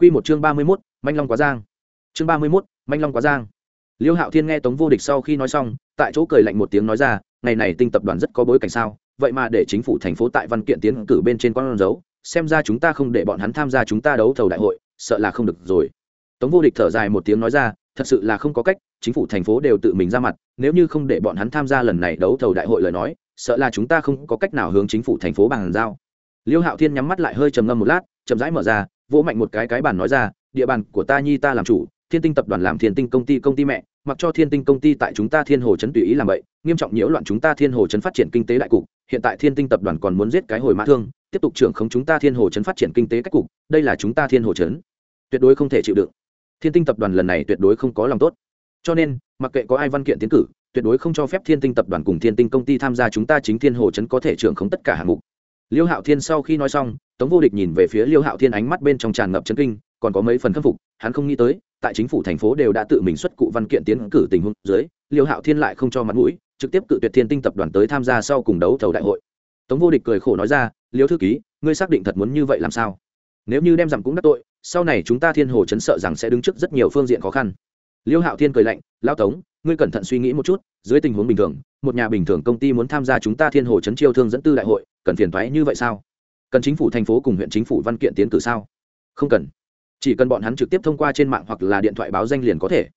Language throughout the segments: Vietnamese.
Quy một chương ba mươi 31, manh long quá giang. Chương ba mươi 31, manh long quá giang. Liêu Hạo Thiên nghe Tống Vô Địch sau khi nói xong, tại chỗ cười lạnh một tiếng nói ra, ngày này tinh tập đoàn rất có bối cảnh sao, vậy mà để chính phủ thành phố tại văn kiện tiến cử bên trên con dấu, xem ra chúng ta không để bọn hắn tham gia chúng ta đấu thầu đại hội, sợ là không được rồi. Tống Vô Địch thở dài một tiếng nói ra, thật sự là không có cách, chính phủ thành phố đều tự mình ra mặt, nếu như không để bọn hắn tham gia lần này đấu thầu đại hội lời nói, sợ là chúng ta không có cách nào hướng chính phủ thành phố bằng giao. Liêu Hạo Thiên nhắm mắt lại hơi trầm ngâm một lát, chậm rãi mở ra, vỗ mạnh một cái cái bàn nói ra, địa bàn của ta nhi ta làm chủ, Thiên Tinh tập đoàn làm Thiên Tinh công ty công ty mẹ, mặc cho Thiên Tinh công ty tại chúng ta Thiên Hồ Chấn tùy ý làm vậy, nghiêm trọng nhiễu loạn chúng ta Thiên Hồ Chấn phát triển kinh tế đại cục, hiện tại Thiên Tinh tập đoàn còn muốn giết cái hồi mã thương, tiếp tục trưởng không chúng ta Thiên Hồ Chấn phát triển kinh tế cách cục, đây là chúng ta Thiên Hồ Chấn tuyệt đối không thể chịu đựng. Thiên Tinh tập đoàn lần này tuyệt đối không có lòng tốt. Cho nên, mặc kệ có ai văn kiện tiến cử, tuyệt đối không cho phép Thiên Tinh tập đoàn cùng Thiên Tinh công ty tham gia chúng ta chính Thiên Hồ Chấn có thể trưởng không tất cả hạng mục. Liêu Hạo Thiên sau khi nói xong, Tống Vô Địch nhìn về phía Liêu Hạo Thiên ánh mắt bên trong tràn ngập chấn kinh, còn có mấy phần khâm phục, hắn không nghĩ tới, tại chính phủ thành phố đều đã tự mình xuất cụ văn kiện tiến cử tình huống dưới, Liêu Hạo Thiên lại không cho mặt mũi, trực tiếp cự tuyệt Thiên Tinh tập đoàn tới tham gia sau cùng đấu thầu đại hội. Tống Vô Địch cười khổ nói ra, Liêu thư ký, ngươi xác định thật muốn như vậy làm sao? Nếu như đem giảm cũng đắc tội, sau này chúng ta Thiên Hồ chấn sợ rằng sẽ đứng trước rất nhiều phương diện khó khăn. Liêu Hạo Thiên cười lạnh, lão Tống, ngươi cẩn thận suy nghĩ một chút, dưới tình huống bình thường, một nhà bình thường công ty muốn tham gia chúng ta Thiên Hồ chấn chiêu thương dẫn tư đại hội, cần phiền toái như vậy sao? Cần chính phủ thành phố cùng huyện chính phủ văn kiện tiến cử sao? Không cần chỉ cần bọn hắn trực tiếp thông qua trên mạng hoặc là điện thoại báo danh liền có thể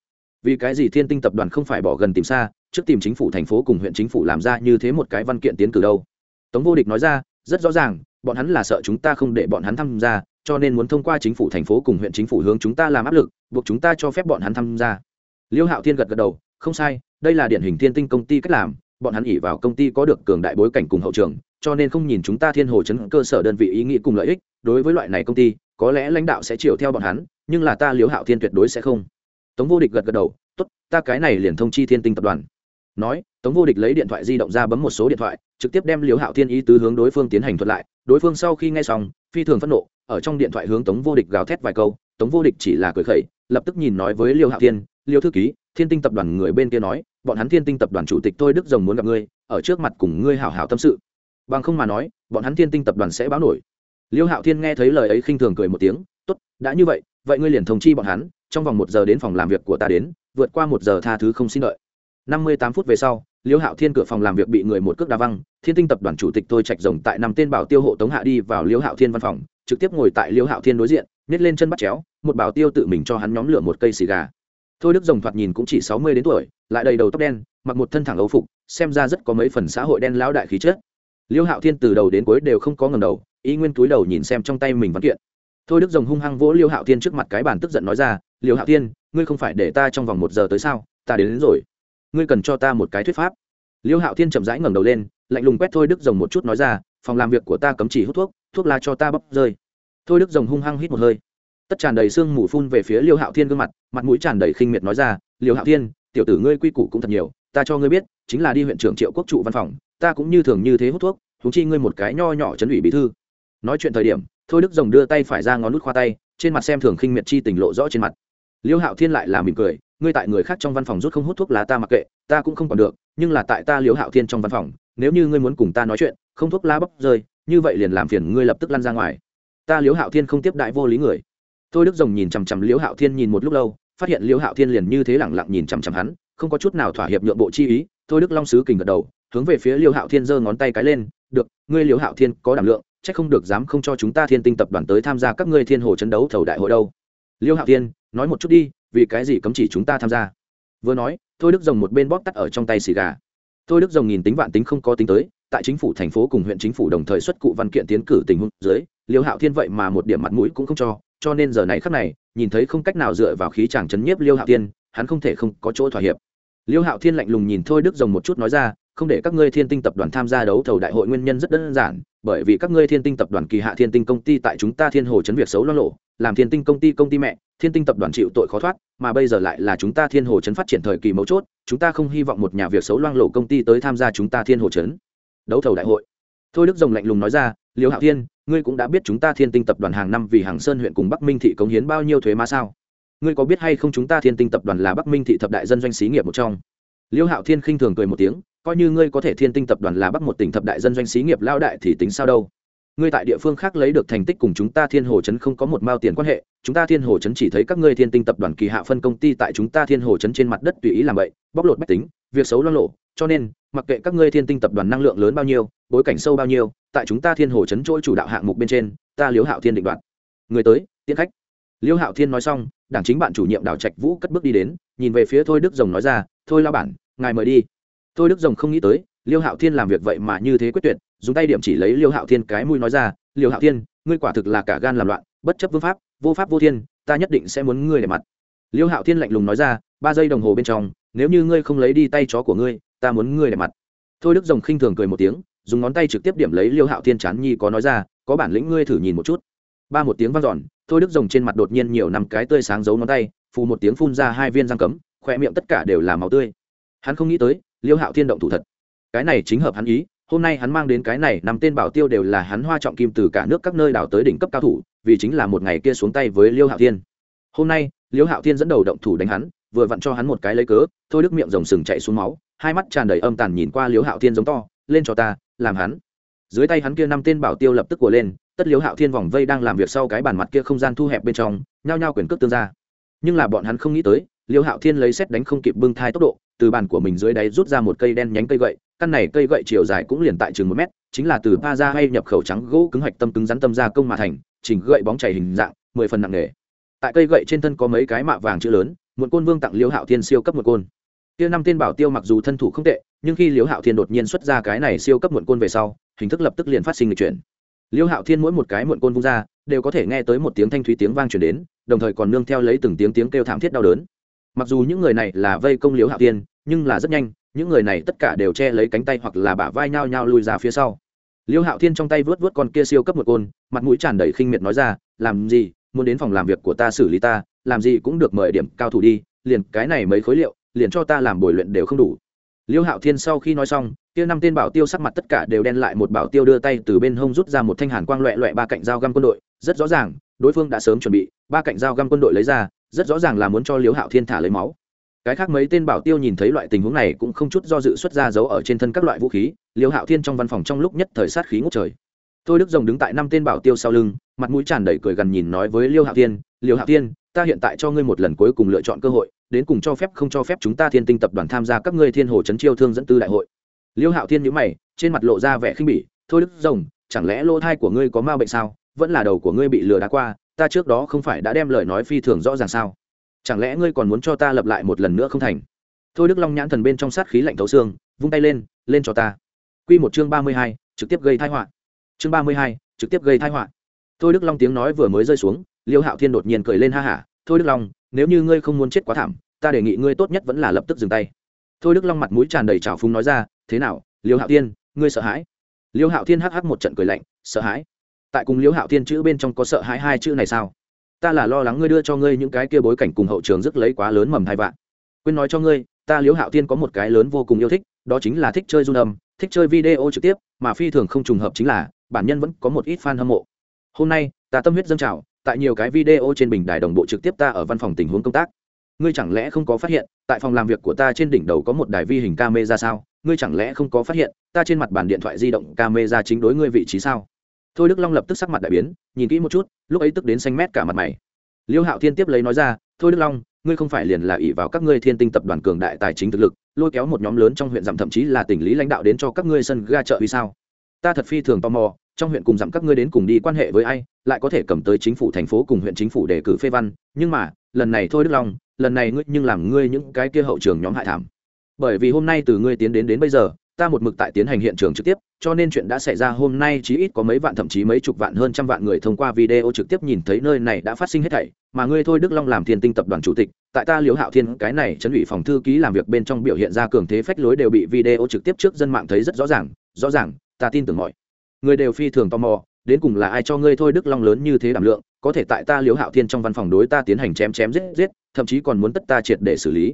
vì cái gì thiên tinh tập đoàn không phải bỏ gần tìm xa, trước tìm chính phủ thành phố cùng huyện chính phủ làm ra như thế một cái văn kiện tiến cử đâu tống vô địch nói ra, rất rõ ràng, bọn hắn là sợ chúng ta không để bọn hắn tham gia, cho nên muốn thông qua chính phủ thành phố cùng huyện chính phủ hướng chúng ta làm áp lực, buộc chúng ta cho phép bọn hắn tham gia liêu hạo thiên gật gật đầu, không sai, đây là điển hình thiên tinh công ty cách làm, bọn hắn ỉ vào công ty có được cường đại bối cảnh cùng hậu trường cho nên không nhìn chúng ta thiên hồ chấn cơ sở đơn vị ý nghĩ cùng lợi ích, đối với loại này công ty, có lẽ lãnh đạo sẽ chiều theo bọn hắn, nhưng là ta liếu hạo thiên tuyệt đối sẽ không. Tống vô địch gật gật đầu t ố t ta cái này liền thông chi thiên tinh tập đoàn. Nói, tống vô địch lấy điện thoại di động ra bấm một số điện thoại, trực tiếp đem liếu hạo thiên ý tứ hướng đối phương tiến hành thuật lại. Đối phương sau khi nghe xong, phi thường phẫn nộ, ở trong điện thoại hướng tống vô địch gào thét vài câu. Tống vô địch chỉ là cười khẩy, lập tức nhìn nói với liêu hạo thiên liêu thư ký, thiên tinh tập đoàn người bên kia nói, bọn hắn thiên tinh tập đoàn chủ tịch tôi đức rồng muốn gặp ngươi, ở trước mặt cùng ngươi hảo hảo tâm sự bằng không mà nói, bọn hắn thiên tinh tập đoàn sẽ báo nổi. Liêu hạo thiên nghe thấy lời ấy khinh thường cười một tiếng, tốt, đã như vậy vậy ngươi liền thông chi bọn hắn, trong vòng một giờ đến phòng làm việc của ta đến, vượt qua một giờ tha thứ không xin lợi năm mươi tám phút về sau, liêu hạo thiên cửa phòng làm việc bị người một cước đá văng, thiên tinh tập đoàn chủ tịch tôi trạch rồng tại năm tên bảo tiêu hộ tống hạ đi vào liêu hạo thiên văn phòng, trực tiếp ngồi tại liêu hạo thiên đối diện, nhét lên chân bắt chéo, một bảo tiêu tự mình cho hắn nhóm lửa một cây xì gà. Thôi đức rồng thoạt nhìn cũng chỉ sáu mươi đến tuổi, lại đầy đầu tóc đen, mặc một thân thẳng ấu phục, xem ra rất có mấy phần xã hội đen lão đại khí chất liêu hạo thiên từ đầu đến cuối đều không có ngầm đầu ý nguyên túi đầu nhìn xem trong tay mình văn kiện. Thôi đức rồng hung hăng vỗ liêu hạo thiên trước mặt cái bàn tức giận nói ra liêu hạo thiên ngươi không phải để ta trong vòng một giờ tới sao? Ta đến, đến rồi. Ngươi cần cho ta một cái thuyết pháp. Liêu hạo thiên chậm rãi ngẩng đầu lên lạnh lùng quét thôi đức rồng một chút nói ra phòng làm việc của ta cấm chỉ hút thuốc thuốc lá cho ta bắp rơi. Thôi đức rồng hung hăng hít một hơi. Tất tràn đầy sương mù phun về phía liêu hạo thiên gương mặt mặt mũi tràn đầy khinh miệt nói ra liêu hạo thiên tiểu tử ngươi quy củ cũng thật nhiều ta cho ngươi biết chính là đi huyện trưởng triệu quốc trụ văn phòng ta cũng như thường như thế hút thuốc húng chi ngươi một cái nho nhỏ chấn ủy bí thư. Nói chuyện thời điểm, thôi đức rồng đưa tay phải ra ngón nút khoa tay, trên mặt xem thường khinh miệt chi tình lộ rõ trên mặt. Liêu hạo thiên lại là mỉm cười, ngươi tại người khác trong văn phòng rút không hút thuốc lá ta mặc kệ, ta cũng không còn được, nhưng là tại ta liêu hạo thiên trong văn phòng, nếu như ngươi muốn cùng ta nói chuyện, không thuốc lá bốc rơi, như vậy liền làm phiền ngươi lập tức lăn ra ngoài. Ta liêu hạo thiên không tiếp đại vô lý người. Thôi đức rồng nhìn chằm chằm liêu hạo thiên nhìn một lúc lâu, phát hiện liêu hạo thiên liền như thế lẳng lặng nhìn chằm chằm hắn, không có chút nào thỏa hiệp nhượng bộ chi ý, thôi đức long sứ kình gật đầu hướng về phía liêu hạo thiên giơ ngón tay cái lên, được, ngươi liêu hạo thiên có đảm lượng, chắc không được dám không cho chúng ta thiên tinh tập đoàn tới tham gia các ngươi thiên hồ chấn đấu thầu đại hội đâu. Liêu hạo thiên, nói một chút đi, vì cái gì cấm chỉ chúng ta tham gia? Vừa nói, thôi đức rồng một bên bóp tắt ở trong tay xì gà. Thôi đức rồng nhìn tính vạn tính không có tính tới, tại chính phủ thành phố cùng huyện chính phủ đồng thời xuất cụ văn kiện tiến cử tình huống dưới, liêu hạo thiên vậy mà một điểm mặt mũi cũng không cho cho nên giờ này khắc này, nhìn thấy không cách nào dựa vào khí chàng chấn nhiếp liêu hạo thiên, hắn không thể không có chỗ thỏa hiệp. Liêu hạo thiên lạnh lùng nhìn thôi đức rồng một chút nói ra không để các ngươi thiên tinh tập đoàn tham gia đấu thầu đại hội nguyên nhân rất đơn giản, bởi vì các ngươi thiên tinh tập đoàn kỳ hạ thiên tinh công ty tại chúng ta thiên hồ chấn việc xấu lo lộ, làm thiên tinh công ty công ty mẹ, thiên tinh tập đoàn chịu tội khó thoát, mà bây giờ lại là chúng ta thiên hồ chấn phát triển thời kỳ mấu chốt, chúng ta không hy vọng một nhà việc xấu loang lộ công ty tới tham gia chúng ta thiên hồ chấn. Đấu thầu đại hội. Thôi đức rồng lạnh lùng nói ra, liêu hạo thiên, ngươi cũng đã biết chúng ta thiên tinh tập đoàn hàng năm vì hàng sơn huyện cùng bắc minh thị cống hiến bao nhiêu thuế má sao? Ngươi có biết hay không chúng ta thiên tinh tập đoàn là bắc minh thị thập đại dân doanh xí nghiệp một trong? Liêu hạo thiên khinh thường cười một tiếng coi như ngươi có thể thiên tinh tập đoàn là bắc một tỉnh thập đại dân doanh xí nghiệp lao đại thì tính sao đâu. Ngươi tại địa phương khác lấy được thành tích cùng chúng ta thiên hồ chấn không có một mao tiền quan hệ, chúng ta thiên hồ chấn chỉ thấy các ngươi thiên tinh tập đoàn kỳ hạ phân công ty tại chúng ta thiên hồ chấn trên mặt đất tùy ý làm vậy bóc lột bách tính, việc xấu lo lộ cho nên, mặc kệ các ngươi thiên tinh tập đoàn năng lượng lớn bao nhiêu, bối cảnh sâu bao nhiêu, tại chúng ta thiên hồ chấn trỗi chủ đạo hạng mục bên trên, ta liếu hạo thiên định đoạt. Người tới tiến khách. Liêu hạo thiên nói xong, đảng chính bạn chủ nhiệm đào trạch vũ cất bước đi đến, nhìn về phía thôi đức rồng nói ra, thôi lao bản, ngài mời đi thôi đức rồng không nghĩ tới, liêu hạo thiên làm việc vậy mà như thế quyết tuyệt, dùng tay điểm chỉ lấy liêu hạo thiên cái mũi nói ra, liêu hạo thiên, ngươi quả thực là cả gan làm loạn, bất chấp vương pháp, vô pháp vô thiên, ta nhất định sẽ muốn ngươi để mặt. Liêu hạo thiên lạnh lùng nói ra, ba giây đồng hồ bên trong, nếu như ngươi không lấy đi tay chó của ngươi, ta muốn ngươi để mặt. Thôi đức rồng khinh thường cười một tiếng, dùng ngón tay trực tiếp điểm lấy liêu hạo thiên chán nhi có nói ra, có bản lĩnh ngươi thử nhìn một chút. Ba một tiếng vang dọn, thôi đức rồng trên mặt đột nhiên nhiều năm cái tươi sáng giấu ngón tay, phù một tiếng phun ra hai viên răng cấm khoe miệng tất cả đều là máu tươi. Hắn không nghĩ tới liêu hạo thiên động thủ thật. Cái này chính hợp hắn ý, hôm nay hắn mang đến cái này nằm tên bảo tiêu đều là hắn hoa trọng kim từ cả nước các nơi đảo tới đỉnh cấp cao thủ, vì chính là một ngày kia xuống tay với liêu hạo thiên. Hôm nay, liêu hạo thiên dẫn đầu động thủ đánh hắn, vừa vặn cho hắn một cái lấy cớ, thôi đức miệng rồng sừng chạy xuống máu, hai mắt tràn đầy âm tàn nhìn qua liêu hạo thiên giống to, lên cho ta, làm hắn. Dưới tay hắn kia năm tên bảo tiêu lập tức của lên, tất liêu hạo thiên vòng vây đang làm việc sau cái bàn mặt kia không gian thu hẹp bên trong, nhao nhao quyền cước tương ra. Nhưng là bọn hắn không nghĩ tới, liêu hạo thiên lấy xét đánh không kịp bưng thai tốc độ từ bàn của mình dưới đáy rút ra một cây đen nhánh cây gậy, căn này cây gậy chiều dài cũng liền tại chừng một mét, chính là từ pa ra hay nhập khẩu trắng gỗ cứng hạch tâm cứng rắn tâm ra công mà thành, chỉnh gậy bóng chảy hình dạng, mười phần nặng nghề tại cây gậy trên thân có mấy cái mạ vàng chữ lớn, một côn vương tặng liêu hạo thiên siêu cấp một côn. Tiêu năm tên bảo tiêu mặc dù thân thủ không tệ, nhưng khi liêu hạo thiên đột nhiên xuất ra cái này siêu cấp một côn về sau, hình thức lập tức liền phát sinh người chuyển. Liêu hạo thiên mỗi một cái muộn côn vung ra, đều có thể nghe tới một tiếng thanh thúy tiếng vang chuyển đến, đồng thời còn nương theo lấy từng tiếng tiếng kêu thảm thiết đau đớn mặc dù những người này là vây công liêu hạo thiên, nhưng là rất nhanh, những người này tất cả đều che lấy cánh tay hoặc là bả vai nhao nhao lùi ra phía sau. Liêu hạo thiên trong tay vớt vớt con kia siêu cấp một côn, mặt mũi tràn đầy khinh miệt nói ra, làm gì? Muốn đến phòng làm việc của ta xử lý ta, làm gì cũng được mời điểm cao thủ đi, liền cái này mấy khối liệu, liền cho ta làm bồi luyện đều không đủ. Liêu hạo thiên sau khi nói xong, kia năm tên bảo tiêu sắc mặt tất cả đều đen lại, một bảo tiêu đưa tay từ bên hông rút ra một thanh hàn quang loẹ loẹ ba cạnh dao găm quân đội, rất rõ ràng, đối phương đã sớm chuẩn bị, ba cạnh dao găm quân đội lấy ra rất rõ ràng là muốn cho liêu hạo thiên thả lấy máu. Cái khác mấy tên bảo tiêu nhìn thấy loại tình huống này cũng không chút do dự xuất ra giấu ở trên thân các loại vũ khí liêu hạo thiên trong văn phòng trong lúc nhất thời sát khí ngút trời. Thôi đức rồng đứng tại năm tên bảo tiêu sau lưng, mặt mũi tràn đầy cười gần nhìn nói với liêu hạo thiên liêu hạo thiên, ta hiện tại cho ngươi một lần cuối cùng lựa chọn cơ hội, đến cùng cho phép không cho phép chúng ta thiên tinh tập đoàn tham gia các ngươi thiên hồ trấn chiêu thương dẫn tư đại hội. Liêu hạo thiên nhữ mày, trên mặt lộ ra vẻ khinh bỉ, thôi đức rồng, chẳng lẽ lỗ thai của ngươi có ma bệnh sao? Vẫn là đầu của ngươi bị lừa đá qua ta trước đó không phải đã đem lời nói phi thường rõ ràng sao? Chẳng lẽ ngươi còn muốn cho ta lập lại một lần nữa không thành? Thôi đức long nhãn thần bên trong sát khí lạnh thấu xương, vung tay lên lên cho ta. Q một chương ba mươi hai, trực tiếp gây thái họa. Chương ba mươi hai, trực tiếp gây thái họa. Thôi đức long tiếng nói vừa mới rơi xuống, liêu hạo thiên đột nhiên cười lên ha hả. Thôi đức long, nếu như ngươi không muốn chết quá thảm, ta đề nghị ngươi tốt nhất vẫn là lập tức dừng tay. Thôi đức long mặt mũi tràn đầy trào phúng nói ra, thế nào, liêu hạo thiên, ngươi sợ hãi? Liêu hạo thiên hắc hắc một trận cười lạnh, sợ hãi? Tại cùng Liễu hạo thiên chữ bên trong có sợ hãi hai chữ này sao? Ta là lo lắng ngươi đưa cho ngươi những cái kia bối cảnh cùng hậu trường rất lấy quá lớn mầm hai vạn. Quên nói cho ngươi, ta liễu hạo Thiên có một cái lớn vô cùng yêu thích, đó chính là thích chơi run âm, thích chơi video trực tiếp, mà phi thường không trùng hợp chính là, bản nhân vẫn có một ít fan hâm mộ. Hôm nay, ta tâm huyết dâng trào, tại nhiều cái video trên bình đài đồng bộ trực tiếp ta ở văn phòng tình huống công tác. Ngươi chẳng lẽ không có phát hiện, tại phòng làm việc của ta trên đỉnh đầu có một đài vi hình camera sao? Ngươi chẳng lẽ không có phát hiện, ta trên mặt bàn điện thoại di động camera chính đối ngươi vị trí sao? Thôi đức long lập tức sắc mặt đại biến nhìn kỹ một chút lúc ấy tức đến xanh mét cả mặt mày liêu hạo thiên tiếp lấy nói ra thôi đức long ngươi không phải liền là ỷ vào các ngươi thiên tinh tập đoàn cường đại tài chính thực lực lôi kéo một nhóm lớn trong huyện dặm thậm chí là tỉnh lý lãnh đạo đến cho các ngươi sân ga chợ vì sao ta thật phi thường tò mò trong huyện cùng dặm các ngươi đến cùng đi quan hệ với ai lại có thể cầm tới chính phủ thành phố cùng huyện chính phủ đề cử phê văn nhưng mà lần này thôi đức long lần này ngươi nhưng làm ngươi những cái kia hậu trường nhóm hại thảm bởi vì hôm nay từ ngươi tiến đến đến bây giờ ta một mực tại tiến hành hiện trường trực tiếp, cho nên chuyện đã xảy ra hôm nay chí ít có mấy vạn thậm chí mấy chục vạn hơn trăm vạn người thông qua video trực tiếp nhìn thấy nơi này đã phát sinh hết thảy. Mà ngươi thôi đức long làm thiên tinh tập đoàn chủ tịch, tại ta liễu hạo thiên, cái này chấn ủy phòng thư ký làm việc bên trong biểu hiện ra cường thế phách lối đều bị video trực tiếp trước dân mạng thấy rất rõ ràng rõ ràng, ta tin tưởng mọi người đều phi thường tò mò, đến cùng là ai cho ngươi thôi đức long lớn như thế đảm lượng, có thể tại ta liễu hạo thiên trong văn phòng đối ta tiến hành chém chém giết giết, thậm chí còn muốn tất ta triệt để xử lý.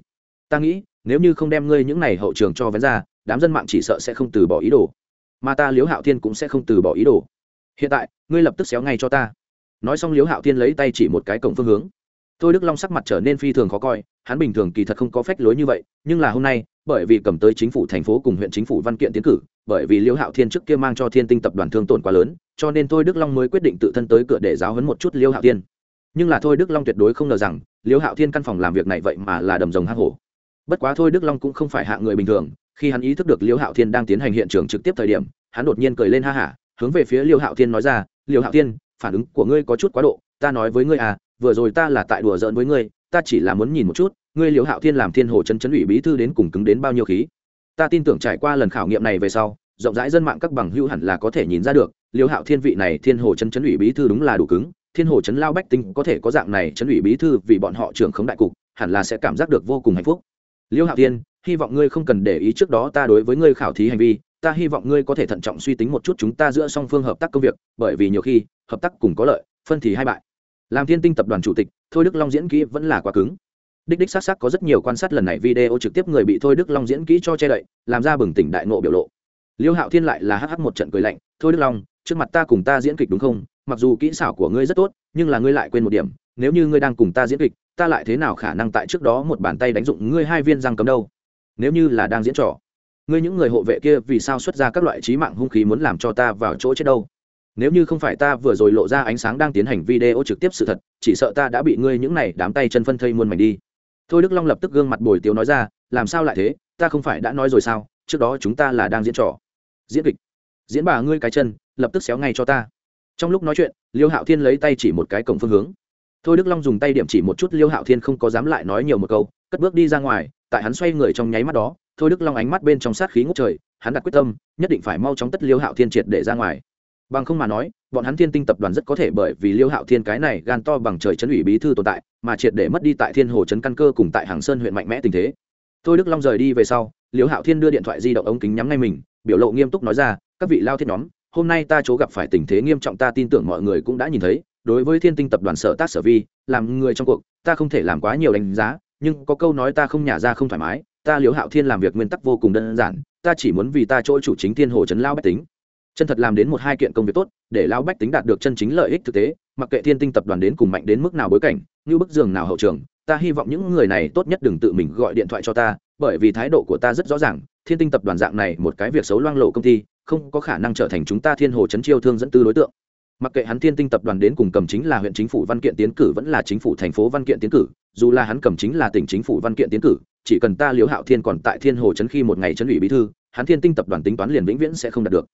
Ta nghĩ, nếu như không đem ngươi những này hậu trường cho vén ra đám dân mạng chỉ sợ sẽ không từ bỏ ý đồ. Mà ta liếu hạo thiên cũng sẽ không từ bỏ ý đồ. Hiện tại, ngươi lập tức xéo ngay cho ta. Nói xong liếu hạo thiên lấy tay chỉ một cái cổng phương hướng. Thôi đức long sắc mặt trở nên phi thường khó coi, hắn bình thường kỳ thật không có phách lối như vậy, nhưng là hôm nay, bởi vì cầm tới chính phủ thành phố cùng huyện chính phủ văn kiện tiến cử, bởi vì liễu hạo thiên trước kia mang cho thiên tinh tập đoàn thương tổn quá lớn, cho nên thôi đức long mới quyết định tự thân tới cửa để giáo hấn một chút liễu hạo thiên. Nhưng là thôi đức long tuyệt đối không ngờ rằng, liễu hạo thiên căn phòng làm việc này vậy mà là đầm rồng hang hổ. Bất quá thôi đức long cũng không phải hạ người bình thường khi hắn ý thức được Liêu hạo thiên đang tiến hành hiện trường trực tiếp thời điểm, hắn đột nhiên cười lên ha hả, hướng về phía Liêu hạo thiên nói ra, Liêu hạo thiên, phản ứng của ngươi có chút quá độ, ta nói với ngươi à vừa rồi ta là tại đùa giỡn với ngươi, ta chỉ là muốn nhìn một chút, ngươi Liêu hạo thiên làm thiên hồ chân chấn ủy bí thư đến cùng cứng đến bao nhiêu khí. Ta tin tưởng trải qua lần khảo nghiệm này về sau, rộng rãi dân mạng các bằng hữu hẳn là có thể nhìn ra được, Liêu hạo thiên vị này thiên hồ chân chấn ủy bí thư đúng là đủ cứng, thiên hồ chấn lao bách tinh có thể có dạng này chấn ủy bí thư vì bọn họ trưởng khống đại cục, hẳn là sẽ cảm giác được vô cùng hạnh phúc. Liêu hạo thiên hy vọng ngươi không cần để ý trước đó ta đối với ngươi khảo thí hành vi, ta hy vọng ngươi có thể thận trọng suy tính một chút chúng ta giữa song phương hợp tác công việc, bởi vì nhiều khi, hợp tác cùng có lợi, phân thì hai bại. Làm thiên tinh tập đoàn chủ tịch, thôi đức long diễn kỹ vẫn là quá cứng. Đích đích s á c s á c có rất nhiều quan sát lần này video trực tiếp người bị thôi đức long diễn kỹ cho che đậy, làm ra bừng tỉnh đại nộ biểu lộ. Liêu hạo thiên lại là hh một trận cười lạnh, thôi đức long, trước mặt ta cùng ta diễn kịch đúng không? Mặc dù kỹ xảo của ngươi rất tốt, nhưng là ngươi lại quên một điểm, nếu như ngươi đang cùng ta diễn kịch, ta lại thế nào khả năng tại trước đó một bàn tay đánh dụng ngươi hai viên răng cấm đâu? Nếu như là đang diễn trò, ngươi những người hộ vệ kia vì sao xuất ra các loại trí mạng hung khí muốn làm cho ta vào chỗ chết đâu? Nếu như không phải ta vừa rồi lộ ra ánh sáng đang tiến hành video trực tiếp sự thật, chỉ sợ ta đã bị ngươi những này đám tay chân phân thây muôn mảnh đi. Thôi đức long lập tức gương mặt bồi tiếu nói ra, làm sao lại thế? Ta không phải đã nói rồi sao? Trước đó chúng ta là đang diễn trò. Diễn kịch. Diễn bà ngươi cái chân, lập tức xéo ngay cho ta. Trong lúc nói chuyện, liêu hạo thiên lấy tay chỉ một cái cổng phương hướng thôi đức long dùng tay điểm chỉ một chút liêu hạo thiên không có dám lại nói nhiều một câu cất bước đi ra ngoài tại hắn xoay người trong nháy mắt đó thôi đức long ánh mắt bên trong sát khí ngốc trời hắn đặt quyết tâm nhất định phải mau chóng tất liêu hạo thiên triệt để ra ngoài bằng không mà nói bọn hắn thiên tinh tập đoàn rất có thể bởi vì liêu hạo thiên cái này gan to bằng trời chấn ủy bí thư tồn tại mà triệt để mất đi tại thiên hồ chấn căn cơ cùng tại hàng sơn huyện mạnh mẽ tình thế thôi đức long rời đi về sau liêu hạo thiên đưa điện thoại di động ống kính nhắm ngay mình biểu lộ nghiêm túc nói ra các vị lao thiết nhóm hôm nay ta chỗ gặp phải tình thế nghiêm trọng ta tin tưởng mọi người cũng đã nhìn thấy đối với thiên tinh tập đoàn sở tác sở vi, làm người trong cuộc, ta không thể làm quá nhiều đánh giá, nhưng có câu nói ta không nhả ra không thoải mái, ta liễu hạo thiên làm việc nguyên tắc vô cùng đơn giản, ta chỉ muốn vì ta chỗ chủ chính thiên hồ chấn lao bách tính. Chân thật làm đến một hai kiện công việc tốt, để lao bách tính đạt được chân chính lợi ích thực tế, mặc kệ thiên tinh tập đoàn đến cùng mạnh đến mức nào bối cảnh, như bức giường nào hậu trường, ta hy vọng những người này tốt nhất đừng tự mình gọi điện thoại cho ta, bởi vì thái độ của ta rất rõ ràng, thiên tinh tập đoàn dạng này một cái việc xấu loang lộ công ty, không có khả năng trở thành chúng ta thiên hồ chấn chiêu thương dẫn tư đối tượng mặc kệ hắn thiên tinh tập đoàn đến cùng cầm chính là huyện chính phủ văn kiện tiến cử vẫn là chính phủ thành phố văn kiện tiến cử, dù là hắn cầm chính là tỉnh chính phủ văn kiện tiến cử, chỉ cần ta liễu hạo thiên còn tại thiên hồ chấn khi một ngày chấn ủy bí thư, hắn thiên tinh tập đoàn tính toán liền vĩnh viễn sẽ không đạt được.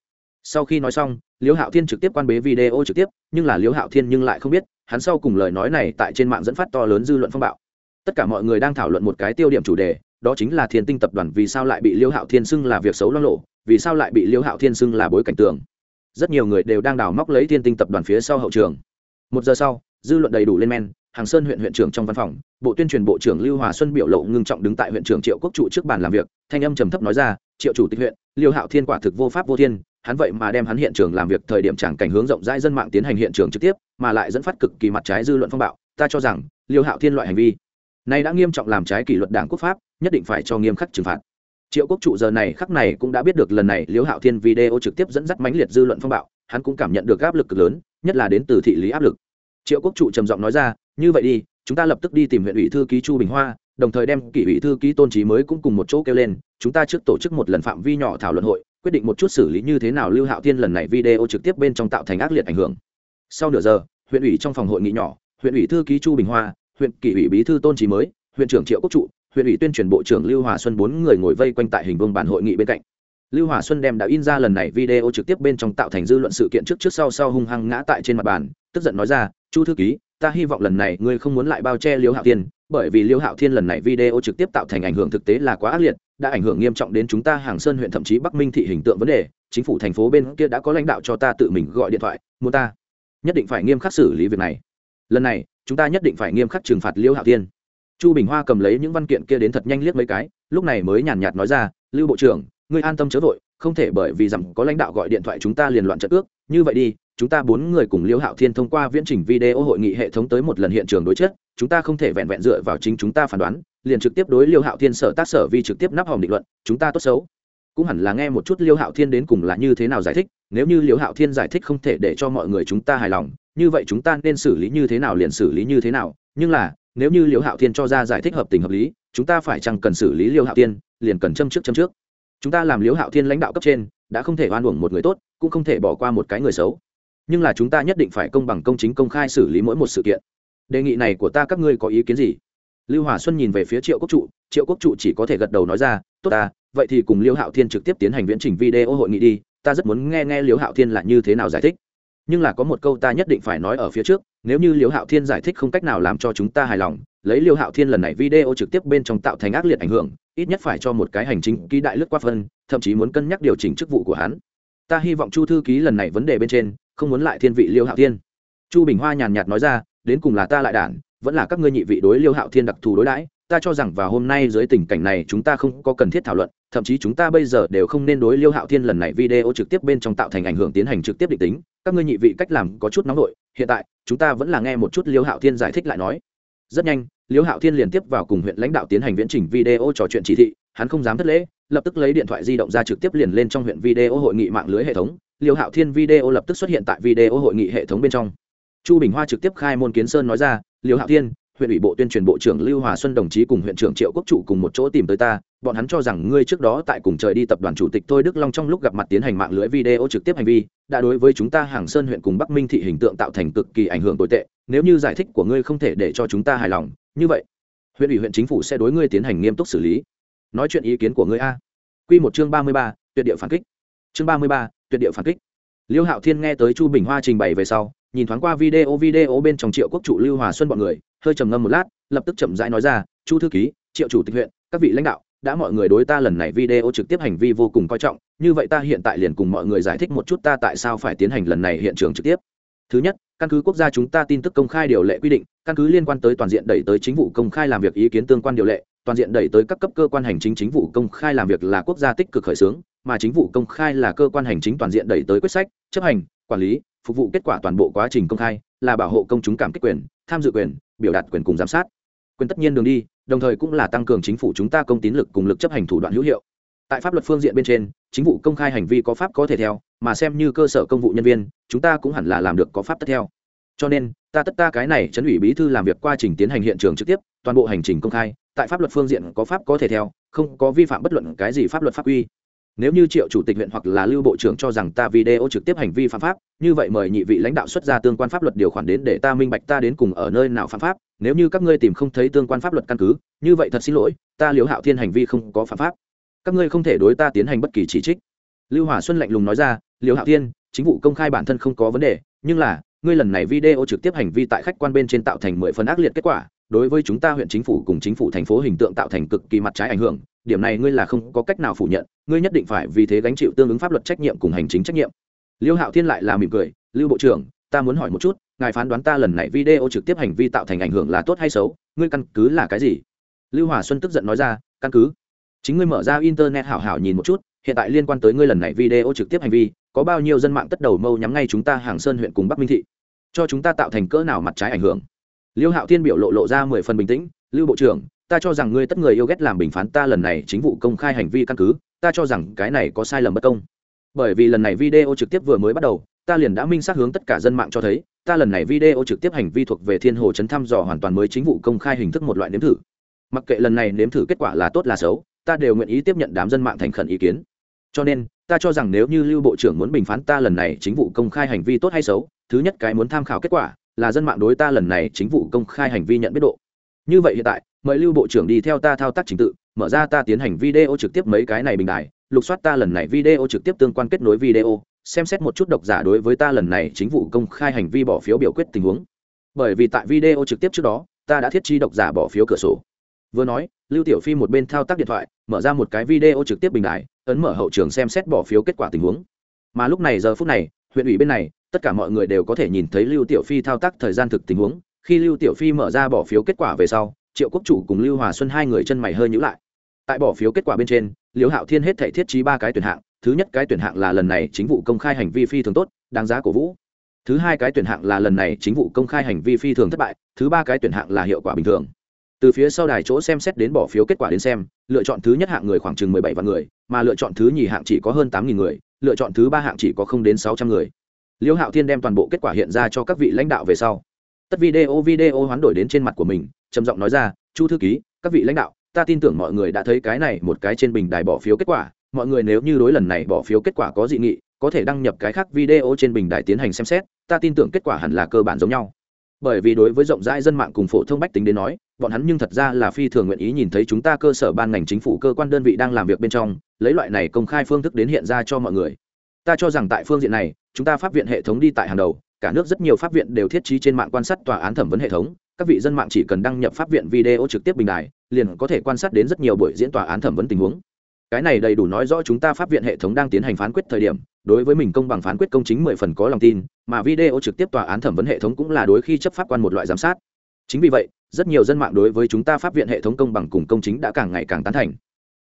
Sau khi nói xong, liễu hạo thiên trực tiếp quan bế video trực tiếp, nhưng là liễu hạo thiên nhưng lại không biết, hắn sau cùng lời nói này tại trên mạng dẫn phát to lớn dư luận phong bạo. Tất cả mọi người đang thảo luận một cái tiêu điểm chủ đề, đó chính là thiên tinh tập đoàn vì sao lại bị liễu hạo thiên xưng là việc xấu lo lộ, vì sao lại bị liễu hạo thiên xưng là bối cảnh tường rất nhiều người đều đang đào móc lấy thiên tinh tập đoàn phía sau hậu trường. Một giờ sau, dư luận đầy đủ lên men, hàng sơn huyện huyện trưởng trong văn phòng, bộ tuyên truyền bộ trưởng lưu hòa xuân biểu lộ ngưng trọng đứng tại huyện trưởng triệu quốc trụ trước bàn làm việc, thanh âm trầm thấp nói ra, triệu chủ tịch huyện, liêu hạo thiên quả thực vô pháp vô thiên, hắn vậy mà đem hắn hiện trường làm việc thời điểm chẳng cảnh hướng rộng rãi dân mạng tiến hành hiện trường trực tiếp, mà lại dẫn phát cực kỳ mặt trái dư luận phong bạo, ta cho rằng, liêu hạo thiên loại hành vi này đã nghiêm trọng làm trái kỷ luật đảng quốc pháp, nhất định phải cho nghiêm khắc trừng phạt triệu quốc trụ giờ này khắc này cũng đã biết được lần này Liễu hạo thiên video trực tiếp dẫn dắt mãnh liệt dư luận phong bạo, hắn cũng cảm nhận được áp lực cực lớn, nhất là đến từ thị lý áp lực. Triệu quốc trụ trầm giọng nói ra, như vậy đi, chúng ta lập tức đi tìm huyện ủy thư ký chu bình hoa, đồng thời đem kỷ ủy thư ký tôn trí mới cũng cùng một chỗ kêu lên, chúng ta trước tổ chức một lần phạm vi nhỏ thảo luận hội, quyết định một chút xử lý như thế nào lưu hạo thiên lần này video trực tiếp bên trong tạo thành ác liệt ảnh hưởng. Sau nửa giờ, huyện ủy trong phòng hội nghị nhỏ, huyện ủy thư ký chu bình hoa, huyện kỷ ủy bí thư tôn trí mới, huyện trưởng triệu quốc trụ huyện ủy tuyên truyền bộ trưởng lưu hòa xuân bốn người ngồi vây quanh tại hình vương bản hội nghị bên cạnh. Lưu hòa xuân đem đã in ra lần này video trực tiếp bên trong tạo thành dư luận sự kiện trước trước sau sau hung hăng ngã tại trên mặt bàn, tức giận nói ra, chu thư ký, ta hy vọng lần này ngươi không muốn lại bao che liêu hạo thiên, bởi vì liêu hạo thiên lần này video trực tiếp tạo thành ảnh hưởng thực tế là quá ác liệt, đã ảnh hưởng nghiêm trọng đến chúng ta hàng sơn huyện thậm chí bắc minh thị hình tượng vấn đề, chính phủ thành phố bên kia đã có lãnh đạo cho ta tự mình gọi điện thoại, muốn ta nhất định phải nghiêm khắc xử lý việc này. Lần này, chúng ta nhất định phải nghiêm khắc trừng phạt liêu hạo thiên chu bình hoa cầm lấy những văn kiện kia đến thật nhanh liếc mấy cái, lúc này mới nhàn nhạt nói ra, lưu bộ trưởng, ngươi an tâm chớ vội, không thể bởi vì rằng có lãnh đạo gọi điện thoại chúng ta liền loạn trận ước. Như vậy đi, chúng ta bốn người cùng liêu hạo thiên thông qua viễn trình video hội nghị hệ thống tới một lần hiện trường đối chất, chúng ta không thể vẹn vẹn dựa vào chính chúng ta phán đoán, liền trực tiếp đối liêu hạo thiên sở tác sở vi trực tiếp nắp hòm định luận, chúng ta tốt xấu. Cũng hẳn là nghe một chút liêu hạo thiên đến cùng là như thế nào giải thích, nếu như liêu hạo thiên giải thích không thể để cho mọi người chúng ta hài lòng, như vậy chúng ta nên xử lý như thế nào liền xử lý như thế nào, nhưng là nếu như liễu hạo thiên cho ra giải thích hợp tình hợp lý, chúng ta phải chăng cần xử lý liễu hạo thiên, liền cần châm trước châm trước. Chúng ta làm liễu hạo thiên lãnh đạo cấp trên, đã không thể oan uổng một người tốt, cũng không thể bỏ qua một cái người xấu. Nhưng là chúng ta nhất định phải công bằng công chính công khai xử lý mỗi một sự kiện. Đề nghị này của ta các ngươi có ý kiến gì? Lưu hòa xuân nhìn về phía triệu quốc trụ, triệu quốc trụ chỉ có thể gật đầu nói ra, tốt ta, vậy thì cùng liễu hạo thiên trực tiếp tiến hành viễn trình video hội nghị đi, ta rất muốn nghe nghe liễu hạo thiên là như thế nào giải thích nhưng là có một câu ta nhất định phải nói ở phía trước, nếu như liễu hạo thiên giải thích không cách nào làm cho chúng ta hài lòng, lấy liễu hạo thiên lần này video trực tiếp bên trong tạo thành ác liệt ảnh hưởng, ít nhất phải cho một cái hành trình ký đại lướt qua phân, thậm chí muốn cân nhắc điều chỉnh chức vụ của hắn. Ta hy vọng chu thư ký lần này vấn đề bên trên, không muốn lại thiên vị liễu hạo thiên. Chu bình hoa nhàn nhạt nói ra, đến cùng là ta lại đản, vẫn là các ngươi nhị vị đối liễu hạo thiên đặc thù đối đãi, ta cho rằng vào hôm nay dưới tình cảnh này chúng ta không có cần thiết thảo luận, thậm chí chúng ta bây giờ đều không nên đối liêu hạo thiên lần này video trực tiếp bên trong tạo thành ảnh hưởng tiến hành trực tiếp định tính các ngươi nhị vị cách làm có chút nóng nổi hiện tại, chúng ta vẫn là nghe một chút liêu hạo thiên giải thích lại nói. Rất nhanh, liêu hạo thiên liên tiếp vào cùng huyện lãnh đạo tiến hành viễn trình video trò chuyện chỉ thị, hắn không dám thất lễ, lập tức lấy điện thoại di động ra trực tiếp liền lên trong huyện video hội nghị mạng lưới hệ thống. Liêu hạo thiên video lập tức xuất hiện tại video hội nghị hệ thống bên trong. Chu bình hoa trực tiếp khai môn kiến sơn nói ra, liêu hạo thiên, huyện ủy bộ tuyên truyền bộ trưởng lưu hòa xuân đồng chí cùng huyện trưởng triệu quốc trụ cùng một chỗ tìm tới ta bọn hắn cho rằng ngươi trước đó tại cùng trời đi tập đoàn chủ tịch thôi đức long trong lúc gặp mặt tiến hành mạng lưới video trực tiếp hành vi, đã đối với chúng ta hàng sơn huyện cùng bắc minh thị hình tượng tạo thành cực kỳ ảnh hưởng tồi tệ, nếu như giải thích của ngươi không thể để cho chúng ta hài lòng, như vậy, huyện ủy huyện chính phủ sẽ đối ngươi tiến hành nghiêm túc xử lý. Nói chuyện ý kiến của ngươi a. Q một chương ba mươi ba, tuyệt địa phản kích. Chương ba mươi ba, tuyệt địa phản kích. Liêu hạo thiên nghe tới chu bình hoa trình bày về sau, nhìn thoáng qua video video bên trong triệu quốc chủ lưu hòa xuân bọn người, hơi trầm ngâm một lát, lập tức chậm rãi nói ra, chu thư ký, triệu chủ tịch huyện, các vị lãnh đạo đã mọi người đối ta lần này video trực tiếp hành vi vô cùng coi trọng, như vậy ta hiện tại liền cùng mọi người giải thích một chút ta tại sao phải tiến hành lần này hiện trường trực tiếp. Thứ nhất, căn cứ quốc gia chúng ta tin tức công khai điều lệ quy định, căn cứ liên quan tới toàn diện đẩy tới chính vụ công khai làm việc ý kiến tương quan điều lệ, toàn diện đẩy tới các cấp cơ quan hành chính chính vụ công khai làm việc là quốc gia tích cực khởi xướng, mà chính vụ công khai là cơ quan hành chính toàn diện đẩy tới quyết sách, chấp hành, quản lý, phục vụ kết quả toàn bộ quá trình công khai, là bảo hộ công chúng cảm kích quyền, tham dự quyền, biểu đạt quyền cùng giám sát quyền tất nhiên đường đi, đồng thời cũng là tăng cường chính phủ chúng ta công tín lực cùng lực chấp hành thủ đoạn hữu hiệu. Tại pháp luật phương diện bên trên, chính vụ công khai hành vi có pháp có thể theo, mà xem như cơ sở công vụ nhân viên, chúng ta cũng hẳn là làm được có pháp tất theo. Cho nên, ta tất ta cái này chấn ủy bí thư làm việc quá trình tiến hành hiện trường trực tiếp, toàn bộ hành trình công khai, tại pháp luật phương diện có pháp có thể theo, không có vi phạm bất luận cái gì pháp luật pháp quy nếu như triệu chủ tịch huyện hoặc là lưu bộ trưởng cho rằng ta video trực tiếp hành vi phạm pháp, như vậy mời nhị vị lãnh đạo xuất ra tương quan pháp luật điều khoản đến để ta minh bạch ta đến cùng ở nơi nào phạm pháp. Nếu như các ngươi tìm không thấy tương quan pháp luật căn cứ, như vậy thật xin lỗi, ta liếu hạo thiên hành vi không có phạm pháp. Các ngươi không thể đối ta tiến hành bất kỳ chỉ trích. Lưu hòa xuân lạnh lùng nói ra liếu hạo thiên, chính vụ công khai bản thân không có vấn đề, nhưng là, ngươi lần này video trực tiếp hành vi tại khách quan bên trên tạo thành mười phần ác liệt kết quả, đối với chúng ta huyện chính phủ cùng chính phủ thành phố hình tượng tạo thành cực kỳ mặt trái ảnh hưởng điểm này ngươi là không có cách nào phủ nhận, ngươi nhất định phải vì thế gánh chịu tương ứng pháp luật trách nhiệm cùng hành chính trách nhiệm. Liêu hạo thiên lại là mỉm cười, lưu bộ trưởng, ta muốn hỏi một chút, ngài phán đoán ta lần này video trực tiếp hành vi tạo thành ảnh hưởng là tốt hay xấu, ngươi căn cứ là cái gì? Lưu hòa xuân tức giận nói ra, căn cứ. Chính ngươi mở ra internet hảo hảo nhìn một chút, hiện tại liên quan tới ngươi lần này video trực tiếp hành vi, có bao nhiêu dân mạng tất đầu mâu nhắm ngay chúng ta hàng sơn huyện cùng bắc minh thị? Cho chúng ta tạo thành cỡ nào mặt trái ảnh hưởng? Liêu hạo thiên biểu lộ lộ ra mười phần bình tĩnh, lưu bộ trưởng ta cho rằng ngươi tất người yêu ghét làm bình phán ta lần này chính vụ công khai hành vi căn cứ, ta cho rằng cái này có sai lầm bất công. Bởi vì lần này video trực tiếp vừa mới bắt đầu, ta liền đã minh xác hướng tất cả dân mạng cho thấy, ta lần này video trực tiếp hành vi thuộc về thiên hồ chấn thăm dò hoàn toàn mới chính vụ công khai hình thức một loại nếm thử. Mặc kệ lần này nếm thử kết quả là tốt là xấu, ta đều nguyện ý tiếp nhận đám dân mạng thành khẩn ý kiến. Cho nên, ta cho rằng nếu như lưu bộ trưởng muốn bình phán ta lần này chính vụ công khai hành vi tốt hay xấu, thứ nhất cái muốn tham khảo kết quả là dân mạng đối ta lần này chính vụ công khai hành vi nhận biết độ. Như vậy hiện tại mời lưu bộ trưởng đi theo ta thao tác trình tự, mở ra ta tiến hành video trực tiếp mấy cái này bình đài, lục soát ta lần này video trực tiếp tương quan kết nối video, xem xét một chút độc giả đối với ta lần này chính vụ công khai hành vi bỏ phiếu biểu quyết tình huống. Bởi vì tại video trực tiếp trước đó, ta đã thiết chi độc giả bỏ phiếu cửa sổ. Vừa nói, lưu tiểu phi một bên thao tác điện thoại, mở ra một cái video trực tiếp bình đại ấn mở hậu trường xem xét bỏ phiếu kết quả tình huống. Mà lúc này giờ phút này, huyện ủy bên này, tất cả mọi người đều có thể nhìn thấy lưu tiểu phi thao tác thời gian thực tình huống. Khi lưu tiểu phi mở ra bỏ phiếu kết quả về sau triệu quốc chủ cùng lưu hòa xuân hai người chân mày hơi nhữ lại tại bỏ phiếu kết quả bên trên liễu hạo thiên hết thể thiết trí ba cái tuyển hạng thứ nhất cái tuyển hạng là lần này chính vụ công khai hành vi phi thường tốt đáng giá cổ vũ thứ hai cái tuyển hạng là lần này chính vụ công khai hành vi phi thường thất bại thứ ba cái tuyển hạng là hiệu quả bình thường từ phía sau đài chỗ xem xét đến bỏ phiếu kết quả đến xem lựa chọn thứ nhất hạng người khoảng chừng mười bảy vạn người mà lựa chọn thứ nhì hạng chỉ có hơn tám nghìn người lựa chọn thứ ba hạng chỉ có không đến sáu trăm người liêu hạo thiên đem toàn bộ kết quả hiện ra cho các vị lãnh đạo về sau tất video video hoán đổi đến trên mặt của mình, trầm giọng nói ra, chu thư ký, các vị lãnh đạo, ta tin tưởng mọi người đã thấy cái này một cái trên bình đài bỏ phiếu kết quả. Mọi người nếu như đối lần này bỏ phiếu kết quả có dị nghị, có thể đăng nhập cái khác video trên bình đài tiến hành xem xét, ta tin tưởng kết quả hẳn là cơ bản giống nhau. Bởi vì đối với rộng rãi dân mạng cùng phổ thông bách tính đến nói, bọn hắn nhưng thật ra là phi thường nguyện ý nhìn thấy chúng ta cơ sở ban ngành chính phủ, cơ quan đơn vị đang làm việc bên trong, lấy loại này công khai phương thức đến hiện ra cho mọi người. Ta cho rằng tại phương diện này, chúng ta p viện hệ thống đi tại hàng đầu cả nước rất nhiều pháp viện đều thiết trí trên mạng quan sát tòa án thẩm vấn hệ thống. Các vị dân mạng chỉ cần đăng nhập pháp viện video trực tiếp bình đài, liền có thể quan sát đến rất nhiều buổi diễn tòa án thẩm vấn tình huống. Cái này đầy đủ nói rõ chúng ta pháp viện hệ thống đang tiến hành phán quyết thời điểm, đối với mình công bằng phán quyết công chính mười phần có lòng tin, mà video trực tiếp tòa án thẩm vấn hệ thống cũng là đối khi chấp pháp quan một loại giám sát. Chính vì vậy, rất nhiều dân mạng đối với chúng ta pháp viện hệ thống công bằng cùng công chính đã càng ngày càng tán thành.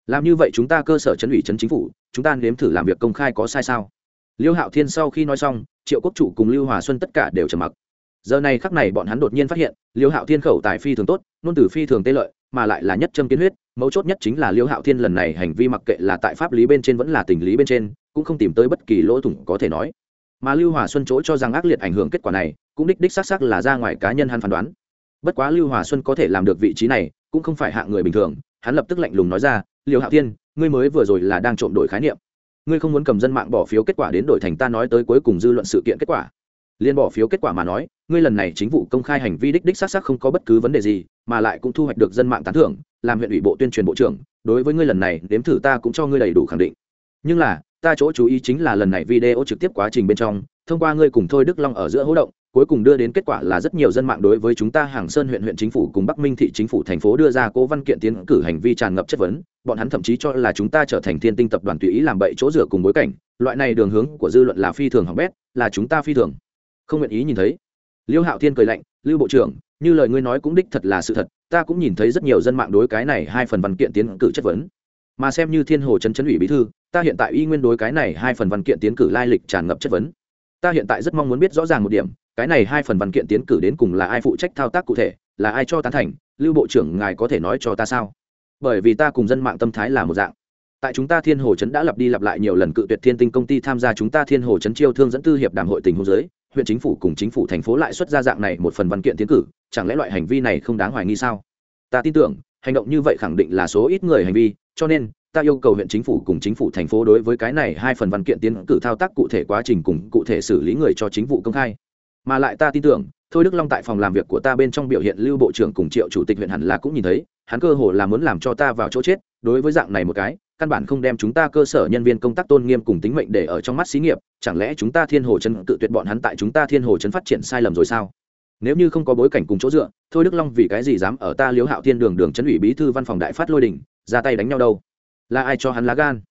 Làm như vậy chúng ta cơ sở chấn ủy chấn chính phủ, chúng ta nếm thử làm việc công khai có sai sao? Liêu hạo thiên sau khi nói xong triệu quốc chủ cùng lưu hòa xuân tất cả đều trầm mặc. Giờ này khắc này bọn hắn đột nhiên phát hiện, liêu hạo thiên khẩu tài phi thường tốt nôn từ phi thường tê lợi, mà lại là nhất châm kiến huyết, mấu chốt nhất chính là liêu hạo thiên lần này hành vi mặc kệ là tại pháp lý bên trên vẫn là tình lý bên trên, cũng không tìm tới bất kỳ lỗ thủng có thể nói. Mà lưu hòa xuân chỗ cho rằng ác liệt ảnh hưởng kết quả này, cũng đích đích xác xác là ra ngoài cá nhân hắn phán đoán. Bất quá lưu hòa xuân có thể làm được vị trí này, cũng không phải hạng người bình thường, hắn lập tức lạnh lùng nói ra, liêu hạo thiên, ngươi mới vừa rồi là đang trộm đổi khái niệm ngươi không muốn cầm dân mạng bỏ phiếu kết quả đến đổi thành ta nói tới cuối cùng dư luận sự kiện kết quả. Liên bỏ phiếu kết quả mà nói, ngươi lần này chính vụ công khai hành vi đích đích xác xác không có bất cứ vấn đề gì, mà lại cũng thu hoạch được dân mạng tán thưởng, làm huyện ủy bộ tuyên truyền bộ trưởng, đối với ngươi lần này đếm thử ta cũng cho ngươi đầy đủ khẳng định. Nhưng là, ta chỗ chú ý chính là lần này video trực tiếp quá trình bên trong, thông qua ngươi cùng thôi đức long ở giữa hỗ động, cuối cùng đưa đến kết quả là rất nhiều dân mạng đối với chúng ta hàng sơn huyện huyện chính phủ cùng bắc minh thị chính phủ thành phố đưa ra cố văn kiện tiến cử hành vi tràn ngập chất vấn bọn hắn thậm chí cho là chúng ta trở thành thiên tinh tập đoàn tùy ý làm bậy chỗ rửa cùng bối cảnh, loại này đường hướng của dư luận là phi thường hỏng bét, là chúng ta phi thường không nguyện ý nhìn thấy. Liêu hạo thiên cười lạnh, lưu bộ trưởng, như lời ngươi nói cũng đích thật là sự thật, ta cũng nhìn thấy rất nhiều dân mạng đối cái này hai phần văn kiện tiến cử chất vấn. Mà xem như thiên hồ trấn trấn ủy bí thư, ta hiện tại y nguyên đối cái này hai phần văn kiện tiến cử lai lịch tràn ngập chất vấn. Ta hiện tại rất mong muốn biết rõ ràng một điểm, cái này hai phần văn kiện tiến cử đến cùng là ai phụ trách thao tác cụ thể, là ai cho tán thành? Lưu bộ trưởng, ngài có thể nói cho ta sao? Bởi vì ta cùng dân mạng tâm thái là một dạng. Tại chúng ta thiên hồ trấn đã lặp đi lặp lại nhiều lần cự tuyệt thiên tinh công ty tham gia chúng ta thiên hồ trấn chiêu thương dẫn tư hiệp đàm hội tình hôn giới huyện chính phủ cùng chính phủ thành phố lại xuất ra dạng này một phần văn kiện tiến cử, chẳng lẽ loại hành vi này không đáng hoài nghi sao? Ta tin tưởng, hành động như vậy khẳng định là số ít người hành vi, cho nên, ta yêu cầu huyện chính phủ cùng chính phủ thành phố đối với cái này hai phần văn kiện tiến cử thao tác cụ thể quá trình cùng cụ thể xử lý người cho chính vụ công khai. Mà lại ta tin tưởng thôi đức long tại phòng làm việc của ta bên trong biểu hiện lưu bộ trưởng cùng triệu chủ tịch huyện hẳn là cũng nhìn thấy, hắn cơ hồ là muốn làm cho ta vào chỗ chết, đối với dạng này một cái, căn bản không đem chúng ta cơ sở nhân viên công tác tôn nghiêm cùng tính mệnh để ở trong mắt xí nghiệp, chẳng lẽ chúng ta thiên hồ chân tự tuyệt bọn hắn tại chúng ta thiên hồ chân phát triển sai lầm rồi sao? Nếu như không có bối cảnh cùng chỗ dựa, thôi đức long vì cái gì dám ở ta liếu hạo thiên đường đường chấn ủy bí thư văn phòng đại phát lôi đình, ra tay đánh nhau đâu? Là ai cho hắn lá gan?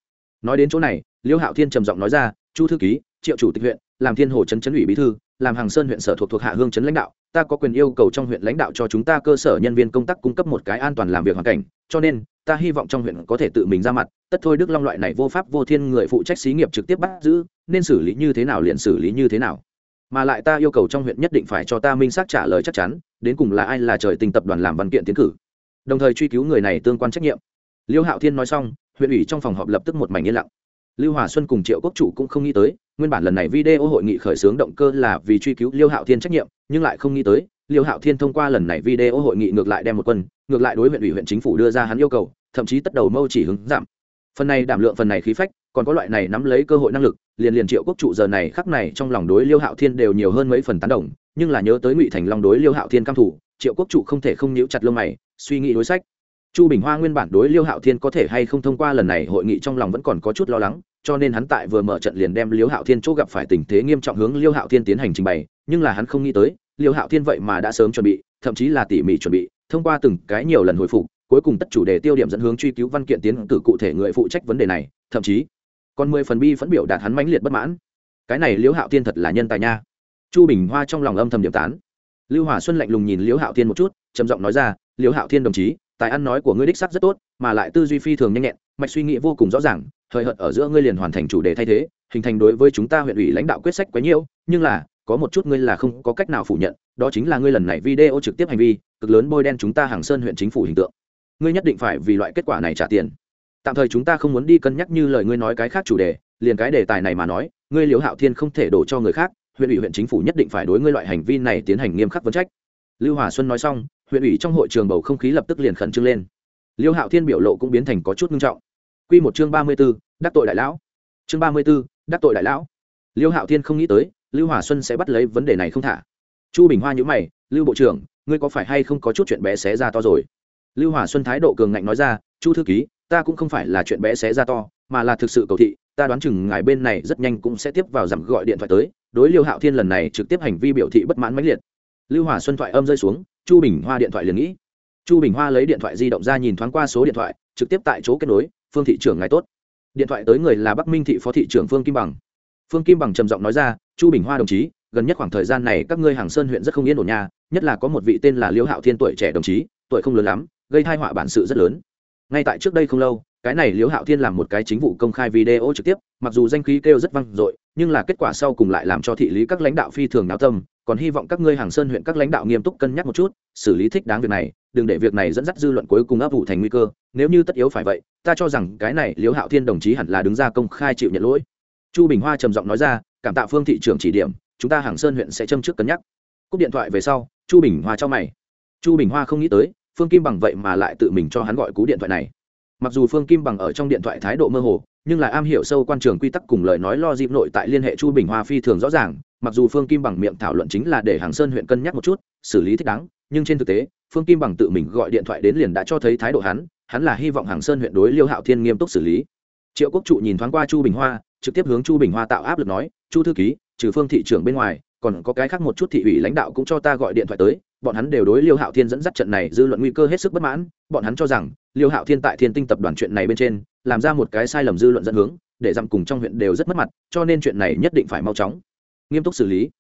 Nói đến chỗ này liêu hạo thiên trầm giọng nói ra, chu thư ký, triệu chủ tịch huyện, làm thiên hồ chấn chấn ủy bí thư làm hàng sơn huyện sở thuộc thuộc hạ hương chấn lãnh đạo, ta có quyền yêu cầu trong huyện lãnh đạo cho chúng ta cơ sở nhân viên công tác cung cấp một cái an toàn làm việc hoàn cảnh, cho nên, ta hy vọng trong huyện có thể tự mình ra mặt, tất thôi đức long loại này vô pháp vô thiên người phụ trách xí nghiệp trực tiếp bắt giữ, nên xử lý như thế nào liền xử lý như thế nào. Mà lại ta yêu cầu trong huyện nhất định phải cho ta minh xác trả lời chắc chắn, đến cùng là ai là trời tình tập đoàn làm văn kiện tiến cử. Đồng thời truy cứu người này tương quan trách nhiệm. Liêu hạo thiên nói xong, huyện ủy trong phòng họp lập tức một mảnh yên lặng. Lưu hòa xuân cùng triệu quốc chủ cũng không nghĩ tới nguyên bản lần này video hội nghị khởi xướng động cơ là vì truy cứu liêu hạo thiên trách nhiệm, nhưng lại không nghĩ tới, liêu hạo thiên thông qua lần này video hội nghị ngược lại đem một quân, ngược lại đối huyện ủy, huyện chính phủ đưa ra hắn yêu cầu, thậm chí tất đầu mâu chỉ hướng giảm. Phần này đảm lượng phần này khí phách, còn có loại này nắm lấy cơ hội năng lực, liền liền triệu quốc trụ giờ này khắc này trong lòng đối liêu hạo thiên đều nhiều hơn mấy phần tán đồng, nhưng là nhớ tới ngụy thành long đối liêu hạo thiên cam thủ triệu quốc trụ không thể không níu chặt lông mày, suy nghĩ đối sách. Chu bình hoa nguyên bản đối liêu hạo thiên có thể hay không thông qua lần này hội nghị trong lòng vẫn còn có chút lo lắng cho nên hắn tại vừa mở trận liền đem liêu hạo thiên chỗ gặp phải tình thế nghiêm trọng hướng liêu hạo thiên tiến hành trình bày, nhưng là hắn không nghĩ tới, liêu hạo thiên vậy mà đã sớm chuẩn bị, thậm chí là tỉ mỉ chuẩn bị, thông qua từng cái nhiều lần hồi phục, cuối cùng tất chủ đề tiêu điểm dẫn hướng truy cứu văn kiện tiến cử cụ thể người phụ trách vấn đề này, thậm chí còn mười phần bi phẫn biểu đạt hắn mãnh liệt bất mãn. Cái này liễu hạo thiên thật là nhân tài nha. Chu bình hoa trong lòng âm thầm điểm tán. Lưu hòa xuân lạnh lùng nhìn liễu hạo thiên một chút, trầm giọng nói ra liễu hạo thiên đồng chí, tài ăn nói của ngươi đích sắc rất tốt, mà lại tư duy phi thường nhanh nhẹn mạch suy nghĩ vô cùng rõ ràng thời hợt ở giữa ngươi liền hoàn thành chủ đề thay thế, hình thành đối với chúng ta huyện ủy lãnh đạo quyết sách quá nhiều, nhưng là, có một chút ngươi là không có cách nào phủ nhận, đó chính là ngươi lần này video trực tiếp hành vi, cực lớn bôi đen chúng ta hàng sơn huyện chính phủ hình tượng. Ngươi nhất định phải vì loại kết quả này trả tiền. Tạm thời chúng ta không muốn đi cân nhắc như lời ngươi nói cái khác chủ đề, liền cái đề tài này mà nói, ngươi liễu hạo thiên không thể đổ cho người khác, huyện ủy huyện chính phủ nhất định phải đối ngươi loại hành vi này tiến hành nghiêm khắc vấn trách. Lưu hòa xuân nói xong, huyện ủy trong hội trường bầu không khí lập tức liền khẩn trương lên liêu hạo thiên biểu lộ cũng biến thành có chút nghiêm trọng. Quy một chương ba mươi b ố đắc tội đại lão. Chương ba mươi b ố đắc tội đại lão. Liêu hạo thiên không nghĩ tới, lưu hòa xuân sẽ bắt lấy vấn đề này không thả. Chu bình hoa nhíu mày, lưu bộ trưởng, ngươi có phải hay không có chút chuyện bé xé ra to rồi? Lưu hòa xuân thái độ cường ngạnh nói ra, chu thư ký, ta cũng không phải là chuyện bé xé ra to, mà là thực sự cầu thị, ta đoán chừng ngài bên này rất nhanh cũng sẽ tiếp vào giảm gọi điện thoại tới. Đối liêu hạo thiên lần này trực tiếp hành vi biểu thị bất mãn mãnh liệt. Lưu hòa xuân thoại âm rơi xuống, chu bình hoa điện thoại liền nghĩ chu bình hoa lấy điện thoại di động ra nhìn thoáng qua số điện thoại, trực tiếp tại chỗ kết nối, phương thị trưởng ngài tốt. Điện thoại tới người là bắc minh thị phó thị trưởng phương kim bằng. Phương kim bằng trầm giọng nói ra, chu bình hoa đồng chí, gần nhất khoảng thời gian này các ngươi hàng sơn huyện rất không yên ổn nha, nhất là có một vị tên là liêu hạo thiên tuổi trẻ đồng chí, tuổi không lớn lắm, gây thai họa bản sự rất lớn. Ngay tại trước đây không lâu, cái này liễu hạo thiên làm một cái chính vụ công khai video trực tiếp, mặc dù danh khí kêu rất vang dội, nhưng là kết quả sau cùng lại làm cho thị lý các lãnh đạo phi thường náo tâm, còn hy vọng các ngươi hàng sơn huyện các lãnh đạo nghiêm túc cân nhắc một chút, xử lý thích đáng việc này đừng để việc này dẫn dắt dư luận cuối cùng áp vụ thành nguy cơ, nếu như tất yếu phải vậy, ta cho rằng cái này liễu hạo thiên đồng chí hẳn là đứng ra công khai chịu nhận lỗi. Chu bình hoa trầm giọng nói ra, cảm tạ phương thị trưởng chỉ điểm, chúng ta hàng sơn huyện sẽ châm trước cân nhắc. Cúp điện thoại về sau, chu bình hoa cho mày. Chu bình hoa không nghĩ tới, phương kim bằng vậy mà lại tự mình cho hắn gọi cú điện thoại này. Mặc dù phương kim bằng ở trong điện thoại thái độ mơ hồ, nhưng là am hiểu sâu quan trường quy tắc cùng lời nói lo dịp nội tại liên hệ chu bình hoa phi thường rõ ràng, mặc dù phương kim bằng miệng thảo luận chính là để hàng sơn huyện cân nhắc một chút, xử lý thích đáng, nhưng trên thực tế phương kim bằng tự mình gọi điện thoại đến liền đã cho thấy thái độ hắn hắn là hy vọng hàng sơn huyện đối liêu hạo thiên nghiêm túc xử lý. Triệu quốc trụ nhìn thoáng qua chu bình hoa, trực tiếp hướng chu bình hoa tạo áp lực nói, chu thư ký, trừ phương thị trưởng bên ngoài, còn có cái khác một chút thị ủy lãnh đạo cũng cho ta gọi điện thoại tới, bọn hắn đều đối liêu hạo thiên dẫn dắt trận này dư luận nguy cơ hết sức bất mãn, bọn hắn cho rằng liêu hạo thiên tại thiên tinh tập đoàn chuyện này bên trên, làm ra một cái sai lầm dư luận dẫn hướng, để dặm cùng trong huyện đều rất mất mặt, cho nên chuyện này nhất định phải mau chóng nghiêm túc xử lý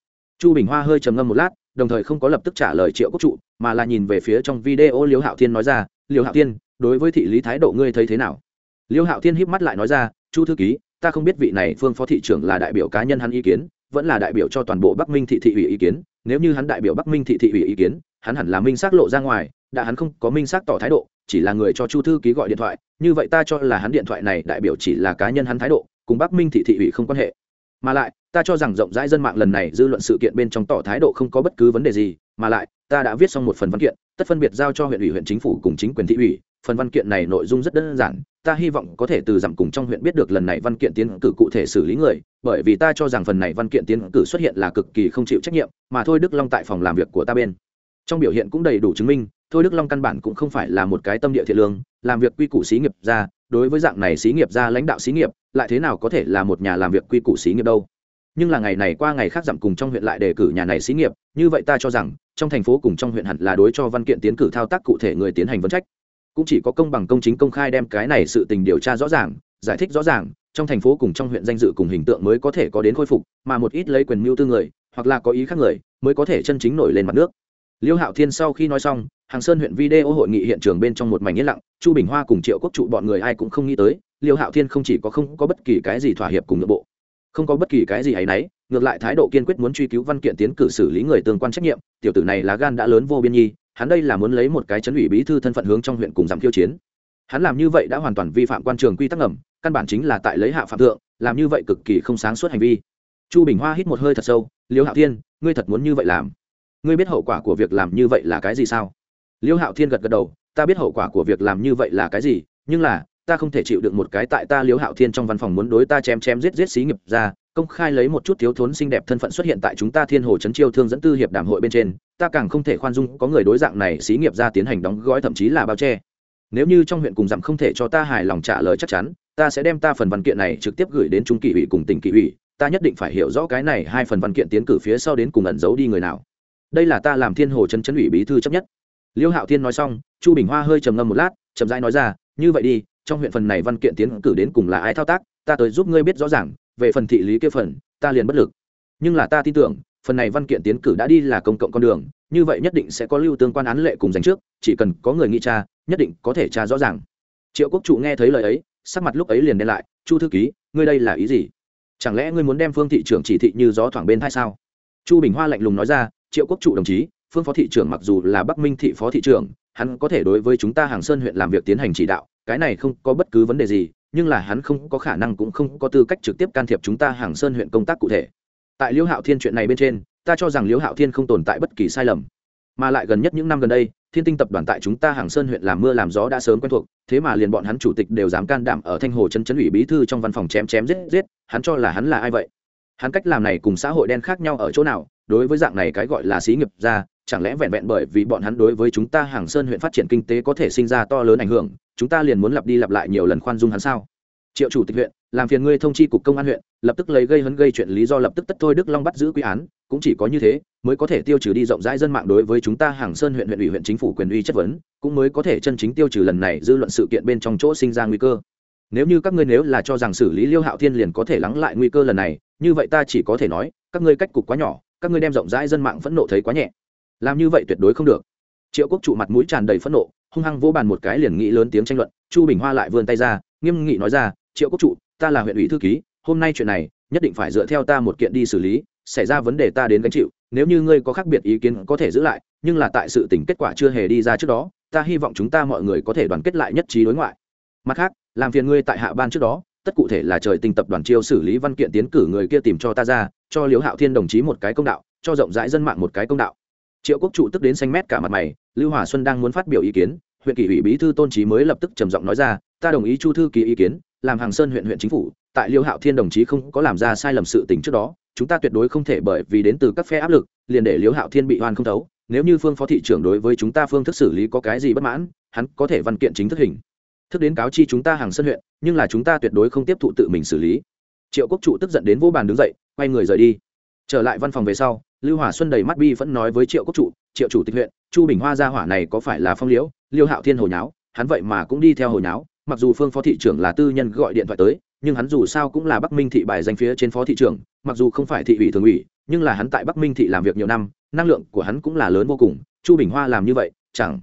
chu bình hoa hơi trầm ngâm một lát, đồng thời không có lập tức trả lời triệu quốc trụ, mà là nhìn về phía trong video liêu hạo thiên nói ra, liêu hạo thiên, đối với thị lý thái độ ngươi thấy thế nào? Liêu hạo thiên híp mắt lại nói ra, chu thư ký, ta không biết vị này phương phó thị trưởng là đại biểu cá nhân hắn ý kiến, vẫn là đại biểu cho toàn bộ bắc minh thị thị ủy ý kiến. Nếu như hắn đại biểu bắc minh thị thị ủy ý kiến, hắn hẳn là minh xác lộ ra ngoài, đã hắn không có minh xác tỏ thái độ, chỉ là người cho chu thư ký gọi điện thoại, như vậy ta cho là hắn điện thoại này đại biểu chỉ là cá nhân hắn thái độ, cùng bắc minh thị thị ủy không quan hệ. Mà lại ta cho rằng rộng rãi dân mạng lần này dư luận sự kiện bên trong tỏ thái độ không có bất cứ vấn đề gì, mà lại, ta đã viết xong một phần văn kiện, tất phân biệt giao cho huyện ủy, huyện chính phủ cùng chính quyền thị ủy. Phần văn kiện này nội dung rất đơn giản, ta hy vọng có thể từ giảm cùng trong huyện biết được lần này văn kiện tiến cử cụ thể xử lý người, bởi vì ta cho rằng phần này văn kiện tiến cử xuất hiện là cực kỳ không chịu trách nhiệm, mà thôi đức long tại phòng làm việc của ta bên. Trong biểu hiện cũng đầy đủ chứng minh, thôi đức long căn bản cũng không phải là một cái tâm địa thiện lương, làm việc quy củ xí nghiệp ra, đối với dạng này xí nghiệp ra lãnh đạo xí nghiệp, lại thế nào có thể là một nhà làm việc quy củ xí nghiệp đâu? Nhưng là ngày này qua ngày khác giảm cùng trong huyện lại đề cử nhà này xí nghiệp, như vậy ta cho rằng, trong thành phố cùng trong huyện hẳn là đối cho văn kiện tiến cử thao tác cụ thể người tiến hành vấn trách. Cũng chỉ có công bằng công chính công khai đem cái này sự tình điều tra rõ ràng, giải thích rõ ràng, trong thành phố cùng trong huyện danh dự cùng hình tượng mới có thể có đến khôi phục, mà một ít lấy quyền mưu tư người, hoặc là có ý khác người, mới có thể chân chính nổi lên mặt nước. Liêu hạo thiên sau khi nói xong, hàng sơn huyện video hội nghị hiện trường bên trong một mảnh yên lặng, chu bình hoa cùng triệu quốc trụ bọn người ai cũng không nghĩ tới, liêu hạo thiên không chỉ có không có bất kỳ cái gì thỏa hiệp cùng nội bộ không có bất kỳ cái gì hay nấy ngược lại thái độ kiên quyết muốn truy cứu văn kiện tiến cử xử lý người tương quan trách nhiệm, tiểu tử này là gan đã lớn vô biên nhi, hắn đây là muốn lấy một cái chấn ủy bí thư thân phận hướng trong huyện cùng giảm khiêu chiến. Hắn làm như vậy đã hoàn toàn vi phạm quan trường quy tắc ngầm, căn bản chính là tại lấy hạ phạm thượng, làm như vậy cực kỳ không sáng suốt hành vi. Chu bình hoa hít một hơi thật sâu, liêu hạo thiên, ngươi thật muốn như vậy làm? Ngươi biết hậu quả của việc làm như vậy là cái gì sao? Liêu hạo thiên gật gật đầu, ta biết hậu quả của việc làm như vậy là cái gì, nhưng là ta không thể chịu được một cái tại ta liêu hạo thiên trong văn phòng muốn đối ta chém chém giết giết xí nghiệp ra, công khai lấy một chút thiếu thốn xinh đẹp thân phận xuất hiện tại chúng ta thiên hồ chấn chiêu thương dẫn tư hiệp đàm hội bên trên, ta càng không thể khoan dung có người đối dạng này xí nghiệp ra tiến hành đóng gói thậm chí là bao che. Nếu như trong huyện cùng dặm không thể cho ta hài lòng trả lời chắc chắn, ta sẽ đem ta phần văn kiện này trực tiếp gửi đến trung kỷ ủy cùng tỉnh kỷ ủy, ta nhất định phải hiểu rõ cái này hai phần văn kiện tiến cử phía sau đến cùng ẩn giấu đi người nào. Đây là ta làm thiên hồ chấn chấn ủy bí thư chấp nhất. Liêu hạo thiên nói xong, chu bình hoa hơi trầm ngâm một lát, chậm rãi nói ra, như vậy đi trong huyện phần này văn kiện tiến cử đến cùng là ai thao tác, ta tới giúp ngươi biết rõ ràng, về phần thị lý kia phần, ta liền bất lực. Nhưng là ta tin tưởng, phần này văn kiện tiến cử đã đi là công cộng con đường, như vậy nhất định sẽ có lưu tương quan án lệ cùng dành trước, chỉ cần có người nghi tra, nhất định có thể tra rõ ràng. Triệu quốc trụ nghe thấy lời ấy, sắc mặt lúc ấy liền đen lại, chu thư ký, ngươi đây là ý gì? Chẳng lẽ ngươi muốn đem phương thị trưởng chỉ thị như gió thoảng bên thai sao? Chu bình hoa lạnh lùng nói ra, triệu quốc trụ đồng chí, phương phó thị trưởng mặc dù là bắc minh thị phó thị trưởng hắn có thể đối với chúng ta hàng sơn huyện làm việc tiến hành chỉ đạo, cái này không có bất cứ vấn đề gì, nhưng là hắn không có khả năng cũng không có tư cách trực tiếp can thiệp chúng ta hàng sơn huyện công tác cụ thể. Tại liễu hạo thiên chuyện này bên trên, ta cho rằng liễu hạo thiên không tồn tại bất kỳ sai lầm. Mà lại gần nhất những năm gần đây, thiên tinh tập đoàn tại chúng ta hàng sơn huyện làm mưa làm gió đã sớm quen thuộc, thế mà liền bọn hắn chủ tịch đều dám can đảm ở thanh hồ chân chấn ủy bí thư trong văn phòng chém chém giết giết, hắn cho là hắn là ai vậy? Hắn cách làm này cùng xã hội đen khác nhau ở chỗ nào? Đối với dạng này cái gọi là xí nghiệp ra, chẳng lẽ vẹn vẹn bởi vì bọn hắn đối với chúng ta hàng sơn huyện phát triển kinh tế có thể sinh ra to lớn ảnh hưởng, chúng ta liền muốn lặp đi lặp lại nhiều lần khoan dung hắn sao? Triệu chủ tịch huyện, làm phiền ngươi thông chi cục công an huyện, lập tức lấy gây hấn gây chuyện lý do lập tức tất thôi đức long bắt giữ quy án, cũng chỉ có như thế, mới có thể tiêu trừ đi rộng rãi dân mạng đối với chúng ta hàng sơn huyện huyện ủy, huyện chính phủ quyền uy chất vấn, cũng mới có thể chân chính tiêu trừ lần này dư luận sự kiện bên trong chỗ sinh ra nguy cơ. Nếu như các ngươi nếu là cho rằng xử lý liêu hạo thiên liền có thể lắng lại nguy cơ lần này, như vậy ta chỉ có thể nói, các ngươi cách cục quá nhỏ các ngươi đem rộng rãi dân mạng phẫn nộ thấy quá nhẹ. Làm như vậy tuyệt đối không được. Triệu quốc trụ mặt mũi tràn đầy phẫn nộ, hung hăng vô bàn một cái liền nghĩ lớn tiếng tranh luận, chu bình hoa lại vươn tay ra, nghiêm nghị nói ra, triệu quốc trụ, ta là huyện ủy thư ký, hôm nay chuyện này, nhất định phải dựa theo ta một kiện đi xử lý, xảy ra vấn đề ta đến gánh chịu, nếu như ngươi có khác biệt ý kiến có thể giữ lại, nhưng là tại sự tỉnh kết quả chưa hề đi ra trước đó, ta hy vọng chúng ta mọi người có thể đoàn kết lại nhất trí đối ngoại. Mặt khác, làm phiền ngươi tại hạ ban trước đó, tất cụ thể là trời tình tập đoàn chiêu xử lý văn kiện tiến cử người kia tìm cho ta ra cho liễu hạo thiên đồng chí một cái công đạo, cho rộng rãi dân mạng một cái công đạo. Triệu quốc trụ tức đến xanh mét cả mặt mày, lưu hòa xuân đang muốn phát biểu ý kiến, huyện kỷ ủy bí thư tôn trí mới lập tức trầm giọng nói ra, ta đồng ý chu thư ký ý kiến, làm hàng sơn huyện huyện chính phủ, tại liêu hạo thiên đồng chí không có làm ra sai lầm sự tình trước đó, chúng ta tuyệt đối không thể bởi vì đến từ các phe áp lực, liền để liêu hạo thiên bị oan không thấu, nếu như phương phó thị trưởng đối với chúng ta phương thức xử lý có cái gì bất mãn, hắn có thể văn kiện chính thức hình. Thức đến cáo chi chúng ta hàng sơn huyện, nhưng là chúng ta tuyệt đối không tiếp thụ tự mình xử lý triệu quốc trụ tức giận đến vô bàn đứng dậy, quay người rời đi. Trở lại văn phòng về sau, lưu hỏa xuân đầy mắt bi vẫn nói với triệu quốc trụ, triệu chủ tịch huyện, chu bình hoa gia hỏa này có phải là phong liễu? Liêu hạo thiên hồi nháo, hắn vậy mà cũng đi theo hồi nháo, mặc dù phương phó thị trưởng là tư nhân gọi điện thoại tới, nhưng hắn dù sao cũng là bắc minh thị bài danh phía trên phó thị trưởng, mặc dù không phải thị ủy thường ủy, nhưng là hắn tại bắc minh thị làm việc nhiều năm, năng lượng của hắn cũng là lớn vô cùng, chu bình hoa làm như vậy, chẳng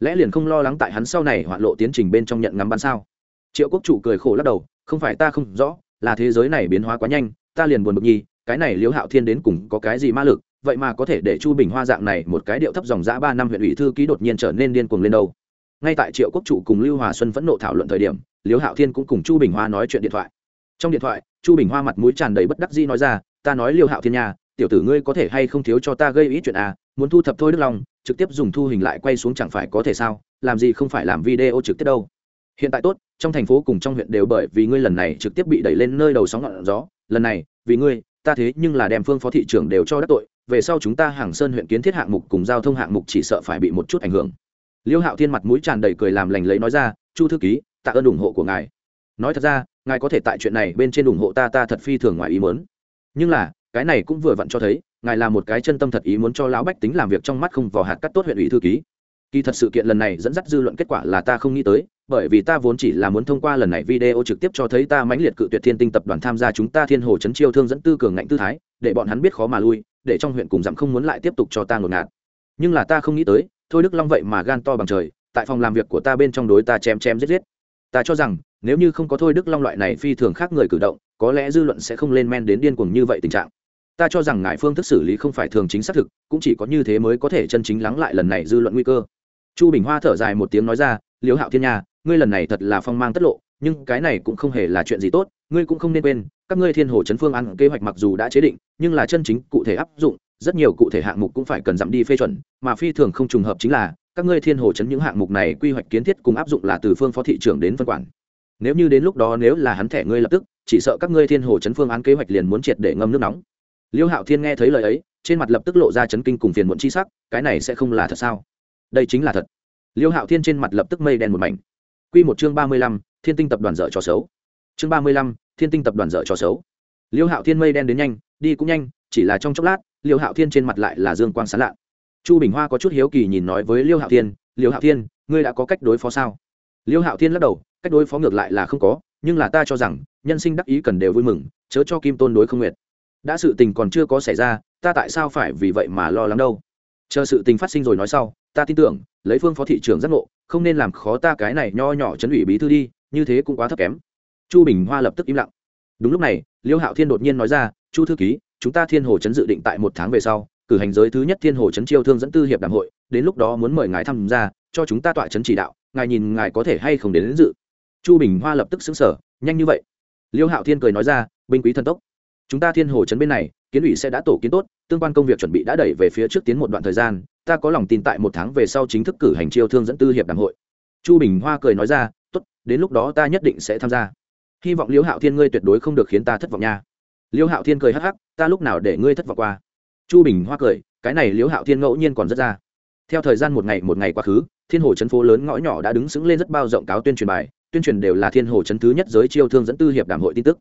lẽ liền không lo lắng tại hắn sau này hoạn lộ tiến trình bên trong nhận ngắm bắn sao? Triệu quốc chủ cười khổ lắc đầu, không phải ta không rõ là thế giới này biến hóa quá nhanh ta liền buồn bực nhi cái này liễu hạo thiên đến cùng có cái gì ma lực vậy mà có thể để chu bình hoa dạng này một cái điệu thấp dòng giã ba năm huyện ủy thư ký đột nhiên trở nên điên cuồng lên đâu. Ngay tại triệu quốc chủ cùng lưu hòa xuân phẫn nộ thảo luận thời điểm liễu hạo thiên cũng cùng chu bình hoa nói chuyện điện thoại. Trong điện thoại chu bình hoa mặt mũi tràn đầy bất đắc dĩ nói ra ta nói liêu hạo thiên nhà, tiểu tử ngươi có thể hay không thiếu cho ta gây ý chuyện à muốn thu thập thôi đức long trực tiếp dùng thu hình lại quay xuống chẳng phải có thể sao làm gì không phải làm video trực tiếp đâu. Hiện tại tốt trong thành phố cùng trong huyện đều bởi vì ngươi lần này trực tiếp bị đẩy lên nơi đầu sóng ngọn gió, lần này, vì ngươi, ta thế nhưng là đem phương phó thị trưởng đều cho đắc tội, về sau chúng ta hàng sơn huyện kiến thiết hạng mục cùng giao thông hạng mục chỉ sợ phải bị một chút ảnh hưởng. Liêu hạo thiên mặt mũi tràn đầy cười làm lành lấy nói ra, chu thư ký, tạ ơn ủng hộ của ngài. Nói thật ra, ngài có thể tại chuyện này bên trên ủng hộ ta ta thật phi thường ngoài ý muốn. Nhưng là, cái này cũng vừa vặn cho thấy, ngài là một cái chân tâm thật ý muốn cho lão bách tính làm việc trong mắt không vào hạt cắt tốt huyện ủy thư ký. Kỳ thật sự kiện lần này dẫn dắt dư luận kết quả là ta không nghĩ tới bởi vì ta vốn chỉ là muốn thông qua lần này video trực tiếp cho thấy ta mãnh liệt cự tuyệt thiên tinh tập đoàn tham gia chúng ta thiên hồ chấn chiêu thương dẫn tư cường ngạnh tư thái, để bọn hắn biết khó mà lui, để trong huyện cùng dặm không muốn lại tiếp tục cho ta ngột ngạt. Nhưng là ta không nghĩ tới, thôi đức long vậy mà gan to bằng trời, tại phòng làm việc của ta bên trong đối ta chém chém giết giết. Ta cho rằng, nếu như không có thôi đức long loại này phi thường khác người cử động, có lẽ dư luận sẽ không lên men đến điên cuồng như vậy tình trạng. Ta cho rằng ngài phương thức xử lý không phải thường chính xác thực, cũng chỉ có như thế mới có thể chân chính lắng lại lần này dư luận nguy cơ. Chu bình hoa thở dài một tiếng nói ra, liễu hạo thiên nhà ngươi lần này thật là phong mang tất lộ, nhưng cái này cũng không hề là chuyện gì tốt, ngươi cũng không nên quên, các ngươi thiên hồ chấn phương ăn kế hoạch mặc dù đã chế định, nhưng là chân chính cụ thể áp dụng, rất nhiều cụ thể hạng mục cũng phải cần dặm đi phê chuẩn, mà phi thường không trùng hợp chính là, các ngươi thiên hồ chấn những hạng mục này quy hoạch kiến thiết cùng áp dụng là từ phương phó thị trưởng đến phân quản. Nếu như đến lúc đó nếu là hắn thẻ ngươi lập tức, chỉ sợ các ngươi thiên hồ chấn phương án kế hoạch liền muốn triệt để ngâm nước nóng. Liêu hạo thiên nghe thấy lời ấy, trên mặt lập tức lộ ra chấn kinh cùng phiền muộn chi sắc, cái này sẽ không là thật sao? Đây chính là thật. Liêu hạo thiên trên mặt lập tức mây đen một mảnh. Quy một chương ba mươi lăm, thiên tinh tập đoàn dở trò xấu. Chương ba mươi lăm, thiên tinh tập đoàn dở trò xấu. Liêu hạo thiên mây đen đến nhanh, đi cũng nhanh, chỉ là trong chốc lát, liêu hạo thiên trên mặt lại là dương quang sáng lạ. Chu bình hoa có chút hiếu kỳ nhìn nói với liêu hạo thiên, liêu hạo thiên, ngươi đã có cách đối phó sao? Liêu hạo thiên lắc đầu, cách đối phó ngược lại là không có, nhưng là ta cho rằng, nhân sinh đắc ý cần đều vui mừng, chớ cho kim tôn đối không nguyện. Đã sự tình còn chưa có xảy ra, ta tại sao phải vì vậy mà lo lắng đâu? Chờ sự tình phát sinh rồi nói sau, ta tin tưởng lấy phương phó thị trưởng giác ngộ không nên làm khó ta cái này nho nhỏ chấn ủy bí thư đi như thế cũng quá thấp kém. Chu bình hoa lập tức im lặng. Đúng lúc này liêu hạo thiên đột nhiên nói ra chu thư ký chúng ta thiên hồ chấn dự định tại một tháng về sau cử hành giới thứ nhất thiên hồ chấn chiêu thương dẫn tư hiệp đàm hội đến lúc đó muốn mời ngài tham gia cho chúng ta tọa chấn chỉ đạo ngài nhìn ngài có thể hay không đến, đến dự. Chu bình hoa lập tức xứng sở nhanh như vậy. Liêu hạo thiên cười nói ra binh quý thần tốc chúng ta thiên hồ trấn bên này, kiến ủy sẽ đã tổ kiến tốt, tương quan công việc chuẩn bị đã đẩy về phía trước tiến một đoạn thời gian, ta có lòng tin tại một tháng về sau chính thức cử hành chiêu thương dẫn tư hiệp đàm hội. Chu bình hoa cười nói ra, tốt, đến lúc đó ta nhất định sẽ tham gia. Hy vọng liễu hạo thiên ngươi tuyệt đối không được khiến ta thất vọng nha. Liễu hạo thiên cười hắc hắc, ta lúc nào để ngươi thất vọng qua? Chu bình hoa cười, cái này liễu hạo thiên ngẫu nhiên còn rất ra. Theo thời gian một ngày một ngày quá khứ, thiên hồ chấn phố lớn ngõ nhỏ đã đứng sững lên rất bao rộng cáo tuyên truyền bài, tuyên truyền đều là thiên hồ chấn thứ nhất giới chiêu thương dẫn tư hiệp đàm hội tin tức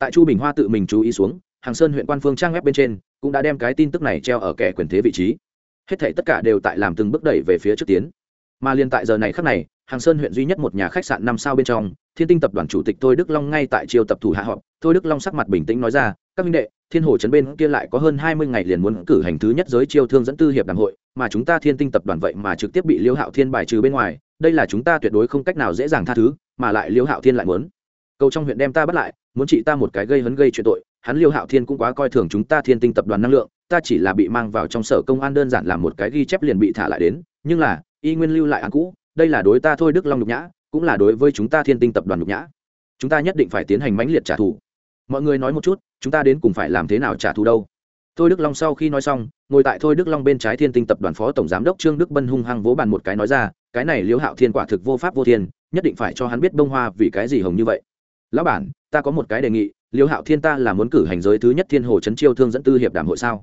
tại chu bình hoa tự mình chú ý xuống, hàng sơn huyện quan phương trang web bên trên cũng đã đem cái tin tức này treo ở kẻ quyền thế vị trí. Hết thể tất cả đều tại làm từng bước đẩy về phía trước tiến. Mà liên tại giờ này khắc này, hàng sơn huyện duy nhất một nhà khách sạn năm sao bên trong, thiên tinh tập đoàn chủ tịch thôi đức long ngay tại triều tập thủ hạ họp. Thôi đức long sắc mặt bình tĩnh nói ra, các minh đệ, thiên hồ trấn bên kia lại có hơn hai mươi ngày liền muốn cử hành thứ nhất giới chiêu thương dẫn tư hiệp đàm hội, mà chúng ta thiên tinh tập đoàn vậy mà trực tiếp bị liêu hạo thiên bài trừ bên ngoài, đây là chúng ta tuyệt đối không cách nào dễ dàng tha thứ, mà lại liêu hạo thiên lại muốn. Cầu trong huyện đem ta bắt lại muốn trị ta một cái gây hấn gây chuyện tội, hắn liêu hạo thiên cũng quá coi thường chúng ta thiên tinh tập đoàn năng lượng, ta chỉ là bị mang vào trong sở công an đơn giản làm một cái ghi chép liền bị thả lại đến, nhưng là, y nguyên lưu lại án cũ, đây là đối ta thôi đức long nhục nhã, cũng là đối với chúng ta thiên tinh tập đoàn nhục nhã. Chúng ta nhất định phải tiến hành mãnh liệt trả thù. Mọi người nói một chút, chúng ta đến cùng phải làm thế nào trả thù đâu? Thôi đức long sau khi nói xong, ngồi tại thôi đức long bên trái thiên tinh tập đoàn phó tổng giám đốc trương đức bân hung hăng vỗ bàn một cái nói ra, cái này liễu hạo thiên quả thực vô pháp vô thiên, nhất định phải cho hắn biết bông hoa vì cái gì hồng như vậy. Lão bản ta có một cái đề nghị liễu hạo thiên ta là muốn cử hành giới thứ nhất thiên hồ trấn chiêu thương dẫn tư hiệp đàm hội sao?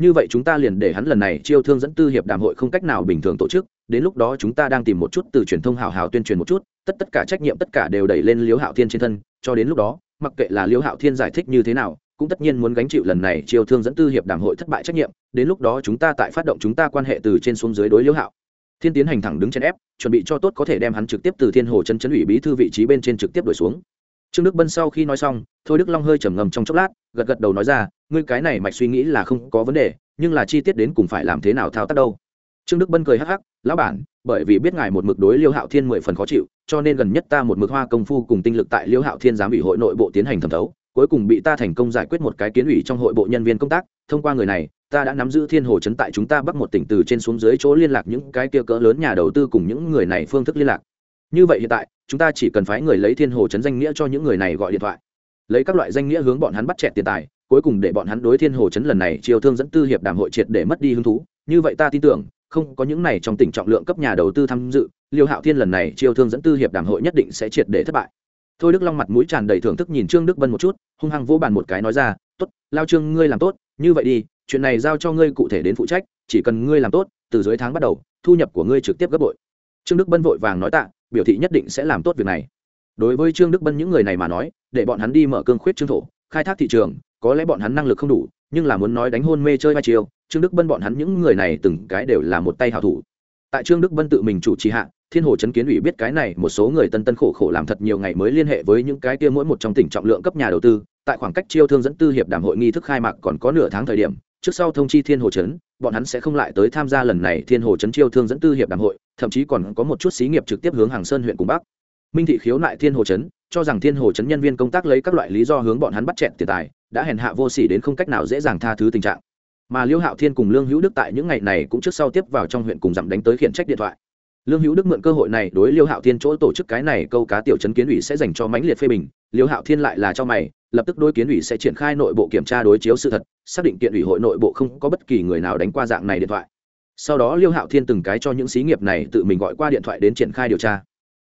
Như vậy chúng ta liền để hắn lần này chiêu thương dẫn tư hiệp đàm hội không cách nào bình thường tổ chức, đến lúc đó chúng ta đang tìm một chút từ truyền thông hào hào tuyên truyền một chút, tất tất cả trách nhiệm tất cả đều đẩy lên liễu hạo thiên trên thân, cho đến lúc đó, mặc kệ là liễu hạo thiên giải thích như thế nào, cũng tất nhiên muốn gánh chịu lần này chiêu thương dẫn tư hiệp đàm hội thất bại trách nhiệm, đến lúc đó chúng ta tại phát động chúng ta quan hệ từ trên xuống dưới đối liễu hạo thiên tiến hành thẳng đứng trên ép, chuẩn bị cho tốt có thể đem hắn trực tiếp từ thiên hồ chân chấn ủy bí thư vị trí bên trên trực tiếp đổi xuống trương đức bân sau khi nói xong, thôi đức long hơi trầm ngầm trong chốc lát, gật gật đầu nói ra, ngươi cái này mạch suy nghĩ là không có vấn đề, nhưng là chi tiết đến cùng phải làm thế nào thao tác đâu? Trương đức bân cười hắc hắc, lão bản, bởi vì biết ngài một mực đối liêu hạo thiên mười phần khó chịu, cho nên gần nhất ta một mực hoa công phu cùng tinh lực tại liêu hạo thiên giám ủy hội nội bộ tiến hành thẩm thấu, cuối cùng bị ta thành công giải quyết một cái kiến ủy trong hội bộ nhân viên công tác, thông qua người này, ta đã nắm giữ thiên hồ chấn tại chúng ta bắc một tỉnh từ trên xuống dưới chỗ liên lạc những cái kia cỡ lớn nhà đầu tư cùng những người này phương thức liên lạc như vậy hiện tại, chúng ta chỉ cần phái người lấy thiên hồ chấn danh nghĩa cho những người này gọi điện thoại. Lấy các loại danh nghĩa hướng bọn hắn bắt chẹt tiền tài, cuối cùng để bọn hắn đối thiên hồ chấn lần này chiêu thương dẫn tư hiệp đàm hội triệt để mất đi hứng thú. Như vậy ta tin tưởng, không có những này trong tỉnh trọng lượng cấp nhà đầu tư tham dự, liêu hạo thiên lần này chiêu thương dẫn tư hiệp đàm hội nhất định sẽ triệt để thất bại. Thôi đức long mặt mũi tràn đầy thưởng thức nhìn trương đức vân một chút, hung hăng vô bàn một cái nói ra t ố t lao trương, ngươi làm tốt, như vậy đi, chuyện này giao cho ngươi cụ thể đến phụ trách, chỉ cần ngươi làm tốt, từ dưới tháng bắt đầu, thu nhập của ngươi trực tiếp gấp bội. Trương đức bân vội vàng nói tạ biểu thị nhất định sẽ làm tốt việc này. Đối với trương đức bân những người này mà nói, để bọn hắn đi mở cương khuyết trương thổ, khai thác thị trường, có lẽ bọn hắn năng lực không đủ, nhưng là muốn nói đánh hôn mê chơi ba chiều trương đức bân bọn hắn những người này từng cái đều là một tay hảo thủ. Tại trương đức bân tự mình chủ trì hạ, thiên hồ chấn kiến ủy biết cái này một số người tân tân khổ khổ làm thật nhiều ngày mới liên hệ với những cái kia mỗi một trong tỉnh trọng lượng cấp nhà đầu tư, tại khoảng cách chiêu thương dẫn tư hiệp đàm hội nghi thức khai mạc còn có nửa tháng thời điểm trước sau thông chi thiên hồ chấn, bọn hắn sẽ không lại tới tham gia lần này thiên hồ chấn chiêu thương dẫn tư hiệp đàm hội, thậm chí còn có một chút xí nghiệp trực tiếp hướng hàng sơn huyện cùng bắc. Minh thị khiếu nại thiên hồ chấn, cho rằng thiên hồ chấn nhân viên công tác lấy các loại lý do hướng bọn hắn bắt chẹn tiền tài, đã hèn hạ vô sỉ đến không cách nào dễ dàng tha thứ tình trạng. Mà liêu hạo thiên cùng lương hữu đức tại những ngày này cũng trước sau tiếp vào trong huyện cùng dặm đánh tới khiển trách điện thoại. Lương hữu đức mượn cơ hội này đối liêu hạo thiên chỗ tổ chức cái này câu cá tiểu chấn kiến ủy sẽ dành cho mãnh liệt phê bình, liêu hạo thiên lại là cho mày lập tức đối kiến ủy sẽ triển khai nội bộ kiểm tra đối chiếu sự thật, xác định kiện ủy hội nội bộ không có bất kỳ người nào đánh qua dạng này điện thoại. Sau đó liêu hạo thiên từng cái cho những xí nghiệp này tự mình gọi qua điện thoại đến triển khai điều tra.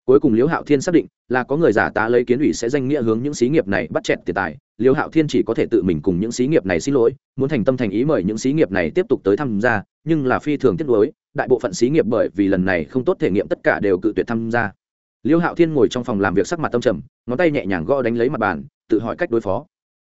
Cuối cùng liêu hạo thiên xác định là có người giả tá lấy kiến ủy sẽ danh nghĩa hướng những xí nghiệp này bắt chẹt tiền tài. Liêu hạo thiên chỉ có thể tự mình cùng những xí nghiệp này xin lỗi, muốn thành tâm thành ý mời những xí nghiệp này tiếp tục tới tham gia, nhưng là phi thường tiếc nuối, đại bộ phận xí nghiệp bởi vì lần này không tốt thể nghiệm tất cả đều cự tuyệt tham gia. Liêu hạo thiên ngồi trong phòng làm việc sắc mặt tâm trầm, ngón tay nhẹ nhàng gõ đánh lấy mặt bàn tự hỏi cách đối phó.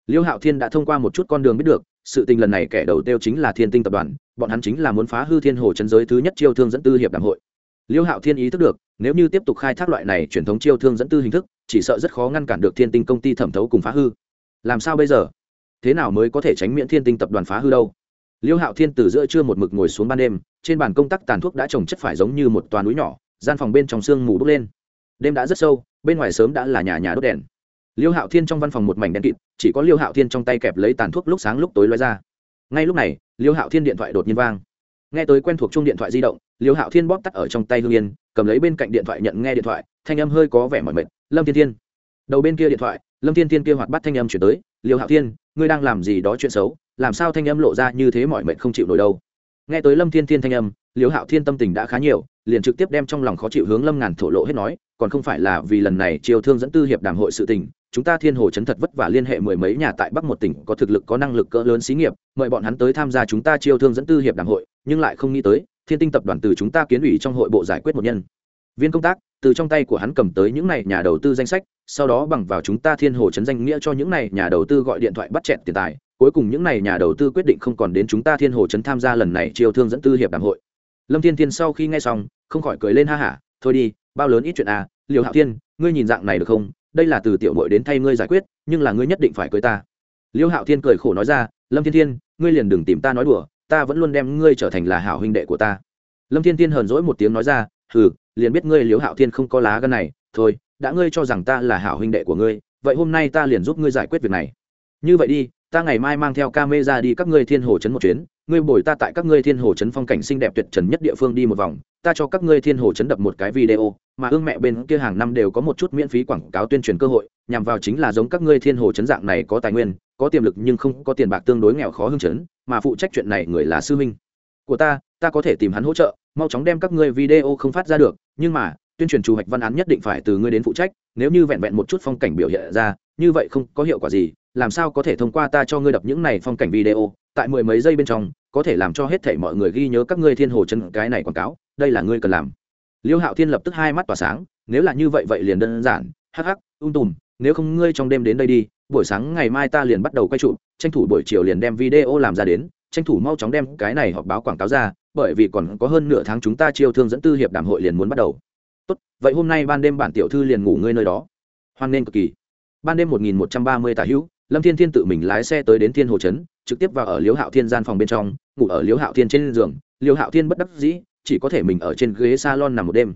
Liêu hạo thiên đã thông qua một chút con đường biết được, sự tình lần này kẻ đầu tiêu chính là thiên tinh tập đoàn, bọn hắn chính là muốn phá hư thiên hồ chân giới thứ nhất chiêu thương dẫn tư hiệp đàm hội. Liêu hạo thiên ý thức được, nếu như tiếp tục khai thác loại này truyền thống chiêu thương dẫn tư hình thức, chỉ sợ rất khó ngăn cản được thiên tinh công ty thẩm thấu cùng phá hư. Làm sao bây giờ? Thế nào mới có thể tránh miễn thiên tinh tập đoàn phá hư đâu? Liêu hạo thiên từ giữa trưa một mực ngồi xuống ban đêm, trên bàn công tác tàn thuốc đã trồng chất phải giống như một toàn núi nhỏ, gian phòng bên trong sương mù bốc lên. Đêm đã rất sâu, bên ngoài sớm đã là nhà nhà đốt đèn liêu hạo thiên trong văn phòng một mảnh đen kịt, chỉ có liêu hạo thiên trong tay kẹp lấy tàn thuốc lúc sáng lúc tối loay ra. Ngay lúc này, liêu hạo thiên điện thoại đột nhiên vang. Nghe tới quen thuộc chung điện thoại di động, liêu hạo thiên bóp tắt ở trong tay hương yên, cầm lấy bên cạnh điện thoại nhận nghe điện thoại, thanh âm hơi có vẻ mỏi mệt, lâm thiên thiên. Đầu bên kia điện thoại, lâm thiên thiên kia hoạt bắt thanh âm chuyển tới, liêu hạo thiên, ngươi đang làm gì đó chuyện xấu, làm sao thanh âm lộ ra như thế mỏi mệt không chịu nổi đâu? Nghe tới lâm thiên thiên thanh âm, Liêu hạo thiên tâm tình đã khá nhiều, liền trực tiếp đem trong lòng khó chịu hướng lâm ngàn thổ lộ hết nói, còn không phải là vì lần này chiêu thương dẫn tư hiệp đàm hội sự tình chúng ta thiên hồ chấn thật vất vả liên hệ mười mấy nhà tại bắc một tỉnh có thực lực có năng lực cỡ lớn xí nghiệp, mời bọn hắn tới tham gia chúng ta chiêu thương dẫn tư hiệp đàm hội, nhưng lại không nghĩ tới, thiên tinh tập đoàn từ chúng ta kiến ủy trong hội bộ giải quyết một nhân. Viên công tác, từ trong tay của hắn cầm tới những này nhà đầu tư danh sách, sau đó bằng vào chúng ta thiên hồ chấn danh nghĩa cho những này nhà đầu tư gọi điện thoại bắt chẹt tiền tài, cuối cùng những này nhà đầu tư quyết định không còn đến chúng ta thiên hồ chấn tham gia lần này chiêu thương dẫn tư hiệp đàm hội. Lâm thiên thiên sau khi nghe xong, không khỏi cười lên ha hả, thôi đi, bao lớn ít chuyện à liều hạo thiên, ngươi nhìn dạng này được không? Đây là từ tiểu mội đến thay ngươi giải quyết, nhưng là ngươi nhất định phải cưới ta. Liêu hạo thiên cười khổ nói ra, lâm thiên thiên, ngươi liền đừng tìm ta nói đùa, ta vẫn luôn đem ngươi trở thành là hảo huynh đệ của ta. Lâm thiên thiên hờn dỗi một tiếng nói ra, hừ, liền biết ngươi liêu hạo thiên không có lá gân này, thôi, đã ngươi cho rằng ta là hảo huynh đệ của ngươi, vậy hôm nay ta liền giúp ngươi giải quyết việc này. Như vậy đi, ta ngày mai mang theo ca mê ra đi các ngươi thiên hồ trấn một chuyến ngươi bồi ta tại các ngươi thiên hồ trấn phong cảnh xinh đẹp tuyệt trần nhất địa phương đi một vòng, ta cho các ngươi thiên hồ trấn đập một cái video, mà ương mẹ bên kia hàng năm đều có một chút miễn phí quảng cáo tuyên truyền cơ hội, nhằm vào chính là giống các ngươi thiên hồ trấn dạng này có tài nguyên, có tiềm lực nhưng không có tiền bạc tương đối nghèo khó hương trấn mà phụ trách chuyện này người là sư huynh của ta ta có thể tìm hắn hỗ trợ, mau chóng đem các ngươi video không phát ra được, nhưng mà, tuyên truyền chủ hoạch văn án nhất định phải từ ngươi đến phụ trách, nếu như vẹn vẹn một chút phong cảnh biểu hiện ra, như vậy không có hiệu quả gì, làm sao có thể thông qua ta cho ngươi đập những này phong cảnh video, tại mười mấy giây bên trong có thể làm cho hết thảy mọi người ghi nhớ các ngươi thiên hồ chân cái này quảng cáo, đây là ngươi cần làm. Liêu hạo thiên lập tức hai mắt tỏa sáng, nếu là như vậy vậy liền đơn giản, hắc hắc ung tùm, nếu không ngươi trong đêm đến đây đi, buổi sáng ngày mai ta liền bắt đầu quay trụ tranh thủ buổi chiều liền đem video làm ra đến, tranh thủ mau chóng đem cái này họp báo quảng cáo ra, bởi vì còn có hơn nửa tháng chúng ta chiêu thương dẫn tư hiệp đàm hội liền muốn bắt đầu. Tốt, vậy hôm nay ban đêm bản tiểu thư liền ngủ ngươi nơi đó. Hoan nên cực kỳ. Ban đêm một nghìn một trăm ba mươi tả hữu lâm thiên thiên tự mình lái xe tới đến thiên hồ trấn, trực tiếp vào ở liễu hạo thiên gian phòng bên trong, ngủ ở liễu hạo thiên trên giường. Liễu hạo thiên bất đắc dĩ, chỉ có thể mình ở trên ghế salon nằm một đêm.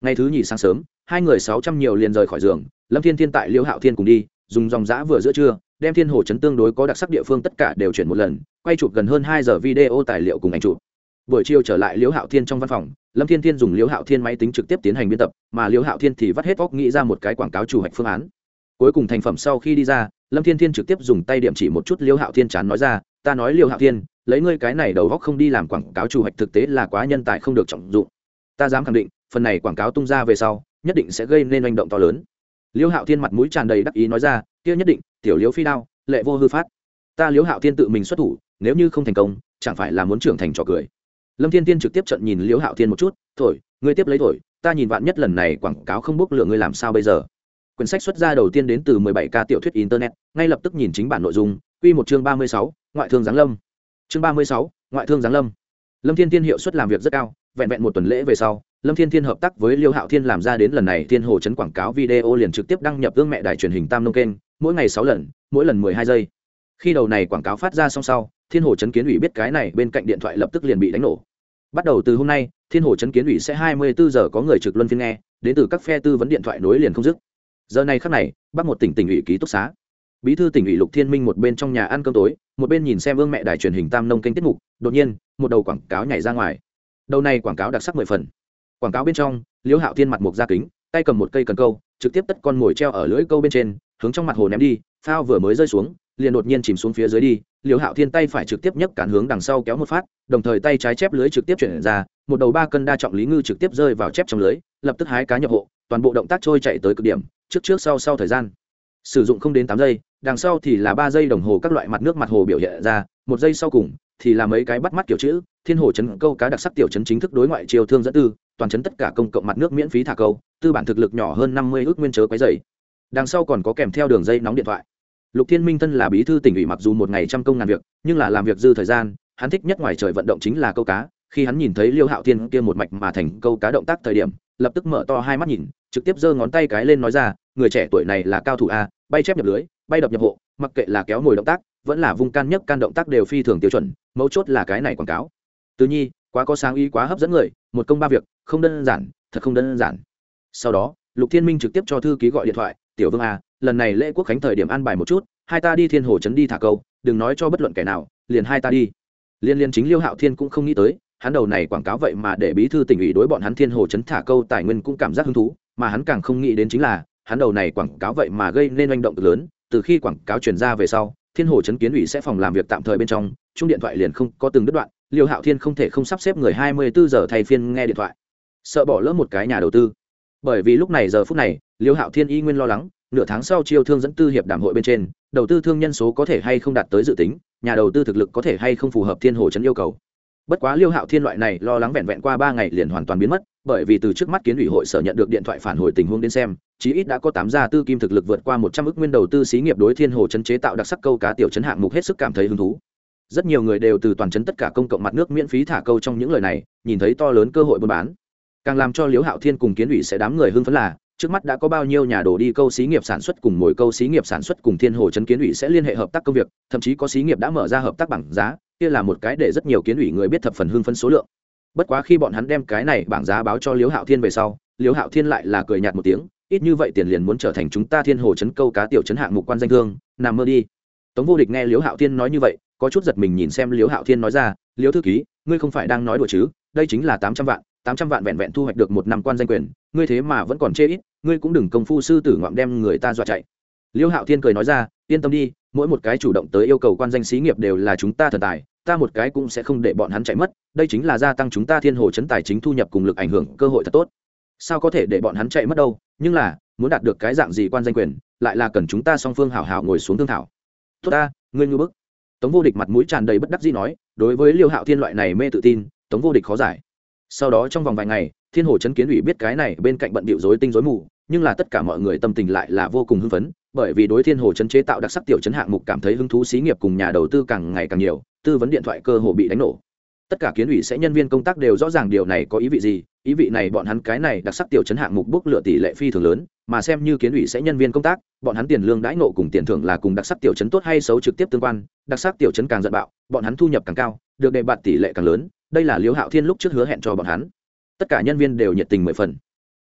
Ngày thứ nhì sáng sớm, hai người sáu trăm nhiều liền rời khỏi giường. Lâm thiên thiên tại liễu hạo thiên cùng đi, dùng dòng giã vừa giữa trưa, đem thiên hồ chấn tương đối có đặc sắc địa phương tất cả đều chuyển một lần, quay chụp gần hơn hai giờ video tài liệu cùng ảnh chụp. Buổi chiều trở lại liễu hạo thiên trong văn phòng, lâm thiên thiên dùng liễu hạo thiên máy tính trực tiếp tiến hành biên tập, mà liễu hạo thiên thì vắt hết óc nghĩ ra một cái quảng cáo chủ hạch phương án. Cuối cùng thành phẩm sau khi đi ra lâm thiên thiên trực tiếp dùng tay điểm chỉ một chút liêu hạo thiên chán nói ra, ta nói liêu hạo thiên, lấy ngươi cái này đầu góc không đi làm quảng cáo chủ hoạch thực tế là quá nhân tài không được trọng dụng. Ta dám khẳng định, phần này quảng cáo tung ra về sau, nhất định sẽ gây nên hành động to lớn. Liêu hạo thiên mặt mũi tràn đầy đắc ý nói ra, kia nhất định, tiểu liêu phi đao, lệ vô hư phát. Ta liêu hạo thiên tự mình xuất thủ, nếu như không thành công, chẳng phải là muốn trưởng thành trò cười. Lâm thiên tiên trực tiếp trận nhìn liêu hạo thiên một chút, thổi, ngươi tiếp lấy thổi, ta nhìn vạn nhất lần này quảng cáo không bốc lượng ngươi làm sao bây giờ? Quyển sách xuất ra đầu tiên đến từ 17 ca tiểu thuyết internet ngay lập tức nhìn chính bản nội dung. Quy một chương 36, ngoại thương giáng lâm. Chương 36, ngoại thương giáng lâm. Lâm thiên Thiên hiệu suất làm việc rất cao vẹn vẹn một tuần lễ về sau lâm thiên thiên hợp tác với liêu hạo thiên làm ra đến lần này thiên hồ Trấn quảng cáo video liền trực tiếp đăng nhập ương mẹ đài truyền hình tam nông kênh mỗi ngày sáu lần mỗi lần mười hai giây. Khi đầu này quảng cáo phát ra xong sau thiên hồ Trấn kiến ủy biết cái này bên cạnh điện thoại lập tức liền bị đánh nổ. Bắt đầu từ hôm nay thiên hồ Trấn kiến ủy sẽ hai mươi bốn giờ có người trực luân phiên nghe đến từ các phe tư vấn điện thoại nối liền không dứt giờ này khắc này bắt một tỉnh tỉnh ủy ký túc xá. Bí thư tỉnh ủy lục thiên minh một bên trong nhà ăn cơm tối, một bên nhìn xem ương mẹ đài truyền hình tam nông kênh tiết mục, đột nhiên, một đầu quảng cáo nhảy ra ngoài. Đầu này quảng cáo đặc sắc mười phần. Quảng cáo bên trong, liễu hạo thiên mặt mục da kính, tay cầm một cây cần câu, trực tiếp tất con mồi treo ở lưỡi câu bên trên, hướng trong mặt hồ ném đi, phao vừa mới rơi xuống, liền đột nhiên chìm xuống phía dưới đi, liễu hạo thiên tay phải trực tiếp nhấc cản hướng đằng sau kéo một phát, đồng thời tay trái chép lưới trực tiếp chuyển ra, một đầu ba cân đa trọng lý ngư trực tiếp rơi vào chép trong lưới, lập tức hái cá nhập hộ, toàn bộ động tác trôi chạy tới cực điểm trước trước sau sau thời gian. Sử dụng không đến tám giây, đằng sau thì là ba giây đồng hồ các loại mặt nước mặt hồ biểu hiện ra, một giây sau cùng thì là mấy cái bắt mắt kiểu chữ, thiên hồ chấn câu cá đặc sắc tiểu chấn chính thức đối ngoại chiều thương dẫn tư, toàn chấn tất cả công cộng mặt nước miễn phí thả câu, tư bản thực lực nhỏ hơn năm mươi ước nguyên chớ quấy dày đằng sau còn có kèm theo đường dây nóng điện thoại. Lục thiên minh thân là bí thư tỉnh ủy mặc dù một ngày trăm công ngàn việc, nhưng là làm việc dư thời gian, hắn thích nhất ngoài trời vận động chính là câu cá, khi hắn nhìn thấy liêu hạo thiên kia một mạch mà thành câu cá động tác thời điểm, lập tức mở to hai mắt nhìn trực tiếp giơ ngón tay cái lên nói ra, người trẻ tuổi này là cao thủ a, bay chép nhập lưới, bay đập nhập hộ, mặc kệ là kéo ngồi động tác, vẫn là vung can nhất can động tác đều phi thường tiêu chuẩn, mấu chốt là cái này quảng cáo. Từ nhi, quá có sáng ý, quá hấp dẫn người, một công ba việc, không đơn giản, thật không đơn giản. Sau đó, lục thiên minh trực tiếp cho thư ký gọi điện thoại, tiểu vương a, lần này lễ quốc khánh thời điểm an bài một chút, hai ta đi thiên hồ trấn đi thả câu, đừng nói cho bất luận kẻ nào, liền hai ta đi. Liên liên chính liêu hạo thiên cũng không nghĩ tới, hắn đầu này quảng cáo vậy mà để bí thư tỉnh ủy đối bọn hắn thiên hồ trấn thả câu tài nguyên cũng cảm giác hứng thú mà hắn càng không nghĩ đến chính là, hắn đầu này quảng cáo vậy mà gây nên manh động lớn, từ khi quảng cáo truyền ra về sau, thiên hồ chấn kiến ủy sẽ phòng làm việc tạm thời bên trong, chung điện thoại liền không có từng đứt đoạn, liêu hạo thiên không thể không sắp xếp người hai mươi bốn giờ thay phiên nghe điện thoại. Sợ bỏ lỡ một cái nhà đầu tư. Bởi vì lúc này giờ phút này, liêu hạo thiên y nguyên lo lắng, nửa tháng sau chiêu thương dẫn tư hiệp đàm hội bên trên, đầu tư thương nhân số có thể hay không đạt tới dự tính, nhà đầu tư thực lực có thể hay không phù hợp thiên hồ chấn yêu cầu bất quá liêu hạo thiên loại này lo lắng vẹn vẹn qua ba ngày liền hoàn toàn biến mất, bởi vì từ trước mắt kiến ủy hội sở nhận được điện thoại phản hồi tình huống đến xem, chí ít đã có tám gia tư kim thực lực vượt qua một trăm ước nguyên đầu tư xí nghiệp đối thiên hồ chấn chế tạo đặc sắc câu cá tiểu chấn hạng mục hết sức cảm thấy hứng thú. Rất nhiều người đều từ toàn chấn tất cả công cộng mặt nước miễn phí thả câu trong những lời này, nhìn thấy to lớn cơ hội buôn bán. Càng làm cho liễu hạo thiên cùng kiến ủy sẽ đám người hưng phấn là, trước mắt đã có bao nhiêu nhà đồ đi câu xí nghiệp sản xuất cùng mỗi câu xí nghiệp sản xuất cùng thiên hồ chấn kiến ủy sẽ liên hệ hợp tác công việc, thậm chí có xí nghiệp đã mở ra hợp tác bảng giá kia là một cái để rất nhiều kiến ủy người biết thập phần hưng phấn số lượng. Bất quá khi bọn hắn đem cái này bảng giá báo cho liễu hạo thiên về sau, liễu hạo thiên lại là cười nhạt một tiếng, ít như vậy tiền liền muốn trở thành chúng ta thiên hồ chấn câu cá tiểu chấn hạng mục quan danh thương, nằm mơ đi. Tống vô địch nghe liễu hạo thiên nói như vậy, có chút giật mình nhìn xem liễu hạo thiên nói ra, liễu thư ký, ngươi không phải đang nói đùa chứ? Đây chính là tám trăm vạn, tám trăm vạn vẹn vẹn thu hoạch được một năm quan danh quyền, ngươi thế mà vẫn còn chê ít, ngươi cũng đừng công phu sư tử ngoạm đem người ta dọa chạy. Liễu hạo thiên cười nói ra, yên tâm đi mỗi một cái chủ động tới yêu cầu quan danh xí nghiệp đều là chúng ta thần tài, ta một cái cũng sẽ không để bọn hắn chạy mất, đây chính là gia tăng chúng ta thiên hồ chấn tài chính thu nhập cùng lực ảnh hưởng cơ hội thật tốt. Sao có thể để bọn hắn chạy mất đâu, nhưng là, muốn đạt được cái dạng gì quan danh quyền, lại là cần chúng ta song phương hảo hảo ngồi xuống thương thảo. Tốt ta, ngươi ngư bức. Tống vô địch mặt mũi tràn đầy bất đắc dĩ nói, đối với liêu hạo thiên loại này mê tự tin, tống vô địch khó giải. Sau đó trong vòng vài ngày, thiên hồ chấn kiến ủy biết cái này bên cạnh bận bịu rối tinh rối mù, nhưng là tất cả mọi người tâm tình lại là vô cùng hưng phấn bởi vì đối thiên hồ chấn chế tạo đặc sắc tiểu chấn hạng mục cảm thấy hứng thú xí nghiệp cùng nhà đầu tư càng ngày càng nhiều, tư vấn điện thoại cơ hồ bị đánh nổ. Tất cả kiến ủy sẽ nhân viên công tác đều rõ ràng điều này có ý vị gì, ý vị này bọn hắn cái này đặc sắc tiểu chấn hạng mục bốc lựa tỷ lệ phi thường lớn, mà xem như kiến ủy sẽ nhân viên công tác, bọn hắn tiền lương đãi nộ cùng tiền thưởng là cùng đặc sắc tiểu chấn tốt hay xấu trực tiếp tương quan, đặc sắc tiểu chấn càng giận bạo, bọn hắn thu nhập càng cao, được đề bạt tỷ lệ càng lớn, đây là liễu hạo thiên lúc trước hứa hẹn cho bọn hắn. Tất cả nhân viên đều nhiệt tình mười phần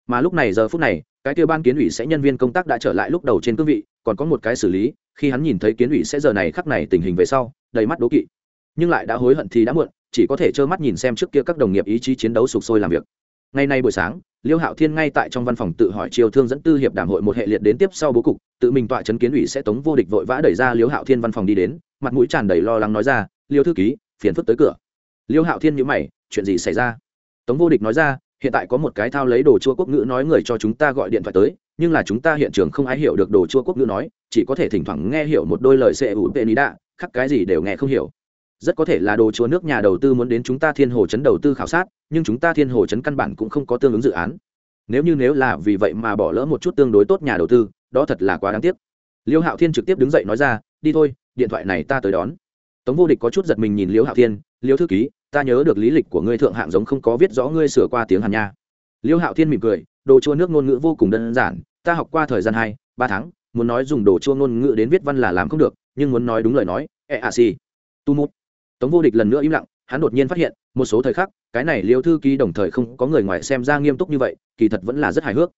mà lúc này giờ phút này, cái tiêu ban kiến ủy sẽ nhân viên công tác đã trở lại lúc đầu trên cương vị, còn có một cái xử lý, khi hắn nhìn thấy kiến ủy sẽ giờ này khắc này tình hình về sau, đầy mắt đố kỵ. Nhưng lại đã hối hận thì đã muộn, chỉ có thể trơ mắt nhìn xem trước kia các đồng nghiệp ý chí chiến đấu sục sôi làm việc. Ngày nay buổi sáng, liêu hạo thiên ngay tại trong văn phòng tự hỏi chiều thương dẫn tư hiệp đàm hội một hệ liệt đến tiếp sau bố cục, tự mình tọa chấn kiến ủy sẽ tống vô địch vội vã đẩy ra liêu hạo thiên văn phòng đi đến, mặt mũi tràn đầy lo lắng nói ra, liêu thư ký, phiền phức tới cửa. Liêu hạo thiên nhữ mày, chuyện gì xảy ra? Tống vô địch nói ra hiện tại có một cái thao lấy đồ chua quốc ngữ nói người cho chúng ta gọi điện thoại tới, nhưng là chúng ta hiện trường không ai hiểu được đồ chua quốc ngữ nói, chỉ có thể thỉnh thoảng nghe hiểu một đôi lời xệ ủ tệ lý đạ, khắc cái gì đều nghe không hiểu. Rất có thể là đồ chua nước nhà đầu tư muốn đến chúng ta thiên hồ chấn đầu tư khảo sát, nhưng chúng ta thiên hồ chấn căn bản cũng không có tương ứng dự án. Nếu như nếu là vì vậy mà bỏ lỡ một chút tương đối tốt nhà đầu tư, đó thật là quá đáng tiếc. Liêu hạo thiên trực tiếp đứng dậy nói ra, đi thôi, điện thoại này ta tới đón. Tống vô địch có chút giật mình nhìn liêu hạo thiên, liêu thư ký ta nhớ được lý lịch của ngươi thượng hạng giống không có viết rõ ngươi sửa qua tiếng hàn nha. Liêu hạo thiên mỉm cười, đồ chua nước ngôn ngữ vô cùng đơn giản, ta học qua thời gian hai, ba tháng, muốn nói dùng đồ chua ngôn ngữ đến viết văn là làm không được, nhưng muốn nói đúng lời nói e a si. Tu mút tống vô địch lần nữa im lặng, hắn đột nhiên phát hiện, một số thời khắc, cái này liêu thư ký đồng thời không có người ngoài xem ra nghiêm túc như vậy, kỳ thật vẫn là rất hài hước.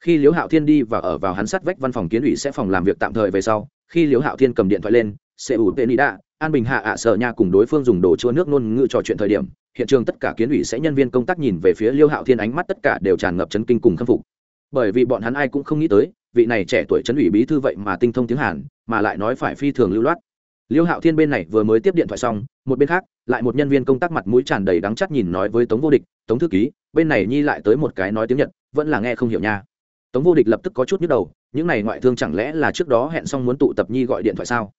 Khi liễu hạo thiên đi và ở vào hắn sát vách văn phòng kiến ủy sẽ phòng làm việc tạm thời về sau, khi liễu hạo thiên cầm điện thoại lên, sẽ ủ tên ý đạ an bình hạ ạ sợ nha cùng đối phương dùng đồ chua nước nôn ngự trò chuyện thời điểm, hiện trường tất cả kiến ủy sẽ nhân viên công tác nhìn về phía liêu hạo thiên ánh mắt tất cả đều tràn ngập chấn kinh cùng khâm phục. Bởi vì bọn hắn ai cũng không nghĩ tới, vị này trẻ tuổi chấn ủy bí thư vậy mà tinh thông tiếng hàn, mà lại nói phải phi thường lưu loát. Liêu hạo thiên bên này vừa mới tiếp điện thoại xong, một bên khác, lại một nhân viên công tác mặt mũi tràn đầy đắng chắt nhìn nói với tống vô địch, tống thư ký, bên này nhi lại tới một cái nói tiếng nhật, vẫn là nghe không hiểu nha. Tống vô địch lập tức có chút nhức đầu, những này ngoại thương chẳng lẽ là trước đó hẹn xong muốn tụ tập nhi gọi điện thoại sao?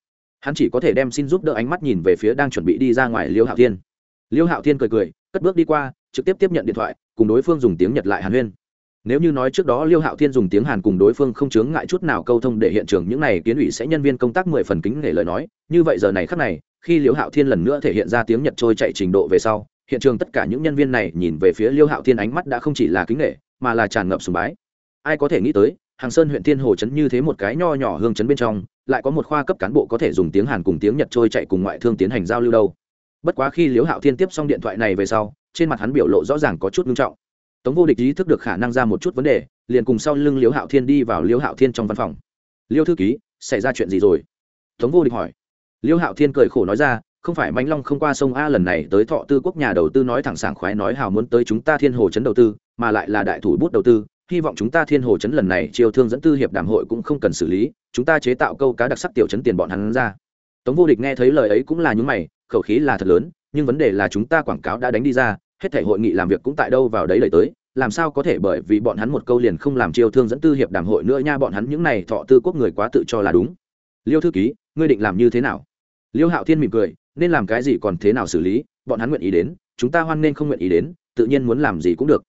Hắn chỉ có thể đem xin giúp đỡ ánh mắt nhìn về phía đang chuẩn bị đi ra ngoài liêu hạo thiên. Liêu hạo thiên cười cười, cất bước đi qua, trực tiếp tiếp nhận điện thoại, cùng đối phương dùng tiếng nhật lại hàn huyên. Nếu như nói trước đó liêu hạo thiên dùng tiếng hàn cùng đối phương không chướng ngại chút nào câu thông để hiện trường những này kiến ủy sẽ nhân viên công tác mười phần kính để lời nói, như vậy giờ này khắc này, khi liêu hạo thiên lần nữa thể hiện ra tiếng nhật trôi chạy trình độ về sau, hiện trường tất cả những nhân viên này nhìn về phía liêu hạo thiên ánh mắt đã không chỉ là kính nghệ mà là tràn ngập sùng bái. Ai có thể nghĩ tới, hàng sơn huyện thiên hồ chấn như thế một cái nho nhỏ hương chấn bên trong lại có một khoa cấp cán bộ có thể dùng tiếng hàn cùng tiếng nhật trôi chạy cùng ngoại thương tiến hành giao lưu đâu. Bất quá khi liễu hạo thiên tiếp xong điện thoại này về sau, trên mặt hắn biểu lộ rõ ràng có chút nghiêm trọng. Tống vô địch ý thức được khả năng ra một chút vấn đề, liền cùng sau lưng liễu hạo thiên đi vào liễu hạo thiên trong văn phòng. Liêu thư ký, xảy ra chuyện gì rồi? Tống vô địch hỏi. Liễu hạo thiên cười khổ nói ra, không phải mãnh long không qua sông a lần này tới thọ tư quốc nhà đầu tư nói thẳng sảng khoái nói hào muốn tới chúng ta thiên hồ trấn đầu tư, mà lại là đại thủ bút đầu tư hy vọng chúng ta thiên hồ chấn lần này chiêu thương dẫn tư hiệp đàm hội cũng không cần xử lý, chúng ta chế tạo câu cá đặc sắc tiểu chấn tiền bọn hắn ra. Tống vô địch nghe thấy lời ấy cũng là những mày, khẩu khí là thật lớn, nhưng vấn đề là chúng ta quảng cáo đã đánh đi ra, hết thể hội nghị làm việc cũng tại đâu vào đấy lời tới, làm sao có thể bởi vì bọn hắn một câu liền không làm chiêu thương dẫn tư hiệp đàm hội nữa nha bọn hắn những này thọ tư quốc người quá tự cho là đúng. Liêu thư ký, ngươi định làm như thế nào? Liêu hạo thiên mỉm cười, nên làm cái gì còn thế nào xử lý, bọn hắn nguyện ý đến, chúng ta hoan nên không nguyện ý đến, tự nhiên muốn làm gì cũng được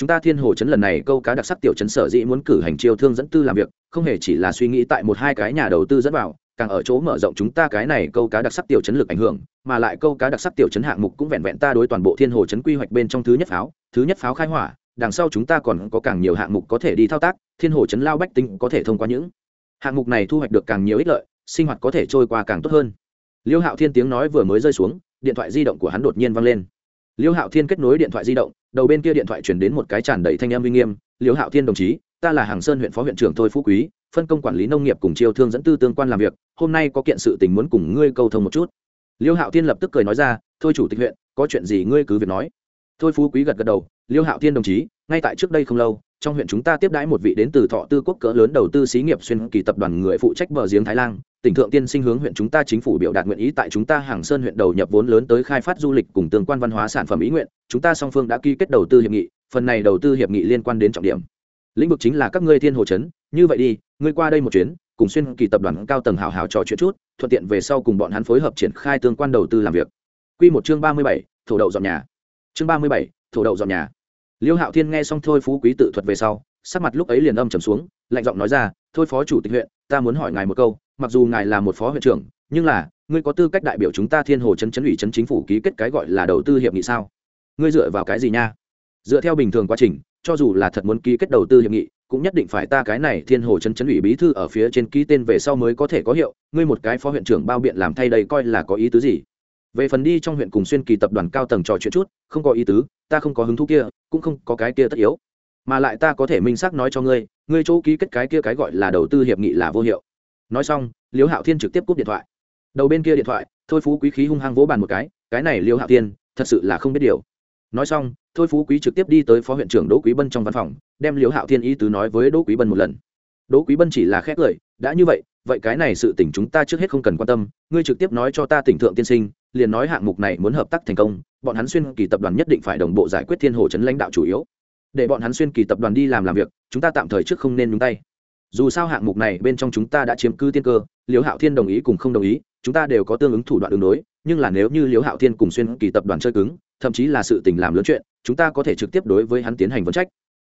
chúng ta thiên hồ chấn lần này câu cá đặc sắc tiểu chấn sở dĩ muốn cử hành chiêu thương dẫn tư làm việc, không hề chỉ là suy nghĩ tại một hai cái nhà đầu tư dẫn vào, càng ở chỗ mở rộng chúng ta cái này câu cá đặc sắc tiểu chấn lực ảnh hưởng, mà lại câu cá đặc sắc tiểu chấn hạng mục cũng vẹn vẹn ta đối toàn bộ thiên hồ chấn quy hoạch bên trong thứ nhất pháo, thứ nhất pháo khai hỏa, đằng sau chúng ta còn có càng nhiều hạng mục có thể đi thao tác, thiên hồ chấn lao bách tinh có thể thông qua những hạng mục này thu hoạch được càng nhiều ích lợi, sinh hoạt có thể trôi qua càng tốt hơn. Liêu hạo thiên tiếng nói vừa mới rơi xuống, điện thoại di động của hắn đột nhiên vang lên. Liêu hạo thiên kết nối điện thoại di động đầu bên kia điện thoại chuyển đến một cái tràn đầy thanh em uy nghiêm liêu hạo thiên đồng chí, ta là hàng sơn huyện phó huyện trưởng thôi phú quý, phân công quản lý nông nghiệp cùng chiêu thương dẫn tư tương quan làm việc, hôm nay có kiện sự tình muốn cùng ngươi câu thông một chút. Liêu hạo thiên lập tức cười nói ra, thôi chủ tịch huyện, có chuyện gì ngươi cứ việc nói. Thôi phú quý gật gật đầu liêu hạo thiên đồng chí, ngay tại trước đây không lâu, trong huyện chúng ta tiếp đãi một vị đến từ thọ tư quốc cỡ lớn đầu tư xí nghiệp xuyên kỳ tập đoàn người phụ trách bờ giếng thái lan tỉnh thượng tiên sinh hướng huyện chúng ta chính phủ biểu đạt nguyện ý tại chúng ta hàng sơn huyện đầu nhập vốn lớn tới khai phát du lịch cùng tương quan văn hóa sản phẩm ý nguyện chúng ta song phương đã ký kết đầu tư hiệp nghị phần này đầu tư hiệp nghị liên quan đến trọng điểm lĩnh vực chính là các ngươi thiên hồ chấn như vậy đi ngươi qua đây một chuyến cùng xuyên kỳ tập đoàn cao tầng hào hào trò chuyện chút thuận tiện về sau cùng bọn hắn phối hợp triển khai tương quan đầu tư làm việc Quy một chương ba mươi bảy, thổ đậu dọn nhà. Chương ba mươi bảy, thổ đậu dọn nhà. Liêu Hạo Thiên nghe xong thôi phú quý tự thuật về sau, sắc mặt lúc ấy liền âm trầm xuống, lạnh giọng nói ra, "Thôi phó chủ tịch huyện, ta muốn hỏi ngài một câu, mặc dù ngài là một phó huyện trưởng, nhưng là, ngươi có tư cách đại biểu chúng ta Thiên Hồ chấn chấn ủy chấn chính phủ ký kết cái gọi là đầu tư hiệp nghị sao? Ngươi dựa vào cái gì nha?" Dựa theo bình thường quá trình, cho dù là thật muốn ký kết đầu tư hiệp nghị, cũng nhất định phải ta cái này Thiên Hồ chấn chấn ủy bí thư ở phía trên ký tên về sau mới có thể có hiệu, ngươi một cái phó huyện trưởng bao biện làm thay đây coi là có ý tứ gì? về phần đi trong huyện cùng xuyên kỳ tập đoàn cao tầng trò chuyện chút không có ý tứ ta không có hứng thú kia cũng không có cái kia tất yếu mà lại ta có thể minh xác nói cho ngươi ngươi chỗ ký kết cái kia cái gọi là đầu tư hiệp nghị là vô hiệu nói xong liễu hạo thiên trực tiếp cúp điện thoại. Đầu bên kia điện thoại, thôi phú quý khí hung hăng vỗ bàn một cái cái này liễu hạo thiên, thật sự là không biết điều. Nói xong, thôi phú quý trực tiếp đi tới phó huyện trưởng đỗ quý bân trong văn phòng, đem liễu hạo thiên ý tứ nói với đỗ quý bân một lần. Đỗ quý bân chỉ là khét lời đã như vậy vậy cái này sự tỉnh chúng ta trước hết không cần quan tâm, ngươi trực tiếp nói cho ta tỉnh thượng tiên sinh, liền nói hạng mục này muốn hợp tác thành công, bọn hắn xuyên kỳ tập đoàn nhất định phải đồng bộ giải quyết thiên hồ chấn lãnh đạo chủ yếu. Để bọn hắn xuyên kỳ tập đoàn đi làm làm việc, chúng ta tạm thời trước không nên nhúng tay dù sao hạng mục này bên trong chúng ta đã chiếm cứ tiên cơ, liễu hạo thiên đồng ý cùng không đồng ý, chúng ta đều có tương ứng thủ đoạn đường đối, nhưng là nếu như liễu hạo thiên cùng xuyên kỳ tập đoàn chơi cứng, thậm chí là sự tình làm lớn chuyện, chúng ta có thể trực tiếp đối với hắn tiến hành vấn trách.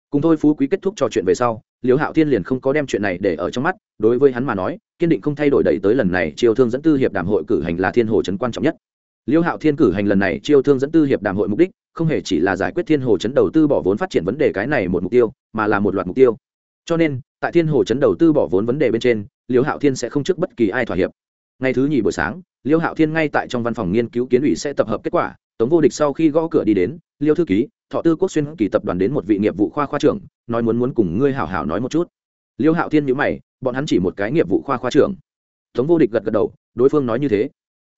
Cùng thôi phú quý kết thúc trò chuyện về sau, liễu hạo thiên liền không có đem chuyện này để ở trong mắt, đối với hắn mà nói, kiên định không thay đổi đẩy tới lần này chiêu thương dẫn tư hiệp đàm hội cử hành là thiên hồ chấn quan trọng nhất. Liêu hạo thiên cử hành lần này chiêu thương dẫn tư hiệp đàm hội mục đích, không hề chỉ là giải quyết thiên hồ chấn đầu tư bỏ vốn phát triển vấn đề cái này một mục tiêu, mà là một loạt mục tiêu. Cho nên tại thiên hồ chấn đầu tư bỏ vốn vấn đề bên trên, liêu hạo thiên sẽ không trước bất kỳ ai thỏa hiệp. Ngày thứ nhì buổi sáng, liêu hạo thiên ngay tại trong văn phòng nghiên cứu kiến ủy sẽ tập hợp kết quả, tống vô địch sau khi gõ cửa đi đến, liêu thư ký, thọ tư quốc xuyên kỳ tập đoàn đến một vị nghiệp vụ khoa khoa trưởng, nói muốn muốn cùng ngươi hảo hảo nói một chút. Liêu hạo thiên nhữ mày, bọn hắn chỉ một cái nghiệp vụ khoa khoa trưởng. Tống vô địch gật gật đầu, đối phương nói như thế.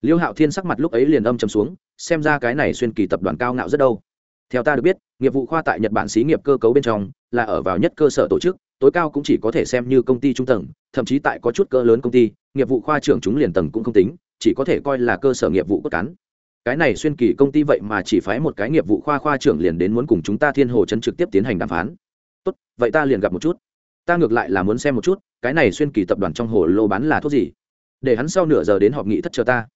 Liêu hạo thiên sắc mặt lúc ấy liền âm chầm xuống, xem ra cái này xuyên kỳ tập đoàn cao ngạo rất đâu. Theo ta được biết, nghiệp vụ khoa tại nhật bản xí nghiệp cơ cấu bên trong là ở vào nhất cơ sở tổ chức tối cao cũng chỉ có thể xem như công ty trung tầng, thậm chí tại có chút cỡ lớn công ty, nghiệp vụ khoa trưởng chúng liền tầng cũng không tính, chỉ có thể coi là cơ sở nghiệp vụ cốt cán. Cái này xuyên kỳ công ty vậy mà chỉ phái một cái nghiệp vụ khoa khoa trưởng liền đến muốn cùng chúng ta thiên hồ chân trực tiếp tiến hành đàm phán. Tốt, vậy ta liền gặp một chút. Ta ngược lại là muốn xem một chút, cái này xuyên kỳ tập đoàn trong hồ lô bán là thuốc gì? Để hắn sau nửa giờ đến họp nghị thất chờ ta.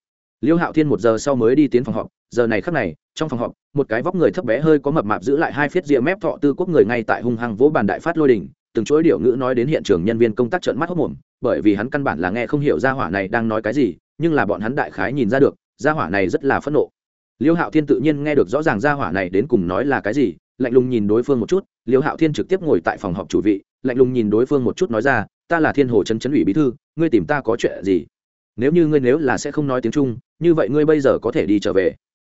Liêu hạo thiên một giờ sau mới đi tiến phòng họp, giờ này khắc này, trong phòng họp, một cái vóc người thấp bé hơi có mập mạp giữ lại hai phiết rìa mép thọ tư quốc người ngay tại hung hăng vỗ bàn đại phát lôi đình từng chuỗi điệu ngữ nói đến hiện trường nhân viên công tác trợn mắt hốc mồm, bởi vì hắn căn bản là nghe không hiểu gia hỏa này đang nói cái gì, nhưng là bọn hắn đại khái nhìn ra được, gia hỏa này rất là phẫn nộ. Liêu hạo thiên tự nhiên nghe được rõ ràng gia hỏa này đến cùng nói là cái gì, lạnh lùng nhìn đối phương một chút, liêu hạo thiên trực tiếp ngồi tại phòng họp chủ vị, lạnh lùng nhìn đối phương một chút nói ra, ta là thiên hồ trấn trấn ủy bí thư, ngươi tìm ta có chuyện gì? Nếu như ngươi nếu là sẽ không nói tiếng trung, như vậy ngươi bây giờ có thể đi trở về.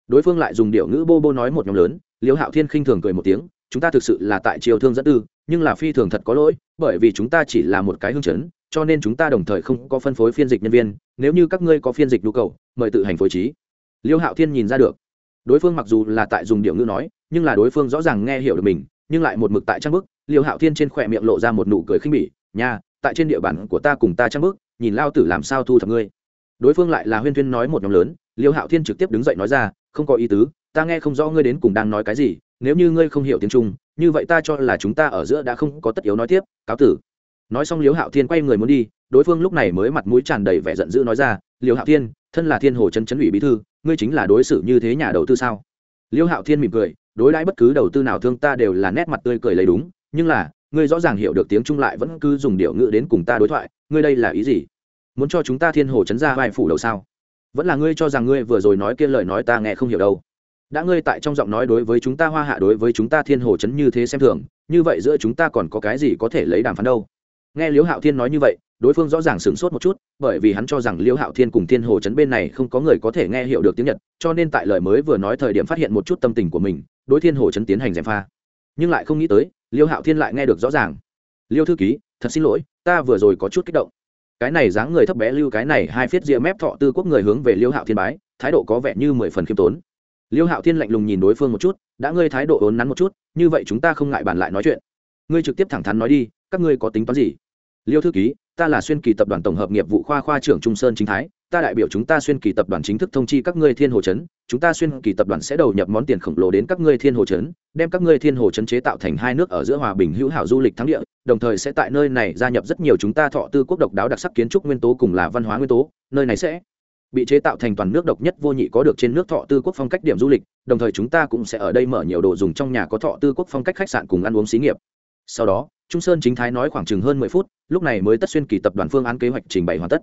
Đối phương lại dùng điệu ngữ bô bô nói một nhóm lớn liễu hạo thiên khinh thường cười một tiếng chúng ta thực sự là tại triều thương dẫn tư, nhưng là phi thường thật có lỗi, bởi vì chúng ta chỉ là một cái hương chấn, cho nên chúng ta đồng thời không có phân phối phiên dịch nhân viên, nếu như các ngươi có phiên dịch nhu cầu, mời tự hành phối trí. Liêu hạo thiên nhìn ra được. Đối phương mặc dù là tại dùng điệu ngữ nói, nhưng là đối phương rõ ràng nghe hiểu được mình, nhưng lại một mực tại trang bức, Liêu hạo thiên trên khỏe miệng lộ ra một nụ cười khinh bỉ, nha, tại trên địa bàn của ta cùng ta trang bức, nhìn lao tử làm sao thu thập ngươi. Đối phương lại là huyên thuyên nói một nhóm lớn, liêu hạo thiên trực tiếp đứng dậy nói ra, không có ý tứ, ta nghe không rõ ngươi đến cùng đang nói cái gì nếu như ngươi không hiểu tiếng trung, như vậy ta cho là chúng ta ở giữa đã không có tất yếu nói tiếp, cáo tử. Nói xong Liễu hạo thiên quay người muốn đi, đối phương lúc này mới mặt mũi tràn đầy vẻ giận dữ nói ra, Liễu hạo thiên, thân là thiên hồ trấn trấn ủy bí thư, ngươi chính là đối xử như thế nhà đầu tư sao? Liêu hạo thiên mỉm cười, đối đãi bất cứ đầu tư nào thương ta đều là nét mặt tươi cười lấy đúng, nhưng là, ngươi rõ ràng hiểu được tiếng trung lại vẫn cứ dùng điệu ngữ đến cùng ta đối thoại, ngươi đây là ý gì? Muốn cho chúng ta thiên hồ chấn ra vai phủ đầu sao? Vẫn là ngươi cho rằng ngươi vừa rồi nói kia lời nói ta nghe không hiểu đâu đã ngươi tại trong giọng nói đối với chúng ta hoa hạ đối với chúng ta thiên hồ chấn như thế xem thường, như vậy giữa chúng ta còn có cái gì có thể lấy đàm phán đâu? Nghe liễu hạo thiên nói như vậy, đối phương rõ ràng sửng sốt một chút, bởi vì hắn cho rằng liễu hạo thiên cùng thiên hồ chấn bên này không có người có thể nghe hiểu được tiếng nhật, cho nên tại lời mới vừa nói thời điểm phát hiện một chút tâm tình của mình, đối thiên hồ chấn tiến hành gièm pha. Nhưng lại không nghĩ tới, liễu hạo thiên lại nghe được rõ ràng. Liêu thư ký, thật xin lỗi, ta vừa rồi có chút kích động. Cái này dáng người thấp bé lưu, cái này hai phiết ria mép thọ tư quốc người hướng về liêu hạo thiên bái, thái độ có vẻ như mười phần khiêm tốn liêu hạo thiên lạnh lùng nhìn đối phương một chút, đã ngươi thái độ ốn nắn một chút, như vậy chúng ta không ngại bàn lại nói chuyện. Ngươi trực tiếp thẳng thắn nói đi, các ngươi có tính toán gì? Liêu thư ký, ta là xuyên kỳ tập đoàn tổng hợp nghiệp vụ khoa khoa trưởng trung sơn chính thái, ta đại biểu chúng ta xuyên kỳ tập đoàn chính thức thông chi các ngươi thiên hồ chấn chúng ta xuyên kỳ tập đoàn sẽ đầu nhập món tiền khổng lồ đến các ngươi thiên hồ chấn đem các ngươi thiên hồ chấn chế tạo thành hai nước ở giữa hòa bình hữu hảo du lịch thắng địa, đồng thời sẽ tại nơi này gia nhập rất nhiều chúng ta thọ tư quốc độc đáo đặc sắc kiến trúc nguyên tố cùng là văn hóa nguyên tố, nơi này sẽ bị chế tạo thành toàn nước độc nhất vô nhị có được trên nước thọ tư quốc phong cách điểm du lịch, đồng thời chúng ta cũng sẽ ở đây mở nhiều đồ dùng trong nhà có thọ tư quốc phong cách khách sạn cùng ăn uống xí nghiệp. Sau đó, trung sơn chính thái nói khoảng chừng hơn mười phút, lúc này mới tất xuyên kỳ tập đoàn phương án kế hoạch trình bày hoàn tất.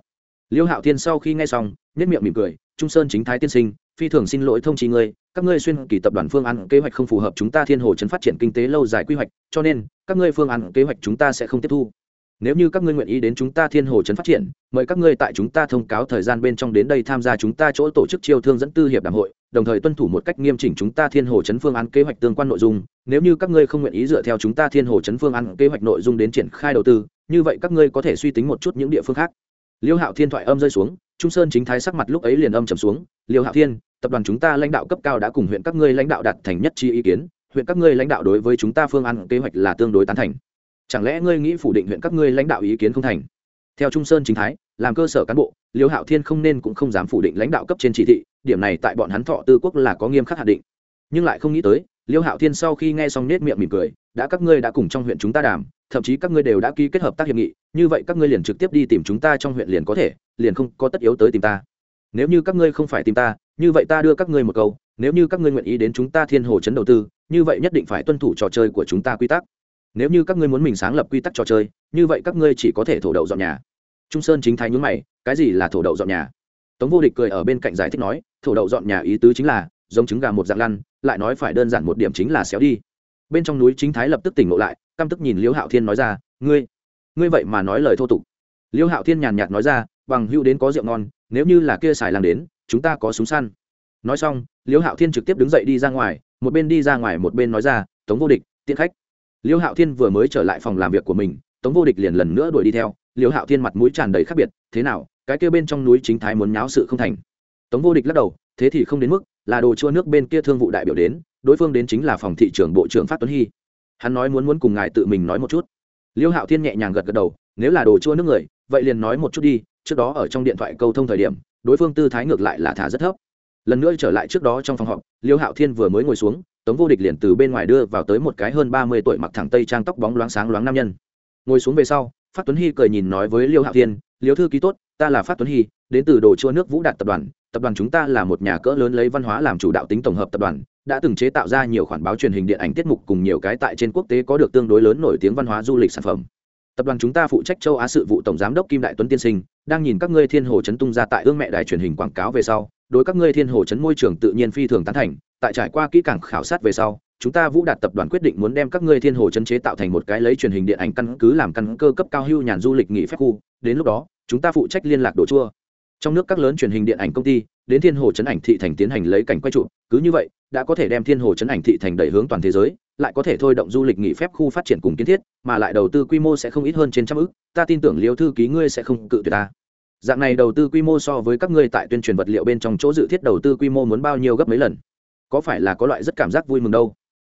Liêu hạo thiên sau khi nghe xong nhất miệng mỉm cười, trung sơn chính thái tiên sinh, phi thường xin lỗi thông trí ngươi, các ngươi xuyên kỳ tập đoàn phương án kế hoạch không phù hợp chúng ta thiên hồ chấn phát triển kinh tế lâu dài quy hoạch, cho nên, các ngươi phương án kế hoạch chúng ta sẽ không tiếp thu nếu như các ngươi nguyện ý đến chúng ta thiên hồ Trấn phát triển, mời các ngươi tại chúng ta thông cáo thời gian bên trong đến đây tham gia chúng ta chỗ tổ chức chiêu thương dẫn tư hiệp đàm hội, đồng thời tuân thủ một cách nghiêm chỉnh chúng ta thiên hồ chấn phương án kế hoạch tương quan nội dung. Nếu như các ngươi không nguyện ý dựa theo chúng ta thiên hồ chấn phương án kế hoạch nội dung đến triển khai đầu tư, như vậy các ngươi có thể suy tính một chút những địa phương khác. Liêu hạo thiên thoại âm rơi xuống, trung sơn chính thái sắc mặt lúc ấy liền âm trầm xuống. Liêu hạo thiên, tập đoàn chúng ta lãnh đạo cấp cao đã cùng huyện các ngươi lãnh đạo đạt thành nhất chi ý kiến, huyện các ngươi lãnh đạo đối với chúng ta phương án kế hoạch là tương đối tán thành chẳng lẽ ngươi nghĩ phủ định huyện các ngươi lãnh đạo ý kiến không thành? Theo trung sơn chính thái, làm cơ sở cán bộ, liêu hạo thiên không nên cũng không dám phủ định lãnh đạo cấp trên chỉ thị, điểm này tại bọn hắn thọ tư quốc là có nghiêm khắc hạn định. Nhưng lại không nghĩ tới, liêu hạo thiên sau khi nghe xong nết miệng mỉm cười, đã các ngươi đã cùng trong huyện chúng ta đàm, thậm chí các ngươi đều đã ký kết hợp tác hiệp nghị, như vậy các ngươi liền trực tiếp đi tìm chúng ta trong huyện liền có thể, liền không có tất yếu tới tìm ta. Nếu như các ngươi không phải tìm ta, như vậy ta đưa các ngươi một câu, nếu như các ngươi nguyện ý đến chúng ta thiên hồ chấn đầu tư, như vậy nhất định phải tuân thủ trò chơi của chúng ta quy tắc nếu như các ngươi muốn mình sáng lập quy tắc trò chơi, như vậy các ngươi chỉ có thể thổ đậu dọn nhà. Trung sơn chính thái nhún mày, cái gì là thổ đậu dọn nhà? Tống vô địch cười ở bên cạnh giải thích nói, thổ đậu dọn nhà ý tứ chính là, giống trứng gà một dạng lăn, lại nói phải đơn giản một điểm chính là xéo đi. Bên trong núi chính thái lập tức tỉnh ngộ lại, căm tức nhìn liễu hạo thiên nói ra, ngươi ngươi vậy mà nói lời thô tục. Liễu hạo thiên nhàn nhạt nói ra, bằng hữu đến có rượu ngon, nếu như là kia xài làm đến, chúng ta có súng săn. Nói xong, liễu hạo thiên trực tiếp đứng dậy đi ra ngoài, một bên đi ra ngoài một bên nói ra, tống vô địch tiện khách. Liêu hạo thiên vừa mới trở lại phòng làm việc của mình, tống vô địch liền lần nữa đuổi đi theo. Liêu hạo thiên mặt mũi tràn đầy khác biệt, thế nào, cái kia bên trong núi chính thái muốn nháo sự không thành? Tống vô địch lắc đầu, thế thì không đến mức là đồ chua nước bên kia thương vụ đại biểu đến, đối phương đến chính là phòng thị trưởng bộ trưởng phát tuấn hy. Hắn nói muốn muốn cùng ngài tự mình nói một chút. Liêu hạo thiên nhẹ nhàng gật gật đầu, nếu là đồ chua nước người, vậy liền nói một chút đi, trước đó ở trong điện thoại câu thông thời điểm, đối phương tư thái ngược lại là thả rất thấp. Lần nữa trở lại trước đó trong phòng họp, liêu hạo thiên vừa mới ngồi xuống tống vô địch liền từ bên ngoài đưa vào tới một cái hơn ba mươi tuổi mặc thẳng tây trang tóc bóng loáng sáng loáng nam nhân. Ngồi xuống về sau, phát tuấn hy cười nhìn nói với liêu hạo thiên, liêu thư ký tốt, ta là phát tuấn hy, đến từ đồ chua nước vũ đạt tập đoàn. Tập đoàn chúng ta là một nhà cỡ lớn lấy văn hóa làm chủ đạo tính tổng hợp tập đoàn, đã từng chế tạo ra nhiều khoản báo truyền hình điện ảnh tiết mục cùng nhiều cái tại trên quốc tế có được tương đối lớn nổi tiếng văn hóa du lịch sản phẩm. Tập đoàn chúng ta phụ trách châu á sự vụ tổng giám đốc kim đại tuấn tiên sinh, đang nhìn các ngươi thiên hồ chấn tung ra tại ương mẹ đài truyền hình quảng cáo về sau, đối các ngươi thiên hồ chấn môi trường tự nhiên phi thường tán thành tại trải qua kỹ càng khảo sát về sau, chúng ta vũ đạt tập đoàn quyết định muốn đem các ngươi thiên hồ chân chế tạo thành một cái lấy truyền hình điện ảnh căn cứ làm căn cơ cấp cao hưu nhàn du lịch nghỉ phép khu. Đến lúc đó, chúng ta phụ trách liên lạc đồ chua. Trong nước các lớn truyền hình điện ảnh công ty, đến thiên hồ chấn ảnh thị thành tiến hành lấy cảnh quay trụ cứ như vậy, đã có thể đem thiên hồ chấn ảnh thị thành đẩy hướng toàn thế giới, lại có thể thôi động du lịch nghỉ phép khu phát triển cùng kiến thiết, mà lại đầu tư quy mô sẽ không ít hơn trên trăm ước. Ta tin tưởng liêu thư ký ngươi sẽ không cự tuyệt ta. Dạng này đầu tư quy mô so với các ngươi tại tuyên truyền vật liệu bên trong chỗ dự thiết đầu tư quy mô muốn bao nhiêu gấp mấy lần có phải là có loại rất cảm giác vui mừng đâu?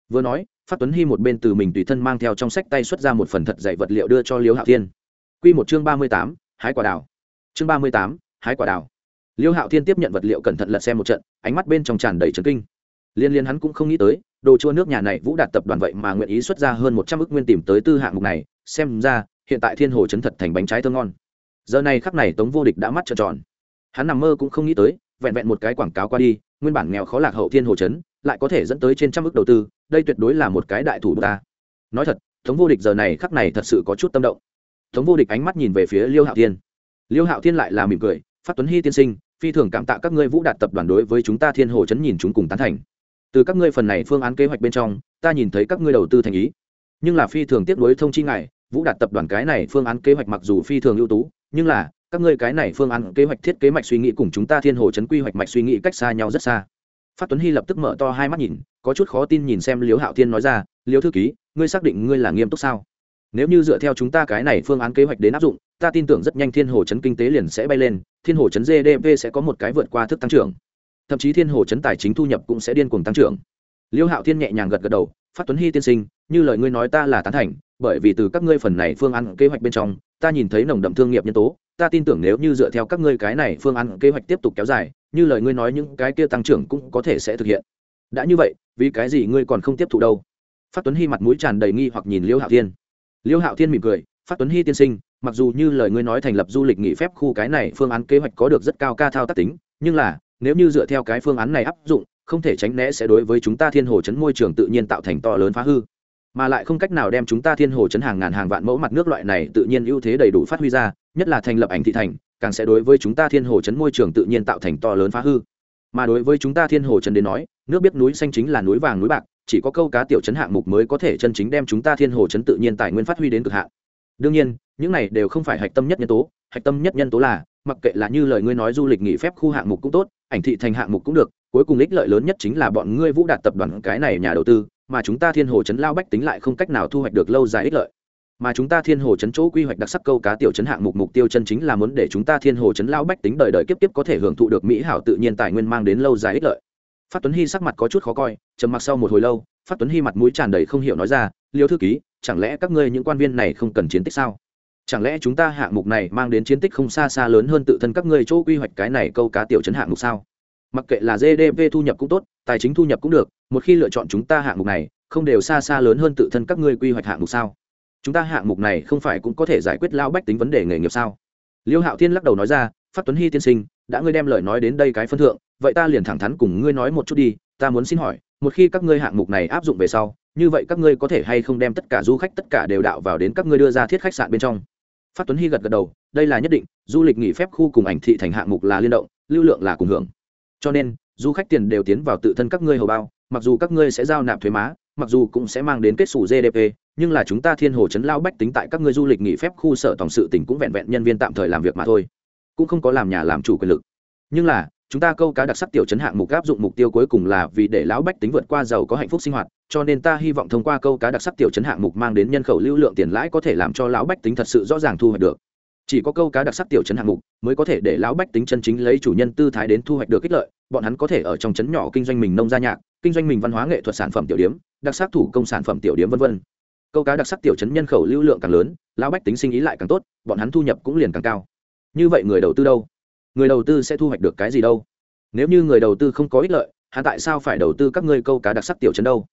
Vừa nói phát tuấn hy một bên từ mình tùy thân mang theo trong sách tay xuất ra một phần thật dạy vật liệu đưa cho liêu Hạo thiên. Q một chương ba mươi tám, hái quả đào. Chương ba mươi tám, hái quả đào. Liêu hạo thiên tiếp nhận vật liệu cẩn thận lật xem một trận, ánh mắt bên trong tràn đầy trấn kinh. Liên liên hắn cũng không nghĩ tới, đồ chua nước nhà này vũ đạt tập đoàn vậy mà nguyện ý xuất ra hơn một trăm ước nguyên tìm tới tư hạng mục này, xem ra, hiện tại thiên hồ chấn thật thành bánh trái thơ ngon. Giờ này khắp này tống vô địch đã mắt trợn tròn. Hắn nằm mơ cũng không nghĩ tới vẹn vẹn một cái quảng cáo qua đi, nguyên bản nghèo khó lạc hậu thiên hồ chấn, lại có thể dẫn tới trên trăm ước đầu tư, đây tuyệt đối là một cái đại thủ ta. Nói thật, tống vô địch giờ này khắc này thật sự có chút tâm động. Tống vô địch ánh mắt nhìn về phía liêu hạo thiên. Liêu hạo thiên lại là mỉm cười, phát tuấn hy tiên sinh, phi thường cảm tạ các ngươi vũ đạt tập đoàn đối với chúng ta thiên hồ chấn nhìn chúng cùng tán thành. Từ các ngươi phần này phương án kế hoạch bên trong, ta nhìn thấy các ngươi đầu tư thành ý. Nhưng là phi thường tiếp nối thông chi ngại vũ đạt tập đoàn cái này phương án kế hoạch mặc dù phi thường ưu tú, nhưng là các ngươi cái này phương án kế hoạch thiết kế mạch suy nghĩ cùng chúng ta thiên hồ chấn quy hoạch mạch suy nghĩ cách xa nhau rất xa. Phát tuấn hy lập tức mở to hai mắt nhìn, có chút khó tin nhìn xem liếu hạo thiên nói ra liếu thư ký, ngươi xác định ngươi là nghiêm túc sao? Nếu như dựa theo chúng ta cái này phương án kế hoạch đến áp dụng, ta tin tưởng rất nhanh thiên hồ chấn kinh tế liền sẽ bay lên, thiên hồ chấn gdp sẽ có một cái vượt qua thức tăng trưởng. Thậm chí thiên hồ chấn tài chính thu nhập cũng sẽ điên cuồng tăng trưởng. Liêu hạo thiên nhẹ nhàng gật gật đầu phát tuấn hy tiên sinh, như lời ngươi nói ta là tán thành, bởi vì từ các ngươi phần này phương án kế hoạch bên trong, ta nhìn thấy nồng đậm thương nghiệp nhân tố ta tin tưởng nếu như dựa theo các ngươi cái này phương án kế hoạch tiếp tục kéo dài, như lời ngươi nói những cái kia tăng trưởng cũng có thể sẽ thực hiện. Đã như vậy, vì cái gì ngươi còn không tiếp thụ đâu? Phát tuấn hy mặt mũi tràn đầy nghi hoặc nhìn liêu hạo thiên. Liêu hạo thiên mỉm cười, phát tuấn hy tiên sinh, mặc dù như lời ngươi nói thành lập du lịch nghỉ phép khu cái này phương án kế hoạch có được rất cao ca thao tác tính, nhưng là, nếu như dựa theo cái phương án này áp dụng, không thể tránh né sẽ đối với chúng ta thiên hồ chấn môi trường tự nhiên tạo thành to lớn phá hư mà lại không cách nào đem chúng ta thiên hồ chấn hàng ngàn hàng vạn mẫu mặt nước loại này tự nhiên ưu thế đầy đủ phát huy ra, nhất là thành lập ảnh thị thành, càng sẽ đối với chúng ta thiên hồ chấn môi trường tự nhiên tạo thành to lớn phá hư. Mà đối với chúng ta thiên hồ chấn đến nói, nước biết núi xanh chính là núi vàng núi bạc, chỉ có câu cá tiểu chấn hạng mục mới có thể chân chính đem chúng ta thiên hồ chấn tự nhiên tài nguyên phát huy đến cực hạn. Đương nhiên, những này đều không phải hạch tâm nhất nhân tố, hạch tâm nhất nhân tố là, mặc kệ là như lời ngươi nói du lịch nghỉ phép khu hạng mục cũng tốt, ảnh thị thành hạng mục cũng được, cuối cùng ích lợi lớn nhất chính là bọn ngươi vũ đạt tập đoàn cái này nhà đầu tư mà chúng ta thiên hồ chấn lao bách tính lại không cách nào thu hoạch được lâu dài ích lợi. Mà chúng ta thiên hồ chấn chỗ quy hoạch đặc sắc câu cá tiểu chấn hạng mục mục tiêu chân chính là muốn để chúng ta thiên hồ chấn lao bách tính đời đời kiếp kiếp có thể hưởng thụ được mỹ hảo tự nhiên tài nguyên mang đến lâu dài ích lợi. Phát tuấn hy sắc mặt có chút khó coi, trầm mặc sau một hồi lâu, phát tuấn hy mặt mũi tràn đầy không hiểu nói ra, liêu thư ký, chẳng lẽ các ngươi những quan viên này không cần chiến tích sao? Chẳng lẽ chúng ta hạng mục này mang đến chiến tích không xa xa lớn hơn tự thân các ngươi chỗ quy hoạch cái này câu cá tiểu chấn hạng mục sao? Mặc kệ là gdp thu nhập cũng tốt tài chính thu nhập cũng được, một khi lựa chọn chúng ta hạng mục này, không đều xa xa lớn hơn tự thân các ngươi quy hoạch hạng mục sao? Chúng ta hạng mục này không phải cũng có thể giải quyết lao bách tính vấn đề nghề nghiệp sao? Liêu hạo thiên lắc đầu nói ra phát tuấn hy tiên sinh, đã ngươi đem lời nói đến đây cái phân thượng, vậy ta liền thẳng thắn cùng ngươi nói một chút đi, ta muốn xin hỏi, một khi các ngươi hạng mục này áp dụng về sau, như vậy các ngươi có thể hay không đem tất cả du khách tất cả đều đạo vào đến các ngươi đưa ra thiết khách sạn bên trong? Phát tuấn hy gật gật đầu, đây là nhất định, du lịch nghỉ phép khu cùng ảnh thị thành hạng mục là liên động, lưu lượng là cùng hưởng. Cho nên du khách tiền đều tiến vào tự thân các ngươi hầu bao, mặc dù các ngươi sẽ giao nạp thuế má, mặc dù cũng sẽ mang đến kết xù gdp nhưng là chúng ta thiên hồ chấn lao bách tính tại các ngươi du lịch nghỉ phép khu sở tổng sự tỉnh cũng vẹn vẹn nhân viên tạm thời làm việc mà thôi, cũng không có làm nhà làm chủ quyền lực. Nhưng là, chúng ta câu cá đặc sắc tiểu chấn hạng mục áp dụng mục tiêu cuối cùng là vì để lão bách tính vượt qua giàu có hạnh phúc sinh hoạt, cho nên ta hy vọng thông qua câu cá đặc sắc tiểu chấn hạng mục mang đến nhân khẩu lưu lượng tiền lãi có thể làm cho lão bách tính thật sự rõ ràng thu hoạch được chỉ có câu cá đặc sắc tiểu chấn hạng mục mới có thể để lão bách tính chân chính lấy chủ nhân tư thái đến thu hoạch được ích lợi, bọn hắn có thể ở trong chấn nhỏ kinh doanh mình nông gia nhạc, kinh doanh mình văn hóa nghệ thuật sản phẩm tiểu điếm, đặc sắc thủ công sản phẩm tiểu điếm v v câu cá đặc sắc tiểu chấn nhân khẩu lưu lượng càng lớn, lão bách tính sinh ý lại càng tốt, bọn hắn thu nhập cũng liền càng cao. Như vậy người đầu tư đâu? Người đầu tư sẽ thu hoạch được cái gì đâu? Nếu như người đầu tư không có ích lợi, hắn tại sao phải đầu tư các ngươi câu cá đặc sắc tiểu chấn đâu?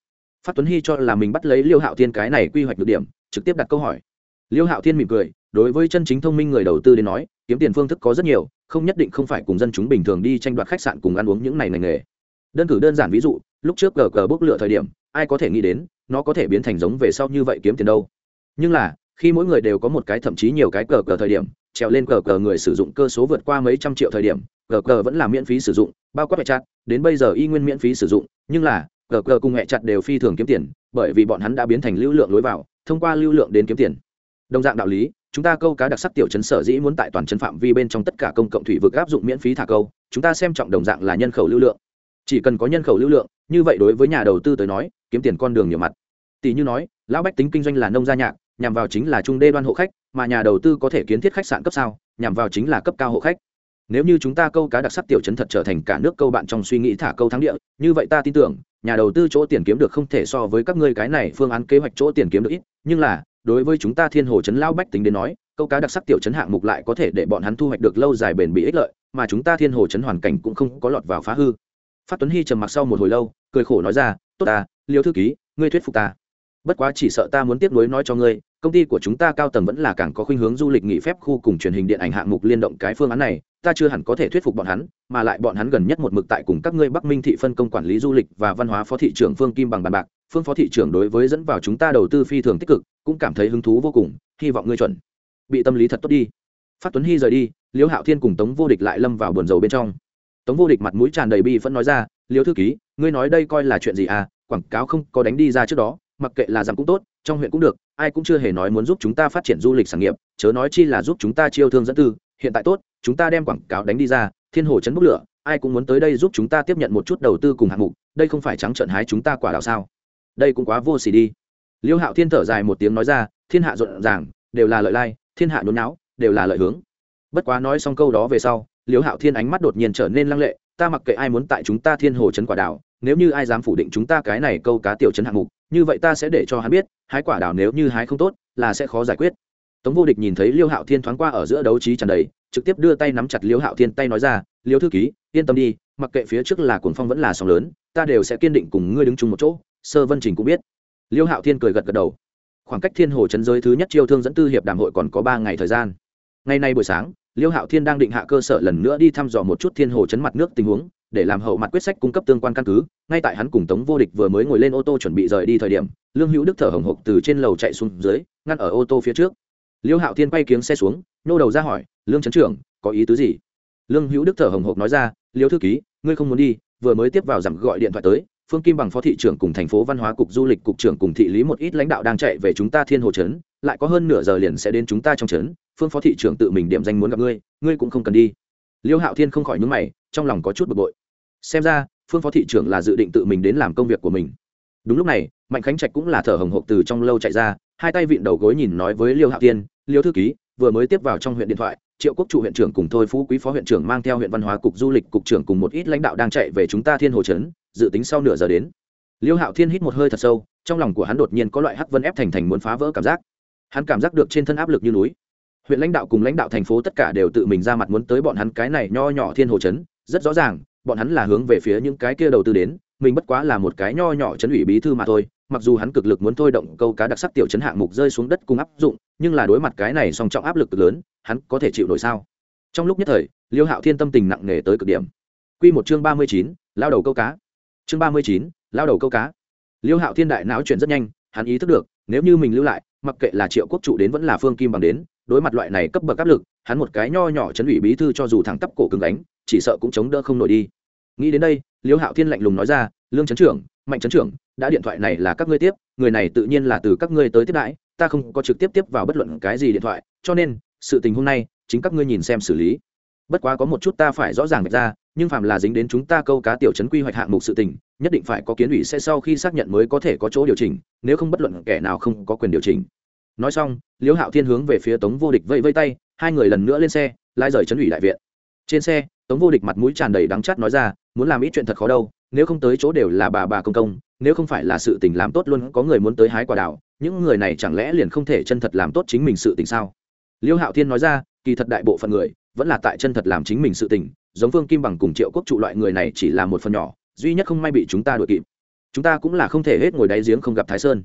Phát tuấn hy cho là mình bắt lấy liêu hạo thiên cái này quy hoạch được điểm, trực tiếp đặt câu hỏi. Liêu hạo thiên mỉm cười đối với chân chính thông minh người đầu tư đến nói, kiếm tiền phương thức có rất nhiều, không nhất định không phải cùng dân chúng bình thường đi tranh đoạt khách sạn cùng ăn uống những này ngành nghề. Đơn cử đơn giản ví dụ, lúc trước gờ cờ bốc lựa thời điểm, ai có thể nghĩ đến, nó có thể biến thành giống về sau như vậy kiếm tiền đâu. Nhưng là, khi mỗi người đều có một cái thậm chí nhiều cái cờ cờ thời điểm, trèo lên cờ cờ người sử dụng cơ số vượt qua mấy trăm triệu thời điểm, cờ cờ vẫn là miễn phí sử dụng, bao quát hệ chặt, đến bây giờ y nguyên miễn phí sử dụng, nhưng là, cờ cờ cùng hệ chặt đều phi thường kiếm tiền, bởi vì bọn hắn đã biến thành lưu lượng lối vào, thông qua lưu lượng đến kiếm tiền. Đồng dạng đạo lý chúng ta câu cá đặc sắc tiểu trấn sở dĩ muốn tại toàn trấn phạm vi bên trong tất cả công cộng thủy vực áp dụng miễn phí thả câu, chúng ta xem trọng đồng dạng là nhân khẩu lưu lượng. Chỉ cần có nhân khẩu lưu lượng, như vậy đối với nhà đầu tư tới nói, kiếm tiền con đường nhiều mặt. Tỷ như nói, lão bách tính kinh doanh là nông gia nhạc, nhằm vào chính là trung đê đoan hộ khách, mà nhà đầu tư có thể kiến thiết khách sạn cấp sao, nhằm vào chính là cấp cao hộ khách. Nếu như chúng ta câu cá đặc sắc tiểu trấn thật trở thành cả nước câu bạn trong suy nghĩ thả câu thắng địa, như vậy ta tin tưởng, nhà đầu tư chỗ tiền kiếm được không thể so với các ngươi cái này phương án kế hoạch chỗ tiền kiếm được ít, nhưng là đối với chúng ta thiên hồ chấn lao bách tính đến nói, câu cá đặc sắc tiểu chấn hạng mục lại có thể để bọn hắn thu hoạch được lâu dài bền bỉ ích lợi, mà chúng ta thiên hồ chấn hoàn cảnh cũng không có lọt vào phá hư. Phát tuấn hy trầm mặc sau một hồi lâu, cười khổ nói ra, tốt ta, liêu thư ký, ngươi thuyết phục ta. Bất quá chỉ sợ ta muốn tiếp nối nói cho ngươi, công ty của chúng ta cao tầng vẫn là càng có khuynh hướng du lịch nghỉ phép khu cùng truyền hình điện ảnh hạng mục liên động cái phương án này, ta chưa hẳn có thể thuyết phục bọn hắn, mà lại bọn hắn gần nhất một mực tại cùng các ngươi bắc minh thị phân công quản lý du lịch và văn hóa phó thị trưởng phương kim bằng bàn bạc. Phương phó thị trưởng đối với dẫn vào chúng ta đầu tư phi thường tích cực cũng cảm thấy hứng thú vô cùng, hy vọng ngươi chuẩn. Bị tâm lý thật tốt đi. Phát tuấn hy rời đi liễu hạo thiên cùng tống vô địch lại lâm vào buồn rầu bên trong. Tống vô địch mặt mũi tràn đầy bi vẫn nói ra liễu thư ký, ngươi nói đây coi là chuyện gì à? Quảng cáo không có đánh đi ra trước đó, mặc kệ là giảm cũng tốt, trong huyện cũng được, ai cũng chưa hề nói muốn giúp chúng ta phát triển du lịch sản nghiệp, chớ nói chi là giúp chúng ta chiêu thương dẫn tư, hiện tại tốt, chúng ta đem quảng cáo đánh đi ra, thiên hồ chấn bốc lửa, ai cũng muốn tới đây giúp chúng ta tiếp nhận một chút đầu tư cùng hạng mục, đây không phải trắng trợn hái chúng ta quả đào sao? Đây cũng quá vô xỉ đi liêu hạo thiên thở dài một tiếng nói ra thiên hạ rộn ràng đều là lợi lai thiên hạ nhốn não đều là lợi hướng. Bất quá nói xong câu đó về sau liêu hạo thiên ánh mắt đột nhiên trở nên lăng lệ ta mặc kệ ai muốn tại chúng ta thiên hồ Trấn quả đảo, nếu như ai dám phủ định chúng ta cái này câu cá tiểu Trấn hạng mục như vậy ta sẽ để cho hắn biết hái quả đảo nếu như hái không tốt là sẽ khó giải quyết. Tống vô địch nhìn thấy liêu hạo thiên thoáng qua ở giữa đấu trí tràn đầy trực tiếp đưa tay nắm chặt liêu hạo thiên tay nói ra liêu thư ký yên tâm đi mặc kệ phía trước là cuồng phong vẫn là sóng lớn ta đều sẽ kiên định cùng ngươi đứng chung một chỗ sơ vân trình cũng biết liêu hạo thiên cười gật gật đầu. Khoảng cách thiên hồ chấn giới thứ nhất chiêu thương dẫn tư hiệp đàm hội còn có ba ngày thời gian. Ngày nay buổi sáng, liêu hạo thiên đang định hạ cơ sở lần nữa đi thăm dò một chút thiên hồ chấn mặt nước tình huống, để làm hậu mặt quyết sách cung cấp tương quan căn cứ. Ngay tại hắn cùng tống vô địch vừa mới ngồi lên ô tô chuẩn bị rời đi thời điểm, lương hữu đức thở hồng hộc từ trên lầu chạy xuống dưới, ngăn ở ô tô phía trước. Liêu hạo thiên quay kiếng xe xuống, nhô đầu ra hỏi, lương trấn trưởng, có ý tứ gì? Lương hữu đức thở hồng hộc nói ra, liêu thư ký, ngươi không muốn đi, vừa mới tiếp vào giảm gọi điện thoại tới phương kim bằng phó thị trưởng cùng thành phố văn hóa cục du lịch cục trưởng cùng thị lý một ít lãnh đạo đang chạy về chúng ta thiên hồ trấn, lại có hơn nửa giờ liền sẽ đến chúng ta trong trấn, phương phó thị trưởng tự mình điểm danh muốn gặp ngươi ngươi cũng không cần đi. Liêu hạo thiên không khỏi nhúng mày, trong lòng có chút bực bội. Xem ra, phương phó thị trưởng là dự định tự mình đến làm công việc của mình. Đúng lúc này, mạnh khánh trạch cũng là thở hồng hộc từ trong lâu chạy ra, hai tay vịn đầu gối nhìn nói với liêu hạo tiên liêu thư ký, vừa mới tiếp vào trong huyện điện thoại, triệu quốc trụ huyện trưởng cùng thôi phú quý phó huyện trưởng mang theo huyện văn hóa cục du lịch cục trưởng cùng một ít lãnh đạo đang chạy về chúng ta thiên hồ trấn dự tính sau nửa giờ đến. Liêu hạo thiên hít một hơi thật sâu trong lòng của hắn đột nhiên có loại hắc vân ép thành thành muốn phá vỡ cảm giác. Hắn cảm giác được trên thân áp lực như núi. Huyện lãnh đạo cùng lãnh đạo thành phố tất cả đều tự mình ra mặt muốn tới bọn hắn cái này nho nhỏ thiên hồ chấn, rất rõ ràng bọn hắn là hướng về phía những cái kia đầu tư đến mình bất quá là một cái nho nhỏ chấn ủy bí thư mà thôi. Mặc dù hắn cực lực muốn thôi động câu cá đặc sắc tiểu chấn hạng mục rơi xuống đất cùng áp dụng nhưng là đối mặt cái này song trọng áp lực cực lớn hắn có thể chịu nổi sao? Trong lúc nhất thời liêu hạo thiên tâm tình nặng nề tới cực điểm. Q một chương ba mươi chín lao đầu câu cá chương ba mươi chín, lao đầu câu cá. Liêu hạo thiên đại não chuyển rất nhanh, hắn ý thức được, nếu như mình lưu lại, mặc kệ là triệu quốc trụ đến vẫn là phương kim bằng đến, đối mặt loại này cấp bậc áp lực, hắn một cái nho nhỏ chấn ủy bí thư cho dù thẳng tắp cổ cứng đánh chỉ sợ cũng chống đỡ không nổi đi. Nghĩ đến đây, liêu hạo thiên lạnh lùng nói ra, lương chấn trưởng, mạnh chấn trưởng, đã điện thoại này là các ngươi tiếp, người này tự nhiên là từ các ngươi tới tiếp đãi, ta không có trực tiếp tiếp vào bất luận cái gì điện thoại, cho nên, sự tình hôm nay, chính các ngươi nhìn xem xử lý bất quá có một chút ta phải rõ ràng ra, nhưng phạm là dính đến chúng ta câu cá tiểu chấn quy hoạch hạng mục sự tình, nhất định phải có kiến ủy sẽ sau khi xác nhận mới có thể có chỗ điều chỉnh, nếu không bất luận kẻ nào không có quyền điều chỉnh. Nói xong, liễu hạo thiên hướng về phía tống vô địch vẫy vây tay, hai người lần nữa lên xe lai rời chấn ủy đại viện. Trên xe, tống vô địch mặt mũi tràn đầy đắng chát nói ra, muốn làm ít chuyện thật khó đâu, nếu không tới chỗ đều là bà bà công công, nếu không phải là sự tình làm tốt luôn, có người muốn tới hái quả đào, những người này chẳng lẽ liền không thể chân thật làm tốt chính mình sự tình sao? Liễu hạo thiên nói ra, kỳ thật đại bộ phận người vẫn là tại chân thật làm chính mình sự tình, giống vương kim bằng cùng triệu quốc trụ loại người này chỉ là một phần nhỏ, duy nhất không may bị chúng ta đuổi kịp. Chúng ta cũng là không thể hết ngồi đáy giếng không gặp thái sơn.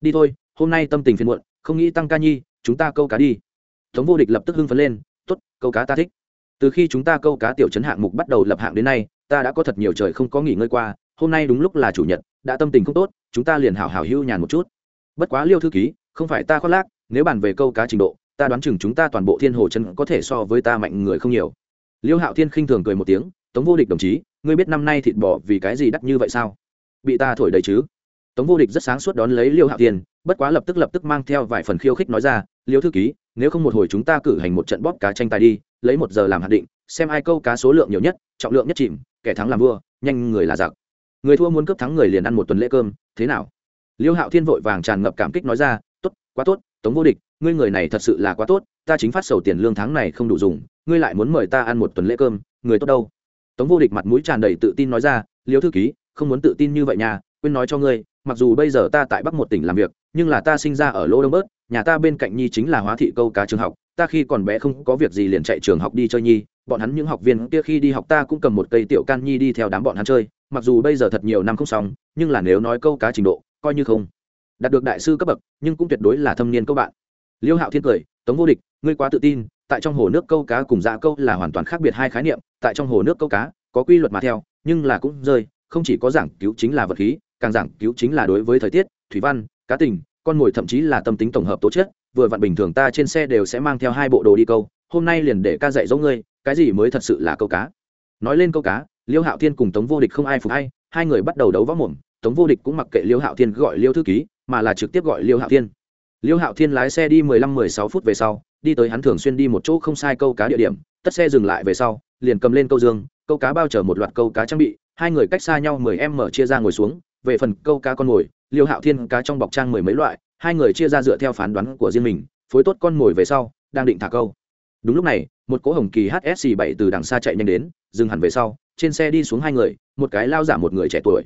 Đi thôi, hôm nay tâm tình phiền muộn, không nghĩ tăng ca nhi, chúng ta câu cá đi. Tống vô địch lập tức hưng phấn lên t ố t câu cá ta thích. Từ khi chúng ta câu cá tiểu chấn hạng mục bắt đầu lập hạng đến nay, ta đã có thật nhiều trời không có nghỉ ngơi qua, hôm nay đúng lúc là chủ nhật, đã tâm tình không tốt, chúng ta liền hảo hảo hưu nhàn một chút. Bất quá liêu thư ký, không phải ta khoác lác, nếu bàn về câu cá trình độ ta đoán chừng chúng ta toàn bộ thiên hồ chân có thể so với ta mạnh người không nhiều. Liêu hạo thiên khinh thường cười một tiếng, tống vô địch đồng chí, ngươi biết năm nay thịt bò vì cái gì đắt như vậy sao? Bị ta thổi đầy chứ? Tống vô địch rất sáng suốt đón lấy liêu hạo thiên, bất quá lập tức lập tức mang theo vài phần khiêu khích nói ra, liêu thư ký, nếu không một hồi chúng ta cử hành một trận bóp cá tranh tài đi, lấy một giờ làm hạt định, xem ai câu cá số lượng nhiều nhất, trọng lượng nhất chìm, kẻ thắng làm vua, nhanh người là giặc. Người thua muốn cướp thắng người liền ăn một tuần lễ cơm, thế nào? Liêu hạo thiên vội vàng tràn ngập cảm kích nói ra quá tốt, tống vô địch, ngươi người này thật sự là quá tốt, ta chính phát sầu tiền lương tháng này không đủ dùng, ngươi lại muốn mời ta ăn một tuần lễ cơm, người tốt đâu? Tống vô địch mặt mũi tràn đầy tự tin nói ra, liêu thư ký, không muốn tự tin như vậy nha, quên nói cho ngươi, mặc dù bây giờ ta tại bắc một tỉnh làm việc, nhưng là ta sinh ra ở lô đông bớt, nhà ta bên cạnh nhi chính là hóa thị câu cá trường học, ta khi còn bé không có việc gì liền chạy trường học đi chơi nhi, bọn hắn những học viên kia khi đi học ta cũng cầm một cây tiểu can nhi đi theo đám bọn hắn chơi, mặc dù bây giờ thật nhiều năm không xong, nhưng là nếu nói câu cá trình độ, coi như không đạt được đại sư cấp bậc, nhưng cũng tuyệt đối là thâm niên câu bạn. Liêu hạo thiên cười, tống vô địch, ngươi quá tự tin, tại trong hồ nước câu cá cùng dạ câu là hoàn toàn khác biệt hai khái niệm, tại trong hồ nước câu cá, có quy luật mà theo, nhưng là cũng rơi, không chỉ có giảng cứu chính là vật khí, càng giảng cứu chính là đối với thời tiết, thủy văn, cá tình, con mồi thậm chí là tâm tính tổng hợp tố chất, vừa vặn bình thường ta trên xe đều sẽ mang theo hai bộ đồ đi câu, hôm nay liền để ca dạy dỗ ngươi, cái gì mới thật sự là câu cá. Nói lên câu cá, liêu hạo thiên cùng tống vô địch không ai phục hay, hai người bắt đầu đấu võ mồm, tống vô địch cũng mặc kệ liêu hạo thiên gọi liêu thư ký mà là trực tiếp gọi liêu hạo thiên. Liêu hạo thiên lái xe đi mười lăm, mười sáu phút về sau, đi tới hắn thường xuyên đi một chỗ không sai câu cá địa điểm, tất xe dừng lại về sau, liền cầm lên câu dương, câu cá bao chở một loạt câu cá trang bị, hai người cách xa nhau mười em mở chia ra ngồi xuống, về phần câu cá con mồi, liêu hạo thiên cá trong bọc trang mười mấy loại, hai người chia ra dựa theo phán đoán của riêng mình, phối tốt con mồi về sau, đang định thả câu. Đúng lúc này, một cỗ hồng kỳ hsc bảy từ đằng xa chạy nhanh đến, dừng hẳn về sau, trên xe đi xuống hai người, một cái lao giả một người trẻ tuổi.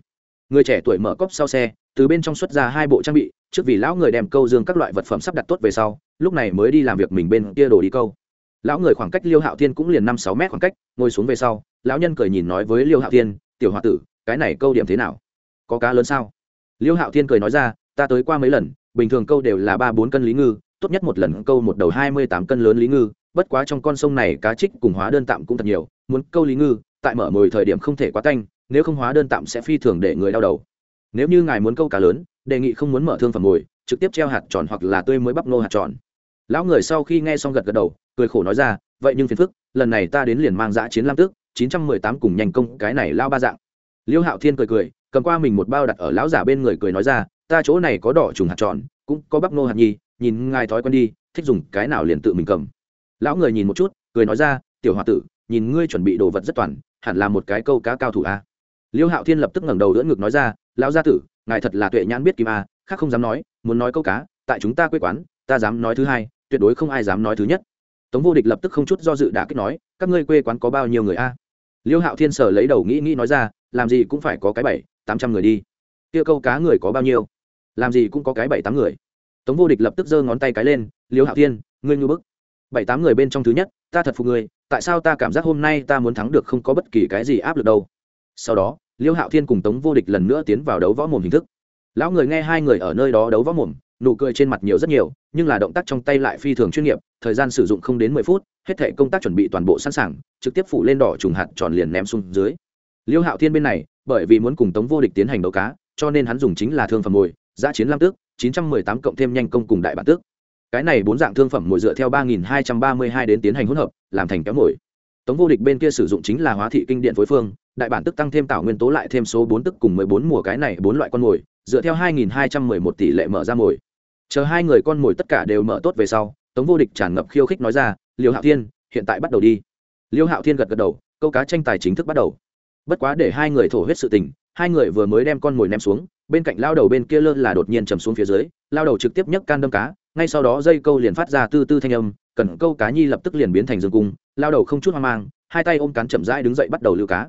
Người trẻ tuổi mở cốc sau xe từ bên trong xuất ra hai bộ trang bị, trước vì lão người đem câu dương các loại vật phẩm sắp đặt tốt về sau, lúc này mới đi làm việc mình bên kia đổ đi câu. Lão người khoảng cách liêu hạo thiên cũng liền năm sáu mét khoảng cách, ngồi xuống về sau, lão nhân cười nhìn nói với liêu hạo thiên, tiểu h o a tử, cái này câu điểm thế nào? Có cá lớn sao? Liêu hạo thiên cười nói ra, ta tới qua mấy lần, bình thường câu đều là ba bốn cân lý ngư, tốt nhất một lần câu một đầu hai mươi tám cân lớn lý ngư, bất quá trong con sông này cá trích cùng hóa đơn tạm cũng thật nhiều, muốn câu lý ngư, tại mở mồi thời điểm không thể quá tanh nếu không hóa đơn tạm sẽ phi thường để người đau đầu nếu như ngài muốn câu cá lớn, đề nghị không muốn mở thương phẩm mồi trực tiếp treo hạt tròn hoặc là tươi mới bắp nô hạt tròn. Lão người sau khi nghe xong gật gật đầu, cười khổ nói ra, vậy nhưng phiền phức, lần này ta đến liền mang giã chiến lam tước, chín trăm mười tám cùng nhanh công, cái này lao ba dạng. Liêu hạo thiên cười cười, cầm qua mình một bao đặt ở lão giả bên người cười nói ra, ta chỗ này có đỏ trùng hạt tròn, cũng có bắp nô hạt nhi, nhìn ngài thói quen đi, thích dùng cái nào liền tự mình cầm. Lão người nhìn một chút, cười nói ra, tiểu h o a tử, nhìn ngươi chuẩn bị đồ vật rất toàn, hẳn là một cái câu cá cao thủ a. Liêu hạo thiên lập tức ngẩng đầu đỡ ngực nói ra lão gia tử, ngài thật là tuệ nhãn biết kim a, khác không dám nói, muốn nói câu cá, tại chúng ta quê quán, ta dám nói thứ hai, tuyệt đối không ai dám nói thứ nhất. Tống vô địch lập tức không chút do dự đã kích nói, các ngươi quê quán có bao nhiêu người a? Liêu hạo thiên sở lấy đầu nghĩ nghĩ nói ra, làm gì cũng phải có cái bảy, tám trăm người đi. Kia câu cá người có bao nhiêu? Làm gì cũng có cái bảy, tám người. Tống vô địch lập tức giơ ngón tay cái lên, liêu hạo thiên, ngươi ngư bức. Bảy, tám người bên trong thứ nhất, ta thật phục ngươi, tại sao ta cảm giác hôm nay ta muốn thắng được không có bất kỳ cái gì áp lực đâu? Sau đó liêu hạo thiên cùng tống vô địch lần nữa tiến vào đấu võ mồm hình thức. Lão người nghe hai người ở nơi đó đấu võ mồm, nụ cười trên mặt nhiều rất nhiều, nhưng là động tác trong tay lại phi thường chuyên nghiệp, thời gian sử dụng không đến mười phút, hết thể công tác chuẩn bị toàn bộ sẵn sàng, trực tiếp phủ lên đỏ trùng hạt tròn liền ném xuống dưới. Liêu hạo thiên bên này, bởi vì muốn cùng tống vô địch tiến hành đấu cá, cho nên hắn dùng chính là thương phẩm mồi giã chiến lam tước, chín trăm mười tám cộng thêm nhanh công cùng đại bản tước. Cái này bốn dạng thương phẩm mồi dựa theo ba nghìn hai trăm ba mươi hai đến tiến hành hỗn hợp, làm thành kéo mồi. Tống vô địch bên kia sử dụng chính là hóa thị kinh điện phối phương đại bản tức tăng thêm tạo nguyên tố lại thêm số bốn tức cùng mười bốn mùa cái này bốn loại con mồi, dựa theo hai nghìn hai trăm mười một tỷ lệ mở ra mồi. Chờ hai người con mồi tất cả đều mở tốt về sau, tống vô địch tràn ngập khiêu khích nói ra, liêu hạo thiên, hiện tại bắt đầu đi. Liêu hạo thiên gật gật đầu, câu cá tranh tài chính thức bắt đầu. Bất quá để hai người thổ huyết sự tình, hai người vừa mới đem con mồi ném xuống, bên cạnh lao đầu bên kia lơ là đột nhiên chầm xuống phía dưới, lao đầu trực tiếp nhấc can đâm cá, ngay sau đó dây câu liền phát ra tư tư thanh âm, cần câu cá nhi lập tức liền biến thành dương cung, lao đầu không chút hoang mang, hai tay ôm cán chậm rãi đứng dậy bắt đầu lưu cá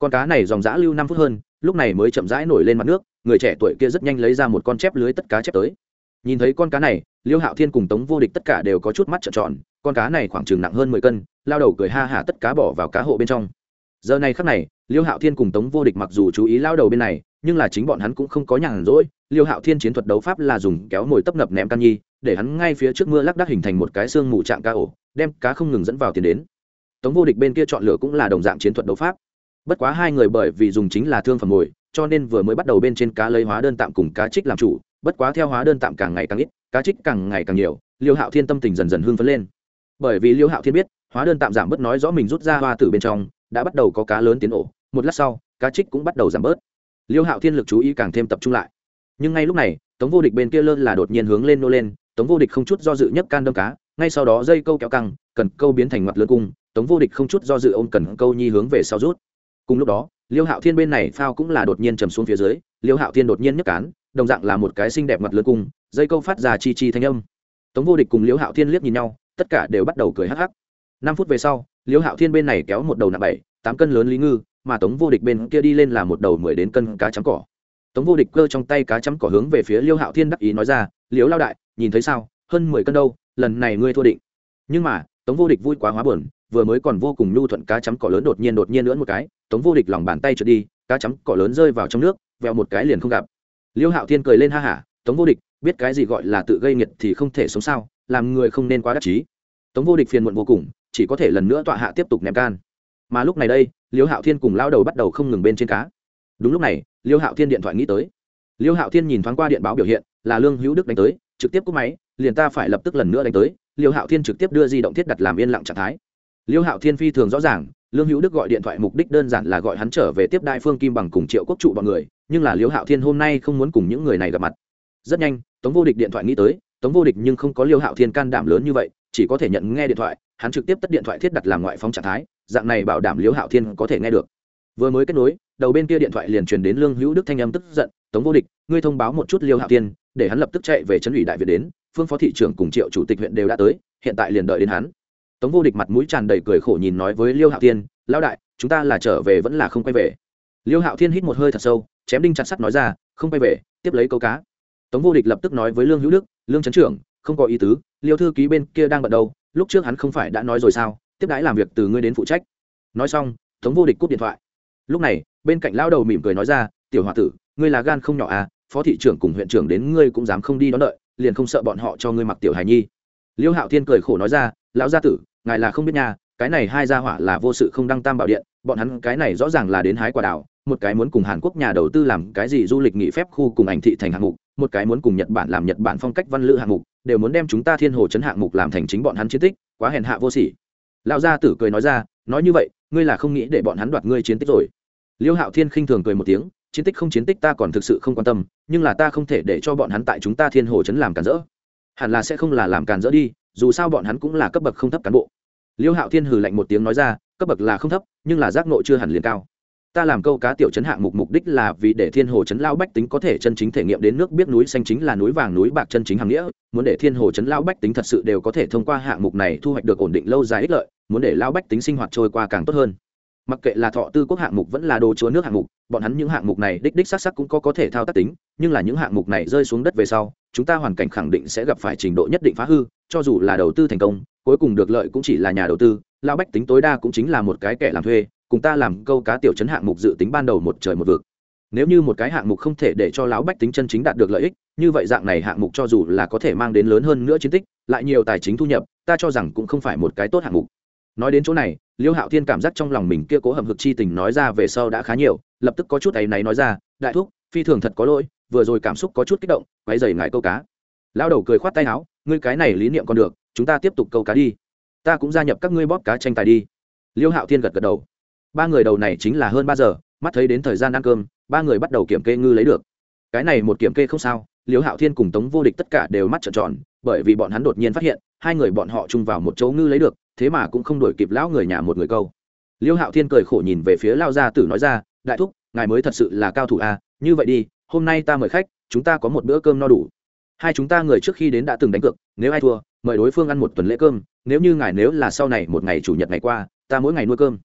con cá này dòng dã lưu năm phút hơn, lúc này mới chậm rãi nổi lên mặt nước, người trẻ tuổi kia rất nhanh lấy ra một con chép lưới tất cá chép tới. Nhìn thấy con cá này, liêu hạo thiên cùng tống vô địch tất cả đều có chút mắt trợn tròn, con cá này khoảng chừng nặng hơn mười cân, lao đầu cười ha hả tất cá bỏ vào cá hộ bên trong. Giờ này khắc này, liêu hạo thiên cùng tống vô địch mặc dù chú ý lao đầu bên này, nhưng là chính bọn hắn cũng không có nhàn rỗi, liêu hạo thiên chiến thuật đấu pháp là dùng kéo mồi tấp nập ném can nhi, để hắn ngay phía trước mưa lắc đắc hình thành một cái xương mù trạng cá ổ, đem cá không ngừng dẫn vào tiền đến. Tống vô địch bên kia chọn lựa cũng là đồng dạng chiến thuật đấu pháp bất quá hai người bởi vì dùng chính là thương phẩm mồi cho nên vừa mới bắt đầu bên trên cá lấy hóa đơn tạm cùng cá trích làm chủ. Bất quá theo hóa đơn tạm càng ngày càng ít, cá trích càng ngày càng nhiều, liêu hạo thiên tâm tình dần dần hưng phấn lên. Bởi vì liêu hạo thiên biết, hóa đơn tạm giảm bớt nói rõ mình rút ra hoa từ bên trong, đã bắt đầu có cá lớn tiến ổ, một lát sau, cá trích cũng bắt đầu giảm bớt. Liêu hạo thiên lực chú ý càng thêm tập trung lại. Nhưng ngay lúc này, tống vô địch bên kia lơ là đột nhiên hướng lên nô lên, tống vô địch không chút do dự nhấc can đâm cá, ngay sau đó dây câu kéo căng, cần câu biến thành mặt lớn cung, tống vô địch không chút do dự ôm cần câu nhi hướng về sau rút cùng lúc đó, liêu hạo thiên bên này phao cũng là đột nhiên trầm xuống phía dưới, liêu hạo thiên đột nhiên nhấc cán, đồng dạng là một cái xinh đẹp mặt lớn cung dây câu phát ra chi chi thanh âm. Tống vô địch cùng liêu hạo thiên liếc nhìn nhau, tất cả đều bắt đầu cười hắc hắc. Năm phút về sau, liêu hạo thiên bên này kéo một đầu nặng bảy, tám cân lớn lý ngư, mà tống vô địch bên kia đi lên là một đầu mười đến cân cá chấm cỏ. Tống vô địch cơ trong tay cá chấm cỏ hướng về phía liêu hạo thiên đắc ý nói ra liếu lao đại, nhìn thấy sao? Hơn mười cân đâu, lần này ngươi thua định. Nhưng mà, tống vô địch vui quá hóa buồn vừa mới còn vô cùng nhu thuận cá chấm cỏ lớn đột nhiên đột nhiên lưỡn một cái, tống vô địch lòng bàn tay trượt đi, cá chấm cỏ lớn rơi vào trong nước, vẹo một cái liền không gặp. Liêu hạo thiên cười lên ha hả, tống vô địch, biết cái gì gọi là tự gây nghiệt thì không thể sống sao, làm người không nên quá đắc chí. Tống vô địch phiền muộn vô cùng, chỉ có thể lần nữa tọa hạ tiếp tục ném can. Mà lúc này đây, liêu hạo thiên cùng lao đầu bắt đầu không ngừng bên trên cá. Đúng lúc này, liêu hạo thiên điện thoại nghĩ tới. Liêu hạo thiên nhìn thoáng qua điện báo biểu hiện, là lương hữu đức đánh tới, trực tiếp cúp máy, liền ta phải lập tức lần nữa đánh tới. Liêu hạo thiên trực tiếp đưa di động thiết đặt làm yên lặng trạng thái liêu hạo thiên phi thường rõ ràng, lương hữu đức gọi điện thoại mục đích đơn giản là gọi hắn trở về tiếp đại phương kim bằng cùng triệu quốc trụ bọn người, nhưng là liêu hạo thiên hôm nay không muốn cùng những người này gặp mặt. Rất nhanh, tống vô địch điện thoại nghĩ tới, tống vô địch nhưng không có liêu hạo thiên can đảm lớn như vậy, chỉ có thể nhận nghe điện thoại, hắn trực tiếp tắt điện thoại thiết đặt làm ngoại phóng trạng thái, dạng này bảo đảm liêu hạo thiên có thể nghe được. Vừa mới kết nối, đầu bên kia điện thoại liền truyền đến lương hữu đức thanh âm tức giận, tống vô địch, ngươi thông báo một chút liêu hạo thiên, để hắn lập tức chạy về trấn ủy đại việt đến, phương phó thị trưởng cùng triệu chủ tịch huyện đều đã tới, hiện tại liền đợi đến hắn tống vô địch mặt mũi tràn đầy cười khổ nhìn nói với liêu hạo thiên, lão đại, chúng ta là trở về vẫn là không quay về. Liêu hạo thiên hít một hơi thật sâu, chém đinh chặt sắt nói ra, không quay về, tiếp lấy câu cá. Tống vô địch lập tức nói với lương hữu đức, lương trấn trưởng, không có ý tứ, liêu thư ký bên kia đang bận đâu, lúc trước hắn không phải đã nói rồi sao, tiếp đãi làm việc từ ngươi đến phụ trách. Nói xong, tống vô địch cúp điện thoại. Lúc này, bên cạnh lao đầu mỉm cười nói ra, tiểu h o a tử, ngươi là gan không nhỏ à phó thị trưởng cùng huyện trưởng đến ngươi cũng dám không đi đón đợi, liền không sợ bọn họ cho ngươi mặc tiểu hài nhi. Liêu hạo thiên cười khổ nói ra, lão gia tử ngài là không biết nha, cái này hai gia hỏa là vô sự không đăng tam bảo điện, bọn hắn cái này rõ ràng là đến hái quả đảo một cái muốn cùng hàn quốc nhà đầu tư làm cái gì du lịch nghỉ phép khu cùng ảnh thị thành hạng mục, một cái muốn cùng nhật bản làm nhật bản phong cách văn lữ hạng mục, đều muốn đem chúng ta thiên hồ chấn hạng mục làm thành chính bọn hắn chiến tích, quá hèn hạ vô sỉ. Lão gia tử cười nói ra, nói như vậy, ngươi là không nghĩ để bọn hắn đoạt ngươi chiến tích rồi. Liêu hạo thiên khinh thường cười một tiếng, chiến tích không chiến tích ta còn thực sự không quan tâm, nhưng là ta không thể để cho bọn hắn tại chúng ta thiên hồ chấn làm càn rỡ. Hẳn là sẽ không là làm càn rỡ đi dù sao bọn hắn cũng là cấp bậc không thấp cán bộ. Liêu hạo thiên hừ lạnh một tiếng nói ra, cấp bậc là không thấp, nhưng là giác nộ chưa hẳn liền cao. Ta làm câu cá tiểu chấn hạng mục mục đích là vì để thiên hồ chấn lao bách tính có thể chân chính thể nghiệm đến nước biết núi xanh chính là núi vàng núi bạc chân chính hàng nghĩa. Muốn để thiên hồ chấn lao bách tính thật sự đều có thể thông qua hạng mục này thu hoạch được ổn định lâu dài ích lợi, muốn để lao bách tính sinh hoạt trôi qua càng tốt hơn. Mặc kệ là thọ tư quốc hạng mục vẫn là đồ chúa nước hạng mục, bọn hắn những hạng mục này đích đích xác xác cũng có có thể thao tác tính, nhưng là những hạng mục này rơi xuống đất về sau chúng ta hoàn cảnh khẳng định sẽ gặp phải trình độ nhất định phá hư, cho dù là đầu tư thành công, cuối cùng được lợi cũng chỉ là nhà đầu tư lao bách tính tối đa cũng chính là một cái kẻ làm thuê, cùng ta làm câu cá tiểu chấn hạng mục dự tính ban đầu một trời một vực. Nếu như một cái hạng mục không thể để cho lão bách tính chân chính đạt được lợi ích, như vậy dạng này hạng mục cho dù là có thể mang đến lớn hơn nữa chiến tích, lại nhiều tài chính thu nhập, ta cho rằng cũng không phải một cái tốt hạng mục. Nói đến chỗ này, liêu hạo thiên cảm giác trong lòng mình kia cố hầm hực chi tình nói ra về sau đã khá nhiều, lập tức có chút áy náy nói ra, đại thúc, phi thường thật có lỗi vừa rồi cảm xúc có chút kích động quay dày ngại câu cá. Lao đầu cười khoát tay áo, ngươi cái này lý niệm còn được, chúng ta tiếp tục câu cá đi. Ta cũng gia nhập các ngươi bóp cá tranh tài đi. Liêu hạo thiên gật gật đầu. Ba người đầu này chính là hơn ba giờ, mắt thấy đến thời gian ăn cơm, ba người bắt đầu kiểm kê ngư lấy được. Cái này một kiểm kê không sao, liêu hạo thiên cùng tống vô địch tất cả đều mắt trợn tròn, bởi vì bọn hắn đột nhiên phát hiện, hai người bọn họ chung vào một chỗ ngư lấy được, thế mà cũng không đổi kịp lão người nhà một người câu. Liêu hạo thiên cười khổ nhìn về phía lao gia tử nói ra, đại thúc, ngài mới thật sự là cao thủ à như vậy đi hôm nay ta mời khách, chúng ta có một bữa cơm no đủ. Hai chúng ta người trước khi đến đã từng đánh cược, nếu ai thua, mời đối phương ăn một tuần lễ cơm, nếu như ngài nếu là sau này một ngày chủ nhật ngày qua, ta mỗi ngày nuôi cơm.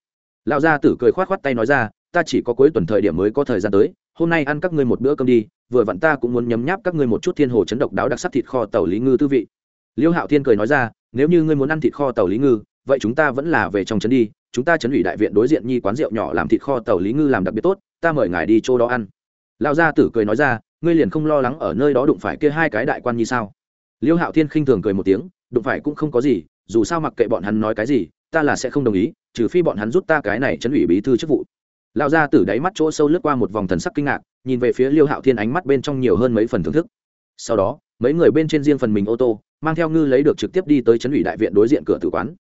Lão gia tử cười khoát khoát tay nói ra, ta chỉ có cuối tuần thời điểm mới có thời gian tới, hôm nay ăn các ngươi một bữa cơm đi, vừa vặn ta cũng muốn nhấm nháp các ngươi một chút thiên hồ chấn độc đáo đặc sắc thịt kho tàu lý ngư tư vị. Liêu hạo thiên cười nói ra, nếu như ngươi muốn ăn thịt kho tàu lý ngư, vậy chúng ta vẫn là về trong trấn đi, chúng ta chấn ủy đại viện đối diện nhi quán rượu nhỏ làm thịt kho tàu lý ngư làm đặc biệt tốt, ta mời ngài đi chỗ đó ăn lão gia tử cười nói ra, ngươi liền không lo lắng ở nơi đó đụng phải kia hai cái đại quan như sao? Liêu hạo thiên khinh thường cười một tiếng, đụng phải cũng không có gì, dù sao mặc kệ bọn hắn nói cái gì, ta là sẽ không đồng ý, trừ phi bọn hắn rút ta cái này chấn ủy bí thư chức vụ. Lão gia tử đáy mắt chỗ sâu lướt qua một vòng thần sắc kinh ngạc, nhìn về phía liêu hạo thiên ánh mắt bên trong nhiều hơn mấy phần thưởng thức. Sau đó, mấy người bên trên riêng phần mình ô tô, mang theo ngư lấy được trực tiếp đi tới chấn ủy đại viện đối diện cửa tử quán.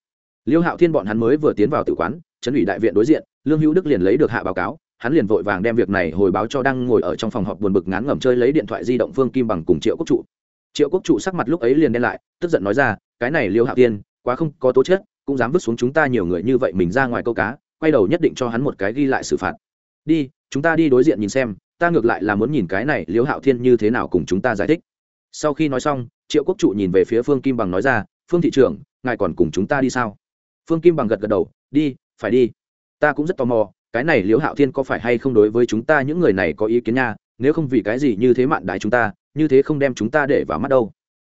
Liêu hạo thiên bọn hắn mới vừa tiến vào tử quán, chấn ủy đại viện đối diện, lương hữu đức liền lấy được hạ báo cáo hắn liền vội vàng đem việc này hồi báo cho đang ngồi ở trong phòng họp buồn bực ngán ngẩm chơi lấy điện thoại di động phương kim bằng cùng triệu quốc trụ. Triệu quốc trụ sắc mặt lúc ấy liền đen lại, tức giận nói ra, cái này liêu hạo thiên quá không có tố chất, cũng dám vứt xuống chúng ta nhiều người như vậy mình ra ngoài câu cá, quay đầu nhất định cho hắn một cái ghi lại xử phạt. Đi, chúng ta đi đối diện nhìn xem, ta ngược lại là muốn nhìn cái này liêu hạo thiên như thế nào cùng chúng ta giải thích. Sau khi nói xong, triệu quốc trụ nhìn về phía phương kim bằng nói ra, phương thị trưởng, ngài còn cùng chúng ta đi sao? Phương kim bằng gật gật đầu, đi, phải đi. Ta cũng rất tò mò cái này liễu hạo thiên có phải hay không đối với chúng ta những người này có ý kiến nha? Nếu không vì cái gì như thế mạn đại chúng ta, như thế không đem chúng ta để vào mắt đâu.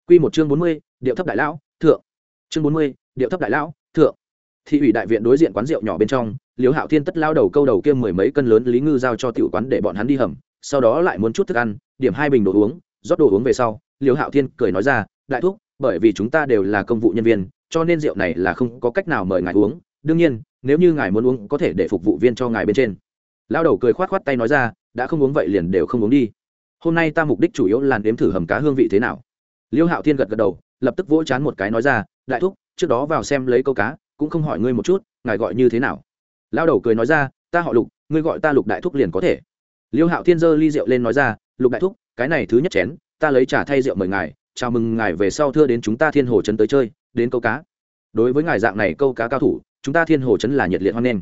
Q một chương bốn mươi, điệu thấp đại lão, thượng. Chương bốn mươi, điệu thấp đại lão, thượng. Thị ủy đại viện đối diện quán rượu nhỏ bên trong, liễu hạo thiên tất lao đầu câu đầu kia mười mấy cân lớn lý ngư giao cho tiểu quán để bọn hắn đi hầm, sau đó lại muốn chút thức ăn, điểm hai bình đồ uống, rót đồ uống về sau, liễu hạo thiên cười nói ra, đại thúc, bởi vì chúng ta đều là công vụ nhân viên, cho nên rượu này là không có cách nào mời ngài uống. Đương nhiên nếu như ngài muốn uống, có thể để phục vụ viên cho ngài bên trên. Lao đầu cười khoát khoát tay nói ra, đã không uống vậy liền đều không uống đi. Hôm nay ta mục đích chủ yếu là nếm thử hầm cá hương vị thế nào. Liêu hạo thiên gật gật đầu, lập tức vỗ chán một cái nói ra, đại thúc, trước đó vào xem lấy câu cá, cũng không hỏi ngươi một chút, ngài gọi như thế nào. Lao đầu cười nói ra, ta họ lục, ngươi gọi ta lục đại thúc liền có thể. Liêu hạo thiên giơ ly rượu lên nói ra, lục đại thúc, cái này thứ nhất chén, ta lấy trả thay rượu mời ngài, chào mừng ngài về sau thưa đến chúng ta thiên hồ trấn tới chơi, đến câu cá. Đối với ngài dạng này câu cá cao thủ chúng ta thiên hồ chấn là nhiệt liệt hoan nghênh.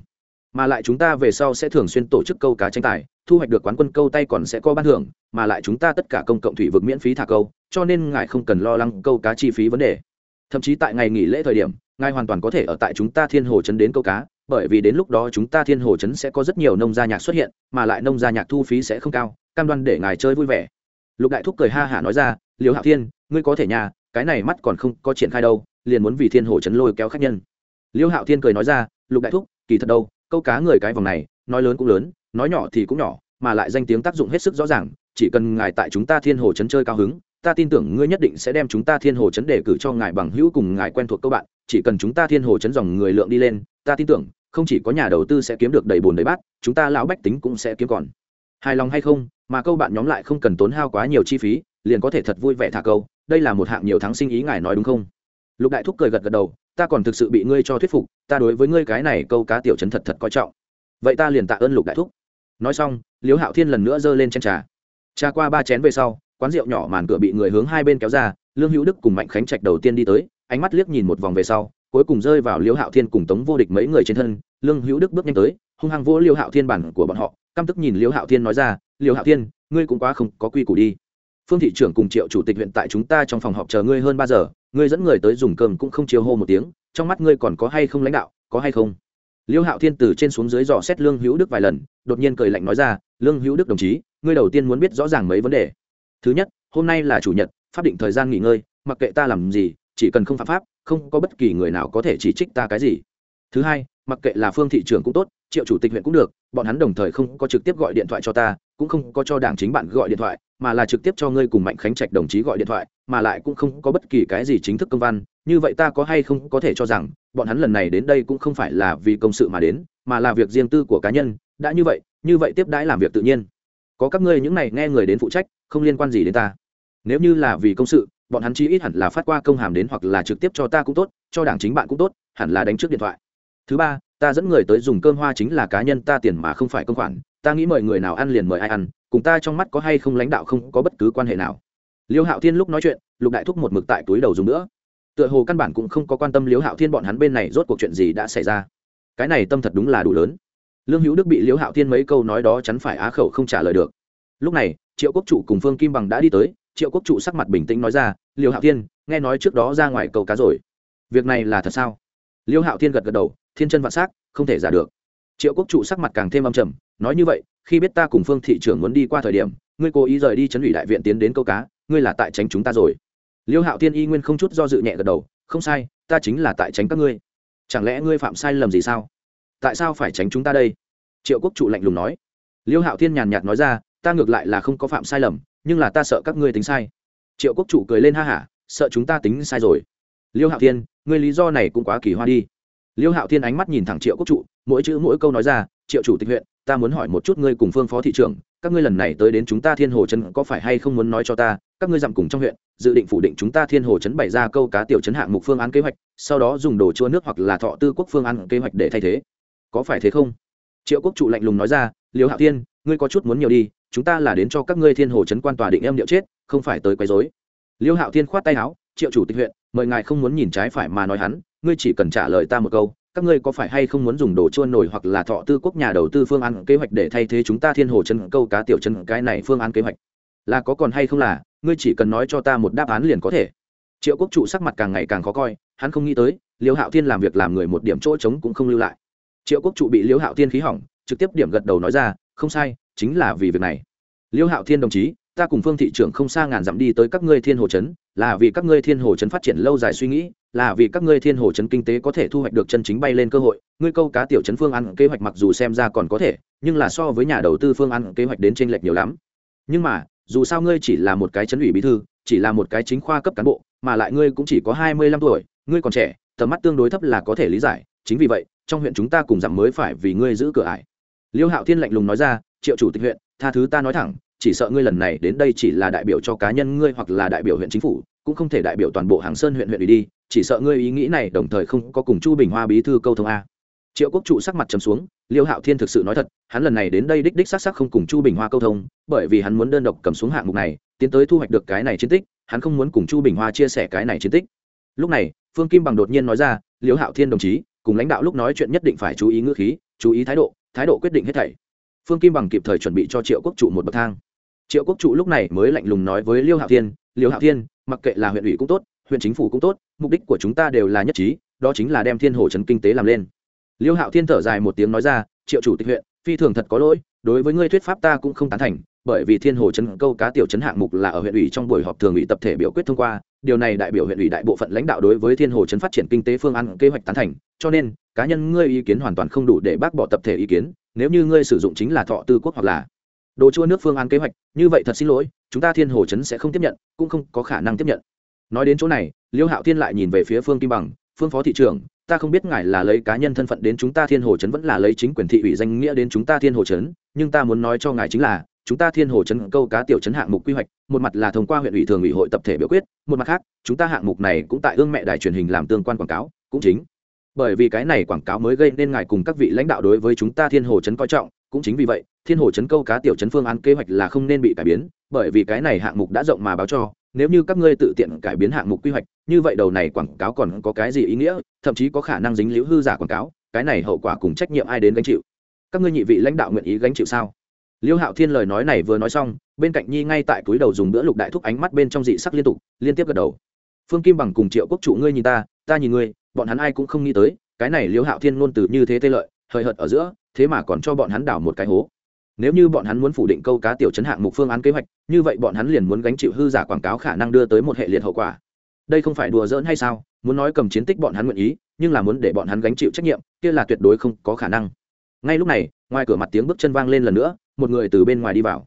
Mà lại chúng ta về sau sẽ thường xuyên tổ chức câu cá tranh tài, thu hoạch được quán quân câu tay còn sẽ có ban thưởng, mà lại chúng ta tất cả công cộng thủy vực miễn phí thả câu, cho nên ngài không cần lo lắng câu cá chi phí vấn đề. Thậm chí tại ngày nghỉ lễ thời điểm, ngài hoàn toàn có thể ở tại chúng ta thiên hồ chấn đến câu cá, bởi vì đến lúc đó chúng ta thiên hồ chấn sẽ có rất nhiều nông gia nhạc xuất hiện, mà lại nông gia nhạc thu phí sẽ không cao, cam đoan để ngài chơi vui vẻ. Lục đại thúc cười ha hả nói ra liều hạ thiên, ngươi có thể nhà, cái này mắt còn không có triển khai đâu, liền muốn vì thiên hồ chấn lôi kéo khách nhân liêu hạo thiên cười nói ra, lục đại thúc, kỳ thật đâu, câu cá người cái vòng này, nói lớn cũng lớn, nói nhỏ thì cũng nhỏ, mà lại danh tiếng tác dụng hết sức rõ ràng, chỉ cần ngài tại chúng ta thiên hồ trấn chơi cao hứng, ta tin tưởng ngươi nhất định sẽ đem chúng ta thiên hồ trấn đề cử cho ngài bằng hữu cùng ngài quen thuộc câu bạn, chỉ cần chúng ta thiên hồ trấn dòng người lượng đi lên, ta tin tưởng, không chỉ có nhà đầu tư sẽ kiếm được đầy bồn đầy bát, chúng ta lão bách tính cũng sẽ kiếm còn. Hài lòng hay không, mà câu bạn nhóm lại không cần tốn hao quá nhiều chi phí, liền có thể thật vui vẻ thả câu, đây là một hạng nhiều thắng sinh ý ngài nói đúng không? Lục đại thúc cười gật gật đầu ta còn thực sự bị ngươi cho thuyết phục, ta đối với ngươi cái này câu cá tiểu chấn thật thật coi trọng. Vậy ta liền tạ ơn lục đại thúc. Nói xong liếu hạo thiên lần nữa giơ lên chén trà. Trà qua ba chén về sau, quán rượu nhỏ màn cửa bị người hướng hai bên kéo ra, lương hữu đức cùng mạnh khánh trạch đầu tiên đi tới, ánh mắt liếc nhìn một vòng về sau, cuối cùng rơi vào liễu hạo thiên cùng tống vô địch mấy người trên thân, lương hữu đức bước nhanh tới, hung hăng vỗ liêu hạo thiên bản của bọn họ, căm tức nhìn liễu hạo thiên nói ra, liễu hạo thiên, ngươi cũng quá không có quy củ đi. Phương thị trưởng cùng triệu chủ tịch huyện tại chúng ta trong phòng họp chờ ngươi hơn ba giờ ngươi dẫn người tới dùng cơm cũng không chiêu hô một tiếng, trong mắt ngươi còn có hay không lãnh đạo, có hay không? Liêu hạo thiên từ trên xuống dưới dò xét lương hữu đức vài lần, đột nhiên cười lạnh nói ra, lương hữu đức đồng chí, ngươi đầu tiên muốn biết rõ ràng mấy vấn đề. Thứ nhất, hôm nay là chủ nhật, pháp định thời gian nghỉ ngơi, mặc kệ ta làm gì, chỉ cần không phạm pháp, không có bất kỳ người nào có thể chỉ trích ta cái gì. Thứ hai mặc kệ là phương thị trưởng cũng tốt, triệu chủ tịch huyện cũng được, bọn hắn đồng thời không có trực tiếp gọi điện thoại cho ta, cũng không có cho đảng chính bạn gọi điện thoại, mà là trực tiếp cho ngươi cùng mạnh khánh trạch đồng chí gọi điện thoại, mà lại cũng không có bất kỳ cái gì chính thức công văn. Như vậy ta có hay không có thể cho rằng, bọn hắn lần này đến đây cũng không phải là vì công sự mà đến, mà là việc riêng tư của cá nhân. Đã như vậy như vậy tiếp đãi làm việc tự nhiên. Có các ngươi những này nghe người đến phụ trách, không liên quan gì đến ta. Nếu như là vì công sự, bọn hắn chi ít hẳn là phát qua công hàm đến hoặc là trực tiếp cho ta cũng tốt, cho đảng chính bạn cũng tốt, hẳn là đánh trước điện thoại thứ ba, ta dẫn người tới dùng cơm hoa chính là cá nhân ta tiền mà không phải công khoản. Ta nghĩ mời người nào ăn liền mời ai ăn, cùng ta trong mắt có hay không lãnh đạo không có bất cứ quan hệ nào. Liêu hạo thiên lúc nói chuyện, lục đại thúc một mực tại túi đầu dùng nữa. Tựa hồ căn bản cũng không có quan tâm liêu hạo thiên bọn hắn bên này rốt cuộc chuyện gì đã xảy ra. Cái này tâm thật đúng là đủ lớn. Lương hữu đức bị liêu hạo thiên mấy câu nói đó chắn phải á khẩu không trả lời được. Lúc này, triệu quốc trụ cùng phương kim bằng đã đi tới, triệu quốc trụ sắc mặt bình tĩnh nói ra, liêu hạo thiên, nghe nói trước đó ra ngoài câu cá rồi. Việc này là thật sao? Liêu hạo thiên gật gật đầu thiên chân vạn s á c không thể giả được. Triệu quốc trụ sắc mặt càng thêm âm trầm, nói như vậy, khi biết ta cùng phương thị trưởng muốn đi qua thời điểm, ngươi cố ý rời đi chấn ủy đại viện tiến đến câu cá, ngươi là tại tránh chúng ta rồi. Liêu hạo thiên y nguyên không chút do dự nhẹ gật đầu, không sai, ta chính là tại tránh các ngươi. Chẳng lẽ ngươi phạm sai lầm gì sao? Tại sao phải tránh chúng ta đây? Triệu quốc trụ lạnh lùng nói. Liêu hạo thiên nhàn nhạt nói ra, ta ngược lại là không có phạm sai lầm, nhưng là ta sợ các ngươi tính sai. Triệu quốc trụ cười lên ha hả, sợ chúng ta tính sai rồi. Liêu hạo thiên, ngươi lý do này cũng quá kỳ hoa đi liêu hạo thiên ánh mắt nhìn thẳng triệu quốc trụ, mỗi chữ mỗi câu nói ra, triệu chủ tịch huyện, ta muốn hỏi một chút ngươi cùng phương phó thị trưởng, các ngươi lần này tới đến chúng ta thiên hồ trấn có phải hay không muốn nói cho ta, các ngươi dặm cùng trong huyện, dự định phủ định chúng ta thiên hồ trấn bày ra câu cá tiểu trấn hạng mục phương án kế hoạch, sau đó dùng đồ chua nước hoặc là thọ tư quốc phương án kế hoạch để thay thế. Có phải thế không? Triệu quốc trụ lạnh lùng nói ra, liêu hạo thiên, ngươi có chút muốn nhiều đi, chúng ta là đến cho các ngươi thiên hồ trấn quan tòa định em điệu chết, không phải tới quấy rối. Liêu hạo thiên khoát tay áo, triệu chủ tịch huyện, mời ngài không muốn nhìn trái phải mà nói hắn ngươi chỉ cần trả lời ta một câu, các ngươi có phải hay không muốn dùng đồ chua nổi hoặc là thọ tư quốc nhà đầu tư phương án kế hoạch để thay thế chúng ta thiên hồ chân câu cá tiểu chân cái này phương án kế hoạch? Là có còn hay không là, ngươi chỉ cần nói cho ta một đáp án liền có thể. Triệu quốc trụ sắc mặt càng ngày càng khó coi, hắn không nghĩ tới liêu hạo thiên làm việc làm người một điểm chỗ trống cũng không lưu lại. Triệu quốc trụ bị liêu hạo thiên khí hỏng, trực tiếp điểm gật đầu nói ra, không sai, chính là vì việc này. Liêu hạo thiên đồng chí, ta cùng phương thị trưởng không xa ngàn dặm đi tới các ngươi thiên hồ trấn là vì các ngươi thiên hồ trấn phát triển lâu dài suy nghĩ là vì các ngươi thiên hồ chấn kinh tế có thể thu hoạch được chân chính bay lên cơ hội. Ngươi câu cá tiểu chấn phương ăn kế hoạch mặc dù xem ra còn có thể, nhưng là so với nhà đầu tư phương ăn kế hoạch đến t r ê n lệch nhiều lắm. Nhưng mà, dù sao ngươi chỉ là một cái chấn ủy bí thư, chỉ là một cái chính khoa cấp cán bộ, mà lại ngươi cũng chỉ có hai mươi lăm tuổi, ngươi còn trẻ, tầm mắt tương đối thấp là có thể lý giải. Chính vì vậy, trong huyện chúng ta cùng giảm mới phải vì ngươi giữ cửa ải. Liêu hạo thiên lạnh lùng nói ra, triệu chủ tịch huyện, tha thứ ta nói thẳng, chỉ sợ ngươi lần này đến đây chỉ là đại biểu cho cá nhân ngươi hoặc là đại biểu huyện chính phủ, cũng không thể đại biểu toàn bộ hàng sơn huyện huyện ủy đi chỉ sợ ngươi ý nghĩ này đồng thời không có cùng chu bình hoa bí thư câu thông a. Triệu quốc trụ sắc mặt trầm xuống, liêu hạo thiên thực sự nói thật, hắn lần này đến đây đích đích sắc sắc không cùng chu bình hoa câu thông, bởi vì hắn muốn đơn độc cầm xuống hạng mục này, tiến tới thu hoạch được cái này chiến tích, hắn không muốn cùng chu bình hoa chia sẻ cái này chiến tích. Lúc này, phương kim bằng đột nhiên nói ra, liêu hạo thiên đồng chí, cùng lãnh đạo lúc nói chuyện nhất định phải chú ý ngữ khí, chú ý thái độ thái độ quyết định hết thảy. Phương kim bằng kịp thời chuẩn bị cho triệu quốc trụ một bậc thang. Triệu quốc trụ lúc này mới lạnh lùng nói với liêu hạo thiên, liêu hạo thiên, mặc kệ là huyện ủy cũng tốt huyện chính phủ cũng tốt, mục đích của chúng ta đều là nhất trí, đó chính là đem thiên hồ trấn kinh tế làm lên. Liêu hạo thiên thở dài một tiếng nói ra, triệu chủ tịch huyện, phi thường thật có lỗi, đối với ngươi thuyết pháp ta cũng không tán thành, bởi vì thiên hồ trấn câu cá tiểu trấn hạng mục là ở huyện ủy trong buổi họp thường ủy tập thể biểu quyết thông qua, điều này đại biểu huyện ủy đại bộ phận lãnh đạo đối với thiên hồ trấn phát triển kinh tế phương án kế hoạch tán thành, cho nên, cá nhân ngươi ý kiến hoàn toàn không đủ để bác bỏ tập thể ý kiến, nếu như ngươi sử dụng chính là thọ tư quốc hoặc là đồ chua nước phương án kế hoạch, như vậy thật xin lỗi, chúng ta thiên hồ trấn sẽ không tiếp nhận, cũng không có khả năng tiếp nhận nói đến chỗ này, liêu hạo thiên lại nhìn về phía phương kim bằng, phương phó thị trưởng, ta không biết ngài là lấy cá nhân thân phận đến chúng ta thiên hồ trấn vẫn là lấy chính quyền thị ủy danh nghĩa đến chúng ta thiên hồ trấn, nhưng ta muốn nói cho ngài chính là, chúng ta thiên hồ trấn câu cá tiểu trấn hạng mục quy hoạch, một mặt là thông qua huyện ủy thường ủy hội tập thể biểu quyết, một mặt khác, chúng ta hạng mục này cũng tại ương mẹ đài truyền hình làm tương quan quảng cáo, cũng chính. Bởi vì cái này quảng cáo mới gây nên ngài cùng các vị lãnh đạo đối với chúng ta thiên hồ trấn coi trọng, cũng chính vì vậy, thiên hồ trấn câu cá tiểu trấn phương án kế hoạch là không nên bị cải biến, bởi vì cái này hạng mục đã rộng mà báo cho nếu như các ngươi tự tiện cải biến hạng mục quy hoạch, như vậy đầu này quảng cáo còn có cái gì ý nghĩa, thậm chí có khả năng dính liễu hư giả quảng cáo, cái này hậu quả cùng trách nhiệm ai đến gánh chịu? Các ngươi nhị vị lãnh đạo nguyện ý gánh chịu sao? Liêu hạo thiên lời nói này vừa nói xong, bên cạnh nhi ngay tại túi đầu dùng bữa lục đại thúc ánh mắt bên trong dị sắc liên tục, liên tiếp gật đầu. Phương kim bằng cùng triệu quốc trụ ngươi nhìn ta ta nhìn ngươi, bọn hắn ai cũng không nghĩ tới, cái này liêu hạo thiên ngôn từ như thế tê lợi, hời hợt ở giữa, thế mà còn cho bọn hắn đảo một cái hố nếu như bọn hắn muốn phủ định câu cá tiểu chấn hạng mục phương án kế hoạch như vậy bọn hắn liền muốn gánh chịu hư giả quảng cáo khả năng đưa tới một hệ liệt hậu quả. Đây không phải đùa giỡn hay sao? Muốn nói cầm chiến tích bọn hắn nguyện ý nhưng là muốn để bọn hắn gánh chịu trách nhiệm kia là tuyệt đối không có khả năng. Ngay lúc này ngoài cửa mặt tiếng bước chân vang lên lần nữa một người từ bên ngoài đi vào.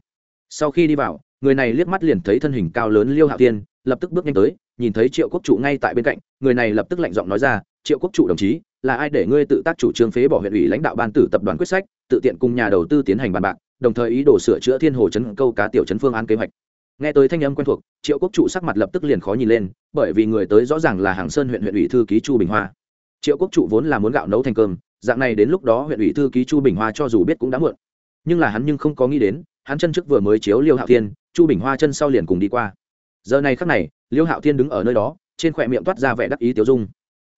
Sau khi đi vào người này liếc mắt liền thấy thân hình cao lớn liêu hạo tiên, lập tức bước nhanh tới nhìn thấy triệu quốc trụ ngay tại bên cạnh người này lập tức lạnh giọng nói ra triệu quốc trụ đồng chí, là ai để ngươi tự tác chủ trương phế bỏ huyện ủy lãnh đạo ban tử tập đoàn quyết sách, tự tiện cùng nhà đầu tư tiến hành bàn bạc, đồng thời ý đồ sửa chữa thiên hồ chấn câu cá tiểu chấn phương án kế hoạch. Nghe tới thanh âm quen thuộc, triệu quốc trụ sắc mặt lập tức liền khó nhìn lên, bởi vì người tới rõ ràng là hàng sơn huyện huyện ủy thư ký chu bình hoa. Triệu quốc trụ vốn là muốn gạo nấu thành cơm, dạng này đến lúc đó huyện ủy thư ký chu bình hoa cho dù biết cũng đã muộn. Nhưng là hắn nhưng không có nghĩ đến, hắn chân trước vừa mới chiếu liêu hạo thiên, chu bình hoa chân sau liền cùng đi qua. Giờ này khắc này, liêu hạo thiên đứng ở nơi đó, trên khỏe miệng toát ra vẻ đắc ý tiêu dung.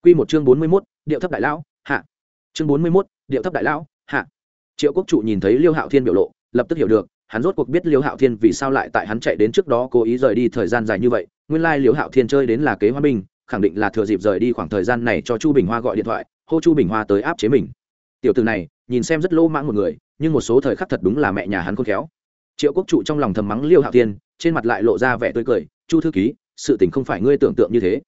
Quy một chương bốn mươi 41, điệu thấp đại lão, hạ. Chương bốn mươi 41, điệu thấp đại lão, hạ. Triệu Quốc trụ nhìn thấy Liêu Hạo Thiên biểu lộ, lập tức hiểu được, hắn rốt cuộc biết Liêu Hạo Thiên vì sao lại tại hắn chạy đến trước đó cố ý rời đi thời gian dài như vậy, nguyên lai Liêu Hạo Thiên chơi đến là kế hoa bình, khẳng định là thừa dịp rời đi khoảng thời gian này cho Chu Bình Hoa gọi điện thoại, hô Chu Bình Hoa tới áp chế mình. Tiểu tử này, nhìn xem rất lô mãng một người, nhưng một số thời khắc thật đúng là mẹ nhà hắn khôn khéo. Triệu Quốc trụ trong lòng thầm mắng Liêu Hạo Thiên, trên mặt lại lộ ra vẻ tươi cười, "Chu thư ký, sự tình không phải ngươi tưởng tượng như thế."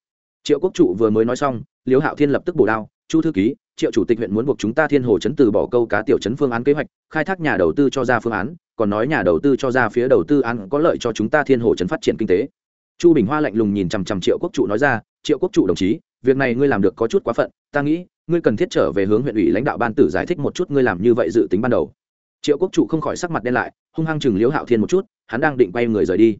Triệu Quốc trụ vừa mới nói xong, liêu hạo thiên lập tức bổ đao chu thư ký triệu chủ tịch huyện muốn buộc chúng ta thiên hồ chấn từ bỏ câu cá tiểu chấn phương án kế hoạch khai thác nhà đầu tư cho ra phương án còn nói nhà đầu tư cho ra phía đầu tư án có lợi cho chúng ta thiên hồ chấn phát triển kinh tế. Chu bình hoa lạnh lùng nhìn chằm chằm triệu quốc trụ nói ra triệu quốc trụ đồng chí việc này ngươi làm được có chút quá phận ta nghĩ ngươi cần thiết trở về hướng huyện ủy lãnh đạo ban tử giải thích một chút ngươi làm như vậy dự tính ban đầu. Triệu quốc trụ không khỏi sắc mặt đen lại hung hăng chừng liễu hạo thiên một chút hắn đang định quay người rời đi.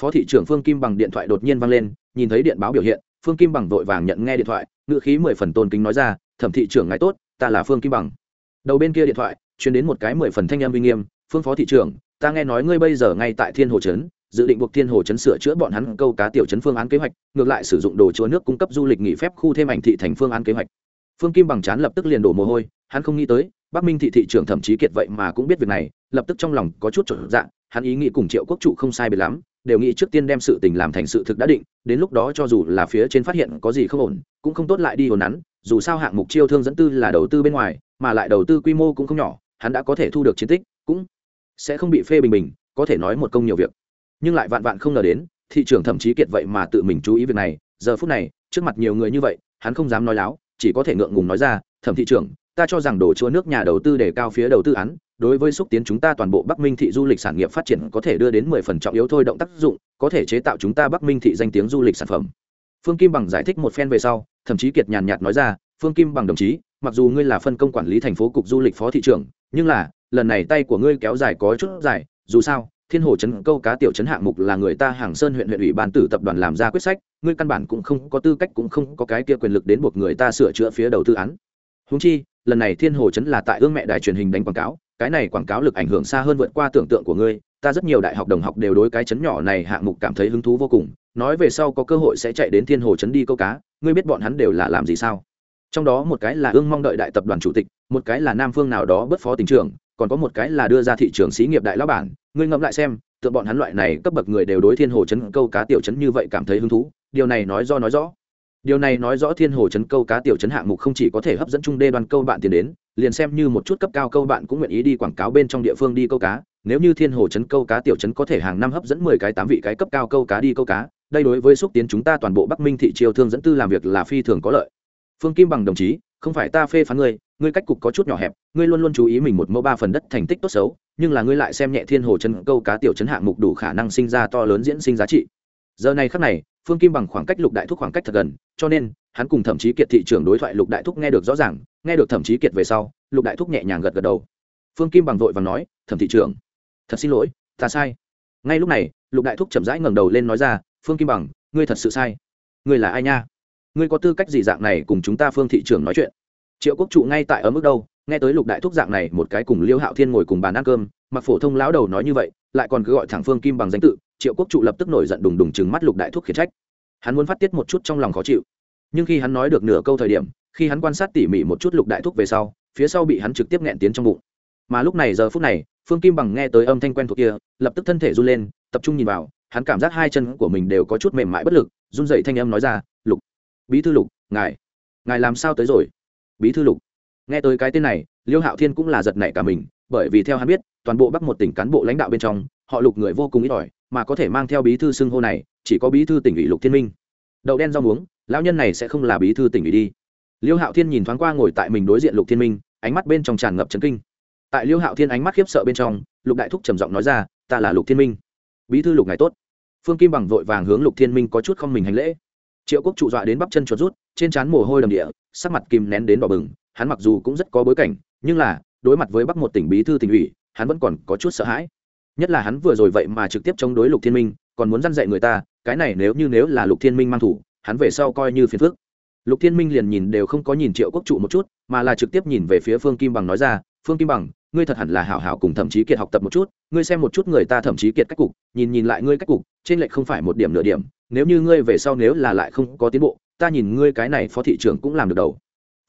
Phó thị trưởng phương kim bằng điện thoại đột nhiên vang lên nhìn thấy điện báo biểu hiện phương kim bằng vội vàng nhận nghe điện thoại, ngữ khí mười phần tôn kính nói ra, thẩm thị trưởng ngài tốt, ta là phương kim bằng. Đầu bên kia điện thoại chuyển đến một cái mười phần thanh âm uy nghiêm, phương phó thị trưởng, ta nghe nói ngươi bây giờ ngay tại thiên hồ trấn, dự định buộc thiên hồ trấn sửa chữa bọn hắn câu cá tiểu trấn phương án kế hoạch, ngược lại sử dụng đồ chứa nước cung cấp du lịch nghỉ phép khu thêm ảnh thị thành phương án kế hoạch. Phương kim bằng chán lập tức liền đổ mồ hôi, hắn không nghĩ tới, bắc minh thị thị trưởng thậm chí kiệt vậy mà cũng biết việc này, lập tức trong lòng có chút trở dạng hắn ý nghĩ cùng triệu quốc trụ không sai biệt lắm đều nghĩ trước tiên đem sự tình làm thành sự thực đã định, đến lúc đó cho dù là phía trên phát hiện có gì không ổn, cũng không tốt lại đi hồn nắn, dù sao hạng mục chiêu thương dẫn tư là đầu tư bên ngoài, mà lại đầu tư quy mô cũng không nhỏ, hắn đã có thể thu được chiến tích, cũng sẽ không bị phê bình bình, có thể nói một công nhiều việc. Nhưng lại vạn vạn không ngờ đến, thị trưởng thậm chí kiệt vậy mà tự mình chú ý việc này, giờ phút này, trước mặt nhiều người như vậy, hắn không dám nói láo, chỉ có thể ngượng ngùng nói ra, thẩm thị trưởng, ta cho rằng đồ chua nước nhà đầu tư để cao phía đầu tư án đối với xúc tiến chúng ta toàn bộ bắc minh thị du lịch sản nghiệp phát triển có thể đưa đến mười phần trọng yếu thôi động tác dụng, có thể chế tạo chúng ta bắc minh thị danh tiếng du lịch sản phẩm. Phương kim bằng giải thích một phen về sau, thậm chí kiệt nhàn nhạt nói ra, phương kim bằng đồng chí, mặc dù ngươi là phân công quản lý thành phố cục du lịch phó thị trưởng, nhưng là, lần này tay của ngươi kéo dài có chút dài, dù sao, thiên hồ trấn câu cá tiểu trấn hạng mục là người ta hàng sơn huyện huyện ủy ban tử tập đoàn làm ra quyết sách, ngươi căn bản cũng không có tư cách cũng không có cái kia quyền lực đến buộc người ta sửa chữa phía đầu tư án. Húng chi, lần này thiên hồ trấn là tại ương mẹ đài truyền hình đánh quảng cáo cái này quảng cáo lực ảnh hưởng xa hơn vượt qua tưởng tượng của ngươi, ta rất nhiều đại học đồng học đều đối cái chấn nhỏ này hạng mục cảm thấy hứng thú vô cùng, nói về sau có cơ hội sẽ chạy đến thiên hồ chấn đi câu cá, ngươi biết bọn hắn đều là làm gì sao? Trong đó một cái là ương mong đợi đại tập đoàn chủ tịch, một cái là nam phương nào đó bất phó tỉnh trưởng, còn có một cái là đưa ra thị trường xí nghiệp đại lão bản, ngươi ngẫm lại xem tượng bọn hắn loại này cấp bậc người đều đối thiên hồ chấn câu cá tiểu chấn như vậy cảm thấy hứng thú, điều này nói do nói rõ điều này nói rõ thiên hồ chấn câu cá tiểu chấn hạng mục không chỉ có thể hấp dẫn trung đê đoàn câu bạn tiền đến, liền xem như một chút cấp cao câu bạn cũng nguyện ý đi quảng cáo bên trong địa phương đi câu cá. Nếu như thiên hồ chấn câu cá tiểu chấn có thể hàng năm hấp dẫn mười cái, tám vị cái cấp cao câu cá đi câu cá, đây đối với xúc tiến chúng ta toàn bộ bắc minh thị triều thương dẫn tư làm việc là phi thường có lợi. Phương kim bằng đồng chí, không phải ta phê phán ngươi ngươi cách cục có chút nhỏ hẹp, ngươi luôn luôn chú ý mình một mẫu ba phần đất thành tích tốt xấu, nhưng là ngươi lại xem nhẹ thiên hồ chân câu cá tiểu chấn hạng mục đủ khả năng sinh ra to lớn diễn sinh giá trị. Giờ này khắc này phương kim bằng khoảng cách lục đại thúc khoảng cách thật gần, cho nên, hắn cùng thậm chí kiệt thị trường đối thoại lục đại thúc nghe được rõ ràng, nghe được thậm chí kiệt về sau, lục đại thúc nhẹ nhàng gật gật đầu. Phương kim bằng vội và nói, thẩm thị trường thật xin lỗi, ta sai. Ngay lúc này, lục đại thúc chậm rãi ngẩng đầu lên nói ra, phương kim bằng, ngươi thật sự sai. Ngươi là ai nha? Ngươi có tư cách gì dạng này cùng chúng ta phương thị trường nói chuyện? Triệu quốc trụ ngay tại ở mức đâu, nghe tới lục đại thúc dạng này một cái cùng liêu hạo thiên ngồi cùng bàn ăn cơm mặc phổ thông lão đầu nói như vậy, lại còn cứ gọi thẳng phương kim bằng danh tự, triệu quốc trụ lập tức nổi giận đùng đùng chừng mắt lục đại thúc khiển trách. Hắn muốn phát tiết một chút trong lòng khó chịu. Nhưng khi hắn nói được nửa câu thời điểm, khi hắn quan sát tỉ mỉ một chút lục đại thúc về sau, phía sau bị hắn trực tiếp nghẹn tiến trong bụng. Mà lúc này giờ phút này, phương kim bằng nghe tới âm thanh quen thuộc kia, lập tức thân thể run lên, tập trung nhìn vào, hắn cảm giác hai chân của mình đều có chút mềm mại bất lực, run dậy thanh âm nói ra, lục, bí thư lục, ngài ngài làm sao tới rồi? Bí thư lục. Nghe tới cái tên này, liêu hạo thiên cũng là giật nảy cả mình bởi vì theo hắn biết, toàn bộ bắc một tỉnh cán bộ lãnh đạo bên trong, họ lục người vô cùng ít ỏi, mà có thể mang theo bí thư xưng hô này, chỉ có bí thư tỉnh ủy lục thiên minh. Đậu đen rau muống, lão nhân này sẽ không là bí thư tỉnh ủy đi. Liêu hạo thiên nhìn thoáng qua ngồi tại mình đối diện lục thiên minh, ánh mắt bên trong tràn ngập trấn kinh. Tại liêu hạo thiên ánh mắt khiếp sợ bên trong, lục đại thúc trầm giọng nói ra, ta là lục thiên minh. Bí thư lục ngài tốt. Phương kim bằng vội vàng hướng lục thiên minh có chút không mình hành lễ. Triệu quốc trụ dọa đến bắp chân chuột rút, trên trán mồ hôi đầm địa, sắc mặt kìm nén đến đỏ bừng, hắn mặc dù cũng rất có bối cảnh, nhưng là đối mặt với bắc một tỉnh bí thư tỉnh ủy, hắn vẫn còn có chút sợ hãi. Nhất là hắn vừa rồi vậy mà trực tiếp chống đối lục thiên minh, còn muốn dăn dạy người ta, cái này nếu như nếu là lục thiên minh mang thủ, hắn về sau coi như phiền phức. Lục thiên minh liền nhìn đều không có nhìn triệu quốc trụ một chút, mà là trực tiếp nhìn về phía phương kim bằng nói ra, phương kim bằng, ngươi thật hẳn là hảo hảo cùng thậm chí kiệt học tập một chút, ngươi xem một chút người ta thậm chí kiệt cách cục, nhìn nhìn lại ngươi cách cục, trên lệch không phải một điểm nửa điểm, nếu như ngươi về sau nếu là lại không có tiến bộ, ta nhìn ngươi cái này phó thị trưởng cũng làm được đầu.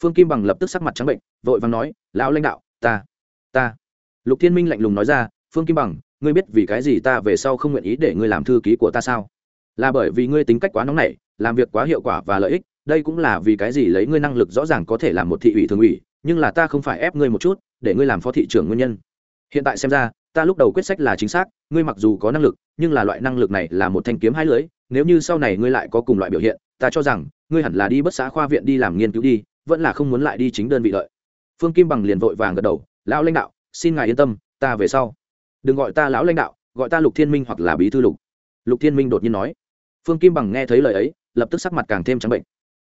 Phương kim bằng lập tức sắc mặt trắng bệnh, vội vàng nói, lão lãnh đạo ta ta. Lục thiên minh lạnh lùng nói ra, phương kim bằng, ngươi biết vì cái gì ta về sau không nguyện ý để ngươi làm thư ký của ta sao? Là bởi vì ngươi tính cách quá nóng nảy, làm việc quá hiệu quả và lợi ích, đây cũng là vì cái gì lấy ngươi năng lực rõ ràng có thể làm một thị ủy thường ủy, nhưng là ta không phải ép ngươi một chút, để ngươi làm phó thị trưởng nguyên nhân. Hiện tại xem ra, ta lúc đầu quyết sách là chính xác, ngươi mặc dù có năng lực, nhưng là loại năng lực này là một thanh kiếm hai lưỡi, nếu như sau này ngươi lại có cùng loại biểu hiện, ta cho rằng, ngươi hẳn là đi bất xã khoa viện đi làm nghiên cứu đi, vẫn là không muốn lại đi chính đơn vị lợi phương kim bằng liền vội vàng gật đầu, lão lãnh đạo, xin ngài yên tâm, ta về sau. Đừng gọi ta lão lãnh đạo, gọi ta lục thiên minh hoặc là bí thư lục. Lục thiên minh đột nhiên nói. Phương kim bằng nghe thấy lời ấy, lập tức sắc mặt càng thêm trắng bệnh.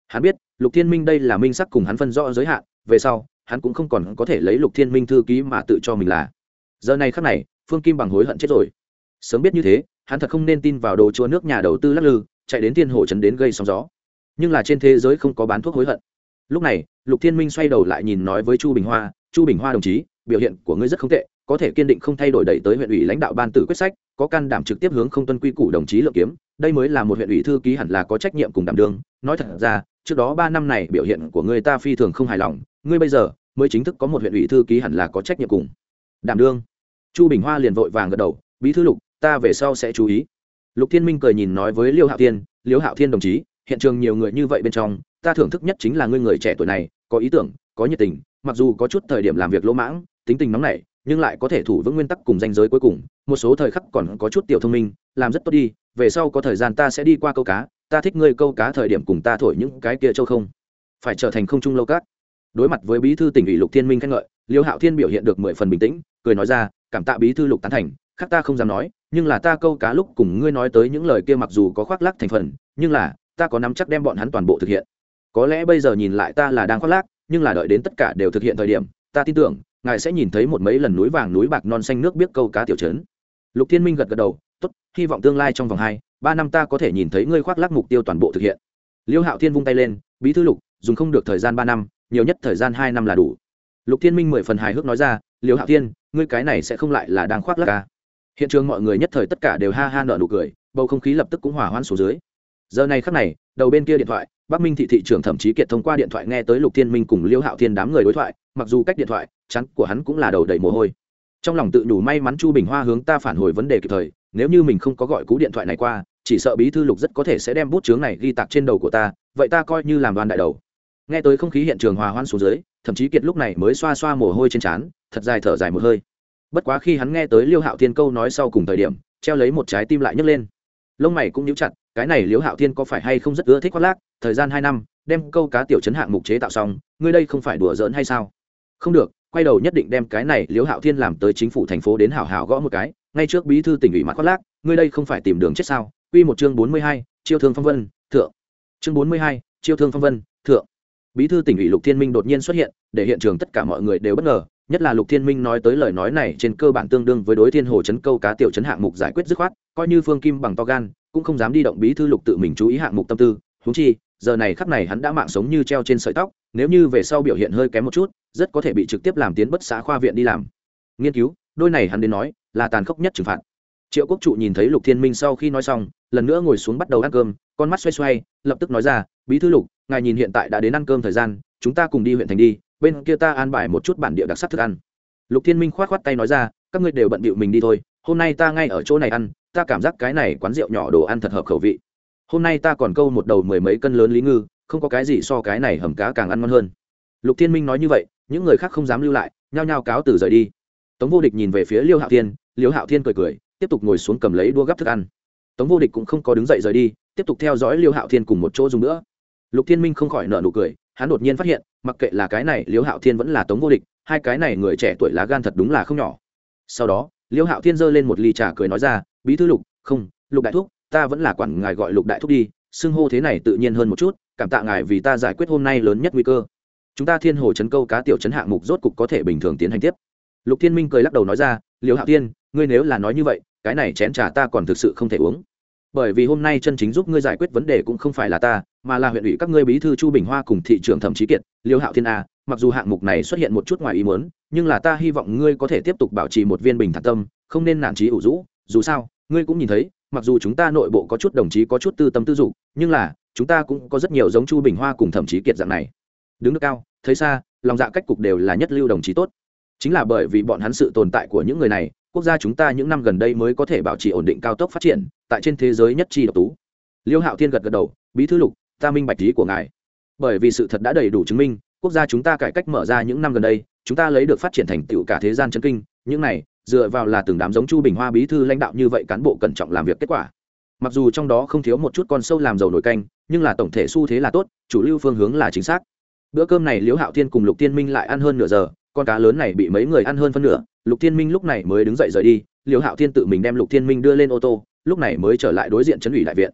Hắn biết, lục thiên minh đây là minh sắc cùng hắn phân rõ giới hạn, về sau, hắn cũng không còn có thể lấy lục thiên minh thư ký mà tự cho mình là. Giờ này khắc này, phương kim bằng hối hận chết rồi. Sớm biết như thế, hắn thật không nên tin vào đồ chua nước nhà đầu tư lắc lư, chạy đến thiên hồ trấn đến gây sóng gió. Nhưng là trên thế giới không có bán thuốc hối hận lúc này, lục thiên minh xoay đầu lại nhìn nói với chu bình hoa, chu bình hoa đồng chí, biểu hiện của ngươi rất không tệ, có thể kiên định không thay đổi đẩy tới huyện ủy lãnh đạo ban tử quyết sách, có can đảm trực tiếp hướng không tuân quy củ đồng chí lượng kiếm, đây mới là một huyện ủy thư ký hẳn là có trách nhiệm cùng đảm đương. Nói thật ra, trước đó ba năm này biểu hiện của ngươi ta phi thường không hài lòng, ngươi bây giờ mới chính thức có một huyện ủy thư ký hẳn là có trách nhiệm cùng đảm đương. Chu bình hoa liền vội vàng gật đầu, bí thư lục, ta về sau sẽ chú ý. Lục thiên minh cười nhìn nói với liêu hạo thiên, liêu hạo thiên đồng chí, hiện trường nhiều người như vậy bên trong ta thưởng thức nhất chính là ngươi người trẻ tuổi này, có ý tưởng, có nhiệt tình, mặc dù có chút thời điểm làm việc lỗ mãng, tính tình nóng nảy, nhưng lại có thể thủ vững nguyên tắc cùng danh giới cuối cùng. Một số thời khắc còn có chút tiểu thông minh, làm rất tốt đi, về sau có thời gian ta sẽ đi qua câu cá, ta thích ngươi câu cá thời điểm cùng ta thổi những cái kia châu không. Phải trở thành không trung lâu cát. Đối mặt với bí thư tỉnh ủy lục thiên minh khen ngợi, liêu hạo thiên biểu hiện được mười phần bình tĩnh, cười nói ra, cảm tạ bí thư lục tán thành, khác ta không dám nói, nhưng là ta câu cá lúc cùng ngươi nói tới những lời kia mặc dù có khoác lác thành phần, nhưng là, ta có nắm chắc đem bọn hắn toàn bộ thực hiện có lẽ bây giờ nhìn lại ta là đang khoác lác, nhưng là đợi đến tất cả đều thực hiện thời điểm, ta tin tưởng, ngài sẽ nhìn thấy một mấy lần núi vàng núi bạc non xanh nước biết câu cá tiểu trấn. Lục thiên minh gật gật đầu, tốt, hy vọng tương lai trong vòng hai, ba năm ta có thể nhìn thấy ngươi khoác lác mục tiêu toàn bộ thực hiện. Liêu hạo thiên vung tay lên, bí thư lục, dùng không được thời gian ba năm, nhiều nhất thời gian hai năm là đủ. Lục thiên minh mười phần hài hước nói ra, liêu hạo thiên, ngươi cái này sẽ không lại là đang khoác lác ca à? hiện trường mọi người nhất thời tất cả đều ha ha nợ nụ cười, bầu không khí lập tức cũng hỏa hoãn xuống dưới. Giờ này khắc này, đầu bên kia điện thoại bắc minh thị thị trưởng thậm chí kiệt thông qua điện thoại nghe tới lục thiên minh cùng liêu hạo thiên đám người đối thoại, mặc dù cách điện thoại, chắn của hắn cũng là đầu đầy mồ hôi. Trong lòng tự đủ may mắn chu bình hoa hướng ta phản hồi vấn đề kịp thời, nếu như mình không có gọi cú điện thoại này qua, chỉ sợ bí thư lục rất có thể sẽ đem bút chướng này ghi tạc trên đầu của ta, vậy ta coi như làm đoàn đại đầu. Nghe tới không khí hiện trường hòa hoan xuống dưới, thậm chí kiệt lúc này mới xoa xoa mồ hôi trên trán, thật dài thở dài một hơi. Bất quá khi hắn nghe tới liêu hạo thiên câu nói sau cùng thời điểm, treo lấy một trái tim lại nhấc lên. Lông mày cũng nhíu chặt cái này liễu hạo thiên có phải hay không rất ưa thích khoác lác? Thời gian hai năm, đem câu cá tiểu chấn hạng mục chế tạo xong, ngươi đây không phải đùa giỡn hay sao? Không được, quay đầu nhất định đem cái này liễu hạo thiên làm tới chính phủ thành phố đến hảo hảo gõ một cái. Ngay trước bí thư tỉnh ủy mặt khoác lác, ngươi đây không phải tìm đường chết sao? Quy một chương bốn mươi hai, chiêu thương phong vân, thượng. Chương bốn mươi hai, chiêu thương phong vân, thượng. Bí thư tỉnh ủy lục thiên minh đột nhiên xuất hiện, để hiện trường tất cả mọi người đều bất ngờ. Nhất là lục thiên minh nói tới lời nói này trên cơ bản tương đương với đối thiên hồ chấn câu cá tiểu chấn hạng mục giải quyết dứt khoát, coi như phương kim bằng to gan cũng không dám đi động bí thư lục tự mình chú ý hạng mục tâm tư húng chi, giờ này khắp này hắn đã mạng sống như treo trên sợi tóc, nếu như về sau biểu hiện hơi kém một chút, rất có thể bị trực tiếp làm tiến bất xã khoa viện đi làm. Nghiên cứu, đôi này hắn đến nói, là tàn khốc nhất trừng phạt. Triệu quốc trụ nhìn thấy lục thiên minh sau khi nói xong, lần nữa ngồi xuống bắt đầu ăn cơm, con mắt xoay xoay, lập tức nói ra, bí thư lục, ngài nhìn hiện tại đã đến ăn cơm thời gian, chúng ta cùng đi huyện thành đi, bên kia ta an bài một chút bản địa đặc sắc thức ăn. Lục thiên minh k h o á t k h o á t tay nói ra, các ngươi đều bận bịu mình đi thôi, hôm nay ta ngay ở chỗ này ăn ta cảm giác cái này quán rượu nhỏ đồ ăn thật hợp khẩu vị. Hôm nay ta còn câu một đầu mười mấy cân lớn lý ngư, không có cái gì so cái này hầm cá càng ăn ngon hơn. Lục thiên minh nói như vậy, những người khác không dám lưu lại, nhao nhao cáo từ rời đi. Tống vô địch nhìn về phía liêu hạo thiên, liêu hạo thiên cười cười, tiếp tục ngồi xuống cầm lấy đua gắp thức ăn. Tống vô địch cũng không có đứng dậy rời đi, tiếp tục theo dõi liêu hạo thiên cùng một chỗ dùng nữa. Lục thiên minh không khỏi nợ nụ cười, hắn đột nhiên phát hiện, mặc kệ là cái này liêu hạo thiên vẫn là tống vô địch, hai cái này người trẻ tuổi lá gan thật đúng là không nhỏ. Sau đó liêu hạo thiên giơ lên một ly trà cười nói ra, bí thư lục, không, lục đại thúc, ta vẫn là quản ngài gọi lục đại thúc đi, xưng hô thế này tự nhiên hơn một chút, cảm tạ ngài vì ta giải quyết hôm nay lớn nhất nguy cơ. Chúng ta thiên hồ chấn câu cá tiểu chấn hạng mục rốt cục có thể bình thường tiến hành tiếp. Lục thiên minh cười lắc đầu nói ra, liêu hạo thiên, ngươi nếu là nói như vậy, cái này chén trà ta còn thực sự không thể uống. Bởi vì hôm nay chân chính giúp ngươi giải quyết vấn đề cũng không phải là ta mà là huyện ủy các ngươi bí thư chu bình hoa cùng thị trưởng thẩm trí kiệt, liêu hạo thiên a, mặc dù hạng mục này xuất hiện một chút ngoài ý muốn, nhưng là ta hy vọng ngươi có thể tiếp tục bảo trì một viên bình thản tâm, không nên nản trí ủ rũ. Dù sao, ngươi cũng nhìn thấy, mặc dù chúng ta nội bộ có chút đồng chí, có chút tư tâm tư dục, nhưng là, chúng ta cũng có rất nhiều giống chu bình hoa cùng thẩm chí kiệt dạng này. Đứng được cao, thấy xa, lòng dạ cách cục đều là nhất lưu đồng chí tốt. Chính là bởi vì bọn hắn sự tồn tại của những người này, quốc gia chúng ta những năm gần đây mới có thể bảo trì ổn định cao tốc phát triển, tại trên thế giới nhất chi độc tú. Liêu hạo thiên gật gật đầu, bí thư lục ta minh bạch lý của ngài. Bởi vì sự thật đã đầy đủ chứng minh, quốc gia chúng ta cải cách mở ra những năm gần đây, chúng ta lấy được phát triển thành tựu cả thế gian chân kinh, những này, dựa vào là từng đám giống chu bình hoa bí thư lãnh đạo như vậy cán bộ cẩn trọng làm việc kết quả. Mặc dù trong đó không thiếu một chút con sâu làm dầu nổi canh, nhưng là tổng thể xu thế là tốt, chủ lưu phương hướng là chính xác. Bữa cơm này liễu hạo thiên cùng lục tiên minh lại ăn hơn nửa giờ, con cá lớn này bị mấy người ăn hơn phân nửa, lục thiên minh lúc này mới đứng dậy rời đi, liễu hạo thiên tự mình đem lục thiên minh đưa lên ô tô, lúc này mới trở lại đối diện trấn ủy đại viện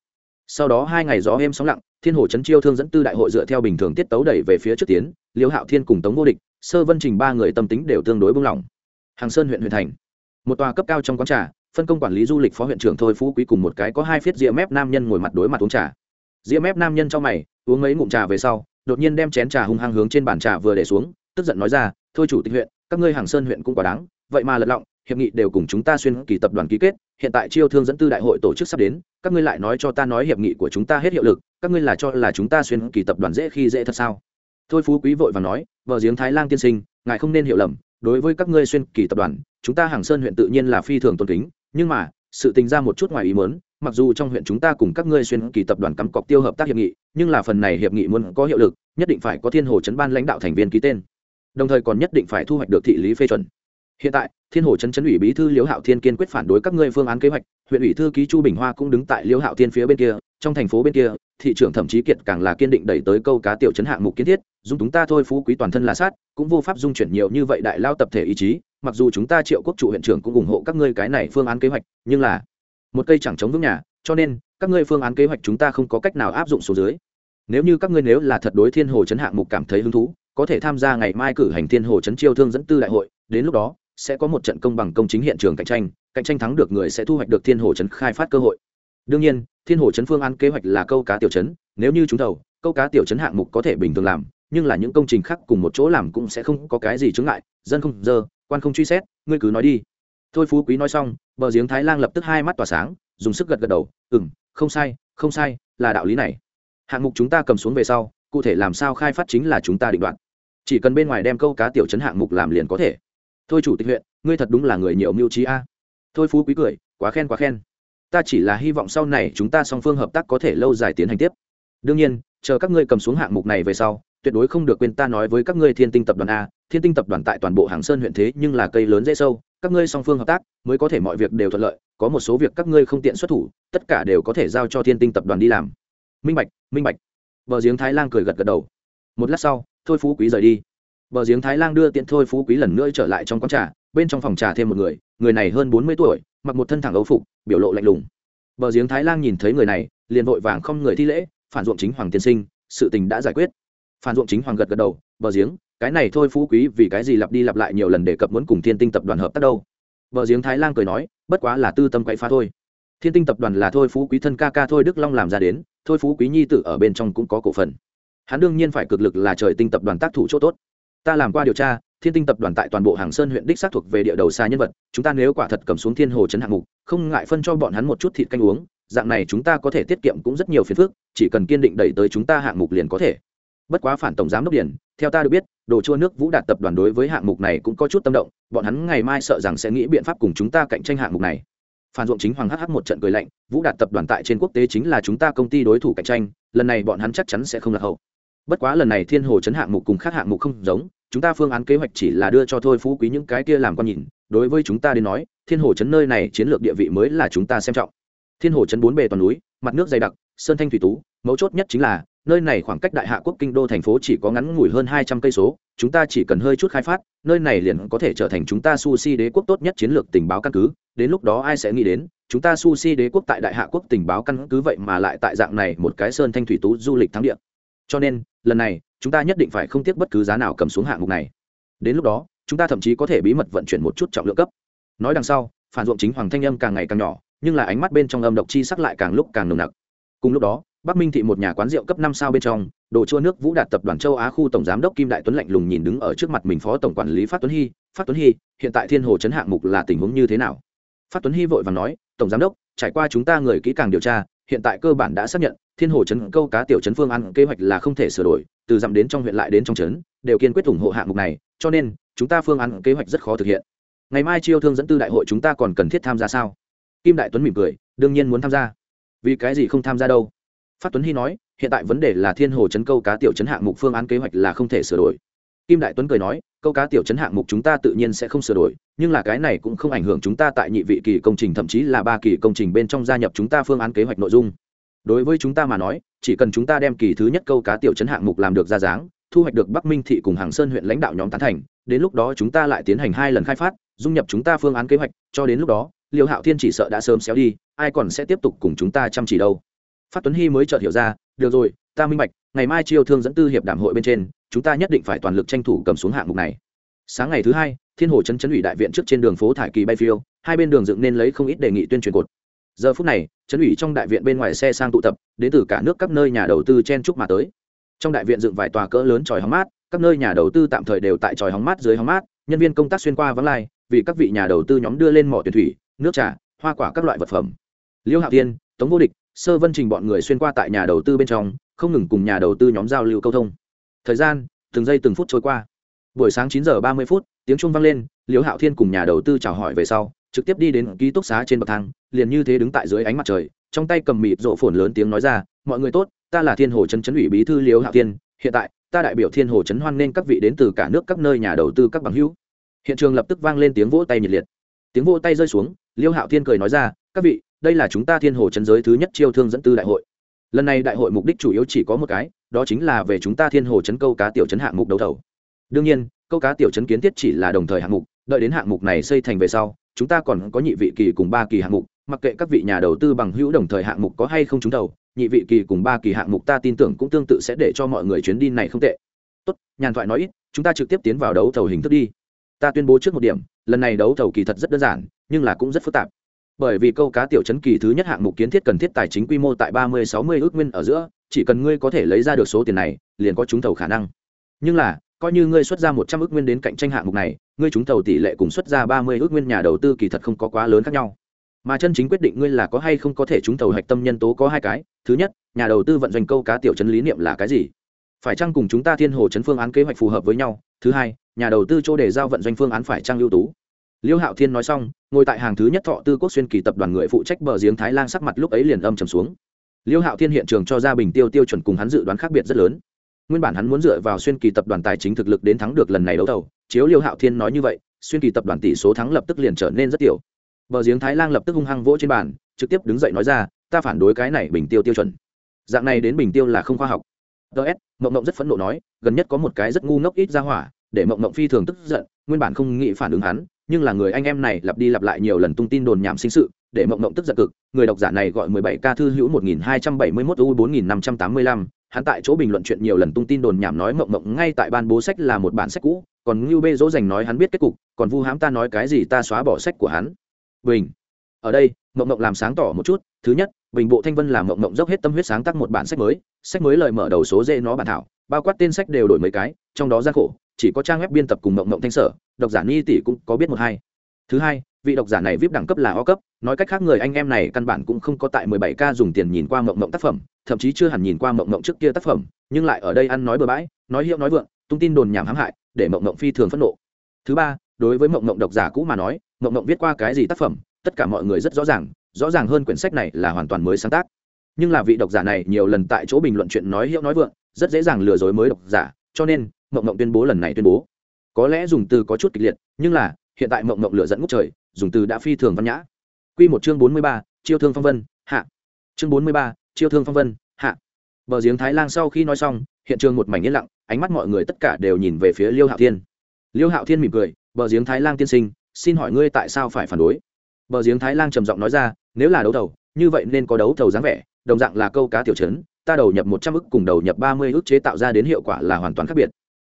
sau đó hai ngày gió êm sóng lặng, thiên hồ chấn chiêu thương dẫn tư đại hội dựa theo bình thường tiết tấu đẩy về phía trước tiến liễu hạo thiên cùng tống vô địch, sơ vân trình ba người tâm tính đều tương đối bung lỏng hàng sơn huyện huyện thành, một tòa cấp cao trong quán trà, phân công quản lý du lịch phó huyện trưởng thôi phú quý cùng một cái có hai phiết rìa mép nam nhân ngồi mặt đối mặt uống trà. Rìa mép nam nhân trong mày, uống mấy ngụm trà về sau, đột nhiên đem chén trà hung hăng hướng trên bàn trà vừa để xuống, tức giận nói ra, thôi chủ tịch huyện, các ngươi hàng sơn huyện cũng quá đáng, vậy mà lật lọng, hiệp nghị đều cùng chúng ta xuyên kỳ tập đoàn ký kết hiện tại chiêu thương dẫn tư đại hội tổ chức sắp đến, các ngươi lại nói cho ta nói hiệp nghị của chúng ta hết hiệu lực, các ngươi là cho là chúng ta xuyên kỳ tập đoàn dễ khi dễ thật sao? Thôi phú quý vội và nói, vợ giếng thái lang tiên sinh, ngài không nên hiểu lầm, đối với các ngươi xuyên kỳ tập đoàn, chúng ta hàng sơn huyện tự nhiên là phi thường tôn kính, nhưng mà, sự tình ra một chút ngoài ý mớn mặc dù trong huyện chúng ta cùng các ngươi xuyên kỳ tập đoàn cắm cọc tiêu hợp tác hiệp nghị, nhưng là phần này hiệp nghị muốn có hiệu lực, nhất định phải có thiên hồ chấn ban lãnh đạo thành viên ký tên. Đồng thời còn nhất định phải thu hoạch được thị lý phê chuẩn hiện tại, thiên hồ chấn chấn ủy bí thư liễu hạo thiên kiên quyết phản đối các ngươi phương án kế hoạch, huyện ủy thư ký chu bình hoa cũng đứng tại liễu hạo thiên phía bên kia, trong thành phố bên kia, thị trưởng thậm chí kiệt càng là kiên định đẩy tới câu cá tiểu chấn hạng mục kiến thiết, dung chúng ta thôi, phú quý toàn thân là sát, cũng vô pháp dung chuyển nhiều như vậy đại lao tập thể ý chí, mặc dù chúng ta triệu quốc chủ huyện trưởng cũng ủng hộ các ngươi cái này phương án kế hoạch, nhưng là một cây chẳng chống vững nhà, cho nên các ngươi phương án kế hoạch chúng ta không có cách nào áp dụng số dưới. Nếu như các ngươi nếu là thật đối thiên hồ chấn hạng mục cảm thấy hứng thú, có thể tham gia ngày mai cử hành thiên hồ chấn chiêu thương dẫn tư đại hội, đến lúc đó sẽ có một trận công bằng công chính hiện trường cạnh tranh cạnh tranh thắng được người sẽ thu hoạch được thiên hồ chấn khai phát cơ hội. Đương nhiên, thiên hồ chấn phương án kế hoạch là câu cá tiểu chấn, nếu như chúng thầu, câu cá tiểu chấn hạng mục có thể bình thường làm, nhưng là những công trình khác cùng một chỗ làm cũng sẽ không có cái gì chướng ngại, dân không dơ, quan không truy xét, ngươi cứ nói đi. Thôi phú quý nói xong, bờ giếng thái lan lập tức hai mắt tỏa sáng, dùng sức gật gật đầu ừ m không sai không sai, là đạo lý này. Hạng mục chúng ta cầm xuống về sau, cụ thể làm sao khai phát chính là chúng ta định đoạt. Chỉ cần bên ngoài đem câu cá tiểu chấn hạng mục làm liền có thể thôi chủ tịch huyện, ngươi thật đúng là người nhiều mưu trí a. Thôi phú quý cười, quá khen quá khen. Ta chỉ là hy vọng sau này chúng ta song phương hợp tác có thể lâu dài tiến hành tiếp. Đương nhiên, chờ các ngươi cầm xuống hạng mục này về sau, tuyệt đối không được quên ta nói với các ngươi thiên tinh tập đoàn a. Thiên tinh tập đoàn tại toàn bộ hàng sơn huyện thế nhưng là cây lớn dễ sâu, các ngươi song phương hợp tác mới có thể mọi việc đều thuận lợi, có một số việc các ngươi không tiện xuất thủ, tất cả đều có thể giao cho thiên tinh tập đoàn đi làm. Minh bạch minh bạch. Vợ giếng thái lan cười gật gật đầu. Một lát sau, thôi phú quý rời đi bờ giếng thái lan đưa tiện thôi phú quý lần nữa trở lại trong quán trà, bên trong phòng trà thêm một người người này hơn bốn mươi tuổi, mặc một thân thẳng ấu phục, biểu lộ lạnh lùng. Bờ giếng thái lan nhìn thấy người này, liền vội vàng không người thi lễ, phản ruộng chính hoàng tiên sinh, sự tình đã giải quyết. Phản ruộng chính hoàng gật gật đầu, bờ giếng, cái này thôi phú quý vì cái gì lặp đi lặp lại nhiều lần đề cập muốn cùng thiên tinh tập đoàn hợp tác đâu? Bờ giếng thái lan cười nói, bất quá là tư tâm quậy phá thôi. Thiên tinh tập đoàn là thôi phú quý thân ca ca thôi đức long làm ra đến, thôi phú quý nhi tử ở bên trong cũng có cổ phần. Hắn đương nhiên phải cực lực là trời tinh tập đoàn tác thủ chỗ tốt ta làm qua điều tra, thiên tinh tập đoàn tại toàn bộ hàng sơn huyện đích xác thuộc về địa đầu xa nhân vật, chúng ta nếu quả thật cầm xuống thiên hồ chấn hạng mục, không ngại phân cho bọn hắn một chút thịt canh uống, dạng này chúng ta có thể tiết kiệm cũng rất nhiều phiền phức, chỉ cần kiên định đẩy tới chúng ta hạng mục liền có thể. Bất quá phản tổng giám đốc điển theo ta được biết, đồ chua nước vũ đạt tập đoàn đối với hạng mục này cũng có chút tâm động, bọn hắn ngày mai sợ rằng sẽ nghĩ biện pháp cùng chúng ta cạnh tranh hạng mục này. Phan ruộng chính hoàng hh một trận cười lạnh, vũ đạt tập đoàn tại trên quốc tế chính là chúng ta công ty đối thủ cạnh tranh, lần này bọn hắn chắc chắn sẽ không lạc hậu bất quá lần này thiên hồ chấn hạng mục cùng khác hạng mục không giống, chúng ta phương án kế hoạch chỉ là đưa cho thôi phú quý những cái kia làm con nhìn, đối với chúng ta đến nói, thiên hồ chấn nơi này chiến lược địa vị mới là chúng ta xem trọng. Thiên hồ chấn bốn bề toàn núi, mặt nước dày đặc, sơn thanh thủy tú, mấu chốt nhất chính là, nơi này khoảng cách đại hạ quốc kinh đô thành phố chỉ có ngắn ngủi hơn hai trăm cây số, chúng ta chỉ cần hơi chút khai phát, nơi này liền có thể trở thành chúng ta su si đế quốc tốt nhất chiến lược tình báo căn cứ. Đến lúc đó ai sẽ nghĩ đến, chúng ta su si đế quốc tại đại hạ quốc tình báo căn cứ vậy mà lại tại dạng này một cái sơn thanh thủy tú du lịch thắng địa. Cho nên lần này, chúng ta nhất định phải không tiếc bất cứ giá nào cầm xuống hạng mục này. Đến lúc đó, chúng ta thậm chí có thể bí mật vận chuyển một chút trọng lượng cấp. Nói đằng sau, phản ruộng chính hoàng thanh âm càng ngày càng nhỏ, nhưng là ánh mắt bên trong âm độc chi sắc lại càng lúc càng nồng nặc. Cùng lúc đó, bắc minh thị một nhà quán rượu cấp năm sao bên trong, đồ chua nước vũ đạt tập đoàn châu á khu tổng giám đốc kim đại tuấn lạnh lùng nhìn đứng ở trước mặt mình phó tổng quản lý phát tuấn hy, phát tuấn hy, hiện tại thiên hồ chấn hạng mục là tình huống như thế nào? Phát tuấn hy vội và nói, tổng giám đốc, trải qua chúng ta người kỹ càng điều tra hiện tại cơ bản đã xác nhận, thiên hồ chấn câu cá tiểu chấn phương ăn kế hoạch là không thể sửa đổi, từ dặm đến trong huyện lại đến trong chấn đều kiên quyết ủng hộ hạng mục này, cho nên, chúng ta phương ăn kế hoạch rất khó thực hiện. Ngày mai chiêu thương dẫn tư đại hội chúng ta còn cần thiết tham gia sao? Kim đại tuấn mỉm cười, đương nhiên muốn tham gia. Vì cái gì không tham gia đâu? Phát tuấn hy nói, hiện tại vấn đề là thiên hồ chấn câu cá tiểu chấn hạng mục phương án kế hoạch là không thể sửa đổi. Kim đại tuấn cười nói câu cá tiểu chấn hạng mục chúng ta tự nhiên sẽ không sửa đổi, nhưng là cái này cũng không ảnh hưởng chúng ta tại nhị vị kỳ công trình thậm chí là ba kỳ công trình bên trong gia nhập chúng ta phương án kế hoạch nội dung. Đối với chúng ta mà nói, chỉ cần chúng ta đem kỳ thứ nhất câu cá tiểu chấn hạng mục làm được ra dáng, thu hoạch được bắc minh thị cùng hàng sơn huyện lãnh đạo nhóm tán thành, đến lúc đó chúng ta lại tiến hành hai lần khai phát, dung nhập chúng ta phương án kế hoạch, cho đến lúc đó, liêu hạo thiên chỉ sợ đã sớm xéo đi, ai còn sẽ tiếp tục cùng chúng ta chăm chỉ đâu. Phát tuấn hy mới chợt hiểu ra, được rồi, ta minh bạch, ngày mai chiêu thương dẫn tư hiệp đảm hội bên trên chúng ta nhất định phải toàn lực tranh thủ cầm xuống hạng mục này. Sáng ngày thứ hai, thiên hồ chấn chấn ủy đại viện trước trên đường phố thải kỳ bay phiêu, hai bên đường dựng nên lấy không ít đề nghị tuyên truyền cột. Giờ phút này, chấn ủy trong đại viện bên ngoài xe sang tụ tập, đến từ cả nước các nơi nhà đầu tư chen chúc mà tới. Trong đại viện dựng vài tòa cỡ lớn tròi hóng mát, các nơi nhà đầu tư tạm thời đều tại tròi hóng mát dưới hóng mát, nhân viên công tác xuyên qua vắng lai, vì các vị nhà đầu tư nhóm đưa lên mỏ tuyển thủy, nước trà, hoa quả các loại vật phẩm. Liêu hạo tiên tống vô địch, sơ vân trình bọn người xuyên qua tại nhà đầu tư bên trong, không ngừng cùng nhà đầu tư nhóm giao lưu câu thông thời gian, từng giây từng phút trôi qua. Buổi sáng chín giờ ba mươi phút, tiếng chuông vang lên, liễu hạo thiên cùng nhà đầu tư chào hỏi về sau, trực tiếp đi đến ký túc xá trên bậc thang, liền như thế đứng tại dưới ánh mặt trời, trong tay cầm mịt rộ phồn lớn tiếng nói ra, mọi người tốt, ta là thiên hồ trấn trấn ủy bí thư liễu hạo thiên, hiện tại, ta đại biểu thiên hồ trấn hoan nên các vị đến từ cả nước các nơi nhà đầu tư các bằng hữu. Hiện trường lập tức vang lên tiếng vỗ tay nhiệt liệt. Tiếng vỗ tay rơi xuống liêu hạo thiên cười nói ra, các vị, đây là chúng ta thiên hồ trấn giới thứ nhất chiêu thương dẫn tư đại hội. Lần này đại hội mục đích chủ yếu chỉ có một cái đó chính là về chúng ta thiên hồ chấn câu cá tiểu chấn hạng mục đấu thầu. Đương nhiên, câu cá tiểu chấn kiến thiết chỉ là đồng thời hạng mục, đợi đến hạng mục này xây thành về sau, chúng ta còn có nhị vị kỳ cùng ba kỳ hạng mục, mặc kệ các vị nhà đầu tư bằng hữu đồng thời hạng mục có hay không trúng đầu, nhị vị kỳ cùng ba kỳ hạng mục ta tin tưởng cũng tương tự sẽ để cho mọi người chuyến đi này không tệ. Tốt, nhàn thoại nói ít, chúng ta trực tiếp tiến vào đấu thầu hình thức đi. Ta tuyên bố trước một điểm, lần này đấu thầu kỳ thật rất đơn giản, nhưng là cũng rất phức tạp bởi vì câu cá tiểu chấn kỳ thứ nhất hạng mục kiến thiết cần thiết tài chính quy mô tại ba mươi, sáu mươi ước nguyên ở giữa, chỉ cần ngươi có thể lấy ra được số tiền này, liền có trúng thầu khả năng. Nhưng là, coi như ngươi xuất ra một trăm ước nguyên đến cạnh tranh hạng mục này, ngươi trúng thầu tỷ lệ cùng xuất ra ba mươi ước nguyên nhà đầu tư kỳ thật không có quá lớn khác nhau. Mà chân chính quyết định ngươi là có hay không có thể trúng thầu hạch tâm nhân tố có hai cái, thứ nhất, nhà đầu tư vận doanh câu cá tiểu chấn lý niệm là cái gì? Phải chăng cùng chúng ta thiên hồ chấn phương án kế hoạch phù hợp với nhau? Thứ hai, nhà đầu tư chỗ để giao vận doanh phương án phải chăng ưu tú? Liêu hạo thiên nói xong, ngồi tại hàng thứ nhất thọ tư quốc xuyên kỳ tập đoàn người phụ trách bờ giếng thái lan sắc mặt lúc ấy liền âm trầm xuống. Liêu hạo thiên hiện trường cho ra bình tiêu tiêu chuẩn cùng hắn dự đoán khác biệt rất lớn. Nguyên bản hắn muốn dựa vào xuyên kỳ tập đoàn tài chính thực lực đến thắng được lần này đấu thầu, chiếu liêu hạo thiên nói như vậy, xuyên kỳ tập đoàn tỷ số thắng lập tức liền trở nên rất tiểu. Bờ giếng thái lan lập tức hung hăng vỗ trên bàn, trực tiếp đứng dậy nói ra, ta phản đối cái này bình tiêu tiêu chuẩn. Dạng này đến bình tiêu là không khoa học. Ts mộng mộng rất phẫn nộ nói, gần nhất có một cái rất ngu ngốc ít ra hỏa, để mộng mộng phi thường tức giận, nguyên bản không nghĩ phản ứng hắn nhưng là người anh em này lặp đi lặp lại nhiều lần tung tin đồn nhảm sinh sự để mộng mộng tức giận cực người độc giả này gọi 17 ca thư hữu 1271 u 4585 hắn tại chỗ bình luận chuyện nhiều lần tung tin đồn nhảm nói mộng mộng ngay tại ban bố sách là một bản sách cũ còn Ngưu Bê dỗ dành nói hắn biết kết cục, còn Vu Hám ta nói cái gì ta xóa bỏ sách của hắn. Bình. Ở đây, Mộng Mộng làm sáng tỏ một chút, thứ nhất, Bình Bộ Thanh Vân làm Mộng Mộng dốc hết tâm huyết sáng tác một bản sách mới, sách mới lời mở đầu số dễ nó bản thảo, bao quát tên sách đều đổi mấy cái, trong đó gian khổ, chỉ có trang web biên tập cùng Mộng Mộng thanh sở, độc giả ni tỷ cũng có biết một hai. Thứ hai, vị độc giả này vip đẳng cấp là O cấp, nói cách khác người anh em này căn bản cũng không có tại 17K dùng tiền nhìn qua Mộng Mộng tác phẩm, thậm chí chưa hẳn nhìn qua Mộng Mộng trước kia tác phẩm, nhưng lại ở đây ăn nói bừa bãi, nói hiệu nói vượng, tung tin đồn nhảm hãm hại, để Mộng Mộng phi thường phẫn nộ. Thứ ba, đối với Mộng Mộng độc giả cũ mà nói, Mộng Mộng viết qua cái gì tác phẩm, tất cả mọi người rất rõ ràng, rõ ràng hơn quyển sách này là hoàn toàn mới sáng tác. Nhưng là vị độc giả này nhiều lần tại chỗ bình luận chuyện nói hiệu nói vượng, rất dễ dàng lừa dối mới độc giả, cho nên Mộng Mộng tuyên bố lần này tuyên bố. Có lẽ dùng từ có chút kịch liệt, nhưng là hiện tại Mộng Mộng lửa dẫn ngút trời, dùng từ đã phi thường văn nhã. Quy một chương bốn mươi ba, chiêu thương phong vân hạ. Chương bốn mươi ba, chiêu thương phong vân hạ. Bờ giếng thái lang sau khi nói xong hiện trường một mảnh yên lặng ánh mắt mọi người tất cả đều nhìn về phía liêu hạo thiên. Liêu hạo thiên mỉm cười bờ giếng thái lang tiên sinh xin hỏi ngươi tại sao phải phản đối? Bờ giếng thái lang trầm giọng nói ra nếu là đấu thầu như vậy nên có đấu thầu dáng vẻ đồng dạng là câu cá tiểu chấn ta đầu nhập một trăm ức cùng đầu nhập ba mươi ức chế tạo ra đến hiệu quả là hoàn toàn khác biệt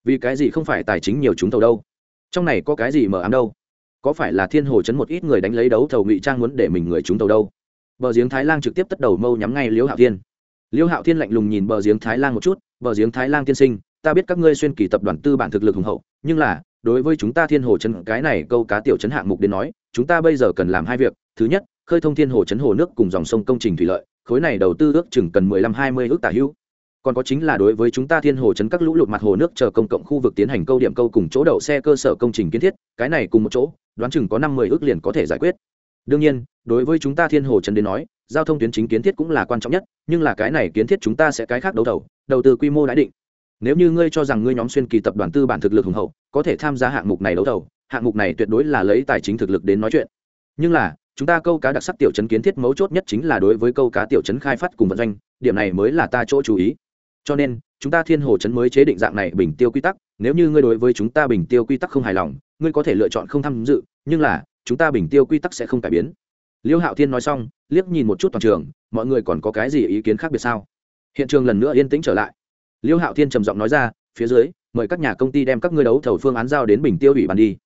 vì cái gì không phải tài chính nhiều chúng thầu đâu? Trong này có cái gì mờ ám đâu? Có phải là thiên hồ chấn một ít người đánh lấy đấu thầu ngụy trang muốn để mình người chúng tàu đâu? Bờ giếng thái lan trực tiếp tất đầu mâu nhắm ngay liễu hạo thiên. Liễu hạo thiên lạnh lùng nhìn bờ giếng thái lan một chút, bờ giếng thái lan tiên sinh, ta biết các ngươi xuyên kỳ tập đoàn tư bản thực lực hùng hậu, nhưng là, đối với chúng ta thiên hồ chấn, cái này câu cá tiểu chấn hạng mục đến nói, chúng ta bây giờ cần làm hai việc. Thứ nhất, khơi thông thiên hồ chấn hồ nước cùng dòng sông công trình thủy lợi, khối này đầu tư ước chừng cần mười lăm hai mươi ước tả hữu còn có chính là đối với chúng ta thiên hồ chấn các lũ lụt mặt hồ nước chờ công cộng khu vực tiến hành câu điểm câu cùng chỗ đậu xe cơ sở công trình kiến thiết, cái này cùng một chỗ, đoán chừng có năm mươi ước liền có thể giải quyết. Đương nhiên, đối với chúng ta thiên hồ chấn đến nói, giao thông tuyến chính kiến thiết cũng là quan trọng nhất, nhưng là cái này kiến thiết chúng ta sẽ cái khác đấu thầu, đầu tư quy mô đã định. Nếu như ngươi cho rằng ngươi nhóm xuyên kỳ tập đoàn tư bản thực lực hùng hậu, có thể tham gia hạng mục này đấu thầu, hạng mục này tuyệt đối là lấy tài chính thực lực đến nói chuyện. Nhưng là, chúng ta câu cá đặc sắc tiểu chấn kiến thiết mấu chốt nhất chính là đối với câu cá tiểu chấn khai phát cùng vận doanh, điểm này mới là ta chỗ chú ý cho nên, chúng ta thiên hồ chấn mới chế định dạng này bình tiêu quy tắc, nếu như ngươi đối với chúng ta bình tiêu quy tắc không hài lòng, ngươi có thể lựa chọn không tham dự, nhưng là, chúng ta bình tiêu quy tắc sẽ không cải biến. Liêu hạo thiên nói xong, liếc nhìn một chút toàn trường, mọi người còn có cái gì ý kiến khác biệt sao? Hiện trường lần nữa yên tĩnh trở lại. Liêu hạo thiên trầm giọng nói ra, phía dưới, mời các nhà công ty đem các ngươi đấu thầu phương án giao đến bình tiêu ủy ban đi.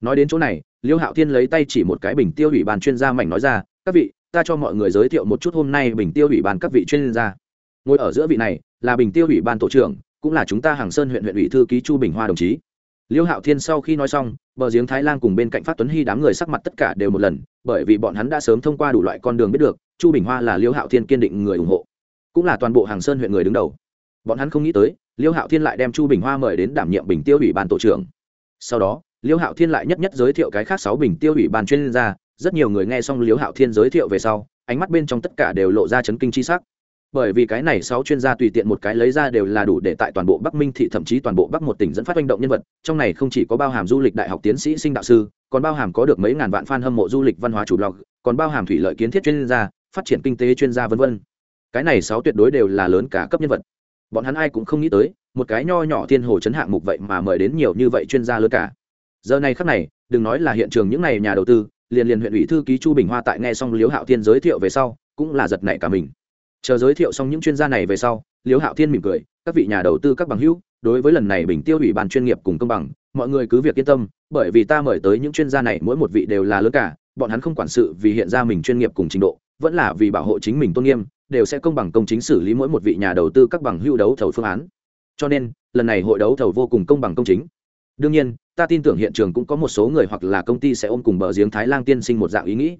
Nói đến chỗ này, liêu hạo thiên lấy tay chỉ một cái bình tiêu ủy ban chuyên gia mảnh nói ra, các vị, ta cho mọi người giới thiệu một chút hôm nay bình tiêu ủy ban các vị chuyên gia. Ngồi ở giữa vị này là bình tiêu ủy ban tổ trưởng, cũng là chúng ta hàng sơn huyện huyện ủy thư ký chu bình hoa đồng chí. Liêu hạo thiên sau khi nói xong, bờ giếng thái lan cùng bên cạnh phát tuấn hy đám người sắc mặt tất cả đều một lần, bởi vì bọn hắn đã sớm thông qua đủ loại con đường biết được, chu bình hoa là liêu hạo thiên kiên định người ủng hộ, cũng là toàn bộ hàng sơn huyện người đứng đầu. Bọn hắn không nghĩ tới, liêu hạo thiên lại đem chu bình hoa mời đến đảm nhiệm bình tiêu ủy ban tổ trưởng. Sau đó, liêu hạo thiên lại nhất nhất giới thiệu cái khác sáu bình tiêu ủy ban chuyên gia, rất nhiều người nghe xong liêu hạo thiên giới thiệu về sau, ánh mắt bên trong tất cả đều lộ ra chấn kinh c h i sắc bởi vì cái này sáu chuyên gia tùy tiện một cái lấy ra đều là đủ để tại toàn bộ bắc minh thị thậm chí toàn bộ bắc một tỉnh dẫn phát manh động nhân vật, trong này không chỉ có bao hàm du lịch đại học tiến sĩ sinh đạo sư, còn bao hàm có được mấy ngàn vạn fan hâm mộ du lịch văn hóa chủ blog, còn bao hàm thủy lợi kiến thiết chuyên gia, phát triển kinh tế chuyên gia vân vân. Cái này sáu tuyệt đối đều là lớn cả cấp nhân vật. Bọn hắn ai cũng không nghĩ tới, một cái nho nhỏ thiên hồ chấn hạng mục vậy mà mời đến nhiều như vậy chuyên gia lớn cả. Giờ này khắc này, đừng nói là hiện trường những này nhà đầu tư, liền liền huyện ủy thư ký chu bình hoa tại nghe xong liếu hạo thiên giới thiệu về sau, cũng là giật nảy cả mình chờ giới thiệu xong những chuyên gia này về sau, liễu hạo thiên mỉm cười, các vị nhà đầu tư, các bằng hữu, đối với lần này bình tiêu ủy ban chuyên nghiệp cùng công bằng, mọi người cứ việc yên tâm, bởi vì ta mời tới những chuyên gia này mỗi một vị đều là lớn cả, bọn hắn không quản sự vì hiện ra mình chuyên nghiệp cùng trình độ, vẫn là vì bảo hộ chính mình tôn nghiêm, đều sẽ công bằng công chính xử lý mỗi một vị nhà đầu tư, các bằng hữu đấu thầu phương án. Cho nên, lần này hội đấu thầu vô cùng công bằng công chính. Đương nhiên, ta tin tưởng hiện trường cũng có một số người hoặc là công ty sẽ ôm cùng bờ giếng thái lang tiên sinh một dạng ý nghĩ.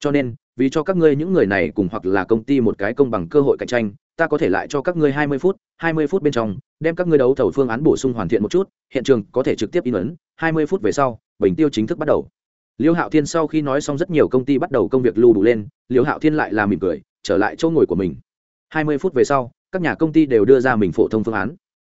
Cho nên vì cho các ngươi những người này cùng hoặc là công ty một cái công bằng cơ hội cạnh tranh, ta có thể lại cho các ngươi hai mươi phút, hai mươi phút bên trong, đem các ngươi đấu thầu phương án bổ sung hoàn thiện một chút, hiện trường có thể trực tiếp in ấn, hai mươi phút về sau, bình tiêu chính thức bắt đầu. Liêu hạo thiên sau khi nói xong rất nhiều công ty bắt đầu công việc lưu đủ lên, liêu hạo thiên lại là mỉm cười, trở lại chỗ ngồi của mình. Hai mươi phút về sau, các nhà công ty đều đưa ra mình phổ thông phương án.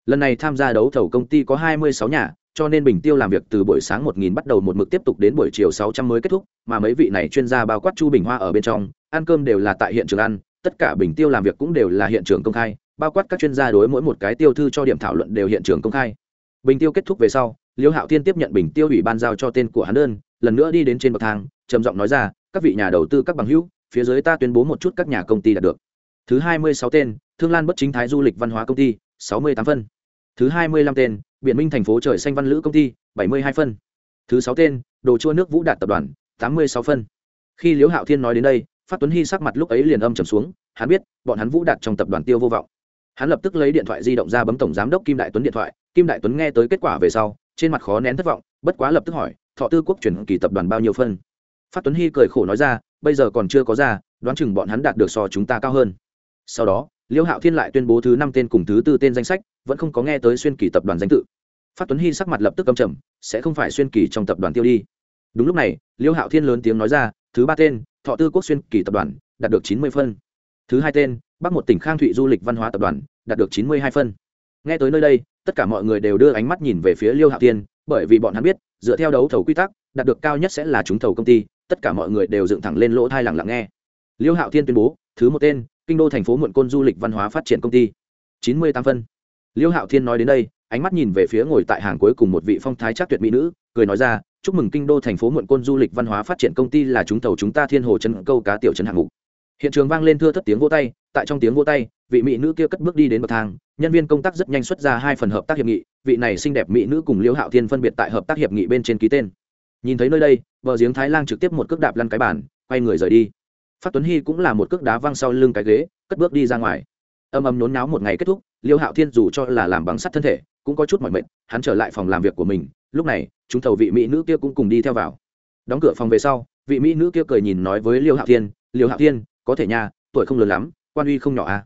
Lần này tham gia đấu thầu công ty có hai mươi sáu nhà cho nên bình tiêu làm việc từ buổi sáng 1000 bắt đầu một mực tiếp tục đến buổi chiều 600 mới kết thúc, mà mấy vị này chuyên gia bao quát Chu Bình Hoa ở bên trong, ăn cơm đều là tại hiện trường ăn, tất cả bình tiêu làm việc cũng đều là hiện trường công khai, bao quát các chuyên gia đối mỗi một cái tiêu thư cho điểm thảo luận đều hiện trường công khai. Bình tiêu kết thúc về sau, Liễu Hạo Thiên tiếp nhận bình tiêu ủy ban giao cho tên của hắn đơn, lần nữa đi đến trên bậc thang, trầm giọng nói ra, các vị nhà đầu tư các bằng hữu, phía dưới ta tuyên bố một chút các nhà công ty đạt được. Thứ 26 tên, Thương Lan Bất Chính Thái Du lịch Văn hóa công ty, 68 phân. Thứ 25 tên, Biển Minh thành phố trời xanh văn lữ công ty, 72 phân. Thứ sáu tên, Đồ chua nước Vũ Đạt tập đoàn, 86 phân. Khi Liễu Hạo Thiên nói đến đây, Phát Tuấn Hy sắc mặt lúc ấy liền âm trầm xuống, hắn biết, bọn hắn Vũ Đạt trong tập đoàn tiêu vô vọng. Hắn lập tức lấy điện thoại di động ra bấm tổng giám đốc Kim Đại Tuấn điện thoại, Kim Đại Tuấn nghe tới kết quả về sau, trên mặt khó nén thất vọng, bất quá lập tức hỏi, Thọ Tư Quốc chuyển kỳ tập đoàn bao nhiêu phân? Phát Tuấn Hy cười khổ nói ra, bây giờ còn chưa có ra, đoán chừng bọn hắn đạt được so chúng ta cao hơn. Sau đó, Liêu Hạo Thiên lại tuyên bố thứ năm tên cùng thứ tư tên danh sách, vẫn không có nghe tới xuyên kỳ tập đoàn danh tự. Phát Tuấn Hy sắc mặt lập tức căm trầm, sẽ không phải xuyên kỳ trong tập đoàn tiêu đi. Đúng lúc này, Liêu Hạo Thiên lớn tiếng nói ra, thứ ba tên, Thọ Tư Quốc xuyên kỳ tập đoàn, đạt được chín mươi phân. Thứ hai tên, Bắc một tỉnh Khang Thụy du lịch văn hóa tập đoàn, đạt được chín mươi hai phân. Nghe tới nơi đây, tất cả mọi người đều đưa ánh mắt nhìn về phía Liêu Hạo Thiên, bởi vì bọn hắn biết, dựa theo đấu thầu quy tắc, đạt được cao nhất sẽ là chúng thầu công ty, tất cả mọi người đều dựng thẳng lên lỗ tai lẳng lặng nghe. Liêu Hạo Thiên tuyên bố, thứ một tên, Kinh đô thành phố muộn côn du lịch văn hóa phát triển công ty, chín mươi tám phân. Liêu Hạo Thiên nói đến đây, ánh mắt nhìn về phía ngồi tại hàng cuối cùng một vị phong thái chắc tuyệt mỹ nữ, cười nói ra, chúc mừng kinh đô thành phố muộn côn du lịch văn hóa phát triển công ty là chúng tàu chúng ta thiên hồ chân câu cá tiểu trấn hạng mục. Hiện trường vang lên thưa thất tiếng vô tay tại trong tiếng vô tay vị mỹ nữ kia cất bước đi đến bậc thang nhân viên công tác rất nhanh xuất ra hai phần hợp tác hiệp nghị vị này xinh đẹp mỹ nữ cùng liễu hạo thiên phân biệt tại hợp tác hiệp nghị bên trên ký tên. Nhìn thấy nơi đây vợ giếng thái lan trực tiếp một cước đạp lăn cái bàn quay người rời đi phát tuấn hy cũng là một cước đá văng sau lưng cái ghế, cất bước đi ra ngoài. Âm âm nhốn náo một ngày kết thúc, liêu hạo thiên dù cho là làm bằng sắt thân thể, cũng có chút mỏi mệt, hắn trở lại phòng làm việc của mình, lúc này, chúng thầu vị mỹ nữ kia cũng cùng đi theo vào. Đóng cửa phòng về sau, vị mỹ nữ kia cười nhìn nói với liêu hạo thiên, liêu hạo thiên, có thể nha, tuổi không lớn lắm, quan uy không nhỏ à?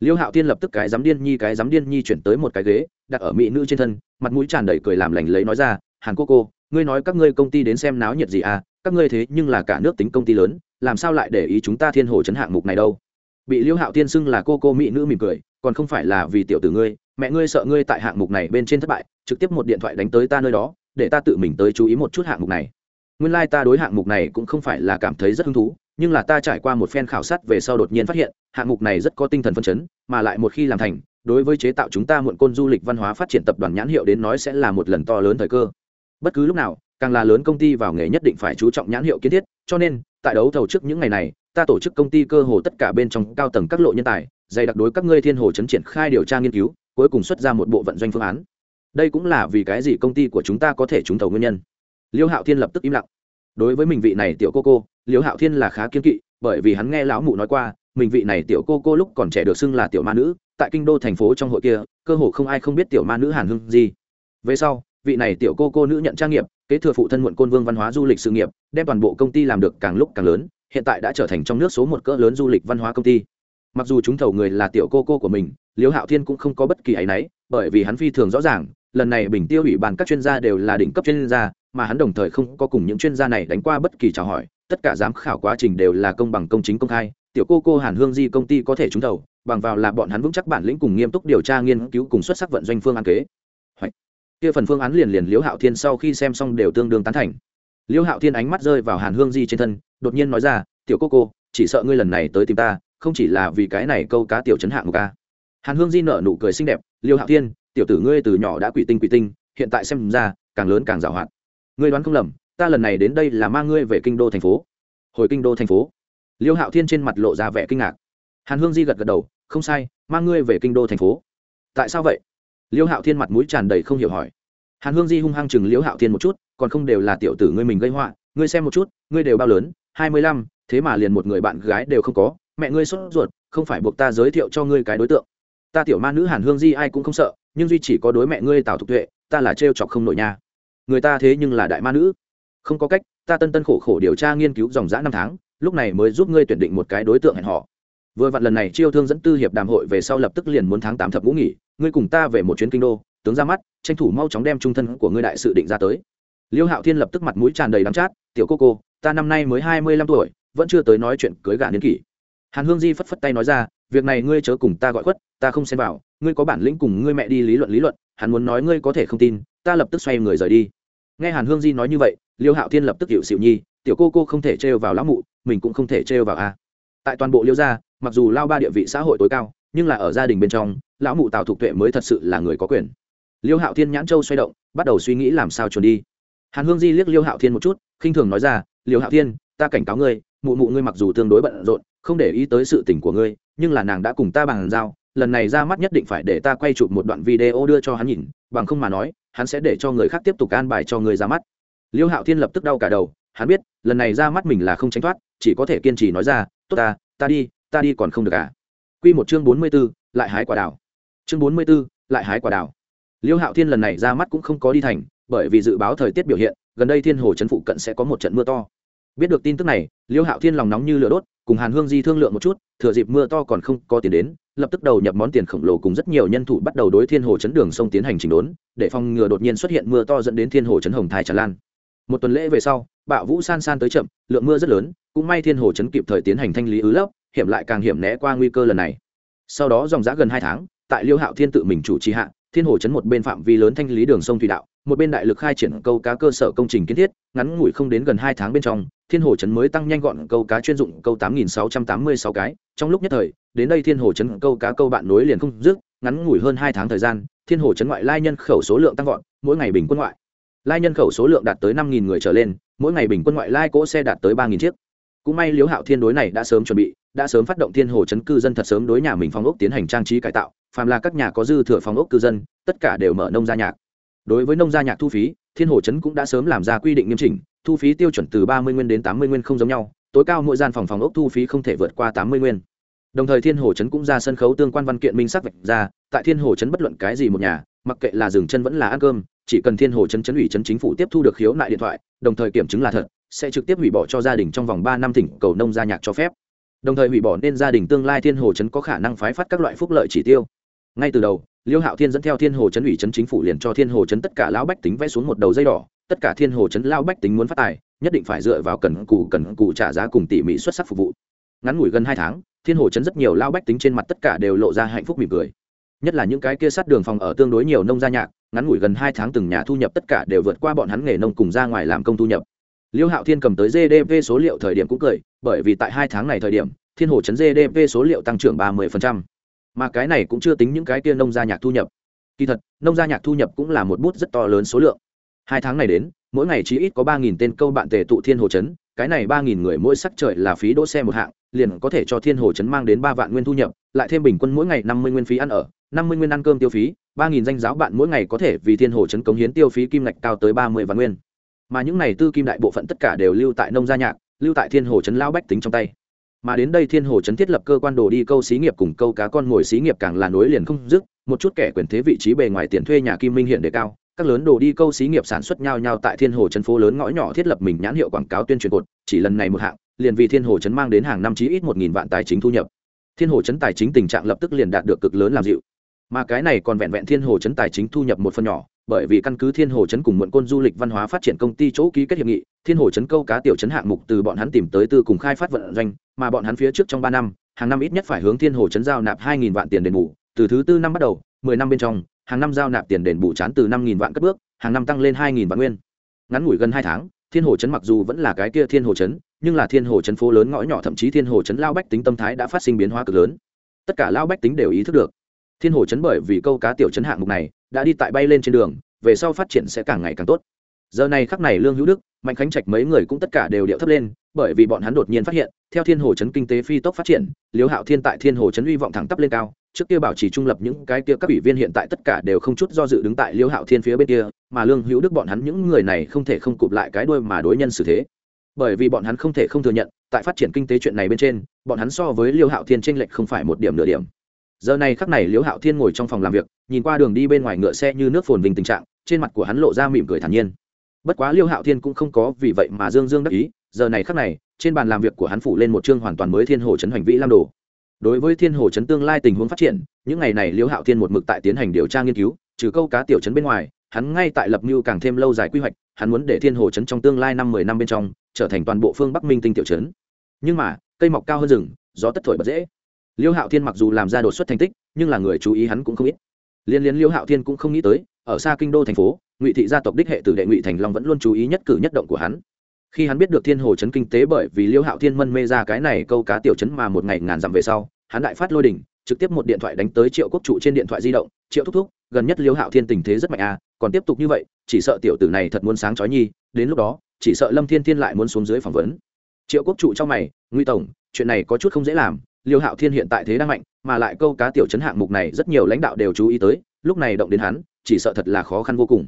Liêu hạo thiên lập tức cái dám điên nhi, cái dám điên nhi chuyển tới một cái ghế, đặt ở mỹ nữ trên thân, mặt mũi tràn đầy cười làm lành lấy nói ra, hàn cô cô, ngươi nói các ngươi công ty đến xem náo nhiệt gì à? Các ngươi thế nhưng là cả nước tính công ty lớn làm sao lại để ý chúng ta thiên hồ chấn hạng mục này đâu? Bị liêu hạo thiên xưng là cô cô mỹ nữ mỉm cười, còn không phải là vì tiểu tử ngươi, mẹ ngươi sợ ngươi tại hạng mục này bên trên thất bại, trực tiếp một điện thoại đánh tới ta nơi đó, để ta tự mình tới chú ý một chút hạng mục này. Nguyên lai、like、ta đối hạng mục này cũng không phải là cảm thấy rất hứng thú, nhưng là ta trải qua một phen khảo sát về sau đột nhiên phát hiện, hạng mục này rất có tinh thần phân chấn, mà lại một khi làm thành, đối với chế tạo chúng ta muộn côn du lịch văn hóa phát triển tập đoàn nhãn hiệu đến nói sẽ là một lần to lớn thời cơ. Bất cứ lúc nào, càng là lớn công ty vào nghề nhất định phải chú trọng nhãn hiệu kiến thiết cho nên, tại đấu thầu trước những ngày này, ta tổ chức công ty cơ hồ tất cả bên trong cao tầng các lộ nhân tài, dày đặc đối các ngươi thiên hồ chấn triển khai điều tra nghiên cứu, cuối cùng xuất ra một bộ vận doanh phương án. Đây cũng là vì cái gì công ty của chúng ta có thể trúng thầu nguyên nhân. Liêu hạo thiên lập tức im lặng. Đối với mình vị này tiểu cô cô, liêu hạo thiên là khá kiên kỵ, bởi vì hắn nghe lão mụ nói qua, mình vị này tiểu cô cô lúc còn trẻ được xưng là tiểu ma nữ, tại kinh đô thành phố trong hội kia, cơ hồ không ai không biết tiểu ma nữ hàn hưng gì. Về sau, vị này tiểu cô cô nữ nhận trang nghiệp, kế thừa phụ thân muộn côn vương văn hóa du lịch sự nghiệp đem toàn bộ công ty làm được càng lúc càng lớn, hiện tại đã trở thành trong nước số một cỡ lớn du lịch văn hóa công ty. Mặc dù chúng thầu người là tiểu cô cô của mình, liêu hạo thiên cũng không có bất kỳ áy náy, bởi vì hắn phi thường rõ ràng, lần này bình tiêu ủy ban các chuyên gia đều là đỉnh cấp chuyên gia, mà hắn đồng thời không có cùng những chuyên gia này đánh qua bất kỳ chào hỏi, tất cả giám khảo quá trình đều là công bằng, công chính, công khai. Tiểu cô cô hàn hương di công ty có thể trúng thầu, bằng vào là bọn hắn vững chắc bản lĩnh cùng nghiêm túc điều tra nghiên cứu cùng xuất sắc vận doanh phương án kế Hoạch. kia phần phương án liền liền liễu hạo thiên sau khi xem xong đều tương đương tán thành. Liêu hạo thiên ánh mắt rơi vào hàn hương di trên thân, đột nhiên nói ra, tiểu cô cô, chỉ sợ ngươi lần này tới tìm ta, không chỉ là vì cái này câu cá tiểu chấn hạng một ca. Hàn hương di nở nụ cười xinh đẹp, Liêu hạo thiên, tiểu tử ngươi từ nhỏ đã quỷ tinh quỷ tinh, hiện tại xem ra, càng lớn càng giàu hoạt ngươi đoán không lầm, ta lần này đến đây là mang ngươi về kinh đô thành phố. Hồi kinh đô thành phố? Liêu hạo thiên trên mặt lộ ra vẻ kinh ngạc. Hàn hương di gật gật đầu, không sai, mang ngươi về kinh đô thành phố. Tại sao vậy? Liêu hạo thiên mặt mũi tràn đầy không hiểu hỏi. Hàn hương di hung hăng chừng liêu hạo thiên một chút còn không đều là tiểu tử ngươi mình gây họa, ngươi xem một chút, ngươi đều bao lớn, hai mươi lăm, thế mà liền một người bạn gái đều không có, mẹ ngươi sốt ruột, không phải buộc ta giới thiệu cho ngươi cái đối tượng. Ta tiểu ma nữ hàn hương di ai cũng không sợ, nhưng duy chỉ có đối mẹ ngươi tào thục tuệ, ta là trêu chọc không nổi nha. Người ta thế nhưng là đại ma nữ. Không có cách, ta tân tân khổ khổ điều tra nghiên cứu dòng dã năm tháng, lúc này mới giúp ngươi tuyển định một cái đối tượng hẹn họ vừa vặn lần này chiêu thương dẫn tư hiệp đàm hội về sau lập tức liền muốn tháng tám thập ngũ nghỉ, ngươi cùng ta về một chuyến kinh đô, tướng ra mắt, tranh thủ mau chóng đem trung thân của ngươi đại sự định ra tới liêu hạo thiên lập tức mặt mũi tràn đầy đắm chát, tiểu cô cô, ta năm nay mới hai mươi lăm tuổi, vẫn chưa tới nói chuyện cưới gả niên kỷ. Hàn hương di phất phất tay nói ra, việc này ngươi chớ cùng ta gọi khuất, ta không xem vào, ngươi có bản lĩnh cùng ngươi mẹ đi lý luận lý luận, hắn muốn nói ngươi có thể không tin, ta lập tức xoay người rời đi. Nghe hàn hương di nói như vậy, liêu hạo thiên lập tức hiệu xịu nhi, tiểu cô cô không thể trêu vào lão mụ, mình cũng không thể trêu vào a. Tại toàn bộ liêu gia, mặc dù lao ba địa vị xã hội tối cao, nhưng là ở gia đình bên trong, lão mụ tào thục tuệ mới thật sự là người có quyền. Liêu hạo thiên nhãn châu xoay động, bắt đầu suy nghĩ làm sao trốn đi hàn hương di liếc liêu hạo thiên một chút khinh thường nói ra liêu hạo thiên ta cảnh cáo ngươi mụ mụ ngươi mặc dù tương đối bận rộn không để ý tới sự tình của ngươi nhưng là nàng đã cùng ta bàn giao lần này ra mắt nhất định phải để ta quay chụp một đoạn video đưa cho hắn nhìn bằng không mà nói hắn sẽ để cho người khác tiếp tục an bài cho ngươi ra mắt liêu hạo thiên lập tức đau cả đầu hắn biết lần này ra mắt mình là không tránh thoát chỉ có thể kiên trì nói ra tốt ta ta đi ta đi còn không được à Quy một chương bốn mươi 44, lại hái quả đào. Chương bốn mươi 44, lại hái quả đào. Liêu Hạo Thiên lần này ra mắt cũng không có đi thành, bởi vì dự báo thời tiết biểu hiện, gần đây Thiên Hồ trấn phụ cận sẽ có một trận mưa to. Biết được tin tức này, Liêu Hạo Thiên lòng nóng như lửa đốt, cùng Hàn Hương Di thương lượng một chút, thừa dịp mưa to còn không có tiền đến, lập tức đầu nhập món tiền khổng lồ cùng rất nhiều nhân thủ bắt đầu đối Thiên Hồ chấn đường sông tiến hành chỉnh đốn, để phòng ngừa đột nhiên xuất hiện mưa to dẫn đến Thiên Hồ chấn hồng thai tràn lan. Một tuần lễ về sau, bạo vũ san san tới chậm, lượng mưa rất lớn, cũng may Thiên Hồ chấn kịp thời tiến hành thanh lý ứ lấp, hiểm lại càng hiểm né qua nguy cơ lần này sau đó dòng giã gần hai tháng tại liêu hạo thiên tự mình chủ trì hạ thiên hồ chấn một bên phạm vi lớn thanh lý đường sông thủy đạo một bên đại lực khai triển câu cá cơ sở công trình kiến thiết, ngắn ngủi không đến gần hai tháng bên trong, thiên hồ chấn mới tăng nhanh gọn câu cá chuyên dụng câu tám nghìn sáu trăm tám mươi sáu cái. Trong lúc nhất thời, đến đây thiên hồ chấn câu cá câu bạn nối liền không dứt, ngắn ngủi hơn hai tháng thời gian, thiên hồ chấn ngoại lai nhân khẩu số lượng tăng vọt, mỗi ngày bình quân ngoại lai nhân khẩu số lượng đạt tới năm nghìn người trở lên, mỗi ngày bình quân ngoại lai cỗ xe đạt tới ba nghìn chiếc. Cũng may liếu hạo thiên đối này đã sớm chuẩn bị, đã sớm phát động thiên hồ chấn cư dân thật sớm đối nhà mình phòng ốc tiến hành trang trí cải tạo, phàm là các nhà có dư thừa phòng ốc cư dân, tất cả đều mở nông gia nhạc đối với nông gia nhạc thu phí, thiên hồ chấn cũng đã sớm làm ra quy định nghiêm chỉnh, thu phí tiêu chuẩn từ ba mươi nguyên đến tám mươi nguyên không giống nhau, tối cao mỗi gian phòng phòng ốc thu phí không thể vượt qua tám mươi nguyên. Đồng thời thiên hồ chấn cũng ra sân khấu tương quan văn kiện minh sắc vạch ra, tại thiên hồ chấn bất luận cái gì một nhà, mặc kệ là dừng chân vẫn là ăn cơm, chỉ cần thiên hồ chấn chấn ủy chấn chính phủ tiếp thu được khiếu nại điện thoại, đồng thời kiểm chứng là thật, sẽ trực tiếp hủy bỏ cho gia đình trong vòng ba năm thỉnh cầu nông gia nhạc cho phép. Đồng thời hủy bỏ nên gia đình tương lai thiên hồ trấn có khả năng phái phát các loại phúc lợi chỉ tiêu. Ngay từ đầu liêu hạo thiên dẫn theo thiên hồ Chấn ủy Chấn chính phủ liền cho thiên hồ Chấn tất cả lão bách tính vẽ xuống một đầu dây đỏ, tất cả thiên hồ Chấn lao bách tính muốn phát tài, nhất định phải dựa vào cần cù cần cù trả giá cùng tỉ mỉ xuất sắc phục vụ. Ngắn ngủi gần hai tháng, thiên hồ Chấn rất nhiều lao bách tính trên mặt tất cả đều lộ ra hạnh phúc mỉm cười. Nhất là những cái kia sát đường phòng ở tương đối nhiều nông gia nhạc, ngắn ngủi gần hai tháng từng nhà thu nhập tất cả đều vượt qua bọn hắn nghề nông cùng ra ngoài làm công thu nhập. Liêu hạo thiên cầm tới gdp số liệu thời điểm cũng cười, bởi vì tại hai tháng này thời điểm, thiên hồ chấn gdp số liệu tăng trưởng ba mươi phần trăm mà cái này cũng chưa tính những cái kia nông gia nhạc thu nhập. Kỳ thật, nông gia nhạc thu nhập cũng là một bút rất to lớn số lượng. Hai tháng này đến, mỗi ngày chỉ ít có ba nghìn tên câu bạn tề tụ thiên hồ chấn cái này ba nghìn người mỗi sắc trời là phí đỗ xe một hạng, liền có thể cho thiên hồ chấn mang đến ba vạn nguyên thu nhập, lại thêm bình quân mỗi ngày năm mươi nguyên phí ăn ở, năm mươi nguyên ăn cơm tiêu phí, ba nghìn danh giáo bạn mỗi ngày có thể vì thiên hồ chấn cống hiến tiêu phí kim ngạch cao tới ba mươi vạn nguyên. Mà những này tư kim đại bộ phận tất cả đều lưu tại nông gia nhạc, lưu tại thiên hồ chấn lao bách tính trong tay mà đến đây thiên hồ chấn thiết lập cơ quan đồ đi câu xí nghiệp cùng câu cá con mồi xí nghiệp càng là nối liền không dứt, một chút kẻ quyền thế vị trí bề ngoài tiền thuê nhà kim minh hiện đề cao, các lớn đồ đi câu xí nghiệp sản xuất nhau nhau tại thiên hồ chấn phố lớn ngõ nhỏ thiết lập mình nhãn hiệu quảng cáo tuyên truyền cột, chỉ lần này một hạng, liền vì thiên hồ chấn mang đến hàng năm chí ít một nghìn vạn tài chính thu nhập. Thiên hồ chấn tài chính tình trạng lập tức liền đạt được cực lớn làm dịu. Mà cái này còn vẹn vẹn thiên hồ chấn tài chính thu nhập một phần nhỏ bởi vì căn cứ thiên hồ chấn cùng muộn côn du lịch văn hóa phát triển công ty chỗ ký kết hiệp nghị, thiên hồ chấn câu cá tiểu chấn hạng mục từ bọn hắn tìm tới từ cùng khai phát vận doanh, mà bọn hắn phía trước trong ba năm, hàng năm ít nhất phải hướng thiên hồ chấn giao nạp hai nghìn vạn tiền đền bù, từ thứ tư năm bắt đầu, mười năm bên trong, hàng năm giao nạp tiền đền bù chán từ năm nghìn vạn cất bước, hàng năm tăng lên hai nghìn vạn nguyên. Ngắn ngủi gần hai tháng, thiên hồ chấn mặc dù vẫn là cái kia thiên hồ chấn, nhưng là thiên hồ chấn phố lớn ngõ nhỏ thậm chí thiên hồ chấn lao bách tính tâm thái đã phát sinh biến hóa cực lớn. Tất cả lao bách tính đều ý thức được thiên hồ chấn bởi vì câu cá tiểu chấn hạng mục này, đã đi tại bay lên trên đường, về sau phát triển sẽ càng ngày càng tốt. Giờ này khắc này lương hữu đức, mạnh khánh trạch mấy người cũng tất cả đều điệu thấp lên, bởi vì bọn hắn đột nhiên phát hiện, theo thiên hồ chấn kinh tế phi tốc phát triển liêu hạo thiên tại thiên hồ chấn hy vọng thẳng tắp lên cao, trước kia bảo trì trung lập những cái kia các ủy viên hiện tại tất cả đều không chút do dự đứng tại liêu hạo thiên phía bên kia, mà lương hữu đức bọn hắn những người này không thể không cụp lại cái đuôi mà đối nhân xử thế. Bởi vì bọn hắn không thể không thừa nhận, tại phát triển kinh tế chuyện này bên trên, bọn hắn so với liêu hạo thiên tranh lệch không phải một điểm nửa điểm giờ này khắc này liêu hạo thiên ngồi trong phòng làm việc, nhìn qua đường đi bên ngoài ngựa xe như nước phồn vinh tình trạng, trên mặt của hắn lộ ra mỉm cười thản nhiên. Bất quá liêu hạo thiên cũng không có vì vậy mà dương dương đắc ý, giờ này khắc này, trên bàn làm việc của hắn phủ lên một chương hoàn toàn mới thiên hồ chấn hoành vĩ lam đồ. Đối với thiên hồ chấn tương lai tình huống phát triển, những ngày này liêu hạo thiên một mực tại tiến hành điều tra nghiên cứu, trừ câu cá tiểu chấn bên ngoài, hắn ngay tại lập mưu càng thêm lâu dài quy hoạch, hắn muốn để thiên hồ chấn trong tương lai năm mười năm bên trong, trở thành toàn bộ phương bắc minh tinh tiểu chấn. Nhưng mà, cây mọc cao hơn rừng, gió tất thổi bật dễ liêu hạo thiên mặc dù làm ra đột xuất thành tích, nhưng là người chú ý hắn cũng không ít. Liên liên liêu hạo thiên cũng không nghĩ tới, ở xa kinh đô thành phố, ngụy thị gia tộc đích hệ tử đệ ngụy thành long vẫn luôn chú ý nhất cử nhất động của hắn. Khi hắn biết được thiên hồ chấn kinh tế bởi vì liêu hạo thiên mân mê ra cái này câu cá tiểu chấn mà một ngày ngàn dặm về sau, hắn đại phát lôi đỉnh trực tiếp một điện thoại đánh tới triệu quốc trụ trên điện thoại di động, triệu thúc thúc, gần nhất liêu hạo thiên tình thế rất mạnh à còn tiếp tục như vậy, chỉ sợ tiểu tử này thật muốn sáng chói nhi, đến lúc đó, chỉ sợ lâm thiên thiên lại muốn xuống dưới phỏng vấn. Triệu quốc trụ trong mày, Ngụy tổng, chuyện này có chút không dễ làm liêu hạo thiên hiện tại thế đang mạnh, mà lại câu cá tiểu chấn hạng mục này rất nhiều lãnh đạo đều chú ý tới, lúc này động đến hắn, chỉ sợ thật là khó khăn vô cùng.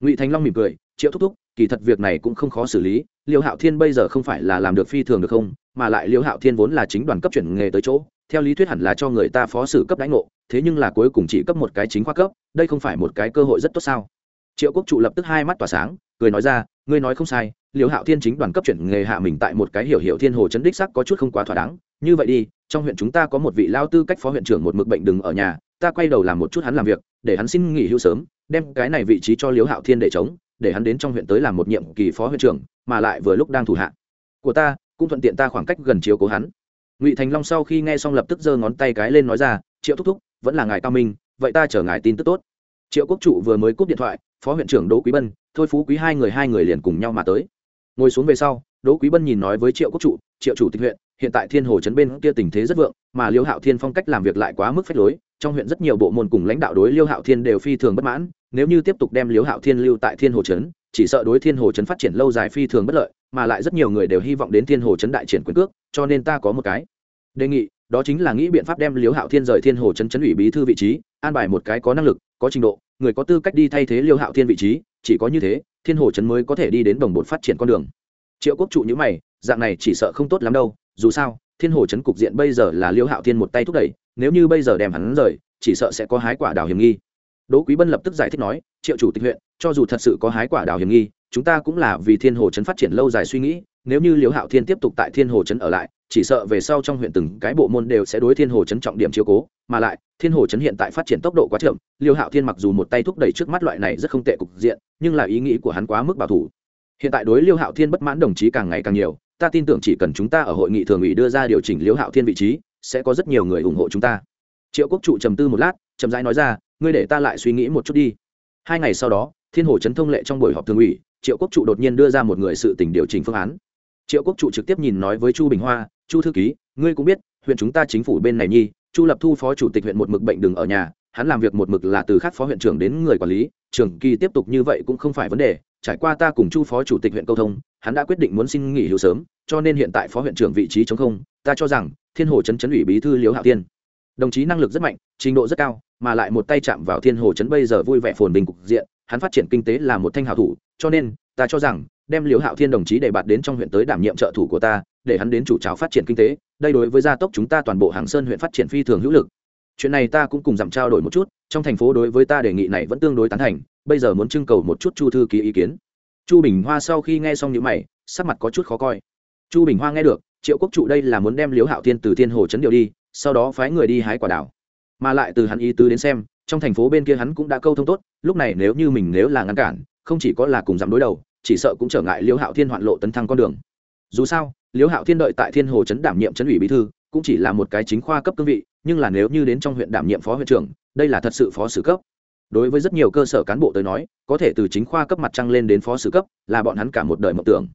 Ngụy thành long mỉm cười, triệu thúc thúc, kỳ thật việc này cũng không khó xử lý, liêu hạo thiên bây giờ không phải là làm được phi thường được không, mà lại liêu hạo thiên vốn là chính đoàn cấp chuyển nghề tới chỗ, theo lý thuyết hẳn là cho người ta phó xử cấp đánh ngộ, thế nhưng là cuối cùng chỉ cấp một cái chính khoa cấp, đây không phải một cái cơ hội rất tốt sao? Triệu quốc trụ lập tức hai mắt tỏa sáng, cười nói ra, ngươi nói không sai Liễu hạo thiên chính đoàn cấp chuyển nghề hạ mình tại một cái hiểu hiểu thiên hồ chấn đích sắc có chút không quá thỏa đáng. Như vậy đi, trong huyện chúng ta có một vị lao tư cách phó huyện trưởng một mực bệnh đừng ở nhà, ta quay đầu làm một chút hắn làm việc, để hắn xin nghỉ hưu sớm, đem cái này vị trí cho Liễu hạo thiên để chống để hắn đến trong huyện tới làm một nhiệm kỳ phó huyện trưởng, mà lại vừa lúc đang thủ hạ của ta, cũng thuận tiện ta khoảng cách gần chiếu cố hắn. Ngụy thành long sau khi nghe xong lập tức giơ ngón tay cái lên nói ra, triệu thúc thúc, vẫn là ngài cao minh, vậy ta chờ ngài tin tức tốt. Triệu quốc trụ vừa mới cúp điện thoại, phó huyện trưởng đỗ quý bân, thôi phú quý hai người hai người liền cùng nhau mà tới ngồi xuống về sau, đỗ quý bân nhìn nói với triệu quốc trụ, triệu chủ tịch huyện, hiện tại thiên hồ trấn bên kia tình thế rất vượng, mà liêu hạo thiên phong cách làm việc lại quá mức phách lối, trong huyện rất nhiều bộ môn cùng lãnh đạo đối liêu hạo thiên đều phi thường bất mãn, nếu như tiếp tục đem liêu hạo thiên lưu tại thiên hồ trấn, chỉ sợ đối thiên hồ trấn phát triển lâu dài phi thường bất lợi, mà lại rất nhiều người đều hy vọng đến thiên hồ trấn đại triển quyền cước, cho nên ta có một cái đề nghị, đó chính là nghĩ biện pháp đem liêu hạo thiên rời thiên hồ trấn trấn ủy bí thư vị trí, an bài một cái có năng lực, có trình độ, người có tư cách đi thay thế liêu hạo thiên vị trí, chỉ có như thế thiên hồ trấn mới có thể đi đến đồng bột phát triển con đường. Triệu quốc trụ như mày, dạng này chỉ sợ không tốt lắm đâu, dù sao, thiên hồ Trấn cục diện bây giờ là liêu hạo thiên một tay thúc đẩy, nếu như bây giờ đem hắn rời, chỉ sợ sẽ có hái quả đào hiểm nghi. Đỗ quý bân lập tức giải thích nói, triệu chủ tịch huyện, cho dù thật sự có hái quả đào hiểm nghi, chúng ta cũng là vì thiên hồ Trấn phát triển lâu dài suy nghĩ, nếu như liêu hạo thiên tiếp tục tại thiên hồ Trấn ở lại chỉ sợ về sau trong huyện từng cái bộ môn đều sẽ đối thiên hồ chấn trọng điểm chiếu cố, mà lại, thiên hồ chấn hiện tại phát triển tốc độ quá chậm, liêu hạo thiên mặc dù một tay thúc đẩy trước mắt loại này rất không tệ cục diện, nhưng là ý nghĩ của hắn quá mức bảo thủ. Hiện tại đối liêu hạo thiên bất mãn đồng chí càng ngày càng nhiều, ta tin tưởng chỉ cần chúng ta ở hội nghị thường ủy đưa ra điều chỉnh Liêu hạo thiên vị trí, sẽ có rất nhiều người ủng hộ chúng ta. Triệu quốc trụ trầm tư một lát, chậm rãi nói ra, ngươi để ta lại suy nghĩ một chút đi. Hai ngày sau đó, thiên hồ chấn thông lệ trong buổi họp thường ủy, triệu quốc trụ đột nhiên đưa ra một người sự tình điều chỉnh phương án. Triệu quốc trụ trực tiếp nhìn nói với chu bình hoa chu thư ký, ngươi cũng biết, huyện chúng ta chính phủ bên này nhi, chu lập thu phó chủ tịch huyện một mực bệnh đừng ở nhà, hắn làm việc một mực là từ khác phó huyện trưởng đến người quản lý trường kỳ tiếp tục như vậy cũng không phải vấn đề, trải qua ta cùng chu phó chủ tịch huyện câu thông, hắn đã quyết định muốn xin nghỉ hưu sớm, cho nên hiện tại phó huyện trưởng vị trí chống không, ta cho rằng, thiên hồ chấn chấn ủy bí thư liễu hạo tiên đồng chí năng lực rất mạnh, trình độ rất cao, mà lại một tay chạm vào thiên hồ chấn bây giờ vui vẻ phồn bình cục diện, hắn phát triển kinh tế là một thanh hảo thủ, cho nên, ta cho rằng, đem liễu hạo thiên đồng chí để bạt đến trong huyện tới đảm nhiệm trợ thủ của ta để hắn đến chủ trào phát triển kinh tế, đây đối với gia tốc chúng ta toàn bộ hàng sơn huyện phát triển phi thường hữu lực. Chuyện này ta cũng cùng giảm trao đổi một chút, trong thành phố đối với ta đề nghị này vẫn tương đối tán thành, bây giờ muốn trưng cầu một chút chu thư ký ý kiến. Chu bình hoa sau khi nghe xong những mày, sắc mặt có chút khó coi. Chu bình hoa nghe được, triệu quốc trụ đây là muốn đem liếu hạo thiên từ thiên hồ chấn điệu đi, sau đó phái người đi hái quả đảo mà lại từ hắn ý tứ đến xem, trong thành phố bên kia hắn cũng đã câu thông tốt, lúc này nếu như mình nếu là ngăn cản, không chỉ có là cùng giảm đối đầu, chỉ sợ cũng trở ngại liêu hạo thiên hoạn lộ tấn thăng con đường. Dù sao Liễu hạo thiên đợi tại thiên hồ chấn đảm nhiệm chấn ủy bí thư, cũng chỉ là một cái chính khoa cấp cương vị, nhưng là nếu như đến trong huyện đảm nhiệm phó huyện trưởng, đây là thật sự phó sử cấp. Đối với rất nhiều cơ sở cán bộ tới nói, có thể từ chính khoa cấp mặt trăng lên đến phó sử cấp, là bọn hắn cả một đời mộng tưởng.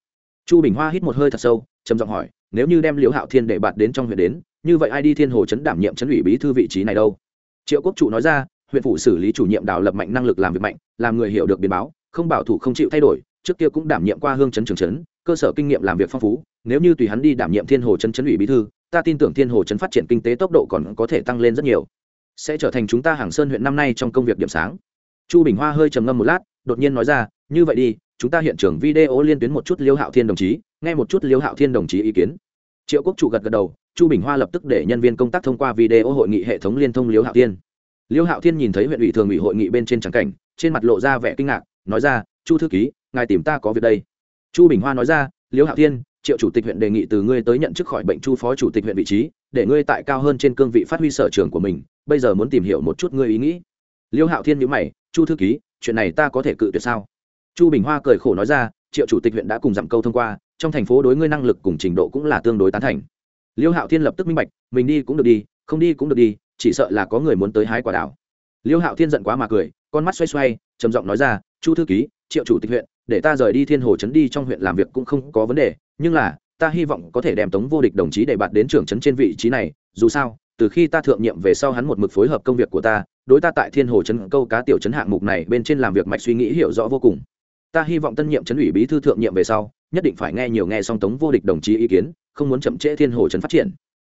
Chu bình hoa hít một hơi thật sâu, trầm giọng hỏi, nếu như đem liễu hạo thiên để bạt đến trong huyện đến, như vậy ai đi thiên hồ chấn đảm nhiệm chấn ủy bí thư vị trí này đâu? Triệu quốc trụ nói ra, huyện phủ xử lý chủ nhiệm đào lập mạnh năng lực làm việc mạnh, làm người hiểu được biến báo, không bảo thủ không chịu thay đổi trước kia cũng đảm nhiệm qua hương chấn trường chấn cơ sở kinh nghiệm làm việc phong phú, nếu như tùy hắn đi đảm nhiệm thiên hồ chấn chấn ủy bí thư, ta tin tưởng thiên hồ chấn phát triển kinh tế tốc độ còn có thể tăng lên rất nhiều. Sẽ trở thành chúng ta hàng sơn huyện năm nay trong công việc điểm sáng. Chu bình hoa hơi trầm ngâm một lát, đột nhiên nói ra, như vậy đi, chúng ta hiện trường video liên tuyến một chút liêu hạo thiên đồng chí, nghe một chút liêu hạo thiên đồng chí ý kiến. Triệu quốc chủ gật gật đầu, chu bình hoa lập tức để nhân viên công tác thông qua video hội nghị hệ thống liên thông liêu hạo thiên. Liêu hạo thiên nhìn thấy huyện ủy thường ủy hội nghị bên trên trắng cảnh, trên mặt lộ ra vẻ kinh ngạc, nói ra, chu thư ký ngài tìm ta có việc đây. Chu bình hoa nói ra, Liễu hạo thiên, triệu chủ tịch huyện đề nghị từ ngươi tới nhận chức khỏi bệnh chu phó chủ tịch huyện vị trí, để ngươi tại cao hơn trên cương vị phát huy sở trường của mình, bây giờ muốn tìm hiểu một chút ngươi ý nghĩ. Liễu hạo thiên nhữ mày, chu thư ký, chuyện này ta có thể cự tuyệt sao? Chu bình hoa cười khổ nói ra, triệu chủ tịch huyện đã cùng dặm câu thông qua, trong thành phố đối ngươi năng lực cùng trình độ cũng là tương đối tán thành. Liêu hạo thiên lập tức minh bạch, mình đi cũng được đi, không đi cũng được đi, chỉ sợ là có người muốn tới hái quả đảo liêu hạo thiên giận quá mà cười, con mắt xoay xoay, trầm giọng nói ra, chu thư ký, triệu chủ tịch huyện để ta rời đi thiên hồ trấn đi trong huyện làm việc cũng không có vấn đề, nhưng là, ta hy vọng có thể đem tống vô địch đồng chí để bạt đến trưởng trấn trên vị trí này, dù sao, từ khi ta thượng nhiệm về sau hắn một mực phối hợp công việc của ta, đối ta tại thiên hồ trấn câu cá tiểu trấn hạng mục này bên trên làm việc mạch suy nghĩ hiểu rõ vô cùng. Ta hy vọng tân nhiệm trấn ủy bí thư thượng nhiệm về sau, nhất định phải nghe nhiều nghe song tống vô địch đồng chí ý kiến, không muốn chậm trễ thiên hồ trấn phát triển.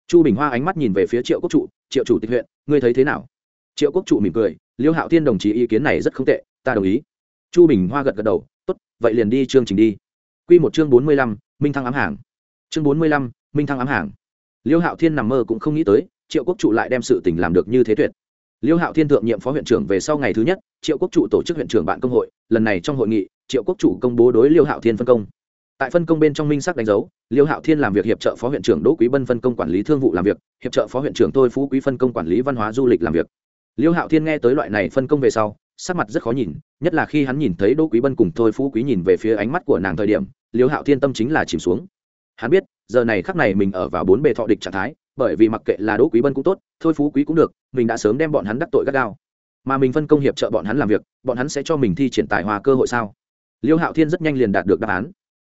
Chu bình hoa ánh mắt nhìn về phía triệu quốc trụ, triệu chủ tịch huyện, ngươi thấy thế nào? Triệu quốc trụ mỉm cười, liêu hạo thiên đồng chí ý kiến này rất không tệ, ta đồng ý. Chu bình hoa gật gật đầu vậy liền đi chương trình đi. Q một chương bốn mươi lăm, minh thăng ám hàng. Chương bốn mươi lăm, minh thăng ám hàng. Liêu hạo thiên nằm mơ cũng không nghĩ tới, triệu quốc trụ lại đem sự tình làm được như thế tuyệt. Liêu hạo thiên thượng nhiệm phó huyện trưởng về sau ngày thứ nhất, triệu quốc trụ tổ chức huyện trưởng bạn công hội. Lần này trong hội nghị, triệu quốc trụ công bố đối liêu hạo thiên phân công. Tại phân công bên trong minh sắc đánh dấu, liêu hạo thiên làm việc hiệp trợ phó huyện trưởng đỗ quý bân phân công quản lý thương vụ làm việc, hiệp trợ phó huyện trưởng tôi phú quý phân công quản lý văn hóa du lịch làm việc. Liêu hạo thiên nghe tới loại này phân công về sau sắc mặt rất khó nhìn, nhất là khi hắn nhìn thấy đỗ quý bân cùng thôi phú quý nhìn về phía ánh mắt của nàng thời điểm, liêu hạo thiên tâm chính là chìm xuống. Hắn biết, giờ này khắc này mình ở vào bốn bề thọ địch trạng thái, bởi vì mặc kệ là đỗ quý bân cũng tốt, thôi phú quý cũng được, mình đã sớm đem bọn hắn đắc tội gắt gao. Mà mình phân công hiệp trợ bọn hắn làm việc, bọn hắn sẽ cho mình thi triển tài hòa cơ hội sao? Liêu hạo thiên rất nhanh liền đạt được đáp án.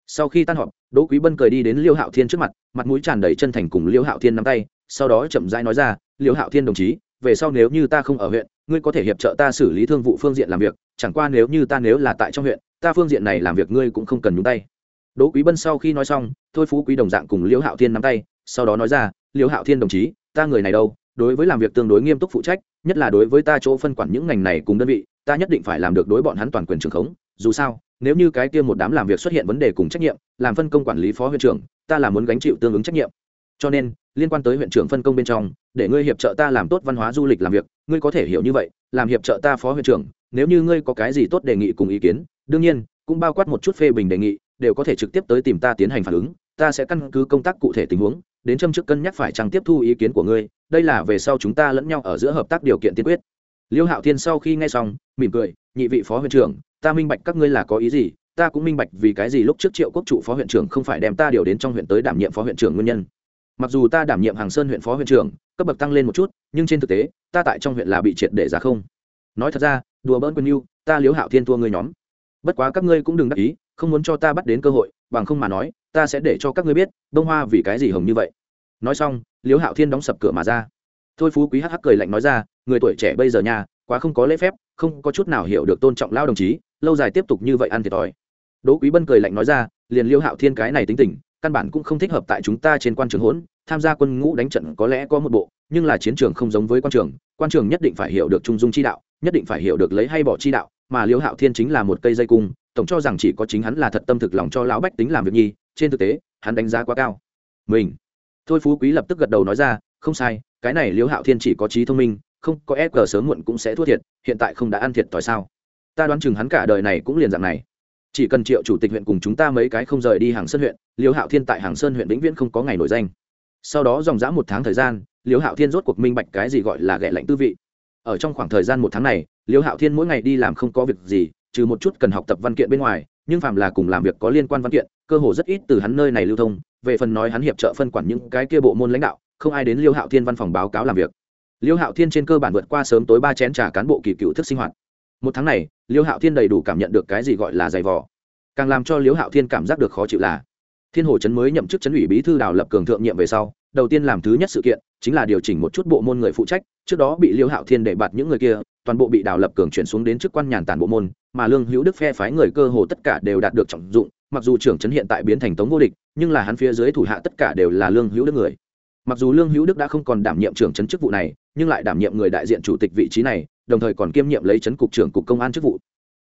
Sau khi tan họp, đỗ quý bân cười đi đến liêu hạo thiên trước mặt mặt mũi tràn đầy chân thành cùng liêu hạo thiên nắm tay, sau đó chậm rãi nói ra, liêu hạo thiên đồng chí về sau nếu như ta không ở huyện, ngươi có thể hiệp trợ ta xử lý thương vụ phương diện làm việc, chẳng qua nếu như ta nếu là tại trong huyện, ta phương diện này làm việc ngươi cũng không cần nhúng tay. Đỗ quý bân sau khi nói xong, thôi phú quý đồng dạng cùng Liễu hạo thiên nắm tay, sau đó nói ra, Liễu hạo thiên đồng chí, ta người này đâu, đối với làm việc tương đối nghiêm túc phụ trách, nhất là đối với ta chỗ phân quản những ngành này cùng đơn vị, ta nhất định phải làm được đối bọn hắn toàn quyền trường khống, dù sao, nếu như cái kia một đám làm việc xuất hiện vấn đề cùng trách nhiệm, làm phân công quản lý phó huyện trưởng, ta là muốn gánh chịu tương ứng trách nhiệm cho nên, liên quan tới huyện trưởng phân công bên trong, để ngươi hiệp trợ ta làm tốt văn hóa du lịch làm việc, ngươi có thể hiểu như vậy, làm hiệp trợ ta phó huyện trưởng, nếu như ngươi có cái gì tốt đề nghị cùng ý kiến, đương nhiên, cũng bao quát một chút phê bình đề nghị, đều có thể trực tiếp tới tìm ta tiến hành phản ứng, ta sẽ căn cứ công tác cụ thể tình huống, đến châm chức cân nhắc phải chăng tiếp thu ý kiến của ngươi, đây là về sau chúng ta lẫn nhau ở giữa hợp tác điều kiện tiên quyết. Liêu hạo thiên sau khi nghe xong, mỉm cười, nhị vị phó huyện trưởng, ta minh bạch các ngươi là có ý gì, ta cũng minh bạch vì cái gì lúc trước triệu quốc trụ phó huyện trưởng không phải đem ta điều đến trong huyện tới đảm nhiệm phó huyện trưởng nguyên nhân mặc dù ta đảm nhiệm hàng sơn huyện phó huyện trưởng, cấp bậc tăng lên một chút, nhưng trên thực tế, ta tại trong huyện là bị triệt để ra không. Nói thật ra, đùa bỡn quân yêu ta liếu hạo thiên thua ngươi nhóm. Bất quá các ngươi cũng đừng đắc ý, không muốn cho ta bắt đến cơ hội, bằng không mà nói, ta sẽ để cho các ngươi biết, đông hoa vì cái gì hồng như vậy. Nói xong liếu hạo thiên đóng sập cửa mà ra. Thôi phú quý hắc hắc cười lạnh nói ra, người tuổi trẻ bây giờ nha, quá không có lễ phép, không có chút nào hiểu được tôn trọng lao đồng chí, lâu dài tiếp tục như vậy ăn thiệt thòi. Đỗ quý bân cười lạnh nói ra, liền liêu hạo thiên cái này tính tình căn bản cũng không thích hợp tại chúng ta trên quan trường hỗn, tham gia quân ngũ đánh trận có lẽ có một bộ, nhưng là chiến trường không giống với quan trường quan trường nhất định phải hiểu được trung dung chi đạo, nhất định phải hiểu được lấy hay bỏ chi đạo, mà liêu hạo thiên chính là một cây dây cung, tổng cho rằng chỉ có chính hắn là thật tâm thực lòng cho lão bách tính làm việc nhi, trên thực tế, hắn đánh giá quá cao. Mình. Thôi phú quý lập tức gật đầu nói ra, không sai, cái này liêu hạo thiên chỉ có trí thông minh, không có ép cờ sớm muộn cũng sẽ thua thiệt, hiện tại không đã ăn thiệt tỏi sao? Ta đoán chừng hắn cả đời này cũng liền dạng này chỉ cần triệu chủ tịch huyện cùng chúng ta mấy cái không rời đi hàng sơn huyện, liêu hạo thiên tại hàng sơn huyện vĩnh viễn không có ngày nổi danh. Sau đó dòng dã một tháng thời gian, liêu hạo thiên rốt cuộc minh bạch cái gì gọi là ghẻ lạnh tư vị. Ở trong khoảng thời gian một tháng này, liêu hạo thiên mỗi ngày đi làm không có việc gì, trừ một chút cần học tập văn kiện bên ngoài, nhưng phạm là cùng làm việc có liên quan văn kiện, cơ hồ rất ít từ hắn nơi này lưu thông. Về phần nói hắn hiệp trợ phân quản những cái kia bộ môn lãnh đạo, không ai đến liêu hạo thiên văn phòng báo cáo làm việc. Liêu hạo thiên trên cơ bản vượt qua sớm tối ba chén trà cán bộ kỳ cựu thức sinh hoạt một tháng này, liêu hạo thiên đầy đủ cảm nhận được cái gì gọi là giày vò. Càng làm cho liêu hạo thiên cảm giác được khó chịu là, thiên hồ chấn mới nhậm chức chấn ủy bí thư đào lập cường thượng nhiệm về sau, đầu tiên làm thứ nhất sự kiện chính là điều chỉnh một chút bộ môn người phụ trách, trước đó bị liêu hạo thiên để bạt những người kia, toàn bộ bị đào lập cường chuyển xuống đến chức quan nhàn tản bộ môn, mà lương hữu đức phe phái người cơ hồ tất cả đều đạt được trọng dụng, mặc dù trưởng trấn hiện tại biến thành tống vô địch, nhưng là hắn phía dưới thủ hạ tất cả đều là lương hữu đức người. Mặc dù lương hữu đức đã không còn đảm nhiệm trưởng trấn chức vụ này, nhưng lại đảm nhiệm người đại diện chủ tịch vị trí này đồng thời còn kiêm nhiệm lấy trấn cục trưởng cục công an chức vụ.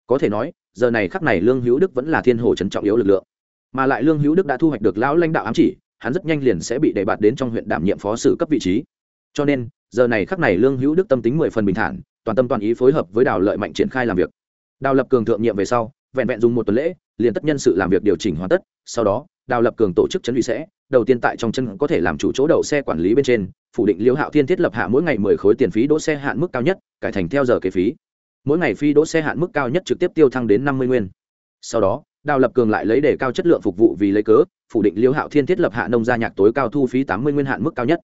Có thể nói, giờ này khắc này lương hữu đức vẫn là thiên hồ trấn trọng yếu lực lượng. Mà lại lương hữu đức đã thu hoạch được lão lãnh đạo ám chỉ, hắn rất nhanh liền sẽ bị đề bạt đến trong huyện đảm nhiệm phó sử cấp vị trí. Cho nên, giờ này khắc này lương hữu đức tâm tính mười phần bình thản, toàn tâm toàn ý phối hợp với đào lợi mạnh triển khai làm việc. Đào lập cường thượng nhiệm về sau, vẹn vẹn dùng một tuần lễ, liền tất nhân sự làm việc điều chỉnh hoàn tất, sau đó, đào lập cường tổ chức chấn ủy sẽ đầu tiên tại trong chân có thể làm chủ chỗ đậu xe quản lý bên trên, phủ định liễu hạo thiên thiết lập hạ mỗi ngày mười khối tiền phí đỗ xe hạn mức cao nhất, cải thành theo giờ kế phí. Mỗi ngày phí đỗ xe hạn mức cao nhất trực tiếp tiêu thăng đến năm mươi nguyên. Sau đó, đào lập cường lại lấy đề cao chất lượng phục vụ vì lấy cớ, phủ định liễu hạo thiên thiết lập hạ nông gia nhạc tối cao thu phí tám mươi nguyên hạn mức cao nhất.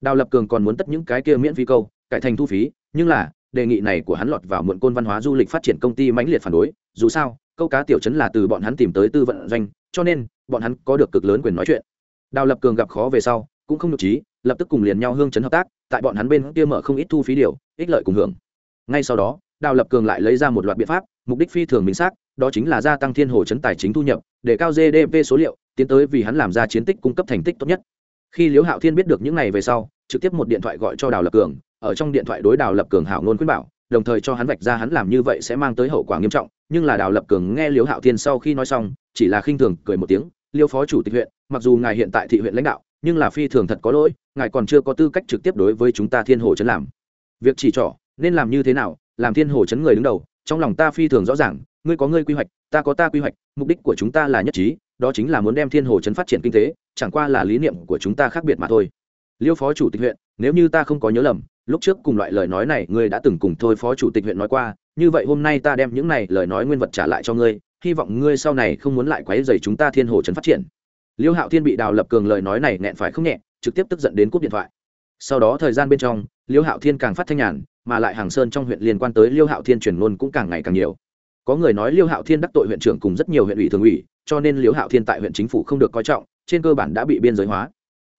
Đào lập cường còn muốn tất những cái kia miễn phí câu, cải thành thu phí, nhưng là, đề nghị này của hắn lọt vào muộn côn văn hóa du lịch phát triển công ty mãnh liệt phản đối, dù sao, câu cá tiểu chấn là từ bọn hắn tìm tới tư vận doanh, cho nên, bọn hắn có được cực lớn quyền nói chuyện đào lập cường gặp khó về sau, cũng không nhục trí, lập tức cùng liền nhau hương chấn hợp tác, tại bọn hắn bên kia mở không ít thu phí điều, ích lợi cùng hưởng. Ngay sau đó, đào lập cường lại lấy ra một loạt biện pháp, mục đích phi thường minh xác, đó chính là gia tăng thiên hồ chấn tài chính thu nhập, để cao gdp số liệu, tiến tới vì hắn làm ra chiến tích cung cấp thành tích tốt nhất. Khi liễu hạo thiên biết được những này về sau, trực tiếp một điện thoại gọi cho đào lập cường, ở trong điện thoại đối đào lập cường hảo ngôn khuyên bảo, đồng thời cho hắn vạch ra hắn làm như vậy sẽ mang tới hậu quả nghiêm trọng, nhưng là đào lập cường nghe liễu hạo thiên sau khi nói xong, chỉ là khinh thường cười một tiếng, liêu phó chủ tịch huyện mặc dù ngài hiện tại thị huyện lãnh đạo, nhưng là phi thường thật có lỗi, ngài còn chưa có tư cách trực tiếp đối với chúng ta thiên hồ chấn làm. Việc chỉ trỏ, nên làm như thế nào, làm thiên hồ chấn người đứng đầu, trong lòng ta phi thường rõ ràng, ngươi có ngươi quy hoạch, ta có ta quy hoạch, mục đích của chúng ta là nhất trí, đó chính là muốn đem thiên hồ chấn phát triển kinh tế, chẳng qua là lý niệm của chúng ta khác biệt mà thôi. Liêu phó chủ tịch huyện, nếu như ta không có nhớ lầm, lúc trước cùng loại lời nói này ngươi đã từng cùng thôi phó chủ tịch huyện nói qua, như vậy hôm nay ta đem những này lời nói nguyên vật trả lại cho ngươi, hy vọng ngươi sau này không muốn lại quấy dày chúng ta thiên hồ trấn phát triển liêu hạo thiên bị đào lập cường lời nói này nghẹn phải không nhẹ, trực tiếp tức giận đến cúp điện thoại. Sau đó thời gian bên trong, liêu hạo thiên càng phát thanh nhàn, mà lại hàng sơn trong huyện liên quan tới liêu hạo thiên truyền ngôn cũng càng ngày càng nhiều. Có người nói liêu hạo thiên đắc tội huyện trưởng cùng rất nhiều huyện ủy thường ủy, cho nên liêu hạo thiên tại huyện chính phủ không được coi trọng, trên cơ bản đã bị biên giới hóa.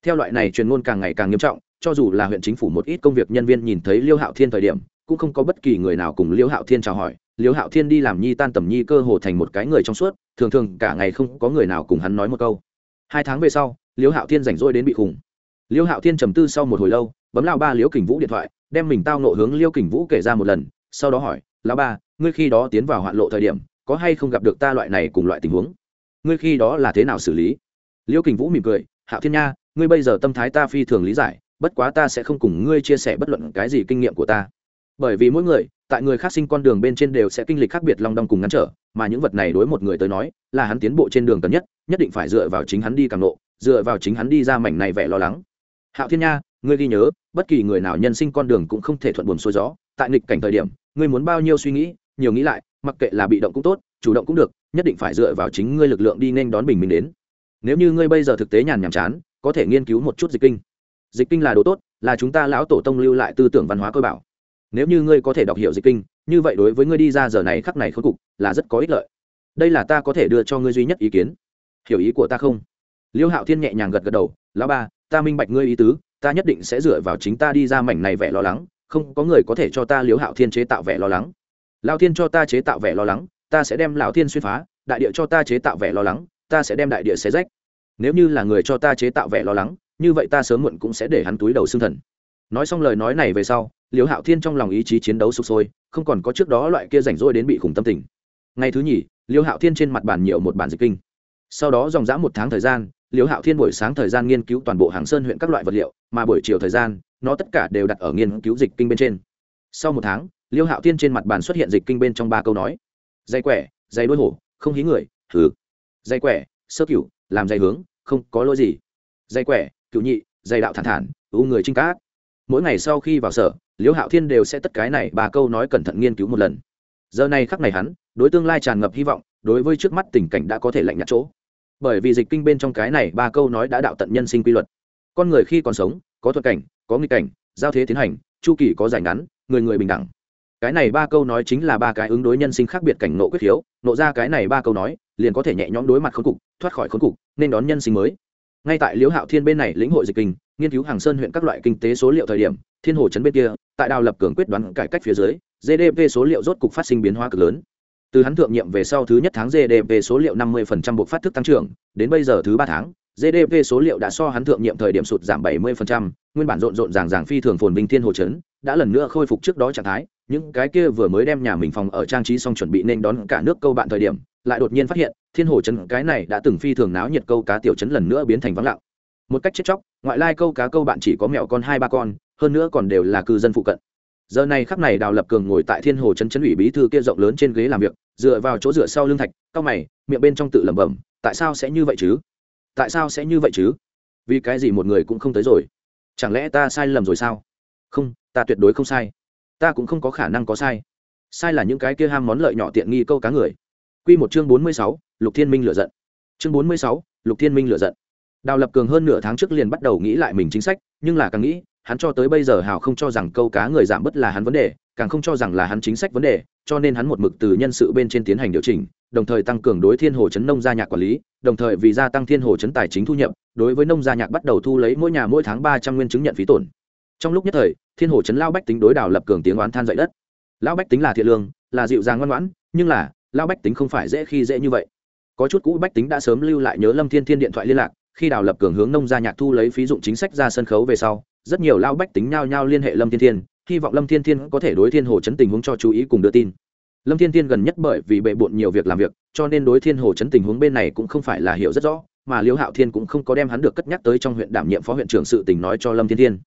Theo loại này truyền ngôn càng ngày càng nghiêm trọng, cho dù là huyện chính phủ một ít công việc nhân viên nhìn thấy liêu hạo thiên thời điểm, cũng không có bất kỳ người nào cùng liêu hạo thiên chào hỏi. Liêu hạo thiên đi làm nhi tan tầm nhi cơ hồ thành một cái người trong suốt, thường thường cả ngày không có người nào cùng hắn nói một câu hai tháng về sau, liêu hạo thiên rảnh rỗi đến bị khủng liêu hạo thiên trầm tư sau một hồi lâu, bấm lao ba liêu kình vũ điện thoại, đem mình tao nộ hướng liêu kình vũ kể ra một lần, sau đó hỏi, lão ba, ngươi khi đó tiến vào hoạn lộ thời điểm, có hay không gặp được ta loại này cùng loại tình huống? Ngươi khi đó là thế nào xử lý? Liêu kình vũ mỉm cười, hạo thiên nha, ngươi bây giờ tâm thái ta phi thường lý giải, bất quá ta sẽ không cùng ngươi chia sẻ bất luận cái gì kinh nghiệm của ta bởi vì mỗi người, tại người khác sinh con đường bên trên đều sẽ kinh lịch khác biệt long đong cùng ngăn trở, mà những vật này đối một người tới nói, là hắn tiến bộ trên đường cần nhất nhất định phải dựa vào chính hắn đi càng lộ, dựa vào chính hắn đi ra mảnh này vẻ lo lắng. Hạo thiên nha, ngươi ghi nhớ, bất kỳ người nào nhân sinh con đường cũng không thể thuận buồm xuôi gió, tại nghịch cảnh thời điểm, ngươi muốn bao nhiêu suy nghĩ, nhiều nghĩ lại, mặc kệ là bị động cũng tốt, chủ động cũng được, nhất định phải dựa vào chính ngươi lực lượng đi nên đón bình minh đến. Nếu như ngươi bây giờ thực tế nhàn nhàm chán, có thể nghiên cứu một chút dịch kinh. Dịch kinh là đồ tốt, là chúng ta lão tổ tông lưu lại tư tưởng văn hóa cơ bảo nếu như ngươi có thể đọc hiểu dịch kinh, như vậy đối với ngươi đi ra giờ này khắc này khôi cục là rất có ích lợi. Đây là ta có thể đưa cho ngươi duy nhất ý kiến. Hiểu ý của ta không? Liêu hạo thiên nhẹ nhàng gật gật đầu, lão ba, ta minh bạch ngươi ý tứ, ta nhất định sẽ dựa vào chính ta đi ra mảnh này vẻ lo lắng, không có người có thể cho ta liêu hạo thiên chế tạo vẻ lo lắng. Lao thiên cho ta chế tạo vẻ lo lắng, ta sẽ đem lão thiên xuyên phá, đại địa cho ta chế tạo vẻ lo lắng, ta sẽ đem đại địa xé rách. Nếu như là người cho ta chế tạo vẻ lo lắng, như vậy ta sớm muộn cũng sẽ để hắn túi đầu xương thần nói xong lời nói này về sau, liễu hạo thiên trong lòng ý chí chiến đấu sụp sôi, không còn có trước đó loại kia rảnh rỗi đến bị khủng tâm tình. Ngày thứ nhì, liễu hạo thiên trên mặt bàn nhiều một bản dịch kinh. Sau đó dòng dã một tháng thời gian, liễu hạo thiên buổi sáng thời gian nghiên cứu toàn bộ hàng sơn huyện các loại vật liệu, mà buổi chiều thời gian, nó tất cả đều đặt ở nghiên cứu dịch kinh bên trên. Sau một tháng, liễu hạo thiên trên mặt bàn xuất hiện dịch kinh bên trong ba câu nói. Dây quẻ dây đuôi hổ, không hí người thử dây quẻ, sơ cửu, làm dây hướng, không có lỗi gì. Dây quẻ cựu nhị dây đạo thản thản, ưu người trinh cát mỗi ngày sau khi vào sở, liễu hạo thiên đều sẽ tất cái này ba câu nói cẩn thận nghiên cứu một lần. Giờ này khắc này hắn, đối tương lai tràn ngập hy vọng, đối với trước mắt tình cảnh đã có thể lạnh nhạt chỗ. Bởi vì dịch kinh bên trong cái này ba câu nói đã đạo tận nhân sinh quy luật. Con người khi còn sống, có thuật cảnh, có nghịch cảnh, giao thế tiến hành, chu kỳ có dài ngắn, người người bình đẳng. Cái này ba câu nói chính là ba cái ứng đối nhân sinh khác biệt cảnh nộ quyết khiếu nộ ra cái này ba câu nói, liền có thể nhẹ nhõm đối mặt khốn cục, thoát khỏi khốn cục, nên đón nhân sinh mới ngay tại liễu hạo thiên bên này lĩnh hội dịch kinh nghiên cứu hàng sơn huyện các loại kinh tế số liệu thời điểm thiên hồ chấn bên kia tại đào lập cường quyết đoán cải cách phía dưới gdp số liệu rốt cục phát sinh biến hóa cực lớn. Từ hắn thượng nhiệm về sau thứ nhất tháng gdp số liệu 50% buộc phát thức tăng trưởng đến bây giờ thứ ba tháng gdp số liệu đã so hắn thượng nhiệm thời điểm sụt giảm 70%, nguyên bản rộn rộn ràng ràng phi thường phồn vinh thiên hồ chấn đã lần nữa khôi phục trước đó trạng thái những cái kia vừa mới đem nhà mình phòng ở trang trí xong chuẩn bị nên đón cả nước câu bạn thời điểm lại đột nhiên phát hiện thiên hồ chấn cái này đã từng phi thường náo nhiệt câu cá tiểu chấn lần nữa biến thành vắng lặng. Một cách chết chóc ngoại lai câu cá câu bạn chỉ có mẹo con hai ba con hơn nữa còn đều là cư dân phụ cận. Giờ này khắp này đào lập cường ngồi tại thiên hồ chấn chấn ủy bí thư kia rộng lớn trên ghế làm việc dựa vào chỗ dựa sau lưng thạch cao mày miệng bên trong tự lẩm bẩm tại sao sẽ như vậy chứ? Tại sao sẽ như vậy chứ? Vì cái gì một người cũng không tới rồi? Chẳng lẽ ta sai lầm rồi sao? Không ta tuyệt đối không sai. Ta cũng không có khả năng có sai. Sai là những cái kia ham món lợi nhỏ tiện nghi câu cá người. Quy một chương bốn mươi sáu, Lục Thiên Minh lựa giận. Chương bốn mươi sáu, Lục Thiên Minh lựa giận. Đào Lập Cường hơn nửa tháng trước liền bắt đầu nghĩ lại mình chính sách, nhưng là càng nghĩ, hắn cho tới bây giờ hào không cho rằng câu cá người giảm bớt là hắn vấn đề, càng không cho rằng là hắn chính sách vấn đề, cho nên hắn một mực từ nhân sự bên trên tiến hành điều chỉnh, đồng thời tăng cường đối Thiên Hồ chấn nông gia nhạc quản lý, đồng thời vì gia tăng Thiên Hồ chấn tài chính thu nhập, đối với nông gia nhạc bắt đầu thu lấy mỗi nhà mỗi tháng ba trăm nguyên chứng nhận phí tổn. Trong lúc nhất thời, Thiên Hồ chấn lao bách tính đối Đào Lập Cường tiếng oán than dậy đất. Lão bách tính là thiện lương, là dịu dàng ngoan ngoãn, nhưng là, Lão bách tính không phải dễ khi dễ như vậy. Có chút cũ bách tính đã sớm lưu lại nhớ Lâm Thiên Thiên điện thoại liên lạc, khi đào lập cường hướng nông gia nhạc thu lấy phí dụng chính sách ra sân khấu về sau rất nhiều lao bách tính nhao nhao liên hệ lâm thiên thiên hy vọng lâm thiên thiên có thể đối thiên hồ chấn tình huống cho chú ý cùng đưa tin. Lâm thiên thiên gần nhất bởi vì bệ bộn nhiều việc làm việc cho nên đối thiên hồ chấn tình huống bên này cũng không phải là hiểu rất rõ mà liễu hạo thiên cũng không có đem hắn được cất nhắc tới trong huyện đảm nhiệm phó huyện trưởng sự tình nói cho lâm thiên thiên.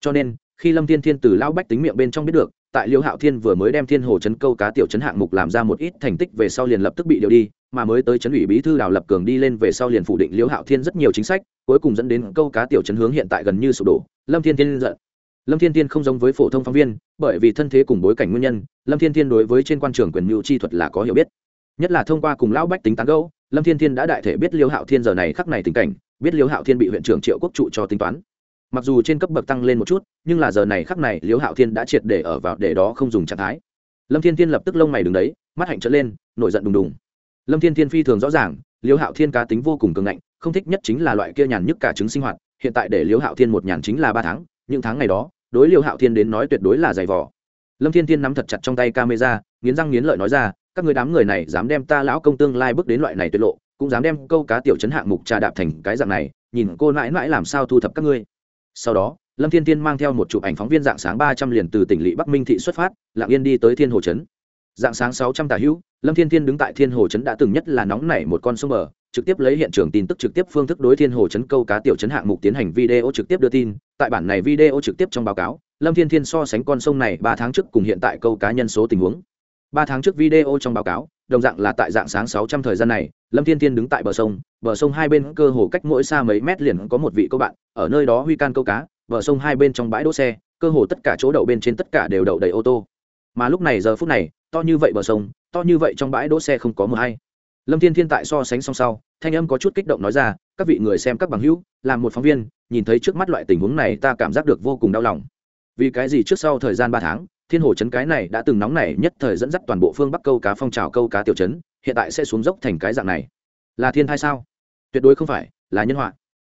Cho nên khi lâm thiên thiên từ lao bách tính miệng bên trong biết được tại liễu hạo thiên vừa mới đem thiên hồ chấn câu cá tiểu chấn hạng mục làm ra một ít thành tích về sau liền lập tức bị điều đi mà mới tới chấn ủy bí thư đào lập cường đi lên về sau liền phủ định liễu hạo thiên rất nhiều chính sách, cuối cùng dẫn đến câu cá tiểu chấn hướng hiện tại gần như sụp đổ, lâm thiên thiên giận. Lâm thiên thiên không giống với phổ thông phóng viên, bởi vì thân thế cùng bối cảnh nguyên nhân, lâm thiên thiên đối với trên quan trường quyền mưu chi thuật là có hiểu biết. Nhất là thông qua cùng lão bách tính tán gẫu, lâm thiên thiên đã đại thể biết liễu hạo thiên giờ này khắc này tình cảnh, biết liễu hạo thiên bị huyện trưởng triệu quốc trụ cho tính toán. Mặc dù trên cấp bậc tăng lên một chút, nhưng là giờ này khắc này liễu hạo thiên đã triệt để ở vào để đó không dùng trạng thái. Lâm thiên thiên lập tức lông mày đứng đấy, mắt hạnh trở lên, nổi giận đùng đùng lâm thiên thiên phi thường rõ ràng liễu hạo thiên cá tính vô cùng cường ngạnh, không thích nhất chính là loại kia nhàn nhức cả chứng sinh hoạt, hiện tại để liễu hạo thiên một nhàn chính là ba tháng, những tháng ngày đó, đối liễu hạo thiên đến nói tuyệt đối là dày vỏ lâm thiên thiên nắm thật chặt trong tay camera, nghiến răng nghiến lợi nói ra, các người đám người này dám đem ta lão công tương lai bước đến loại này tuyệt lộ, cũng dám đem câu cá tiểu chấn hạng mục trà đạp thành cái dạng này, nhìn cô mãi mãi làm sao thu thập các ngươi. Sau đó, lâm thiên tiên mang theo một chụp ảnh phóng viên dạng sáng ba trăm liền từ tỉnh lỵ bắc minh thị xuất phát lạng yên đi tới thiên hồ trấn. Dạng sáng sáu trăm tà hữu lâm thiên Thiên đứng tại thiên hồ trấn đã từng nhất là nóng nảy một con sông bờ, trực tiếp lấy hiện trường tin tức trực tiếp phương thức đối thiên hồ trấn câu cá tiểu trấn hạng mục tiến hành video trực tiếp đưa tin. Tại bản này video trực tiếp trong báo cáo, lâm thiên thiên so sánh con sông này ba tháng trước cùng hiện tại câu cá nhân số tình huống. Ba tháng trước video trong báo cáo, đồng dạng là tại dạng sáng sáu trăm thời gian này, lâm thiên thiên đứng tại bờ sông bờ sông hai bên cơ hồ cách mỗi xa mấy mét liền có một vị câu bạn, ở nơi đó huy can câu cá, bờ sông hai bên trong bãi đỗ xe, cơ hồ tất cả chỗ đậu bên trên tất cả đều đậu đầy ô tô. Mà lúc này giờ phút này, to như vậy bờ sông to như vậy trong bãi đỗ xe không có mờ hay. Lâm thiên thiên tại so sánh song sau, thanh âm có chút kích động nói ra, các vị người xem các bằng hữu, làm một phóng viên, nhìn thấy trước mắt loại tình huống này ta cảm giác được vô cùng đau lòng. Vì cái gì trước sau thời gian ba tháng, thiên hồ trấn cái này đã từng nóng nảy nhất thời dẫn dắt toàn bộ phương bắc câu cá phong trào câu cá tiểu trấn, hiện tại sẽ xuống dốc thành cái dạng này. Là thiên thai sao? Tuyệt đối không phải, là nhân họa.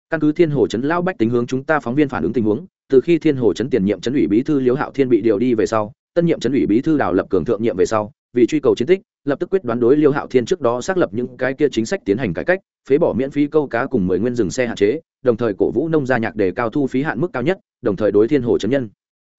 Căn cứ thiên hồ trấn lão bách tính hướng chúng ta phóng viên phản ứng tình huống, từ khi thiên hồ trấn tiền nhiệm trấn ủy bí thư liễu hạo thiên bị điều đi về sau, tân nhiệm trấn ủy bí thư đào lập cường thượng nhiệm về sau vì truy cầu chiến tích, lập tức quyết đoán đối liêu hạo thiên trước đó xác lập những cái kia chính sách tiến hành cải cách, phế bỏ miễn phí câu cá cùng mười nguyên dừng xe hạn chế, đồng thời cổ vũ nông gia nhạc đề cao thu phí hạn mức cao nhất, đồng thời đối thiên hồ chấn nhân.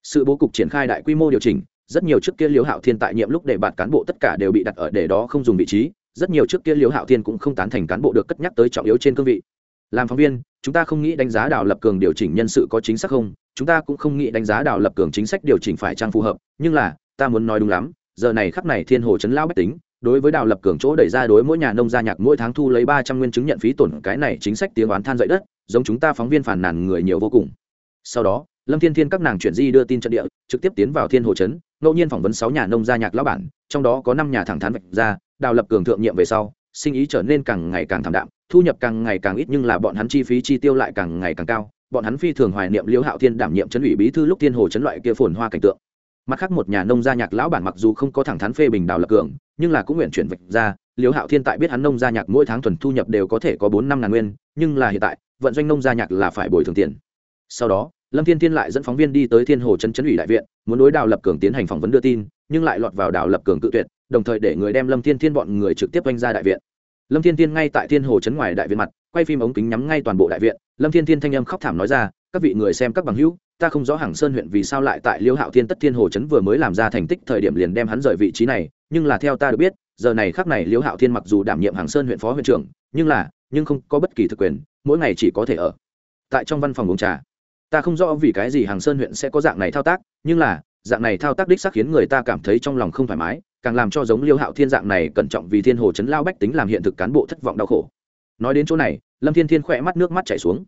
Sự bố cục triển khai đại quy mô điều chỉnh, rất nhiều trước kia Liêu hạo thiên tại nhiệm lúc để bạt cán bộ tất cả đều bị đặt ở để đó không dùng vị trí, rất nhiều trước kia Liêu hạo thiên cũng không tán thành cán bộ được cất nhắc tới trọng yếu trên cương vị. Làm phóng viên, chúng ta không nghĩ đánh giá đào lập cường điều chỉnh nhân sự có chính xác không, chúng ta cũng không nghĩ đánh giá đào lập cường chính sách điều chỉnh phải trang phù hợp, nhưng là, ta muốn nói đúng lắm giờ này khắp này thiên hồ chấn lao bách tính, đối với đào lập cường chỗ đẩy ra đối mỗi nhà nông gia nhạc mỗi tháng thu lấy ba trăm nguyên chứng nhận phí tổn, cái này chính sách tiếng oán than dậy đất, giống chúng ta phóng viên phản nàn người nhiều vô cùng. Sau đó, lâm thiên thiên các nàng chuyển di đưa tin trận địa, trực tiếp tiến vào thiên hồ chấn, ngẫu nhiên phỏng vấn sáu nhà nông gia nhạc lão bản, trong đó có năm nhà thẳng thắn vạch ra, đào lập cường thượng nhiệm về sau, sinh ý trở nên càng ngày càng thảm đạm, thu nhập càng ngày càng ít nhưng là bọn hắn chi phí chi tiêu lại càng ngày càng cao, bọn hắn phi thường hoài niệm liễu hạo thiên đảm nhiệm chấn ủy bí thư lúc thiên hồ chấn loại kia phồn hoa cảnh tượng mặt khác một nhà nông gia nhạc lão bản mặc dù không có thẳng thắn phê bình đào lập cường, nhưng là cũng nguyện chuyển vạch ra, liễu hạo thiên tại biết hắn nông gia nhạc mỗi tháng thuần thu nhập đều có thể có bốn năm ngàn nguyên, nhưng là hiện tại, vận doanh nông gia nhạc là phải bồi thường tiền. Sau đó, lâm thiên thiên lại dẫn phóng viên đi tới thiên hồ chấn chấn ủy đại viện, muốn đối đào lập cường tiến hành phỏng vấn đưa tin, nhưng lại lọt vào đào lập cường cự tuyệt, đồng thời để người đem lâm thiên thiên bọn người trực tiếp oanh ra đại viện. Lâm thiên thiên ngay tại thiên hồ chấn ngoài đại viện mặt, quay phim ống kính nhắm ngay toàn bộ đại viện. Lâm thiên thiên thanh âm khóc thảm nói ra các vị người xem các bằng hữu, ta không rõ hàng sơn huyện vì sao lại tại liêu hạo thiên tất thiên hồ chấn vừa mới làm ra thành tích thời điểm liền đem hắn rời vị trí này, nhưng là theo ta được biết, giờ này khắc này liêu hạo thiên mặc dù đảm nhiệm hàng sơn huyện phó huyện trưởng, nhưng là, nhưng không có bất kỳ thực quyền, mỗi ngày chỉ có thể ở tại trong văn phòng uống trà. Ta không rõ vì cái gì hàng sơn huyện sẽ có dạng này thao tác, nhưng là, dạng này thao tác đích xác khiến người ta cảm thấy trong lòng không thoải mái, càng làm cho giống liêu hạo thiên dạng này cẩn trọng vì thiên hồ chấn lao bách tính làm hiện thực cán bộ thất vọng đau khổ. Nói đến chỗ này, lâm thiên thiên khỏe mắt nước mắt chảy xuống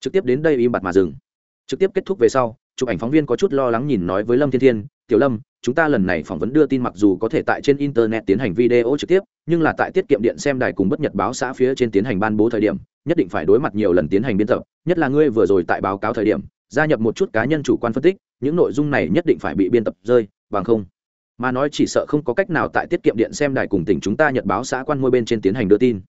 trực tiếp đến đây im bặt mà dừng. Trực tiếp kết thúc về sau, chụp ảnh phóng viên có chút lo lắng nhìn nói với lâm thiên thiên, tiểu lâm, chúng ta lần này phỏng vấn đưa tin mặc dù có thể tại trên internet tiến hành video trực tiếp, nhưng là tại tiết kiệm điện xem đài cùng bất nhật báo xã phía trên tiến hành ban bố thời điểm, nhất định phải đối mặt nhiều lần tiến hành biên tập, nhất là ngươi vừa rồi tại báo cáo thời điểm, gia nhập một chút cá nhân chủ quan phân tích, những nội dung này nhất định phải bị biên tập rơi, bằng không, mà nói chỉ sợ không có cách nào tại tiết kiệm điện xem đài cùng tỉnh chúng ta nhật báo xã quan ngôi bên trên tiến hành đưa tin.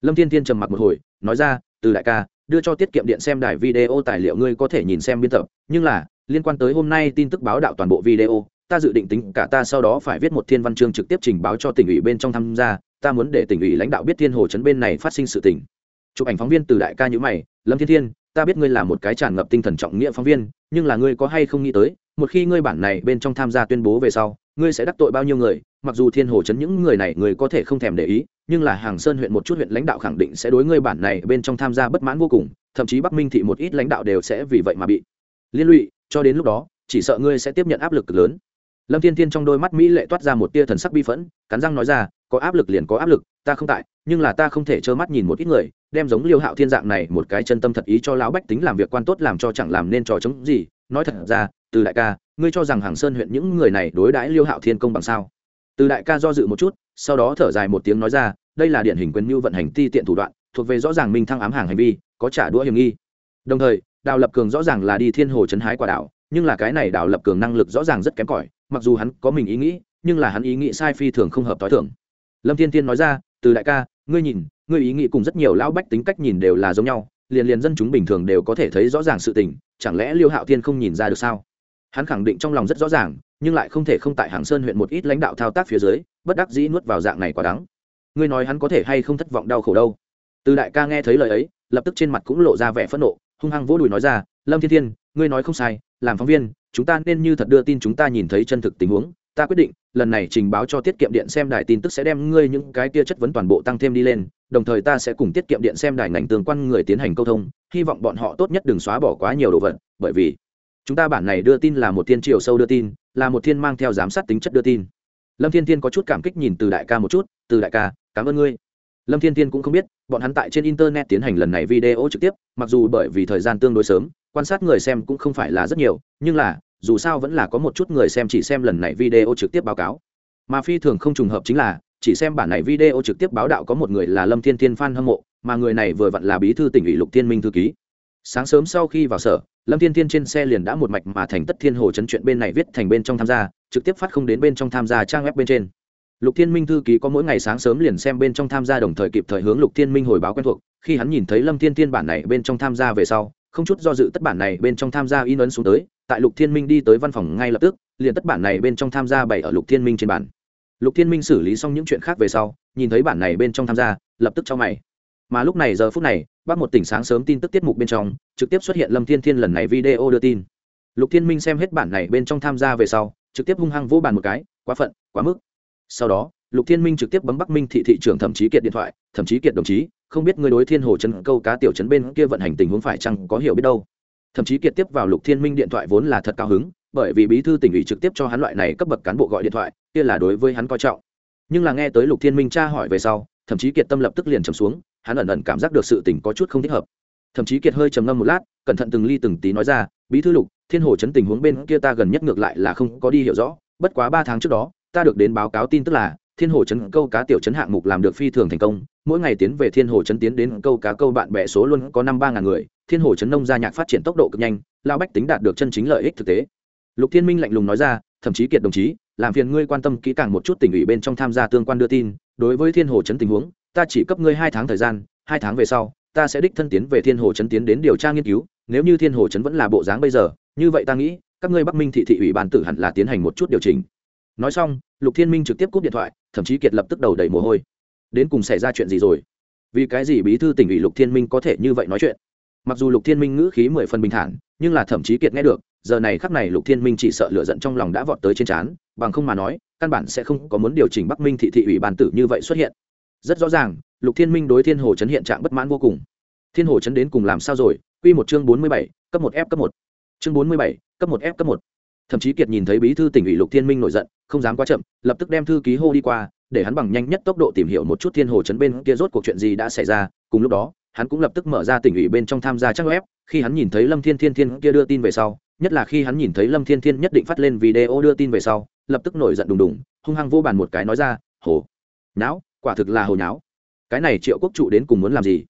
Lâm thiên thiên trầm mặc một hồi, nói ra, từ đại ca đưa cho tiết kiệm điện xem đài video tài liệu ngươi có thể nhìn xem biên tập, nhưng là, liên quan tới hôm nay tin tức báo đạo toàn bộ video, ta dự định tính cả ta sau đó phải viết một thiên văn chương trực tiếp trình báo cho tỉnh ủy bên trong tham gia, ta muốn để tỉnh ủy lãnh đạo biết thiên hồ chấn bên này phát sinh sự tình. Chụp ảnh phóng viên từ đại ca nhữ mày, lâm thiên thiên, ta biết ngươi là một cái tràn ngập tinh thần trọng nghĩa phóng viên, nhưng là ngươi có hay không nghĩ tới, một khi ngươi bản này bên trong tham gia tuyên bố về sau, ngươi sẽ đắc tội bao nhiêu người, mặc dù thiên hồ chấn những người này ngươi có thể không thèm để ý nhưng là hàng sơn huyện một chút huyện lãnh đạo khẳng định sẽ đối ngươi bản này bên trong tham gia bất mãn vô cùng, thậm chí bắc minh thị một ít lãnh đạo đều sẽ vì vậy mà bị liên lụy, cho đến lúc đó, chỉ sợ ngươi sẽ tiếp nhận áp lực cực lớn. Lâm thiên thiên trong đôi mắt mỹ lệ toát ra một tia thần sắc bi phẫn, cắn răng nói ra, có áp lực liền có áp lực, ta không tại, nhưng là ta không thể trơ mắt nhìn một ít người, đem giống liêu hạo thiên dạng này một cái chân tâm thật ý cho lão bách tính làm việc quan tốt làm cho chẳng làm nên trò chống gì, nói thật ra, từ đại ca, ngươi cho rằng hàng sơn huyện những người này đối đãi liêu hạo thiên công bằng sao? Từ đại ca do dự một chút, sau đó thở dài một tiếng nói ra, đây là điển hình quyền mưu vận hành ti tiện thủ đoạn, thuộc về rõ ràng minh thăng ám hàng hành vi, có trả đũa hiểm nghi. Đồng thời, đào lập cường rõ ràng là đi thiên hồ chấn hái quả đảo, nhưng là cái này đào lập cường năng lực rõ ràng rất kém cỏi, mặc dù hắn có mình ý nghĩ, nhưng là hắn ý nghĩ sai phi thường không hợp t h i thường. Lâm thiên tiên nói ra, từ đại ca, ngươi nhìn, ngươi ý nghĩ cùng rất nhiều lão bách tính cách nhìn đều là giống nhau, liền liền dân chúng bình thường đều có thể thấy rõ ràng sự tình, chẳng lẽ liêu hạo thiên không nhìn ra được sao? Hắn khẳng định trong lòng rất rõ ràng nhưng lại không thể không tại hàng sơn huyện một ít lãnh đạo thao tác phía dưới, bất đắc dĩ nuốt vào dạng này quả đắng. Ngươi nói hắn có thể hay không thất vọng đau khổ đâu? Từ đại ca nghe thấy lời ấy, lập tức trên mặt cũng lộ ra vẻ phẫn nộ, hung hăng vỗ đùi nói ra, lâm thiên thiên, ngươi nói không sai, làm phóng viên, chúng ta nên như thật đưa tin chúng ta nhìn thấy chân thực tình huống. Ta quyết định, lần này trình báo cho tiết kiệm điện xem đài tin tức sẽ đem ngươi những cái kia chất vấn toàn bộ tăng thêm đi lên, đồng thời ta sẽ cùng tiết kiệm điện xem đài ngành tương quan người tiến hành câu thông, hy vọng bọn họ tốt nhất đừng xóa bỏ quá nhiều đồ vật, bởi vì chúng ta bản này đưa tin là một thiên triều sâu đưa tin, là một thiên mang theo giám sát tính chất đưa tin. Lâm thiên thiên có chút cảm kích nhìn từ đại ca một chút, từ đại ca, cảm ơn ngươi. Lâm thiên thiên cũng không biết, bọn hắn tại trên internet tiến hành lần này video trực tiếp, mặc dù bởi vì thời gian tương đối sớm, quan sát người xem cũng không phải là rất nhiều, nhưng là, dù sao vẫn là có một chút người xem chỉ xem lần này video trực tiếp báo cáo. Mà phi thường không trùng hợp chính là, chỉ xem bản này video trực tiếp báo đạo có một người là lâm thiên thiên f hâm mộ, mà người này vừa vặn là bí thư tỉnh ủy lục thiên minh thư ký sáng sớm sau khi vào sở, lâm thiên thiên trên xe liền đã một mạch mà thành tất thiên hồ chấn chuyện bên này viết thành bên trong tham gia, trực tiếp phát không đến bên trong tham gia trang web bên trên. Lục thiên minh thư ký có mỗi ngày sáng sớm liền xem bên trong tham gia đồng thời kịp thời hướng lục thiên minh hồi báo quen thuộc, khi hắn nhìn thấy lâm thiên thiên bản này bên trong tham gia về sau, không chút do dự tất bản này bên trong tham gia in ấn xuống tới, tại lục thiên minh đi tới văn phòng ngay lập tức, liền tất bản này bên trong tham gia bày ở lục thiên minh trên bản lục thiên minh xử lý xong những chuyện khác về sau, nhìn thấy bản này bên trong tham gia, lập tức cho mày mà lúc này giờ phút này, bác một tỉnh sáng sớm tin tức tiết mục bên trong, trực tiếp xuất hiện lâm thiên thiên lần này video đưa tin. Lục thiên minh xem hết bản này bên trong tham gia về sau, trực tiếp hung hăng vô bàn một cái, quá phận, quá mức. Sau đó, lục thiên minh trực tiếp bấm bắc minh thị thị trưởng thậm chí kiệt điện thoại, thậm chí kiệt đồng chí, không biết người đối thiên hồ chân câu cá tiểu trấn bên kia vận hành tình huống phải chăng có hiểu biết đâu. Thậm chí kiệt tiếp vào lục thiên minh điện thoại vốn là thật cao hứng, bởi vì bí thư tỉnh ủy trực tiếp cho hắn loại này cấp bậc cán bộ gọi điện thoại, kia là đối với hắn coi trọng. Nhưng là nghe tới lục thiên minh tra hỏi về sau, thậm chí kiệt tâm lập tức liền trầm xuống hắn ẩn ẩn cảm giác được sự tình có chút không thích hợp. Thậm chí kiệt hơi trầm ngâm một lát, cẩn thận từng ly từng tí nói ra, bí thư lục, thiên hồ chấn tình huống bên kia ta gần nhất ngược lại là không có đi hiểu rõ. Bất quá ba tháng trước đó, ta được đến báo cáo tin tức là, thiên hồ chấn câu cá tiểu chấn hạng mục làm được phi thường thành công. Mỗi ngày tiến về thiên hồ chấn tiến đến câu cá câu bạn bè số luôn có năm ba ngàn người. Thiên hồ chấn nông gia nhạc phát triển tốc độ cực nhanh lao bách tính đạt được chân chính lợi ích thực tế. Lục thiên minh lạnh lùng nói ra, thậm chí kiệt đồng chí, làm phiền ngươi quan tâm kỹ càng một chút tình ủy bên trong tham gia tương quan đưa tin. Đối với thiên hồ chấn tình huống ta chỉ cấp ngươi hai tháng thời gian, hai tháng về sau, ta sẽ đích thân tiến về thiên hồ chấn tiến đến điều tra nghiên cứu, nếu như thiên hồ chấn vẫn là bộ dáng bây giờ, như vậy ta nghĩ, các ngươi bắc minh thị thị ủy ban tử hẳn là tiến hành một chút điều chỉnh. Nói xong, lục thiên minh trực tiếp cúp điện thoại, thậm chí kiệt lập tức đầu đầy mồ hôi. Đến cùng xảy ra chuyện gì rồi? Vì cái gì bí thư tỉnh ủy lục thiên minh có thể như vậy nói chuyện? Mặc dù lục thiên minh ngữ khí mười phần bình thản, nhưng là thậm chí kiệt nghe được, giờ này khắc này lục thiên minh chỉ sợ lựa giận trong lòng đã vọt tới trên trán, bằng không mà nói, căn bản sẽ không có muốn điều chỉnh bắc minh thị thị ủy ban tử như vậy xuất hiện rất rõ ràng, lục thiên minh đối thiên hồ chấn hiện trạng bất mãn vô cùng. Thiên hồ chấn đến cùng làm sao rồi? Q một chương bốn mươi bảy, cấp một f, cấp một. Chương bốn mươi bảy, cấp một f, cấp một. Thậm chí kiệt nhìn thấy bí thư tỉnh ủy lục thiên minh nổi giận, không dám quá chậm, lập tức đem thư ký hô đi qua, để hắn bằng nhanh nhất tốc độ tìm hiểu một chút thiên hồ chấn bên kia rốt cuộc chuyện gì đã xảy ra. Cùng lúc đó, hắn cũng lập tức mở ra tỉnh ủy bên trong tham gia trang web. Khi hắn nhìn thấy lâm thiên thiên thiên kia đưa tin về sau, nhất là khi hắn nhìn thấy lâm thiên thiên nhất định phát lên video đưa tin về sau, lập tức nổi giận đùng đùng, hung hăng vô bàn một cái nói ra, hồ não quả thực là hồ nháo. Cái này triệu quốc trụ đến cùng muốn làm gì?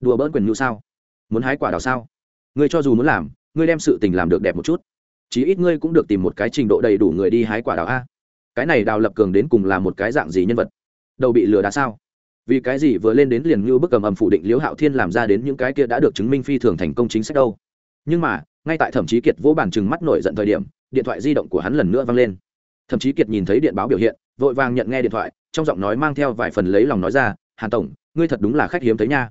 Đùa bỡn quyền nhu sao? Muốn hái quả đào sao? Ngươi cho dù muốn làm, ngươi đem sự tình làm được đẹp một chút. Chí ít ngươi cũng được tìm một cái trình độ đầy đủ người đi hái quả đào a. Cái này đào lập cường đến cùng là một cái dạng gì nhân vật? Đầu bị lừa đá sao? Vì cái gì vừa lên đến liền như bức cầm ầm phủ định liễu hạo thiên làm ra đến những cái kia đã được chứng minh phi thường thành công chính sách đâu? Nhưng mà, ngay tại thẩm chí kiệt vỗ bàn chừng mắt nổi giận thời điểm, điện thoại di động của hắn lần nữa vang lên. Thậm chí kiệt nhìn thấy điện báo biểu hiện, vội vàng nhận nghe điện thoại trong giọng nói mang theo vài phần lấy lòng nói ra, hàn tổng, ngươi thật đúng là khách hiếm thấy nha.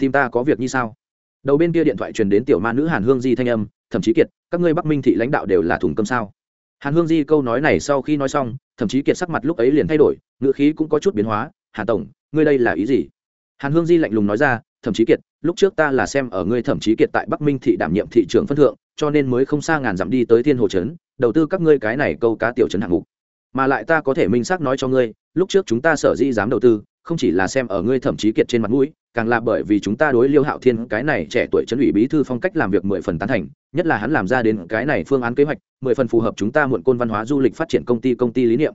Tìm ta có việc như sao? Đầu bên kia điện thoại truyền đến tiểu ma nữ hàn hương di thanh âm thậm chí kiệt, các ngươi bắc minh thị lãnh đạo đều là thùng cơm sao? Hàn hương di câu nói này sau khi nói xong thậm chí kiệt sắc mặt lúc ấy liền thay đổi ngựa khí cũng có chút biến hóa, hàn tổng, ngươi đây là ý gì? Hàn hương di lạnh lùng nói ra thậm chí kiệt, lúc trước ta là xem ở ngươi thậm chí kiệt tại bắc minh thị đảm nhiệm thị trưởng phân thượng, cho nên mới không xa ngàn dặm đi tới thiên hồ trấn, đầu tư các ngươi cái này câu cá tiểu trấn hạng mục mà lại ta có thể minh xác nói cho ngươi, lúc trước chúng ta sở di dám đầu tư, không chỉ là xem ở ngươi thậm chí kiệt trên mặt mũi, càng là bởi vì chúng ta đối liêu hạo thiên cái này trẻ tuổi chấn ủy bí thư phong cách làm việc mười phần tán thành, nhất là hắn làm ra đến cái này phương án kế hoạch, mười phần phù hợp chúng ta muộn côn văn hóa du lịch phát triển công ty công ty lý niệm.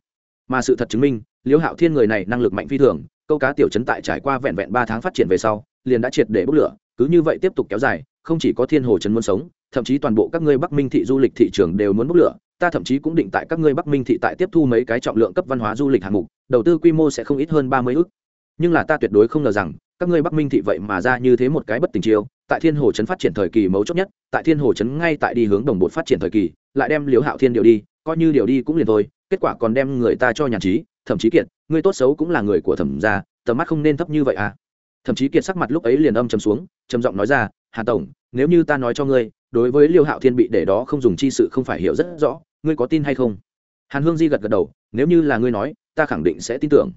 Mà sự thật chứng minh, liêu hạo thiên người này năng lực mạnh phi thường, câu cá tiểu chấn tại trải qua vẹn vẹn ba tháng phát triển về sau, liền đã triệt để bốc lửa, cứ như vậy tiếp tục kéo dài, không chỉ có thiên hồ chấn muốn sống, thậm chí toàn bộ các ngươi bắc minh thị du lịch thị trường đều muốn bốc lửa ta thậm chí cũng định tại các ngươi bắc minh thị tại tiếp thu mấy cái trọng lượng cấp văn hóa du lịch hạng mục, đầu tư quy mô sẽ không ít hơn ba mươi ước nhưng là ta tuyệt đối không ngờ rằng, các ngươi bắc minh thị vậy mà ra như thế một cái bất tình chiêu, tại thiên hồ trấn phát triển thời kỳ mấu chốt nhất, tại thiên hồ trấn ngay tại đi hướng đồng bộ phát triển thời kỳ, lại đem liều hạo thiên điều đi, coi như điều đi cũng liền thôi, kết quả còn đem người ta cho nhàn trí thậm chí kiệt ngươi tốt xấu cũng là người của thẩm gia, tầm mắt không nên thấp như vậy à. Thậm chí kiệt sắc mặt lúc ấy liền âm trầm xuống, trầm giọng nói ra, hà tổng, nếu như ta nói cho ngươi, đối với liêu hạo thiên bị để đó không dùng chi sự không phải hiểu rất rõ ngươi có tin hay không? Hàn hương di gật gật đầu, nếu như là ngươi nói, ta khẳng định sẽ tin tưởng.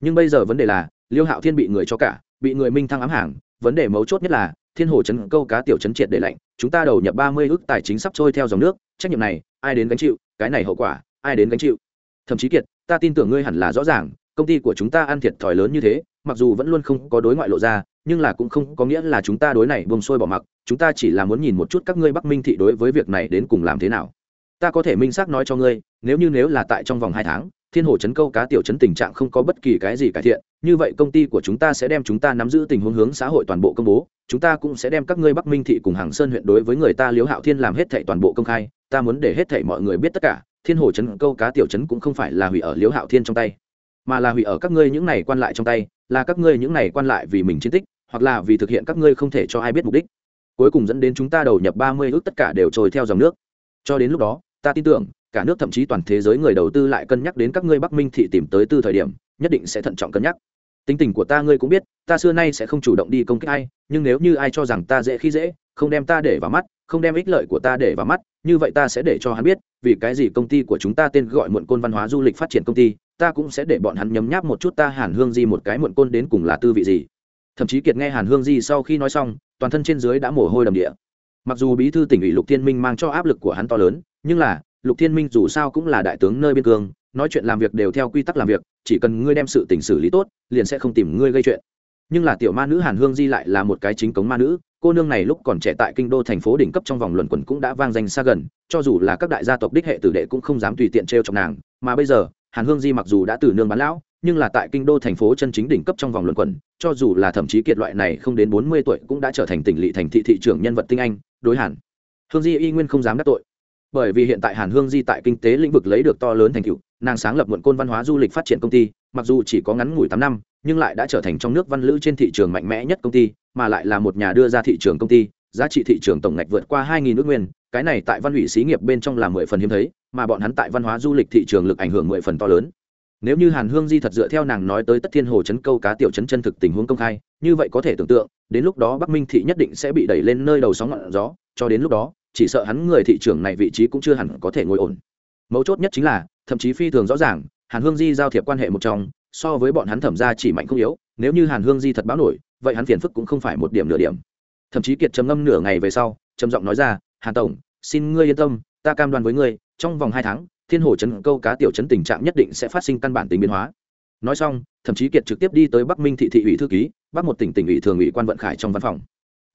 Nhưng bây giờ vấn đề là, liêu hạo thiên bị người cho cả, bị người minh thăng ám hàng, vấn đề mấu chốt nhất là, thiên hồ chấn câu cá tiểu chấn triệt để lạnh, chúng ta đầu nhập ba mươi ước tài chính sắp trôi theo dòng nước, trách nhiệm này, ai đến gánh chịu, cái này hậu quả, ai đến gánh chịu? Thậm chí kiệt, ta tin tưởng ngươi hẳn là rõ ràng, công ty của chúng ta ăn thiệt thòi lớn như thế, mặc dù vẫn luôn không có đối ngoại lộ ra, nhưng là cũng không có nghĩa là chúng ta đối này bông sôi bỏ mặc, chúng ta chỉ là muốn nhìn một chút các ngươi bắc minh thị đối với việc này đến cùng làm thế nào ta có thể minh xác nói cho ngươi, nếu như nếu là tại trong vòng hai tháng, thiên hồ chấn câu cá tiểu chấn tình trạng không có bất kỳ cái gì cải thiện, như vậy công ty của chúng ta sẽ đem chúng ta nắm giữ tình huống hướng xã hội toàn bộ công bố, chúng ta cũng sẽ đem các ngươi bắc minh thị cùng hàng sơn huyện đối với người ta liếu hạo thiên làm hết thảy toàn bộ công khai, ta muốn để hết thảy mọi người biết tất cả, thiên hồ chấn câu cá tiểu chấn cũng không phải là hủy ở liếu hạo thiên trong tay, mà là hủy ở các ngươi những này quan lại trong tay, là các ngươi những này quan lại vì mình chiến tích, hoặc là vì thực hiện các ngươi không thể cho ai biết mục đích. Cuối cùng dẫn đến chúng ta đầu nhập ba mươi ước tất cả đều trôi theo dòng nước. Cho đến lúc đó ta tin tưởng, cả nước thậm chí toàn thế giới người đầu tư lại cân nhắc đến các ngươi bắc minh thị tìm tới từ thời điểm, nhất định sẽ thận trọng cân nhắc. Tính tình của ta ngươi cũng biết, ta xưa nay sẽ không chủ động đi công kích ai, nhưng nếu như ai cho rằng ta dễ khi dễ, không đem ta để vào mắt, không đem ích lợi của ta để vào mắt, như vậy ta sẽ để cho hắn biết, vì cái gì công ty của chúng ta tên gọi muộn côn văn hóa du lịch phát triển công ty, ta cũng sẽ để bọn hắn nhấm nháp một chút ta hàn hương di một cái muộn côn đến cùng là tư vị gì. Thậm chí kiệt nghe hàn hương di sau khi nói xong, toàn thân trên dưới đã mồ hôi đầm địa. Mặc dù bí thư tỉnh ủy lục thiên minh mang cho áp lực của hắn to lớn nhưng là, lục thiên minh dù sao cũng là đại tướng nơi biên cương, nói chuyện làm việc đều theo quy tắc làm việc, chỉ cần ngươi đem sự tình xử lý tốt, liền sẽ không tìm ngươi gây chuyện. Nhưng là tiểu ma nữ hàn hương di lại là một cái chính cống ma nữ, cô nương này lúc còn trẻ tại kinh đô thành phố đỉnh cấp trong vòng luận quẩn cũng đã vang danh xa gần, cho dù là các đại gia tộc đích hệ tử đệ cũng không dám tùy tiện t r trong nàng, mà bây giờ, hàn hương di mặc dù đã từ nương bán lão, nhưng là tại kinh đô thành phố chân chính đỉnh cấp trong vòng luận quẩn, cho dù là thậm chí kiệt loại này không đến bốn mươi tuổi cũng đã trở thành tỉnh lỵ thành thị thị trưởng nhân vật tinh anh, đối hẳn hương di y nguyên không dám đắc tội bởi vì hiện tại hàn hương di tại kinh tế lĩnh vực lấy được to lớn thành tựu, nàng sáng lập muộn côn văn hóa du lịch phát triển công ty, mặc dù chỉ có ngắn ngủi tám năm, nhưng lại đã trở thành trong nước văn lữ trên thị trường mạnh mẽ nhất công ty, mà lại là một nhà đưa ra thị trường công ty, giá trị thị trường tổng ngạch vượt qua hai nghìn nước nguyên, cái này tại văn ủy xí nghiệp bên trong là mười phần hiếm thấy, mà bọn hắn tại văn hóa du lịch thị trường lực ảnh hưởng mười phần to lớn. Nếu như hàn hương di thật dựa theo nàng nói tới tất thiên hồ chấn câu cá tiểu chấn chân thực tình huống công khai, như vậy có thể tưởng tượng, đến lúc đó bắc minh thị nhất định sẽ bị đẩy lên nơi đầu sóng ngọn gió, cho đến lúc đó chỉ sợ hắn người thị trường này vị trí cũng chưa hẳn có thể ngồi ổn. Mấu chốt nhất chính là, thậm chí phi thường rõ ràng, hàn hương di giao thiệp quan hệ một trong, so với bọn hắn thẩm ra chỉ mạnh không yếu, nếu như hàn hương di thật báo nổi, vậy hắn phiền phức cũng không phải một điểm nửa điểm. Thậm chí kiệt trầm ngâm nửa ngày về sau, trầm giọng nói ra, hàn tổng, xin ngươi yên tâm, ta cam đoan với ngươi, trong vòng hai tháng, thiên hồ Trấn câu cá tiểu trấn tình trạng nhất định sẽ phát sinh căn bản tính biến hóa. Nói xong, thậm chí kiệt trực tiếp đi tới bắc minh thị thị ủy thư ký, bắc một tỉnh tỉnh ủy thường ủy quan vận khải trong văn phòng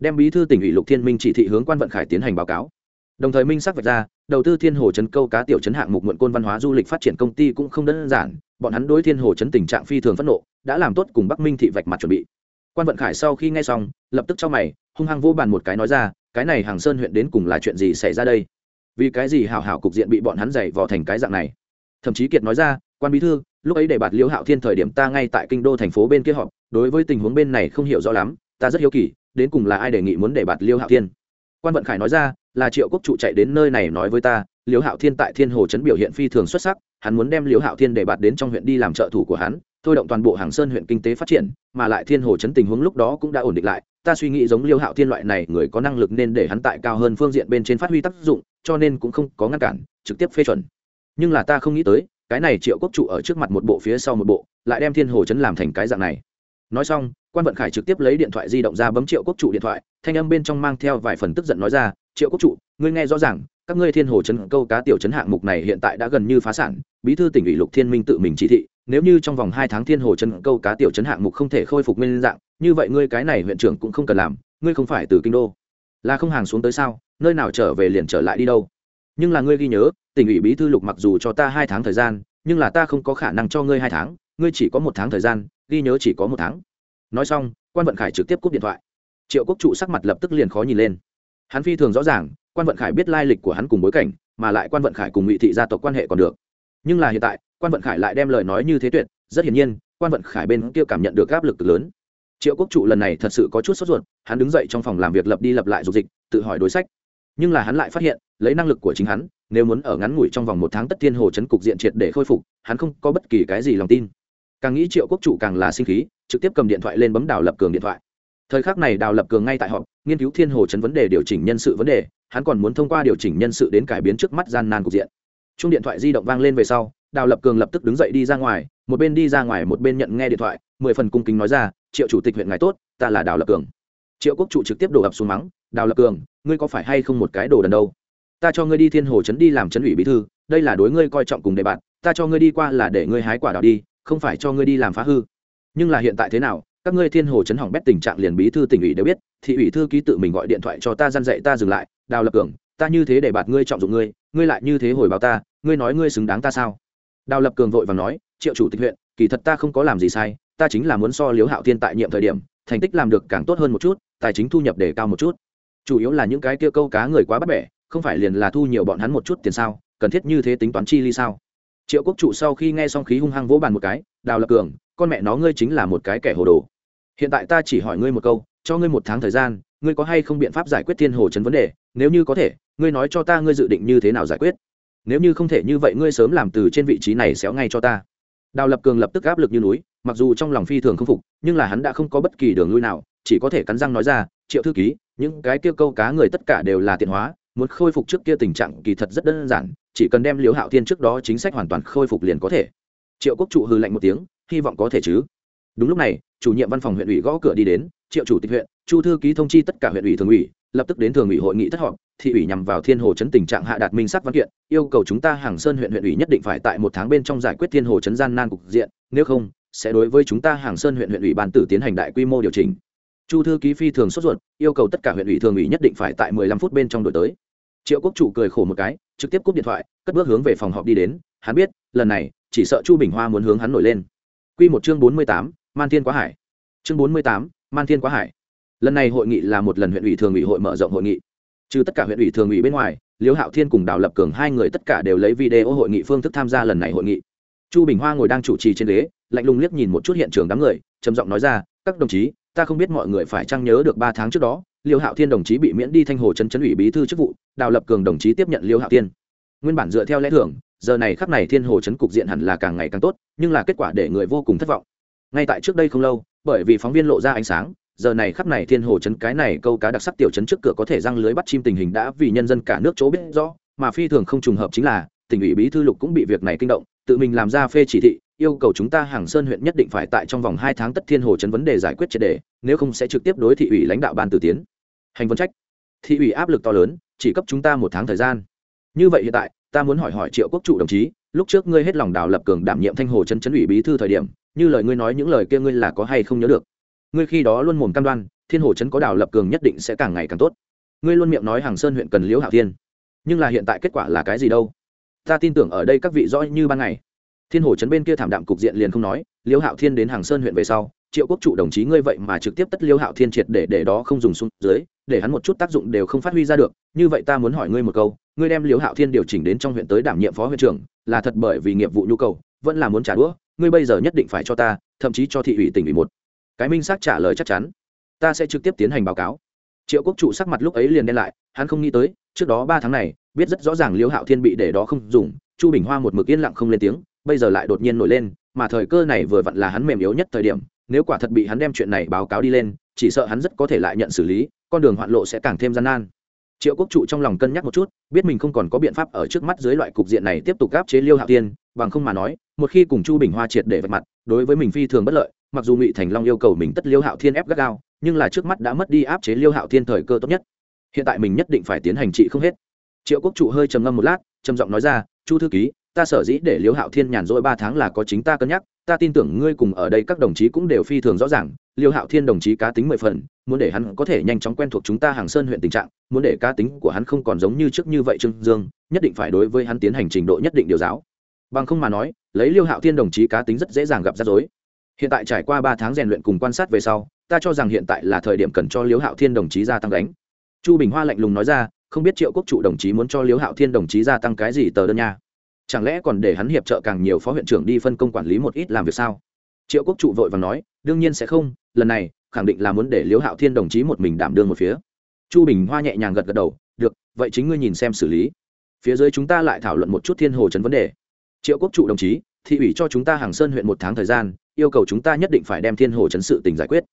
đem bí thư tỉnh ủy lục thiên minh chỉ thị hướng quan vận khải tiến hành báo cáo. Đồng thời minh xác vạch ra, đầu tư thiên hồ chấn câu cá tiểu chấn hạng mục muộn côn văn hóa du lịch phát triển công ty cũng không đơn giản, bọn hắn đối thiên hồ chấn tình trạng phi thường phẫn nộ, đã làm tốt cùng bắc minh thị vạch mặt chuẩn bị. Quan vận khải sau khi nghe xong, lập tức cho mày, hung hăng vô bàn một cái nói ra, cái này hàng sơn huyện đến cùng là chuyện gì xảy ra đây? Vì cái gì hảo hảo cục diện bị bọn hắn dày vò thành cái dạng này? Thậm chí kiệt nói ra, quan bí thư, lúc ấy để bạt liễu hạo thiên thời điểm ta ngay tại kinh đô thành phố bên kia họp, đối với tình huống bên này không hiểu rõ lắm, ta rất hiếu kỳ đến cùng là ai đề nghị muốn để bạt Liêu hạo thiên quan vận khải nói ra là triệu quốc trụ chạy đến nơi này nói với ta Liêu hạo thiên tại thiên hồ trấn biểu hiện phi thường xuất sắc hắn muốn đem Liêu hạo thiên để bạt đến trong huyện đi làm trợ thủ của hắn thôi động toàn bộ hàng sơn huyện kinh tế phát triển mà lại thiên hồ trấn tình huống lúc đó cũng đã ổn định lại ta suy nghĩ giống liêu hạo thiên loại này người có năng lực nên để hắn tại cao hơn phương diện bên trên phát huy tác dụng cho nên cũng không có ngăn cản trực tiếp phê chuẩn nhưng là ta không nghĩ tới cái này triệu quốc trụ ở trước mặt một bộ phía sau một bộ lại đem thiên hồ chấn làm thành cái dạng này nói xong quan vận khải trực tiếp lấy điện thoại di động ra bấm triệu quốc trụ điện thoại, thanh âm bên trong mang theo vài phần tức giận nói ra, triệu quốc trụ, ngươi nghe rõ ràng, các ngươi thiên hồ chấn câu cá tiểu chấn hạng mục này hiện tại đã gần như phá sản, bí thư tỉnh ủy lục thiên minh tự mình chỉ thị, nếu như trong vòng hai tháng thiên hồ chấn câu cá tiểu chấn hạng mục không thể khôi phục nguyên dạng, như vậy ngươi cái này huyện trưởng cũng không cần làm, ngươi không phải từ kinh đô. Là không hàng xuống tới sao, nơi nào trở về liền trở lại đi đâu. Nhưng là ngươi ghi nhớ, tỉnh ủy bí thư lục mặc dù cho ta hai tháng thời gian, nhưng là ta không có khả năng cho ngươi hai tháng, ngươi chỉ có một tháng thời gian, ghi nhớ chỉ có một tháng nói xong, quan vận khải trực tiếp cúp điện thoại. Triệu quốc trụ sắc mặt lập tức liền khó nhìn lên. Hắn phi thường rõ ràng, quan vận khải biết lai lịch của hắn cùng bối cảnh, mà lại quan vận khải cùng ngụy thị gia tộc quan hệ còn được. Nhưng là hiện tại, quan vận khải lại đem lời nói như thế tuyệt, rất hiển nhiên, quan vận khải bên kia cảm nhận được áp lực cực lớn. Triệu quốc trụ lần này thật sự có chút sốt ruột, hắn đứng dậy trong phòng làm việc lập đi lập lại dục dịch, tự hỏi đối sách. Nhưng là hắn lại phát hiện, lấy năng lực của chính hắn, nếu muốn ở ngắn ngủi trong vòng một tháng tất thiên hồ chấn cục diện triệt để khôi phục, hắn không có bất kỳ cái gì lòng tin. Càng nghĩ triệu quốc trụ càng là sinh khí trực tiếp cầm điện thoại lên bấm đào lập cường điện thoại. Thời khắc này đào lập cường ngay tại họp, nghiên cứu thiên hồ chấn vấn đề, điều chỉnh nhân sự vấn đề, hắn còn muốn thông qua điều chỉnh nhân sự đến cải biến trước mắt gian nan cục diện. Chung điện thoại di động vang lên về sau, đào lập cường lập tức đứng dậy đi ra ngoài, một bên đi ra ngoài một bên nhận nghe điện thoại, mười phần cung kính nói ra, triệu chủ tịch huyện ngài tốt, ta là đào lập cường. Triệu quốc trụ trực tiếp đổ ập xuống mắng, đào lập cường, ngươi có phải hay không một cái đồ đần đâu? Ta cho ngươi đi thiên hồ Chấn đi làm Chấn ủy bí thư, đây là đối ngươi coi trọng cùng đề bạn ta cho ngươi đi qua là để ngươi hái quả đào đi, không phải cho ngươi đi làm phá hư nhưng là hiện tại thế nào, các ngươi thiên hồ chấn hỏng bét tình trạng liền bí thư tỉnh ủy đều biết thị ủy thư ký tự mình gọi điện thoại cho ta dăn dạy ta dừng lại, đào lập cường, ta như thế để bạt ngươi trọng dụng ngươi ngươi lại như thế hồi báo ta, ngươi nói ngươi xứng đáng ta sao? Đào lập cường vội và nói, triệu chủ tịch huyện, kỳ thật ta không có làm gì sai, ta chính là muốn so liếu hạo thiên tại nhiệm thời điểm, thành tích làm được càng tốt hơn một chút, tài chính thu nhập để cao một chút. Chủ yếu là những cái kia câu cá người quá bắt bẻ, không phải liền là thu nhiều bọn hắn một chút tiền sao, cần thiết như thế tính toán chi ly sao? Triệu quốc trụ sau khi nghe xong khí hung hăng vỗ bàn một cái, đào lập cường con mẹ nó ngươi chính là một cái kẻ hồ đồ. Hiện tại ta chỉ hỏi ngươi một câu, cho ngươi một tháng thời gian, ngươi có hay không biện pháp giải quyết thiên hồ chấn vấn đề? Nếu như có thể, ngươi nói cho ta ngươi dự định như thế nào giải quyết. Nếu như không thể như vậy ngươi sớm làm từ trên vị trí này xéo ngay cho ta. Đào lập cường lập tức áp lực như núi, mặc dù trong lòng phi thường không phục, nhưng là hắn đã không có bất kỳ đường lui nào, chỉ có thể cắn răng nói ra, triệu thư ký, những cái kia câu cá người tất cả đều là tiện hóa, muốn khôi phục trước kia tình trạng kỳ thật rất đơn giản, chỉ cần đem liễu hạo thiên trước đó chính sách hoàn toàn khôi phục liền có thể. Triệu quốc trụ hư lạnh một tiếng hy vọng có thể chứ. Đúng lúc này, chủ nhiệm văn phòng huyện ủy gõ cửa đi đến, triệu chủ tịch huyện, chu thư ký thông chi tất cả huyện ủy thường ủy, lập tức đến thường ủy hội nghị thất họp, thị ủy nhằm vào thiên hồ chấn tình trạng hạ đạt minh sắc văn kiện, yêu cầu chúng ta hàng sơn huyện huyện ủy nhất định phải tại một tháng bên trong giải quyết thiên hồ chấn gian nan cục diện, nếu không, sẽ đối với chúng ta hàng sơn huyện huyện ủy ban tử tiến hành đại quy mô điều chỉnh. Chu thư ký phi thường sốt ruột, yêu cầu tất cả huyện ủy thường ủy nhất định phải tại mười lăm phút bên trong đổi tới. Triệu quốc chủ cười khổ một cái, trực tiếp cúp điện thoại, cất bước hướng về phòng họp đi đến, hắn biết, lần này, chỉ sợ chu bình hoa muốn hướng hắn nổi lên. Quy một chương bốn mươi tám, man thiên quá hải. Chương bốn mươi tám, man thiên quá hải. Lần này hội nghị là một lần huyện ủy thường ủy hội mở rộng hội nghị. Trừ tất cả huyện ủy thường ủy bên ngoài, liễu hạo thiên cùng đào lập cường hai người tất cả đều lấy video hội nghị phương thức tham gia lần này hội nghị. Chu bình hoa ngồi đang chủ trì trên ghế, lạnh lùng liếc nhìn một chút hiện trường đám người, trầm giọng nói ra, các đồng chí, ta không biết mọi người phải chăng nhớ được ba tháng trước đó, Liễu hạo thiên đồng chí bị miễn đi thanh hồ trấn chấn ủy bí thư chức vụ, đào lập cường đồng chí tiếp nhận Liễu hạo thiên. Nguyên bản dựa theo lẽ thưởng giờ này khắc này thiên hồ chấn cục diện hẳn là càng ngày càng tốt, nhưng là kết quả để người vô cùng thất vọng. Ngay tại trước đây không lâu, bởi vì phóng viên lộ ra ánh sáng, giờ này khắp này thiên hồ chấn cái này câu cá đặc sắc tiểu chấn trước cửa có thể răng lưới bắt chim tình hình đã vì nhân dân cả nước chỗ biết rõ, mà phi thường không trùng hợp chính là, tỉnh ủy bí thư lục cũng bị việc này kinh động, tự mình làm ra phê chỉ thị, yêu cầu chúng ta hàng sơn huyện nhất định phải tại trong vòng hai tháng tất thiên hồ chấn vấn đề giải quyết triệt đề, nếu không sẽ trực tiếp đối thị ủy lãnh đạo ban từ tiến. Hành vấn trách. Thị ủy áp lực to lớn, chỉ cấp chúng ta một tháng thời gian. Như vậy hiện tại ta muốn hỏi hỏi triệu quốc trụ đồng chí, lúc trước ngươi hết lòng đào lập cường đảm nhiệm thanh hồ chân chấn ủy bí thư thời điểm, như lời ngươi nói những lời kia ngươi là có hay không nhớ được? Ngươi khi đó luôn mồm cam đoan, thiên hồ chấn có đào lập cường nhất định sẽ càng ngày càng tốt. Ngươi luôn miệng nói hàng sơn huyện cần liễu hạo thiên. Nhưng là hiện tại kết quả là cái gì đâu? Ta tin tưởng ở đây các vị rõ như ban ngày. Thiên hồ chấn bên kia thảm đạm cục diện liền không nói, liễu hạo thiên đến hàng sơn huyện về sau, triệu quốc Chủ đồng chí ngươi vậy mà trực tiếp tất liễu hạo thiên triệt để để đó không dùng xuống dưới, để hắn một chút tác dụng đều không phát huy ra được, như vậy ta muốn hỏi ngươi một câu ngươi đem liễu hạo thiên điều chỉnh đến trong huyện tới đảm nhiệm phó huyện trưởng, là thật bởi vì nghiệp vụ nhu cầu, vẫn là muốn trả đũa, ngươi bây giờ nhất định phải cho ta, thậm chí cho thị ủy tỉnh ủy một. Cái minh xác trả lời chắc chắn. Ta sẽ trực tiếp tiến hành báo cáo. Triệu quốc trụ sắc mặt lúc ấy liền đen lại, hắn không nghĩ tới, trước đó ba tháng này, biết rất rõ ràng liễu hạo thiên bị để đó không dùng, chu bình hoa một mực yên lặng không lên tiếng, bây giờ lại đột nhiên nổi lên, mà thời cơ này vừa vặn là hắn mềm yếu nhất thời điểm, nếu quả thật bị hắn đem chuyện này báo cáo đi lên, chỉ sợ hắn rất có thể lại nhận xử lý, con đường hoạn lộ sẽ càng thêm gian nan triệu quốc trụ trong lòng cân nhắc một chút, biết mình không còn có biện pháp ở trước mắt dưới loại cục diện này tiếp tục gáp chế liêu hạo tiên bằng không mà nói, một khi cùng chu bình hoa triệt để vạch mặt, đối với mình phi thường bất lợi, mặc dù ngụy thành long yêu cầu mình tất liêu hạo thiên ép gắt gao, nhưng là trước mắt đã mất đi áp chế liêu hạo thiên thời cơ tốt nhất. Hiện tại mình nhất định phải tiến hành trị không hết. Triệu quốc trụ hơi trầm ngâm một lát, trầm giọng nói ra, chu thư ký, ta sở dĩ để liêu hạo thiên nhàn rỗi ba tháng là có chính ta cân nhắc, ta tin tưởng ngươi cùng ở đây các đồng chí cũng đều phi thường rõ ràng, liêu hạo thiên đồng chí cá tính mười phần, muốn để hắn có thể nhanh chóng quen thuộc chúng ta hàng sơn huyện tình trạng muốn để cá tính của hắn không còn giống như trước như vậy trương dương, nhất định phải đối với hắn tiến hành trình độ nhất định điều giáo. Bằng không mà nói, lấy liêu hạo thiên đồng chí cá tính rất dễ dàng gặp rắc rối. Hiện tại trải qua ba tháng rèn luyện cùng quan sát về sau, ta cho rằng hiện tại là thời điểm cần cho liêu hạo thiên đồng chí gia tăng đánh chu bình hoa lạnh lùng nói ra, không biết triệu quốc trụ đồng chí muốn cho liêu hạo thiên đồng chí gia tăng cái gì tờ đơn nha. Chẳng lẽ còn để hắn hiệp trợ càng nhiều phó huyện trưởng đi phân công quản lý một ít làm việc sao? Triệu quốc trụ vội và nói, đương nhiên sẽ không, lần này khẳng định là muốn để liêu hạo thiên đồng chí một mình đảm đương một phía chu bình hoa nhẹ nhàng gật gật đầu, được, vậy chính ngươi nhìn xem xử lý. Phía dưới chúng ta lại thảo luận một chút thiên hồ trấn vấn đề. Triệu quốc trụ đồng chí, thị ủy cho chúng ta hàng sơn huyện một tháng thời gian, yêu cầu chúng ta nhất định phải đem thiên hồ trấn sự tình giải quyết.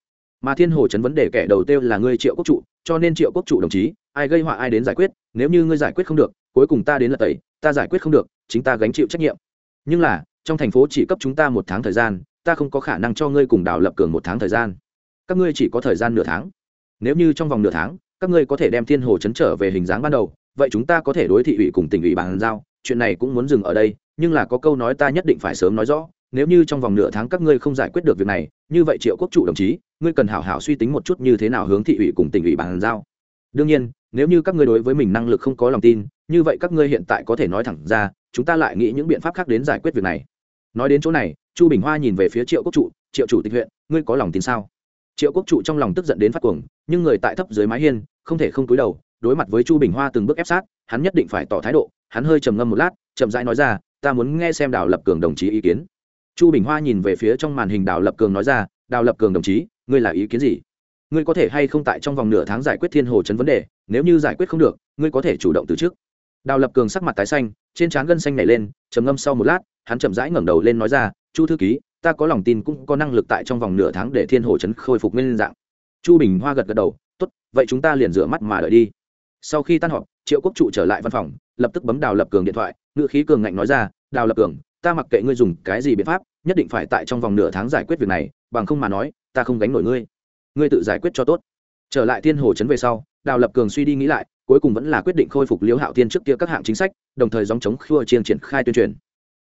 Mà thiên hồ trấn vấn đề kẻ đầu tiêu là ngươi triệu quốc trụ, cho nên triệu quốc trụ đồng chí, ai gây họa ai đến giải quyết, nếu như ngươi giải quyết không được, cuối cùng ta đến là tẩy, ta giải quyết không được, chính ta gánh chịu trách nhiệm. Nhưng là, trong thành phố chỉ cấp chúng ta một tháng thời gian, ta không có khả năng cho ngươi cùng đào lập cường một tháng thời gian. Các ngươi chỉ có thời gian nửa tháng. Nếu như trong vòng nửa tháng các ngươi có thể đem thiên hồ chấn trở về hình dáng ban đầu, vậy chúng ta có thể đối thị ủy cùng tỉnh ủy bàn giao, chuyện này cũng muốn dừng ở đây, nhưng là có câu nói ta nhất định phải sớm nói rõ, nếu như trong vòng nửa tháng các ngươi không giải quyết được việc này, như vậy triệu quốc chủ đồng chí, ngươi cần hảo hảo suy tính một chút như thế nào hướng thị ủy cùng tỉnh ủy bàn giao. Đương nhiên, nếu như các ngươi đối với mình năng lực không có lòng tin, như vậy các ngươi hiện tại có thể nói thẳng ra, chúng ta lại nghĩ những biện pháp khác đến giải quyết việc này. Nói đến chỗ này, chu bình hoa nhìn về phía triệu quốc trụ, triệu chủ tịch huyện, ngươi có lòng tin sao? Triệu quốc trụ trong lòng tức giận đến phát cuồng, nhưng người tại thấp dưới mái hiên, không thể không cúi đầu, đối mặt với chu bình hoa từng bước ép sát, hắn nhất định phải tỏ thái độ, hắn hơi trầm ngâm một lát, chậm rãi nói ra, ta muốn nghe xem đào lập cường đồng chí ý kiến. Chu bình hoa nhìn về phía trong màn hình đào lập cường nói ra, đào lập cường đồng chí, ngươi là ý kiến gì? Ngươi có thể hay không tại trong vòng nửa tháng giải quyết thiên hồ chấn vấn đề, nếu như giải quyết không được, ngươi có thể chủ động từ trước đào lập cường sắc mặt tái xanh, trên trán gân xanh nảy lên, trầm ngâm sau một lát, hắn chậm rãi ngẩng đầu lên nói ra, chu thư ký ta có lòng tin cũng có năng lực tại trong vòng nửa tháng để thiên hồ chấn khôi phục nguyên dạng. Chu bình hoa gật gật đầu, tốt, vậy chúng ta liền rửa mắt mà đợi đi. Sau khi tan họp, triệu quốc trụ trở lại văn phòng, lập tức bấm đào lập cường điện thoại ngự khí cường ngạnh nói ra, đào lập cường, ta mặc kệ ngươi dùng cái gì biện pháp, nhất định phải tại trong vòng nửa tháng giải quyết việc này, bằng không mà nói, ta không gánh nổi ngươi. Ngươi tự giải quyết cho tốt. Trở lại thiên hồ chấn về sau, đào lập cường suy đi nghĩ lại, cuối cùng vẫn là quyết định khôi phục liễu hạo thiên trước kia các hạng chính sách, đồng thời dòng chống khua chiên triển khai tuyên truyền.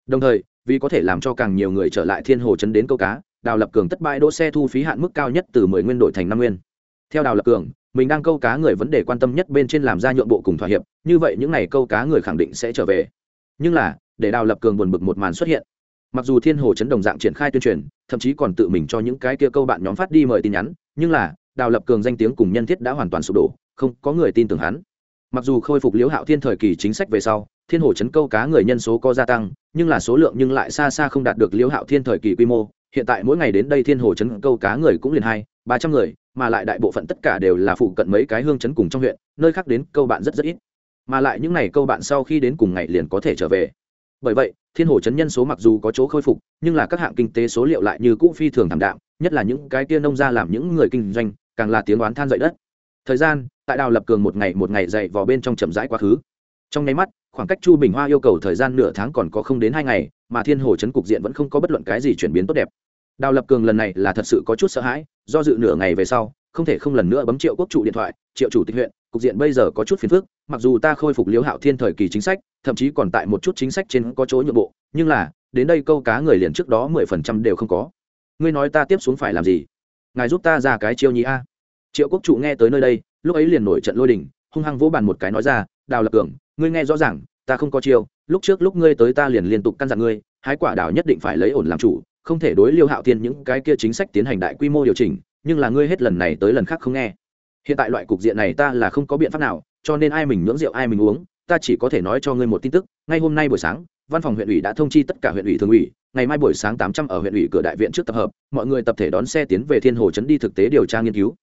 Đồng thời vì có thể làm cho càng nhiều người trở lại thiên hồ chấn đến câu cá, đào lập cường tất bãi đỗ xe thu phí hạn mức cao nhất từ mười nguyên đổi thành năm nguyên. Theo đào lập cường, mình đang câu cá người vấn đề quan tâm nhất bên trên làm ra nhượng bộ cùng thỏa hiệp, như vậy những n à y câu cá người khẳng định sẽ trở về. Nhưng là, để đào lập cường buồn bực một màn xuất hiện. Mặc dù thiên hồ chấn đồng dạng triển khai tuyên truyền, thậm chí còn tự mình cho những cái kia câu bạn nhóm phát đi mời tin nhắn, nhưng là, đào lập cường danh tiếng cùng nhân thiết đã hoàn toàn sụp đổ, không có người tin tưởng hắn. Mặc dù khôi phục liễu hạo thiên thời kỳ chính sách về sau, thiên hồ chấn câu cá người nhân số có gia tăng nhưng là số lượng nhưng lại xa xa không đạt được liễu hạo thiên thời kỳ quy mô. Hiện tại mỗi ngày đến đây thiên hồ chấn câu cá người cũng liền hai, ba trăm người, mà lại đại bộ phận tất cả đều là phụ cận mấy cái hương chấn cùng trong huyện, nơi khác đến câu bạn rất rất ít. Mà lại những ngày câu bạn sau khi đến cùng ngày liền có thể trở về. Bởi vậy, thiên hồ chấn nhân số mặc dù có chỗ khôi phục, nhưng là các hạng kinh tế số liệu lại như cũ phi thường thảm đạm, nhất là những cái kia nông ra làm những người kinh doanh, càng là tiếng oán than dậy đất. Thời gian, tại đào lập cường một ngày một ngày dậy vào bên trong chậm rãi quá khứ trong nháy mắt, khoảng cách chu bình hoa yêu cầu thời gian nửa tháng còn có không đến hai ngày, mà thiên hồ chấn cục diện vẫn không có bất luận cái gì chuyển biến tốt đẹp. Đào lập cường lần này là thật sự có chút sợ hãi, do dự nửa ngày về sau, không thể không lần nữa bấm triệu quốc trụ điện thoại, triệu chủ tịch huyện, cục diện bây giờ có chút phiền phức, mặc dù ta khôi phục liễu hạo thiên thời kỳ chính sách, thậm chí còn tại một chút chính sách trên có chỗ nhượng bộ, nhưng là, đến đây câu cá người liền trước đó mười phần trăm đều không có. Ngươi nói ta tiếp xuống phải làm gì? Ngài giúp ta ra cái chiêu nhí a. Triệu quốc trụ nghe tới nơi đây, lúc ấy liền nổi trận lôi đình, hung hăng vỗ bàn một cái nói ra, đào lập cường ngươi nghe rõ ràng, ta không có chiêu, lúc trước lúc ngươi tới ta liền liên tục căn dặn ngươi, hái quả đào nhất định phải lấy ổn làm chủ, không thể đối liêu hạo thiên những cái kia chính sách tiến hành đại quy mô điều chỉnh, nhưng là ngươi hết lần này tới lần khác không nghe. Hiện tại loại cục diện này ta là không có biện pháp nào, cho nên ai mình nhưỡng rượu ai mình uống, ta chỉ có thể nói cho ngươi một tin tức, ngay hôm nay buổi sáng, văn phòng huyện ủy đã thông chi tất cả huyện ủy thường ủy, ngày mai buổi sáng tám trăm ở huyện ủy cửa đại viện trước tập hợp, mọi người tập thể đón xe tiến về thiên hồ trấn đi thực tế điều tra nghiên cứu.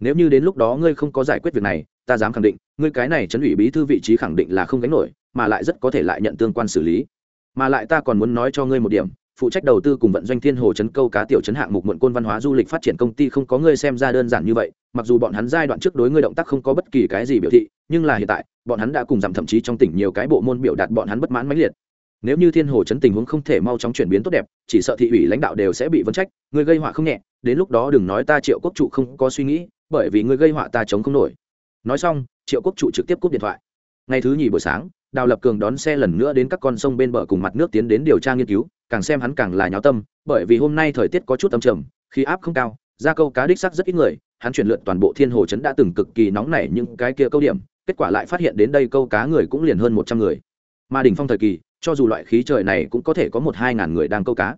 Nếu như đến lúc đó ngươi không có giải quyết việc này ta dám khẳng định, ngươi cái này chấn ủy bí thư vị trí khẳng định là không gánh nổi, mà lại rất có thể lại nhận tương quan xử lý. Mà lại ta còn muốn nói cho ngươi một điểm, phụ trách đầu tư cùng vận doanh thiên hồ chấn câu cá tiểu chấn hạng mục mượn côn văn hóa du lịch phát triển công ty không có ngươi xem ra đơn giản như vậy, mặc dù bọn hắn giai đoạn trước đối ngươi động tác không có bất kỳ cái gì biểu thị, nhưng là hiện tại, bọn hắn đã cùng giảm thậm chí trong tỉnh nhiều cái bộ môn biểu đạt bọn hắn bất mãn mãnh liệt. Nếu như thiên hồ chấn tình huống không thể mau chóng chuyển biến tốt đẹp, chỉ sợ thị ủy lãnh đạo đều sẽ bị vấn trách, ngươi gây họa không nhẹ, đến lúc đó đừng nói ta triệu quốc trụ không có suy nghĩ, bởi vì ngươi gây họa ta chống không nổi nói xong, triệu quốc trụ trực tiếp cúp điện thoại. Ngày thứ nhì buổi sáng, đào lập cường đón xe lần nữa đến các con sông bên bờ cùng mặt nước tiến đến điều tra nghiên cứu, càng xem hắn càng là nháo tâm, bởi vì hôm nay thời tiết có chút âm trầm, khí áp không cao ra câu cá đích sắc rất ít người, hắn chuyển lượn toàn bộ thiên hồ trấn đã từng cực kỳ nóng nảy những cái kia câu điểm, kết quả lại phát hiện đến đây câu cá người cũng liền hơn một trăm người. Mà đỉnh phong thời kỳ, cho dù loại khí trời này cũng có thể có một hai ngàn người đang câu cá.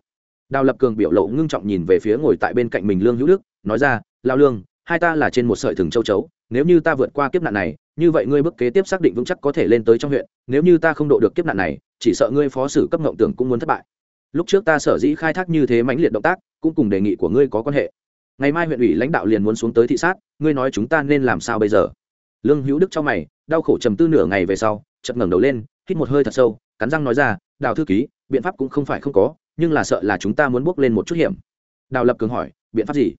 Đào lập cường biểu lộ ngưng trọng nhìn về phía ngồi tại bên cạnh mình lương hữu đức, nói ra, lao lương, hai ta là trên một sợi thừng châu chấu nếu như ta vượt qua kiếp nạn này, như vậy ngươi bước kế tiếp xác định vững chắc có thể lên tới trong huyện. Nếu như ta không độ được kiếp nạn này, chỉ sợ ngươi phó sử cấp ngộng tưởng cũng muốn thất bại. Lúc trước ta sở dĩ khai thác như thế mãnh liệt động tác, cũng cùng đề nghị của ngươi có quan hệ. Ngày mai huyện ủy lãnh đạo liền muốn xuống tới thị sát, ngươi nói chúng ta nên làm sao bây giờ? Lương hữu đức cho mày, đau khổ trầm tư nửa ngày về sau chật ngẩng đầu lên, hít một hơi thật sâu, cắn răng nói ra, đào thư ký, biện pháp cũng không phải không có, nhưng là sợ là chúng ta muốn bước lên một chút hiểm. Đào lập cường hỏi, biện pháp gì?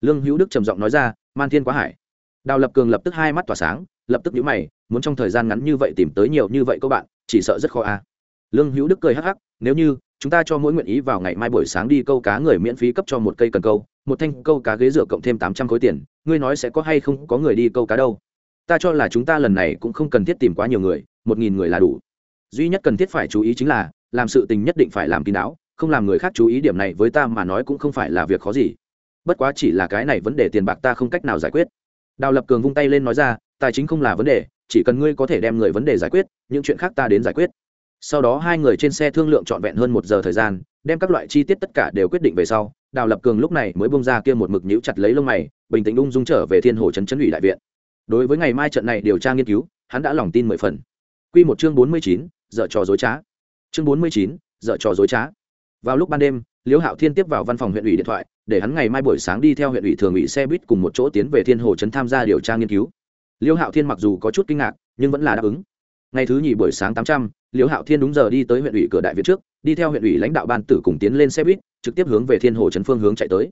Lương hữu đức trầm giọng nói ra, man thiên quá hải đào lập cường lập tức hai mắt tỏa sáng, lập tức nhíu mày, muốn trong thời gian ngắn như vậy tìm tới nhiều như vậy các bạn, chỉ sợ rất khó a. Lương hữu đức cười hắc hắc, nếu như chúng ta cho mỗi nguyện ý vào ngày mai buổi sáng đi câu cá người miễn phí cấp cho một cây cần câu, một thanh câu cá ghế rửa cộng thêm tám trăm khối tiền, ngươi nói sẽ có hay không, có người đi câu cá đâu? Ta cho là chúng ta lần này cũng không cần thiết tìm quá nhiều người, một nghìn người là đủ. Duy nhất cần thiết phải chú ý chính là, làm sự tình nhất định phải làm kín đáo, không làm người khác chú ý điểm này với ta mà nói cũng không phải là việc khó gì. Bất quá chỉ là cái này vấn đề tiền bạc ta không cách nào giải quyết đào lập cường vung tay lên nói ra, tài chính không là vấn đề, chỉ cần ngươi có thể đem người vấn đề giải quyết, những chuyện khác ta đến giải quyết. Sau đó hai người trên xe thương lượng trọn vẹn hơn một giờ thời gian, đem các loại chi tiết tất cả đều quyết định về sau, đào lập cường lúc này mới bông ra kia một mực nhíu chặt lấy lông mày, bình tĩnh ung dung trở về thiên hồ trấn trấn ủy đại viện. Đối với ngày mai trận này điều tra nghiên cứu, hắn đã lòng tin mười phần. Q một chương bốn mươi chín dợ trò dối trá. Chương bốn mươi chín dợ trò dối trá. Vào lúc ban đêm, liễu hạo thiên tiếp vào văn phòng huyện ủy điện thoại để hắn ngày mai buổi sáng đi theo huyện ủy thường ủy xe buýt cùng một chỗ tiến về thiên hồ trấn tham gia điều tra nghiên cứu. Liêu hạo thiên mặc dù có chút kinh ngạc, nhưng vẫn là đáp ứng. Ngày thứ nhì buổi sáng tám trăm, Liêu hạo thiên đúng giờ đi tới huyện ủy cửa đại Việt trước, đi theo huyện ủy lãnh đạo ban tử cùng tiến lên xe buýt, trực tiếp hướng về thiên hồ trấn phương hướng chạy tới.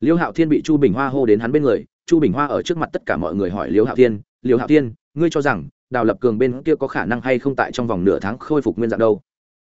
Liêu hạo thiên bị chu bình hoa hô đến hắn bên người, chu bình hoa ở trước mặt tất cả mọi người hỏi Liêu hạo thiên, Liêu hạo thiên, ngươi cho rằng đào lập cường bên kia có khả năng hay không tại trong vòng nửa tháng khôi phục nguyên dạng đâu?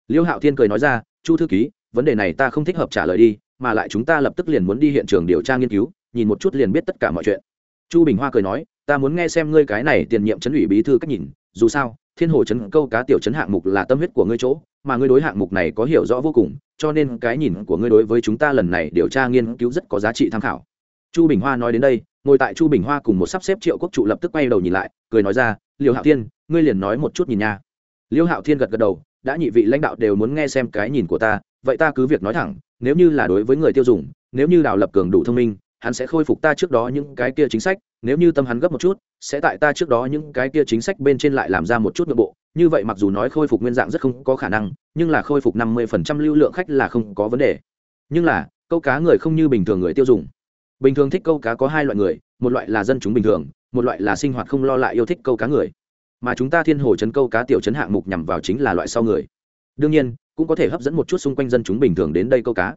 Liêu hạo thiên cười nói ra, chu thư ký, vấn đề này ta không thích hợp trả lời đi mà lại chúng ta lập tức liền muốn đi hiện trường điều tra nghiên cứu, nhìn một chút liền biết tất cả mọi chuyện. Chu bình hoa cười nói, ta muốn nghe xem ngươi cái này tiền nhiệm chấn ủy bí thư cách nhìn, dù sao, thiên hồ chấn câu cá tiểu chấn hạng mục là tâm huyết của ngươi chỗ, mà ngươi đối hạng mục này có hiểu rõ vô cùng, cho nên cái nhìn của ngươi đối với chúng ta lần này điều tra nghiên cứu rất có giá trị tham khảo. Chu bình hoa nói đến đây, ngồi tại chu bình hoa cùng một sắp xếp triệu quốc trụ lập tức quay đầu nhìn lại, cười nói ra, liêu hạo thiên, ngươi liền nói một chút nhìn nha. Liêu hạo thiên gật gật đầu, đã nhị vị lãnh đạo đều muốn nghe xem cái nhìn của ta, vậy ta cứ việc nói thẳng nếu như là đối với người tiêu dùng, nếu như đào lập cường đủ thông minh, hắn sẽ khôi phục ta trước đó những cái kia chính sách, nếu như tâm hắn gấp một chút, sẽ tại ta trước đó những cái kia chính sách bên trên lại làm ra một chút nội bộ. Như vậy mặc dù nói khôi phục nguyên dạng rất không có khả năng, nhưng là khôi phục năm mươi phần trăm lưu lượng khách là không có vấn đề. Nhưng là, câu cá người không như bình thường người tiêu dùng. Bình thường thích câu cá có hai loại người, một loại là dân chúng bình thường, một loại là sinh hoạt không lo lại yêu thích câu cá người. Mà chúng ta thiên hồ chấn câu cá tiểu chấn hạng mục nhằm vào chính là loại sau người đương nhiên, cũng có thể hấp dẫn một chút xung quanh dân chúng bình thường đến đây câu cá.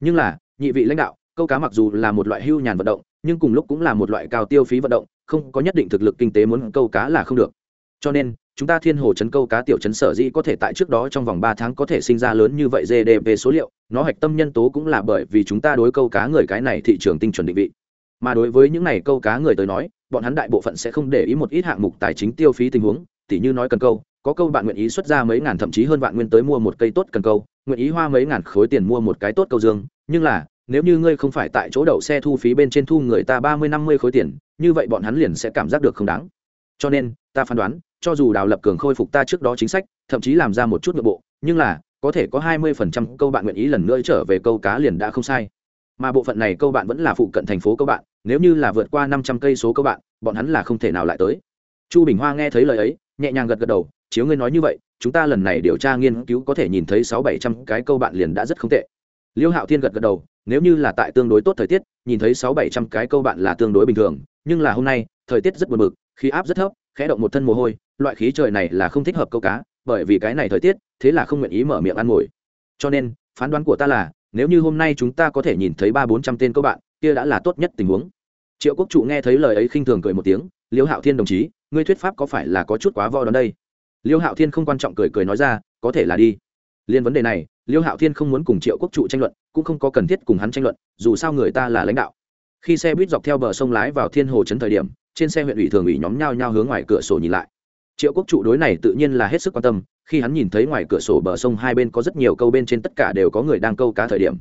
Nhưng là, nhị vị lãnh đạo, câu cá mặc dù là một loại hưu nhàn vận động, nhưng cùng lúc cũng là một loại cao tiêu phí vận động, không có nhất định thực lực kinh tế muốn câu cá là không được. Cho nên, chúng ta thiên hồ chấn câu cá tiểu chấn sở dĩ có thể tại trước đó trong vòng ba tháng có thể sinh ra lớn như vậy gdp số liệu, nó hạch tâm nhân tố cũng là bởi vì chúng ta đối câu cá người cái này thị trường tinh chuẩn định vị. Mà đối với những này câu cá người tới nói, bọn hắn đại bộ phận sẽ không để ý một ít hạng mục tài chính tiêu phí tình huống, tỉ như nói cần câu có câu bạn nguyện ý xuất ra mấy ngàn thậm chí hơn vạn nguyên tới mua một cây tốt cần câu, nguyện ý hoa mấy ngàn khối tiền mua một cái tốt câu dương. Nhưng là, nếu như ngươi không phải tại chỗ đậu xe thu phí bên trên thu người ta ba mươi, năm mươi khối tiền, như vậy bọn hắn liền sẽ cảm giác được không đáng. Cho nên, ta phán đoán, cho dù đào lập cường khôi phục ta trước đó chính sách, thậm chí làm ra một chút nội bộ, nhưng là, có thể có hai mươi phần trăm câu bạn nguyện ý lần nữa trở về câu cá liền đã không sai. Mà bộ phận này câu bạn vẫn là phụ cận thành phố câu bạn, nếu như là vượt qua năm trăm cây số câu bạn, bọn hắn là không thể nào lại tới chu bình hoa nghe thấy lời ấy, nhẹ nhàng gật gật đầu, chiếu ngươi nói như vậy, chúng ta lần này điều tra nghiên cứu có thể nhìn thấy sáu bảy trăm cái câu bạn liền đã rất không tệ. Liêu hạo thiên gật gật đầu, nếu như là tại tương đối tốt thời tiết, nhìn thấy sáu bảy trăm cái câu bạn là tương đối bình thường, nhưng là hôm nay, thời tiết rất buồn bực, khí áp rất thấp, khẽ động một thân mồ hôi, loại khí trời này là không thích hợp câu cá, bởi vì cái này thời tiết, thế là không nguyện ý mở miệng ăn mồi. Cho nên, phán đoán của ta là, nếu như hôm nay chúng ta có thể nhìn thấy ba bốn trăm tên câu bạn, kia đã là tốt nhất tình huống. Triệu quốc trụ nghe thấy lời ấy khinh thường cười một tiếng, liêu hạo thiên đồng chí ngươi thuyết pháp có phải là có chút quá vo đón đây? Liêu hạo thiên không quan trọng cười cười nói ra, có thể là đi. Liên vấn đề này, liêu hạo thiên không muốn cùng triệu quốc trụ tranh luận, cũng không có cần thiết cùng hắn tranh luận, dù sao người ta là lãnh đạo. Khi xe buýt dọc theo bờ sông lái vào thiên hồ trấn thời điểm, trên xe huyện ủy thường ủy nhóm nhau nhau hướng ngoài cửa sổ nhìn lại. Triệu quốc trụ đối này tự nhiên là hết sức quan tâm, khi hắn nhìn thấy ngoài cửa sổ bờ sông hai bên có rất nhiều câu bên trên tất cả đều có người đang câu cá thời điểm,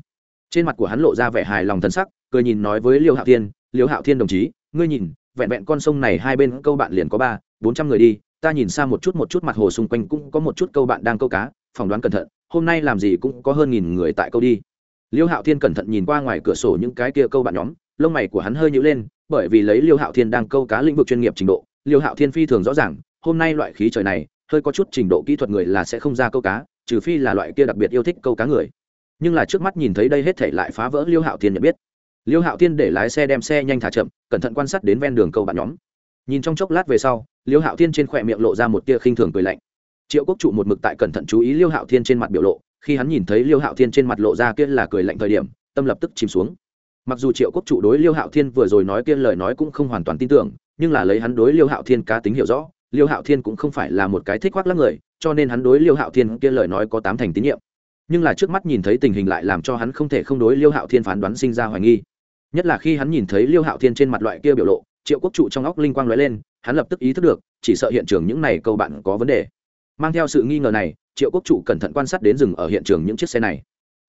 trên mặt của hắn lộ ra vẻ hài lòng thân sắc, cười nhìn nói với liêu hạo thiên, liêu hạo thiên đồng chí, ngươi nhìn vẹn vẹn con sông này hai bên câu bạn liền có ba, bốn trăm người đi, ta nhìn xa một chút một chút mặt hồ xung quanh cũng có một chút câu bạn đang câu cá, phỏng đoán cẩn thận, hôm nay làm gì cũng có hơn nghìn người tại câu đi. Liêu hạo thiên cẩn thận nhìn qua ngoài cửa sổ những cái kia câu bạn nhóm, lông mày của hắn hơi nhữ lên, bởi vì lấy liêu hạo thiên đang câu cá lĩnh vực chuyên nghiệp trình độ, liêu hạo thiên phi thường rõ ràng, hôm nay loại khí trời này, hơi có chút trình độ kỹ thuật người là sẽ không ra câu cá, trừ phi là loại kia đặc biệt yêu thích câu cá người. Nhưng là trước mắt nhìn thấy đây hết thể lại phá vỡ liêu hạo thiên nhận biết liêu hạo thiên để lái xe đem xe nhanh thả chậm, cẩn thận quan sát đến ven đường câu bạn nhóm. Nhìn trong chốc lát về sau, liêu hạo thiên trên khỏe miệng lộ ra một tia khinh thường cười lạnh. Triệu quốc trụ một mực tại cẩn thận chú ý liêu hạo thiên trên mặt biểu lộ, khi hắn nhìn thấy liêu hạo thiên trên mặt lộ ra kia là cười lạnh thời điểm, tâm lập tức chìm xuống. Mặc dù triệu quốc trụ đối liêu hạo thiên vừa rồi nói kia lời nói cũng không hoàn toàn tin tưởng, nhưng là lấy hắn đối liêu hạo thiên cá tính hiểu rõ, liêu hạo thiên cũng không phải là một cái thích khoác lắc người, cho nên hắn đối liêu hạo thiên kia lời nói có tám thành tín nhiệm. Nhưng là trước mắt nhìn thấy tình hình lại làm cho hắn không thể không đối liêu hạo thiên phán đoán sinh ra hoài nghi nhất là khi hắn nhìn thấy liêu hạo thiên trên mặt loại kia biểu lộ, triệu quốc trụ trong óc linh quang lóe lên, hắn lập tức ý thức được, chỉ sợ hiện trường những này câu bạn có vấn đề. Mang theo sự nghi ngờ này, triệu quốc trụ cẩn thận quan sát đến rừng ở hiện trường những chiếc xe này.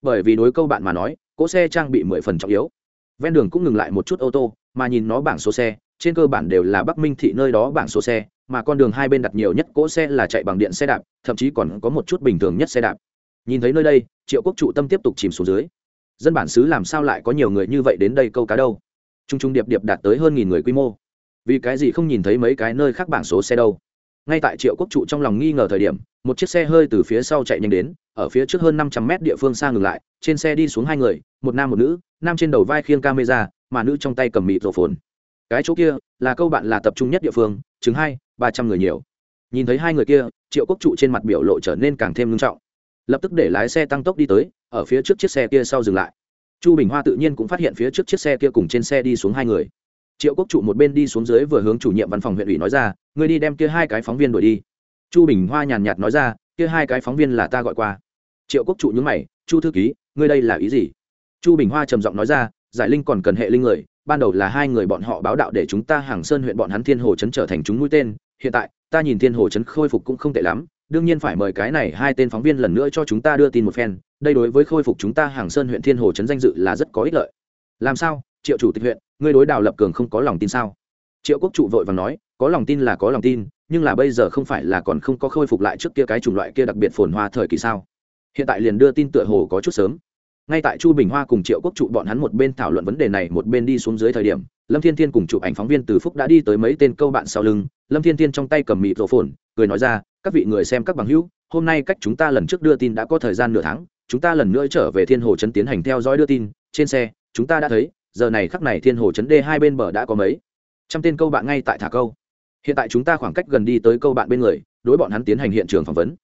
Bởi vì đối câu bạn mà nói, cỗ xe trang bị mười phần trọng yếu. Ven đường cũng ngừng lại một chút ô tô, mà nhìn nó bảng số xe, trên cơ bản đều là bắc minh thị nơi đó bảng số xe, mà con đường hai bên đặt nhiều nhất cỗ xe là chạy bằng điện xe đạp, thậm chí còn có một chút bình thường nhất xe đạp. Nhìn thấy nơi đây, triệu quốc trụ tâm tiếp tục chìm xuống dưới dân bản xứ làm sao lại có nhiều người như vậy đến đây câu cá đâu? T r u n g t r u n g điệp điệp đạt tới hơn nghìn người quy mô. Vì cái gì không nhìn thấy mấy cái nơi khác bảng số xe đâu? Ngay tại triệu quốc trụ trong lòng nghi ngờ thời điểm, một chiếc xe hơi từ phía sau chạy nhanh đến, ở phía trước hơn năm trăm mét địa phương xa ngừng lại, trên xe đi xuống hai người, một nam một nữ, nam trên đầu vai khiêng camera, mà nữ trong tay cầm mịt rổ phồn. Cái chỗ kia là câu bạn là tập trung nhất địa phương chứng hai, ba trăm người nhiều. Nhìn thấy hai người kia, triệu quốc trụ trên mặt biểu lộ trở nên càng thêm nghiêm trọng lập tức để lái xe tăng tốc đi tới, ở phía trước chiếc xe kia sau dừng lại. Chu bình hoa tự nhiên cũng phát hiện phía trước chiếc xe kia cùng trên xe đi xuống hai người. Triệu quốc trụ một bên đi xuống dưới vừa hướng chủ nhiệm văn phòng huyện ủy nói ra người đi đem kia hai cái phóng viên đuổi đi. Chu bình hoa nhàn nhạt nói ra, kia hai cái phóng viên là ta gọi qua. Triệu quốc trụ nhướng mày, chu thư ký, ngươi đây là ý gì? Chu bình hoa trầm giọng nói ra, giải linh còn cần hệ linh người, ban đầu là hai người bọn họ báo đạo để chúng ta hàng sơn huyện bọn hắn thiên hồ trấn trở thành chúng mũi tên, hiện tại, ta nhìn thiên hồ trấn khôi phục cũng không tệ lắm đương nhiên phải mời cái này hai tên phóng viên lần nữa cho chúng ta đưa tin một phen, đây đối với khôi phục chúng ta hàng sơn huyện thiên hồ trấn danh dự là rất có ích lợi. Làm sao? Triệu chủ tịch huyện, ngươi đối đào lập cường không có lòng tin sao? Triệu quốc trụ vội và nói, có lòng tin là có lòng tin, nhưng là bây giờ không phải là còn không có khôi phục lại trước kia cái chủng loại kia đặc biệt phồn hoa thời kỳ sao? Hiện tại liền đưa tin tựa hồ có chút sớm. Ngay tại chu bình hoa cùng triệu quốc trụ bọn hắn một bên thảo luận vấn đề này, một bên đi xuống dưới thời điểm, lâm thiên thiên cùng chụp ảnh phóng viên từ phúc đã đi tới mấy tên câu bạn sau lưng. Lâm thiên thiên trong tay cầm mịt rổ phồn, cười nói ra các vị người xem các bằng hữu, hôm nay cách chúng ta lần trước đưa tin đã có thời gian nửa tháng, chúng ta lần nữa trở về thiên hồ trấn tiến hành theo dõi đưa tin. Trên xe, chúng ta đã thấy, giờ này khắc này thiên hồ trấn đê hai bên bờ đã có mấy trăm tên câu bạn ngay tại thả câu. Hiện tại chúng ta khoảng cách gần đi tới câu bạn bên người, đối bọn hắn tiến hành hiện trường phỏng vấn.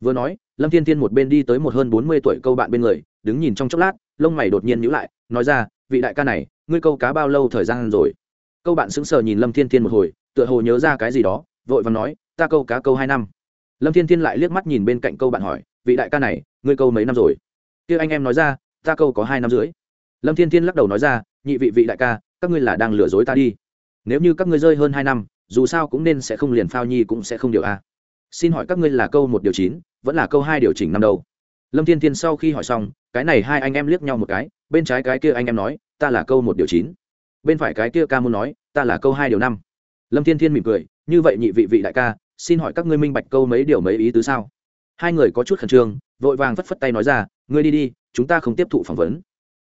Vừa nói, lâm thiên thiên một bên đi tới một hơn bốn mươi tuổi câu bạn bên người, đứng nhìn trong chốc lát, lông mày đột nhiên nhíu lại, nói ra, vị đại ca này, ngươi câu cá bao lâu thời gian rồi? Câu bạn sững sờ nhìn lâm thiên thiên một hồi, tựa hồ nhớ ra cái gì đó, vội vàng nói, ta câu cá câu hai năm lâm thiên thiên lại liếc mắt nhìn bên cạnh câu bạn hỏi, vị đại ca này, ngươi câu mấy năm rồi? Kia anh em nói ra, ta câu có hai năm rưỡi. Lâm thiên thiên lắc đầu nói ra, nhị vị vị đại ca, các ngươi là đang lừa dối ta đi. Nếu như các ngươi rơi hơn hai năm, dù sao cũng nên sẽ không liền phao nhi cũng sẽ không điều a. Xin hỏi các ngươi là câu một điều chín, vẫn là câu hai điều chỉnh năm đầu lâm thiên thiên sau khi hỏi xong, cái này hai anh em liếc nhau một cái, bên trái cái kia anh em nói, ta là câu một điều chín. Bên phải cái kia ca muốn nói, ta là câu hai điều năm. Lâm thiên thiên mỉm cười, như vậy nhị vị vị đại ca xin hỏi các ngươi minh bạch câu mấy điều mấy ý tứ sao? Hai người có chút khẩn trương, vội vàng phất phất tay nói ra, ngươi đi đi, chúng ta không tiếp thụ phỏng vấn.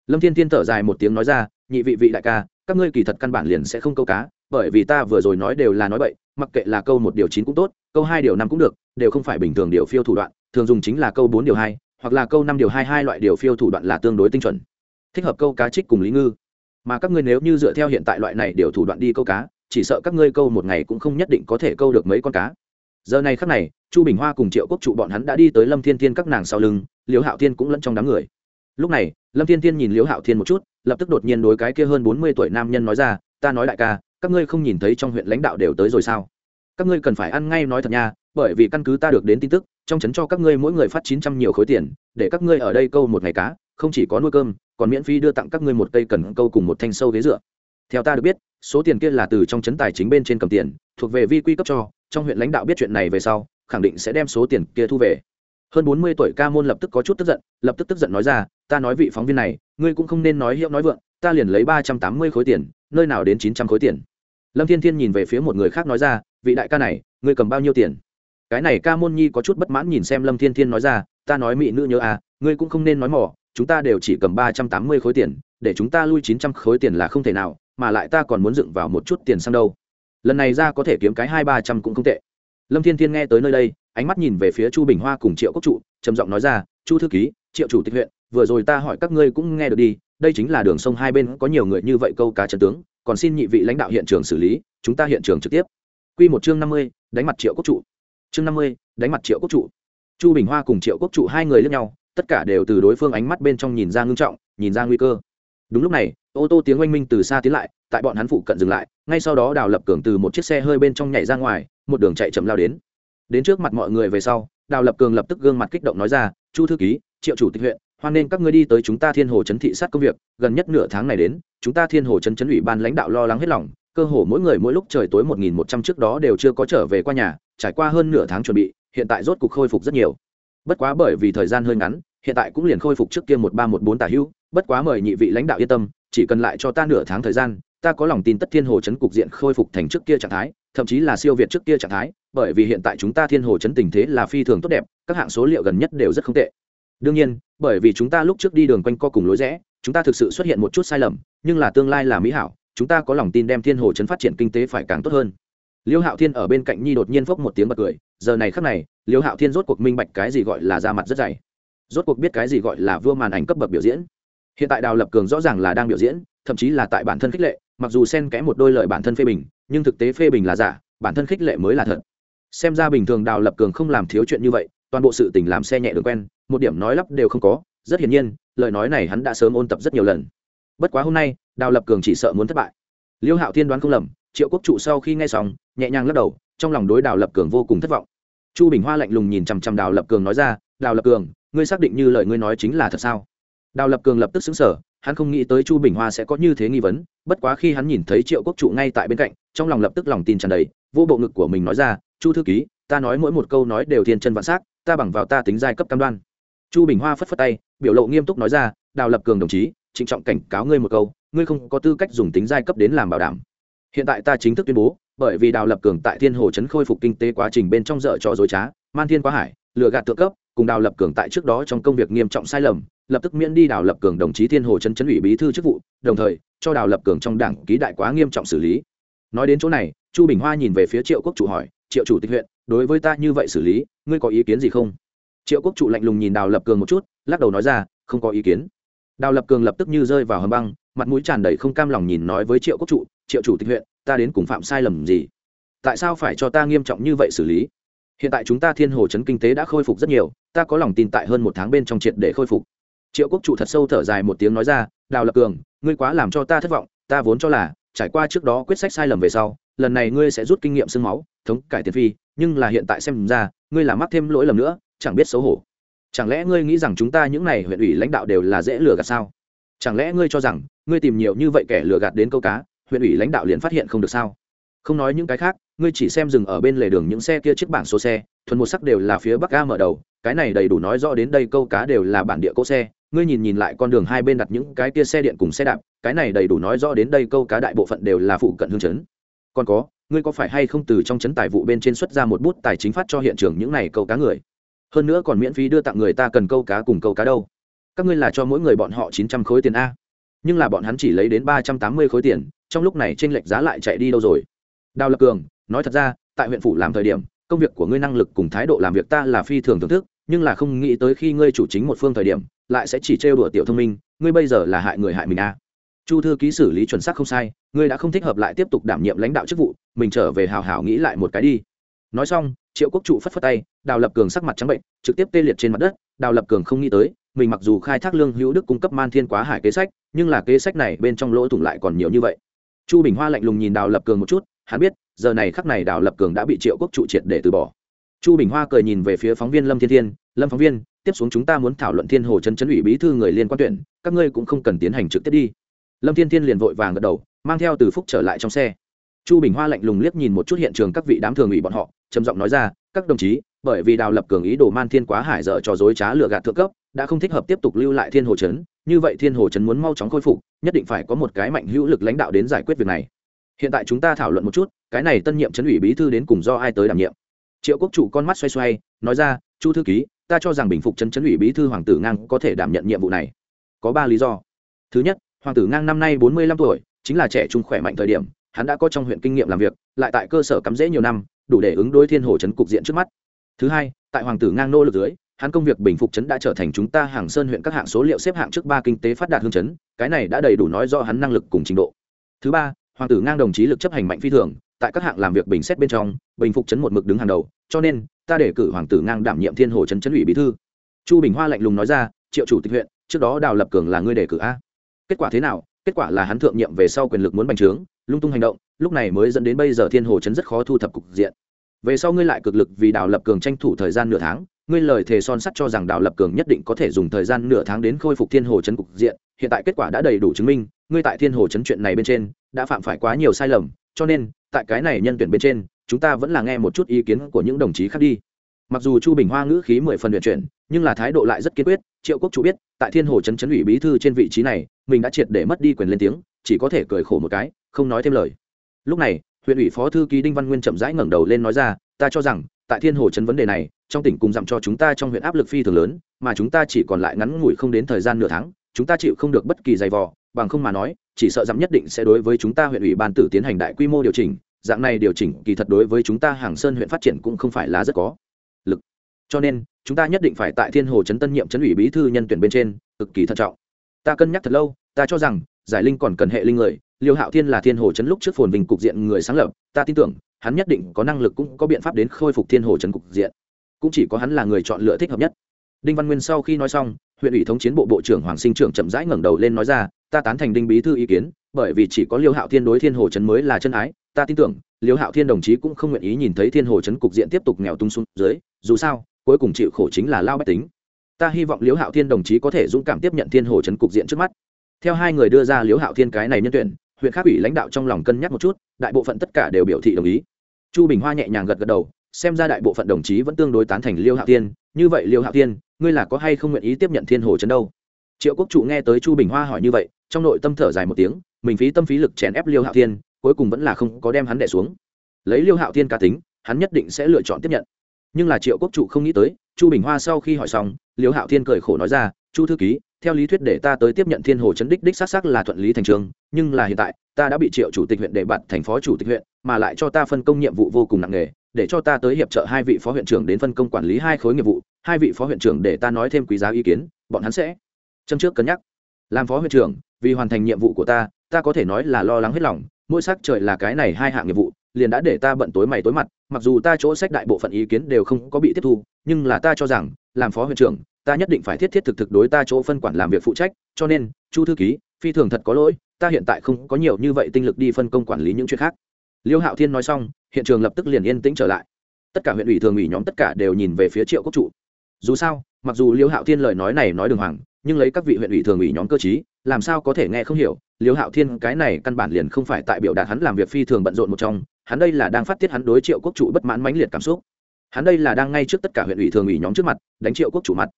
Lâm thiên thiên thở dài một tiếng nói ra, nhị vị vị đại ca, các ngươi kỳ thật căn bản liền sẽ không câu cá, bởi vì ta vừa rồi nói đều là nói bậy, mặc kệ là câu một điều chín cũng tốt, câu hai điều năm cũng được, đều không phải bình thường điều phiêu thủ đoạn, thường dùng chính là câu bốn điều hai, hoặc là câu năm điều hai hai loại điều phiêu thủ đoạn là tương đối tinh chuẩn. Thích hợp câu cá trích cùng lý ngư. Mà các ngươi nếu như dựa theo hiện tại loại này điều thủ đoạn đi câu cá, chỉ sợ các ngươi câu một ngày cũng không nhất định có thể câu được mấy con cá giờ này khắc này, chu bình hoa cùng triệu quốc trụ bọn hắn đã đi tới lâm thiên thiên các nàng sau lưng, liễu hạo thiên cũng lẫn trong đám người. Lúc này, lâm thiên thiên nhìn liễu hạo thiên một chút, lập tức đột nhiên đối cái kia hơn bốn mươi tuổi nam nhân nói ra, ta nói đại ca, các ngươi không nhìn thấy trong huyện lãnh đạo đều tới rồi sao? Các ngươi cần phải ăn ngay nói thật nha, bởi vì căn cứ ta được đến tin tức, trong trấn cho các ngươi mỗi người phát chín trăm nhiều khối tiền, để các ngươi ở đây câu một ngày cá, không chỉ có nuôi cơm, còn miễn phí đưa tặng các ngươi một cây cần câu cùng một thanh sâu ghế dựa. Theo ta được biết, số tiền kia là từ trong trấn tài chính bên trên cầm tiền, thuộc về vi quy cấp cho trong huyện lãnh đạo biết chuyện này về sau, khẳng định sẽ đem số tiền kia thu về. Hơn bốn mươi tuổi ca môn lập tức có chút tức giận, lập tức tức giận nói ra, ta nói vị phóng viên này, ngươi cũng không nên nói hiệu nói vượng, ta liền lấy ba trăm tám mươi khối tiền, nơi nào đến chín trăm khối tiền. Lâm thiên thiên nhìn về phía một người khác nói ra, vị đại ca này, ngươi cầm bao nhiêu tiền? Cái này ca môn nhi có chút bất mãn nhìn xem lâm thiên thiên nói ra, ta nói mỹ nữ nhớ à ngươi cũng không nên nói mỏ chúng ta đều chỉ cầm ba trăm tám mươi khối tiền, để chúng ta lui chín trăm khối tiền là không thể nào, mà lại ta còn muốn dựng vào một chút tiền sang đâu lần này ra có thể kiếm cái hai ba trăm cũng không tệ. Lâm thiên thiên nghe tới nơi đây, ánh mắt nhìn về phía chu bình hoa cùng triệu quốc trụ, trầm giọng nói ra, chu thư ký, triệu chủ tịch huyện, vừa rồi ta hỏi các ngươi cũng nghe được đi, đây chính là đường sông hai bên có nhiều người như vậy câu cá trận tướng, còn xin nhị vị lãnh đạo hiện trường xử lý, chúng ta hiện trường trực tiếp. Quy một chương năm mươi, đánh mặt triệu quốc trụ. Chương năm mươi, đánh mặt triệu quốc trụ. Chu bình hoa cùng triệu quốc trụ hai người lẫn nhau, tất cả đều từ đối phương ánh mắt bên trong nhìn ra ngưng trọng, nhìn ra nguy cơ. Đúng lúc này, ô tô tiếng oanh minh từ xa tiến lại tại bọn hắn phụ cận dừng lại, ngay sau đó đào lập cường từ một chiếc xe hơi bên trong nhảy ra ngoài, một đường chạy chậm lao đến. Đến trước mặt mọi người về sau, đào lập cường lập tức gương mặt kích động nói ra, chu thư ký, triệu chủ tịch huyện, hoan nên các ngươi đi tới chúng ta thiên hồ chấn thị sát công việc, gần nhất nửa tháng này đến, chúng ta thiên hồ chấn chấn ủy ban lãnh đạo lo lắng hết lòng, cơ hồ mỗi người mỗi lúc trời tối một nghìn một trăm trước đó đều chưa có trở về qua nhà, trải qua hơn nửa tháng chuẩn bị, hiện tại rốt cục khôi phục rất nhiều. Bất quá bởi vì thời gian hơi ngắn, hiện tại cũng liền khôi phục trước kia một ba một bốn tả hữu, bất quá mời nhị vị lãnh đạo yên tâm, chỉ cần lại cho ta nửa tháng thời gian ta có lòng tin tất thiên hồ chấn cục diện khôi phục thành trước kia trạng thái, thậm chí là siêu việt trước kia trạng thái, bởi vì hiện tại chúng ta thiên hồ chấn tình thế là phi thường tốt đẹp, các hạng số liệu gần nhất đều rất không tệ. Đương nhiên, bởi vì chúng ta lúc trước đi đường quanh co cùng lối rẽ, chúng ta thực sự xuất hiện một chút sai lầm, nhưng là tương lai là mỹ hảo, chúng ta có lòng tin đem thiên hồ chấn phát triển kinh tế phải càng tốt hơn. Liêu hạo thiên ở bên cạnh nhi đột nhiên phốc một tiếng bật cười, giờ này khắc này, liêu hạo thiên rốt cuộc minh bạch cái gì gọi là ra mặt rất dày. Rốt cuộc biết cái gì gọi là vua màn ảnh cấp bậc biểu diễn. Hiện tại đào lập cường rõ ràng là đang biểu diễn, thậm chí là tại bản thân khích lệ mặc dù xen kẽ một đôi lời bản thân phê bình, nhưng thực tế phê bình là giả, bản thân khích lệ mới là thật. Xem ra bình thường đào lập cường không làm thiếu chuyện như vậy, toàn bộ sự tình làm xe nhẹ đường quen, một điểm nói lắp đều không có, rất hiển nhiên, lời nói này hắn đã sớm ôn tập rất nhiều lần. Bất quá hôm nay, đào lập cường chỉ sợ muốn thất bại. Liêu hạo thiên đoán không lầm, triệu quốc trụ sau khi nghe xong, nhẹ nhàng lắc đầu, trong lòng đối đào lập cường vô cùng thất vọng. Chu bình hoa lạnh lùng nhìn chằm chằm đào lập cường nói ra, đào lập cường, ngươi xác định như lời ngươi nói chính là thật sao? Đào lập cường lập tức xứng sở hắn không nghĩ tới chu bình hoa sẽ có như thế nghi vấn, bất quá khi hắn nhìn thấy triệu quốc trụ ngay tại bên cạnh, trong lòng lập tức lòng tin tràn đầy, vô bộ ngực của mình nói ra, chu thư ký, ta nói mỗi một câu nói đều thiên chân vạn s á c ta bằng vào ta tính giai cấp cam đoan. Chu bình hoa phất phất tay, biểu lộ nghiêm túc nói ra, đào lập cường đồng chí, trịnh trọng cảnh cáo ngươi một câu, ngươi không có tư cách dùng tính giai cấp đến làm bảo đảm. Hiện tại ta chính thức tuyên bố, bởi vì đào lập cường tại thiên hồ chấn khôi phục kinh tế quá trình bên trong dở trò dối trá, man thiên quá hải, lừa gạt thượng cấp, cùng đào lập cường tại trước đó trong công việc nghiêm trọng sai lầm lập tức miễn đi đào lập cường đồng chí thiên hồ chấn chấn ủy bí thư chức vụ, đồng thời, cho đào lập cường trong đảng ký đại quá nghiêm trọng xử lý. Nói đến chỗ này, chu bình hoa nhìn về phía triệu quốc chủ hỏi, triệu chủ tịch huyện, đối với ta như vậy xử lý, ngươi có ý kiến gì không? Triệu quốc chủ lạnh lùng nhìn đào lập cường một chút, lắc đầu nói ra, không có ý kiến. Đào lập cường lập tức như rơi vào hầm băng, mặt mũi tràn đầy không cam lòng nhìn nói với triệu quốc trụ, triệu chủ tịch huyện, ta đến cùng phạm sai lầm gì? Tại sao phải cho ta nghiêm trọng như vậy xử lý? Hiện tại chúng ta thiên hồ chấn kinh tế đã khôi phục rất nhiều, ta có lòng tin tại hơn một tháng bên trong triệt để khôi phục triệu quốc chủ thật sâu thở dài một tiếng nói ra, đào lập cường, ngươi quá làm cho ta thất vọng, ta vốn cho là, trải qua trước đó quyết sách sai lầm về sau, lần này ngươi sẽ rút kinh nghiệm sương máu, thống cải tiền phi, nhưng là hiện tại xem ra, ngươi là mắc thêm lỗi lầm nữa, chẳng biết xấu hổ. Chẳng lẽ ngươi nghĩ rằng chúng ta những n à y huyện ủy lãnh đạo đều là dễ lừa gạt sao? Chẳng lẽ ngươi cho rằng, ngươi tìm nhiều như vậy kẻ lừa gạt đến câu cá, huyện ủy lãnh đạo liền phát hiện không được sao? Không nói những cái khác, ngươi chỉ xem dừng ở bên lề đường những xe kia chiếc bảng số xe, thuần một sắc đều là phía bắc ga mở đầu, cái này đầy đủ nói rõ đến đây câu cá đều là bản địa cỗ xe ngươi nhìn nhìn lại con đường hai bên đặt những cái kia xe điện cùng xe đạp, cái này đầy đủ nói rõ đến đây câu cá đại bộ phận đều là phụ cận hương chấn. Còn có, ngươi có phải hay không từ trong chấn tài vụ bên trên xuất ra một bút tài chính phát cho hiện trường những này câu cá người? Hơn nữa còn miễn phí đưa tặng người ta cần câu cá cùng câu cá đâu. Các ngươi là cho mỗi người bọn họ chín trăm khối tiền a. Nhưng là bọn hắn chỉ lấy đến ba trăm tám mươi khối tiền, trong lúc này t r ê n lệch giá lại chạy đi đâu rồi? Đào lập cường, nói thật ra, tại huyện phủ làm thời điểm, công việc của ngươi năng lực cùng thái độ làm việc ta là phi thường thưởng thức, nhưng là không nghĩ tới khi ngươi chủ chính một phương thời điểm lại sẽ chỉ trêu đùa tiểu thông minh, ngươi bây giờ là hại người hại mình a chu thư ký xử lý chuẩn xác không sai, ngươi đã không thích hợp lại tiếp tục đảm nhiệm lãnh đạo chức vụ, mình trở về hào hào nghĩ lại một cái đi. Nói xong, triệu quốc trụ phất phất tay, đào lập cường sắc mặt trắng bệnh, trực tiếp tê liệt trên mặt đất, đào lập cường không nghĩ tới, mình mặc dù khai thác lương hữu đức cung cấp man thiên quá hải kế sách, nhưng là kế sách này bên trong lỗ thủng lại còn nhiều như vậy. Chu bình hoa lạnh lùng nhìn đào lập cường một chút, hắn biết, giờ này khắc này đào lập cường đã bị triệu quốc trụ triệt để từ bỏ. Chu bình hoa cười nhìn về phía phóng viên lâm thiên thiên lâm phóng viên, tiếp xuống chúng ta muốn thảo luận thiên hồ chân chấn ủy bí thư người liên quan tuyển, các ngươi cũng không cần tiến hành trực tiếp đi. Lâm thiên thiên liền vội vàng gật đầu, mang theo từ phúc trở lại trong xe. Chu bình hoa lạnh lùng liếc nhìn một chút hiện trường các vị đám thường ủy bọn họ, trầm giọng nói ra, các đồng chí, bởi vì đào lập cường ý đồ man thiên quá hải dở trò dối trá lừa gạt thượng cấp, đã không thích hợp tiếp tục lưu lại thiên hồ trấn như vậy thiên hồ trấn muốn mau chóng khôi phục, nhất định phải có một cái mạnh hữu lực lãnh đạo đến giải quyết việc này. Hiện tại chúng ta thảo luận một chút, cái này tân nhiệm trấn ủy bí thư đến cùng do ai tới đảm nhiệm? Triệu quốc chủ con mắt xoay xoay, nói ra, chu thư ký ta cho rằng bình phục chấn chấn ủy bí thư hoàng tử ngang có thể đảm nhận nhiệm vụ này. Có ba lý do. Thứ nhất, hoàng tử ngang năm nay bốn mươi lăm tuổi, chính là trẻ trung khỏe mạnh thời điểm, hắn đã có trong huyện kinh nghiệm làm việc, lại tại cơ sở cắm rễ nhiều năm, đủ để ứng đối thiên hồ chấn cục diện trước mắt. Thứ hai, tại hoàng tử ngang nô lực dưới, hắn công việc bình phục chấn đã trở thành chúng ta hàng sơn huyện các hạng số liệu xếp hạng trước ba kinh tế phát đạt hương chấn, cái này đã đầy đủ nói rõ hắn năng lực cùng trình độ. Thứ ba, hoàng tử ngang đồng chí lực chấp hành mạnh phi thường, tại các hạng làm việc bình xét bên trong, bình phục chấn một mực đứng hàng đầu, cho nên ta để cử hoàng tử ngang đảm nhiệm thiên hồ chấn chấn ủy bí thư. Chu bình hoa lạnh lùng nói ra, triệu chủ tịch huyện, trước đó đào lập cường là ngươi đề cử a. Kết quả thế nào? Kết quả là hắn thượng nhiệm về sau quyền lực muốn bành trướng, lung tung hành động, lúc này mới dẫn đến bây giờ thiên hồ chấn rất khó thu thập cục diện. Về sau ngươi lại cực lực vì đào lập cường tranh thủ thời gian nửa tháng, ngươi lời thề son sắt cho rằng đào lập cường nhất định có thể dùng thời gian nửa tháng đến khôi phục thiên hồ chấn cục diện, hiện tại kết quả đã đầy đủ chứng minh, ngươi tại thiên hồ chấn chuyện này bên trên đã phạm phải quá nhiều sai lầm, cho nên, tại cái này nhân tuyển bên trên chúng ta vẫn là nghe một chút ý kiến của những đồng chí khác đi. Mặc dù chu bình hoa ngữ khí mười phần luyện chuyển, nhưng là thái độ lại rất kiên quyết, triệu quốc chủ biết, tại thiên hồ chấn chấn ủy bí thư trên vị trí này, mình đã triệt để mất đi quyền lên tiếng, chỉ có thể cười khổ một cái, không nói thêm lời. Lúc này, huyện ủy phó thư ký đinh văn nguyên chậm rãi ngẩng đầu lên nói ra, ta cho rằng, tại thiên hồ chấn vấn đề này, trong tỉnh cùng dặm cho chúng ta trong huyện áp lực phi thường lớn, mà chúng ta chỉ còn lại ngắn ngủi không đến thời gian nửa tháng, chúng ta chịu không được bất kỳ giày vò, bằng không mà nói, chỉ sợ dặm nhất định sẽ đối với chúng ta huyện ủy ban tử tiến hành đại quy mô điều chỉnh dạng này điều chỉnh kỳ thật đối với chúng ta hàng sơn huyện phát triển cũng không phải là rất có lực. Cho nên, chúng ta nhất định phải tại thiên hồ chấn tân nhiệm chấn ủy bí thư nhân tuyển bên trên, cực kỳ thận trọng. Ta cân nhắc thật lâu, ta cho rằng, giải linh còn cần hệ linh người. Liêu hạo thiên là thiên hồ chấn lúc trước phồn vinh cục diện người sáng lập, ta tin tưởng, hắn nhất định có năng lực cũng có biện pháp đến khôi phục thiên hồ chấn cục diện. Cũng chỉ có hắn là người chọn lựa thích hợp nhất. Đinh văn nguyên sau khi nói xong, huyện ủy thống chiến bộ bộ trưởng hoàng sinh trưởng chậm rãi ngẩng đầu lên nói ra, ta tán thành đinh bí thư ý kiến, bởi vì chỉ có liêu hạo thiên đối thiên hồ chấn mới là chân ái ta tin tưởng liêu hạo thiên đồng chí cũng không nguyện ý nhìn thấy thiên hồ chấn cục diện tiếp tục nghèo tung xuống dưới dù sao cuối cùng chịu khổ chính là lao bách tính ta hy vọng liêu hạo thiên đồng chí có thể dũng cảm tiếp nhận thiên hồ chấn cục diện trước mắt theo hai người đưa ra liêu hạo thiên cái này nhân tuyển huyện khác ủy lãnh đạo trong lòng cân nhắc một chút đại bộ phận tất cả đều biểu thị đồng ý chu bình hoa nhẹ nhàng gật gật đầu xem ra đại bộ phận đồng chí vẫn tương đối tán thành liêu hạo Thiên. như vậy liêu hạo Thiên, ngươi là có hay không nguyện ý tiếp nhận thiên hồ chấn đâu triệu quốc trụ nghe tới chu bình hoa hỏi như vậy trong nội tâm thở dài một tiếng mình phí tâm phí lực chèn ép liêu hạo Thiên cuối cùng vẫn là không có đem hắn đẻ xuống. Lấy liêu hạo thiên cá tính, hắn nhất định sẽ lựa chọn tiếp nhận. Nhưng là triệu quốc trụ không nghĩ tới, chu bình hoa sau khi hỏi xong, liêu hạo thiên cười khổ nói ra, chu thư ký, theo lý thuyết để ta tới tiếp nhận thiên hồ chấn đích đích xác xác là thuận lý thành trường, nhưng là hiện tại, ta đã bị triệu chủ tịch huyện để bạt thành phó chủ tịch huyện, mà lại cho ta phân công nhiệm vụ vô cùng nặng nề, để cho ta tới hiệp trợ hai vị phó huyện trưởng đến phân công quản lý hai khối nghiệp vụ, hai vị phó huyện trưởng để ta nói thêm quý giá ý kiến, bọn hắn sẽ châm trước cân nhắc. Làm phó huyện trưởng, vì hoàn thành nhiệm vụ của ta ta có thể nói là lo lắng hết lòng mỗi sắc trời là cái này hai hạng nghiệp vụ, liền đã để ta bận tối mày tối mặt, mặc dù ta chỗ sách đại bộ phận ý kiến đều không có bị tiếp thu, nhưng là ta cho rằng, làm phó huyện trưởng, ta nhất định phải thiết thiết thực thực đối ta chỗ phân quản làm việc phụ trách, cho nên, chu thư ký, phi thường thật có lỗi, ta hiện tại không có nhiều như vậy tinh lực đi phân công quản lý những chuyện khác. Liêu hạo thiên nói xong, hiện trường lập tức liền yên tĩnh trở lại. Tất cả huyện ủy thường ủy nhóm tất cả đều nhìn về phía triệu quốc trụ. Dù sao, mặc dù liêu hạo thiên lời nói này nói đường hoàng, nhưng lấy các vị huyện ủy thường ủy nhóm cơ chí làm sao có thể nghe không hiểu liêu hạo thiên, cái này căn bản liền không phải tại biểu đạt hắn làm việc phi thường bận rộn một trong, hắn đây là đang phát tiết hắn đối triệu quốc chủ bất mãn mãnh liệt cảm xúc. Hắn đây là đang ngay trước tất cả huyện ủy thường ủy nhóm trước mặt, đánh triệu quốc chủ mặt.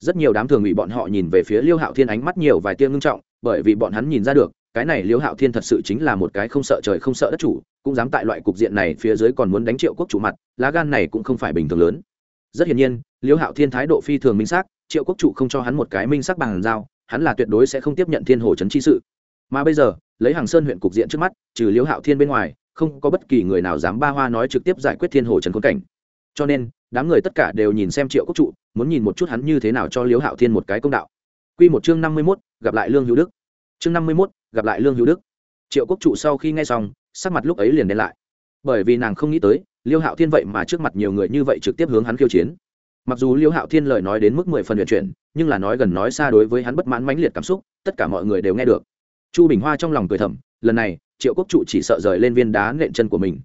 Rất nhiều đám thường ủy bọn họ nhìn về phía liêu hạo thiên ánh mắt nhiều vài tiên ngưng trọng, bởi vì bọn hắn nhìn ra được, cái này liêu hạo thiên thật sự chính là một cái không sợ trời không sợ đất chủ, cũng dám tại loại cục diện này phía dưới còn muốn đánh triệu quốc chủ mặt, lá gan này cũng không phải bình thường lớn. Rất hiển nhiên, liêu hạo thiên thái độ phi thường minh xác, triệu quốc chủ không cho hắn một cái minh sắc bằng giao, hắn là tuyệt đối sẽ không tiếp nhận thiên hồ trấn chi sự mà bây giờ, lấy hàng sơn huyện cục diện trước mắt, trừ Liễu hạo thiên bên ngoài, không có bất kỳ người nào dám ba hoa nói trực tiếp giải quyết thiên hồ Trần khốn cảnh. Cho nên, đám người tất cả đều nhìn xem triệu quốc trụ, muốn nhìn một chút hắn như thế nào cho liễu hạo thiên một cái công đạo. Q một chương năm mươi mốt, gặp lại lương hữu đức. Chương năm mươi mốt, gặp lại lương hữu đức. Triệu quốc trụ sau khi nghe xong, sắc mặt lúc ấy liền đen lại. Bởi vì nàng không nghĩ tới liêu hạo thiên vậy mà trước mặt nhiều người như vậy trực tiếp hướng hắn khiêu chiến. Mặc dù liêu hạo thiên lời nói đến mức mười phần luyện chuyển, nhưng là nói gần nói xa đối với hắn bất mãn mãnh liệt cảm xúc, tất cả mọi người đều nghe được chu bình hoa trong lòng cười thầm, lần này, triệu quốc trụ chỉ sợ rời lên viên đá nện chân của mình.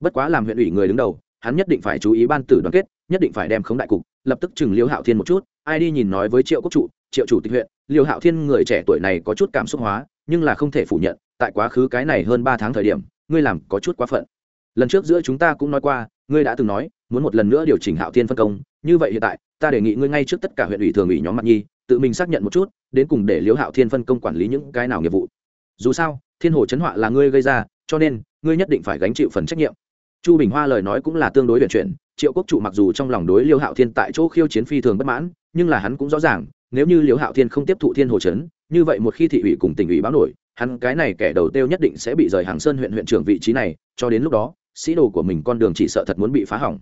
Bất quá làm huyện ủy người đứng đầu, hắn nhất định phải chú ý ban tử đoàn kết, nhất định phải đem khống đại cục, lập tức chừng liêu hạo thiên một chút, ai đi nhìn nói với triệu quốc trụ, triệu chủ tịch huyện, liêu hạo thiên người trẻ tuổi này có chút cảm xúc hóa, nhưng là không thể phủ nhận, tại quá khứ cái này hơn ba tháng thời điểm, ngươi làm có chút quá phận. Lần trước giữa chúng ta cũng nói qua, ngươi đã từng nói, muốn một lần nữa điều chỉnh hạo thiên phân công, như vậy hiện tại, ta đề nghị ngươi ngay trước tất cả huyện ủy thường ủy nhóm mặt nhi tự mình xác nhận một chút, đến cùng để liêu hạo thiên phân công quản lý những cái nào nghiệp vụ. Dù sao, thiên hồ chấn họa là ngươi gây ra, cho nên, ngươi nhất định phải gánh chịu phần trách nhiệm. Chu bình hoa lời nói cũng là tương đối biện chuyển, triệu quốc trụ mặc dù trong lòng đối liêu hạo thiên tại chỗ khiêu chiến phi thường bất mãn, nhưng là hắn cũng rõ ràng, nếu như liêu hạo thiên không tiếp thụ thiên hồ chấn, như vậy một khi thị ủy cùng tỉnh ủy báo nổi, hắn cái này kẻ đầu tiêu nhất định sẽ bị rời hàng sơn huyện huyện trưởng vị trí này, cho đến lúc đó, sĩ đồ của mình con đường chỉ sợ thật muốn bị phá hỏng.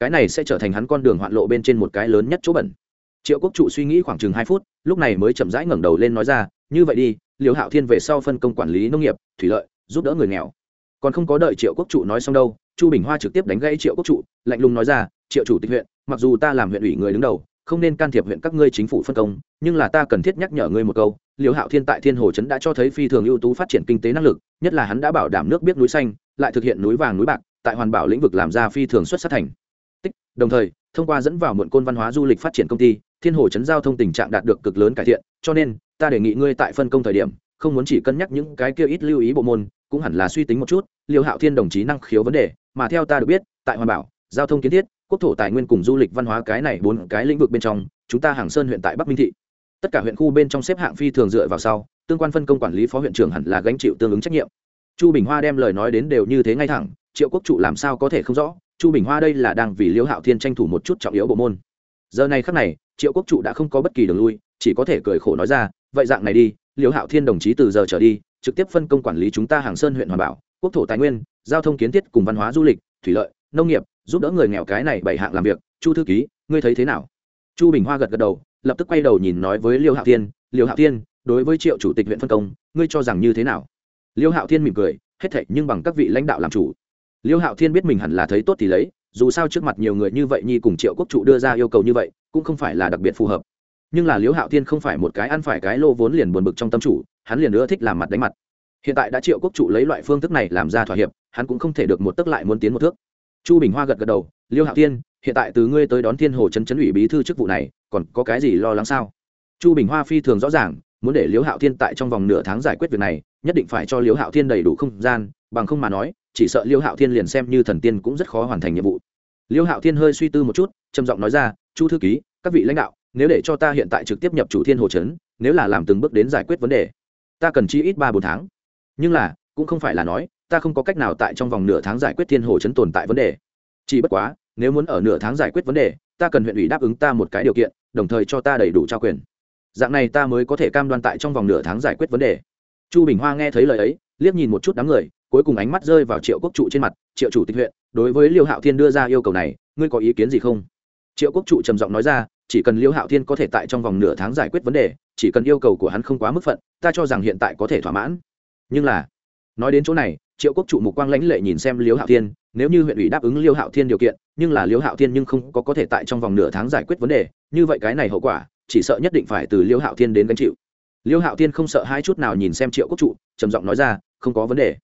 Cái này sẽ trở thành hắn con đường hoạn lộ bên trên một cái lớn nhất chỗ bẩn triệu quốc trụ suy nghĩ khoảng chừng hai phút, lúc này mới chậm rãi ngẩng đầu lên nói ra, như vậy đi liều hạo thiên về sau phân công quản lý nông nghiệp, thủy lợi, giúp đỡ người nghèo. Còn không có đợi triệu quốc trụ nói xong đâu, chu bình hoa trực tiếp đánh gãy triệu quốc trụ, lạnh lùng nói ra, triệu chủ tịch huyện, mặc dù ta làm huyện ủy người đứng đầu, không nên can thiệp huyện các ngươi chính phủ phân công, nhưng là ta cần thiết nhắc nhở ngươi một câu liễu hạo thiên tại thiên hồ trấn đã cho thấy phi thường ưu tú phát triển kinh tế năng lực, nhất là hắn đã bảo đảm nước biết núi xanh, lại thực hiện núi vàng núi bạc, tại hoàn bảo lĩnh vực làm ra phi thường xuất sắc thành. Tích, đồng thời, thông qua dẫn vào muộn côn văn hóa du lịch phát triển công ty thiên hồ chấn giao thông tình trạng đạt được cực lớn cải thiện, cho nên, ta đề nghị ngươi tại phân công thời điểm, không muốn chỉ cân nhắc những cái kia ít lưu ý bộ môn, cũng hẳn là suy tính một chút, liêu hạo thiên đồng chí năng khiếu vấn đề, mà theo ta được biết, tại hoàn bảo, giao thông kiến thiết, quốc thổ tài nguyên cùng du lịch văn hóa cái này bốn cái lĩnh vực bên trong, chúng ta hàng sơn huyện tại bắc minh thị. Tất cả huyện khu bên trong xếp hạng phi thường dựa vào sau, tương quan phân công quản lý phó huyện trưởng hẳn là gánh chịu tương ứng trách nhiệm. Chu bình hoa đem lời nói đến đều như thế ngay thẳng, triệu quốc trụ làm sao có thể không rõ, chu bình hoa đây là đang vì liêu hạo thiên tranh thủ một chút trọng yếu bộ môn giờ này khắc này, triệu quốc trụ đã không có bất kỳ đường lui, chỉ có thể cười khổ nói ra, vậy dạng này đi liêu hạo thiên đồng chí từ giờ trở đi, trực tiếp phân công quản lý chúng ta hàng sơn huyện hoàn bảo, quốc thổ tài nguyên, giao thông kiến thiết cùng văn hóa du lịch, thủy lợi, nông nghiệp, giúp đỡ người nghèo cái này bảy hạng làm việc. Chu thư ký, ngươi thấy thế nào? Chu bình hoa gật gật đầu, lập tức quay đầu nhìn nói với liêu hạo thiên liêu hạo thiên, đối với triệu chủ tịch huyện phân công, ngươi cho rằng như thế nào? Liêu hạo thiên mỉm cười, hết thệ nhưng bằng các vị lãnh đạo làm chủ. Liêu hạo thiên biết mình hẳn là thấy tốt thì lấy dù sao trước mặt nhiều người như vậy nhi cùng triệu quốc trụ đưa ra yêu cầu như vậy, cũng không phải là đặc biệt phù hợp. Nhưng là liễu hạo thiên không phải một cái ăn phải cái lô vốn liền buồn bực trong tâm chủ, hắn liền nữa thích làm mặt đánh mặt. Hiện tại đã triệu quốc trụ lấy loại phương thức này làm ra thỏa hiệp, hắn cũng không thể được một tức lại muốn tiến một thước. Chu bình hoa gật gật đầu, liêu hạo thiên, hiện tại từ ngươi tới đón thiên hồ chấn chấn ủy bí thư chức vụ này, còn có cái gì lo lắng sao? Chu bình hoa phi thường rõ ràng muốn để liêu hạo thiên tại trong vòng nửa tháng giải quyết việc này, nhất định phải cho liêu hạo thiên đầy đủ không gian, bằng không mà nói, chỉ sợ liêu hạo thiên liền xem như thần tiên cũng rất khó hoàn thành nhiệm vụ. Liêu hạo thiên hơi suy tư một chút, trầm giọng nói ra, chu thư ký, các vị lãnh đạo, nếu để cho ta hiện tại trực tiếp nhập chủ thiên hồ trấn, nếu là làm từng bước đến giải quyết vấn đề, ta cần chi ít ba bốn tháng. Nhưng là, cũng không phải là nói, ta không có cách nào tại trong vòng nửa tháng giải quyết thiên hồ chấn tồn tại vấn đề. Chỉ bất quá, nếu muốn ở nửa tháng giải quyết vấn đề, ta cần huyện ủy đáp ứng ta một cái điều kiện, đồng thời cho ta đầy đủ trao quyền dạng này ta mới có thể cam đoan tại trong vòng nửa tháng giải quyết vấn đề. Chu bình hoa nghe thấy lời ấy, liếc nhìn một chút đám người, cuối cùng ánh mắt rơi vào triệu quốc trụ trên mặt. Triệu chủ tịch huyện, đối với liêu hạo thiên đưa ra yêu cầu này, ngươi có ý kiến gì không? Triệu quốc trụ trầm giọng nói ra, chỉ cần liêu hạo thiên có thể tại trong vòng nửa tháng giải quyết vấn đề, chỉ cần yêu cầu của hắn không quá mức phận, ta cho rằng hiện tại có thể thỏa mãn. Nhưng là, nói đến chỗ này, triệu quốc trụ mục quang lãnh lệ nhìn xem liêu hạo thiên, nếu như huyện ủy đáp ứng liêu hạo thiên điều kiện, nhưng là liêu hạo thiên nhưng không có có thể tại trong vòng nửa tháng giải quyết vấn đề, như vậy cái này hậu quả chỉ sợ nhất định phải từ liêu hạo thiên đến gánh chịu. Liêu hạo thiên không sợ hai chút nào nhìn xem triệu quốc trụ, trầm giọng nói ra, không có vấn đề.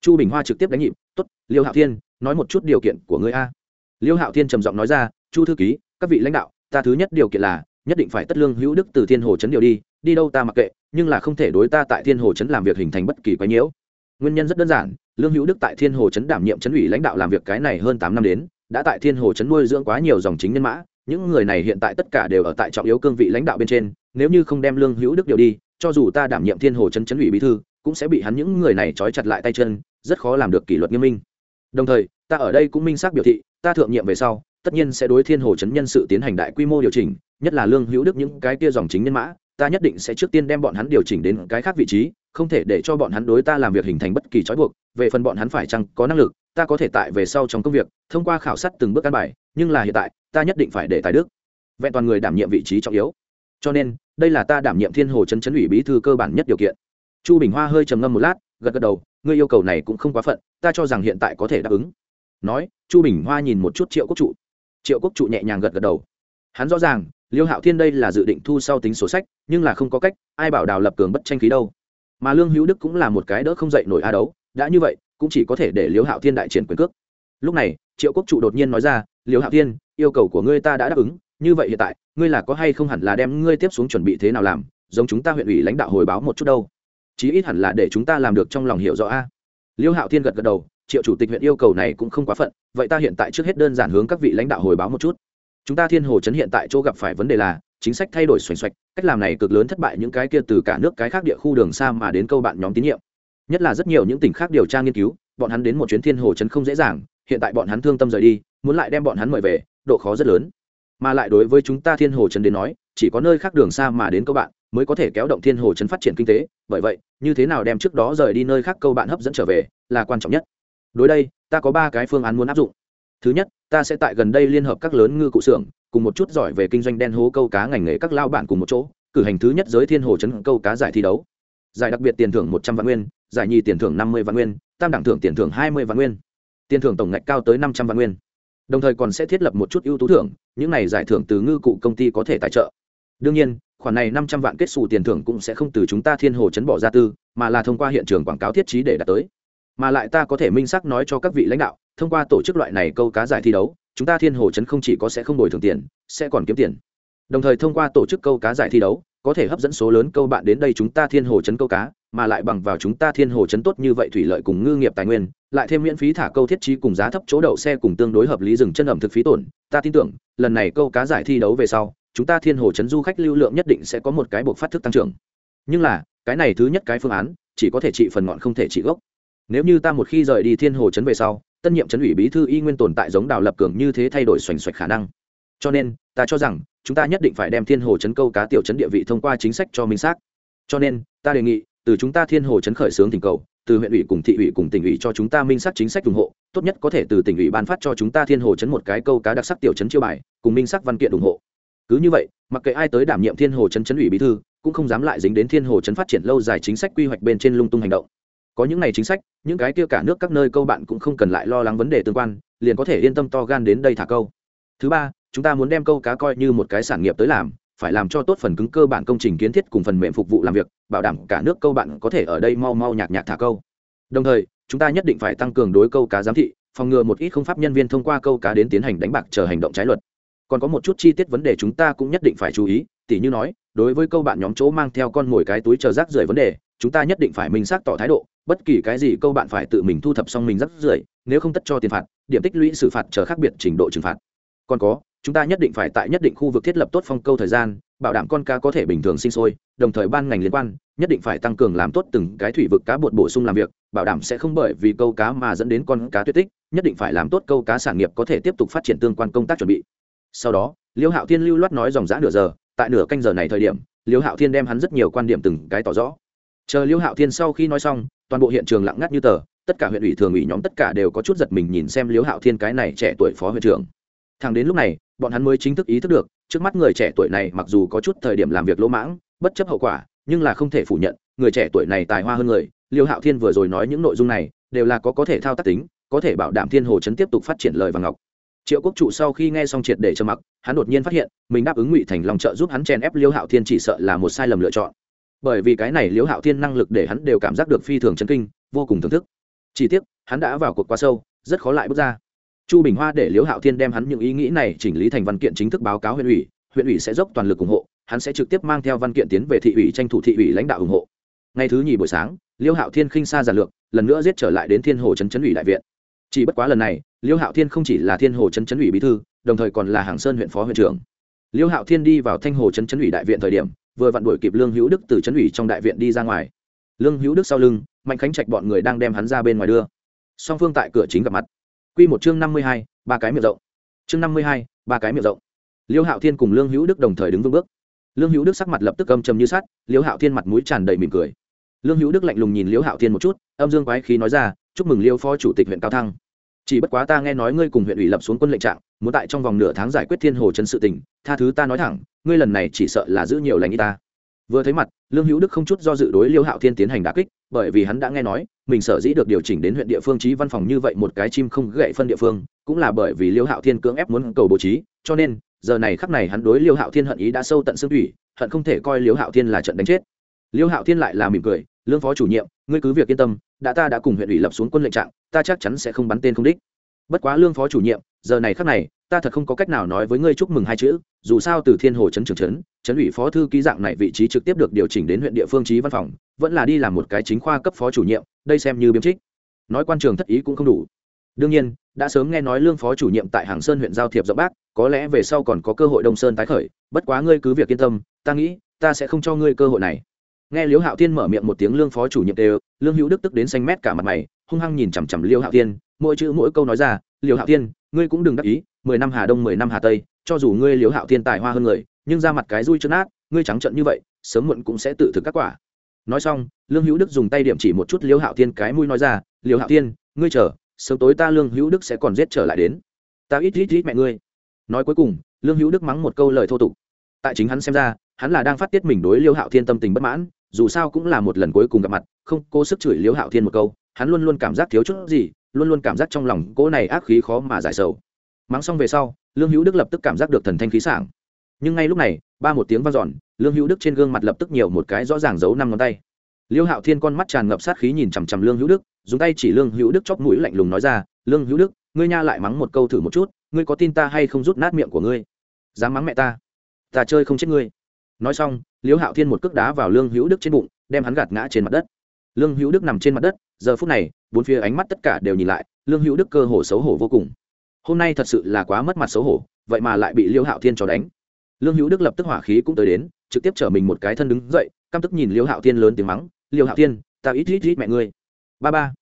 Chu bình hoa trực tiếp đánh nhịp t ố t liêu hạo thiên, nói một chút điều kiện của ngươi a. Liêu hạo thiên trầm giọng nói ra, chu thư ký, các vị lãnh đạo, ta thứ nhất điều kiện là, nhất định phải tất lương hữu đức từ thiên hồ Chấn điều đi đi đâu ta mặc kệ, nhưng là không thể đối ta tại thiên hồ Chấn làm việc hình thành bất kỳ quái nhiễu. Nguyên nhân rất đơn giản, lương hữu đức tại thiên hồ Chấn đảm nhiệm chấn ủy lãnh đạo làm việc cái này hơn tám năm đến, đã tại thiên hồ Chấn nuôi dưỡng quá nhiều dòng chính nhân mã những người này hiện tại tất cả đều ở tại trọng yếu cương vị lãnh đạo bên trên, nếu như không đem lương hữu đức điều đi, cho dù ta đảm nhiệm thiên hồ chấn chấn ủy bí thư, cũng sẽ bị hắn những người này trói chặt lại tay chân, rất khó làm được kỷ luật nghiêm minh. Đồng thời, ta ở đây cũng minh xác biểu thị, ta thượng nhiệm về sau, tất nhiên sẽ đối thiên hồ chấn nhân sự tiến hành đại quy mô điều chỉnh, nhất là lương hữu đức những cái kia dòng chính nhân mã, ta nhất định sẽ trước tiên đem bọn hắn điều chỉnh đến cái khác vị trí, không thể để cho bọn hắn đối ta làm việc hình thành bất kỳ trói buộc, về phần bọn hắn phải chăng có năng lực, ta có thể tại về sau trong công việc, thông qua khảo sát từng bước căn bài nhưng là hiện tại, ta nhất định phải để tài đức, vẹn toàn người đảm nhiệm vị trí trọng yếu. Cho nên, đây là ta đảm nhiệm thiên hồ chấn chấn ủy bí thư cơ bản nhất điều kiện. Chu bình hoa hơi trầm ngâm một lát, gật gật đầu, ngươi yêu cầu này cũng không quá phận, ta cho rằng hiện tại có thể đáp ứng. Nói, chu bình hoa nhìn một chút triệu quốc trụ. Triệu quốc trụ nhẹ nhàng gật gật đầu. Hắn rõ ràng, liêu hạo thiên đây là dự định thu sau tính sổ sách, nhưng là không có cách, ai bảo đào lập cường bất tranh khí đâu. Mà lương hữu đức cũng là một cái đỡ không dậy nổi a đấu, đã như vậy, cũng chỉ có thể để liêu hạo thiên đại triển quyền cước. Lúc này, triệu quốc trụ đột nhiên nói ra liêu hạo thiên, yêu cầu của ngươi ta đã đáp ứng, như vậy hiện tại, ngươi là có hay không hẳn là đem ngươi tiếp xuống chuẩn bị thế nào làm, giống chúng ta huyện ủy lãnh đạo hồi báo một chút đâu. Chí ít hẳn là để chúng ta làm được trong lòng hiểu rõ a. Liêu hạo thiên gật gật đầu, triệu chủ tịch huyện yêu cầu này cũng không quá phận, vậy ta hiện tại trước hết đơn giản hướng các vị lãnh đạo hồi báo một chút. Chúng ta thiên hồ chấn hiện tại chỗ gặp phải vấn đề là, chính sách thay đổi xoành xoạch, cách làm này cực lớn thất bại những cái kia từ cả nước cái khác địa khu đường xa mà đến câu bạn nhóm tín nhiệm. Nhất là rất nhiều những tỉnh khác điều tra nghiên cứu, bọn hắn đến một chuyến thiên hồ chấn không dễ dàng, hiện tại bọn hắn thương tâm rời đi muốn lại đem bọn hắn mời về, độ khó rất lớn. Mà lại đối với chúng ta thiên hồ chấn đến nói, chỉ có nơi khác đường xa mà đến câu bạn mới có thể kéo động thiên hồ chấn phát triển kinh tế. Bởi vậy, như thế nào đem trước đó rời đi nơi khác câu bạn hấp dẫn trở về là quan trọng nhất. Đối đây, ta có ba cái phương án muốn áp dụng. Thứ nhất, ta sẽ tại gần đây liên hợp các lớn ngư cụ xưởng, cùng một chút giỏi về kinh doanh đen hố câu cá ngành nghề các lao bản cùng một chỗ, cử hành thứ nhất giới thiên hồ chấn câu cá giải thi đấu. Giải đặc biệt tiền thưởng một trăm vạn nguyên, giải nhì tiền thưởng năm mươi vạn nguyên, tam đẳng thưởng tiền thưởng hai mươi vạn nguyên. Tiền thưởng tổng ngạch cao tới năm trăm vạn nguyên đồng thời còn sẽ thiết lập một chút ưu tú thưởng, những này giải thưởng từ ngư cụ công ty có thể tài trợ. Đương nhiên, khoản này năm trăm vạn kết xù tiền thưởng cũng sẽ không từ chúng ta thiên hồ chấn bỏ ra tư, mà là thông qua hiện trường quảng cáo thiết trí để đạt tới. Mà lại ta có thể minh xác nói cho các vị lãnh đạo, thông qua tổ chức loại này câu cá giải thi đấu, chúng ta thiên hồ chấn không chỉ có sẽ không đổi thường tiền, sẽ còn kiếm tiền. Đồng thời thông qua tổ chức câu cá giải thi đấu, có thể hấp dẫn số lớn câu bạn đến đây chúng ta thiên hồ chấn câu cá, mà lại bằng vào chúng ta thiên hồ chấn tốt như vậy thủy lợi cùng ngư nghiệp tài nguyên lại thêm miễn phí thả câu thiết trí cùng giá thấp chỗ đậu xe cùng tương đối hợp lý dừng chân ẩm thực phí tổn. Ta tin tưởng, lần này câu cá giải thi đấu về sau, chúng ta thiên hồ chấn du khách lưu lượng nhất định sẽ có một cái buộc phát thức tăng trưởng. Nhưng là, cái này thứ nhất cái phương án, chỉ có thể trị phần ngọn không thể trị gốc. Nếu như ta một khi rời đi thiên hồ chấn về sau, tân nhiệm chấn ủy bí thư y nguyên tồn tại giống đào lập cường như thế thay đổi xoành xoạch khả năng. Cho nên, ta cho rằng, chúng ta nhất định phải đem thiên hồ chấn câu cá tiểu chấn địa vị thông qua chính sách cho minh xác. Cho nên, ta đề nghị, từ chúng ta thiên hồ chấn khởi xướng tình cầu từ huyện ủy cùng thị ủy cùng tỉnh ủy cho chúng ta minh xác chính sách ủng hộ, tốt nhất có thể từ tỉnh ủy ban phát cho chúng ta thiên hồ chấn một cái câu cá đặc sắc tiểu chấn chiêu bài, cùng minh xác văn kiện ủng hộ. Cứ như vậy, mặc kệ ai tới đảm nhiệm thiên hồ chấn chấn ủy bí thư, cũng không dám lại dính đến thiên hồ chấn phát triển lâu dài chính sách quy hoạch bên trên lung tung hành động. Có những này chính sách, những cái kia cả nước các nơi câu bạn cũng không cần lại lo lắng vấn đề tương quan, liền có thể yên tâm to gan đến đây thả câu. Thứ ba, chúng ta muốn đem câu cá coi như một cái sản nghiệp tới làm phải làm cho tốt phần cứng cơ bản công trình kiến thiết cùng phần mềm phục vụ làm việc, bảo đảm cả nước câu bạn có thể ở đây mau mau nhạc nhạc thả câu. Đồng thời, chúng ta nhất định phải tăng cường đối câu cá giám thị, phòng ngừa một ít không pháp nhân viên thông qua câu cá đến tiến hành đánh bạc chờ hành động trái luật. Còn có một chút chi tiết vấn đề chúng ta cũng nhất định phải chú ý, tỉ như nói, đối với câu bạn nhóm chỗ mang theo con ngồi cái túi chờ rác rưởi vấn đề, chúng ta nhất định phải minh xác tỏ thái độ, bất kỳ cái gì câu bạn phải tự mình thu thập xong mình rác rưởi, nếu không tất cho tiền phạt, điểm tích lũy xử phạt chờ khác biệt trình độ trừng phạt. Còn có chúng ta nhất định phải tại nhất định khu vực thiết lập tốt phong câu thời gian, bảo đảm con cá có thể bình thường sinh sôi, đồng thời ban ngành liên quan, nhất định phải tăng cường làm tốt từng cái thủy vực cá bột bổ sung làm việc, bảo đảm sẽ không bởi vì câu cá mà dẫn đến con cá tuyệt tích, nhất định phải làm tốt câu cá sản nghiệp có thể tiếp tục phát triển tương quan công tác chuẩn bị. Sau đó, liêu hạo thiên lưu loát nói dòng dã nửa giờ, tại nửa canh giờ này thời điểm, liêu hạo thiên đem hắn rất nhiều quan điểm từng cái tỏ rõ. Chờ liêu hạo thiên sau khi nói xong, toàn bộ hiện trường lặng ngắt như tờ, tất cả huyện ủy thường ủy nhóm tất cả đều có chút giật mình nhìn xem liêu hạo thiên cái này trẻ tuổi phó huyện trưởng. Thằng đến lúc này bọn hắn mới chính thức ý thức được, trước mắt người trẻ tuổi này mặc dù có chút thời điểm làm việc lỗ mãng, bất chấp hậu quả, nhưng là không thể phủ nhận, người trẻ tuổi này tài hoa hơn người. Liêu hạo thiên vừa rồi nói những nội dung này, đều là có có thể thao tác tính, có thể bảo đảm thiên hồ chấn tiếp tục phát triển lời và ngọc. Triệu quốc trụ sau khi nghe xong triệt để trầm mặc, hắn đột nhiên phát hiện, mình đáp ứng ngụy thành lòng trợ giúp hắn chen ép liêu hạo thiên chỉ sợ là một sai lầm lựa chọn. Bởi vì cái này liêu hạo thiên năng lực để hắn đều cảm giác được phi thường chân kinh, vô cùng thưởng thức. Chỉ tiếc, hắn đã vào cuộc quá sâu, rất khó lại bước ra chu bình hoa để Liễu hạo thiên đem hắn những ý nghĩ này chỉnh lý thành văn kiện chính thức báo cáo huyện ủy huyện ủy sẽ dốc toàn lực ủng hộ, hắn sẽ trực tiếp mang theo văn kiện tiến về thị ủy tranh thủ thị ủy lãnh đạo ủng hộ. Ngày thứ nhì buổi sáng, Liễu hạo thiên khinh xa giản lược, lần nữa giết trở lại đến thiên hồ trấn trấn ủy đại viện. Chỉ bất quá lần này, Liễu hạo thiên không chỉ là thiên hồ trấn trấn ủy bí thư, đồng thời còn là hàng sơn huyện phó huyện trưởng. Liễu hạo thiên đi vào thanh hồ trấn trấn ủy đại viện thời điểm, vừa vặn đuổi kịp lương hữu đức từ trấn ủy trong đại viện đi ra ngoài. Lương hữu đức sau lưng, mạnh khánh trạch bọn người đang đem hắn ra bên ngoài đưa. Song phương tại cửa chính gặp mặt. Quy một chương năm mươi hai, ba cái miệng rộng. Chương năm mươi hai, ba cái miệng rộng. Liêu hạo thiên cùng lương hữu đức đồng thời đứng vững bước. Lương hữu đức sắc mặt lập tức âm trầm như sắt, liêu hạo thiên mặt mũi tràn đầy mỉm cười. Lương hữu đức lạnh lùng nhìn liêu hạo thiên một chút, âm dương quái khí nói ra, chúc mừng liêu phó chủ tịch huyện cao thăng. Chỉ bất quá ta nghe nói ngươi cùng huyện ủy lập xuống quân lệnh trạng, muốn tại trong vòng nửa tháng giải quyết thiên hồ chân sự tình, tha thứ ta nói thẳng, ngươi lần này chỉ sợ là giữ nhiều lành y ta. Vừa thấy mặt, lương hữu đức không chút do dự đối liêu hạo thiên tiến hành đả kích, bởi vì hắn đã nghe nói mình sở dĩ được điều chỉnh đến huyện địa phương trí văn phòng như vậy một cái chim không gậy phân địa phương, cũng là bởi vì liêu hạo thiên cưỡng ép muốn cầu bố trí, cho nên, giờ này khắc này hắn đối liêu hạo thiên hận ý đã sâu tận xương thủy, hận không thể coi liêu hạo thiên là trận đánh chết. Liêu hạo thiên lại là mỉm cười, lương phó chủ nhiệm, ngươi cứ việc yên tâm, đã ta đã cùng huyện ủy lập xuống quân lệnh trạng, ta chắc chắn sẽ không bắn tên không đích. Bất quá lương phó chủ nhiệm, giờ này khắc này ta thật không có cách nào nói với ngươi chúc mừng hai chữ dù sao từ thiên hồ trấn trường trấn trấn ủy phó thư ký dạng này vị trí trực tiếp được điều chỉnh đến huyện địa phương trí văn phòng vẫn là đi làm một cái chính khoa cấp phó chủ nhiệm đây xem như biếm trích. Nói quan trường thất ý cũng không đủ. Đương nhiên đã sớm nghe nói lương phó chủ nhiệm tại hàng sơn huyện giao thiệp rộng bác có lẽ về sau còn có cơ hội đông sơn tái khởi bất quá ngươi cứ việc yên tâm ta nghĩ ta sẽ không cho ngươi cơ hội này. Nghe liễu hạo Thiên mở miệng một tiếng lương phó chủ nhiệm đều lương hữu đức tức đến xanh mét cả mặt mày hung hăng nhìn chằm chằm liễu hạo Thiên, mỗi chữ mỗi câu nói ra liễu hạo Thiên, ngươi cũng đừng đắc ý mười năm hà đông mười năm hà tây cho dù ngươi liếu hạo Thiên tài hoa hơn người nhưng ra mặt cái rui chân át ngươi trắng trận như vậy sớm muộn cũng sẽ tự thực các quả. Nói xong lương hữu đức dùng tay điểm chỉ một chút liếu hạo Thiên cái mũi nói ra liễu hạo Thiên, ngươi chờ sớm tối ta lương hữu đức sẽ còn giết trở lại đến. Ta ít ít ít mẹ ngươi. Nói cuối cùng lương hữu đức mắng một câu lời thô tục. Tại chính hắn xem ra hắn là đang phát tiết mình đối liêu hạo thiên tâm tình bất mãn dù sao cũng là một lần cuối cùng gặp mặt không cố sức chửi liêu hạo thiên một câu hắn luôn luôn cảm giác thiếu chút gì luôn luôn cảm giác trong lòng cỗ này ác khí khó mà giải sầu mắng xong về sau, lương hữu đức lập tức cảm giác được thần thanh khí sảng. Nhưng ngay lúc này, ba một tiếng vang dọn, lương hữu đức trên gương mặt lập tức nhiều một cái rõ ràng giấu năm ngón tay. Liêu hạo thiên con mắt tràn ngập sát khí nhìn chằm chằm lương hữu đức, dùng tay chỉ lương hữu đức chóp mũi lạnh lùng nói ra, lương hữu đức, ngươi nha lại mắng một câu thử một chút, ngươi có tin ta hay không rút nát miệng của ngươi? Dám mắng mẹ ta ta chơi không chết ngươi. Nói xong, liêu hạo thiên một cước đá vào lương hữu đức trên bụng, đem hắn gạt ngã trên mặt đất. Lương hữu đức nằm trên mặt đất, giờ phút này, bốn phía ánh mắt tất cả đều nhìn lại, lương hữu đức cơ hồ xấu hổ vô cùng hôm nay thật sự là quá mất mặt xấu hổ, vậy mà lại bị liêu hạo thiên cho đánh. Lương hữu đức lập tức hỏa khí cũng tới đến, trực tiếp chở mình một cái thân đứng dậy, căm tức nhìn liêu hạo thiên lớn tiếng mắng, liêu hạo thiên ta ít ít ít mẹ ngươi. Ba ba.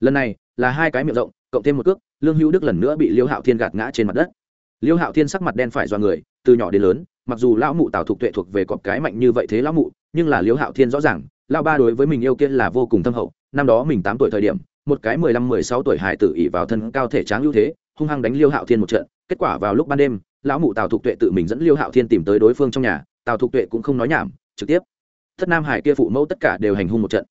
Lần này là hai cái miệng rộng, cộng thêm một cước, lương hữu đức lần nữa bị liêu hạo thiên gạt ngã trên mặt đất. Liêu hạo thiên sắc mặt đen phải do người, từ nhỏ đến lớn, mặc dù lão mụ tào thục tuệ thuộc về cọp cái mạnh như vậy thế lão mụ, nhưng là liêu hạo thiên rõ ràng, lão ba đối với mình yêu kiên là vô cùng thâm hậu. Năm đó mình tám tuổi thời điểm, một cái mười lăm mười sáu tuổi hải tử ỉ vào thân cao thể tráng ưu thế hung hăng đánh liêu hạo thiên một trận, kết quả vào lúc ban đêm, lão mụ tào thục tuệ tự mình dẫn liêu hạo thiên tìm tới đối phương trong nhà, tào thục tuệ cũng không nói nhảm, trực tiếp. Thất nam hải kia phụ mẫu tất cả đều hành hung một trận.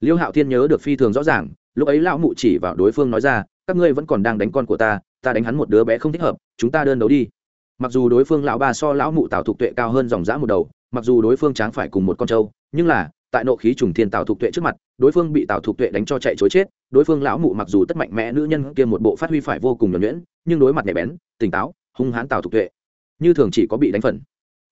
Liêu hạo thiên nhớ được phi thường rõ ràng, lúc ấy lão mụ chỉ vào đối phương nói ra, các ngươi vẫn còn đang đánh con của ta ta đánh hắn một đứa bé không thích hợp, chúng ta đơn đấu đi. Mặc dù đối phương lão ba so lão mụ tào thục tuệ cao hơn dòng dã một đầu, mặc dù đối phương tráng phải cùng một con trâu, nhưng là tại nộ khí trùng thiên tào thục tuệ trước mặt, đối phương bị tào thục tuệ đánh cho chạy chối chết, đối phương lão mụ mặc dù tất mạnh mẽ nữ nhân kia một bộ phát huy phải vô cùng nhuẩn nhuyễn, nhưng đối mặt nhạy bén, tỉnh táo, hung hãn tào thục tuệ. Như thường chỉ có bị đánh phần.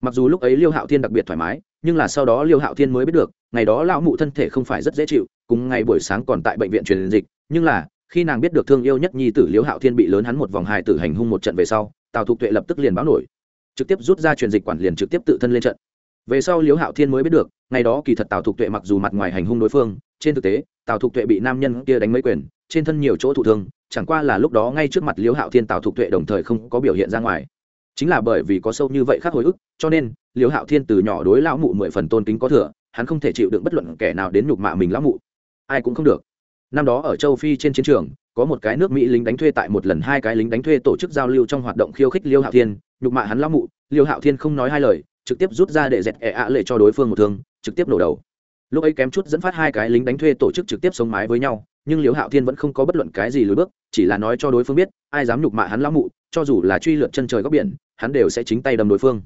Mặc dù lúc ấy liêu hạo thiên đặc biệt thoải mái, nhưng là sau đó liêu hạo thiên mới biết được, ngày đó lão mụ thân thể không phải rất dễ chịu, cùng ngày buổi sáng còn tại bệnh viện truyền dịch, nhưng là, khi nàng biết được thương yêu nhất nhi tử liêu hạo thiên bị lớn hắn một vòng hài tử hành hung một trận về sau, tào thục tuệ lập tức liền báo nổi. Trực tiếp rút ra truyền dịch quản liền trực tiếp tự thân lên trận về sau Liễu hạo thiên mới biết được, ngày đó kỳ thật tào thục tuệ mặc dù mặt ngoài hành hung đối phương, trên thực tế, tào thục tuệ bị nam nhân kia đánh mấy quyền, trên thân nhiều chỗ thụ thương, chẳng qua là lúc đó ngay trước mặt Liễu hạo thiên tào thục tuệ đồng thời không có biểu hiện ra ngoài. Chính là bởi vì có sâu như vậy khác hồi ức, cho nên, Liễu hạo thiên từ nhỏ đối lão mụ mười phần tôn kính có thừa, hắn không thể chịu đựng bất luận kẻ nào đến nhục mạ mình lão mụ. Ai cũng không được. Năm đó ở châu phi trên chiến trường, có một cái nước mỹ lính đánh thuê tại một lần hai cái lính đánh thuê tổ chức giao lưu trong hoạt động khiêu khích liêu hạo thiên, nhục mạ hắn lão mụ. Liêu hạo thiên không nói hai lời trực tiếp rút ra để dẹt ẹ ạ lệ cho đối phương một thương, trực tiếp nổ đầu. Lúc ấy kém chút dẫn phát hai cái lính đánh thuê tổ chức trực tiếp sống mái với nhau, nhưng Liễu hạo thiên vẫn không có bất luận cái gì lùi bước, chỉ là nói cho đối phương biết, ai dám nhục mạ hắn lão mụ, cho dù là truy lượt chân trời góc biển, hắn đều sẽ chính tay đâm đối phương.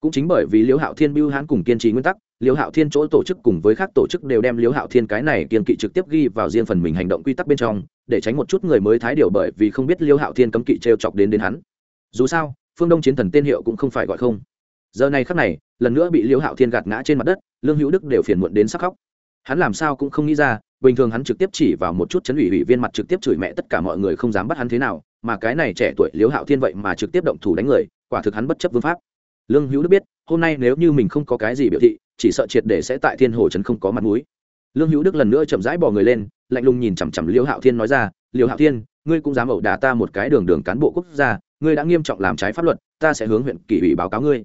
Cũng chính bởi vì liễu hạo thiên bưu hắn cùng kiên trì nguyên tắc, liễu hạo thiên chỗ tổ chức cùng với các tổ chức đều đem liễu hạo thiên cái này kiên kỵ trực tiếp ghi vào riêng phần mình hành động quy tắc bên trong, để tránh một chút người mới thái điều bởi vì không biết liễu hạo thiên cấm kỵ t chọc đến đến hắn. Dù sao, phương đông chiến thần tên hiệu cũng không phải gọi không giờ này khắc này, lần nữa bị liễu hạo thiên gạt ngã trên mặt đất, lương hữu đức đều phiền muộn đến sắc khóc. Hắn làm sao cũng không nghĩ ra, bình thường hắn trực tiếp chỉ vào một chút chấn ủy ủy viên mặt trực tiếp chửi mẹ tất cả mọi người không dám bắt hắn thế nào, mà cái này trẻ tuổi liễu hạo thiên vậy mà trực tiếp động thủ đánh người, quả thực hắn bất chấp vương pháp. Lương hữu đức biết, hôm nay nếu như mình không có cái gì biểu thị, chỉ sợ triệt để sẽ tại thiên hồ trấn không có mặt mũi. Lương hữu đức lần nữa chậm rãi bỏ người lên, lạnh lùng nhìn chằm chằm liễu hạo thiên nói ra, liễu hạo thiên, ngươi cũng dám ẩu đả ta một cái đường đường cán bộ quốc gia, ngươi đã nghiêm trọng làm trái pháp luật, ta sẽ hướng huyện kỷ ủy báo cáo ngươi.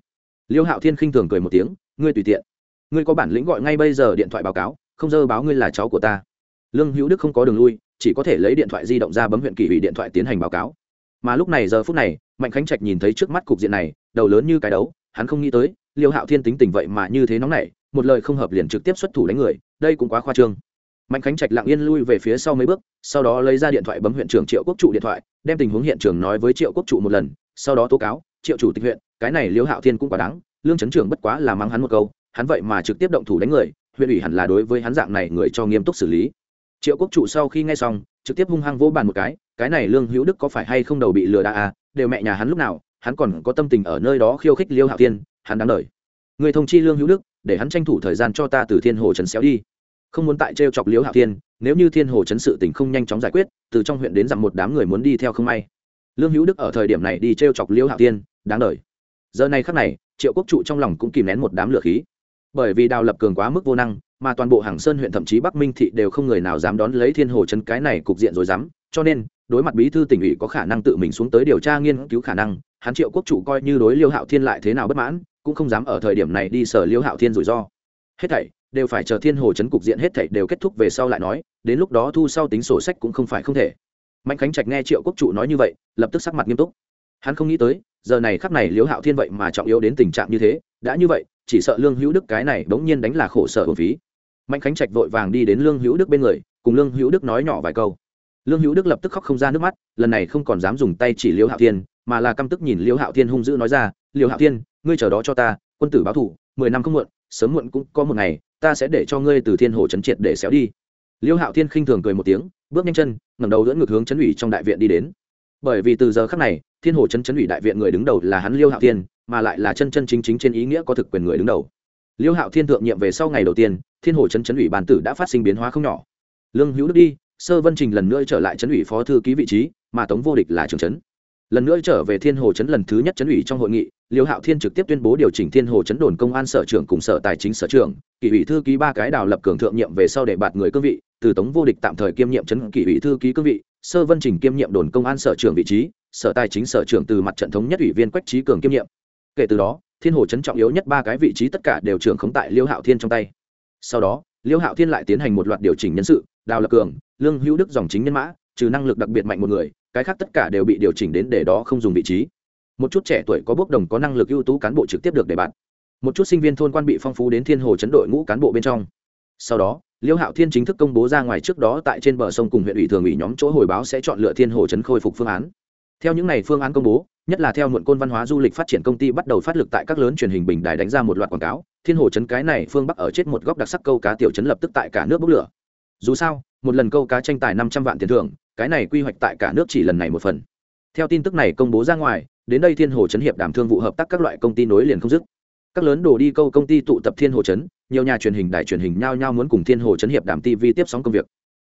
Liêu hạo thiên khinh thường cười một tiếng, ngươi tùy tiện. Ngươi có bản lĩnh gọi ngay bây giờ điện thoại báo cáo, không dơ báo ngươi là cháu của ta. Lương hữu đức không có đường lui, chỉ có thể lấy điện thoại di động ra bấm huyện kỷ ủy điện thoại tiến hành báo cáo. Mà lúc này giờ phút này, mạnh khánh trạch nhìn thấy trước mắt cục diện này, đầu lớn như cái đấu, hắn không nghĩ tới, liêu hạo thiên tính tình vậy mà như thế nóng nảy, một lời không hợp liền trực tiếp xuất thủ đánh người, đây cũng quá khoa trương. Mạnh khánh trạch lặng yên lui về phía sau mấy bước, sau đó lấy ra điện thoại bấm huyện trưởng triệu quốc trụ điện thoại, đem tình huống hiện trường nói với triệu quốc trụ một lần, sau đó tố cáo, triệu chủ tịch huyện cái này liêu hạo thiên cũng quá đáng, lương chấn trưởng bất quá là mắng hắn một câu, hắn vậy mà trực tiếp động thủ đánh người, huyện ủy hẳn là đối với hắn dạng này người cho nghiêm túc xử lý. Triệu quốc trụ sau khi nghe xong, trực tiếp hung hăng vỗ bàn một cái cái này lương hữu đức có phải hay không đầu bị lừa đa à đều mẹ nhà hắn lúc nào, hắn còn có tâm tình ở nơi đó khiêu khích liêu hạo thiên, hắn đáng đời. Người thông chi lương hữu đức, để hắn tranh thủ thời gian cho ta từ thiên hồ trấn xéo đi. Không muốn tại t chọc liêu hạo thiên, nếu như thiên hồ trấn sự tình không nhanh chóng giải quyết, từ trong huyện đến dặm một đám người muốn đi theo không may. Lương hữu đức ở thời điểm này đi t chọc liêu hạo thiên, đáng đời giờ này khắc này, triệu quốc trụ trong lòng cũng kìm nén một đám lửa khí. Bởi vì đào lập cường quá mức vô năng, mà toàn bộ hàng sơn huyện thậm chí bắc minh thị đều không người nào dám đón lấy thiên hồ chân cái này cục diện rồi dám cho nên, đối mặt bí thư tỉnh ủy có khả năng tự mình xuống tới điều tra nghiên cứu khả năng, hắn triệu quốc chủ coi như đối liêu hạo thiên lại thế nào bất mãn, cũng không dám ở thời điểm này đi sở liêu hạo thiên rủi ro. Hết thảy đều phải chờ thiên hồ chấn cục diện hết thảy đều kết thúc về sau lại nói, đến lúc đó thu sau tính sổ sách cũng không phải không thể. Mạnh khánh trạch nghe triệu quốc chủ nói như vậy, lập tức sắc mặt nghiêm túc hắn không nghĩ tới, giờ này khắc này liễu hạo thiên vậy mà trọng yếu đến tình trạng như thế, đã như vậy, chỉ sợ lương hữu đức cái này bỗng nhiên đánh là khổ sở hồn phí. Mạnh khánh trạch vội vàng đi đến lương hữu đức bên người, cùng lương hữu đức nói nhỏ vài câu. Lương hữu đức lập tức khóc không ra nước mắt, lần này không còn dám dùng tay chỉ liễu hạo thiên, mà là căm tức nhìn liễu hạo thiên hung dữ nói ra, liễu hạo thiên, ngươi chờ đó cho ta, quân tử báo thủ, mười năm không muộn, sớm muộn cũng có một ngày, ta sẽ để cho ngươi từ thiên hồ trấn triệt để xéo đi. Liễu hạo thiên khinh thường cười một tiếng, bước nhanh chân, ngẩng đầu dẫn ngược hướng trấn ủy trong đại viện đi đến bởi vì từ giờ khắc này, thiên hồ chấn chấn ủy đại viện người đứng đầu là hắn liêu hạo thiên, mà lại là chân chân chính chính trên ý nghĩa có thực quyền người đứng đầu. Liêu hạo thiên thượng nhiệm về sau ngày đầu tiên, thiên hồ chấn chấn ủy bàn tử đã phát sinh biến hóa không nhỏ. Lương hữu đức đi, sơ vân trình lần nữa trở lại chấn ủy phó thư ký vị trí, mà tống vô địch là trưởng chấn. Lần nữa trở về thiên hồ chấn lần thứ nhất chấn ủy trong hội nghị, liêu hạo thiên trực tiếp tuyên bố điều chỉnh thiên hồ chấn đồn công an sở trưởng cùng sở tài chính sở trưởng, kỷ ủy thư ký ba cái đào lập cường thượng nhiệm về sau để bạt người cương vị, từ tống vô địch tạm thời kiêm nhiệm chấn kỷ ủy thư ký cương vị sơ vân trình kiêm nhiệm đồn công an sở trưởng vị trí, sở tài chính sở trưởng từ mặt trận thống nhất ủy viên quách trí cường kiêm nhiệm. Kể từ đó, thiên hồ trấn trọng yếu nhất ba cái vị trí tất cả đều trưởng khống tại liêu hạo thiên trong tay. Sau đó, liêu hạo thiên lại tiến hành một loạt điều chỉnh nhân sự, đào lập cường, lương hữu đức dòng chính nhân mã, trừ năng lực đặc biệt mạnh một người, cái khác tất cả đều bị điều chỉnh đến để đó không dùng vị trí. Một chút trẻ tuổi có bốc đồng có năng lực ưu tú cán bộ trực tiếp được đề bạt. Một chút sinh viên thôn quan bị phong phú đến thiên hồ chấn đội ngũ cán bộ bên trong sau đó, liêu hạo thiên chính thức công bố ra ngoài trước đó tại trên bờ sông cùng huyện ủy thường ủy nhóm chỗ hồi báo sẽ chọn lựa thiên hồ chấn khôi phục phương án. Theo những n à y phương án công bố, nhất là theo muộn côn văn hóa du lịch phát triển công ty bắt đầu phát lực tại các lớn truyền hình bình đài đánh ra một loạt quảng cáo, thiên hồ chấn cái này phương bắc ở chết một góc đặc sắc câu cá tiểu chấn lập tức tại cả nước bốc lửa. Dù sao, một lần câu cá tranh tài năm trăm vạn tiền thưởng, cái này quy hoạch tại cả nước chỉ lần này một phần. Theo tin tức này công bố ra ngoài, đến đây thiên hồ chấn hiệp đàm thương vụ hợp tác các loại công ty nối liền không dứt các lớn đồ đi câu công ty tụ tập thiên hồ chấn, nhiều nhà truyền hình đài truyền hình nhao nhao muốn cùng thiên hồ chấn hiệp đàm tv tiếp sóng công việc.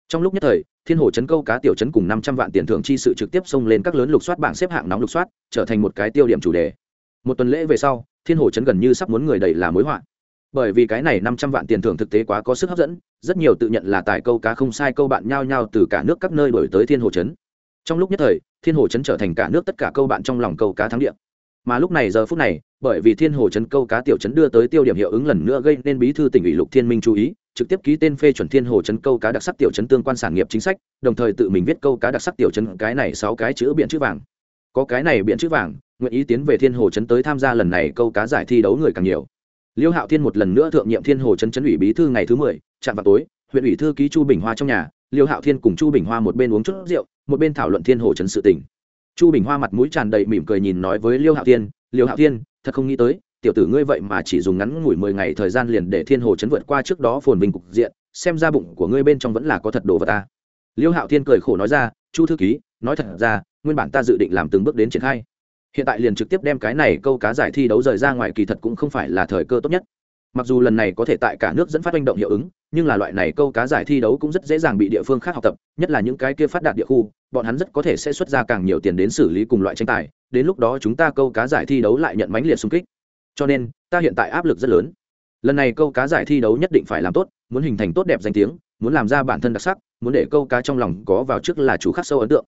Trong lúc nhất thời, thiên hồ chấn câu cá tiểu chấn cùng năm trăm vạn tiền thưởng chi sự trực tiếp xông lên các lớn lục soát bảng xếp hạng nóng lục soát, trở thành một cái tiêu điểm chủ đề. Một tuần lễ về sau, thiên hồ chấn gần như sắp muốn người đầy là mối họa. Bởi vì cái này năm trăm vạn tiền thưởng thực tế quá có sức hấp dẫn, rất nhiều tự nhận là tài câu cá không sai câu bạn nhao nhao từ cả nước các nơi đổi tới thiên hồ chấn. Trong lúc nhất thời, thiên hồ chấn trở thành cả nước tất cả câu bạn trong lòng câu cá thắng địa mà lúc này giờ phút này, bởi vì thiên hồ chấn câu cá tiểu chấn đưa tới tiêu điểm hiệu ứng lần nữa gây nên bí thư tỉnh ủy lục thiên minh chú ý, trực tiếp ký tên phê chuẩn thiên hồ chấn câu cá đặc sắc tiểu chấn tương quan sản nghiệp chính sách, đồng thời tự mình viết câu cá đặc sắc tiểu chấn, cái này sáu cái chữ biện chữ vàng. Có cái này biện chữ vàng, nguyện ý tiến về thiên hồ chấn tới tham gia lần này câu cá giải thi đấu người càng nhiều. Liêu hạo thiên một lần nữa thượng nhiệm thiên hồ chấn chấn ủy bí thư ngày thứ mười, chạm vào tối, huyện ủy thư ký chu bình hoa trong nhà, liêu hạo thiên cùng chu bình hoa một bên uống chút rượu, một bên thảo luận thiên hồ chấn sự tỉnh chu bình hoa mặt mũi tràn đầy mỉm cười nhìn nói với liêu hạo thiên, liêu hạo thiên, thật không nghĩ tới, tiểu tử ngươi vậy mà chỉ dùng ngắn ngủi mười ngày thời gian liền để thiên hồ chấn vượt qua trước đó phồn vinh cục diện, xem ra bụng của ngươi bên trong vẫn là có thật đồ vật ta. Liêu hạo thiên cười khổ nói ra, chu thư ký, nói thật ra, nguyên bản ta dự định làm từng bước đến triển khai. Hiện tại liền trực tiếp đem cái này câu cá giải thi đấu rời ra ngoài kỳ thật cũng không phải là thời cơ tốt nhất. Mặc dù lần này có thể tại cả nước dẫn phát manh động hiệu ứng, nhưng là loại này câu cá giải thi đấu cũng rất dễ dàng bị địa phương khác học tập, nhất là những cái kia phát đạt địa khu bọn hắn rất có thể sẽ xuất ra càng nhiều tiền đến xử lý cùng loại tranh tài, đến lúc đó chúng ta câu cá giải thi đấu lại nhận mãnh liệt xung kích. Cho nên, ta hiện tại áp lực rất lớn. Lần này câu cá giải thi đấu nhất định phải làm tốt, muốn hình thành tốt đẹp danh tiếng, muốn làm ra bản thân đặc sắc, muốn để câu cá trong lòng có vào trước là chủ khắc sâu ấn tượng.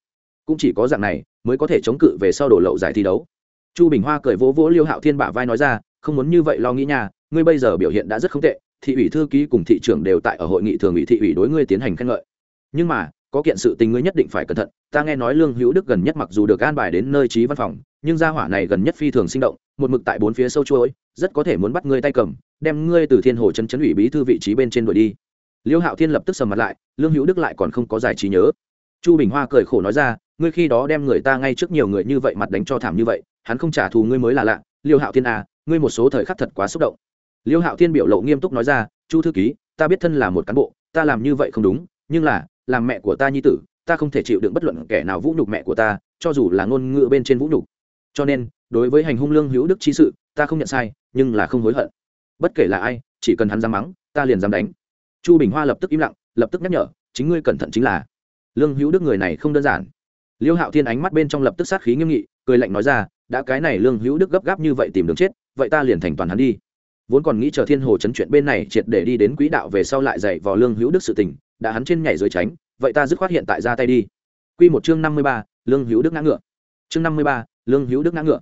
Cũng chỉ có dạng này, mới có thể chống cự về sau đổ lậu giải thi đấu. Chu bình hoa cười vỗ vỗ liêu hạo thiên bả vai nói ra, không muốn như vậy lo nghĩ nha, ngươi bây giờ biểu hiện đã rất không tệ, thị ủy thư ký cùng thị trưởng đều tại ở hội nghị thường ủy thị ủy đối ngươi tiến hành khen ngợi. Nhưng mà có kiện sự tình ngươi nhất định phải cẩn thận, ta nghe nói lương hữu đức gần nhất mặc dù được an bài đến nơi trí văn phòng, nhưng gia hỏa này gần nhất phi thường sinh động, một mực tại bốn phía sâu chuỗi, rất có thể muốn bắt ngươi tay cầm, đem ngươi từ thiên hồ chân chấn ủy bí thư vị trí bên trên đuổi đi. Liêu hạo thiên lập tức sầm mặt lại, lương hữu đức lại còn không có giải trí nhớ. Chu bình hoa cười khổ nói ra, ngươi khi đó đem người ta ngay trước nhiều người như vậy mặt đánh cho thảm như vậy, hắn không trả thù ngươi mới là lạ, liêu hạo thiên à ngươi một số thời khắc thật quá xúc động. Liêu hạo thiên biểu lộ nghiêm túc nói ra, chu thư ký, ta biết thân là một cán bộ, ta làm như vậy không đúng, nhưng là làm mẹ của ta nhi tử, ta không thể chịu đựng bất luận kẻ nào vũ nhục mẹ của ta, cho dù là ngôn ngữ bên trên vũ nhục. Cho nên, đối với hành hung lương hữu đức chi sự, ta không nhận sai, nhưng là không hối hận. Bất kể là ai, chỉ cần hắn dám mắng, ta liền dám đánh. Chu bình hoa lập tức im lặng, lập tức nhắc nhở, chính ngươi cẩn thận chính là. Lương hữu đức người này không đơn giản. Liêu hạo thiên ánh mắt bên trong lập tức sát khí nghiêm nghị, cười lạnh nói ra, đã cái này lương hữu đức gấp gáp như vậy tìm đường chết, vậy ta liền thành toàn hắn đi. Vốn còn nghĩ chờ thiên hồ chấn chuyện bên này triệt để đi đến quỹ đạo về sau lại dạy vào lương hữu đức sự tình đã hắn trên nhảy dưới tránh, vậy ta dứt khoát hiện tại ra tay đi. Q một chương năm mươi ba, lương hữu đức ngã ngựa. Chương năm mươi ba, lương hữu đức ngã ngựa.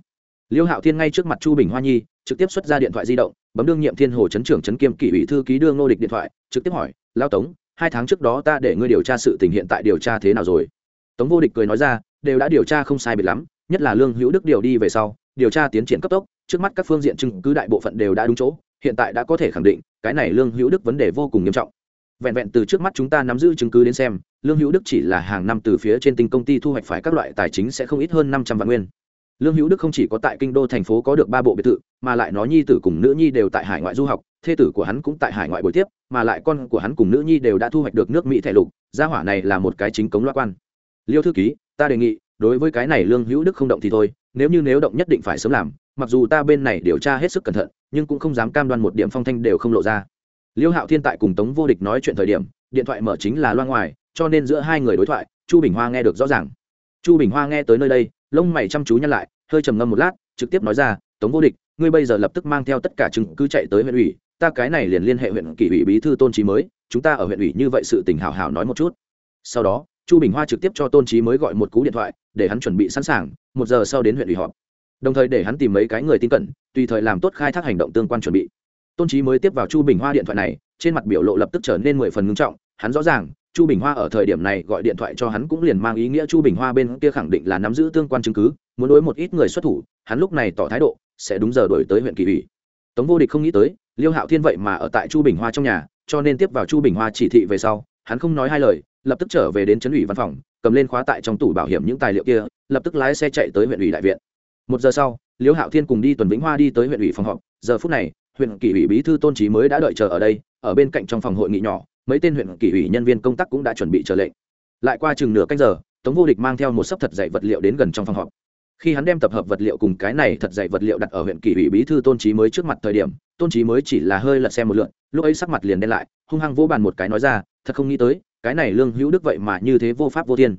Liêu hạo thiên ngay trước mặt chu bình hoa nhi, trực tiếp xuất ra điện thoại di động, bấm đương nhiệm thiên hồ chấn trưởng chấn kiêm kỷ ủy thư ký đương nô địch điện thoại, trực tiếp hỏi lao tống, hai tháng trước đó ta để ngươi điều tra sự tình hiện tại điều tra thế nào rồi? Tống vô địch cười nói ra, đều đã điều tra không sai biệt lắm, nhất là lương hữu đức điều đi về sau, điều tra tiến triển cấp tốc, trước mắt các phương diện chứng cứ đại bộ phận đều đã đúng chỗ, hiện tại đã có thể khẳng định, cái này lương hữu đức vấn đề vô cùng nghiêm trọng vẹn vẹn từ trước mắt chúng ta nắm giữ chứng cứ đến xem, lương hữu đức chỉ là hàng năm từ phía trên tinh công ty thu hoạch phải các loại tài chính sẽ không ít hơn năm trăm vạn nguyên. Lương hữu đức không chỉ có tại kinh đô thành phố có được ba bộ biệt thự, mà lại nó nhi tử cùng nữ nhi đều tại hải ngoại du học, thê tử của hắn cũng tại hải ngoại buổi tiếp, mà lại con của hắn cùng nữ nhi đều đã thu hoạch được nước mỹ thẻ lục, gia hỏa này là một cái chính cống loa quan. Liêu thư ký, ta đề nghị, đối với cái này lương hữu đức không động thì thôi, nếu như nếu động nhất định phải sớm làm, mặc dù ta bên này điều tra hết sức cẩn thận, nhưng cũng không dám cam đoan một điểm phong thanh đều không lộ ra liêu hạo thiên tại cùng tống vô địch nói chuyện thời điểm, điện thoại mở chính là loa ngoài, cho nên giữa hai người đối thoại, chu bình hoa nghe được rõ ràng. Chu bình hoa nghe tới nơi đây, lông mày chăm chú nhăn lại, hơi trầm ngâm một lát, trực tiếp nói ra, tống vô địch, ngươi bây giờ lập tức mang theo tất cả chứng cứ chạy tới huyện ủy, ta cái này liền liên hệ huyện kỷ ủy bí thư tôn trí mới, chúng ta ở huyện ủy như vậy sự tình hào hào nói một chút. Sau đó, chu bình hoa trực tiếp cho tôn trí mới gọi một cú điện thoại, để hắn chuẩn bị sẵn sàng, một giờ sau đến huyện ủy họp. Đồng thời để hắn tìm mấy cái người tin cẩn, tùy thời làm tốt khai thác hành động tương quan chuẩn bị tôn trí mới tiếp vào chu bình hoa điện thoại này, trên mặt biểu lộ lập tức trở nên mười phần ngưng trọng. Hắn rõ ràng, chu bình hoa ở thời điểm này gọi điện thoại cho hắn cũng liền mang ý nghĩa chu bình hoa bên kia khẳng định là nắm giữ tương quan chứng cứ, muốn đối một ít người xuất thủ, hắn lúc này tỏ thái độ, sẽ đúng giờ đổi tới huyện kỳ ủy. Tống vô địch không nghĩ tới, liêu hạo thiên vậy mà ở tại chu bình hoa trong nhà, cho nên tiếp vào chu bình hoa chỉ thị về sau, hắn không nói hai lời, lập tức trở về đến trấn ủy văn phòng, cầm lên khóa tại trong tủ bảo hiểm những tài liệu kia, lập tức lái xe chạy tới huyện ủy đại viện. Một giờ sau, liêu hạo thiên cùng đi tuần vĩnh hoa đi tới huyện ủy phòng họp, giờ phút này huyện kỷ ủy bí thư tôn trí mới đã đợi chờ ở đây, ở bên cạnh trong phòng hội nghị nhỏ, mấy tên huyện kỷ ủy nhân viên công tác cũng đã chuẩn bị chờ lệnh. Lại qua chừng nửa canh giờ, tống vô địch mang theo một sấp thật dạy vật liệu đến gần trong phòng họp. Khi hắn đem tập hợp vật liệu cùng cái này thật dạy vật liệu đặt ở huyện kỷ ủy bí thư tôn trí mới trước mặt thời điểm, tôn trí mới chỉ là hơi lật xem một lượn, lúc ấy sắc mặt liền đen lại, hung hăng vô bàn một cái nói ra, thật không nghĩ tới, cái này lương hữu đức vậy mà như thế vô pháp vô thiên.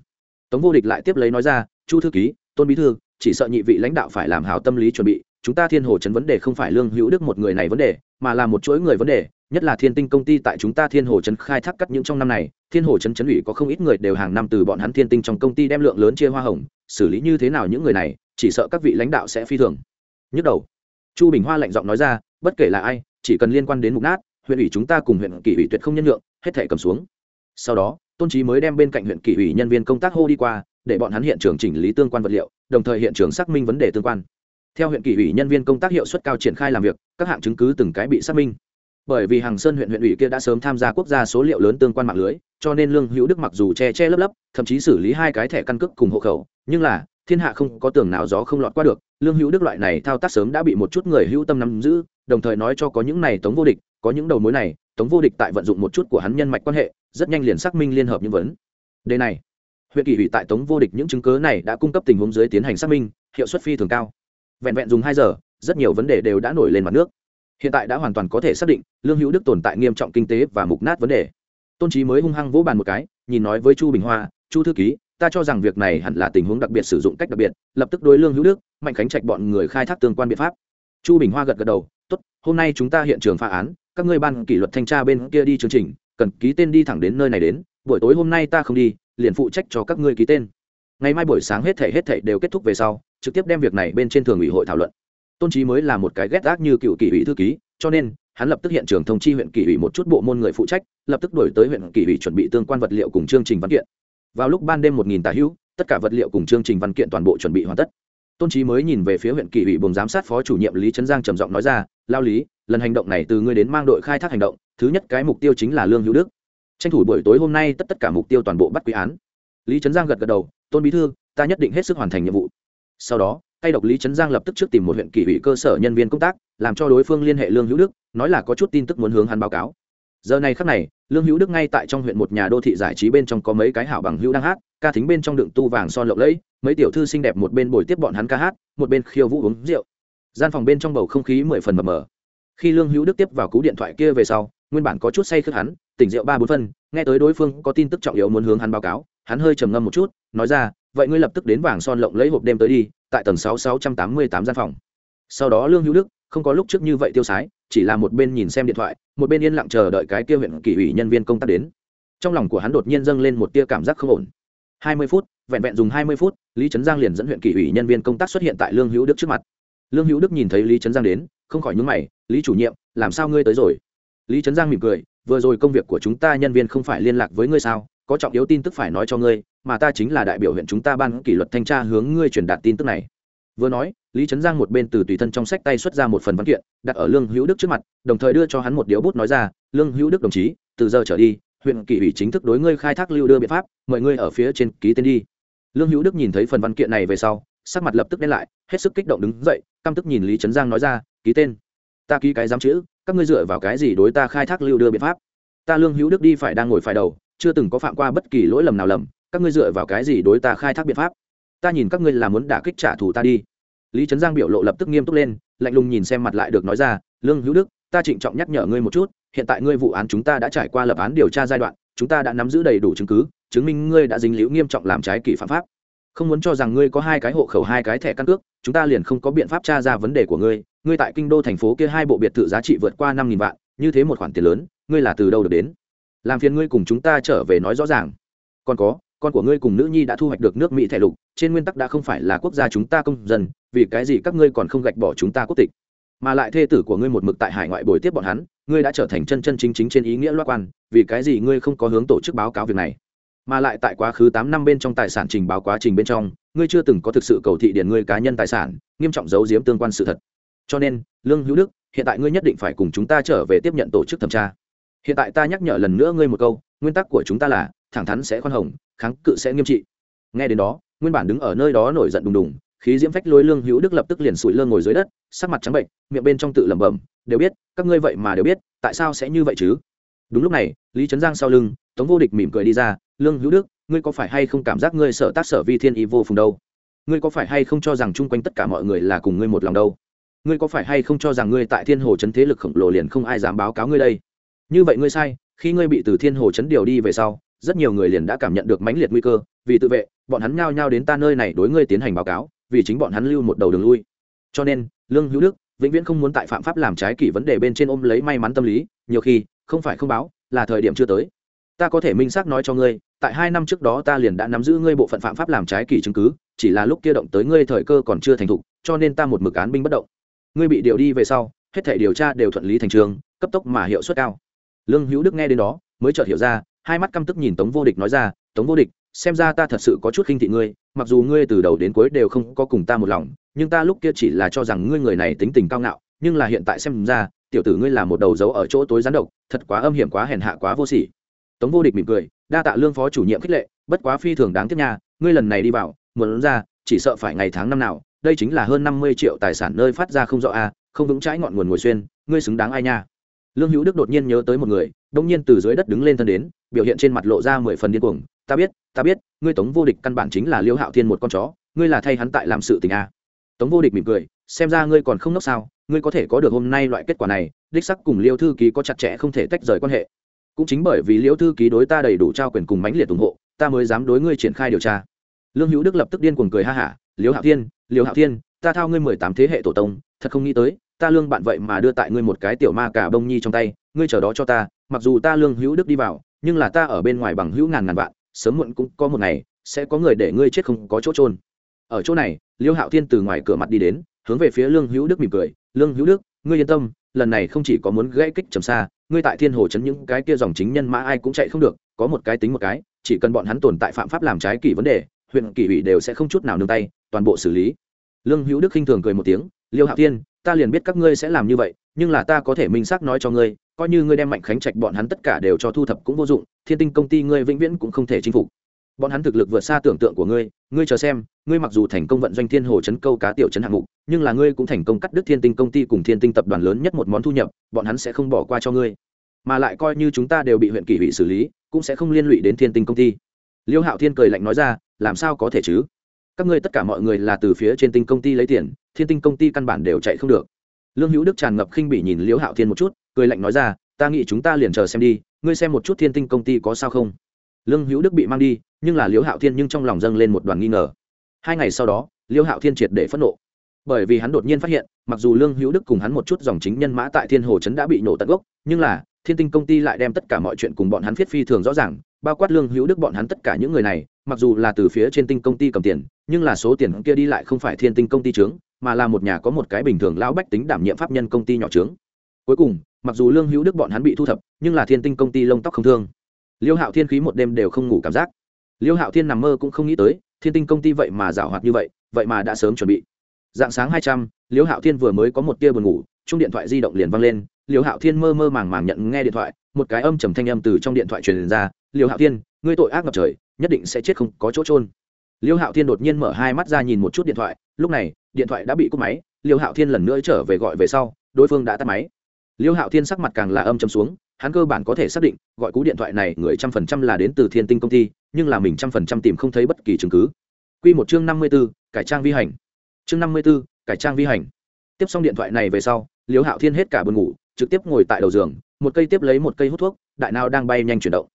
Tống vô địch lại tiếp lấy nói ra, chu thư ký, tôn bí thư, chỉ sợ nhị vị lãnh đạo phải làm hảo tâm lý chuẩn bị chúng ta thiên hồ chấn vấn đề không phải lương hữu đức một người này vấn đề, mà là một chuỗi người vấn đề, nhất là thiên tinh công ty tại chúng ta thiên hồ chấn khai thác cắt những trong năm này, thiên hồ chấn chấn ủy có không ít người đều hàng năm từ bọn hắn thiên tinh trong công ty đem lượng lớn chia hoa hồng, xử lý như thế nào những người này, chỉ sợ các vị lãnh đạo sẽ phi thường. Nhức đầu. Chu bình hoa lạnh giọng nói ra, bất kể là ai, chỉ cần liên quan đến mục nát, huyện ủy chúng ta cùng huyện kỷ ủy tuyệt không nhân lượng hết thể cầm xuống. Sau đó, tôn trí mới đem bên cạnh huyện kỷ ủy nhân viên công tác hô đi qua, để bọn hắn hiện trường chỉnh lý tương quan vật liệu, đồng thời hiện trường xác minh vấn đề tương quan theo huyện kỷ ủy nhân viên công tác hiệu suất cao triển khai làm việc, các hạng chứng cứ từng cái bị xác minh. Bởi vì hàng sơn huyện huyện ủy kia đã sớm tham gia quốc gia số liệu lớn tương quan mạng lưới, cho nên lương hữu đức mặc dù che che lấp lấp, thậm chí xử lý hai cái thẻ căn cước cùng hộ khẩu, nhưng là, thiên hạ không có tường nào gió không lọt qua được, lương hữu đức loại này thao tác sớm đã bị một chút người hữu tâm nắm giữ, đồng thời nói cho có những này tống vô địch, có những đầu mối này, tống vô địch tại vận dụng một chút của hắn nhân mạch quan hệ, rất nhanh liền xác minh liên hợp những vấn đề này. Huyện kỳ ủy tại tống vô địch những chứng cớ này đã cung cấp tình huống dưới tiến hành xác minh, hiệu suất phi thường cao vẹn vẹn dùng hai giờ, rất nhiều vấn đề đều đã nổi lên mặt nước. Hiện tại đã hoàn toàn có thể xác định, lương hữu đức tồn tại nghiêm trọng kinh tế và mục nát vấn đề. Tôn trí mới hung hăng vỗ bàn một cái, nhìn nói với chu bình hoa, chu thư ký, ta cho rằng việc này hẳn là tình huống đặc biệt sử dụng cách đặc biệt, lập tức đối lương hữu đức, mạnh khánh trạch bọn người khai thác tương quan biện pháp. Chu bình hoa gật gật đầu, tốt, hôm nay chúng ta hiện trường phá án, các ngươi ban kỷ luật thanh tra bên kia đi chương trình, cần ký tên đi thẳng đến nơi này đến, buổi tối hôm nay ta không đi, liền phụ trách cho các ngươi ký tên. Ngày mai buổi sáng hết thể hết thể đều kết thúc về sau trực tiếp đem việc này bên trên thường ủy hội thảo luận. Tôn trí mới là một cái ghét gác như cựu kỷ ủy thư ký, cho nên, hắn lập tức hiện trường thông chi huyện kỷ ủy một chút bộ môn người phụ trách, lập tức đổi tới huyện kỷ ủy chuẩn bị tương quan vật liệu cùng chương trình văn kiện. Vào lúc ban đêm một nghìn tà hữu, tất cả vật liệu cùng chương trình văn kiện toàn bộ chuẩn bị hoàn tất. Tôn trí mới nhìn về phía huyện kỷ ủy buồng giám sát phó chủ nhiệm lý trấn giang trầm giọng nói ra, lao lý, lần hành động này từ ngươi đến mang đội khai thác hành động, thứ nhất cái mục tiêu chính là lương hữu đức. Tranh thủ buổi tối hôm nay tất tất cả mục tiêu toàn bộ bắt quý án. Lý trấn giang gật gật đầu, tôn bí thư, ta nhất định hết sức hoàn thành nhiệm vụ sau đó, tay độc lý trấn giang lập tức trước tìm một huyện kỷ ủy cơ sở nhân viên công tác, làm cho đối phương liên hệ lương hữu đức, nói là có chút tin tức muốn hướng hắn báo cáo. Giờ này khắc này, lương hữu đức ngay tại trong huyện một nhà đô thị giải trí bên trong có mấy cái hảo bằng hữu đang hát, ca thính bên trong đựng tu vàng son lộng lẫy, mấy tiểu thư xinh đẹp một bên bồi tiếp bọn hắn ca hát, một bên khiêu vũ uống rượu. Gian phòng bên trong bầu không khí mười phần mờ mờ. Khi lương hữu đức tiếp vào cú điện thoại kia về sau, nguyên bản có chút say khước hắn, tỉnh rượu ba bốn phân, nghe tới đối phương có tin tức trọng yếu muốn hướng hắn báo cáo, hắn hơi trầm ngâm một chút, nói ra vậy ngươi lập tức đến vàng son lộng lấy hộp đêm tới đi, tại tầng sáu sáu trăm tám mươi tám gian phòng. Sau đó lương hữu đức, không có lúc trước như vậy tiêu sái, chỉ là một bên nhìn xem điện thoại, một bên yên lặng chờ đợi cái kia huyện kỷ ủy nhân viên công tác đến. Trong lòng của hắn đột nhiên dâng lên một tia cảm giác không ổn. Hai mươi phút, vẹn vẹn dùng hai mươi phút, lý trấn giang liền dẫn huyện kỷ ủy nhân viên công tác xuất hiện tại lương hữu đức trước mặt. Lương hữu đức nhìn thấy lý trấn giang đến, không khỏi nhúng mày, lý chủ nhiệm, làm sao ngươi tới rồi? Lý trấn giang mỉm cười, vừa rồi công việc của chúng ta nhân viên không phải liên lạc với ngươi sao? Có trọng yếu tin tức phải nói cho ngươi mà ta chính là đại biểu huyện chúng ta ban kỷ luật thanh tra hướng ngươi truyền đạt tin tức này. Vừa nói, lý trấn giang một bên từ tùy thân trong sách tay xuất ra một phần văn kiện, đặt ở lương hữu đức trước mặt, đồng thời đưa cho hắn một điếu bút nói ra, lương hữu đức đồng chí, từ giờ trở đi, huyện kỷ ủy chính thức đối ngươi khai thác lưu đưa biện pháp, mời ngươi ở phía trên ký tên đi. Lương hữu đức nhìn thấy phần văn kiện này về sau, sắc mặt lập tức đen lại, hết sức kích động đứng dậy, căm tức nhìn lý trấn giang nói ra, ký tên. Ta ký cái giám chữ, các ngươi dựa vào cái gì đối ta khai thác lưu đưa biện pháp? Ta lương hữu đức đi phải đang ngồi phải đầu, chưa từng có phạm qua bất kỳ lỗi lầm nào lầm các ngươi dựa vào cái gì đối ta khai thác biện pháp? Ta nhìn các ngươi là muốn đả kích trả thù ta đi. Lý trấn giang biểu lộ lập tức nghiêm túc lên, lạnh lùng nhìn xem mặt lại được nói ra, lương hữu đức, ta trịnh trọng nhắc nhở ngươi một chút, hiện tại ngươi vụ án chúng ta đã trải qua lập án điều tra giai đoạn, chúng ta đã nắm giữ đầy đủ chứng cứ, chứng minh ngươi đã dính liễu nghiêm trọng làm trái kỷ phạm pháp. Không muốn cho rằng ngươi có hai cái hộ khẩu, hai cái thẻ căn cước, chúng ta liền không có biện pháp tra ra vấn đề của ngươi. Ngươi tại kinh đô thành phố kia hai bộ biệt thự giá trị vượt qua năm nghìn vạn, như thế một khoản tiền lớn, ngươi là từ đâu được đến? Làm phiền ngươi cùng chúng ta trở về nói rõ ràng. Còn có con của ngươi cùng nữ nhi đã thu hoạch được nước mỹ thẻ lục, trên nguyên tắc đã không phải là quốc gia chúng ta công dân, vì cái gì các ngươi còn không gạch bỏ chúng ta quốc tịch? Mà lại thê tử của ngươi một mực tại hải ngoại bồi tiếp bọn hắn, ngươi đã trở thành chân chân chính chính trên ý nghĩa loa quan, vì cái gì ngươi không có hướng tổ chức báo cáo việc này? Mà lại tại quá khứ tám năm bên trong tài sản trình báo quá trình bên trong, ngươi chưa từng có thực sự cầu thị điển ngươi cá nhân tài sản, nghiêm trọng giấu giếm tương quan sự thật. Cho nên, lương hữu đức, hiện tại ngươi nhất định phải cùng chúng ta trở về tiếp nhận tổ chức thẩm tra. Hiện tại ta nhắc nhở lần nữa ngươi một câu, nguyên tắc của chúng ta là, thẳng thắn sẽ khoan hồng kháng cự sẽ nghiêm trị. Nghe đến đó, nguyên bản đứng ở nơi đó nổi giận đùng đùng, khí diễm phách lôi lương hữu đức lập tức liền sụi lơ ngồi dưới đất, sắc mặt trắng bệnh, miệng bên trong tự lẩm bẩm, đều biết, các ngươi vậy mà đều biết, tại sao sẽ như vậy chứ? Đúng lúc này, lý trấn giang sau lưng, tống vô địch mỉm cười đi ra, lương hữu đức, ngươi có phải hay không cảm giác ngươi sợ tác sở vi thiên y vô phùng đâu? Ngươi có phải hay không cho rằng chung quanh tất cả mọi người là cùng ngươi một lòng đâu? Ngươi có phải hay không cho rằng ngươi tại thiên hồ chấn thế lực khổng lồ liền không ai dám báo cáo ngươi đây? Như vậy ngươi sai, khi ngươi bị từ thiên hồ chấn điều đi về sau rất nhiều người liền đã cảm nhận được mãnh liệt nguy cơ, vì tự vệ, bọn hắn nhao nhao đến ta nơi này đối ngươi tiến hành báo cáo, vì chính bọn hắn lưu một đầu đường lui. Cho nên, lương hữu đức vĩnh viễn không muốn tại phạm pháp làm trái kỷ vấn đề bên trên ôm lấy may mắn tâm lý, nhiều khi, không phải không báo, là thời điểm chưa tới. Ta có thể minh xác nói cho ngươi, tại hai năm trước đó ta liền đã nắm giữ ngươi bộ phận phạm pháp làm trái kỷ chứng cứ, chỉ là lúc kia động tới ngươi thời cơ còn chưa thành thục, cho nên ta một mực án binh bất động. Ngươi bị điều đi về sau, hết thể điều tra đều thuận lý thành trường, cấp tốc mà hiệu suất cao. Lương hữu đức nghe đến đó, mới chợt hiểu ra hai mắt căm tức nhìn tống vô địch nói ra, tống vô địch, xem ra ta thật sự có chút khinh thị ngươi, mặc dù ngươi từ đầu đến cuối đều không có cùng ta một lòng, nhưng ta lúc kia chỉ là cho rằng ngươi người này tính tình cao ngạo, nhưng là hiện tại xem ra, tiểu tử ngươi là một đầu dấu ở chỗ tối gián độc, thật quá âm hiểm quá hèn hạ quá vô sỉ. Tống vô địch mỉm cười, đa tạ lương phó chủ nhiệm khích lệ, bất quá phi thường đáng tiếc nha, ngươi lần này đi vào, muốn ra, chỉ sợ phải ngày tháng năm nào, đây chính là hơn năm mươi triệu tài sản nơi phát ra không rõ a, không vững trái ngọn nguồn ngồi xuyên, ngươi xứng đáng ai nha? Lương hữu đức đột nhiên nhớ tới một người, đông nhiên từ dưới đất đứng lên thân đến, biểu hiện trên mặt lộ ra mười phần điên cuồng. Ta biết ta biết, ngươi tống vô địch căn bản chính là liêu hạo thiên một con chó, ngươi là thay hắn tại làm sự tình a tống vô địch mỉm cười, xem ra ngươi còn không nốc sao, ngươi có thể có được hôm nay loại kết quả này, đích sắc cùng liêu thư ký có chặt chẽ không thể tách rời quan hệ. Cũng chính bởi vì liêu thư ký đối ta đầy đủ trao quyền cùng mãnh liệt ủng hộ, ta mới dám đối ngươi triển khai điều tra. Lương hữu đức lập tức điên cuồng cười ha hả, liêu hạo thiên, liêu hạo thiên, ta thao ngươi mười tám thế hệ tổ tông, thật không nghĩ tới ta lương bạn vậy mà đưa tại ngươi một cái tiểu ma cả bông nhi trong tay, ngươi chờ đó cho ta, mặc dù ta lương hữu đức đi vào, nhưng là ta ở bên ngoài bằng hữu ngàn ngàn vạn, sớm muộn cũng có một ngày, sẽ có người để ngươi chết không có chỗ trôn ở chỗ này, liêu hạo thiên từ ngoài cửa mặt đi đến, hướng về phía lương hữu đức mỉm cười, lương hữu đức, ngươi yên tâm, lần này không chỉ có muốn gãy kích trầm xa, ngươi tại thiên hồ chấn những cái kia dòng chính nhân mã ai cũng chạy không được, có một cái tính một cái, chỉ cần bọn hắn tồn tại phạm pháp làm trái kỷ vấn đề, huyện kỷ ủy đều sẽ không chút nào nương tay, toàn bộ xử lý. Lương hữu đức khinh thường cười một tiếng, liêu hạo thiên ta liền biết các ngươi sẽ làm như vậy, nhưng là ta có thể minh xác nói cho ngươi, coi như ngươi đem mạnh khánh trạch bọn hắn tất cả đều cho thu thập cũng vô dụng, thiên tinh công ty ngươi vĩnh viễn cũng không thể chinh phục. Bọn hắn thực lực vượt xa tưởng tượng của ngươi ngươi chờ xem, ngươi mặc dù thành công vận doanh thiên hồ chấn câu cá tiểu chấn hạng mục, nhưng là ngươi cũng thành công cắt đứt thiên tinh công ty cùng thiên tinh tập đoàn lớn nhất một món thu nhập, bọn hắn sẽ không bỏ qua cho ngươi. Mà lại coi như chúng ta đều bị huyện kỷ ủy xử lý, cũng sẽ không liên lụy đến thiên tinh công ty. Liêu hạo thiên cười lạnh nói ra, làm sao có thể chứ? Các ngươi tất cả mọi người là từ phía trên tinh công ty lấy tiền thiên tinh công ty căn bản đều chạy không được. Lương hữu đức tràn ngập khinh bỉ nhìn liễu hạo thiên một chút, cười lạnh nói ra, ta nghĩ chúng ta liền chờ xem đi, ngươi xem một chút thiên tinh công ty có sao không? Lương hữu đức bị mang đi, nhưng là liễu hạo thiên nhưng trong lòng dâng lên một đoàn nghi ngờ. Hai ngày sau đó, liễu hạo thiên triệt để phẫn nộ. Bởi vì hắn đột nhiên phát hiện, mặc dù lương hữu đức cùng hắn một chút dòng chính nhân mã tại thiên hồ trấn đã bị nổ tận gốc, nhưng là, thiên tinh công ty lại đem tất cả mọi chuyện cùng bọn hắn viết phi thường rõ ràng, bao quát lương hữu đức bọn hắn tất cả những người này, mặc dù là từ phía trên tinh công ty cầm tiền, nhưng là số tiền kia đi lại không phải thiên tinh công ty trướng mà là một nhà có một cái bình thường lão bách tính đảm nhiệm pháp nhân công ty nhỏ trướng. Cuối cùng, mặc dù lương hữu đức bọn hắn bị thu thập, nhưng là thiên tinh công ty lông tóc không thương. Liêu hạo thiên khí một đêm đều không ngủ cảm giác. Liêu hạo thiên nằm mơ cũng không nghĩ tới, thiên tinh công ty vậy mà giảo hoạt như vậy vậy mà đã sớm chuẩn bị. Dạng sáng hai trăm, liêu hạo thiên vừa mới có một tia buồn ngủ, chung điện thoại di động liền văng lên, liêu hạo thiên mơ mơ màng màng nhận nghe điện thoại, một cái âm trầm thanh âm từ trong điện thoại truyền ra, liêu hạo thiên, ngươi tội ác ngập trời, nhất định sẽ chết không có chỗ trôn liêu hạo thiên đột nhiên mở hai mắt ra nhìn một chút điện thoại, lúc này, điện thoại đã bị cúp máy, liêu hạo thiên lần nữa trở về gọi về sau, đối phương đã tắt máy. Liêu hạo thiên sắc mặt càng là âm châm xuống, hắn cơ bản có thể xác định, gọi cú điện thoại này người trăm phần trăm là đến từ thiên tinh công ty, nhưng là mình trăm phần trăm tìm không thấy bất kỳ chứng cứ. Q một chương năm mươi b ố cải trang vi hành. Chương năm mươi b ố cải trang vi hành. Tiếp xong điện thoại này về sau, liêu hạo thiên hết cả buồn ngủ, trực tiếp ngồi tại đầu giường, một cây tiếp lấy một cây hút thuốc, đại nào đang bay nhanh chuyển động.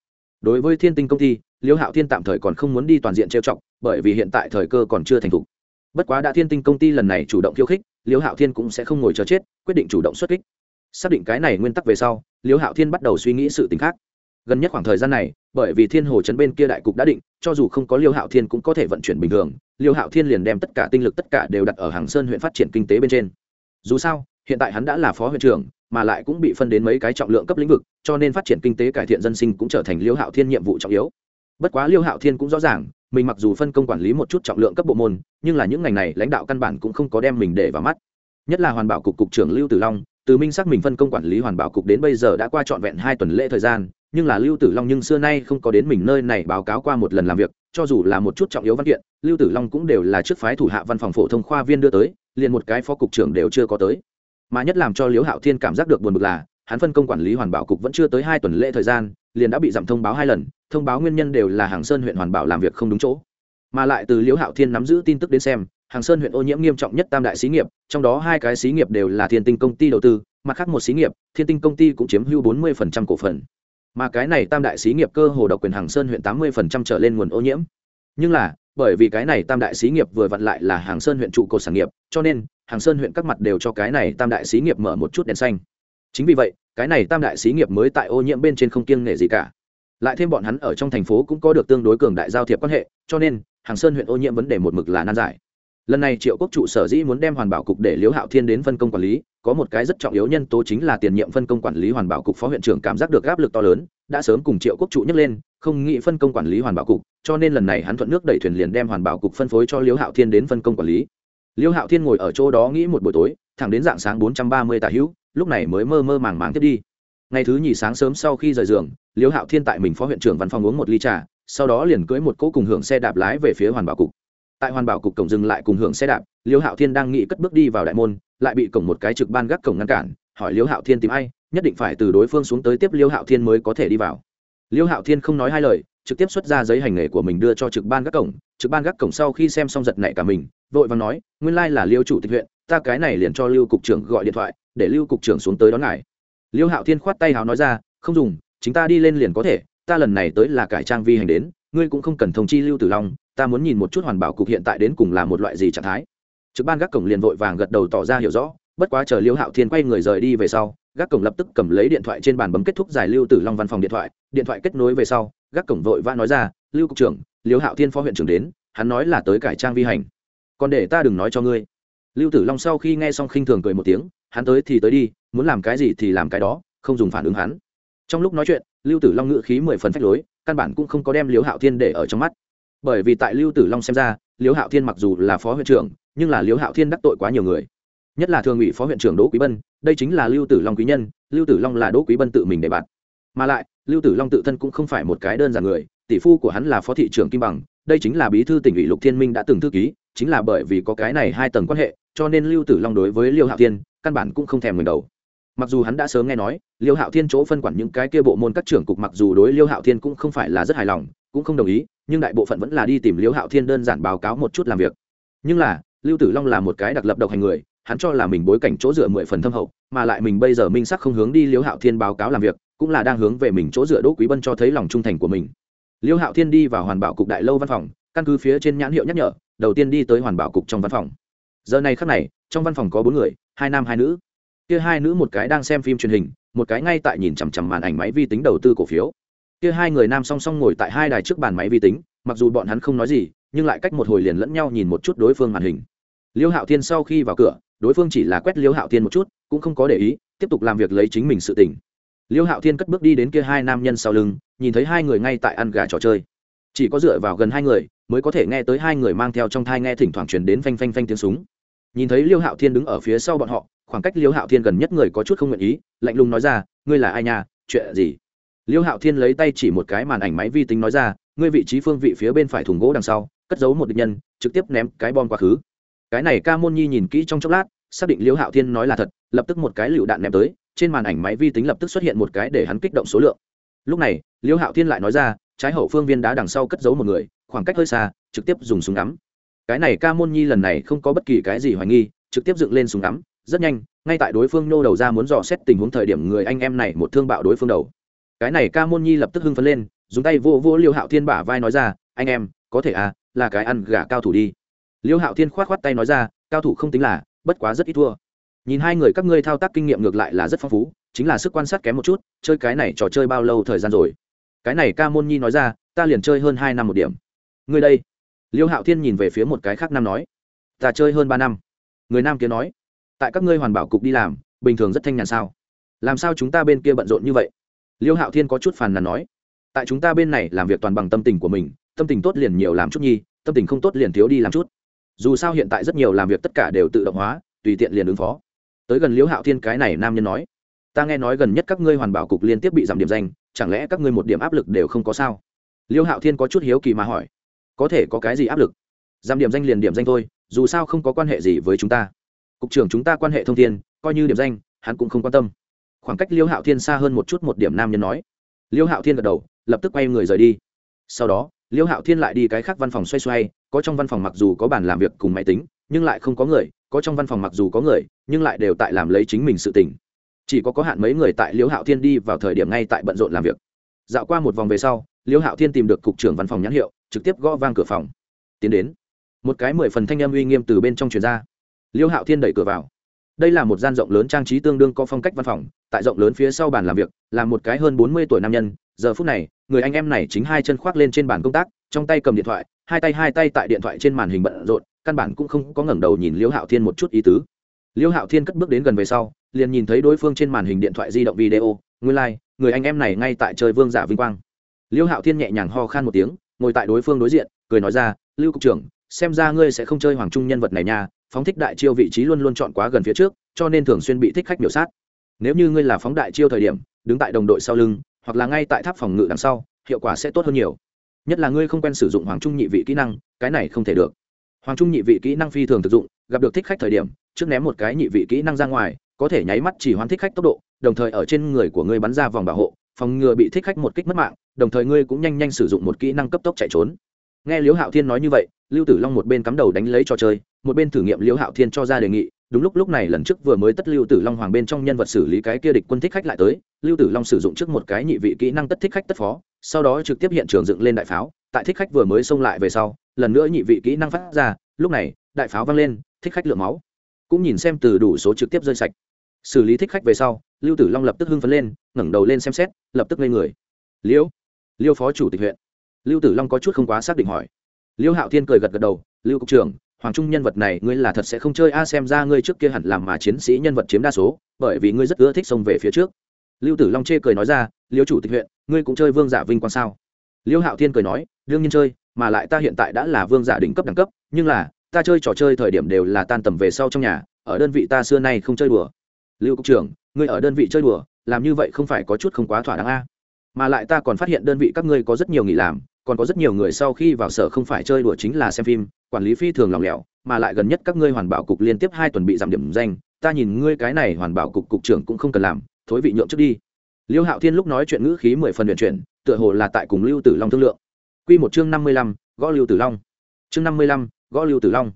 Đối với thiên tinh công ty, liêu hạo thiên tạm thời còn không muốn đi toàn diện trêu chọc bởi vì hiện tại thời cơ còn chưa thành thục. Bất quá đã thiên tinh công ty lần này chủ động khiêu khích liêu hạo thiên cũng sẽ không ngồi chờ chết, quyết định chủ động xuất kích. Xác định cái này nguyên tắc về sau liêu hạo thiên bắt đầu suy nghĩ sự t ì n h khác. Gần nhất khoảng thời gian này, bởi vì thiên hồ chấn bên kia đại cục đã định, cho dù không có liêu hạo thiên cũng có thể vận chuyển bình thường liêu hạo thiên liền đem tất cả tinh lực tất cả đều đặt ở hàng sơn huyện phát triển kinh tế bên trên. Dù sao, hiện tại hắn đã là phó huyện trưởng, mà lại cũng bị phân đến mấy cái trọng lượng cấp lĩnh vực, cho nên phát triển kinh tế cải thiện dân sinh cũng trở thành liêu hạo thiên nhiệm vụ trọng yếu. Bất quá liêu hạo thiên cũng rõ ràng mình mặc dù phân công quản lý một chút trọng lượng cấp bộ môn, nhưng là những ngành này lãnh đạo căn bản cũng không có đem mình để vào mắt. Nhất là hoàn bảo cục cục trưởng lưu tử long, từ minh xác mình phân công quản lý hoàn bảo cục đến bây giờ đã qua trọn vẹn hai tuần lễ thời gian, nhưng là lưu tử long nhưng xưa nay không có đến mình nơi này báo cáo qua một lần làm việc, cho dù là một chút trọng yếu văn kiện, lưu tử long cũng đều là trước phái thủ hạ văn phòng phổ thông khoa viên đưa tới, liền một cái phó cục trưởng đều chưa có tới. Mà nhất làm cho liễu hạo thiên cảm giác được buồn bực là, hắn phân công quản lý hoàn bảo cục vẫn chưa tới hai tuần lễ thời gian liền đã bị giảm thông báo hai lần, thông báo nguyên nhân đều là hàng sơn huyện hoàn bảo làm việc không đúng chỗ. Mà lại từ liễu hạo thiên nắm giữ tin tức đến xem, hàng sơn huyện ô nhiễm nghiêm trọng nhất tam đại xí nghiệp, trong đó hai cái xí nghiệp đều là thiên tinh công ty đầu tư, mặt khác một xí nghiệp, thiên tinh công ty cũng chiếm hưu bốn mươi cổ phần. Mà cái này tam đại xí nghiệp cơ hồ độc quyền hàng sơn huyện tám mươi trở lên nguồn ô nhiễm. Nhưng là, bởi vì cái này tam đại xí nghiệp vừa vặn lại là hàng sơn huyện trụ cột sản nghiệp, cho nên hàng sơn huyện các mặt đều cho cái này tam đại xí nghiệp mở một chút đèn xanh chính vì vậy, cái này tam đại xí nghiệp mới tại ô nhiễm bên trên không kiêng nể gì cả. Lại thêm bọn hắn ở trong thành phố cũng có được tương đối cường đại giao thiệp quan hệ, cho nên, hàng sơn huyện ô nhiễm vấn đề một mực là nan giải. Lần này triệu quốc trụ sở dĩ muốn đem hoàn bảo cục để liễu hạo thiên đến phân công quản lý, có một cái rất trọng yếu nhân tố chính là tiền nhiệm phân công quản lý hoàn bảo cục phó huyện trưởng cảm giác được áp lực to lớn, đã sớm cùng triệu quốc trụ nhắc lên, không nghĩ phân công quản lý hoàn bảo cục, cho nên lần này hắn thuận nước đẩy thuyền liền đem hoàn bảo cục phân phối cho liễu hạo thiên đến phân công quản lý. Liễu hạo thiên ngồi ở chỗ đó nghĩ một buổi tối, thẳng đến dạng sáng bốn trăm ba mươi tà hữu lúc này mới mơ mơ màng màng tiếp đi. Ngày thứ nhì sáng sớm sau khi rời giường liễu hạo thiên tại mình phó huyện trưởng văn phòng uống một ly trà, sau đó liền cưỡi một cỗ cùng hưởng xe đạp lái về phía hoàn bảo cục. Tại hoàn bảo cục cổng dừng lại cùng hưởng xe đạp liễu hạo thiên đang nghĩ cất bước đi vào đại môn, lại bị cổng một cái trực ban gác cổng ngăn cản, hỏi liễu hạo thiên tìm ai, nhất định phải từ đối phương xuống tới tiếp liễu hạo thiên mới có thể đi vào. Liễu hạo thiên không nói hai lời, trực tiếp xuất ra giấy hành nghề của mình đưa cho trực ban gác cổng, trực ban gác cổng sau khi xem xong giật nảy cả mình, vội và nói, nguyên lai là liêu chủ tịch huyện, ta cái này liền cho lưu cục trưởng gọi điện thoại để lưu cục trưởng xuống tới đón ngài. Liêu hạo thiên khoát tay hào nói ra, không dùng, chính ta đi lên liền có thể, ta lần này tới là cải trang vi hành đến, ngươi cũng không cần thông chi lưu tử long, ta muốn nhìn một chút hoàn bảo cục hiện tại đến cùng là một loại gì trạng thái. Trực ban gác cổng liền vội vàng gật đầu tỏ ra hiểu rõ, bất quá chờ liêu hạo thiên quay người rời đi về sau, gác cổng lập tức cầm lấy điện thoại trên bàn bấm kết thúc giải lưu tử long văn phòng điện thoại điện thoại kết nối về sau, gác cổng vội vã nói ra, lưu cục trưởng, liêu hạo thiên phó huyện trưởng đến, hắn nói là tới cải trang vi hành. Còn để ta đừng nói cho ngươi. Lưu tử long sau khi nghe xong khinh thường cười một tiếng hắn tới thì tới đi, muốn làm cái gì thì làm cái đó, không dùng phản ứng hắn. Trong lúc nói chuyện, lưu tử long ngự khí mười phần phách lối, căn bản cũng không có đem liễu hạo thiên để ở trong mắt. Bởi vì tại lưu tử long xem ra, liễu hạo thiên mặc dù là phó huyện trưởng, nhưng là liễu hạo thiên đắc tội quá nhiều người. Nhất là thường ủy phó huyện trưởng đỗ quý bân, đây chính là lưu tử long quý nhân, lưu tử long là đỗ quý bân tự mình để bạn. Mà lại, lưu tử long tự thân cũng không phải một cái đơn giản người, tỷ phu của hắn là phó thị trưởng kim bằng, đây chính là bí thư tỉnh ủy lục thiên minh đã từng thư ký, chính là bởi vì có cái này hai tầng quan hệ, cho nên lưu tử long đối với liêu hạo thiên căn bản cũng không thèm ngừng đầu. Mặc dù hắn đã sớm nghe nói, liêu hạo thiên chỗ phân quản những cái kia bộ môn các trưởng cục mặc dù đối liêu hạo thiên cũng không phải là rất hài lòng, cũng không đồng ý, nhưng đại bộ phận vẫn là đi tìm liêu hạo thiên đơn giản báo cáo một chút làm việc. Nhưng là, lưu tử long là một cái đặc lập độc hành người, hắn cho là mình bối cảnh chỗ dựa mười phần thâm hậu, mà lại mình bây giờ minh sắc không hướng đi liêu hạo thiên báo cáo làm việc, cũng là đang hướng về mình chỗ dựa đỗ quý bân cho thấy lòng trung thành của mình. Liêu hạo thiên đi vào hoàn bảo cục đại lâu văn phòng, căn cứ phía trên nhãn hiệu nhắc nhở, đầu tiên đi tới hoàn bảo cục trong văn phòng. Giờ này khắc này, trong văn phòng có bốn người hai nam hai nữ. Kia hai nữ một cái đang xem phim truyền hình, một cái ngay tại nhìn chằm chằm màn ảnh máy vi tính đầu tư cổ phiếu. Kia hai người nam song song ngồi tại hai đài trước bàn máy vi tính, mặc dù bọn hắn không nói gì, nhưng lại cách một hồi liền lẫn nhau nhìn một chút đối phương màn hình. Liêu hạo thiên sau khi vào cửa, đối phương chỉ là quét liêu hạo thiên một chút, cũng không có để ý, tiếp tục làm việc lấy chính mình sự tỉnh liêu hạo thiên cất bước đi đến kia hai nam nhân sau lưng, nhìn thấy hai người ngay tại ăn gà trò chơi. Chỉ có dựa vào gần hai người, mới có thể nghe tới hai người mang theo trong thai nghe thỉnh thoảng truyền đến phanh phanh phanh tiếng súng nhìn thấy liêu hạo thiên đứng ở phía sau bọn họ, khoảng cách liêu hạo thiên gần nhất người có chút không nguyện ý, lạnh lùng nói ra, ngươi là ai nhà chuyện gì? Liêu hạo thiên lấy tay chỉ một cái màn ảnh máy vi tính nói ra, ngươi vị trí phương vị phía bên phải thùng gỗ đằng sau, cất giấu một địch nhân, trực tiếp ném cái bom quá khứ. Cái này ca môn nhi nhìn kỹ trong chốc lát, xác định liêu hạo thiên nói là thật, lập tức một cái lựu đạn ném tới, trên màn ảnh máy vi tính lập tức xuất hiện một cái để hắn kích động số lượng. Lúc này, liêu hạo thiên lại nói ra, trái hậu phương viên đá đằng sau cất giấu một người, khoảng cách hơi xa, trực tiếp dùng súng ngắm cái này ca môn nhi lần này không có bất kỳ cái gì hoài nghi, trực tiếp dựng lên súng ngắm, rất nhanh, ngay tại đối phương nô đầu ra muốn dò xét tình huống thời điểm người anh em này một thương bạo đối phương đầu. Cái này ca môn nhi lập tức hưng phấn lên, dùng tay vô vô liêu hạo thiên bả vai nói ra, anh em, có thể à là cái ăn gà cao thủ đi. Liêu hạo thiên k h o á t k h o á t tay nói ra, cao thủ không tính là, bất quá rất ít thua. Nhìn hai người các ngươi thao tác kinh nghiệm ngược lại là rất phong phú, chính là sức quan sát kém một chút, chơi cái này trò chơi bao lâu thời gian rồi? Cái này ca môn nhi nói ra, ta liền chơi hơn hai năm một điểm. Ngươi đây liêu hạo thiên nhìn về phía một cái khác nam nói, ta chơi hơn ba năm. Người nam kia nói, tại các ngươi hoàn bảo cục đi làm, bình thường rất thanh nhàn sao? Làm sao chúng ta bên kia bận rộn như vậy? Liêu hạo thiên có chút phàn nàn nói, tại chúng ta bên này làm việc toàn bằng tâm tình của mình, tâm tình tốt liền nhiều làm chút nhi, tâm tình không tốt liền thiếu đi làm chút. Dù sao hiện tại rất nhiều làm việc tất cả đều tự động hóa, tùy tiện liền ứng phó. Tới gần liêu hạo thiên cái này nam nhân nói, ta nghe nói gần nhất các ngươi hoàn bảo cục liên tiếp bị giảm điểm danh, chẳng lẽ các ngươi một điểm áp lực đều không có sao? Liêu hạo thiên có chút hiếu kỳ mà hỏi có thể có cái gì áp lực? Giảm điểm danh liền điểm danh thôi, dù sao không có quan hệ gì với chúng ta. Cục trưởng chúng ta quan hệ thông thiên, coi như điểm danh, hắn cũng không quan tâm. Khoảng cách liêu hạo thiên xa hơn một chút một điểm nam nhân nói. Liêu hạo thiên gật đầu, lập tức quay người rời đi. Sau đó, liêu hạo thiên lại đi cái khác văn phòng xoay xoay, có trong văn phòng mặc dù có bàn làm việc cùng máy tính, nhưng lại không có người, có trong văn phòng mặc dù có người, nhưng lại đều tại làm lấy chính mình sự tỉnh chỉ có có hạn mấy người tại liêu hạo thiên đi vào thời điểm ngay tại bận rộn làm việc. Dạo qua một vòng về sau, liêu hạo thiên tìm được cục trưởng văn phòng nhãn hiệu trực tiếp gõ vang cửa phòng. Tiến đến một cái mười phần thanh âm uy nghiêm từ bên trong truyền ra. Liêu hạo thiên đẩy cửa vào. Đây là một gian rộng lớn trang trí tương đương có phong cách văn phòng tại rộng lớn phía sau bàn làm việc là một cái hơn bốn mươi tuổi nam nhân. Giờ phút này người anh em này chính hai chân khoác lên trên bàn công tác trong tay cầm điện thoại hai tay hai tay tại điện thoại trên màn hình bận rộn căn bản cũng không có ngẩng đầu nhìn liêu hạo thiên một chút ý tứ. Liêu hạo thiên cất bước đến gần về sau liền nhìn thấy đối phương trên màn hình điện thoại di động video nguyên lai、like, người anh em này ngay tại chơi vương giả vinh quang. Liêu hạo thiên nhẹ nhàng ho khan một tiếng ngồi tại đối phương đối diện, cười nói ra, lưu cục trưởng, xem ra ngươi sẽ không chơi hoàng trung nhân vật này nha, phóng thích đại chiêu vị trí luôn luôn chọn quá gần phía trước, cho nên thường xuyên bị thích khách biểu sát. Nếu như ngươi là phóng đại chiêu thời điểm, đứng tại đồng đội sau lưng, hoặc là ngay tại tháp phòng ngự đằng sau, hiệu quả sẽ tốt hơn nhiều. Nhất là ngươi không quen sử dụng hoàng trung nhị vị kỹ năng, cái này không thể được. Hoàng trung nhị vị kỹ năng phi thường thực dụng, gặp được thích khách thời điểm, trước ném một cái nhị vị kỹ năng ra ngoài, có thể nháy mắt chỉ hoán thích khách tốc độ, đồng thời ở trên người của ngươi bắn ra vòng bảo hộ phòng ngừa bị thích khách một kích mất mạng, đồng thời ngươi cũng nhanh nhanh sử dụng một kỹ năng cấp tốc chạy trốn. Nghe liễu hạo thiên nói như vậy, lưu tử long một bên cắm đầu đánh lấy trò chơi, một bên thử nghiệm liễu hạo thiên cho ra đề nghị. Đúng lúc lúc này lần trước vừa mới tất lưu tử long hoàng bên trong nhân vật xử lý cái kia địch quân thích khách lại tới, lưu tử long sử dụng trước một cái nhị vị kỹ năng tất thích khách tất phó, sau đó trực tiếp hiện trường dựng lên đại pháo. Tại thích khách vừa mới xông lại về sau, lần nữa nhị vị kỹ năng phát ra, lúc này, đại pháo văng lên, thích khách lượng máu. Cũng nhìn xem từ đủ số trực tiếp rơi sạch xử lý thích khách về sau, lưu tử long lập tức hưng phấn lên, ngẩng đầu lên xem xét, lập tức lên người. Liễu liêu phó chủ tịch huyện. Lưu tử long có chút không quá xác định hỏi. Liêu hạo thiên cười gật gật đầu, lưu cục trưởng, hoàng trung nhân vật này ngươi là thật sẽ không chơi a, xem ra ngươi trước kia hẳn làm mà chiến sĩ nhân vật chiếm đa số, bởi vì ngươi rất ưa thích xông về phía trước. Lưu tử long chê cười nói ra, liêu chủ tịch huyện, ngươi cũng chơi vương giả vinh quang sao? Liêu hạo thiên cười nói, đương nhiên chơi, mà lại ta hiện tại đã là vương giả đỉnh cấp đẳng cấp, nhưng là, ta chơi trò chơi thời điểm đều là tan tầm về sau trong nhà, ở đơn vị ta xưa nay không chơi đùa lưu cục trưởng, ngươi ở đơn vị chơi đùa, làm như vậy không phải có chút không quá thỏa đáng a. Mà lại ta còn phát hiện đơn vị các ngươi có rất nhiều nghỉ làm, còn có rất nhiều người sau khi vào sở không phải chơi đùa chính là xem phim, quản lý phi thường lòng lẻo, mà lại gần nhất các ngươi hoàn bảo cục liên tiếp hai tuần bị giảm điểm danh, ta nhìn ngươi cái này hoàn bảo cục cục trưởng cũng không cần làm, thối vị nhượng trước đi. Liêu hạo thiên lúc nói chuyện ngữ khí mười phần luyện chuyển, tựa hồ là tại cùng lưu tử long thương lượng. Q một chương năm mươi lăm, gõ lưu tử long. Chương năm mươi lăm, gõ lưu tử long.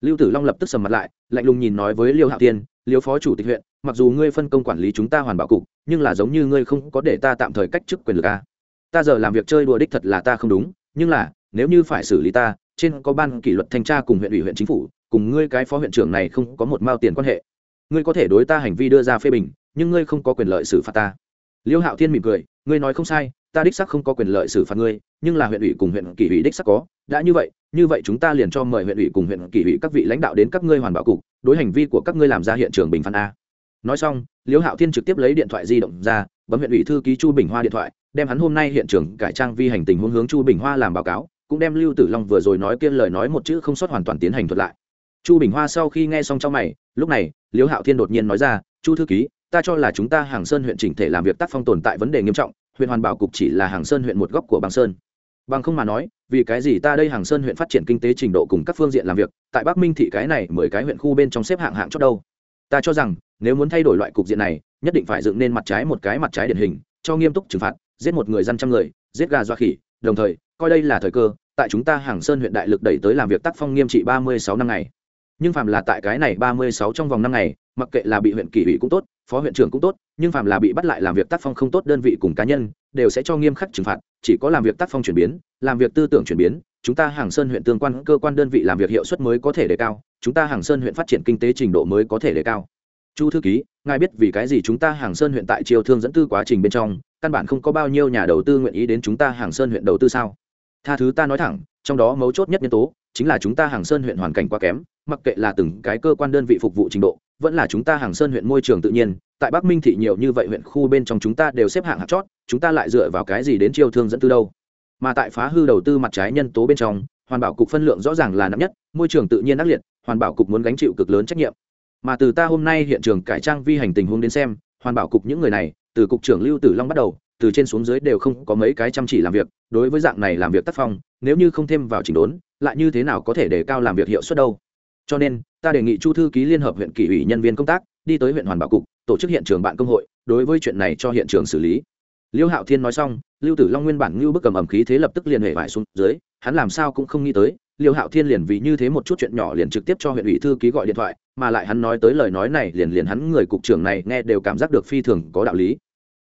Lưu tử long lập tức sầm mặt lại, lạnh lùng nhìn nói với liêu hạo thiên, liêu phó chủ tịch huyện mặc dù ngươi phân công quản lý chúng ta hoàn bảo cục, nhưng là giống như ngươi không có để ta tạm thời cách chức quyền lực a ta giờ làm việc chơi đùa đích thật là ta không đúng, nhưng là, nếu như phải xử lý ta, trên có ban kỷ luật thanh tra cùng huyện ủy huyện chính phủ, cùng ngươi cái phó huyện trưởng này không có một mao tiền quan hệ. Ngươi có thể đối ta hành vi đưa ra phê bình, nhưng ngươi không có quyền lợi xử phạt ta. Liêu hạo thiên mỉm cười, ngươi nói không sai, ta đích sắc không có quyền lợi xử phạt ngươi, nhưng là huyện ủy cùng huyện kỷ ủy đích sắc có. Đã như vậy như vậy chúng ta liền cho mời huyện ủy cùng huyện kỷ ủy các vị lãnh đạo đến các ngươi hoàn bảo cục, đối hành vi của các ngươi làm ra hiện trường bình phán a nói xong, Liễu hạo thiên trực tiếp lấy điện thoại di động ra, bấm huyện ủy thư ký chu bình hoa điện thoại, đem hắn hôm nay hiện trường cải trang vi hành tình huống hướng chu bình hoa làm báo cáo, cũng đem lưu tử long vừa rồi nói kiên lời nói một chữ không sót hoàn toàn tiến hành thuật lại. Chu bình hoa sau khi nghe xong trong mày, lúc này, Liễu hạo thiên đột nhiên nói ra, chu thư ký, ta cho là chúng ta hàng sơn huyện chỉnh thể làm việc tác phong tồn tại vấn đề nghiêm trọng, huyện hoàn bảo cục chỉ là hàng sơn huyện một góc của bang sơn. Bằng không mà nói, vì cái gì ta đây hàng sơn huyện phát triển kinh tế trình độ cùng các phương diện làm việc, tại bắc minh thị cái này mười cái huyện khu bên trong xếp hạng hạng chót đâu? Ta cho rằng, nếu muốn thay đổi loại cục diện này, nhất định phải dựng nên mặt trái một cái mặt trái điển hình, cho nghiêm túc trừng phạt, giết một người dân trăm người, giết gà doa khỉ. Đồng thời, coi đây là thời cơ, tại chúng ta hàng sơn huyện đại lực đẩy tới làm việc tác phong nghiêm trị ba mươi sáu năm ngày. Nhưng phạm là tại cái này ba mươi sáu trong vòng năm ngày, mặc kệ là bị huyện kỷ ủy cũng tốt, phó huyện trưởng cũng tốt, nhưng phạm là bị bắt lại làm việc tác phong không tốt đơn vị cùng cá nhân đều sẽ cho nghiêm khắc trừng phạt, chỉ có làm việc tác phong chuyển biến, làm việc tư tưởng chuyển biến, chúng ta hàng sơn huyện tương quan, cơ quan đơn vị làm việc hiệu suất mới có thể đề cao, chúng ta hàng sơn huyện phát triển kinh tế trình độ mới có thể đề cao. Chu thư ký, ngài biết vì cái gì chúng ta hàng sơn huyện tại chiều thương dẫn tư quá trình bên trong, căn bản không có bao nhiêu nhà đầu tư nguyện ý đến chúng ta hàng sơn huyện đầu tư sao? Tha thứ ta nói thẳng, trong đó mấu chốt nhất nhân tố, chính là chúng ta hàng sơn huyện hoàn cảnh quá kém, mặc kệ là từng cái cơ quan đơn vị phục vụ trình độ, vẫn là chúng ta hàng sơn huyện môi trường tự nhiên tại bắc minh thị nhiều như vậy huyện khu bên trong chúng ta đều xếp hạng hạt chót, chúng ta lại dựa vào cái gì đến chiêu thương dẫn tư đâu? Mà tại phá hư đầu tư mặt trái nhân tố bên trong, hoàn bảo cục phân lượng rõ ràng là nặng nhất, môi trường tự nhiên ác liệt, hoàn bảo cục muốn gánh chịu cực lớn trách nhiệm. Mà từ ta hôm nay hiện trường cải trang vi hành tình huống đến xem, hoàn bảo cục những người này, từ cục trưởng lưu tử long bắt đầu, từ trên xuống dưới đều không có mấy cái chăm chỉ làm việc, đối với dạng này làm việc tác phong, nếu như không thêm vào chỉnh đốn, lại như thế nào có thể để cao làm việc hiệu suất đâu? Cho nên, ta đề nghị chu thư ký liên hợp huyện kỷ ủy nhân viên công tác, đi tới huyện hoàn bảo cục tổ chức hiện trường bạn công hội, đối với chuyện này cho hiện trường xử lý. Liêu hạo thiên nói xong, lưu tử long nguyên bản ngưu bức cầm ẩm khí thế lập tức liền hệ vải xuống dưới, hắn làm sao cũng không nghĩ tới, liêu hạo thiên liền vì như thế một chút chuyện nhỏ liền trực tiếp cho huyện ủy thư ký gọi điện thoại, mà lại hắn nói tới lời nói này liền liền hắn người cục trưởng này nghe đều cảm giác được phi thường có đạo lý.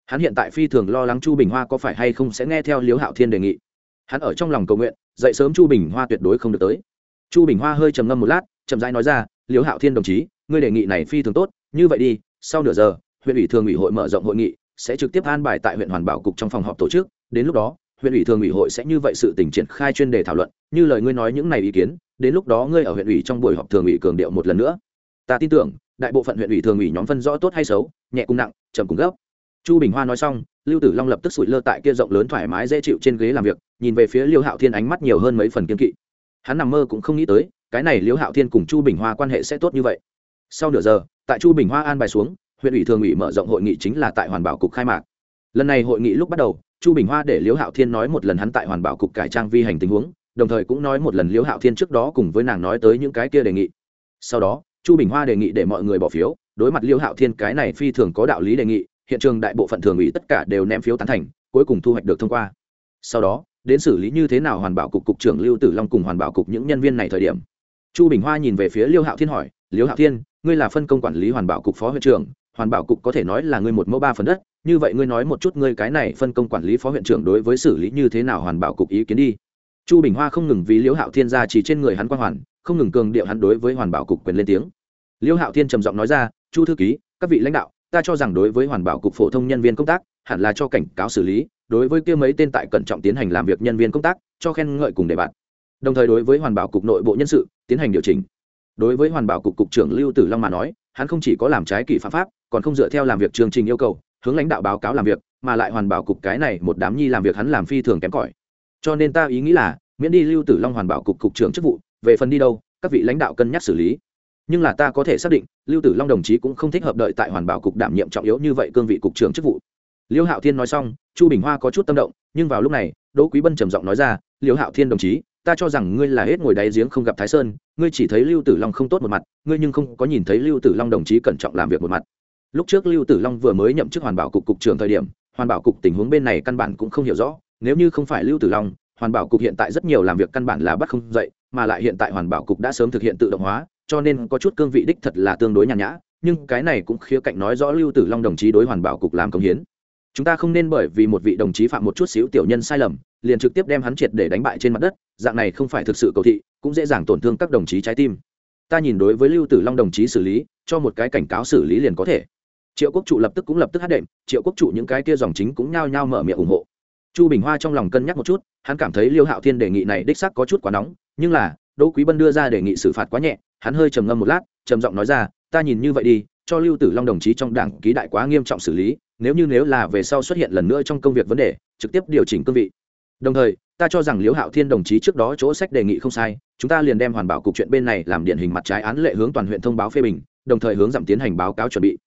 Hắn hiện tại phi thường lo lắng chu bình hoa có phải hay không sẽ nghe theo liêu hạo thiên đề nghị. Hắn ở trong lòng cầu nguyện, dậy sớm chu bình hoa tuyệt đối không được tới. Chu bình hoa hơi trầm ngâm một lát, chậm rãi nói ra, liêu hạo thiên đồng chí, ngươi đề nghị này phi thường tốt, như vậy đi sau nửa giờ, huyện ủy thường ủy hội mở rộng hội nghị, sẽ trực tiếp an bài tại huyện hoàn bảo cục trong phòng họp tổ chức. Đến lúc đó, huyện ủy thường ủy hội sẽ như vậy sự tình triển khai chuyên đề thảo luận. Như lời ngươi nói những này ý kiến, đến lúc đó ngươi ở huyện ủy trong buổi họp thường ủy cường điệu một lần nữa. Ta tin tưởng, đại bộ phận huyện ủy thường ủy nhóm phân rõ tốt hay xấu, nhẹ cùng nặng, chậm cùng gấp. Chu bình hoa nói xong, lưu tử long lập tức sụi lơ tại kia rộng lớn thoải mái dễ chịu trên ghế làm việc, nhìn về phía liêu hạo thiên ánh mắt nhiều hơn mấy phần kiên kỵ. Hắn nằm mơ cũng không nghĩ tới, cái này liêu hạo thiên cùng chu bình hoa quan hệ sẽ tốt như vậy. Sau nửa giờ tại chu bình hoa an bài xuống, huyện ủy thường ủy mở rộng hội nghị chính là tại hoàn bảo cục khai mạc. Lần này hội nghị lúc bắt đầu, chu bình hoa để liễu hạo thiên nói một lần hắn tại hoàn bảo cục cải trang vi hành tình huống, đồng thời cũng nói một lần liễu hạo thiên trước đó cùng với nàng nói tới những cái kia đề nghị. Sau đó, chu bình hoa đề nghị để mọi người bỏ phiếu, đối mặt liễu hạo thiên cái này phi thường có đạo lý đề nghị, hiện trường đại bộ phận thường ủy tất cả đều ném phiếu tán thành, cuối cùng thu hoạch được thông qua. Sau đó, đến xử lý như thế nào hoàn bảo cục cục trưởng lưu tử long cùng hoàn bảo cục những nhân viên này thời điểm. Chu bình hoa nhìn về phía liêu hạo thiên hỏi liêu hạo thiên ngươi là phân công quản lý hoàn bảo cục phó huyện trưởng, hoàn bảo cục có thể nói là ngươi một mẫu ba phần đất, như vậy ngươi nói một chút ngươi cái này phân công quản lý phó huyện trưởng đối với xử lý như thế nào hoàn bảo cục ý kiến đi. Chu bình hoa không ngừng vì liễu hạo thiên ra chỉ trên người hắn quan hoàn, không ngừng cường điệu hắn đối với hoàn bảo cục quyền lên tiếng. Liễu hạo thiên trầm giọng nói ra, chu thư ký, các vị lãnh đạo, ta cho rằng đối với hoàn bảo cục phổ thông nhân viên công tác, hẳn là cho cảnh cáo xử lý, đối với kia mấy tên tại cẩn trọng tiến hành làm việc nhân viên công tác, cho khen ngợi cùng đề bạt. Đồng thời đối với hoàn bảo cục nội bộ nhân sự, tiến hành điều chỉnh đối với hoàn bảo cục cục trưởng lưu tử long mà nói, hắn không chỉ có làm trái kỷ phạm pháp, còn không dựa theo làm việc chương trình yêu cầu, hướng lãnh đạo báo cáo làm việc, mà lại hoàn bảo cục cái này một đám nhi làm việc hắn làm phi thường kém cỏi. Cho nên ta ý nghĩ là, miễn đi lưu tử long hoàn bảo cục cục trưởng chức vụ, về phần đi đâu, các vị lãnh đạo cân nhắc xử lý. Nhưng là ta có thể xác định, lưu tử long đồng chí cũng không thích hợp đợi tại hoàn bảo cục đảm nhiệm trọng yếu như vậy cương vị cục trưởng chức vụ. Liêu hạo thiên nói xong, chu bình hoa có chút tâm động, nhưng vào lúc này, đỗ quý bân trầm giọng nói ra, liêu hạo thiên đồng chí ta cho rằng ngươi là hết ngồi đáy giếng không gặp thái sơn, ngươi chỉ thấy lưu tử long không tốt một mặt, ngươi nhưng không có nhìn thấy lưu tử long đồng chí cẩn trọng làm việc một mặt. Lúc trước lưu tử long vừa mới nhậm chức hoàn bảo cục cục trưởng thời điểm, hoàn bảo cục tình huống bên này căn bản cũng không hiểu rõ, nếu như không phải lưu tử long, hoàn bảo cục hiện tại rất nhiều làm việc căn bản là bắt không dậy, mà lại hiện tại hoàn bảo cục đã sớm thực hiện tự động hóa, cho nên có chút cương vị đích thật là tương đối nhàn nhã, nhưng cái này cũng khía cạnh nói rõ lưu tử long đồng chí đối hoàn bảo cục làm công hiến. Chúng ta không nên bởi vì một vị đồng chí phạm một chút xíu tiểu nhân sai lầm liền trực tiếp đem hắn triệt để đánh bại trên mặt đất, dạng này không phải thực sự cầu thị, cũng dễ dàng tổn thương các đồng chí trái tim. Ta nhìn đối với lưu tử long đồng chí xử lý, cho một cái cảnh cáo xử lý liền có thể. Triệu quốc trụ lập tức cũng lập tức hát đệm, triệu quốc trụ những cái kia dòng chính cũng nhao nhao mở miệng ủng hộ. Chu bình hoa trong lòng cân nhắc một chút, hắn cảm thấy liêu hạo thiên đề nghị này đích sắc có chút quá nóng, nhưng là, đỗ quý bân đưa ra đề nghị xử phạt quá nhẹ, hắn hơi trầm ngâm một lát, trầm giọng nói ra, ta nhìn như vậy đi, cho lưu tử long đồng chí trong đảng ký đại quá nghiêm trọng xử lý, nếu như nếu là về sau xuất hiện lần nữa trong công việc vấn đề, trực tiếp điều chỉnh cương vị đồng thời, ta cho rằng liễu hạo thiên đồng chí trước đó chỗ sách đề nghị không sai, chúng ta liền đem hoàn bảo cục chuyện bên này làm điển hình mặt trái án lệ hướng toàn huyện thông báo phê bình, đồng thời hướng giảm tiến hành báo cáo chuẩn bị.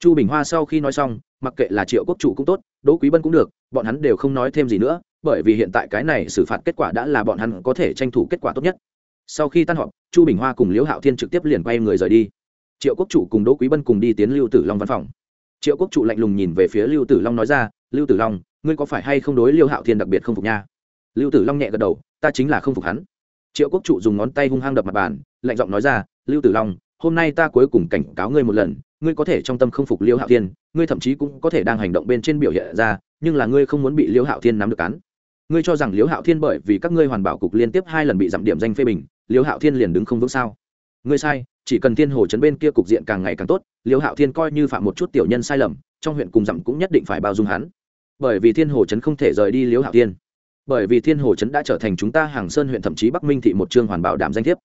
Chu bình hoa sau khi nói xong, mặc kệ là triệu quốc chủ cũng tốt, đỗ quý bân cũng được, bọn hắn đều không nói thêm gì nữa, bởi vì hiện tại cái này xử phạt kết quả đã là bọn hắn có thể tranh thủ kết quả tốt nhất. Sau khi tan họp, chu bình hoa cùng liễu hạo thiên trực tiếp liền quay người rời đi. Triệu quốc chủ cùng đỗ quý bân cùng đi tiến lưu tử long văn phòng. Triệu quốc chủ lạnh lùng nhìn về phía lưu tử long nói ra, lưu tử long ngươi có phải hay không đối liêu hạo thiên đặc biệt không phục nha lưu tử long nhẹ gật đầu ta chính là không phục hắn triệu quốc trụ dùng ngón tay hung hăng đập mặt bàn lạnh giọng nói ra lưu tử long hôm nay ta cuối cùng cảnh cáo ngươi một lần ngươi có thể trong tâm không phục liêu hạo thiên ngươi thậm chí cũng có thể đang hành động bên trên biểu hiện ra nhưng là ngươi không muốn bị liêu hạo thiên nắm được cán ngươi cho rằng liêu hạo thiên bởi vì các ngươi hoàn bảo cục liên tiếp hai lần bị giảm điểm danh phê bình liêu hạo thiên liền đứng không vững sao ngươi sai chỉ cần thiên hồ chấn bên kia cục diện càng ngày càng tốt liêu hạo thiên coi như phạm một chút tiểu nhân sai lầm trong huyện cùng dặm cũng nhất định phải bao dung hắn bởi vì thiên hồ chấn không thể rời đi liễu hạo thiên bởi vì thiên hồ chấn đã trở thành chúng ta hàng sơn huyện thậm chí bắc minh thị một trường hoàn bảo đảm danh thiếp.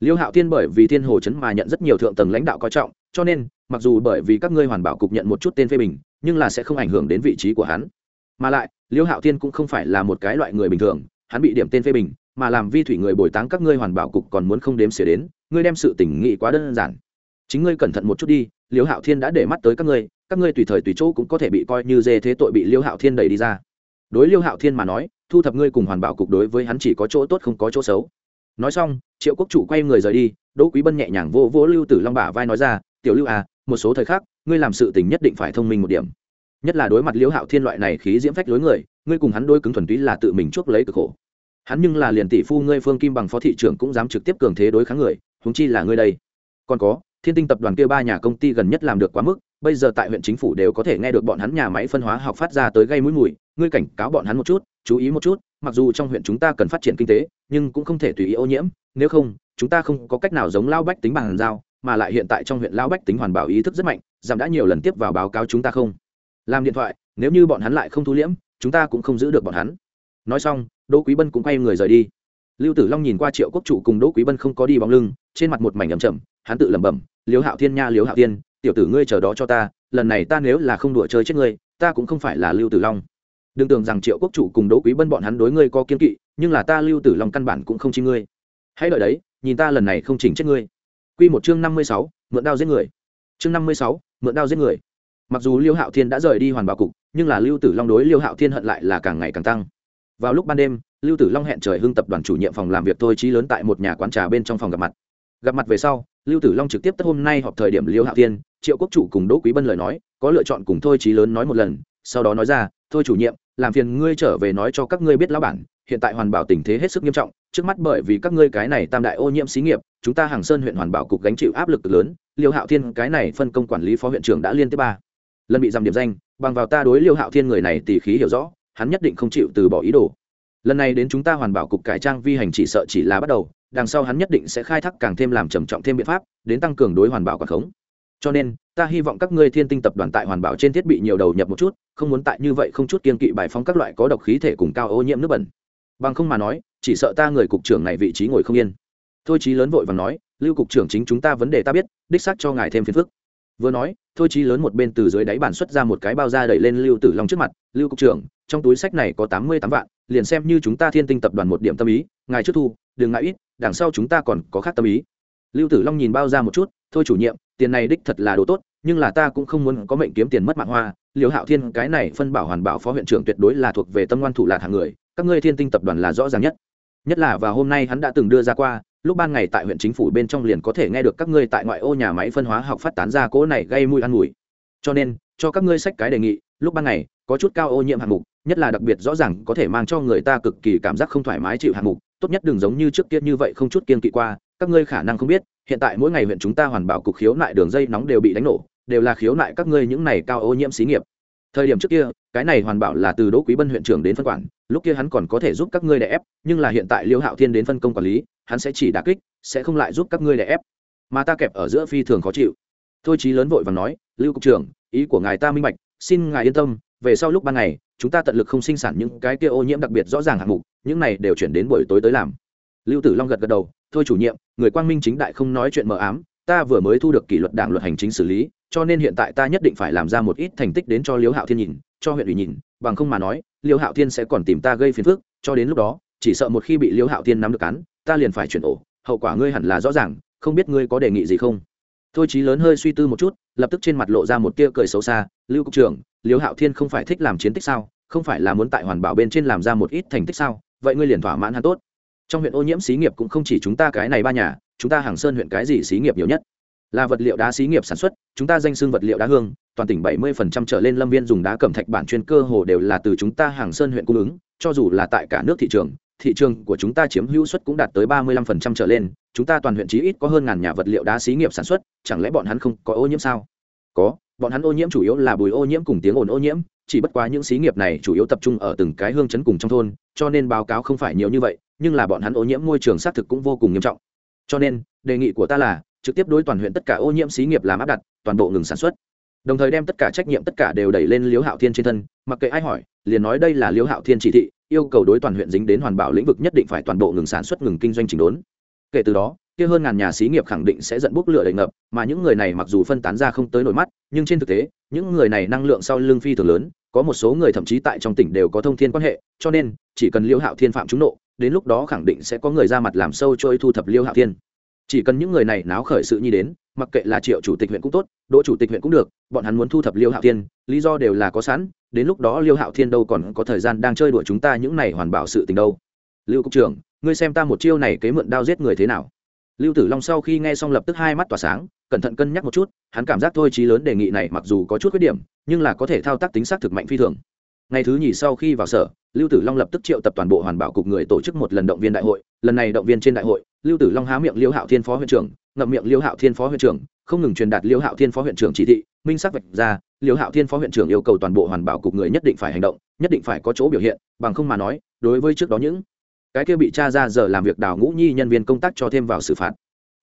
Liêu hạo thiên bởi vì thiên hồ chấn mà nhận rất nhiều thượng tầng lãnh đạo coi trọng, cho nên, mặc dù bởi vì các ngươi hoàn bảo cục nhận một chút tên phê bình, nhưng là sẽ không ảnh hưởng đến vị trí của hắn. Mà lại liêu hạo thiên cũng không phải là một cái loại người bình thường, hắn bị điểm tên phê bình, mà làm vi thủy người bồi táng các ngươi hoàn bảo cục còn muốn không đếm xỉa đến, ngươi đem sự tỉnh nghị quá đơn giản. Chính ngươi cẩn thận một chút đi liêu hạo thiên đã để mắt tới các ngươi các ngươi tùy thời tùy chỗ cũng có thể bị coi như dê thế tội bị liêu hạo thiên đẩy đi ra. Đối liêu hạo thiên mà nói, thu thập ngươi cùng hoàn bảo cục đối với hắn chỉ có chỗ tốt không có chỗ xấu. Nói xong, triệu quốc chủ quay người rời đi, đỗ quý bân nhẹ nhàng vô vỗ lưu tử long bả vai nói ra, tiểu lưu à một số thời khắc, ngươi làm sự tình nhất định phải thông minh một điểm. Nhất là đối mặt liễu hạo thiên loại này khí diễm phách lối người, ngươi cùng hắn đôi cứng thuần túy là tự mình chuốc lấy cực khổ. Hắn nhưng là liền tỷ phu ngươi phương kim bằng phó thị trưởng cũng dám trực tiếp cường thế đối kháng người húng chi là ngươi đây. Còn có, thiên tinh tập đoàn kia ba nhà công ty gần nhất làm được quá mức bây giờ tại huyện chính phủ đều có thể nghe được bọn hắn nhà máy phân hóa học phát ra tới gây mũi mùi, ngươi cảnh cáo bọn hắn một chút, chú ý một chút, mặc dù trong huyện chúng ta cần phát triển kinh tế, nhưng cũng không thể tùy ý ô nhiễm, nếu không, chúng ta không có cách nào giống lao bách tính bằng giao mà lại hiện tại trong huyện lao bách tính hoàn bảo ý thức rất mạnh, giảm đã nhiều lần tiếp vào báo cáo chúng ta không. Làm điện thoại, nếu như bọn hắn lại không thu liễm, chúng ta cũng không giữ được bọn hắn. Nói xong, đỗ quý bân cũng quay người rời đi. Lưu tử long nhìn qua triệu quốc chủ cùng đỗ quý bân không có đi bóng lưng, trên mặt một mảnh ầm chậm, hắn tự lẩm bẩm liếu hạo thiên nha liếu hạo thiên tiểu tử ngươi chờ đó cho ta, lần này ta nếu là không đùa chơi chết ngươi, ta cũng không phải là lưu tử long. Đừng tưởng rằng triệu quốc chủ cùng đỗ quý bân bọn hắn đối ngươi có kiên kỵ, nhưng là ta lưu tử long căn bản cũng không chi ngươi. Hãy đợi đấy, nhìn ta lần này không chỉnh chết ngươi. Q một chương năm mươi sáu, mượn đao giết người. Chương năm mươi sáu, mượn đao giết người. Mặc dù liêu hạo thiên đã rời đi hoàn bảo cục, nhưng là lưu tử long đối liêu hạo thiên hận lại là càng ngày càng tăng. Vào lúc ban đêm, lưu tử long hẹn trời hưng tập đoàn chủ nhiệm phòng làm việc thôi trí lớn tại một nhà quán trà bên trong phòng gặp mặt gặp mặt về sau, lưu tử long trực tiếp tất hôm nay họp thời điểm liêu hạo thiên, triệu quốc chủ cùng đỗ quý bân lời nói, có lựa chọn cùng thôi trí lớn nói một lần, sau đó nói ra, thôi chủ nhiệm, làm phiền ngươi trở về nói cho các ngươi biết lão bản, hiện tại hoàn bảo tình thế hết sức nghiêm trọng, trước mắt bởi vì các ngươi cái này tam đại ô nhiễm xí nghiệp, chúng ta hàng sơn huyện hoàn bảo cục gánh chịu áp lực lớn, liêu hạo thiên cái này phân công quản lý phó huyện trưởng đã liên tiếp ba lần bị giảm điểm danh, bằng vào ta đối liêu hạo thiên người này tỉ khí hiểu rõ, hắn nhất định không chịu từ bỏ ý đồ. Lần này đến chúng ta hoàn bảo cục cải trang vi hành chỉ sợ chỉ là bắt đầu đằng sau hắn nhất định sẽ khai thác càng thêm làm trầm trọng thêm biện pháp, đến tăng cường đối hoàn bảo quản khống. Cho nên, ta hy vọng các ngươi thiên tinh tập đoàn tại hoàn bảo trên thiết bị nhiều đầu nhập một chút, không muốn tại như vậy không chút kiên kỵ bài phóng các loại có độc khí thể cùng cao ô nhiễm nước bẩn. Bằng không mà nói, chỉ sợ ta người cục trưởng này vị trí ngồi không yên. Thôi chí lớn vội và nói, lưu cục trưởng chính chúng ta vấn đề ta biết, đích xác cho ngài thêm phiền phức vừa nói, thôi chí lớn một bên từ dưới đáy bản xuất ra một cái bao da đẩy lên lưu tử long trước mặt, lưu cục trưởng, trong túi sách này có tám mươi tám vạn, liền xem như chúng ta thiên tinh tập đoàn một điểm tâm ý, ngài trước thu, đừng ngại ít, đằng sau chúng ta còn có khác tâm ý. Lưu tử long nhìn bao ra một chút, thôi chủ nhiệm, tiền này đích thật là đồ tốt, nhưng là ta cũng không muốn có mệnh kiếm tiền mất mạng hoa. Liều hạo thiên, cái này phân bảo hoàn bảo phó huyện trưởng tuyệt đối là thuộc về tâm ngoan thủ lạc hàng người, các ngươi thiên tinh tập đoàn là rõ ràng nhất. Nhất là vào hôm nay hắn đã từng đưa ra qua lúc ban ngày tại huyện chính phủ bên trong liền có thể nghe được các ngươi tại ngoại ô nhà máy phân hóa học phát tán ra cỗ này gây mùi ăn mùi. Cho nên, cho các ngươi sách cái đề nghị, lúc ban ngày, có chút cao ô nhiễm hạng mục, nhất là đặc biệt rõ ràng có thể mang cho người ta cực kỳ cảm giác không thoải mái chịu hạng mục, tốt nhất đừng giống như trước kia như vậy không chút kiên kỵ qua, các ngươi khả năng không biết, hiện tại mỗi ngày huyện chúng ta hoàn bảo cục khiếu nại đường dây nóng đều bị đánh nổ, đều là khiếu nại các ngươi những này cao ô nhiễm xí nghiệp. Thời điểm trước kia cái này hoàn bảo là từ đỗ quý bân huyện trưởng đến phân quản, lúc kia hắn còn có thể giúp các ngươi đè ép, nhưng là hiện tại liêu hạo thiên đến phân công quản lý, hắn sẽ chỉ đà kích, sẽ không lại giúp các ngươi đè ép. Mà ta kẹp ở giữa phi thường khó chịu. Thôi chí lớn vội và nói, lưu cục trưởng, ý của ngài ta minh bạch, xin ngài yên tâm, về sau lúc ban ngày, chúng ta tận lực không sinh sản những cái kia ô nhiễm đặc biệt rõ ràng hạng mục, những này đều chuyển đến buổi tối tới làm. Lưu tử long gật gật đầu, thôi chủ nhiệm, người quang minh chính đại không nói chuyện mờ ám, ta vừa mới thu được kỷ luật đảng luật hành chính xử lý cho nên hiện tại ta nhất định phải làm ra một ít thành tích đến cho liễu hạo thiên nhìn, cho huyện ủy nhìn, bằng không mà nói liễu hạo thiên sẽ còn tìm ta gây phiền phức, cho đến lúc đó, chỉ sợ một khi bị liễu hạo thiên nắm được cắn ta liền phải chuyển ổ, hậu quả ngươi hẳn là rõ ràng, không biết ngươi có đề nghị gì không? Thôi chí lớn hơi suy tư một chút, lập tức trên mặt lộ ra một tia cười xấu xa, lưu cục trưởng liễu hạo thiên không phải thích làm chiến tích sao? Không phải là muốn tại hoàn bảo bên trên làm ra một ít thành tích sao? Vậy ngươi liền thỏa mãn hắn tốt. Trong huyện ô nhiễm xí nghiệp cũng không chỉ chúng ta cái này ba nhà, chúng ta hàng sơn huyện cái gì xí nghiệp nhiều nhất? Là vật liệu đá xí nghiệp sản xuất, chúng ta danh xưng vật liệu đá hương, toàn tỉnh bảy mươi phần trăm trở lên lâm viên dùng đá cẩm thạch bản chuyên cơ hồ đều là từ chúng ta hàng sơn huyện cung ứng, cho dù là tại cả nước thị trường thị trường của chúng ta chiếm hữu suất cũng đạt tới ba mươi lăm phần trăm trở lên, chúng ta toàn huyện chí ít có hơn ngàn nhà vật liệu đá xí nghiệp sản xuất, chẳng lẽ bọn hắn không có ô nhiễm sao? Có, bọn hắn ô nhiễm chủ yếu là bùi ô nhiễm cùng tiếng ồn ô nhiễm, chỉ bất quá những xí nghiệp này chủ yếu tập trung ở từng cái hương chấn cùng trong thôn, cho nên báo cáo không phải nhiều như vậy, nhưng là bọn hắn ô nhiễm môi trường xác thực cũng vô cùng nghiêm trọng. Cho nên, đề nghị của ta là trực tiếp đối toàn huyện tất cả ô nhiễm xí nghiệp làm áp đặt, toàn bộ ngừng sản xuất. Đồng thời đem tất cả trách nhiệm tất cả đều đẩy lên liễu hạo thiên trên thân, mặc kệ ai hỏi, liền nói đây là liễu hạo thiên chỉ thị, yêu cầu đối toàn huyện dính đến hoàn bảo lĩnh vực nhất định phải toàn bộ ngừng sản xuất, ngừng kinh doanh chỉnh đốn. Kể từ đó, kia hơn ngàn nhà xí nghiệp khẳng định sẽ dẫn bốc lửa đầy ngập, mà những người này mặc dù phân tán ra không tới nổi mắt, nhưng trên thực tế, những người này năng lượng sau lưng phi thường lớn, có một số người thậm chí tại trong tỉnh đều có thông thiên quan hệ, cho nên, chỉ cần liêu hạo thiên phạm trúng nộ, đến lúc đó khẳng định sẽ có người ra mặt làm sâu trôi thu thập liêu hạo thiên chỉ cần những người này náo khởi sự nhi đến, mặc kệ là triệu chủ tịch huyện cũng tốt, đỗ chủ tịch huyện cũng được, bọn hắn muốn thu thập liêu hạo thiên, lý do đều là có sẵn, đến lúc đó liêu hạo thiên đâu còn có thời gian đang chơi đuổi chúng ta những này hoàn bảo sự tình đâu. Lưu cục trưởng, ngươi xem ta một chiêu này kế mượn đao giết người thế nào? Lưu tử long sau khi nghe xong lập tức hai mắt tỏa sáng, cẩn thận cân nhắc một chút, hắn cảm giác thôi trí lớn đề nghị này mặc dù có chút khuyết điểm, nhưng là có thể thao tác tính xác thực mạnh phi thường ngày thứ nhì sau khi vào sở, lưu tử long lập tức triệu tập toàn bộ hoàn bảo cục người tổ chức một lần động viên đại hội. Lần này động viên trên đại hội, lưu tử long há miệng liêu hạo thiên phó huyện trưởng, ngậm miệng liêu hạo thiên phó huyện trưởng, không ngừng truyền đạt liêu hạo thiên phó huyện trưởng chỉ thị, minh sắc vạch ra, liêu hạo thiên phó huyện trưởng yêu cầu toàn bộ hoàn bảo cục người nhất định phải hành động, nhất định phải có chỗ biểu hiện, bằng không mà nói, đối với trước đó những cái kia bị cha ra giờ làm việc đào ngũ nhi nhân viên công tác cho thêm vào xử phạt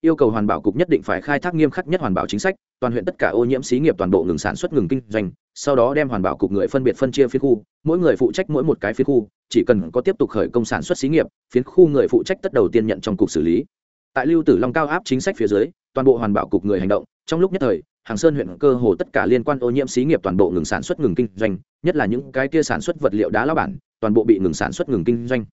yêu cầu hoàn bảo cục nhất định phải khai thác nghiêm khắc nhất hoàn bảo chính sách, toàn huyện tất cả ô nhiễm xí nghiệp toàn bộ ngừng sản xuất ngừng kinh doanh, sau đó đem hoàn bảo cục người phân biệt phân chia phiến khu, mỗi người phụ trách mỗi một cái phiến khu, chỉ cần có tiếp tục khởi công sản xuất xí nghiệp phiến khu người phụ trách tất đầu tiên nhận trong cục xử lý. Tại lưu tử long cao áp chính sách phía dưới, toàn bộ hoàn bảo cục người hành động, trong lúc nhất thời, hàng sơn huyện cơ hồ tất cả liên quan ô nhiễm xí nghiệp toàn bộ ngừng sản xuất ngừng kinh doanh, nhất là những cái kia sản xuất vật liệu đá lao bản, toàn bộ bị ngừng sản xuất ngừng kinh doanh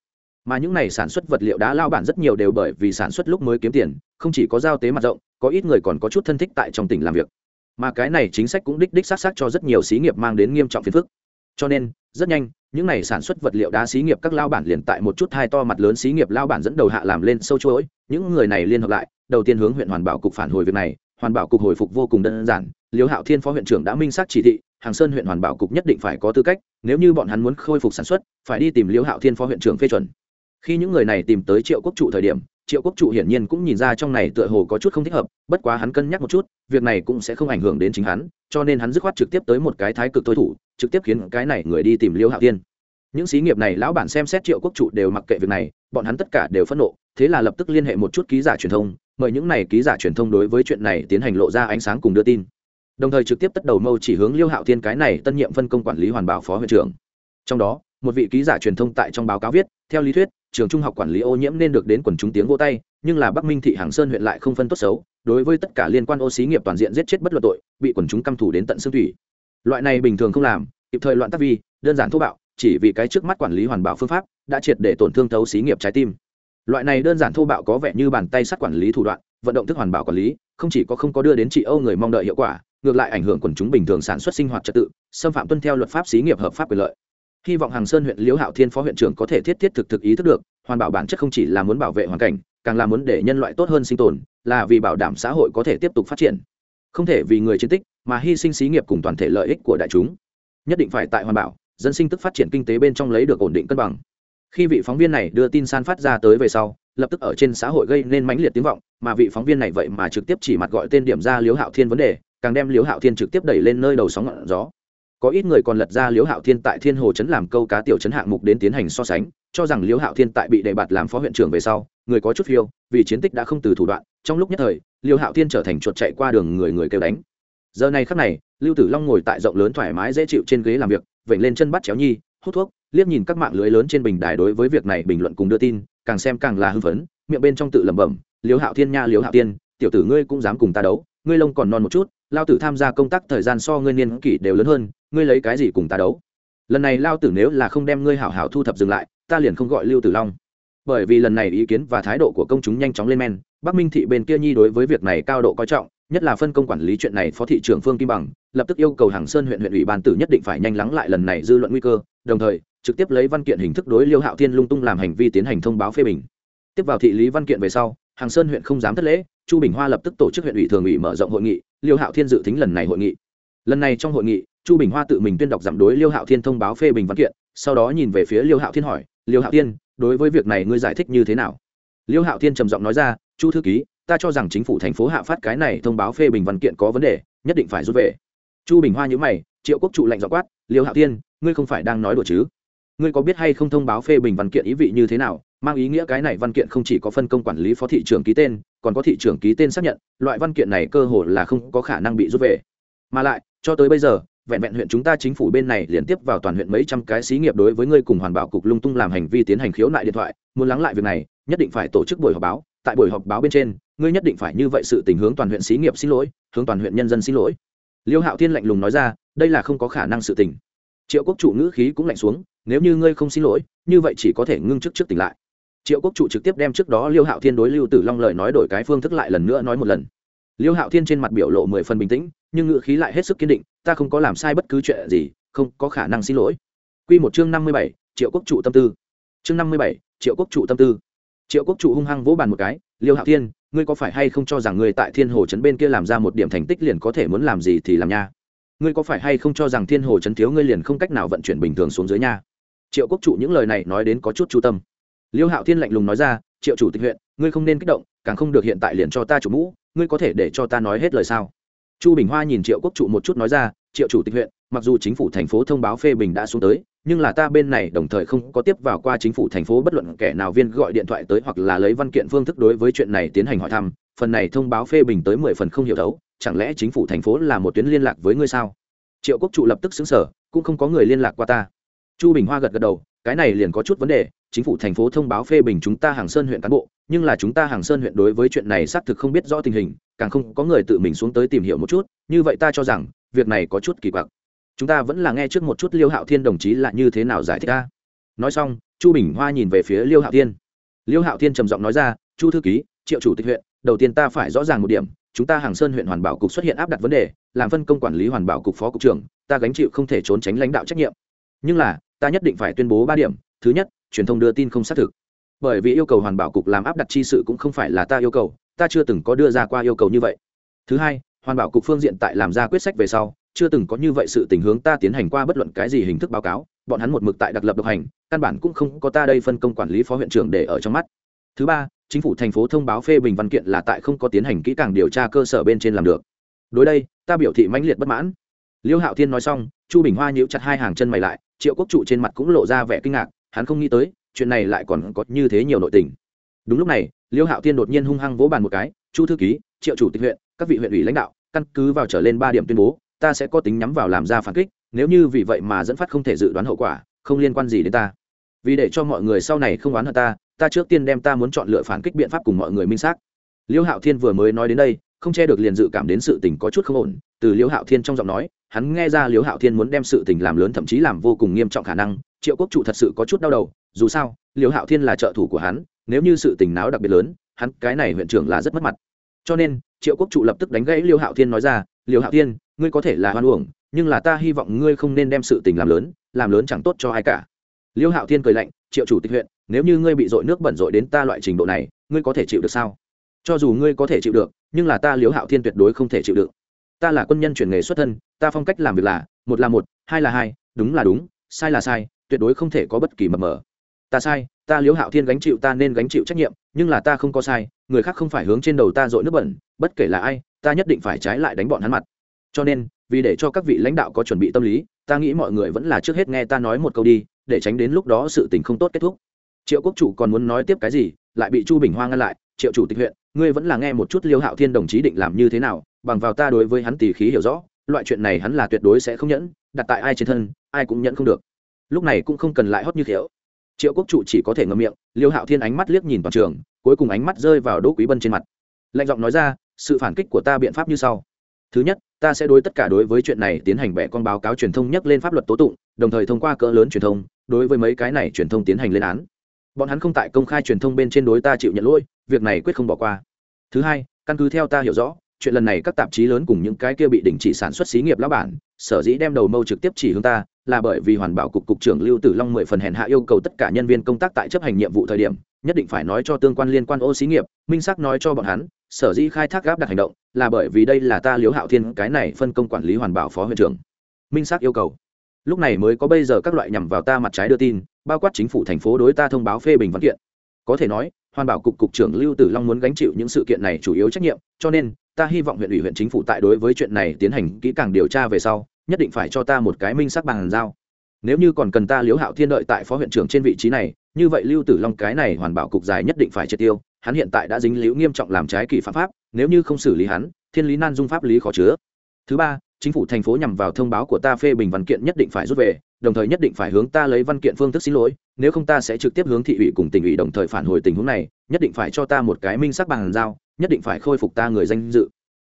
mà những này sản xuất vật liệu đá lao bản rất nhiều đều bởi vì sản xuất lúc mới kiếm tiền, không chỉ có giao tế mặt rộng, có ít người còn có chút thân thích tại trong tỉnh làm việc. Mà cái này chính sách cũng đích đích xác xác cho rất nhiều xí nghiệp mang đến nghiêm trọng phiền phức. Cho nên, rất nhanh, những này sản xuất vật liệu đá xí nghiệp các lao bản liền tại một chút hai to mặt lớn xí nghiệp lao bản dẫn đầu hạ làm lên sâu chuỗi. Những người này liên hợp lại, đầu tiên hướng huyện hoàn bảo cục phản hồi việc này. Hoàn bảo cục hồi phục vô cùng đơn giản, liêu hạo thiên phó huyện trưởng đã minh xác chỉ thị, hàng sơn huyện hoàn bảo cục nhất định phải có tư cách, nếu như bọn hắn muốn khôi phục sản xuất, phải đi tìm liêu hạo thiên phó huyện trưởng phê chuẩn khi những người này tìm tới triệu quốc trụ thời điểm, triệu quốc trụ hiển nhiên cũng nhìn ra trong này tựa hồ có chút không thích hợp, bất quá hắn cân nhắc một chút, việc này cũng sẽ không ảnh hưởng đến chính hắn, cho nên hắn dứt khoát trực tiếp tới một cái thái cực thôi thủ, trực tiếp khiến cái này người đi tìm liêu hạo tiên những xí nghiệp này lão bản xem xét triệu quốc trụ đều mặc kệ việc này, bọn hắn tất cả đều phẫn nộ, thế là lập tức liên hệ một chút ký giả truyền thông, mời những này ký giả truyền thông đối với chuyện này tiến hành lộ ra ánh sáng cùng đưa tin. Đồng thời trực tiếp tất đầu mâu chỉ hướng liêu hạo thiên cái này tân nhiệm phân công quản lý hoàn bảo phó huyện trưởng. Trong đó, một vị ký giả truyền thông tại trong báo cáo viết, theo lý thuyết trường trung học quản lý ô nhiễm nên được đến quần chúng tiếng vô tay, nhưng là bắc minh thị hàng sơn huyện lại không phân tốt xấu, đối với tất cả liên quan ô xí nghiệp toàn diện giết chết bất luận tội, bị quần chúng căm thủ đến tận xương thủy. Loại này bình thường không làm, kịp thời loạn tác vi, đơn giản thô bạo, chỉ vì cái trước mắt quản lý hoàn bảo phương pháp, đã triệt để tổn thương thấu xí nghiệp trái tim. Loại này đơn giản thô bạo có vẻ như bàn tay sát quản lý thủ đoạn, vận động thức hoàn bảo quản lý, không chỉ có không có đưa đến trị âu người mong đợi hiệu quả, ngược lại ảnh hưởng quần chúng bình thường sản xuất sinh hoạt trật tự, xâm phạm tuân theo luật pháp xí nghiệp hợp pháp quyền lợi hy vọng hàng sơn huyện liễu hạo thiên phó huyện trưởng có thể thiết thiết thực thực ý thức được, hoàn bảo bản chất không chỉ là muốn bảo vệ hoàn cảnh, càng là muốn để nhân loại tốt hơn sinh tồn, là vì bảo đảm xã hội có thể tiếp tục phát triển. Không thể vì người chiến tích mà hy sinh xí nghiệp cùng toàn thể lợi ích của đại chúng. Nhất định phải tại hoàn bảo, dân sinh tức phát triển kinh tế bên trong lấy được ổn định cân bằng. Khi vị phóng viên này đưa tin san phát ra tới về sau, lập tức ở trên xã hội gây nên mãnh liệt tiếng vọng, mà vị phóng viên này vậy mà trực tiếp chỉ mặt gọi tên điểm ra liếu hạo thiên vấn đề, càng đem liếu hạo thiên trực tiếp đẩy lên nơi đầu sóng ngọn gió có ít người còn lật ra liễu hạo thiên tại thiên hồ trấn làm câu cá tiểu trấn hạng mục đến tiến hành so sánh, cho rằng liễu hạo thiên tại bị đề bạt làm phó huyện trưởng về sau, người có chút phiêu, vì chiến tích đã không từ thủ đoạn, trong lúc nhất thời, liễu hạo thiên trở thành chuột chạy qua đường người người kêu đánh. Giờ này khắc này, lưu tử long ngồi tại rộng lớn thoải mái dễ chịu trên ghế làm việc, vểnh lên chân bắt chéo nhi, hút thuốc, liếc nhìn các mạng lưới lớn trên bình đài đối với việc này bình luận cùng đưa tin, càng xem càng là hưng phấn, miệng bên trong tự lẩm bẩm, liễu hạo thiên nha, liễu hạo thiên, tiểu tử ngươi cũng dám cùng ta đấu, ngươi lông còn non một chút lao tử tham gia công tác thời gian so ngươi niên kỷ đều lớn hơn, ngươi lấy cái gì cùng ta đấu? Lần này lao tử nếu là không đem ngươi hảo hảo thu thập dừng lại, ta liền không gọi lưu tử long. Bởi vì lần này ý kiến và thái độ của công chúng nhanh chóng lên men, bắc minh thị bên kia nhi đối với việc này cao độ coi trọng, nhất là phân công quản lý chuyện này phó thị trưởng phương kim bằng, lập tức yêu cầu hàng sơn huyện huyện ủy ban tử nhất định phải nhanh lắng lại lần này dư luận nguy cơ, đồng thời, trực tiếp lấy văn kiện hình thức đối liêu hạo thiên lung tung làm hành vi tiến hành thông báo phê bình. Tiếp vào thị lý văn kiện về sau, hàng sơn huyện không dám thất lễ chu bình hoa lập tức tổ chức huyện ủy thường ủy mở rộng hội nghị, liêu hạo thiên dự tính lần này hội nghị. Lần này trong hội nghị, chu bình hoa tự mình tuyên đọc giảm đối liêu hạo thiên thông báo phê bình văn kiện, sau đó nhìn về phía liêu hạo thiên hỏi, liêu hạo thiên, đối với việc này ngươi giải thích như thế nào? Liêu hạo thiên trầm giọng nói ra, chu thư ký, ta cho rằng chính phủ thành phố hạ phát cái này thông báo phê bình văn kiện có vấn đề, nhất định phải rút về. Chu bình hoa nhữ mày, triệu quốc trụ lệnh dọ quát, liêu hạo thiên, ngươi không phải đang nói đùa chứ? Ngươi có biết hay không thông báo phê bình văn kiện ý vị như thế nào? Mang ý nghĩa cái này văn kiện không chỉ có phân công quản lý phó thị trưởng ký tên còn có thị trưởng ký tên xác nhận, loại văn kiện này cơ hồ là không có khả năng bị rút về. Mà lại, cho tới bây giờ, vẹn vẹn huyện chúng ta chính phủ bên này liên tiếp vào toàn huyện mấy trăm cái xí nghiệp đối với ngươi cùng hoàn bảo cục lung tung làm hành vi tiến hành khiếu nại điện thoại, muốn lắng lại việc này, nhất định phải tổ chức buổi họp báo. Tại buổi họp báo bên trên, ngươi nhất định phải như vậy sự tình hướng toàn huyện xí nghiệp xin lỗi, hướng toàn huyện nhân dân xin lỗi. Liêu hạo thiên lạnh lùng nói ra, đây là không có khả năng sự tình. Triệu quốc chủ ngữ khí cũng lạnh xuống, nếu như ngươi không xin lỗi, như vậy chỉ có thể ngưng chức trước tỉnh lại triệu quốc chủ trực tiếp đem trước đó liêu hạo thiên đối lưu tử long lời nói đổi cái phương thức lại lần nữa nói một lần liêu hạo thiên trên mặt biểu lộ mười phần bình tĩnh nhưng ngự khí lại hết sức kiên định ta không có làm sai bất cứ chuyện gì không có khả năng xin lỗi q một chương năm mươi bảy triệu quốc chủ tâm tư chương năm mươi bảy triệu quốc chủ tâm tư triệu quốc chủ hung hăng vỗ bàn một cái liêu hạo thiên ngươi có phải hay không cho rằng ngươi tại thiên hồ trấn bên kia làm ra một điểm thành tích liền có thể muốn làm gì thì làm nha ngươi có phải hay không cho rằng thiên hồ trấn thiếu ngươi liền không cách nào vận chuyển bình thường xuống dưới nha triệu quốc chủ những lời này nói đến có chút chu tâm liêu hạo thiên lạnh lùng nói ra, triệu chủ tịch huyện, ngươi không nên kích động, càng không được hiện tại liền cho ta chủ mũ, ngươi có thể để cho ta nói hết lời sao? Chu bình hoa nhìn triệu quốc trụ một chút nói ra, triệu chủ tịch huyện, mặc dù chính phủ thành phố thông báo phê bình đã xuống tới, nhưng là ta bên này đồng thời không có tiếp vào qua chính phủ thành phố bất luận kẻ nào viên gọi điện thoại tới hoặc là lấy văn kiện phương thức đối với chuyện này tiến hành hỏi thăm, phần này thông báo phê bình tới mười phần không hiểu thấu, chẳng lẽ chính phủ thành phố là một tuyến liên lạc với ngươi sao? Triệu quốc trụ lập tức xứng sở cũng không có người liên lạc qua ta. Chu bình hoa gật gật đầu cái này liền có chút vấn đề, chính phủ thành phố thông báo phê bình chúng ta hàng sơn huyện cán bộ, nhưng là chúng ta hàng sơn huyện đối với chuyện này xác thực không biết rõ tình hình, càng không có người tự mình xuống tới tìm hiểu một chút, như vậy ta cho rằng, việc này có chút kỳ quặc. Chúng ta vẫn là nghe trước một chút liêu hạo thiên đồng chí là như thế nào giải thích ta. Nói xong, chu bình hoa nhìn về phía liêu hạo thiên. Liêu hạo thiên trầm giọng nói ra, chu thư ký, triệu chủ tịch huyện, đầu tiên ta phải rõ ràng một điểm, chúng ta hàng sơn huyện hoàn bảo cục xuất hiện áp đặt vấn đề, làm phân công quản lý hoàn bảo cục phó cục trưởng, ta gánh chịu không thể trốn tránh lãnh đạo trách nhiệm. Nhưng là ta nhất định phải tuyên bố ba điểm, thứ nhất, truyền thông đưa tin không xác thực. Bởi vì yêu cầu hoàn bảo cục làm áp đặt chi sự cũng không phải là ta yêu cầu, ta chưa từng có đưa ra qua yêu cầu như vậy. Thứ hai, hoàn bảo cục phương diện tại làm ra quyết sách về sau, chưa từng có như vậy sự tình hướng ta tiến hành qua bất luận cái gì hình thức báo cáo, bọn hắn một mực tại đặc lập độc hành, căn bản cũng không có ta đây phân công quản lý phó huyện trưởng để ở trong mắt. Thứ ba, chính phủ thành phố thông báo phê bình văn kiện là tại không có tiến hành kỹ càng điều tra cơ sở bên trên làm được. Đối đây, ta biểu thị mãnh liệt bất mãn. Liêu hạo thiên nói xong, chu bình hoa nhíu chặt hai hàng chân mày lại triệu quốc trụ trên mặt cũng lộ ra vẻ kinh ngạc, hắn không nghĩ tới, chuyện này lại còn có như thế nhiều nội tình. Đúng lúc này, liêu hạo thiên đột nhiên hung hăng vỗ bàn một cái, chu thư ký, triệu chủ tịch huyện, các vị huyện ủy lãnh đạo, căn cứ vào trở lên ba điểm tuyên bố, ta sẽ có tính nhắm vào làm ra phản kích, nếu như vì vậy mà dẫn phát không thể dự đoán hậu quả, không liên quan gì đến ta. Vì để cho mọi người sau này không oán hận ta ta trước tiên đem ta muốn chọn lựa phản kích biện pháp cùng mọi người minh xác. Liêu hạo thiên vừa mới nói đến đây không che được liền dự cảm đến sự tình có chút không ổn, từ Liễu hạo thiên trong giọng nói, hắn nghe ra Liễu hạo thiên muốn đem sự tình làm lớn thậm chí làm vô cùng nghiêm trọng khả năng, triệu quốc trụ thật sự có chút đau đầu, dù sao, Liễu hạo thiên là trợ thủ của hắn, nếu như sự tình náo đặc biệt lớn, hắn cái này huyện trưởng là rất mất mặt. Cho nên, triệu quốc trụ lập tức đánh gãy Liễu hạo thiên nói ra, Liễu hạo thiên, ngươi có thể là hoan uổng, nhưng là ta hy vọng ngươi không nên đem sự tình làm lớn làm lớn chẳng tốt cho ai cả. Liễu hạo thiên cười lạnh, triệu chủ tịch huyện, nếu như ngươi bị dội nước bẩn dội đến ta loại trình độ này, ngươi có thể chịu được sao? Cho dù ngươi có thể chịu được, nhưng là ta Liếu hạo thiên tuyệt đối không thể chịu được ta là quân nhân chuyển nghề xuất thân, ta phong cách làm việc là, một là một, hai là hai, đúng là đúng, sai là sai, tuyệt đối không thể có bất kỳ mập mờ. Ta sai, ta Liếu hạo thiên gánh chịu ta nên gánh chịu trách nhiệm, nhưng là ta không có sai, người khác không phải hướng trên đầu ta dội nước bẩn, bất kể là ai, ta nhất định phải trái lại đánh bọn hắn mặt. Cho nên, vì để cho các vị lãnh đạo có chuẩn bị tâm lý, ta nghĩ mọi người vẫn là trước hết nghe ta nói một câu đi, để tránh đến lúc đó sự tình không tốt kết thúc. Triệu quốc chủ còn muốn nói tiếp cái gì, lại bị chu bình hoa ngăn lại, triệu chủ tịch huyện ngươi vẫn là nghe một chút liêu hạo thiên đồng chí định làm như thế nào, bằng vào ta đối với hắn tỉ khí hiểu rõ, loại chuyện này hắn là tuyệt đối sẽ không nhẫn, đặt tại ai trên thân, ai cũng nhẫn không được. Lúc này cũng không cần lại hót như thiếu triệu quốc trụ chỉ có thể ngậm miệng, liêu hạo thiên ánh mắt liếc nhìn toàn trường, cuối cùng ánh mắt rơi vào đỗ quý bân trên mặt. Lạnh giọng nói ra, sự phản kích của ta biện pháp như sau. Thứ nhất, ta sẽ đối tất cả đối với chuyện này tiến hành bẻ con báo cáo truyền thông nhắc lên pháp luật tố tụng, đồng thời thông qua cỡ lớn truyền thông, đối với mấy cái này truyền thông tiến hành lên án. Bọn hắn không tại công khai truyền thông bên trên đối ta chịu nhận lỗi việc này quyết không bỏ qua. Thứ hai, căn cứ theo ta hiểu rõ, chuyện lần này các tạp chí lớn cùng những cái kia bị đình chỉ sản xuất xí nghiệp lão bản, sở dĩ đem đầu mâu trực tiếp chỉ hướng ta, là bởi vì hoàn bảo cục cục trưởng lưu tử long mười phần hèn hạ yêu cầu tất cả nhân viên công tác tại chấp hành nhiệm vụ thời điểm, nhất định phải nói cho tương quan liên quan ô xí nghiệp, minh xác nói cho bọn hắn, sở dĩ khai thác gáp đặt hành động, là bởi vì đây là ta liếu hạo thiên, cái này phân công quản lý hoàn bảo phó huyện trưởng. Minh xác yêu cầu. Lúc này mới có bây giờ các loại nhằm vào ta mặt trái đưa tin, bao quát chính phủ thành phố đối ta thông báo phê bình văn kiện. Có thể nói hoàn bảo cục cục trưởng lưu tử long muốn gánh chịu những sự kiện này chủ yếu trách nhiệm, cho nên, ta hy vọng huyện ủy, huyện chính phủ tại đối với chuyện này tiến hành kỹ càng điều tra về sau, nhất định phải cho ta một cái minh sắc bằng giao. Nếu như còn cần ta liếu hạo thiên đợi tại phó huyện trưởng trên vị trí này, như vậy lưu tử long cái này hoàn bảo cục dài nhất định phải triệt tiêu, hắn hiện tại đã dính liễu nghiêm trọng làm trái kỳ phạm pháp, nếu như không xử lý hắn, thiên lý nan dung pháp lý khó chứa. Thứ ba, chính phủ thành phố nhằm vào thông báo của ta phê bình văn kiện nhất định phải rút về đồng thời nhất định phải hướng ta lấy văn kiện phương thức xin lỗi, nếu không ta sẽ trực tiếp hướng thị ủy cùng tỉnh ủy đồng thời phản hồi tình huống này, nhất định phải cho ta một cái minh sắc bằng giao, nhất định phải khôi phục ta người danh dự.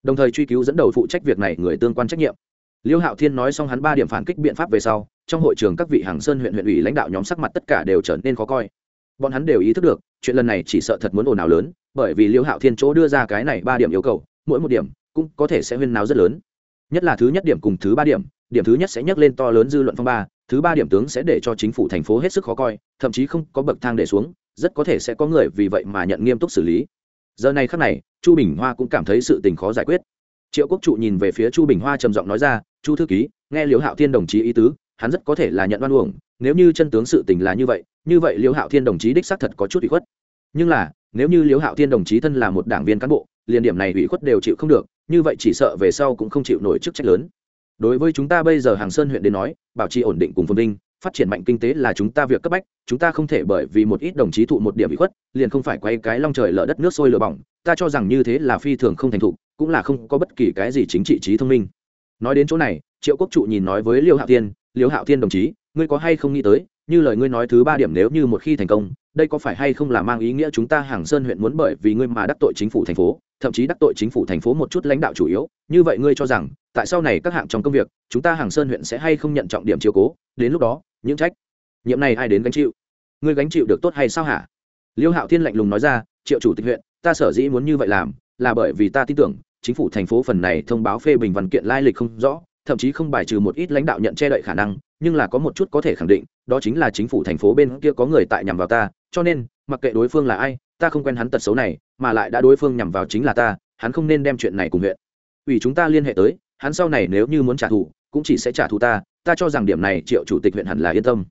Đồng thời truy cứu dẫn đầu phụ trách việc này người tương quan trách nhiệm. Liêu hạo thiên nói xong hắn ba điểm phản kích biện pháp về sau, trong hội trường các vị hàng sơn huyện huyện ủy lãnh đạo nhóm sắc mặt tất cả đều trở nên khó coi. Bọn hắn đều ý thức được, chuyện lần này chỉ sợ thật muốn ồn ào lớn, bởi vì liêu hạo thiên chỗ đưa ra cái này ba điểm yêu cầu, mỗi một điểm cũng có thể sẽ huyên nào rất lớn. Nhất là thứ nhất điểm cùng thứ ba điểm điểm thứ nhất sẽ nhắc lên to lớn dư luận phong ba thứ ba điểm tướng sẽ để cho chính phủ thành phố hết sức khó coi, thậm chí không có bậc thang để xuống, rất có thể sẽ có người vì vậy mà nhận nghiêm túc xử lý. Giờ này khắc này, chu bình hoa cũng cảm thấy sự tình khó giải quyết. Triệu quốc trụ nhìn về phía chu bình hoa trầm giọng nói ra, chu thư ký, nghe liễu hạo thiên đồng chí ý tứ, hắn rất có thể là nhận oan uổng, nếu như chân tướng sự tình là như vậy như vậy liễu hạo thiên đồng chí đích xác thật có chút ủy khuất. Nhưng là, nếu như liễu hạo thiên đồng chí thân là một đảng viên cán bộ, liền điểm này ủy khuất đều chịu không được, như vậy chỉ sợ về sau cũng không chịu nổi chức trách lớn đối với chúng ta bây giờ hàng sơn huyện đến nói, bảo trì ổn định cùng phồn vinh, phát triển mạnh kinh tế là chúng ta việc cấp bách, chúng ta không thể bởi vì một ít đồng chí thụ một điểm bị khuất, liền không phải quay cái long trời lở đất nước sôi lửa bỏng, ta cho rằng như thế là phi thường không thành thục, cũng là không có bất kỳ cái gì chính trị trí thông minh. Nói đến chỗ này, triệu quốc trụ nhìn nói với liêu hạo thiên, liêu hạo thiên đồng chí, ngươi có hay không nghĩ tới như lời ngươi nói thứ ba điểm nếu như một khi thành công, đây có phải hay không là mang ý nghĩa chúng ta hàng sơn huyện muốn bởi vì ngươi mà đắc tội chính phủ thành phố, thậm chí đắc tội chính phủ thành phố một chút lãnh đạo chủ yếu? Như vậy ngươi cho rằng, tại sau này các hạng trong công việc, chúng ta hàng sơn huyện sẽ hay không nhận trọng điểm chiếu cố? Đến lúc đó, những trách, nhiệm này ai đến gánh chịu? Ngươi gánh chịu được tốt hay sao hả? Liêu hạo thiên lạnh lùng nói ra, triệu chủ tịch huyện, ta sở dĩ muốn như vậy làm, là bởi vì ta tin tưởng, chính phủ thành phố phần này thông báo phê bình văn kiện lai lịch không rõ, thậm chí không bài trừ một ít lãnh đạo nhận che đậy khả năng nhưng là có một chút có thể khẳng định, đó chính là chính phủ thành phố bên kia có người tại nhằm vào ta, cho nên, mặc kệ đối phương là ai, ta không quen hắn tật xấu này, mà lại đã đối phương nhằm vào chính là ta, hắn không nên đem chuyện này cùng huyện. Ủy chúng ta liên hệ tới, hắn sau này nếu như muốn trả thù, cũng chỉ sẽ trả thù ta ta cho rằng điểm này triệu chủ tịch huyện hẳn là yên tâm.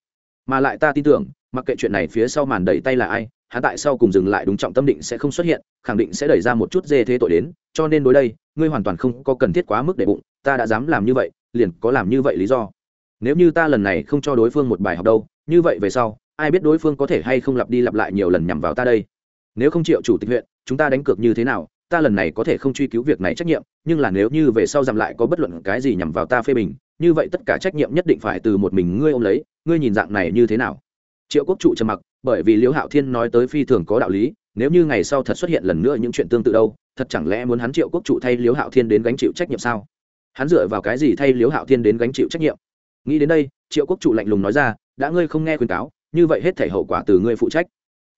Mà lại ta tin tưởng, mặc kệ chuyện này phía sau màn đẩy tay là ai, hắn tại sau cùng dừng lại đúng trọng tâm định sẽ không xuất hiện, khẳng định sẽ đẩy ra một chút dê thế tội đến, cho nên đối đây, ngươi hoàn toàn không có cần thiết quá mức để bụng, ta đã dám làm như vậy, liền có làm như vậy lý do nếu như ta lần này không cho đối phương một bài học đâu, như vậy về sau, ai biết đối phương có thể hay không lặp đi lặp lại nhiều lần nhằm vào ta đây? Nếu không chịu chủ tịch huyện, chúng ta đánh cược như thế nào? Ta lần này có thể không truy cứu việc này trách nhiệm, nhưng là nếu như về sau giảm lại có bất luận cái gì nhằm vào ta phê bình, như vậy tất cả trách nhiệm nhất định phải từ một mình ngươi ôm lấy, ngươi nhìn dạng này như thế nào? Triệu quốc trụ trầm mặc, bởi vì liễu hạo thiên nói tới phi thường có đạo lý, nếu như ngày sau thật xuất hiện lần nữa những chuyện tương tự đâu, thật chẳng lẽ muốn hắn triệu quốc trụ thay liễu hạo thiên đến gánh chịu trách nhiệm sao? Hắn dựa vào cái gì thay liễu hạo thiên đến gánh chịu trách nhiệm? Nghĩ đến đây, triệu quốc trụ lạnh lùng nói ra, đã ngươi không nghe khuyên cáo, như vậy hết thể hậu quả từ ngươi phụ trách.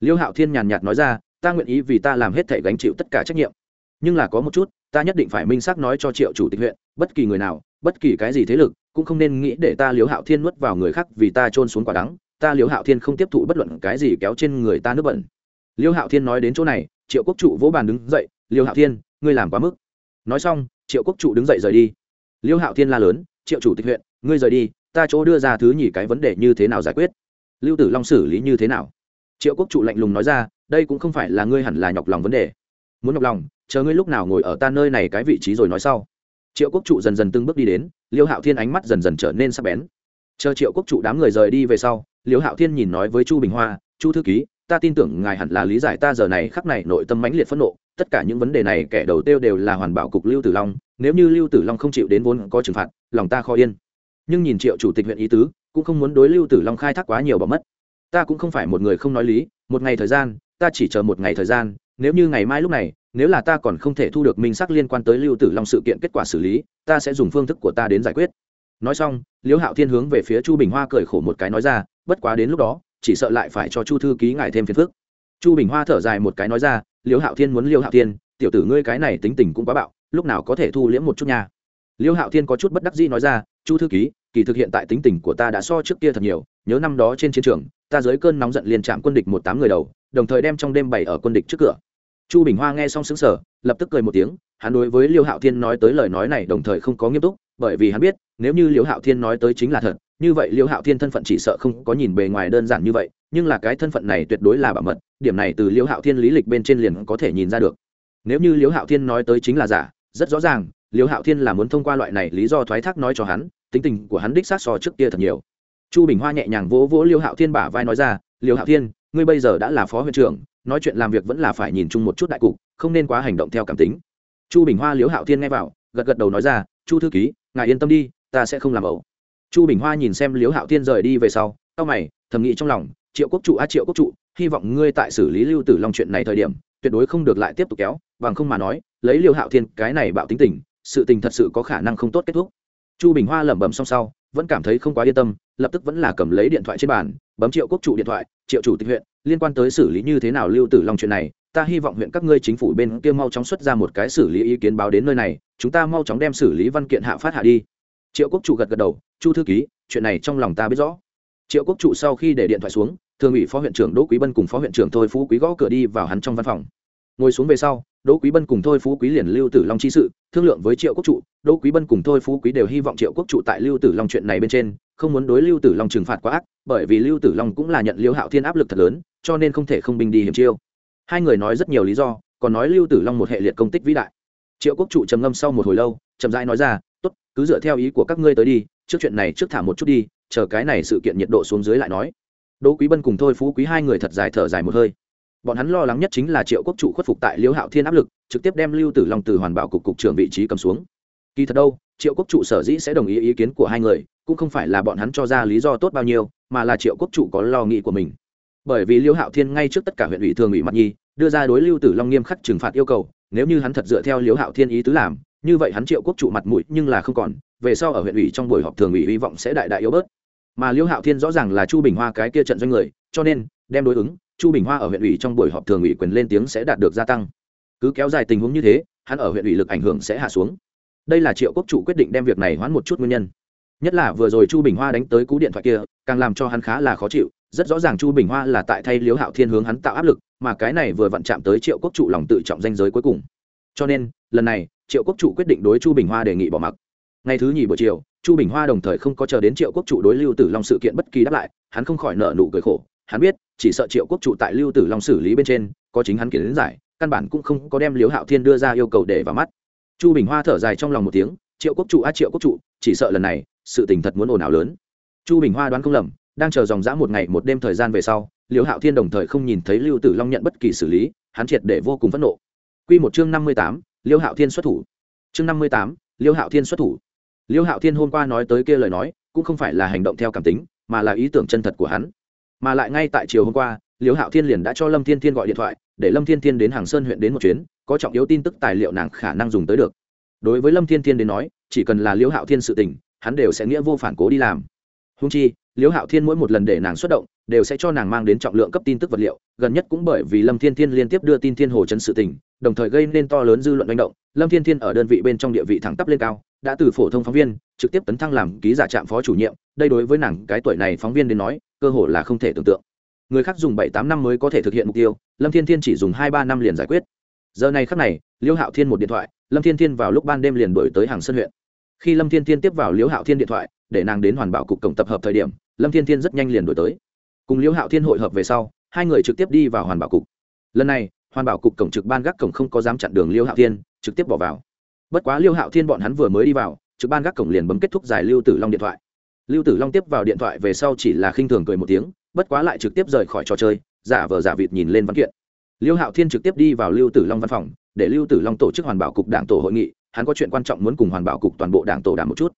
Liêu hạo thiên nhàn nhạt nói ra, ta nguyện ý vì ta làm hết thể gánh chịu tất cả trách nhiệm. Nhưng là có một chút, ta nhất định phải minh xác nói cho triệu chủ tịch huyện, bất kỳ người nào, bất kỳ cái gì thế lực, cũng không nên nghĩ để ta liếu hạo thiên nuốt vào người khác vì ta trôn xuống quả đắng. Ta liếu hạo thiên không tiếp thụ bất luận cái gì kéo trên người ta nước bẩn. Liêu hạo thiên nói đến chỗ này, triệu quốc trụ vỗ bàn đứng dậy, liêu hạo thiên, ngươi làm quá mức. Nói xong, triệu quốc trụ đứng dậy rời đi. Liêu hạo thiên la lớn, triệu chủ tịch huyện ngươi rời đi, ta chỗ đưa ra thứ nhì cái vấn đề như thế nào giải quyết? Lưu tử long xử lý như thế nào? Triệu quốc trụ lạnh lùng nói ra, đây cũng không phải là ngươi hẳn là nhọc lòng vấn đề. Muốn nhọc lòng, chờ ngươi lúc nào ngồi ở ta nơi này cái vị trí rồi nói sau. Triệu quốc trụ dần dần từng bước đi đến, liêu hạo thiên ánh mắt dần dần trở nên sắc bén. Chờ triệu quốc trụ đám người rời đi về sau, liêu hạo thiên nhìn nói với chu bình hoa, chu thư ký, ta tin tưởng ngài hẳn là lý giải ta giờ này khắc này nội tâm mãnh liệt phẫn nộ. Tất cả những vấn đề này kẻ đầu tiêu đều là hoàn bảo cục lưu tử long, nếu như lưu tử long không chịu đến vốn có trừng phạt, lòng ta khó yên nhưng nhìn triệu chủ tịch huyện ý tứ, cũng không muốn đối lưu tử long khai thác quá nhiều bỏ mất. Ta cũng không phải một người không nói lý, một ngày thời gian, ta chỉ chờ một ngày thời gian, nếu như ngày mai lúc này, nếu là ta còn không thể thu được minh sắc liên quan tới lưu tử long sự kiện kết quả xử lý, ta sẽ dùng phương thức của ta đến giải quyết. Nói xong, liễu hạo thiên hướng về phía chu bình hoa cười khổ một cái nói ra, bất quá đến lúc đó, chỉ sợ lại phải cho chu thư ký ngài thêm phiền phức. Chu bình hoa thở dài một cái nói ra, liễu hạo thiên muốn liễu hạo thiên, tiểu tử ngươi cái này tính tình cũng quá bạo, lúc nào có thể thu liễm một chút nha. Liễu hạo thiên có chút bất đắc dĩ nói ra chu thư ký, kỳ thực hiện tại tính tình của ta đã so trước kia thật nhiều, nhớ năm đó trên chiến trường, ta dưới cơn nóng giận liền chạm quân địch một tám người đầu, đồng thời đem trong đêm bày ở quân địch trước cửa. Chu bình hoa nghe xong xứng sở lập tức cười một tiếng, hắn đối với liêu hạo thiên nói tới lời nói này đồng thời không có nghiêm túc, bởi vì hắn biết, nếu như liêu hạo thiên nói tới chính là thật, như vậy liêu hạo thiên thân phận chỉ sợ không có nhìn bề ngoài đơn giản như vậy, nhưng là cái thân phận này tuyệt đối là bảo mật, điểm này từ liêu hạo thiên lý lịch bên trên liền có thể nhìn ra được. Nếu như liêu hạo thiên nói tới chính là giả, rất rõ ràng liêu hạo thiên là muốn thông qua loại này lý do thoái thác nói cho hắn, tính tình của hắn đích xác so trước kia thật nhiều. Chu bình hoa nhẹ nhàng vỗ vỗ liêu hạo thiên bả vai nói ra, liêu hạo thiên, ngươi bây giờ đã là phó huyện trưởng, nói chuyện làm việc vẫn là phải nhìn chung một chút đại cục, không nên quá hành động theo cảm tính. Chu bình hoa Liêu hạo thiên nghe vào, gật gật đầu nói ra, chu thư ký, ngài yên tâm đi, ta sẽ không làm ẩu. Chu bình hoa nhìn xem Liêu hạo thiên rời đi về sau tao mày, thầm nghĩ trong lòng, triệu quốc trụ a triệu quốc trụ, hy vọng ngươi tại xử lý lưu tử long chuyện này thời điểm, tuyệt đối không được lại tiếp tục kéo, bằng không mà nói, lấy Liêu hạo thiên cái này bạo tính tình sự tình thật sự có khả năng không tốt kết thúc. Chu bình hoa lẩm bẩm xong sau, vẫn cảm thấy không quá yên tâm, lập tức vẫn là cầm lấy điện thoại trên bàn, bấm triệu quốc trụ điện thoại, triệu chủ tịch huyện, liên quan tới xử lý như thế nào lưu tử long chuyện này, ta hy vọng huyện các ngươi chính phủ bên kia mau chóng xuất ra một cái xử lý ý kiến báo đến nơi này, chúng ta mau chóng đem xử lý văn kiện hạ phát hạ đi. Triệu quốc trụ gật gật đầu, chu thư ký, chuyện này trong lòng ta biết rõ. Triệu quốc trụ sau khi để điện thoại xuống, thường ủy phó huyện trưởng đỗ quý bân cùng phó huyện trưởng thôi phú quý gõ cửa đi vào hắn trong văn phòng. Ngồi xuống về sau đỗ quý bân cùng thôi phú quý liền lưu tử long chi sự, thương lượng với triệu quốc trụ. Đỗ quý bân cùng thôi phú quý đều hy vọng triệu quốc trụ tại lưu tử long chuyện này bên trên, không muốn đối lưu tử long trừng phạt quá ác, bởi vì lưu tử long cũng là nhận liêu hạo thiên áp lực thật lớn, cho nên không thể không binh đi hiểm chiêu. Hai người nói rất nhiều lý do, còn nói lưu tử long một hệ liệt công tích vĩ đại. Triệu quốc trụ trầm ngâm sau một hồi lâu, chậm rãi nói ra, tốt, cứ dựa theo ý của các ngươi tới đi, trước chuyện này trước thả một chút đi, chờ cái này sự kiện nhiệt độ xuống dưới lại nói. Đỗ quý bân cùng thôi phú quý hai người thật dài thở dài một hơi bọn hắn lo lắng nhất chính là triệu quốc Chủ khuất phục tại liễu hạo thiên áp lực, trực tiếp đem lưu tử long từ hoàn bảo cục cục trưởng vị trí cầm xuống. Kỳ thật đâu, triệu quốc trụ sở dĩ sẽ đồng ý ý kiến của hai người, cũng không phải là bọn hắn cho ra lý do tốt bao nhiêu, mà là triệu quốc trụ có lo nghĩ của mình. Bởi vì liễu hạo thiên ngay trước tất cả huyện ủy thường ủy mặt nhi, đưa ra đối lưu tử long nghiêm khắc trừng phạt yêu cầu, nếu như hắn thật dựa theo liễu hạo thiên ý tứ làm, như vậy hắn triệu quốc trụ mặt mũi nhưng là không còn, về sau ở huyện ủy trong buổi họp thường ủy hy vọng sẽ đại đại yếu bớt. Mà liễu hạo thiên rõ ràng là chu bình hoa cái kia trận doanh người, cho nên, đem đối ứng chu bình hoa ở huyện ủy trong buổi họp thường ủy quyền lên tiếng sẽ đạt được gia tăng. Cứ kéo dài tình huống như thế, hắn ở huyện ủy lực ảnh hưởng sẽ hạ xuống. Đây là triệu quốc chủ quyết định đem việc này hoãn một chút nguyên nhân. Nhất là vừa rồi chu bình hoa đánh tới cú điện thoại kia, càng làm cho hắn khá là khó chịu. Rất rõ ràng chu bình hoa là tại thay liếu hạo thiên hướng hắn tạo áp lực, mà cái này vừa vặn chạm tới triệu quốc chủ lòng tự trọng danh giới cuối cùng. Cho nên, lần này, triệu quốc chủ quyết định đối chu bình hoa đề nghị bỏ mặc. Ngày thứ nhì buổi chiều, chu bình hoa đồng thời không có chờ đến triệu quốc chủ đối lưu tử long sự kiện bất kỳ đáp lại, hắn không khỏi nợ nụ cười khổ hắn biết, chỉ sợ triệu quốc chủ tại lưu tử long xử lý bên trên, có chính hắn kiến giải, căn bản cũng không có đem liếu hạo thiên đưa ra yêu cầu để vào mắt. Chu bình hoa thở dài trong lòng một tiếng, triệu quốc chủ a triệu quốc chủ chỉ sợ lần này, sự tình thật muốn ồn ào lớn. Chu bình hoa đoán không lầm, đang chờ dòng dã một ngày một đêm thời gian về sau, liễu hạo thiên đồng thời không nhìn thấy lưu tử long nhận bất kỳ xử lý, hắn triệt để vô cùng phẫn nộ. Q một chương năm mươi tám, liễu hạo thiên xuất thủ. Chương năm mươi tám, liễu hạo thiên xuất thủ. Liễu hạo thiên hôm qua nói tới kia lời nói, cũng không phải là hành động theo cảm tính, mà là ý tưởng chân thật của hắn mà lại ngay tại chiều hôm qua, liễu hạo thiên liền đã cho lâm thiên thiên gọi điện thoại, để lâm thiên thiên đến hàng sơn huyện đến một chuyến, có trọng yếu tin tức tài liệu nàng khả năng dùng tới được. Đối với lâm thiên thiên đến nói, chỉ cần là liễu hạo thiên sự tình, hắn đều sẽ nghĩa vô phản cố đi làm. Húng chi, liễu hạo thiên mỗi một lần để nàng xuất động, đều sẽ cho nàng mang đến trọng lượng cấp tin tức vật liệu, gần nhất cũng bởi vì lâm thiên thiên liên tiếp đưa tin thiên hồ chấn sự tình, đồng thời gây nên to lớn dư luận manh động, lâm thiên thiên ở đơn vị bên trong địa vị thẳng tắp lên cao, đã từ phổ thông phóng viên, trực tiếp tấn thăng làm ký giả trạm phó chủ nhiệm đây đối với nàng cái tuổi này phóng viên đến nói, cơ hội là không thể tưởng tượng. Người khác dùng bảy tám năm mới có thể thực hiện mục tiêu, lâm thiên thiên chỉ dùng hai ba năm liền giải quyết. Giờ này khắc này, liêu hạo thiên một điện thoại, lâm thiên thiên vào lúc ban đêm liền đổi tới hàng sân huyện. Khi lâm thiên thiên tiếp vào liêu hạo thiên điện thoại, để nàng đến hoàn bảo cục cổng tập hợp thời điểm, lâm thiên thiên rất nhanh liền đổi tới. Cùng liêu hạo thiên hội hợp về sau, hai người trực tiếp đi vào hoàn bảo cục. Lần này, hoàn bảo cục cổng trực ban gác cổng không có dám chặn đường liêu hạo thiên, trực tiếp bỏ vào. Bất quá liêu hạo thiên bọn hắn vừa mới đi vào, trực ban gác cổng liền bấm kết thúc giải lưu tử long điện thoại lưu tử long tiếp vào điện thoại về sau chỉ là khinh thường cười một tiếng, bất quá lại trực tiếp rời khỏi trò chơi, giả vờ giả vịt nhìn lên văn kiện. Liêu hạo thiên trực tiếp đi vào lưu tử long văn phòng, để lưu tử long tổ chức hoàn bảo cục đảng tổ hội nghị, hắn có chuyện quan trọng muốn cùng hoàn bảo cục toàn bộ đảng tổ đảng một chút.